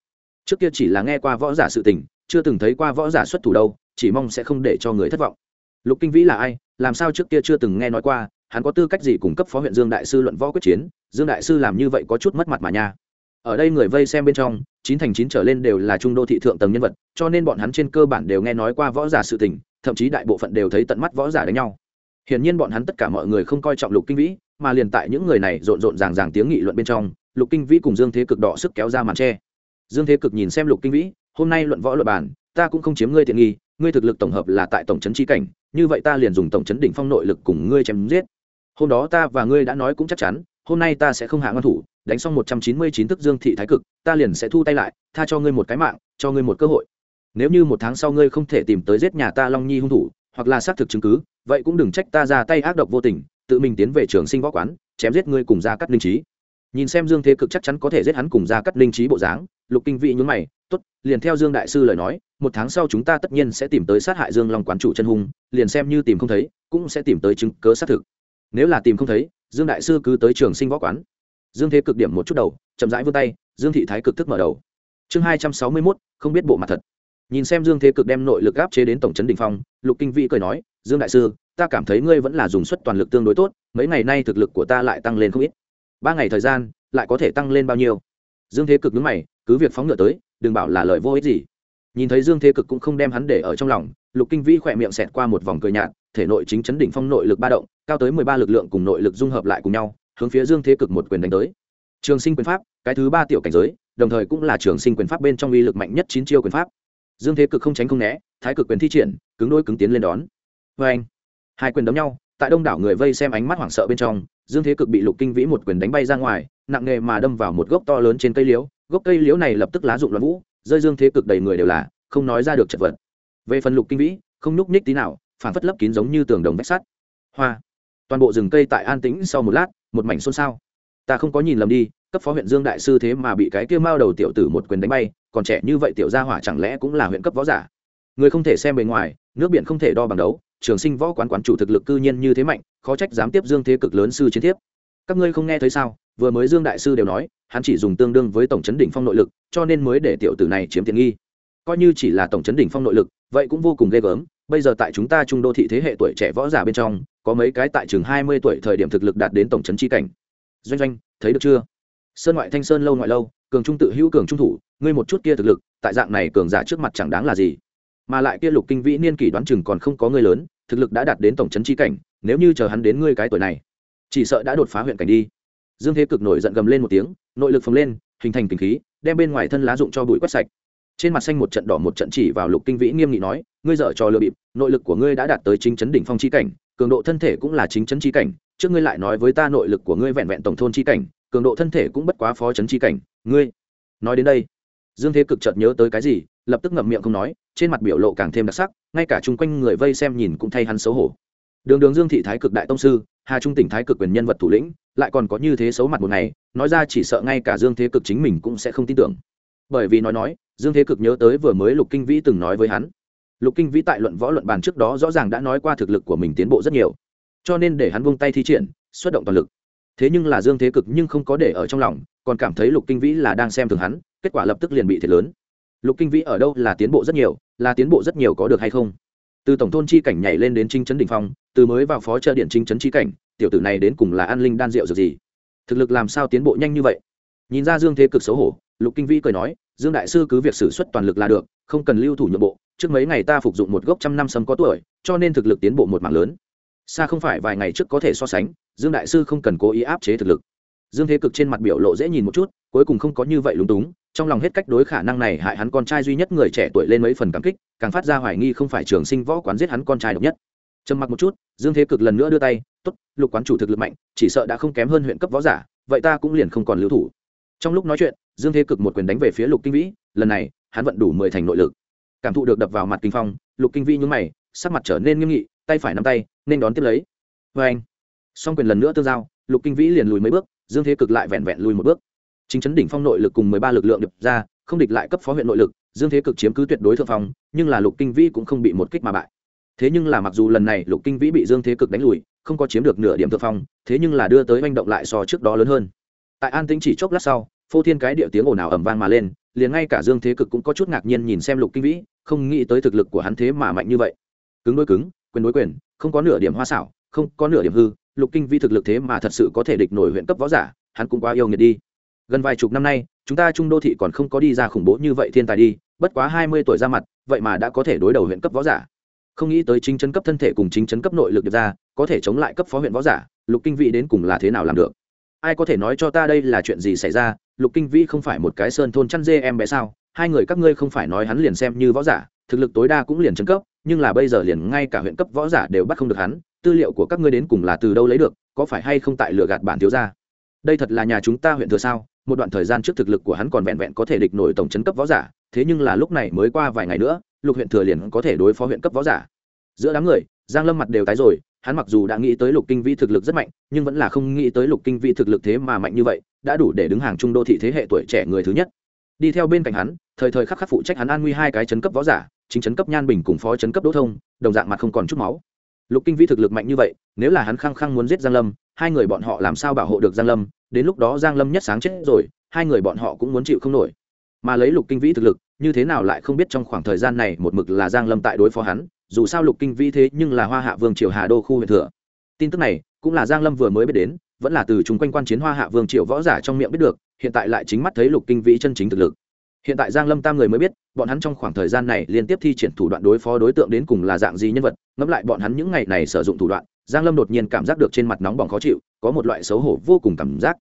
Trước kia chỉ là nghe qua võ giả sự tình, chưa từng thấy qua võ giả xuất thủ đâu chỉ mong sẽ không để cho người thất vọng. Lục kinh vĩ là ai? Làm sao trước kia chưa từng nghe nói qua, hắn có tư cách gì cung cấp phó huyện dương đại sư luận võ quyết chiến? Dương đại sư làm như vậy có chút mất mặt mà nha. Ở đây người vây xem bên trong, chín thành chín trở lên đều là trung đô thị thượng tầng nhân vật, cho nên bọn hắn trên cơ bản đều nghe nói qua võ giả sự tình, thậm chí đại bộ phận đều thấy tận mắt võ giả đánh nhau. Hiển nhiên bọn hắn tất cả mọi người không coi trọng lục kinh vĩ, mà liền tại những người này rộn rộn ràng ràng tiếng nghị luận bên trong, lục kinh vĩ cùng dương thế cực đỏ sức kéo ra màn tre. Dương thế cực nhìn xem lục kinh vĩ, hôm nay luận võ luật bàn, ta cũng không chiếm ngươi tiện nghi ngươi thực lực tổng hợp là tại tổng trấn chi cảnh, như vậy ta liền dùng tổng trấn đỉnh phong nội lực cùng ngươi chém giết. Hôm đó ta và ngươi đã nói cũng chắc chắn, hôm nay ta sẽ không hạ ngăn thủ, đánh xong một trăm chín mươi chín tức dương thị thái cực, ta liền sẽ thu tay lại, tha cho ngươi một cái mạng, cho ngươi một cơ hội. Nếu như một tháng sau ngươi không thể tìm tới giết nhà ta long nhi hung thủ, hoặc là xác thực chứng cứ, vậy cũng đừng trách ta ra tay ác độc vô tình, tự mình tiến về trường sinh võ quán, chém giết ngươi cùng ra cắt linh trí nhìn xem dương thế cực chắc chắn có thể giết hắn cùng ra cắt linh trí bộ dáng, lục kinh vị nhún mày tốt, liền theo dương đại sư lời nói, một tháng sau chúng ta tất nhiên sẽ tìm tới sát hại dương long quán chủ chân hung, liền xem như tìm không thấy, cũng sẽ tìm tới chứng cớ xác thực. Nếu là tìm không thấy, dương đại sư cứ tới trường sinh võ quán. Dương thế cực điểm một chút đầu, chậm rãi vươn tay, dương thị thái cực thức mở đầu. Chương hai trăm sáu mươi mốt, không biết bộ mặt thật. Nhìn xem dương thế cực đem nội lực áp chế đến tổng trấn đình phong, lục kinh vĩ cười nói, dương đại sư, ta cảm thấy ngươi vẫn là dùng suất toàn lực tương đối tốt, mấy ngày nay thực lực của ta lại tăng lên không ít. Ba ngày thời gian, lại có thể tăng lên bao nhiêu? Dương thế cực đứng mày, cứ việc phóng ngựa tới đừng bảo là lời vô ích gì. Nhìn thấy dương thế cực cũng không đem hắn để ở trong lòng, lục kinh vĩ khỏe miệng xẹt qua một vòng cười nhạt, thể nội chính chấn đỉnh phong nội lực ba động, cao tới mười ba lực lượng cùng nội lực dung hợp lại cùng nhau, hướng phía dương thế cực một quyền đánh tới. Trường sinh quyền pháp, cái thứ ba tiểu cảnh giới, đồng thời cũng là trường sinh quyền pháp bên trong uy lực mạnh nhất chín chiêu quyền pháp. Dương thế cực không tránh không né, thái cực quyền thi triển, cứng đôi cứng tiến lên đón. Vê anh hai quyền đấm nhau tại đông đảo người vây xem ánh mắt hoảng sợ bên trong, dương thế cực bị lục kinh vĩ một quyền đánh bay ra ngoài, nặng nghề mà đâm vào một gốc to lớn trên cây liễu. Gốc cây liễu này lập tức lá rụng loạn vũ, rơi dương thế cực đầy người đều là, không nói ra được chật vật. Về phần lục kinh vĩ, không nhúc nhích tí nào phản phất lấp kín giống như tường đồng vách sắt. Hoa! Toàn bộ rừng cây tại an tĩnh sau một lát, một mảnh xôn xao. Ta không có nhìn lầm đi, cấp phó huyện dương đại sư thế mà bị cái kia mao đầu tiểu tử một quyền đánh bay, còn trẻ như vậy tiểu gia hỏa chẳng lẽ cũng là huyện cấp võ giả? Người không thể xem bề ngoài, nước biển không thể đo bằng đấu trường sinh võ quán quán chủ thực lực cư nhiên như thế mạnh, khó trách dám tiếp dương thế cực lớn sư chiến thiếp. Các ngươi không nghe thấy sao? Vừa mới dương đại sư đều nói, hắn chỉ dùng tương đương với tổng chấn đỉnh phong nội lực, cho nên mới để tiểu tử này chiếm tiện nghi. Coi như chỉ là tổng chấn đỉnh phong nội lực, vậy cũng vô cùng ghê gớm. Bây giờ tại chúng ta trung đô thị thế hệ tuổi trẻ võ giả bên trong, có mấy cái tại chừng hai mươi tuổi thời điểm thực lực đạt đến tổng chấn chi cảnh. Doanh doanh, thấy được chưa? Sơn ngoại thanh sơn lâu ngoại lâu, cường trung tự hữu cường trung thủ, ngươi một chút kia thực lực, tại dạng này cường giả trước mặt chẳng đáng là gì mà lại kia lục kinh vĩ niên kỷ đoán chừng còn không có người lớn, thực lực đã đạt đến tổng chấn chi cảnh, nếu như chờ hắn đến ngươi cái tuổi này, chỉ sợ đã đột phá huyện cảnh đi. Dương thế cực nổi giận gầm lên một tiếng, nội lực phồng lên, hình thành kinh khí, đem bên ngoài thân lá dụng cho bụi quét sạch. Trên mặt xanh một trận đỏ một trận chỉ vào lục kinh vĩ nghiêm nghị nói, ngươi dở trò lừa bịp, nội lực của ngươi đã đạt tới chính chấn đỉnh phong chi cảnh, cường độ thân thể cũng là chính chấn chi cảnh, trước ngươi lại nói với ta nội lực của ngươi vẹn vẹn tổng thôn chi cảnh, cường độ thân thể cũng bất quá phó chấn chi cảnh, ngươi, nói đến đây, dương thế cực chợt nhớ tới cái gì, lập tức ngậm miệng không nói trên mặt biểu lộ càng thêm đặc sắc, ngay cả chung quanh người vây xem nhìn cũng thay hắn xấu hổ. Đường đường dương thị thái cực đại tông sư, hà trung tỉnh thái cực quyền nhân vật thủ lĩnh, lại còn có như thế xấu mặt một ngày, nói ra chỉ sợ ngay cả dương thế cực chính mình cũng sẽ không tin tưởng. Bởi vì nói nói, dương thế cực nhớ tới vừa mới lục kinh vĩ từng nói với hắn. Lục kinh vĩ tại luận võ luận bàn trước đó rõ ràng đã nói qua thực lực của mình tiến bộ rất nhiều, cho nên để hắn vung tay thi triển, xuất động toàn lực. Thế nhưng là dương thế cực nhưng không có để ở trong lòng, còn cảm thấy lục kinh vĩ là đang xem thường hắn, kết quả lập tức liền bị thiệt lớn lục kinh vĩ ở đâu là tiến bộ rất nhiều, là tiến bộ rất nhiều có được hay không? Từ tổng thôn chi cảnh nhảy lên đến trinh trấn đình phong, từ mới vào phó trợ điện trinh trấn chi cảnh, tiểu tử này đến cùng là an linh đan rượu dược gì? Thực lực làm sao tiến bộ nhanh như vậy? Nhìn ra dương thế cực xấu hổ, lục kinh vĩ cười nói, dương đại sư cứ việc xử suất toàn lực là được, không cần lưu thủ nhượng bộ, trước mấy ngày ta phục dụng một gốc trăm năm sâm có tuổi, cho nên thực lực tiến bộ một mạng lớn. Xa không phải vài ngày trước có thể so sánh, dương đại sư không cần cố ý áp chế thực lực. Dương thế cực trên mặt biểu lộ dễ nhìn một chút, cuối cùng không có như vậy lúng túng trong lòng hết cách đối khả năng này hại hắn con trai duy nhất người trẻ tuổi lên mấy phần cảm kích, càng phát ra hoài nghi không phải trường sinh võ quán giết hắn con trai độc nhất. Trầm mặc một chút, dương thế cực lần nữa đưa tay t ố t lục quán chủ thực lực mạnh, chỉ sợ đã không kém hơn huyện cấp võ giả, vậy ta cũng liền không còn lưu thủ. Trong lúc nói chuyện, dương thế cực một quyền đánh về phía lục kinh vĩ, lần này, hắn vận đủ mười thành nội lực. Cảm thụ được đập vào mặt kinh phong, lục kinh vĩ nhướng mày, sắc mặt trở nên nghiêm nghị, tay phải nắm tay, nên đón tiếp lấy. Vê anh song quyền lần nữa tương giao, lục kinh vĩ liền lùi mấy bước, dương thế cực lại vẹn vẹn lùi một bước chính chấn đỉnh phong nội lực cùng mười ba lực lượng đập ra, không địch lại cấp phó huyện nội lực, dương thế cực chiếm cứ tuyệt đối thượng phong, nhưng là lục kinh vĩ cũng không bị một kích mà bại. Thế nhưng là mặc dù lần này lục kinh vĩ bị dương thế cực đánh lùi, không có chiếm được nửa điểm thượng phong, thế nhưng là đưa tới manh động lại so trước đó lớn hơn. Tại an tĩnh chỉ chốc lát sau, phô thiên cái địa tiếng ồn ào ầm vang mà lên, liền ngay cả dương thế cực cũng có chút ngạc nhiên nhìn xem lục kinh vĩ, không nghĩ tới thực lực của hắn thế mà mạnh như vậy. Cứng đối cứng, quyền đối quyền, không có nửa điểm hoa xảo, không có nửa điểm hư, lục kinh vĩ thực lực thế mà thật sự có thể địch nổi huyện cấp võ giả, hắn cũng quá yêu nghiệt đi gần vài chục năm nay, chúng ta trung đô thị còn không có đi ra khủng bố như vậy thiên tài đi, bất quá hai mươi tuổi ra mặt, vậy mà đã có thể đối đầu huyện cấp võ giả. Không nghĩ tới chính chấn cấp thân thể cùng chính chấn cấp nội lực được ra, có thể chống lại cấp phó huyện võ giả, lục kinh vĩ đến cùng là thế nào làm được? Ai có thể nói cho ta đây là chuyện gì xảy ra, lục kinh vĩ không phải một cái sơn thôn chăn dê em bé sao? Hai người các ngươi không phải nói hắn liền xem như võ giả, thực lực tối đa cũng liền chấn cấp, nhưng là bây giờ liền ngay cả huyện cấp võ giả đều bắt không được hắn, tư liệu của các ngươi đến cùng là từ đâu lấy được, có phải hay không tại lừa gạt bản thiếu gia? Đây thật là nhà chúng ta huyện thừa sao? Một đoạn thời gian trước thực lực của hắn còn vẹn vẹn có thể địch nổi tổng chấn cấp võ giả, thế nhưng là lúc này mới qua vài ngày nữa, lục huyện thừa liền có thể đối phó huyện cấp võ giả. Giữa đám người, giang lâm mặt đều tái rồi, hắn mặc dù đã nghĩ tới lục kinh vĩ thực lực rất mạnh, nhưng vẫn là không nghĩ tới lục kinh vĩ thực lực thế mà mạnh như vậy, đã đủ để đứng hàng trung đô thị thế hệ tuổi trẻ người thứ nhất. Đi theo bên cạnh hắn, thời thời khắc khắc phụ trách hắn an nguy hai cái chấn cấp võ giả, chính chấn cấp nhan bình cùng phó chấn cấp đỗ thông, đồng dạng mặt không còn chút máu. Lục kinh vĩ thực lực mạnh như vậy, nếu là hắn khăng khăng muốn giết giang lâm, hai người bọn họ làm sao bảo hộ được giang lâm? Đến lúc đó giang lâm nhất sáng chết rồi, hai người bọn họ cũng muốn chịu không nổi. Mà lấy lục kinh vĩ thực lực, như thế nào lại không biết trong khoảng thời gian này một mực là giang lâm tại đối phó hắn, dù sao lục kinh vĩ thế nhưng là hoa hạ vương triều hà đô khu huyện thừa. Tin tức này cũng là giang lâm vừa mới biết đến, vẫn là từ chúng quanh quan chiến hoa hạ vương triều võ giả trong miệng biết được, hiện tại lại chính mắt thấy lục kinh vĩ chân chính thực lực. Hiện tại giang lâm tam người mới biết, bọn hắn trong khoảng thời gian này liên tiếp thi triển thủ đoạn đối phó đối tượng đến cùng là dạng gì nhân vật, ngẫm lại bọn hắn những ngày này sử dụng thủ đoạn giang lâm đột nhiên cảm giác được trên mặt nóng bỏng khó chịu, có một loại xấu hổ vô cùng cảm giác.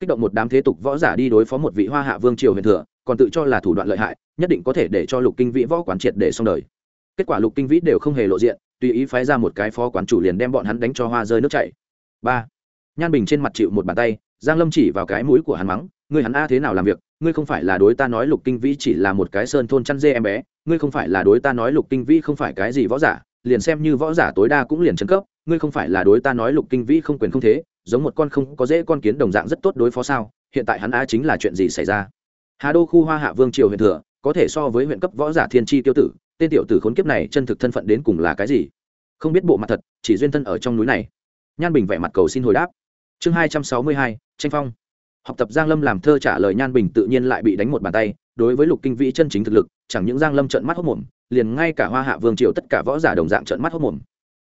Kích động một đám thế tục võ giả đi đối phó một vị hoa hạ vương triều huyền thừa, còn tự cho là thủ đoạn lợi hại, nhất định có thể để cho lục kinh vĩ võ quán triệt để xong đời. Kết quả lục kinh vĩ đều không hề lộ diện, tùy ý phái ra một cái phó quán chủ liền đem bọn hắn đánh cho hoa rơi nước chảy. Ba. Nhan bình trên mặt chịu một bàn tay, giang lâm chỉ vào cái mũi của hắn mắng, ngươi hắn a thế nào làm việc? Ngươi không phải là đối ta nói lục kinh vĩ chỉ là một cái sơn thôn chăn dê em bé, ngươi không phải là đối ta nói lục kinh vĩ không phải cái gì võ giả liền xem như võ giả tối đa cũng liền chân cấp, ngươi không phải là đối ta nói lục kinh vĩ không quyền không thế, giống một con không có dễ con kiến đồng dạng rất tốt đối phó sao, hiện tại hắn a chính là chuyện gì xảy ra? Hà đô khu hoa hạ vương triều huyện thừa, có thể so với huyện cấp võ giả thiên tri tiêu tử, tên tiểu tử khốn kiếp này chân thực thân phận đến cùng là cái gì? Không biết bộ mặt thật, chỉ duyên thân ở trong núi này. Nhan bình vẻ mặt cầu xin hồi đáp. Chương hai trăm sáu mươi hai, tranh phong. Học tập giang lâm làm thơ trả lời nhan bình tự nhiên lại bị đánh một bàn tay, đối với lục kinh vĩ chân chính thực lực, chẳng những giang lâm trợn mắt hốc mồm liền ngay cả hoa hạ vương triều tất cả võ giả đồng dạng trợn mắt hốc mồm.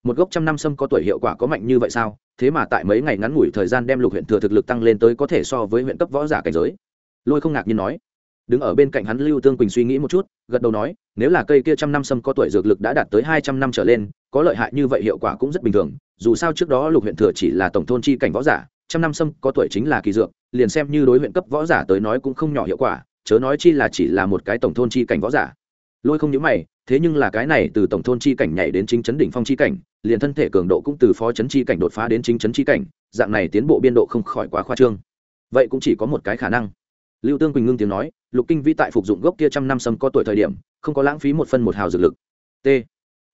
Một gốc trăm năm sâm có tuổi hiệu quả có mạnh như vậy sao? Thế mà tại mấy ngày ngắn ngủi thời gian đem lục huyện thừa thực lực tăng lên tới có thể so với huyện cấp võ giả cảnh giới. Lôi không ngạc nhiên nói. Đứng ở bên cạnh hắn lưu tương quỳnh suy nghĩ một chút, gật đầu nói, nếu là cây kia trăm năm sâm có tuổi dược lực đã đạt tới hai trăm năm trở lên, có lợi hại như vậy hiệu quả cũng rất bình thường. Dù sao trước đó lục huyện thừa chỉ là tổng thôn chi cảnh võ giả, trăm năm sâm có tuổi chính là kỳ dược, liền xem như đối huyện cấp võ giả tới nói cũng không nhỏ hiệu quả, chớ nói chi là chỉ là một cái tổng thôn chi cảnh võ giả lôi không nhớ mày, thế nhưng là cái này từ tổng thôn chi cảnh nhảy đến chính chấn đỉnh phong chi cảnh, liền thân thể cường độ cũng từ phó chấn chi cảnh đột phá đến chính chấn chi cảnh, dạng này tiến bộ biên độ không khỏi quá khoa trương. Vậy cũng chỉ có một cái khả năng. Lưu tương quỳnh ngưng tiếng nói, lục kinh vĩ tại phục dụng gốc kia trăm năm sâm có tuổi thời điểm, không có lãng phí một phân một hào dược lực. T.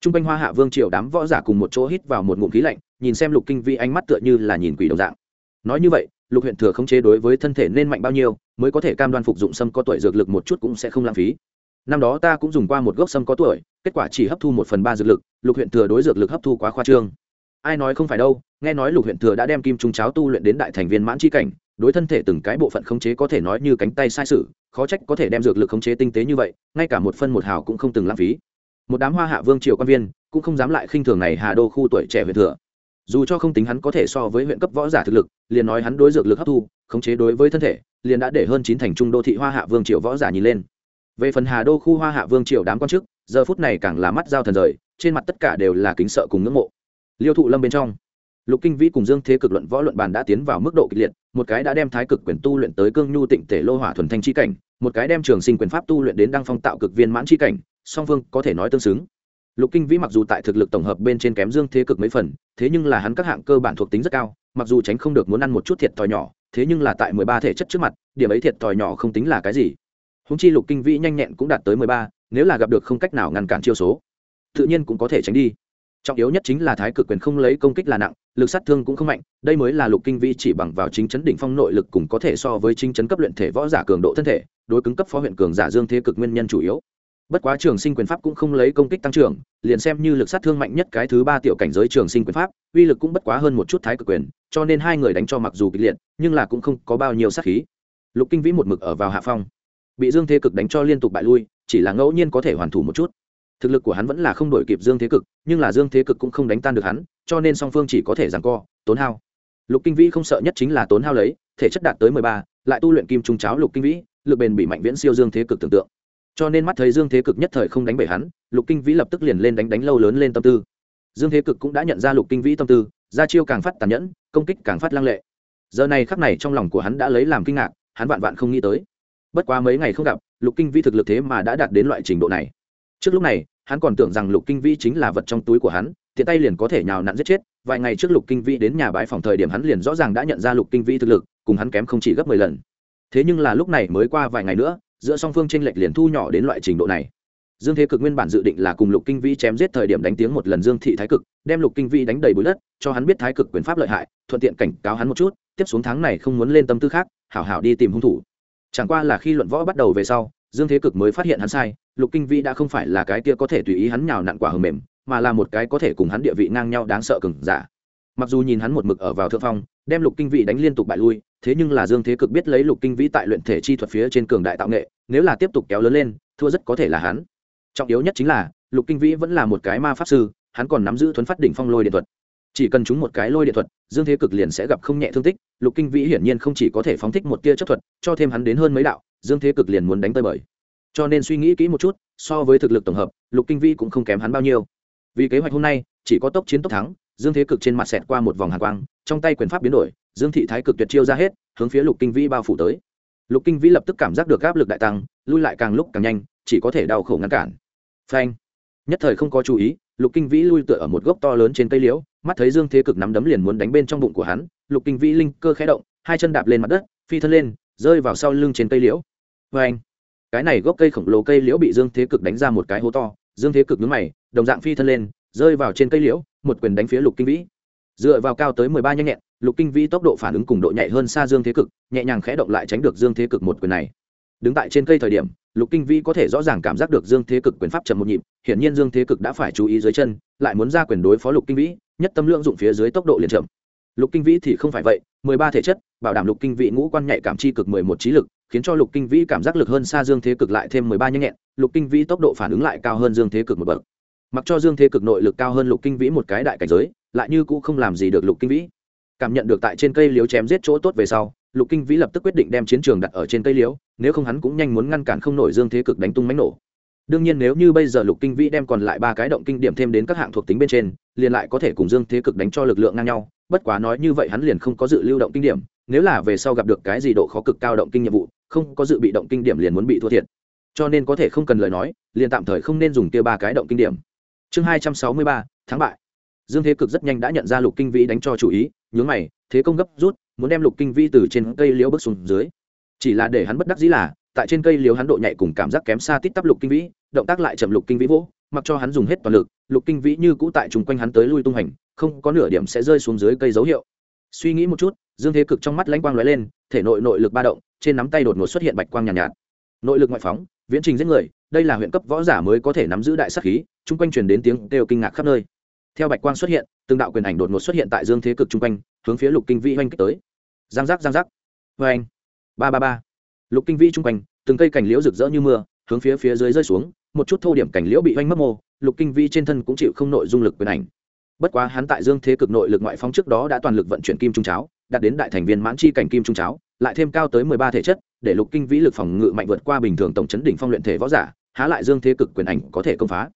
T r u n g quanh hoa hạ vương triều đám võ giả cùng một chỗ hít vào một ngụm khí lạnh, nhìn xem lục kinh vĩ ánh mắt tựa như là nhìn quỷ đồng dạng. Nói như vậy, lục huyện thừa không chế đối với thân thể nên mạnh bao nhiêu, mới có thể cam đoan phục dụng sâm có tuổi dược lực một chút cũng sẽ không lãng phí năm đó ta cũng dùng qua một gốc sâm có tuổi, kết quả chỉ hấp thu một phần ba dược lực, lục huyện thừa đối dược lực hấp thu quá khoa trương. Ai nói không phải đâu, nghe nói lục huyện thừa đã đem kim trung cháo tu luyện đến đại thành viên mãn c cảnh, đối thân thể từng cái bộ phận khống chế có thể nói như cánh tay sai sự, khó trách có thể đem dược lực khống chế tinh tế như vậy, ngay cả một phân một hào cũng không từng lãng phí. Một đám hoa hạ vương triều quan viên cũng không dám lại khinh thường này hà đô khu tuổi trẻ huyện thừa. Dù cho không tính hắn có thể so với huyện cấp võ giả thực lực, liền nói hắn đối dược lực hấp thu, khống chế đối với thân thể, liền đã để hơn chín thành trung đô thị hoa hạ vương triều võ giả nhìn lên về phần hà đô khu hoa hạ vương triều đám quan chức, giờ phút này càng là mắt giao thần rời, trên mặt tất cả đều là kính sợ cùng ngưỡng mộ. Liêu thụ lâm bên trong, lục kinh vĩ cùng dương thế cực luận võ luận bàn đã tiến vào mức độ kịch liệt, một cái đã đem thái cực quyền tu luyện tới cương nhu tịnh tể lô hỏa thuần thanh chi cảnh, một cái đem trường sinh quyền pháp tu luyện đến đăng phong tạo cực viên mãn chi cảnh, song phương có thể nói tương xứng. Lục kinh vĩ mặc dù tại thực lực tổng hợp bên trên kém dương thế cực mấy phần, thế nhưng là hắn các hạng cơ bản thuộc tính rất cao, mặc dù tránh không được muốn ăn một chút thiệt thòi nhỏ, thế nhưng là tại mười ba thể chất trước mặt, điểm ấy thiệt thòi nhỏ không tính là cái gì húng chi lục kinh vĩ nhanh nhẹn cũng đạt tới mười ba, nếu là gặp được không cách nào ngăn cản chiêu số, tự nhiên cũng có thể tránh đi. Trọng yếu nhất chính là thái cực quyền không lấy công kích là nặng, lực sát thương cũng không mạnh, đây mới là lục kinh vĩ chỉ bằng vào chính chấn đỉnh phong nội lực cùng có thể so với chính chấn cấp luyện thể võ giả cường độ thân thể, đối cứng cấp phó huyện cường giả dương thế cực nguyên nhân chủ yếu. Bất quá trường sinh quyền pháp cũng không lấy công kích tăng trưởng, liền xem như lực sát thương mạnh nhất cái thứ ba tiểu cảnh giới trường sinh quyền pháp, uy lực cũng bất quá hơn một chút thái cực quyền, cho nên hai người đánh cho mặc dù kịch liệt, nhưng là cũng không có bao nhiêu sát khí. Lục kinh vĩ một mực ở vào hạ phong bị dương thế cực đánh cho liên tục bại lui, chỉ là ngẫu nhiên có thể hoàn thủ một chút. Thực lực của hắn vẫn là không đổi kịp dương thế cực, nhưng là dương thế cực cũng không đánh tan được hắn, cho nên song phương chỉ có thể rằng co, tốn hao. Lục kinh vĩ không sợ nhất chính là tốn hao lấy, thể chất đạt tới mười ba, lại tu luyện kim trung cháo lục kinh vĩ, lực bền bị mạnh viễn siêu dương thế cực tưởng tượng. Cho nên mắt thấy dương thế cực nhất thời không đánh bể hắn, lục kinh vĩ lập tức liền lên đánh đánh lâu lớn lên tâm tư. Dương thế cực cũng đã nhận ra lục kinh vĩ tâm tư, ra chiêu càng phát tàn nhẫn, công kích càng phát lăng lệ. Giờ này khắc này trong lòng của hắn đã lấy làm kinh ngạc, hắn vạn vạn không nghĩ tới bất quá mấy ngày không gặp, lục kinh vi thực lực thế mà đã đạt đến loại trình độ này. Trước lúc này, hắn còn tưởng rằng lục kinh vi chính là vật trong túi của hắn, tiện tay liền có thể nhào nặn giết chết. Vài ngày trước lục kinh vi đến nhà bãi phòng thời điểm hắn liền rõ ràng đã nhận ra lục kinh vi thực lực, cùng hắn kém không chỉ gấp mười lần. Thế nhưng là lúc này mới qua vài ngày nữa, giữa song phương tranh lệch liền thu nhỏ đến loại trình độ này. Dương thế cực nguyên bản dự định là cùng lục kinh vi chém giết thời điểm đánh tiếng một lần dương thị thái cực, đem lục kinh vi đánh đầy bụi đất, cho hắn biết thái cực quyền pháp lợi hại, thuận tiện cảnh cáo hắn một chút, tiếp xuống tháng này không muốn lên tâm tư khác, hảo hảo đi tìm hung thủ chẳng qua là khi luận võ bắt đầu về sau, dương thế cực mới phát hiện hắn sai, lục kinh vĩ đã không phải là cái kia có thể tùy ý hắn nhào nặn quả hờ mềm, mà là một cái có thể cùng hắn địa vị ngang nhau đáng sợ cừng giả. Mặc dù nhìn hắn một mực ở vào thượng phong, đem lục kinh vĩ đánh liên tục bại lui, thế nhưng là dương thế cực biết lấy lục kinh vĩ tại luyện thể chi thuật phía trên cường đại tạo nghệ, nếu là tiếp tục kéo lớn lên, thua rất có thể là hắn. Trọng yếu nhất chính là, lục kinh vĩ vẫn là một cái ma pháp sư, hắn còn nắm giữ thuấn phát đỉnh phong lôi điện thuật chỉ cần chúng một cái lôi điện thuật, dương thế cực liền sẽ gặp không nhẹ thương tích, lục kinh vĩ hiển nhiên không chỉ có thể phóng thích một tia chấp thuật, cho thêm hắn đến hơn mấy đạo, dương thế cực liền muốn đánh tơi bời. Cho nên suy nghĩ kỹ một chút, so với thực lực tổng hợp, lục kinh vĩ cũng không kém hắn bao nhiêu. Vì kế hoạch hôm nay, chỉ có tốc chiến tốc thắng, dương thế cực trên mặt xẹt qua một vòng hàng quang, trong tay quyền pháp biến đổi, dương thị thái cực tuyệt chiêu ra hết, hướng phía lục kinh vĩ bao phủ tới. Lục kinh vĩ lập tức cảm giác được áp lực đại tăng, lui lại càng lúc càng nhanh, chỉ có thể đau khổ ngăn cản. Phanh. Nhất thời không có chú ý, lục kinh vĩ lui tựa ở một gốc to lớn trên cây liễu mắt thấy dương thế cực nắm đấm liền muốn đánh bên trong bụng của hắn, lục kinh vĩ linh cơ khẽ động, hai chân đạp lên mặt đất, phi thân lên, rơi vào sau lưng trên cây liễu. Phanh cái này gốc cây khổng lồ cây liễu bị dương thế cực đánh ra một cái hố to, dương thế cực nhướng mày, đồng dạng phi thân lên, rơi vào trên cây liễu, một quyền đánh phía lục kinh vĩ. Dựa vào cao tới mười ba nhanh nhẹn, lục kinh vĩ tốc độ phản ứng cùng độ nhạy hơn xa dương thế cực, nhẹ nhàng khẽ động lại tránh được dương thế cực một quyền này. Đứng tại trên cây thời điểm lục kinh vĩ có thể rõ ràng cảm giác được dương thế cực quyền pháp chậm một nhịp, hiển nhiên dương thế cực đã phải chú ý dưới chân, lại muốn ra quyền đối phó lục kinh vĩ, nhất tâm lượng dụng phía dưới tốc độ liền chậm. Lục kinh vĩ thì không phải vậy, mười ba thể chất, bảo đảm lục kinh vĩ ngũ quan nhạy cảm chi cực mười một trí lực, khiến cho lục kinh vĩ cảm giác lực hơn xa dương thế cực lại thêm mười ba nhanh nhẹn, lục kinh vĩ tốc độ phản ứng lại cao hơn dương thế cực một bậc. Mặc cho dương thế cực nội lực cao hơn lục kinh vĩ một cái đại cảnh giới, lại như cũng không làm gì được lục kinh vĩ. Cảm nhận được tại trên cây liếu chém giết chỗ tốt về sau, lục kinh vĩ lập tức quyết định đem chiến trường đặt ở trên cây liếu nếu không hắn cũng nhanh muốn ngăn cản không nổi dương thế cực đánh tung mánh nổ. Đương nhiên nếu như bây giờ lục kinh vĩ đem còn lại ba cái động kinh điểm thêm đến các hạng thuộc tính bên trên, liền lại có thể cùng dương thế cực đánh cho lực lượng ngang nhau, bất quá nói như vậy hắn liền không có dự lưu động kinh điểm, nếu là về sau gặp được cái gì độ khó cực cao động kinh nhiệm vụ, không có dự bị động kinh điểm liền muốn bị thua thiệt. Cho nên có thể không cần lời nói, liền tạm thời không nên dùng kia ba cái động kinh điểm. Chương hai trăm sáu mươi ba tháng bại. Dương thế cực rất nhanh đã nhận ra lục kinh vĩ đánh cho chủ ý, nhướng mày, thế công gấp rút, muốn đem lục kinh vĩ từ trên cây liễu bước xuống dưới chỉ là để hắn bất đắc dĩ là tại trên cây liếu hắn độ nhạy cùng cảm giác kém xa tít tắp lục kinh vĩ động tác lại chậm lục kinh vĩ vỗ mặc cho hắn dùng hết toàn lực lục kinh vĩ như cũ tại chung quanh hắn tới lui tung hành không có nửa điểm sẽ rơi xuống dưới cây dấu hiệu. Suy nghĩ một chút dương thế cực trong mắt lãnh quang lóe lên thể nội nội lực ba động trên nắm tay đột ngột xuất hiện bạch quang nhàn nhạt, nhạt. Nội lực ngoại phóng viễn trình giết người đây là huyện cấp võ giả mới có thể nắm giữ đại sắc khí chung quanh truyền đến tiếng kêu kinh ngạc khắp nơi. Theo bạch quang xuất hiện từng đạo quyền ảnh đột ngột xuất hiện tại dương thế cực chung quanh hướng phía lục kinh vĩ oanh kích tới. Giang giác giang giác. Vê anh ba ba ba. Lục kinh vĩ chung quanh, từng cây cành liễu rực rỡ như mưa, hướng phía phía dưới rơi xuống, một chút thô điểm cành liễu bị oanh mất mô, lục kinh vĩ trên thân cũng chịu không nội dung lực quyền ảnh. Bất quá hắn tại dương thế cực nội lực ngoại phóng trước đó đã toàn lực vận chuyển kim trung cháo, đạt đến đại thành viên mãn chi cảnh kim trung cháo, lại thêm cao tới mười ba thể chất, để lục kinh vĩ lực phòng ngự mạnh vượt qua bình thường tổng chấn đỉnh phong luyện thể võ giả, há lại dương thế cực quyền ảnh có thể công phá.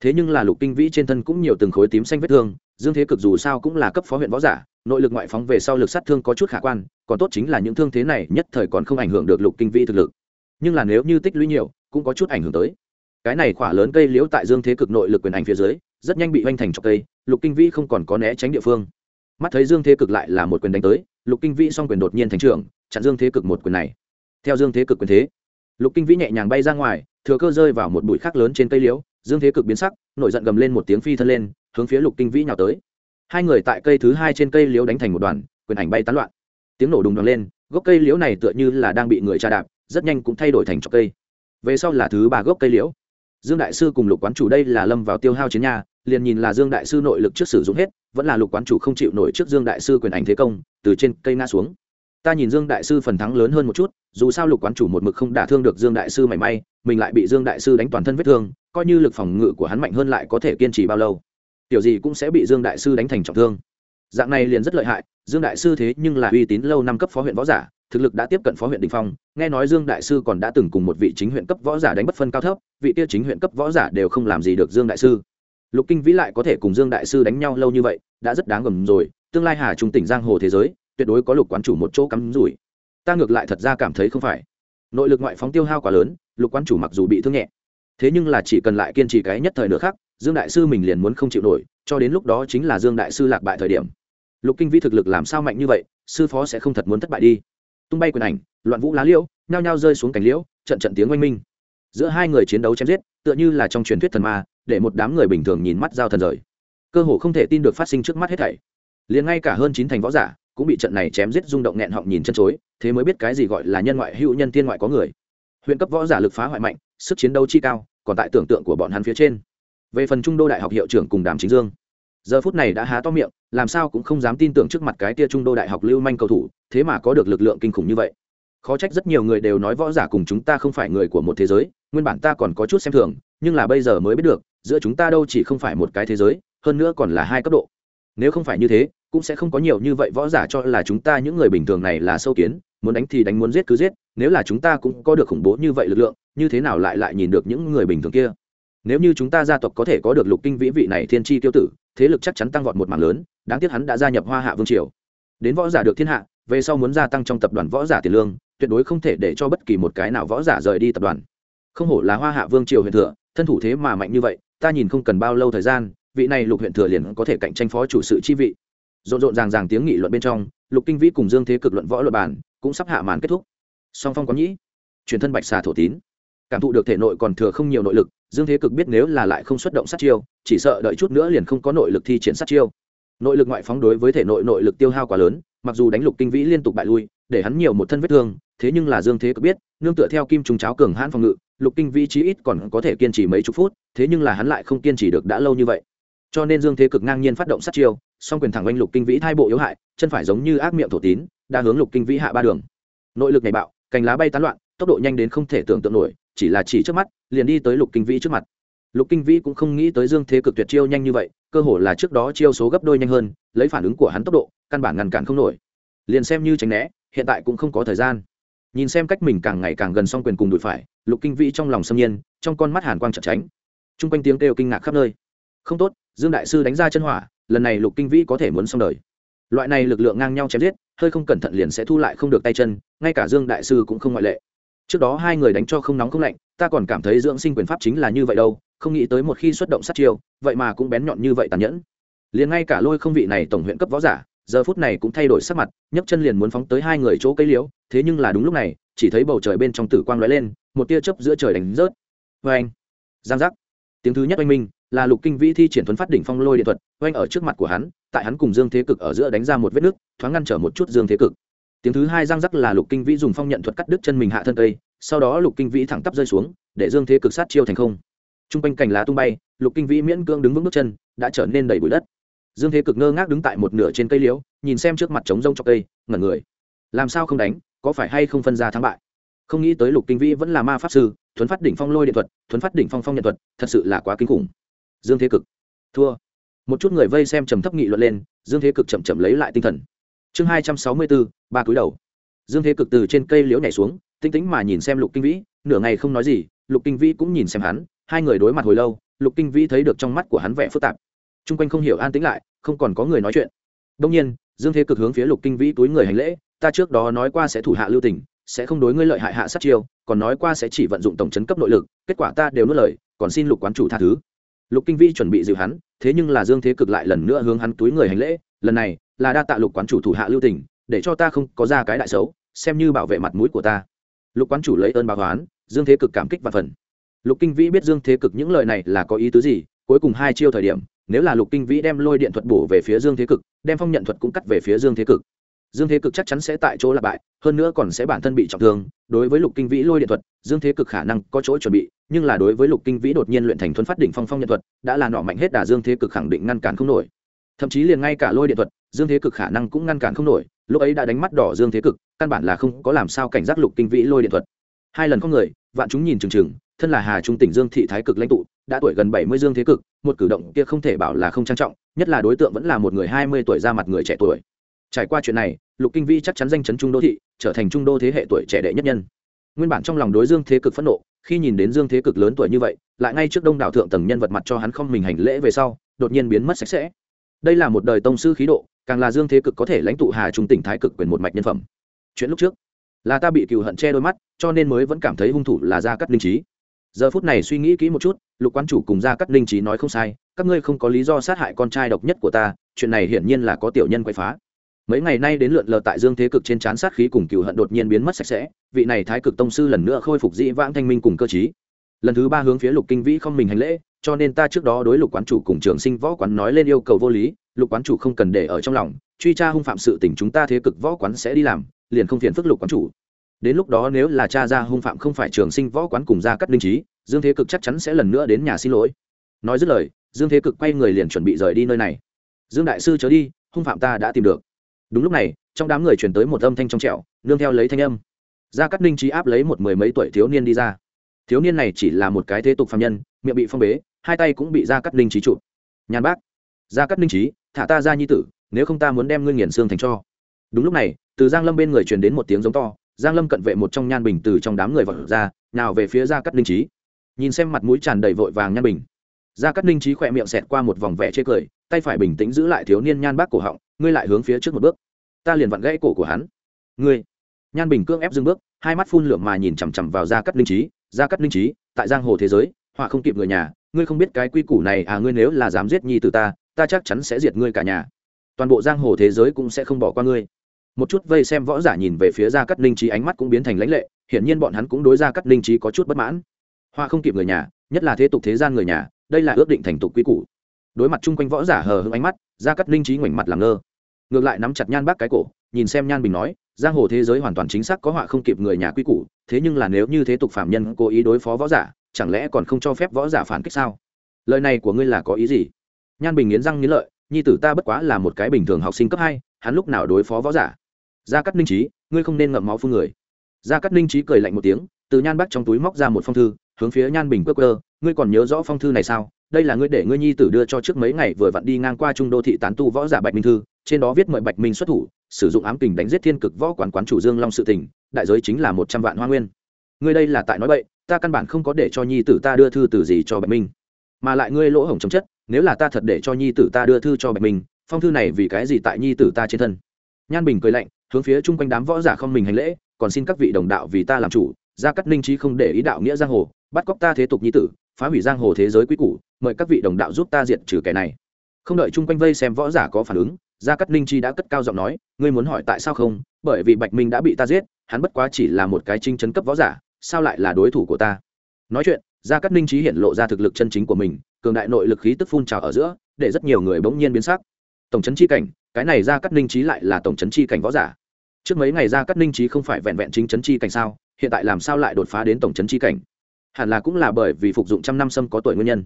Thế nhưng là lục kinh vĩ trên thân cũng nhiều từng khối tím xanh vết thương dương thế cực dù sao cũng là cấp phó huyện võ giả, nội lực ngoại phóng về sau lực sát thương có chút khả quan, còn tốt chính là những thương thế này nhất thời còn không ảnh hưởng được lục kinh vĩ thực lực. Nhưng là nếu như tích lũy nhiều, cũng có chút ảnh hưởng tới. Cái này khỏa lớn cây liễu tại dương thế cực nội lực quyền ảnh phía dưới, rất nhanh bị hoành thành trọc cây, lục kinh vĩ không còn có né tránh địa phương. Mắt thấy dương thế cực lại là một quyền đánh tới, lục kinh vĩ song quyền đột nhiên thành trưởng, chặn dương thế cực một quyền này. Theo dương thế cực quyền thế, lục kinh vĩ nhẹ nhàng bay ra ngoài, thừa cơ rơi vào một bụi khác lớn trên cây liễu, dương thế cực biến sắc, nổi giận gầm lên một tiếng phi thân lên hướng phía lục kinh vĩ nhào tới. Hai người tại cây thứ hai trên cây liễu đánh thành một đoàn, quyền ảnh bay tán loạn. Tiếng nổ đùng đoàn lên, gốc cây liễu này tựa như là đang bị người tra đạp, rất nhanh cũng thay đổi thành trọc cây. Về sau là thứ ba gốc cây liễu. Dương đại sư cùng lục quán chủ đây là lâm vào tiêu hao chiến nhà, liền nhìn là dương đại sư nội lực trước sử dụng hết, vẫn là lục quán chủ không chịu nổi trước dương đại sư quyền ảnh thế công, từ trên cây ngã xuống. Ta nhìn dương đại sư phần thắng lớn hơn một chút, dù sao lục quán chủ một mực không đả thương được dương đại sư mảy may, mình lại bị dương đại sư đánh toàn thân vết thương, coi như lực phòng ngự của hắn mạnh hơn lại có thể kiên trì bao lâu tiểu gì cũng sẽ bị dương đại sư đánh thành trọng thương. Dạng này liền rất lợi hại, dương đại sư thế nhưng là uy tín lâu năm cấp phó huyện võ giả, thực lực đã tiếp cận phó huyện đình phong, nghe nói dương đại sư còn đã từng cùng một vị chính huyện cấp võ giả đánh bất phân cao thấp, vị kia chính huyện cấp võ giả đều không làm gì được dương đại sư. Lục kinh vĩ lại có thể cùng dương đại sư đánh nhau lâu như vậy, đã rất đáng gầm rồi, tương lai hà trung tỉnh giang hồ thế giới, tuyệt đối có lục quán chủ một chỗ cắm rủi. Ta ngược lại thật ra cảm thấy không phải. Nội lực ngoại phóng tiêu hao quá lớn, lục quán chủ mặc dù bị thương nhẹ, thế nhưng là chỉ cần lại kiên trì cái nhất thời nữa khác dương đại sư mình liền muốn không chịu nổi, cho đến lúc đó chính là dương đại sư lạc bại thời điểm. Lục kinh vĩ thực lực làm sao mạnh như vậy, sư phó sẽ không thật muốn thất bại đi. Tung bay quyền ảnh, loạn vũ lá liễu, nhao nhao rơi xuống cành liễu, trận trận tiếng oanh minh. Giữa hai người chiến đấu chém giết, tựa như là trong truyền thuyết thần ma, để một đám người bình thường nhìn mắt giao thần rời. Cơ hồ không thể tin được phát sinh trước mắt hết thảy. Liền ngay cả hơn chín thành võ giả cũng bị trận này chém giết rung động nghẹn họng nhìn chân chối, thế mới biết cái gì gọi là nhân ngoại hữu nhân tiên ngoại có người. Huyện cấp võ giả lực phá hoại mạnh, sức chiến đấu chi cao, còn tại tưởng tượng của bọn hắn phía trên về phần trung đô đại học hiệu trưởng cùng đàm chính dương. Giờ phút này đã há to miệng, làm sao cũng không dám tin tưởng trước mặt cái tia trung đô đại học lưu manh cầu thủ, thế mà có được lực lượng kinh khủng như vậy. Khó trách rất nhiều người đều nói võ giả cùng chúng ta không phải người của một thế giới, nguyên bản ta còn có chút xem thường, nhưng là bây giờ mới biết được, giữa chúng ta đâu chỉ không phải một cái thế giới, hơn nữa còn là hai cấp độ. Nếu không phải như thế, cũng sẽ không có nhiều như vậy võ giả cho là chúng ta những người bình thường này là sâu kiến, muốn đánh thì đánh, muốn giết cứ giết, nếu là chúng ta cũng có được khủng bố như vậy lực lượng, như thế nào lại lại nhìn được những người bình thường kia? Nếu như chúng ta gia tộc có thể có được lục kinh vĩ vị này thiên tri tiêu tử, thế lực chắc chắn tăng vọt một mảng lớn, đáng tiếc hắn đã gia nhập hoa hạ vương triều. Đến võ giả được thiên hạ, về sau muốn gia tăng trong tập đoàn võ giả tiền lương, tuyệt đối không thể để cho bất kỳ một cái nào võ giả rời đi tập đoàn. Không hổ là hoa hạ vương triều huyện thừa, thân thủ thế mà mạnh như vậy, ta nhìn không cần bao lâu thời gian, vị này lục huyện thừa liền có thể cạnh tranh phó chủ sự chi vị. Rộn rộn ràng ràng tiếng nghị luận bên trong, lục kinh vĩ cùng dương thế cực luận võ luật bản cũng sắp hạ màn kết thúc. Song phong có nhĩ truyền thân bạch xà thổ tín cảm thụ được thể nội còn thừa không nhiều nội lực, dương thế cực biết nếu là lại không xuất động sát chiêu, chỉ sợ đợi chút nữa liền không có nội lực thi triển sát chiêu. Nội lực ngoại phóng đối với thể nội nội lực tiêu hao quá lớn, mặc dù đánh lục kinh vĩ liên tục bại lui, để hắn nhiều một thân vết thương, thế nhưng là dương thế cực biết, nương tựa theo kim trùng cháo cường hãn phòng ngự, lục kinh vĩ chí ít còn có thể kiên trì mấy chục phút, thế nhưng là hắn lại không kiên trì được đã lâu như vậy. Cho nên dương thế cực ngang nhiên phát động sát chiêu, song quyền thẳng oanh lục kinh vĩ thai bộ yếu hại, chân phải giống như ác miệng thổ tín, đã hướng lục kinh vĩ hạ ba đường. Nội lực này bạo, cành lá bay tán loạn, tốc độ nhanh đến không thể tưởng tượng nổi chỉ là chỉ trước mắt, liền đi tới lục kinh vĩ trước mặt. Lục kinh vĩ cũng không nghĩ tới dương thế cực tuyệt chiêu nhanh như vậy, cơ hồ là trước đó chiêu số gấp đôi nhanh hơn, lấy phản ứng của hắn tốc độ, căn bản ngăn cản không nổi. Liền xem như tránh né, hiện tại cũng không có thời gian. Nhìn xem cách mình càng ngày càng gần song quyền cùng đùi phải, lục kinh vĩ trong lòng xâm nhiên, trong con mắt hàn quang chợt tránh. T r u n g quanh tiếng kêu kinh ngạc khắp nơi. Không tốt, dương đại sư đánh ra chân hỏa, lần này lục kinh vĩ có thể muốn xong đời. Loại này lực lượng ngang nhau chém giết, hơi không cẩn thận liền sẽ thu lại không được tay chân, ngay cả dương đại sư cũng không ngoại lệ trước đó hai người đánh cho không nóng không lạnh, ta còn cảm thấy dưỡng sinh quyền pháp chính là như vậy đâu, không nghĩ tới một khi xuất động sát chiêu, vậy mà cũng bén nhọn như vậy tàn nhẫn. Liền ngay cả lôi không vị này tổng huyện cấp võ giả, giờ phút này cũng thay đổi sắc mặt, nhấc chân liền muốn phóng tới hai người chỗ cây liễu, thế nhưng là đúng lúc này, chỉ thấy bầu trời bên trong tử quang lóe lên, một tia chớp giữa trời đánh rớt. Vê anh giang giác! Tiếng thứ nhất oanh minh, là lục kinh vĩ thi triển thuấn phát đỉnh phong lôi điện thuật, oanh ở trước mặt của hắn, tại hắn cùng dương thế cực ở giữa đánh ra một vết nước thoáng ngăn trở một chút dương thế cực tiếng thứ hai răng rắc là lục kinh vĩ dùng phong nhận thuật cắt đứt chân mình hạ thân cây, sau đó lục kinh vĩ thẳng tắp rơi xuống, để dương thế cực sát chiêu thành không. T r u n g quanh cành lá tung bay, lục kinh vĩ miễn cưỡng đứng vững bước chân, đã trở nên đầy bụi đất. Dương thế cực ngơ ngác đứng tại một nửa trên cây liễu, nhìn xem trước mặt trống rông cho cây, ngẩn người. Làm sao không đánh, có phải hay không phân ra thắng bại? Không nghĩ tới lục kinh vĩ vẫn là ma pháp sư, thuấn phát đỉnh phong lôi điện thuật, thuấn phát đỉnh phong phong nhận thuật, thật sự là quá kinh khủng. Dương thế cực. Thua. Một chút người vây xem trầm thấp nghị luận lên, dương thế cực chậm chậm lấy lại tinh thần chương hai trăm sáu mươi bốn ba cúi đầu. Dương thế cực từ trên cây liễu nhảy xuống tinh tĩnh mà nhìn xem lục kinh vĩ, nửa ngày không nói gì, lục kinh vĩ cũng nhìn xem hắn, hai người đối mặt hồi lâu, lục kinh vĩ thấy được trong mắt của hắn vẻ phức tạp. T r u n g quanh không hiểu an tĩnh lại, không còn có người nói chuyện. Đông nhiên, dương thế cực hướng phía lục kinh vĩ túi người hành lễ, ta trước đó nói qua sẽ thủ hạ lưu tình, sẽ không đối ngươi lợi hại hạ sát chiêu, còn nói qua sẽ chỉ vận dụng tổng chấn cấp nội lực, kết quả ta đều nuốt lời, còn xin lục quán chủ tha thứ. Lục kinh vĩ chuẩn bị dịu hắn, thế nhưng là dương thế cực lại lần nữa hướng hắn túi người hành lễ lần này là đa tạ lục quán chủ thủ hạ lưu tình, để cho ta không có ra cái đại xấu, xem như bảo vệ mặt mũi của ta. Lục quán chủ lấy ơn báo oán, dương thế cực cảm kích và phần. Lục kinh vĩ biết dương thế cực những lời này là có ý tứ gì, cuối cùng hai chiêu thời điểm, nếu là lục kinh vĩ đem lôi điện thuật bổ về phía dương thế cực, đem phong nhận thuật cũng cắt về phía dương thế cực. Dương thế cực chắc chắn sẽ tại chỗ là bại, hơn nữa còn sẽ bản thân bị trọng thương. Đối với lục kinh vĩ lôi điện thuật, dương thế cực khả năng có chỗ chuẩn bị, nhưng là đối với lục kinh vĩ đột nhiên luyện thành thuấn phát đỉnh phong phong nhận thuật, đã là nọ mạnh hết đà dương thế cực khẳng định ngăn cản không nổi thậm chí liền ngay cả lôi điện thuật, dương thế cực khả năng cũng ngăn cản không nổi, lúc ấy đã đánh mắt đỏ dương thế cực, căn bản là không có làm sao cảnh giác lục kinh vĩ lôi điện thuật. Hai lần có người, vạn chúng nhìn chừng chừng, thân là hà trung tỉnh dương thị thái cực lãnh tụ, đã tuổi gần bảy mươi dương thế cực, một cử động kia không thể bảo là không trang trọng, nhất là đối tượng vẫn là một người hai mươi tuổi ra mặt người trẻ tuổi. Trải qua chuyện này, lục kinh Vĩ chắc chắn danh chấn trung đô thị, trở thành trung đô thế hệ tuổi trẻ đệ nhất nhân. Nguyên bản trong lòng đối dương thế cực phẫn nộ, khi nhìn đến dương thế cực lớn tuổi như vậy, lại ngay trước đông đảo thượng tầng nhân vật mặt cho hắn không mình hành lễ về sau, đột nhiên biến mất sạch sẽ đây là một đời tông sư khí độ, càng là dương thế cực có thể lãnh tụ hà trung tỉnh thái cực quyền một mạch nhân phẩm. Chuyện lúc trước, là ta bị cựu hận che đôi mắt, cho nên mới vẫn cảm thấy hung thủ là gia cắt linh trí giờ phút này suy nghĩ kỹ một chút, lục quan chủ cùng gia cắt linh trí nói không sai, các ngươi không có lý do sát hại con trai độc nhất của ta, chuyện này hiển nhiên là có tiểu nhân quay phá. Mấy ngày nay đến lượn lờ tại dương thế cực trên chán sát khí cùng cựu hận đột nhiên biến mất sạch sẽ, vị này thái cực tông sư lần nữa khôi phục dĩ vãng thanh minh cùng cơ chí lần thứ ba hướng phía lục kinh vĩ không mình hành lễ cho nên ta trước đó đối lục quán chủ cùng trường sinh võ quán nói lên yêu cầu vô lý, lục quán chủ không cần để ở trong lòng, truy tra hung phạm sự tình chúng ta thế cực võ quán sẽ đi làm, liền không phiền phức lục quán chủ. Đến lúc đó nếu là cha ra hung phạm không phải trường sinh võ quán cùng gia cắt linh trí, dương thế cực chắc chắn sẽ lần nữa đến nhà xin lỗi. Nói dứt lời, dương thế cực quay người liền chuẩn bị rời đi nơi này. Dương đại sư chớ đi, hung phạm ta đã tìm được. Đúng lúc này, trong đám người chuyển tới một âm thanh trong trẹo nương theo lấy thanh âm. Gia cắt linh trí áp lấy một mười mấy tuổi thiếu niên đi ra. Thiếu niên này chỉ là một cái thế tục phạm nhân, miệng bị phong bế hai tay cũng bị gia cắt linh trí trụ, nhàn bác gia cắt linh trí thả ta ra nhi tử nếu không ta muốn đem ngươi nghiền xương thành cho. Đúng lúc này từ giang lâm bên người truyền đến một tiếng giống to giang lâm cận vệ một trong nhan bình từ trong đám người vọt ra nào về phía gia cắt linh trí nhìn xem mặt mũi tràn đầy vội vàng nhan bình. Gia cắt linh trí khỏe miệng xẹt qua một vòng vẻ chê cười tay phải bình tĩnh giữ lại thiếu niên nhan bác cổ họng ngươi lại hướng phía trước một bước. Ta liền vặn gãy cổ của hắn. Ngươi. Nhan bình cương ép dừng bước hai mắt phun lượm mà nhìn chằm chằm vào gia cắt linh trí gia cắt linh trí tại giang hồ thế giới họa không kịp người nhà ngươi không biết cái quy củ này à ngươi nếu là dám giết nhi từ ta ta chắc chắn sẽ diệt ngươi cả nhà. Toàn bộ giang hồ thế giới cũng sẽ không bỏ qua ngươi. Một chút vây xem võ giả nhìn về phía gia cắt linh trí ánh mắt cũng biến thành lãnh lệ, hiển nhiên bọn hắn cũng đối gia cắt linh trí có chút bất mãn. Hoa không kịp người nhà, nhất là thế tục thế gian người nhà, đây là ước định thành tục quy củ. Đối mặt chung quanh võ giả hờ hững ánh mắt, gia cắt linh trí ngoảnh mặt làm ngơ. Ngược lại nắm chặt nhan bác cái cổ, nhìn xem nhan bình nói, giang hồ thế giới hoàn toàn chính xác có họa không kịp người nhà quy củ, thế nhưng là nếu như thế tục phạm nhân cố ý đối phó võ giả chẳng lẽ còn không cho phép võ giả phản kích sao? Lời này của ngươi là có ý gì? Nhan bình nghiến răng nghiến lợi, nhi tử ta bất quá là một cái bình thường học sinh cấp hai, hắn lúc nào đối phó võ giả? Gia cắt ninh trí ngươi không nên ngậm máu phương người. Gia cắt ninh trí cười lạnh một tiếng, từ nhan bắc trong túi móc ra một phong thư, hướng phía nhan bình quơ cơ ngươi còn nhớ rõ phong thư này sao? Đây là ngươi để ngươi nhi tử đưa cho trước mấy ngày vừa vặn đi ngang qua trung đô thị tán tu võ giả bạch minh thư, trên đó viết mời bạch minh xuất thủ, sử dụng ám kình đánh giết thiên cực võ quản quán chủ dương long sự tình, đại giới chính là một trăm vạn hoa nguyên. Ngươi đây là tại nói bậy ta căn bản không có để cho nhi tử ta đưa thư từ gì cho bạch minh, mà lại ngươi lỗ hổng chống chất, nếu là ta thật để cho nhi tử ta đưa thư cho bạch minh, phong thư này vì cái gì tại nhi tử ta trên thân? Nhan bình cười lạnh, hướng phía chung quanh đám võ giả không mình hành lễ, còn xin các vị đồng đạo vì ta làm chủ, ra cắt ninh trí không để ý đạo nghĩa giang hồ, bắt cóc ta thế tục nhi tử, phá hủy giang hồ thế giới quý củ, mời các vị đồng đạo giúp ta diệt trừ kẻ này. Không đợi chung quanh vây xem võ giả có phản ứng gia cắt ninh chi đã cất cao giọng nói, ngươi muốn hỏi tại sao không? Bởi vì bạch minh đã bị ta giết, hắn bất quá chỉ là một cái trinh chấn cấp võ giả sao lại là đối thủ của ta? Nói chuyện, gia cát ninh trí hiện lộ ra thực lực chân chính của mình, cường đại nội lực khí tức phun trào ở giữa, để rất nhiều người bỗng nhiên biến sắc. Tổng trấn chi cảnh, cái này gia cát ninh trí lại là tổng trấn chi cảnh võ giả. Trước mấy ngày gia cát ninh trí không phải vẹn vẹn chính trấn chi cảnh sao, hiện tại làm sao lại đột phá đến tổng trấn chi cảnh? Hẳn là cũng là bởi vì phục dụng trăm năm sâm có tuổi nguyên nhân.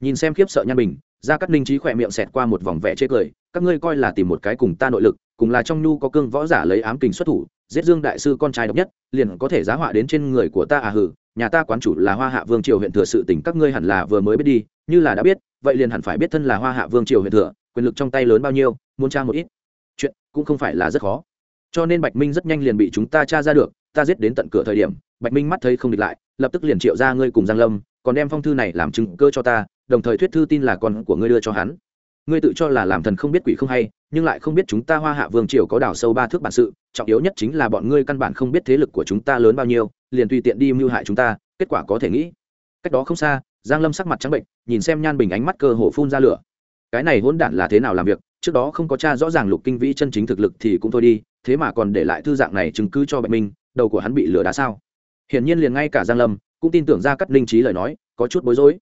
Nhìn xem khiếp sợ nhan bình, gia cát ninh trí khỏe miệng xẹt qua một vòng vẻ chê cười, các ngươi coi là tìm một cái cùng ta nội lực, cùng là trong nhu có cương võ giả lấy ám kình xuất thủ giết dương đại sư con trai độc nhất, liền có thể giá họa đến trên người của ta à hử nhà ta quán chủ là hoa hạ vương triều huyện thừa sự tỉnh các ngươi hẳn là vừa mới biết đi, như là đã biết, vậy liền hẳn phải biết thân là hoa hạ vương triều huyện thừa, quyền lực trong tay lớn bao nhiêu, muốn tra một ít. Chuyện cũng không phải là rất khó. Cho nên bạch minh rất nhanh liền bị chúng ta tra ra được, ta giết đến tận cửa thời điểm, bạch minh mắt thấy không địch lại, lập tức liền triệu ra ngươi cùng giang lâm, còn đem phong thư này làm chứng cơ cho ta, đồng thời thuyết thư tin là con của ngươi đưa cho hắn ngươi tự cho là làm thần không biết quỷ không hay, nhưng lại không biết chúng ta hoa hạ vương triều có đào sâu ba thước bản sự, trọng yếu nhất chính là bọn ngươi căn bản không biết thế lực của chúng ta lớn bao nhiêu, liền tùy tiện đi mưu hại chúng ta, kết quả có thể nghĩ. Cách đó không xa, giang lâm sắc mặt trắng bệnh, nhìn xem nhan bình ánh mắt cơ hồ phun ra lửa. Cái này hỗn đản là thế nào làm việc? Trước đó không có cha rõ ràng lục kinh vĩ chân chính thực lực thì cũng thôi đi, thế mà còn để lại thư dạng này chứng cứ cho bệnh minh, đầu của hắn bị lửa đá sao? Hiển nhiên liền ngay cả giang lâm cũng tin tưởng ra cắt linh trí lời nói, có chút bối rối.